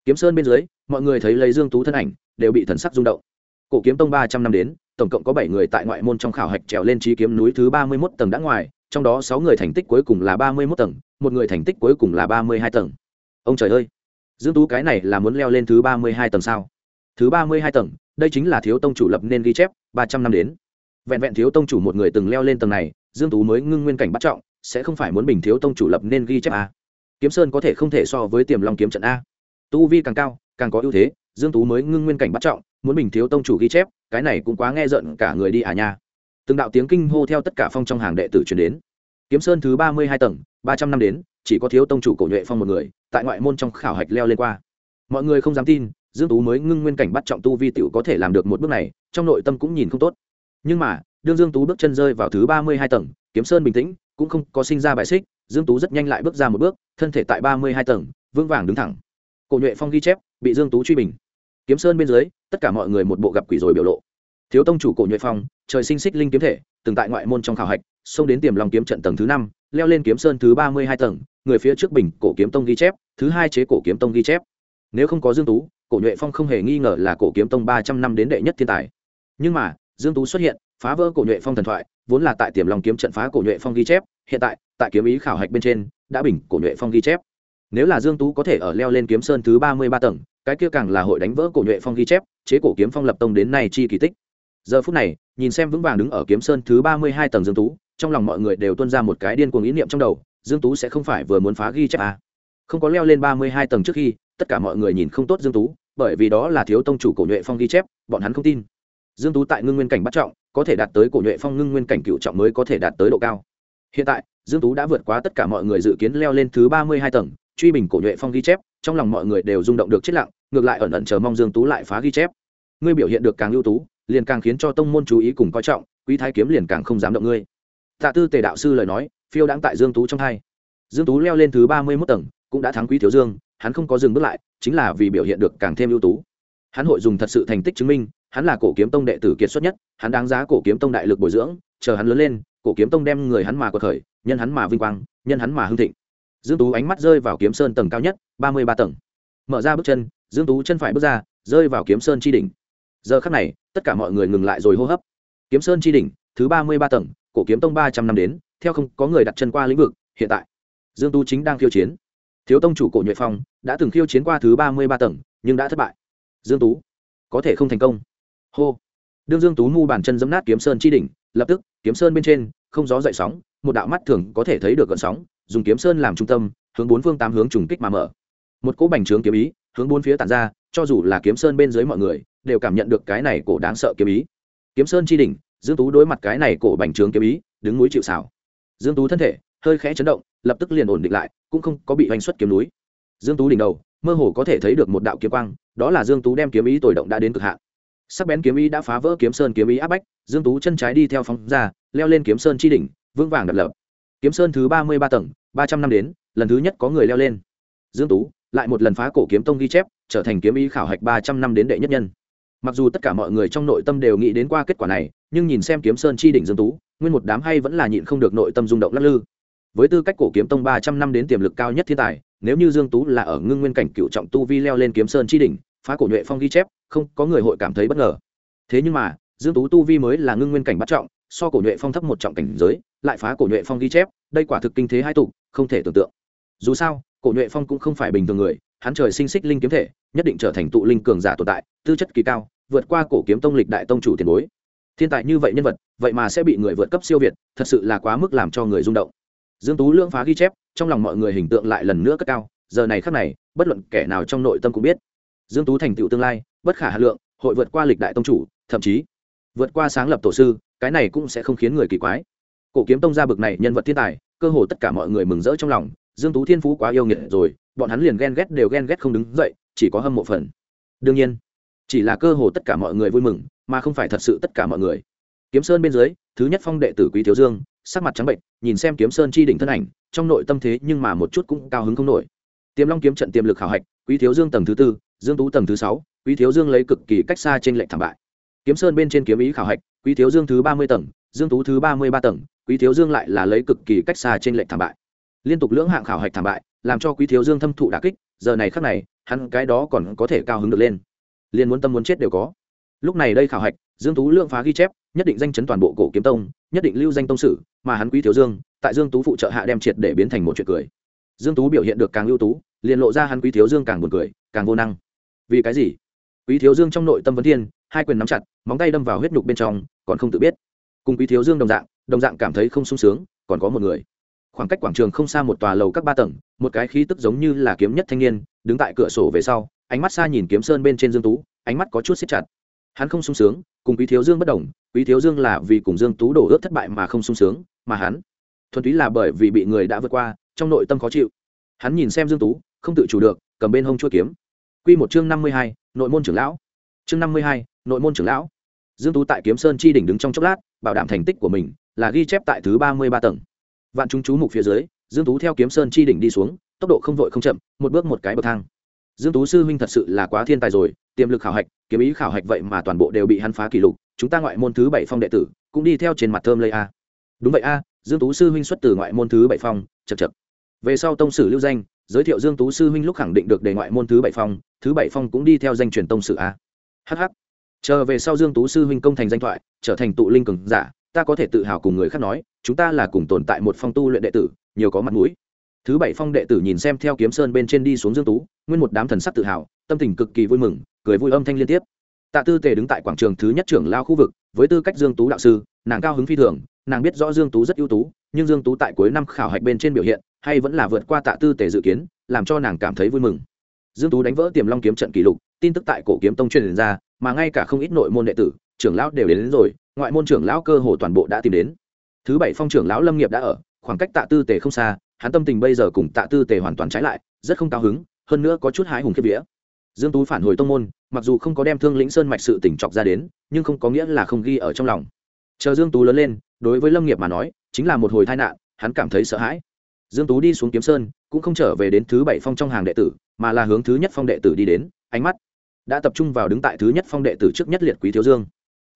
Kiếm sơn bên dưới mọi người thấy lấy dương tú thân ảnh đều bị thần sắc rung động cổ kiếm tông ba trăm năm đến, tổng cộng có bảy người tại ngoại môn trong khảo hạch trèo lên trí kiếm núi thứ ba mươi 31 tầng đã ngoài, trong đó sáu người thành tích cuối cùng là ba mươi 31 tầng, một người thành tích cuối cùng là ba mươi hai tầng. Ông trời ơi! Dương tú cái này là muốn leo lên thứ ba mươi hai tầng sao? Thứ ba mươi hai tầng, đây chính là thiếu tông chủ lập nên ghi chép, ba trăm năm đến. Vẹn vẹn thiếu tông chủ một người từng leo lên tầng này, dương tú mới ngưng nguyên cảnh bắt trọng, sẽ không phải muốn bình thiếu tông chủ lập nên ghi chép a kiếm sơn có thể không thể so với tiềm long kiếm trận a. Tu vi càng cao, càng có ưu thế dương tú mới ngưng nguyên cảnh bắt trọng, muốn bình thiếu tông chủ ghi chép, cái này cũng quá nghe giận cả người đi à nha. Từng đạo tiếng kinh hô theo tất cả phong trong hàng đệ tử truyền đến. Kiếm sơn thứ ba mươi hai tầng, ba trăm năm đến, chỉ có thiếu tông chủ cổ nhuệ phong một người, tại ngoại môn trong khảo hạch leo lên qua. Mọi người không dám tin, dương tú mới ngưng nguyên cảnh bắt trọng tu vi tiểu có thể làm được một bước này, trong nội tâm cũng nhìn không tốt. Nhưng mà, đương dương tú bước chân rơi vào thứ ba mươi hai tầng, kiếm sơn bình tĩnh, cũng không có sinh ra bài xích, dương tú rất nhanh lại bước ra một bước, thân thể tại ba mươi hai tầng, vững vàng đứng thẳng. Cổ nhuệ phong ghi chép, bị dương tú truy bình kiếm sơn bên dưới, tất cả mọi người một bộ gặp quỷ rồi biểu lộ. Thiếu tông chủ cổ nhuệ phong, trời sinh xích linh kiếm thể, từng tại ngoại môn trong khảo hạch, xông đến tiềm lòng kiếm trận tầng thứ năm, leo lên kiếm sơn thứ ba mươi hai tầng, người phía trước bình cổ kiếm tông ghi chép, thứ hai chế cổ kiếm tông ghi chép. Nếu không có dương tú, cổ nhuệ phong không hề nghi ngờ là cổ kiếm tông ba trăm năm đến đệ nhất thiên tài. Nhưng mà, dương tú xuất hiện, phá vỡ cổ nhuệ phong thần thoại, vốn là tại tiềm lòng kiếm trận phá cổ nhuệ phong ghi chép, hiện tại tại kiếm ý khảo hạch bên trên, đã bình cổ nhuệ phong ghi chép. Nếu là dương tú có thể ở leo lên kiếm sơn thứ ba mươi ba tầng cái kia càng là hội đánh vỡ cổ nhuệ phong ghi chép, chế cổ kiếm phong lập tông đến nay chi kỳ tích. Giờ phút này, nhìn xem vững vàng đứng ở kiếm sơn thứ ba mươi hai tầng dương tú, trong lòng mọi người đều tuôn ra một cái điên cuồng ý niệm trong đầu, dương tú sẽ không phải vừa muốn phá ghi chép à. không có leo lên ba mươi hai tầng trước khi, tất cả mọi người nhìn không tốt dương tú, bởi vì đó là thiếu tông chủ cổ nhuệ phong ghi chép, bọn hắn không tin. Dương tú tại ngưng nguyên cảnh bắt trọng, có thể đạt tới cổ nhuệ phong ngưng nguyên cảnh cựu trọng mới có thể đạt tới độ cao. Hiện tại, dương tú đã vượt quá tất cả mọi người dự kiến leo lên thứ ba mươi hai tầng, truy bình cổ nhuệ phong ghi chép, trong lòng mọi người đều rung động được chết lặng ngược lại ẩn ẩn chờ mong dương tú lại phá ghi chép. Ngươi biểu hiện được càng ưu tú, liền càng khiến cho tông môn chú ý cùng coi trọng, quý thái kiếm liền càng không dám động ngươi. Tạ tư tề đạo sư lời nói, phiêu đáng tại dương tú trong hai. Dương tú leo lên thứ ba mươi 31 tầng, cũng đã thắng quý thiếu dương, hắn không có dừng bước lại, chính là vì biểu hiện được càng thêm ưu tú. Hắn hội dùng thật sự thành tích chứng minh, hắn là cổ kiếm tông đệ tử kiệt xuất nhất, hắn đáng giá cổ kiếm tông đại lực bồi dưỡng, chờ hắn lớn lên, cổ kiếm tông đem người hắn mà quật khởi, nhân hắn mà vinh quang, nhân hắn mà hưng thịnh. Dương tú ánh mắt rơi vào kiếm sơn tầng cao nhất, ba mươi ba tầng. Mở ra bước chân dương tú chân phải bước ra, rơi vào kiếm sơn chi đỉnh. Giờ khắc này, tất cả mọi người ngừng lại rồi hô hấp. Kiếm sơn chi đỉnh, thứ ba mươi ba tầng, cổ kiếm tông ba trăm năm đến, theo không, có người đặt chân qua lĩnh vực, hiện tại, dương tú chính đang khiêu chiến. Thiếu tông chủ cổ nhuệ phong đã từng khiêu chiến qua thứ ba mươi ba tầng, nhưng đã thất bại. Dương tú, có thể không thành công. Hô. Đương dương tú mu bàn chân dẫm nát kiếm sơn chi đỉnh, lập tức, kiếm sơn bên trên, không gió dậy sóng, một đạo mắt thường có thể thấy được gợn sóng, dùng kiếm sơn làm trung tâm, hướng bốn phương tám hướng trùng kích mà mở. Một cỗ bành trướng kiếm ý hướng bốn phía tản ra, cho dù là kiếm sơn bên dưới mọi người, đều cảm nhận được cái này cổ đáng sợ kiếm ý. Kiếm sơn chi đỉnh, dương tú đối mặt cái này cổ bành trướng kiếm ý, đứng núi chịu xảo dương tú thân thể, hơi khẽ chấn động, lập tức liền ổn định lại, cũng không có bị hoành xuất kiếm núi. Dương tú đỉnh đầu, mơ hồ có thể thấy được một đạo kiếm quang, đó là dương tú đem kiếm ý tồi động đã đến cực hạn. Sắc bén kiếm ý đã phá vỡ kiếm sơn kiếm ý áp bách, dương tú chân trái đi theo phóng ra, leo lên kiếm sơn chi đỉnh, vững vàng đặt lập. Kiếm sơn thứ ba mươi ba tầng, ba trăm năm đến, lần thứ nhất có người leo lên. Dương tú lại một lần phá cổ kiếm tông ghi chép, trở thành kiếm ý khảo hạch ba trăm năm đến đệ nhất nhân. Mặc dù tất cả mọi người trong nội tâm đều nghĩ đến qua kết quả này, nhưng nhìn xem kiếm sơn chi đỉnh dương tú, nguyên một đám hay vẫn là nhịn không được nội tâm rung động lắc lư. Với tư cách cổ kiếm tông ba trăm năm đến tiềm lực cao nhất thiên tài, nếu như dương tú là ở ngưng nguyên cảnh cựu trọng tu vi leo lên kiếm sơn chi đỉnh, phá cổ nhuệ phong ghi chép, không có người hội cảm thấy bất ngờ. Thế nhưng mà, dương tú tu vi mới là ngưng nguyên cảnh bắt trọng, so cổ nhuệ phong thấp một trọng cảnh giới, lại phá cổ nhuệ phong ghi chép, đây quả thực kinh thế hai tụ, không thể tưởng tượng. Dù sao cổ nhuệ phong cũng không phải bình thường người, hắn trời sinh xích linh kiếm thể, nhất định trở thành tụ linh cường giả tồn tại, tư chất kỳ cao, vượt qua cổ kiếm tông lịch đại tông chủ tiền bối. Thiên tài như vậy nhân vật, vậy mà sẽ bị người vượt cấp siêu việt, thật sự là quá mức làm cho người rung động. Dương tú lưỡng phá ghi chép, trong lòng mọi người hình tượng lại lần nữa cất cao, giờ này khắc này, bất luận kẻ nào trong nội tâm cũng biết. Dương tú thành tựu tương lai, bất khả hà lượng, hội vượt qua lịch đại tông chủ, thậm chí vượt qua sáng lập tổ sư, cái này cũng sẽ không khiến người kỳ quái. Cổ kiếm tông ra bực này nhân vật thiên tài, cơ hồ tất cả mọi người mừng rỡ trong lòng dương tú thiên phú quá yêu nghiệt rồi, bọn hắn liền ghen ghét đều ghen ghét không đứng dậy, chỉ có hâm mộ phần. Đương nhiên, chỉ là cơ hồ tất cả mọi người vui mừng, mà không phải thật sự tất cả mọi người. Kiếm sơn bên dưới, thứ nhất phong đệ tử quý thiếu dương, sắc mặt trắng bệnh nhìn xem kiếm sơn chi đỉnh thân ảnh, trong nội tâm thế nhưng mà một chút cũng cao hứng không nổi. Tiềm long kiếm trận tiềm lực khảo hạch, quý thiếu dương tầng thứ tư, dương tú tầng thứ sáu, quý thiếu dương lấy cực kỳ cách xa trên lệnh thảm bại. Kiếm sơn bên trên kiếm ý khảo hạch, quý thiếu dương thứ ba mươi tầng, dương tú thứ ba mươi ba tầng, quý thiếu dương lại là lấy cực kỳ cách xa trên lệnh thảm bại liên tục lưỡng hạng khảo hạch thảm bại, làm cho quý thiếu dương thâm thụ đà kích, giờ này khắc này, hắn cái đó còn có thể cao hứng được lên. Liên muốn tâm muốn chết đều có. Lúc này đây khảo hạch, dương tú lượng phá ghi chép, nhất định danh chấn toàn bộ cổ kiếm tông, nhất định lưu danh tông sử, mà hắn quý thiếu dương, tại dương tú phụ trợ hạ đem triệt để biến thành một chuyện cười. Dương tú biểu hiện được càng ưu tú, liền lộ ra hắn quý thiếu dương càng buồn cười, càng vô năng. Vì cái gì? Quý thiếu dương trong nội tâm vấn thiên, hai quyền nắm chặt, móng tay đâm vào huyết nhục bên trong, còn không tự biết. Cùng quý thiếu dương đồng dạng đồng dạng cảm thấy không sung sướng, còn có một người khoảng cách quảng trường không xa một tòa lầu các ba tầng một cái khí tức giống như là kiếm nhất thanh niên đứng tại cửa sổ về sau ánh mắt xa nhìn kiếm sơn bên trên dương tú ánh mắt có chút xếp chặt. Hắn không sung sướng cùng quý thiếu dương bất đồng quý thiếu dương là vì cùng dương tú đổ ướt thất bại mà không sung sướng mà hắn thuần túy là bởi vì bị người đã vượt qua trong nội tâm khó chịu. Hắn nhìn xem dương tú không tự chủ được cầm bên hông chua kiếm. Quy một chương năm mươi hai, nội môn trưởng lão. Chương năm mươi hai, nội môn trưởng lão. Dương tú tại kiếm sơn chi đỉnh đứng trong chốc lát bảo đảm thành tích của mình là ghi chép tại thứ ba mươi ba tầng vạn chúng chú mục phía dưới, dương tú theo kiếm sơn chi đỉnh đi xuống, tốc độ không vội không chậm, một bước một cái bậc thang. Dương tú sư huynh thật sự là quá thiên tài rồi, tiềm lực khảo hạch, kiếm ý khảo hạch vậy mà toàn bộ đều bị hắn phá kỷ lục, chúng ta ngoại môn thứ bảy phong đệ tử, cũng đi theo trên mặt thơm lây a. Đúng vậy a, dương tú sư huynh xuất từ ngoại môn thứ bảy phong chập chập về sau tông sử lưu danh, giới thiệu dương tú sư huynh lúc khẳng định được đề ngoại môn thứ bảy phong, thứ bảy phong cũng đi theo danh truyền tông sử a. Hh chờ về sau dương tú sư huynh công thành danh thoại, trở thành tụ linh cường giả ta có thể tự hào cùng người khác nói chúng ta là cùng tồn tại một phong tu luyện đệ tử nhiều có mặt mũi. Thứ bảy phong đệ tử nhìn xem theo kiếm sơn bên trên đi xuống dương tú nguyên một đám thần sắc tự hào tâm tình cực kỳ vui mừng cười vui âm thanh liên tiếp. Tạ tư tề đứng tại quảng trường thứ nhất trưởng lao khu vực với tư cách dương tú đạo sư nàng cao hứng phi thường nàng biết rõ dương tú rất ưu tú nhưng dương tú tại cuối năm khảo hạch bên trên biểu hiện hay vẫn là vượt qua tạ tư tề dự kiến làm cho nàng cảm thấy vui mừng. Dương tú đánh vỡ tiềm long kiếm trận kỷ lục tin tức tại cổ kiếm tông truyền ra mà ngay cả không ít nội môn đệ tử trưởng lão đều đến, đến rồi ngoại môn trưởng lão cơ hồ toàn bộ đã tìm đến. Thứ bảy phong trưởng lão lâm nghiệp đã ở, khoảng cách tạ tư tề không xa, hắn tâm tình bây giờ cùng tạ tư tề hoàn toàn trái lại, rất không cao hứng, hơn nữa có chút hái hùng kiếp vía. Dương tú phản hồi tông môn, mặc dù không có đem thương lĩnh sơn mạch sự tỉnh chọc ra đến, nhưng không có nghĩa là không ghi ở trong lòng. Chờ dương tú lớn lên, đối với lâm nghiệp mà nói, chính là một hồi tai nạn, hắn cảm thấy sợ hãi. Dương tú đi xuống kiếm sơn, cũng không trở về đến thứ bảy phong trong hàng đệ tử, mà là hướng thứ nhất phong đệ tử đi đến, ánh mắt đã tập trung vào đứng tại thứ nhất phong đệ tử trước nhất liệt quý thiếu dương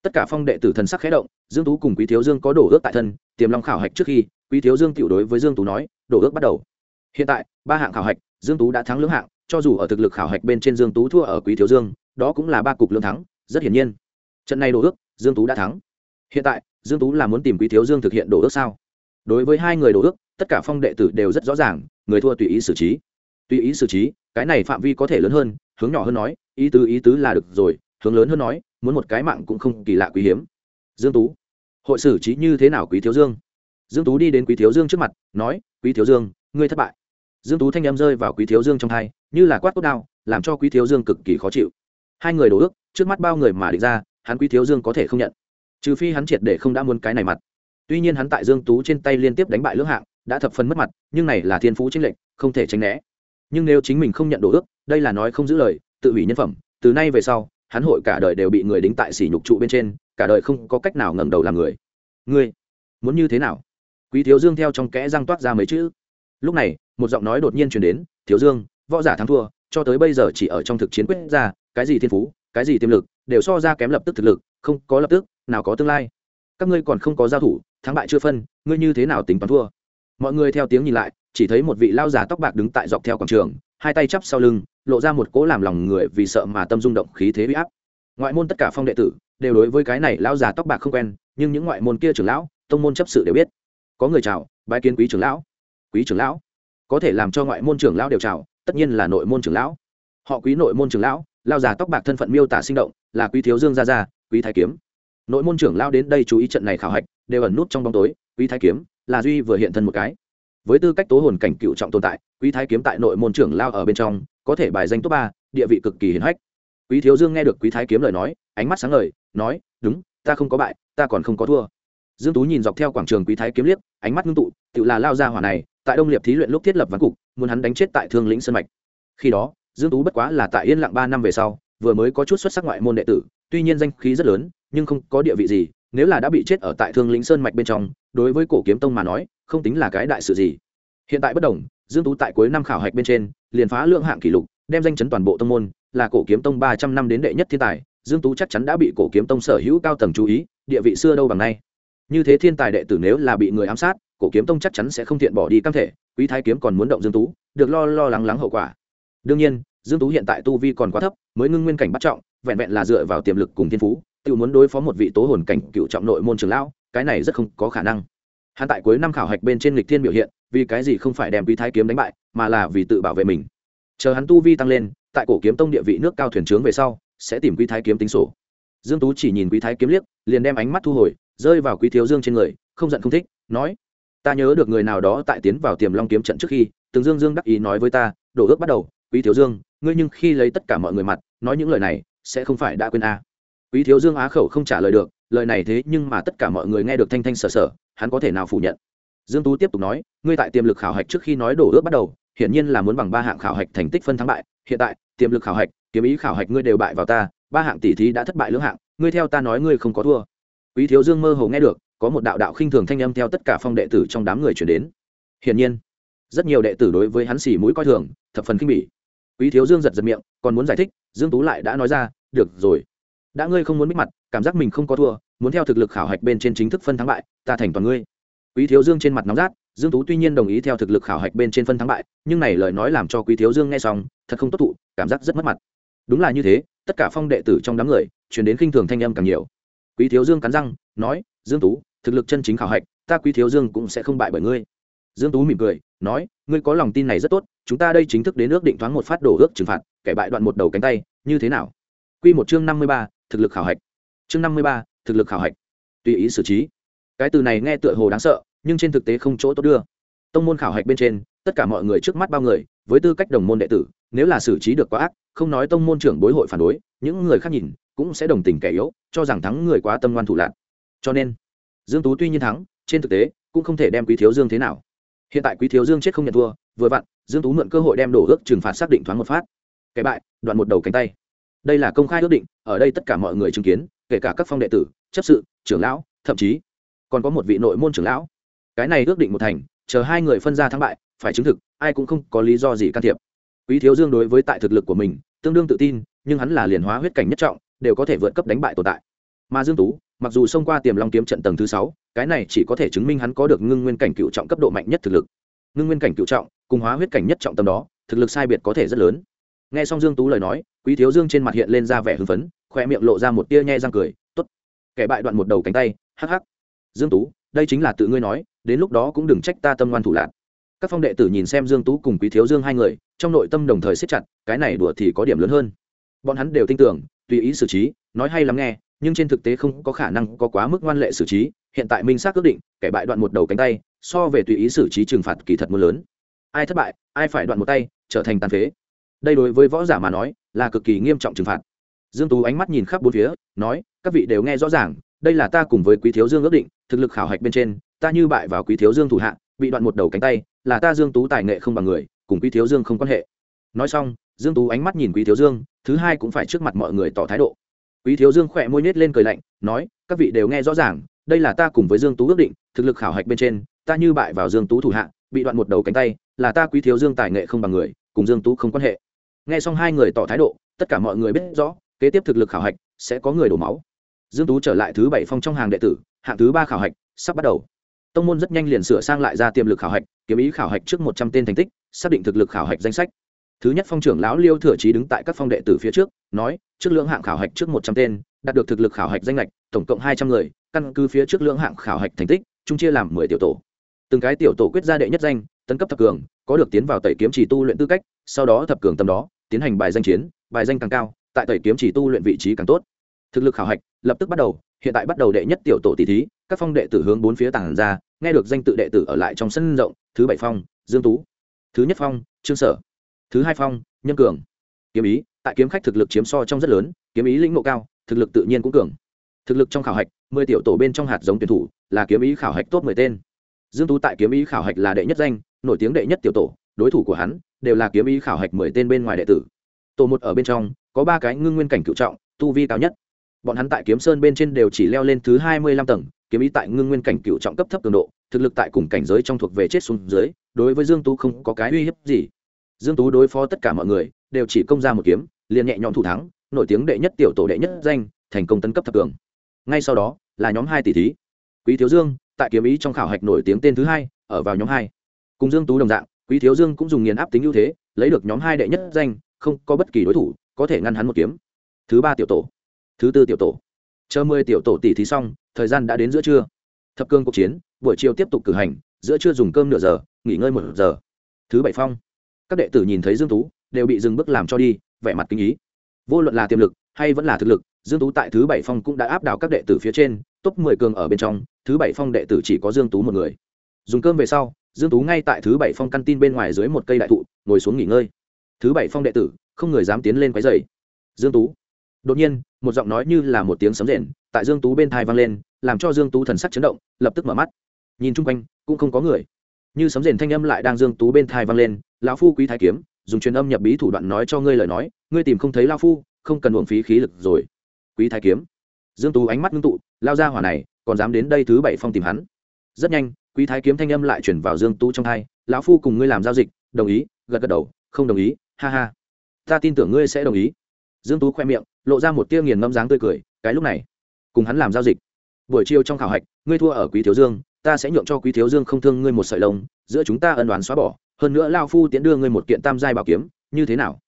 tất cả phong đệ tử thần sắc khẽ động, dương tú cùng quý thiếu dương có đổ ước tại thân, tiềm long khảo hạch trước khi, quý thiếu dương tiểu đối với dương tú nói, đổ ước bắt đầu. Hiện tại, ba hạng khảo hạch, dương tú đã thắng lưỡng hạng, cho dù ở thực lực khảo hạch bên trên dương tú thua ở quý thiếu dương, đó cũng là ba cục lương thắng, rất hiển nhiên. Trận này đổ ước, dương tú đã thắng. Hiện tại, dương tú là muốn tìm quý thiếu dương thực hiện đổ ước sao? Đối với hai người đổ ước, tất cả phong đệ tử đều rất rõ ràng, người thua tùy ý xử trí. Tùy ý xử trí, cái này phạm vi có thể lớn hơn, hướng nhỏ hơn nói, ý tứ ý tứ là được rồi hướng lớn hơn nói, muốn một cái mạng cũng không kỳ lạ quý hiếm. Dương tú, hội xử trí như thế nào quý thiếu dương? Dương tú đi đến quý thiếu dương trước mặt, nói, quý thiếu dương, ngươi thất bại. Dương tú thanh em rơi vào quý thiếu dương trong thai, như là quát cốt đao, làm cho quý thiếu dương cực kỳ khó chịu. Hai người đổ ước, trước mắt bao người mà định ra, hắn quý thiếu dương có thể không nhận. Trừ phi hắn triệt để không đã muốn cái này mặt. Tuy nhiên hắn tại dương tú trên tay liên tiếp đánh bại lưỡng hạng, đã thập phần mất mặt, nhưng này là thiên phú chính lệnh không thể tránh né. Nhưng nếu chính mình không nhận đổ ước, đây là nói không giữ lời, tự hủy nhân phẩm, từ nay về sau hắn hội cả đời đều bị người đính tại sỉ nhục trụ bên trên, cả đời không có cách nào ngẩng đầu làm người. Ngươi, muốn như thế nào? Quý thiếu dương theo trong kẽ răng toát ra mấy chữ. Lúc này, một giọng nói đột nhiên truyền đến, thiếu dương, võ giả thắng thua, cho tới bây giờ chỉ ở trong thực chiến quyết ra, cái gì thiên phú, cái gì tiềm lực, đều so ra kém lập tức thực lực, không có lập tức, nào có tương lai. Các ngươi còn không có giao thủ, thắng bại chưa phân, ngươi như thế nào tính toán thua? Mọi người theo tiếng nhìn lại, chỉ thấy một vị lao già tóc bạc đứng tại dọc theo quảng trường hai tay chắp sau lưng, lộ ra một cỗ làm lòng người vì sợ mà tâm rung động khí thế huy áp. Ngoại môn tất cả phong đệ tử đều đối với cái này lão già tóc bạc không quen, nhưng những ngoại môn kia trưởng lão, tông môn chấp sự đều biết. Có người chào, bái kiến quý trưởng lão. Quý trưởng lão, có thể làm cho ngoại môn trưởng lão đều chào, tất nhiên là nội môn trưởng lão. Họ quý nội môn trưởng lão lao già tóc bạc thân phận miêu tả sinh động, là quý thiếu dương gia gia, quý thái kiếm. Nội môn trưởng lão đến đây chú ý trận này khảo hạch, đều ẩn nút trong bóng tối, quý thái kiếm là duy vừa hiện thân một cái với tư cách tố hồn cảnh cựu trọng tồn tại, quý thái kiếm tại nội môn trưởng lao ở bên trong, có thể bài danh top ba, địa vị cực kỳ hiển hách. Quý thiếu dương nghe được quý thái kiếm lời nói, ánh mắt sáng ngời, nói, đúng, ta không có bại, ta còn không có thua. Dương tú nhìn dọc theo quảng trường quý thái kiếm liếc, ánh mắt ngưng tụ, tự là lao ra hỏa này, tại đông liệp thí luyện lúc thiết lập ván cục, muốn hắn đánh chết tại thương lĩnh sơn mạch. Khi đó, dương tú bất quá là tại yên lặng ba năm về sau, vừa mới có chút xuất sắc ngoại môn đệ tử, tuy nhiên danh khí rất lớn, nhưng không có địa vị gì, nếu là đã bị chết ở tại thương lĩnh sơn mạch bên trong, đối với cổ kiếm tông mà nói không tính là cái đại sự gì. Hiện tại bất đồng, dương tú tại cuối năm khảo hạch bên trên, liền phá lượng hạng kỷ lục, đem danh chấn toàn bộ tông môn, là cổ kiếm tông ba trăm năm đến đệ nhất thiên tài, dương tú chắc chắn đã bị cổ kiếm tông sở hữu cao tầng chú ý, địa vị xưa đâu bằng nay. Như thế thiên tài đệ tử nếu là bị người ám sát, cổ kiếm tông chắc chắn sẽ không thiện bỏ đi cam thể, quý thái kiếm còn muốn động dương tú, được lo lo lắng lắng hậu quả. Đương nhiên, dương tú hiện tại tu vi còn quá thấp, mới ngưng nguyên cảnh bắt trọng, vẹn vẹn là dựa vào tiềm lực cùng thiên phú, tự muốn đối phó một vị tố hồn cảnh cựu trọng nội môn trường lão, cái này rất không có khả năng hắn tại cuối năm khảo hạch bên trên lịch thiên biểu hiện, vì cái gì không phải đem quý thái kiếm đánh bại, mà là vì tự bảo vệ mình. Chờ hắn tu vi tăng lên, tại cổ kiếm tông địa vị nước cao thuyền trướng về sau, sẽ tìm quý thái kiếm tính sổ. Dương tú chỉ nhìn quý thái kiếm liếc, liền đem ánh mắt thu hồi, rơi vào quý thiếu dương trên người, không giận không thích, nói, ta nhớ được người nào đó tại tiến vào tiềm long kiếm trận trước khi, từng dương dương đắc ý nói với ta, đổ ước bắt đầu, quý thiếu dương, ngươi nhưng khi lấy tất cả mọi người mặt, nói những lời này, sẽ không phải đã quên a. Quý thiếu dương á khẩu không trả lời được lời này thế nhưng mà tất cả mọi người nghe được thanh thanh sở sở, hắn có thể nào phủ nhận? Dương tú tiếp tục nói, ngươi tại tiềm lực khảo hạch trước khi nói đổ ước bắt đầu, hiển nhiên là muốn bằng ba hạng khảo hạch thành tích phân thắng bại. Hiện tại, tiềm lực khảo hạch, kiếm ý khảo hạch ngươi đều bại vào ta, ba hạng tỷ thí đã thất bại lưỡng hạng, ngươi theo ta nói ngươi không có thua. Quý thiếu dương mơ hồ nghe được, có một đạo đạo khinh thường thanh âm theo tất cả phong đệ tử trong đám người chuyển đến. Hiển nhiên, rất nhiều đệ tử đối với hắn xỉ mũi coi thường, thập phần khinh bỉ. Quý thiếu dương giật giật miệng, còn muốn giải thích, dương tú lại đã nói ra, được rồi đã ngươi không muốn biết mặt cảm giác mình không có thua muốn theo thực lực khảo hạch bên trên chính thức phân thắng bại ta thành toàn ngươi. Quý thiếu dương trên mặt nóng rát dương tú tuy nhiên đồng ý theo thực lực khảo hạch bên trên phân thắng bại nhưng này lời nói làm cho quý thiếu dương nghe xong thật không tốt thụ cảm giác rất mất mặt. Đúng là như thế tất cả phong đệ tử trong đám người chuyển đến khinh thường thanh âm càng nhiều. Quý thiếu dương cắn răng nói dương tú thực lực chân chính khảo hạch ta quý thiếu dương cũng sẽ không bại bởi ngươi. Dương tú mỉm cười nói ngươi có lòng tin này rất tốt chúng ta đây chính thức đến ước định thoáng một phát đổ ước trừng phạt kẻ bại đoạn một đầu cánh tay như thế nào? Quy một chương năm mươi ba, thực lực khảo hạch. Chương năm mươi ba, thực lực khảo hạch. Tùy ý xử trí. Cái từ này nghe tựa hồ đáng sợ nhưng trên thực tế không chỗ tốt đưa. Tông môn khảo hạch bên trên tất cả mọi người trước mắt bao người với tư cách đồng môn đệ tử nếu là xử trí được quá ác không nói tông môn trưởng bối hội phản đối những người khác nhìn cũng sẽ đồng tình kẻ yếu cho rằng thắng người quá tâm ngoan thủ lạc cho nên dương tú tuy nhiên thắng trên thực tế cũng không thể đem quý thiếu dương thế nào. Hiện tại quý thiếu dương chết không nhận thua vừa vặn dương tú mượn cơ hội đem đổ ước trừng phạt xác định thoáng một phát. Kẻ bại đoạn một đầu cánh tay đây là công khai ước định, ở đây tất cả mọi người chứng kiến, kể cả các phong đệ tử, chấp sự, trưởng lão, thậm chí còn có một vị nội môn trưởng lão. Cái này ước định một thành, chờ hai người phân ra thắng bại, phải chứng thực, ai cũng không có lý do gì can thiệp. Quý thiếu dương đối với tại thực lực của mình, tương đương tự tin, nhưng hắn là liền hóa huyết cảnh nhất trọng, đều có thể vượt cấp đánh bại tồn tại. Mà dương tú, mặc dù xông qua tiềm long kiếm trận tầng thứ sáu, cái này chỉ có thể chứng minh hắn có được ngưng nguyên cảnh cựu trọng cấp độ mạnh nhất thực lực. Ngưng nguyên cảnh cựu trọng, cùng hóa huyết cảnh nhất trọng tầm đó, thực lực sai biệt có thể rất lớn. Nghe xong dương tú lời nói quý thiếu dương trên mặt hiện lên ra vẻ hưng phấn, khoe miệng lộ ra một tia nhe răng cười, tốt, kẻ bại đoạn một đầu cánh tay, hắc hắc. Dương tú, đây chính là tự ngươi nói, đến lúc đó cũng đừng trách ta tâm ngoan thủ lạc các phong đệ tử nhìn xem dương tú cùng quý thiếu dương hai người, trong nội tâm đồng thời siết chặt, cái này đùa thì có điểm lớn hơn. Bọn hắn đều tin tưởng, tùy ý xử trí, nói hay lắm nghe, nhưng trên thực tế không có khả năng có quá mức ngoan lệ xử trí, hiện tại minh xác quyết định, kẻ bại đoạn một đầu cánh tay, so về tùy ý xử trí trừng phạt kỳ thật mưa lớn. Ai thất bại, ai phải đoạn một tay, trở thành tàn phế. Đây đối với võ giả mà nói là cực kỳ nghiêm trọng trừng phạt. Dương tú ánh mắt nhìn khắp bốn phía, nói, các vị đều nghe rõ ràng, đây là ta cùng với quý thiếu dương ước định, thực lực khảo hạch bên trên, ta như bại vào quý thiếu dương thủ hạ, bị đoạn một đầu cánh tay, là ta dương tú tài nghệ không bằng người, cùng quý thiếu dương không quan hệ. Nói xong, dương tú ánh mắt nhìn quý thiếu dương, thứ hai cũng phải trước mặt mọi người tỏ thái độ. Quý thiếu dương khỏe môi nhếch lên cười lạnh, nói, các vị đều nghe rõ ràng, đây là ta cùng với dương tú ước định, thực lực khảo hạch bên trên, ta như bại vào dương tú thủ hạ, bị đoạn một đầu cánh tay, là ta quý thiếu dương tài nghệ không bằng người, cùng dương tú không quan hệ nghe xong hai người tỏ thái độ, tất cả mọi người biết rõ, kế tiếp thực lực khảo hạch sẽ có người đổ máu. Dương tú trở lại thứ bảy phong trong hàng đệ tử, hạng thứ ba khảo hạch sắp bắt đầu. Tông môn rất nhanh liền sửa sang lại ra tiềm lực khảo hạch, kiếm ý khảo hạch trước một trăm tên thành tích, xác định thực lực khảo hạch danh sách. Thứ nhất phong trưởng lão liêu thừa trí đứng tại các phong đệ tử phía trước, nói, trước lượng hạng khảo hạch trước một trăm tên, đạt được thực lực khảo hạch danh lệch, tổng cộng hai trăm người, căn cứ phía trước lượng hạng khảo hạch thành tích, chung chia làm mười tiểu tổ. Từng cái tiểu tổ quyết ra đệ nhất danh, tấn cấp thập cường có được tiến vào tẩy kiếm chỉ tu luyện tư cách, sau đó thập cường tầm đó, tiến hành bài danh chiến, bài danh càng cao, tại tẩy kiếm chỉ tu luyện vị trí càng tốt. Thực lực khảo hạch lập tức bắt đầu, hiện tại bắt đầu đệ nhất tiểu tổ tỷ thí, các phong đệ tử hướng bốn phía tảng ra, nghe được danh tự đệ tử ở lại trong sân rộng, thứ bảy phong, dương tú, thứ nhất phong, trương sở, thứ hai phong nhân cường. Kiếm ý, tại kiếm khách thực lực chiếm so trong rất lớn, kiếm ý lĩnh ngộ cao, thực lực tự nhiên cũng cường. Thực lực trong khảo hạch, mười tiểu tổ bên trong hạt giống tuyển thủ, là kiếm ý khảo hạch tốt mười tên. Dương tú tại kiếm ý khảo hạch là đệ nhất danh nổi tiếng đệ nhất tiểu tổ, đối thủ của hắn đều là kiếm ý khảo hạch mười tên bên ngoài đệ tử. Tổ một ở bên trong, có ba cái ngưng nguyên cảnh cựu trọng, tu vi cao nhất. Bọn hắn tại kiếm sơn bên trên đều chỉ leo lên thứ hai mươi lăm tầng, kiếm ý tại ngưng nguyên cảnh cựu trọng cấp thấp cường độ, thực lực tại cùng cảnh giới trong thuộc về chết xuống dưới, đối với dương tú không có cái uy hiếp gì. Dương tú đối phó tất cả mọi người, đều chỉ công ra một kiếm, liền nhẹ nhõm thủ thắng, nổi tiếng đệ nhất tiểu tổ đệ nhất danh, thành công tấn cấp thập cường. Ngay sau đó, là nhóm hai tỷ thí. Quý thiếu dương, tại kiếm ý trong khảo hạch nổi tiếng tên thứ hai, ở vào nhóm hai cùng dương tú đồng dạng, quý thiếu dương cũng dùng nghiền áp tính ưu thế, lấy được nhóm hai đệ nhất danh, không có bất kỳ đối thủ, có thể ngăn hắn một kiếm. Thứ ba tiểu tổ, thứ tư tiểu tổ. Chờ mười tiểu tổ tỷ thí xong, thời gian đã đến giữa trưa. Thập cương cuộc chiến, buổi chiều tiếp tục cử hành, giữa trưa dùng cơm nửa giờ, nghỉ ngơi một giờ. Thứ bảy phong, các đệ tử nhìn thấy dương tú, đều bị dừng bước làm cho đi, vẻ mặt kinh ý. Vô luận là tiềm lực, hay vẫn là thực lực, dương tú tại thứ bảy phong cũng đã áp đảo các đệ tử phía trên, top 10 cường ở bên trong, thứ bảy phong đệ tử chỉ có dương tú một người. Dùng cơm về sau dương tú ngay tại thứ bảy phong căn tin bên ngoài dưới một cây đại thụ, ngồi xuống nghỉ ngơi. Thứ bảy phong đệ tử, không người dám tiến lên quấy dày dương tú. Đột nhiên, một giọng nói như là một tiếng sấm rền, tại dương tú bên thai vang lên, làm cho dương tú thần sắc chấn động, lập tức mở mắt. Nhìn chung quanh, cũng không có người. Như sấm rền thanh âm lại đang dương tú bên thai vang lên, lão phu quý thái kiếm, dùng truyền âm nhập bí thủ đoạn nói cho ngươi lời nói, ngươi tìm không thấy lão phu, không cần uổng phí khí lực rồi. Quý thái kiếm. Dương tú ánh mắt ngưng tụ lao ra hỏa này, còn dám đến đây thứ bảy phong tìm hắn. Rất nhanh quý thái kiếm thanh âm lại chuyển vào dương tú trong hai, lão phu cùng ngươi làm giao dịch, đồng ý, gật gật đầu, không đồng ý, ha ha. Ta tin tưởng ngươi sẽ đồng ý. Dương tú khoe miệng, lộ ra một tia nghiền ngâm dáng tươi cười, cái lúc này, cùng hắn làm giao dịch. Buổi chiều trong khảo hạch, ngươi thua ở quý thiếu dương, ta sẽ nhượng cho quý thiếu dương không thương ngươi một sợi lông, giữa chúng ta ân đoán xóa bỏ, hơn nữa lao phu tiễn đưa ngươi một kiện tam giai bảo kiếm, như thế nào?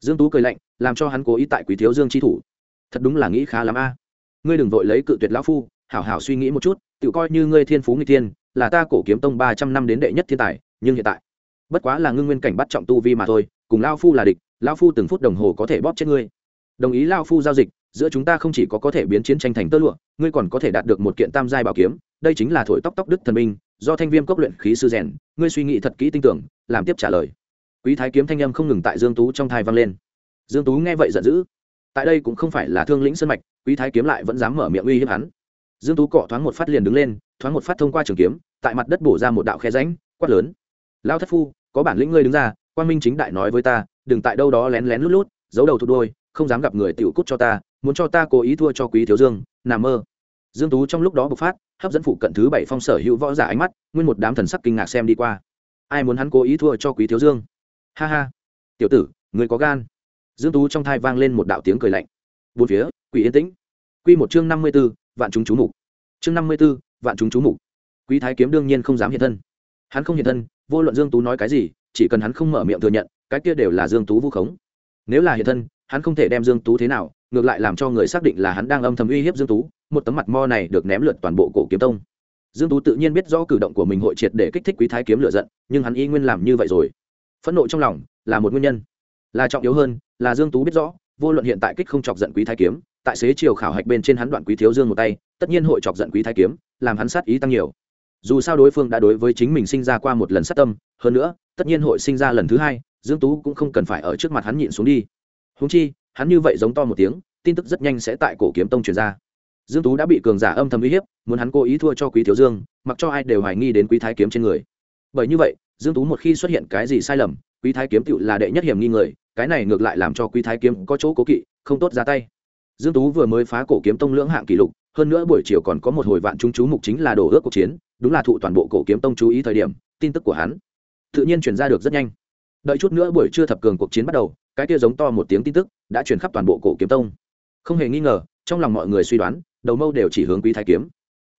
Dương tú cười lạnh, làm cho hắn cố ý tại quý thiếu dương chi thủ. Thật đúng là nghĩ khá lắm a. Ngươi đừng vội lấy cự tuyệt lão phu, hảo hảo suy nghĩ một chút, tự coi như ngươi thiên phú người tiên là ta cổ kiếm tông ba trăm năm đến đệ nhất thiên tài, nhưng hiện tại, bất quá là ngưng nguyên cảnh bắt trọng tu vi mà thôi, cùng lao phu là địch, lao phu từng phút đồng hồ có thể bóp chết ngươi. Đồng ý lao phu giao dịch, giữa chúng ta không chỉ có có thể biến chiến tranh thành tơ lụa, ngươi còn có thể đạt được một kiện tam giai bảo kiếm, đây chính là thổi tóc tóc đức thần minh, do thanh viêm cốc luyện khí sư rèn, ngươi suy nghĩ thật kỹ tin tưởng, làm tiếp trả lời. Quý thái kiếm thanh âm không ngừng tại dương tú trong thai vang lên. Dương tú nghe vậy giận dữ. Tại đây cũng không phải là thương lĩnh sân mạch, quý thái kiếm lại vẫn dám mở miệng uy hiếp hắn. Dương tú cọ thoáng một phát liền đứng lên thoáng một phát thông qua trường kiếm tại mặt đất bổ ra một đạo khe rãnh quát lớn. Lao thất phu có bản lĩnh ngươi đứng ra quan minh chính đại nói với ta đừng tại đâu đó lén lén lút lút giấu đầu thụt đôi không dám gặp người tiểu cút cho ta muốn cho ta cố ý thua cho quý thiếu dương nằm mơ. Dương tú trong lúc đó bộc phát hấp dẫn phụ cận thứ bảy phong sở hữu võ giả ánh mắt nguyên một đám thần sắc kinh ngạc xem đi qua. Ai muốn hắn cố ý thua cho quý thiếu dương? Ha ha. Tiểu tử người có gan. Dương tú trong thai vang lên một đạo tiếng cười lạnh. Bốn phía quỷ yên tĩnh. Quy một chương năm mươi 54, vạn chúng chú mục. Chương năm mươi 54, vạn chúng chú mục. Quý thái kiếm đương nhiên không dám hiện thân. Hắn không hiện thân, vô luận dương tú nói cái gì, chỉ cần hắn không mở miệng thừa nhận, cái kia đều là dương tú vu khống. Nếu là hiện thân, hắn không thể đem dương tú thế nào, ngược lại làm cho người xác định là hắn đang âm thầm uy hiếp dương tú, một tấm mặt mo này được ném lượt toàn bộ cổ kiếm tông. Dương tú tự nhiên biết rõ cử động của mình hội triệt để kích thích quý thái kiếm lựa giận, nhưng hắn y nguyên làm như vậy rồi. Phẫn nộ trong lòng là một nguyên nhân. Là trọng yếu hơn, là dương tú biết rõ, vô luận hiện tại kích không chọc giận quý thái kiếm tại xế chiều khảo hạch bên trên hắn đoạn quý thiếu dương một tay, tất nhiên hội chọc giận quý thái kiếm, làm hắn sát ý tăng nhiều. Dù sao đối phương đã đối với chính mình sinh ra qua một lần sát tâm, hơn nữa, tất nhiên hội sinh ra lần thứ hai, dương tú cũng không cần phải ở trước mặt hắn nhịn xuống đi. Húng chi, hắn như vậy giống to một tiếng, tin tức rất nhanh sẽ tại cổ kiếm tông truyền ra. Dương tú đã bị cường giả âm thầm uy hiếp, muốn hắn cố ý thua cho quý thiếu dương, mặc cho ai đều hoài nghi đến quý thái kiếm trên người. Bởi như vậy, dương tú một khi xuất hiện cái gì sai lầm, quý thái kiếm tựu là đệ nhất hiểm nghi người, cái này ngược lại làm cho quý thái kiếm có chỗ cố kỵ, không tốt ra tay dương tú vừa mới phá cổ kiếm tông lưỡng hạng kỷ lục, hơn nữa buổi chiều còn có một hồi vạn chúng chú mục chính là đổ ước cuộc chiến, đúng là thụ toàn bộ cổ kiếm tông chú ý thời điểm, tin tức của hắn tự nhiên chuyển ra được rất nhanh. Đợi chút nữa buổi trưa thập cường cuộc chiến bắt đầu, cái kia giống to một tiếng tin tức đã chuyển khắp toàn bộ cổ kiếm tông. Không hề nghi ngờ, trong lòng mọi người suy đoán, đầu mâu đều chỉ hướng quý thái kiếm.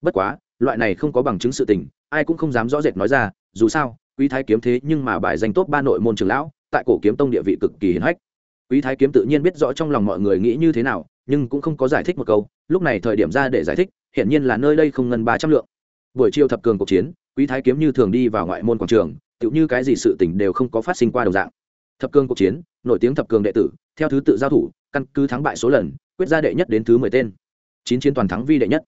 Bất quá, loại này không có bằng chứng sự tình, ai cũng không dám rõ rệt nói ra, dù sao, quý thái kiếm thế nhưng mà bài danh tốt ba nội môn trường lão, tại cổ kiếm tông địa vị cực kỳ hiển hách. Quý thái kiếm tự nhiên biết rõ trong lòng mọi người nghĩ như thế nào nhưng cũng không có giải thích một câu, lúc này thời điểm ra để giải thích, hiển nhiên là nơi đây không ngân ba trăm lượng. Buổi chiều thập cường cuộc chiến, quý thái kiếm như thường đi vào ngoại môn quảng trường, tựu như cái gì sự tình đều không có phát sinh qua đồng dạng. Thập cường cuộc chiến, nổi tiếng thập cường đệ tử, theo thứ tự giao thủ, căn cứ thắng bại số lần, quyết ra đệ nhất đến thứ mười tên. Chín chiến toàn thắng vi đệ nhất.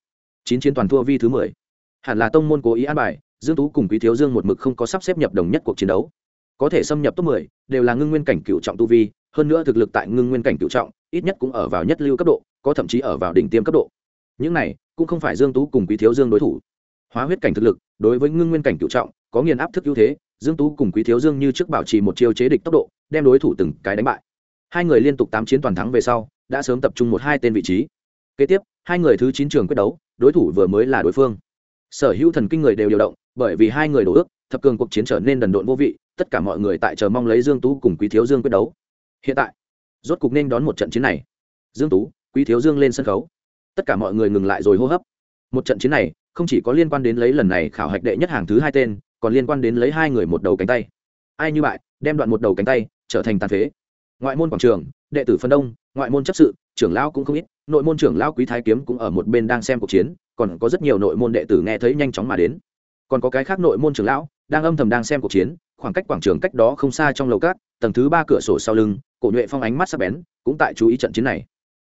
Chín chiến toàn thua vi thứ mười. Hẳn là tông môn cố ý an bài, dương tú cùng quý thiếu dương một mực không có sắp xếp nhập đồng nhất cuộc chiến đấu. Có thể xâm nhập top mười, đều là ngưng nguyên cảnh cựu trọng tu vi hơn nữa thực lực tại ngưng nguyên cảnh cựu trọng, ít nhất cũng ở vào nhất lưu cấp độ, có thậm chí ở vào đỉnh tiêm cấp độ. Những này, cũng không phải dương tú cùng quý thiếu dương đối thủ. Hóa huyết cảnh thực lực, đối với ngưng nguyên cảnh cựu trọng, có nghiền áp thức ưu thế, dương tú cùng quý thiếu dương như trước bảo trì một chiêu chế địch tốc độ, đem đối thủ từng cái đánh bại. Hai người liên tục tám chiến toàn thắng về sau, đã sớm tập trung một hai tên vị trí. Kế tiếp, hai người thứ chín trường quyết đấu, đối thủ vừa mới là đối phương. Sở hữu thần kinh người đều điều động, bởi vì hai người đổ ước, thập cường cuộc chiến trở nên đần độn vô vị, tất cả mọi người tại chờ mong lấy dương tú cùng quý thiếu dương quyết đấu hiện tại, rốt cục nên đón một trận chiến này. Dương tú, quý thiếu dương lên sân khấu. Tất cả mọi người ngừng lại rồi hô hấp. Một trận chiến này, không chỉ có liên quan đến lấy lần này khảo hạch đệ nhất hàng thứ hai tên, còn liên quan đến lấy hai người một đầu cánh tay. Ai như bại, đem đoạn một đầu cánh tay trở thành tàn phế. Ngoại môn quảng trường, đệ tử phân đông, ngoại môn chấp sự, trưởng lão cũng không ít, nội môn trưởng lão quý thái kiếm cũng ở một bên đang xem cuộc chiến, còn có rất nhiều nội môn đệ tử nghe thấy nhanh chóng mà đến. Còn có cái khác nội môn trưởng lão, đang âm thầm đang xem cuộc chiến, khoảng cách quảng trường cách đó không xa trong lầu cát, tầng thứ ba cửa sổ sau lưng cổ nhuệ phong ánh mắt sắc bén, cũng tại chú ý trận chiến này.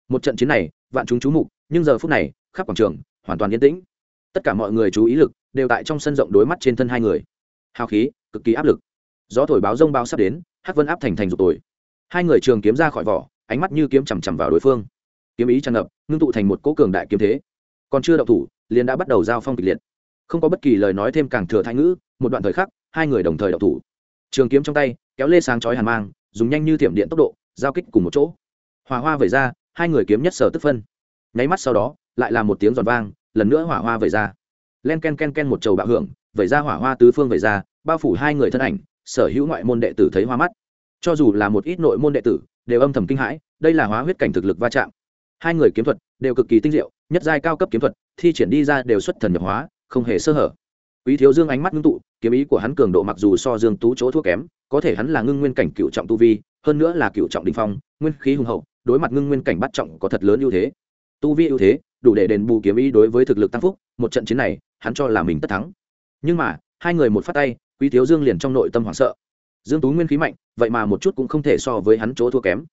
Một trận chiến này, vạn chúng chú mục, nhưng giờ phút này, khắp quảng trường, hoàn toàn yên tĩnh. Tất cả mọi người chú ý lực, đều tại trong sân rộng đối mắt trên thân hai người. Hào khí, cực kỳ áp lực. Gió thổi báo rông bao sắp đến, hắc vân áp thành thành rụt tồi. Hai người trường kiếm ra khỏi vỏ, ánh mắt như kiếm chằm chằm vào đối phương. Kiếm ý tràn ngập, ngưng tụ thành một cỗ cường đại kiếm thế. Còn chưa đậu thủ, liền đã bắt đầu giao phong kịch liệt. Không có bất kỳ lời nói thêm càng thừa thái ngữ, một đoạn thời khắc, hai người đồng thời đậu thủ. Trường kiếm trong tay, kéo lê sáng chói hàn mang dùng nhanh như thiểm điện tốc độ, giao kích cùng một chỗ. Hỏa hoa vẩy ra, hai người kiếm nhất sở tức phân. Nháy mắt sau đó, lại là một tiếng giòn vang, lần nữa hỏa hoa vẩy ra. Len ken ken ken một trầu bạo hưởng, vẩy ra hỏa hoa tứ phương vẩy ra, bao phủ hai người thân ảnh, sở hữu ngoại môn đệ tử thấy hoa mắt. Cho dù là một ít nội môn đệ tử, đều âm thầm kinh hãi, đây là hóa huyết cảnh thực lực va chạm. Hai người kiếm thuật đều cực kỳ tinh diệu, nhất giai cao cấp kiếm thuật, thi triển đi ra đều xuất thần nhập hóa, không hề sơ hở. Quý thiếu dương ánh mắt ngưng tụ, kiếm ý của hắn cường độ mặc dù so dương tú chỗ thua kém có thể hắn là ngưng nguyên cảnh cựu trọng tu vi, hơn nữa là cựu trọng đình phong, nguyên khí hùng hậu, đối mặt ngưng nguyên cảnh bắt trọng có thật lớn ưu thế. Tu vi ưu thế, đủ để đền bù kiếm ý đối với thực lực tăng phúc, một trận chiến này, hắn cho là mình tất thắng. Nhưng mà, hai người một phát tay, quý thiếu dương liền trong nội tâm hoảng sợ. Dương tú nguyên khí mạnh, vậy mà một chút cũng không thể so với hắn chỗ thua kém.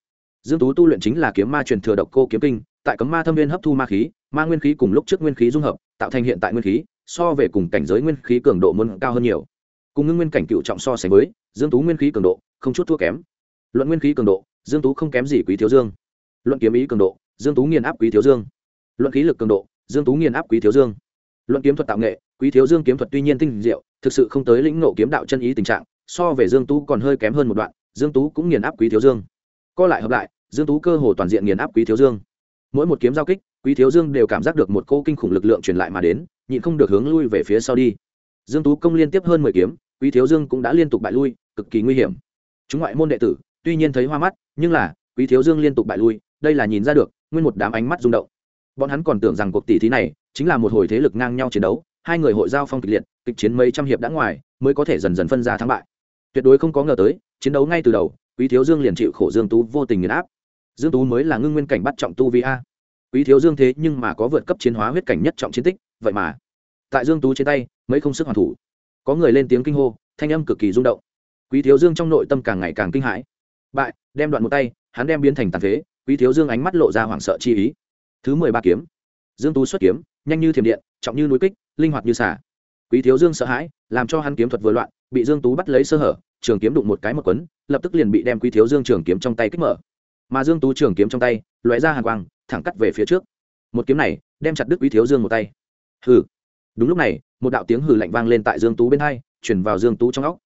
Dương tú tu luyện chính là kiếm ma truyền thừa độc cô kiếm kinh, tại cấm ma thâm viên hấp thu ma khí, ma nguyên khí cùng lúc trước nguyên khí dung hợp, tạo thành hiện tại nguyên khí, so về cùng cảnh giới nguyên khí cường độ muốn cao hơn nhiều. Cùng ngưng nguyên cảnh cựu trọng so sánh với dương tú nguyên khí cường độ, không chút thua kém. Luận nguyên khí cường độ, dương tú không kém gì quý thiếu dương. Luận kiếm ý cường độ, dương tú nghiền áp quý thiếu dương. Luận khí lực cường độ, dương tú nghiền áp quý thiếu dương. Luận kiếm thuật tạo nghệ, quý thiếu dương kiếm thuật tuy nhiên tinh diệu, thực sự không tới lĩnh ngộ kiếm đạo chân ý tình trạng, so về dương tú còn hơi kém hơn một đoạn, dương tú cũng nghiền áp quý thiếu dương. Co lại hợp lại, dương tú cơ hồ toàn diện nghiền áp quý thiếu dương. Mỗi một kiếm giao kích, quý thiếu dương đều cảm giác được một cô kinh khủng lực lượng truyền lại mà đến, nhịn không được hướng lui về phía sau đi. Dương tú công liên tiếp hơn mười kiếm quý thiếu dương cũng đã liên tục bại lui, cực kỳ nguy hiểm. Chúng ngoại môn đệ tử, tuy nhiên thấy hoa mắt, nhưng là, quý thiếu dương liên tục bại lui, đây là nhìn ra được, nguyên một đám ánh mắt rung động. Bọn hắn còn tưởng rằng cuộc tỷ thí này chính là một hồi thế lực ngang nhau chiến đấu, hai người hội giao phong kịch liệt, kịch chiến mấy trăm hiệp đã ngoài, mới có thể dần dần phân ra thắng bại. Tuyệt đối không có ngờ tới, chiến đấu ngay từ đầu, quý thiếu dương liền chịu khổ dương tú vô tình nghiền áp. Dương tú mới là ngưng nguyên cảnh bắt trọng tu vi a. Quý thiếu dương thế nhưng mà có vượt cấp chiến hóa huyết cảnh nhất trọng chiến tích, vậy mà. Tại dương tú trên tay, mấy không sức hoàn thủ có người lên tiếng kinh hô, thanh âm cực kỳ rung động. Quý thiếu dương trong nội tâm càng ngày càng kinh hãi. Bại, đem đoạn một tay, hắn đem biến thành tàn phế, quý thiếu dương ánh mắt lộ ra hoảng sợ chi ý. Thứ mười ba kiếm. Dương tú xuất kiếm, nhanh như thiểm điện, trọng như núi kích, linh hoạt như xả quý thiếu dương sợ hãi, làm cho hắn kiếm thuật vừa loạn, bị dương tú bắt lấy sơ hở, trường kiếm đụng một cái một quấn, lập tức liền bị đem quý thiếu dương trường kiếm trong tay kích mở. Mà dương tú trường kiếm trong tay, lóe ra hàng quang, thẳng cắt về phía trước. Một kiếm này, đem chặt đứt quý thiếu dương một tay. Hừ đúng lúc này, một đạo tiếng hừ lạnh vang lên tại dương tú bên hai chuyển vào dương tú trong óc.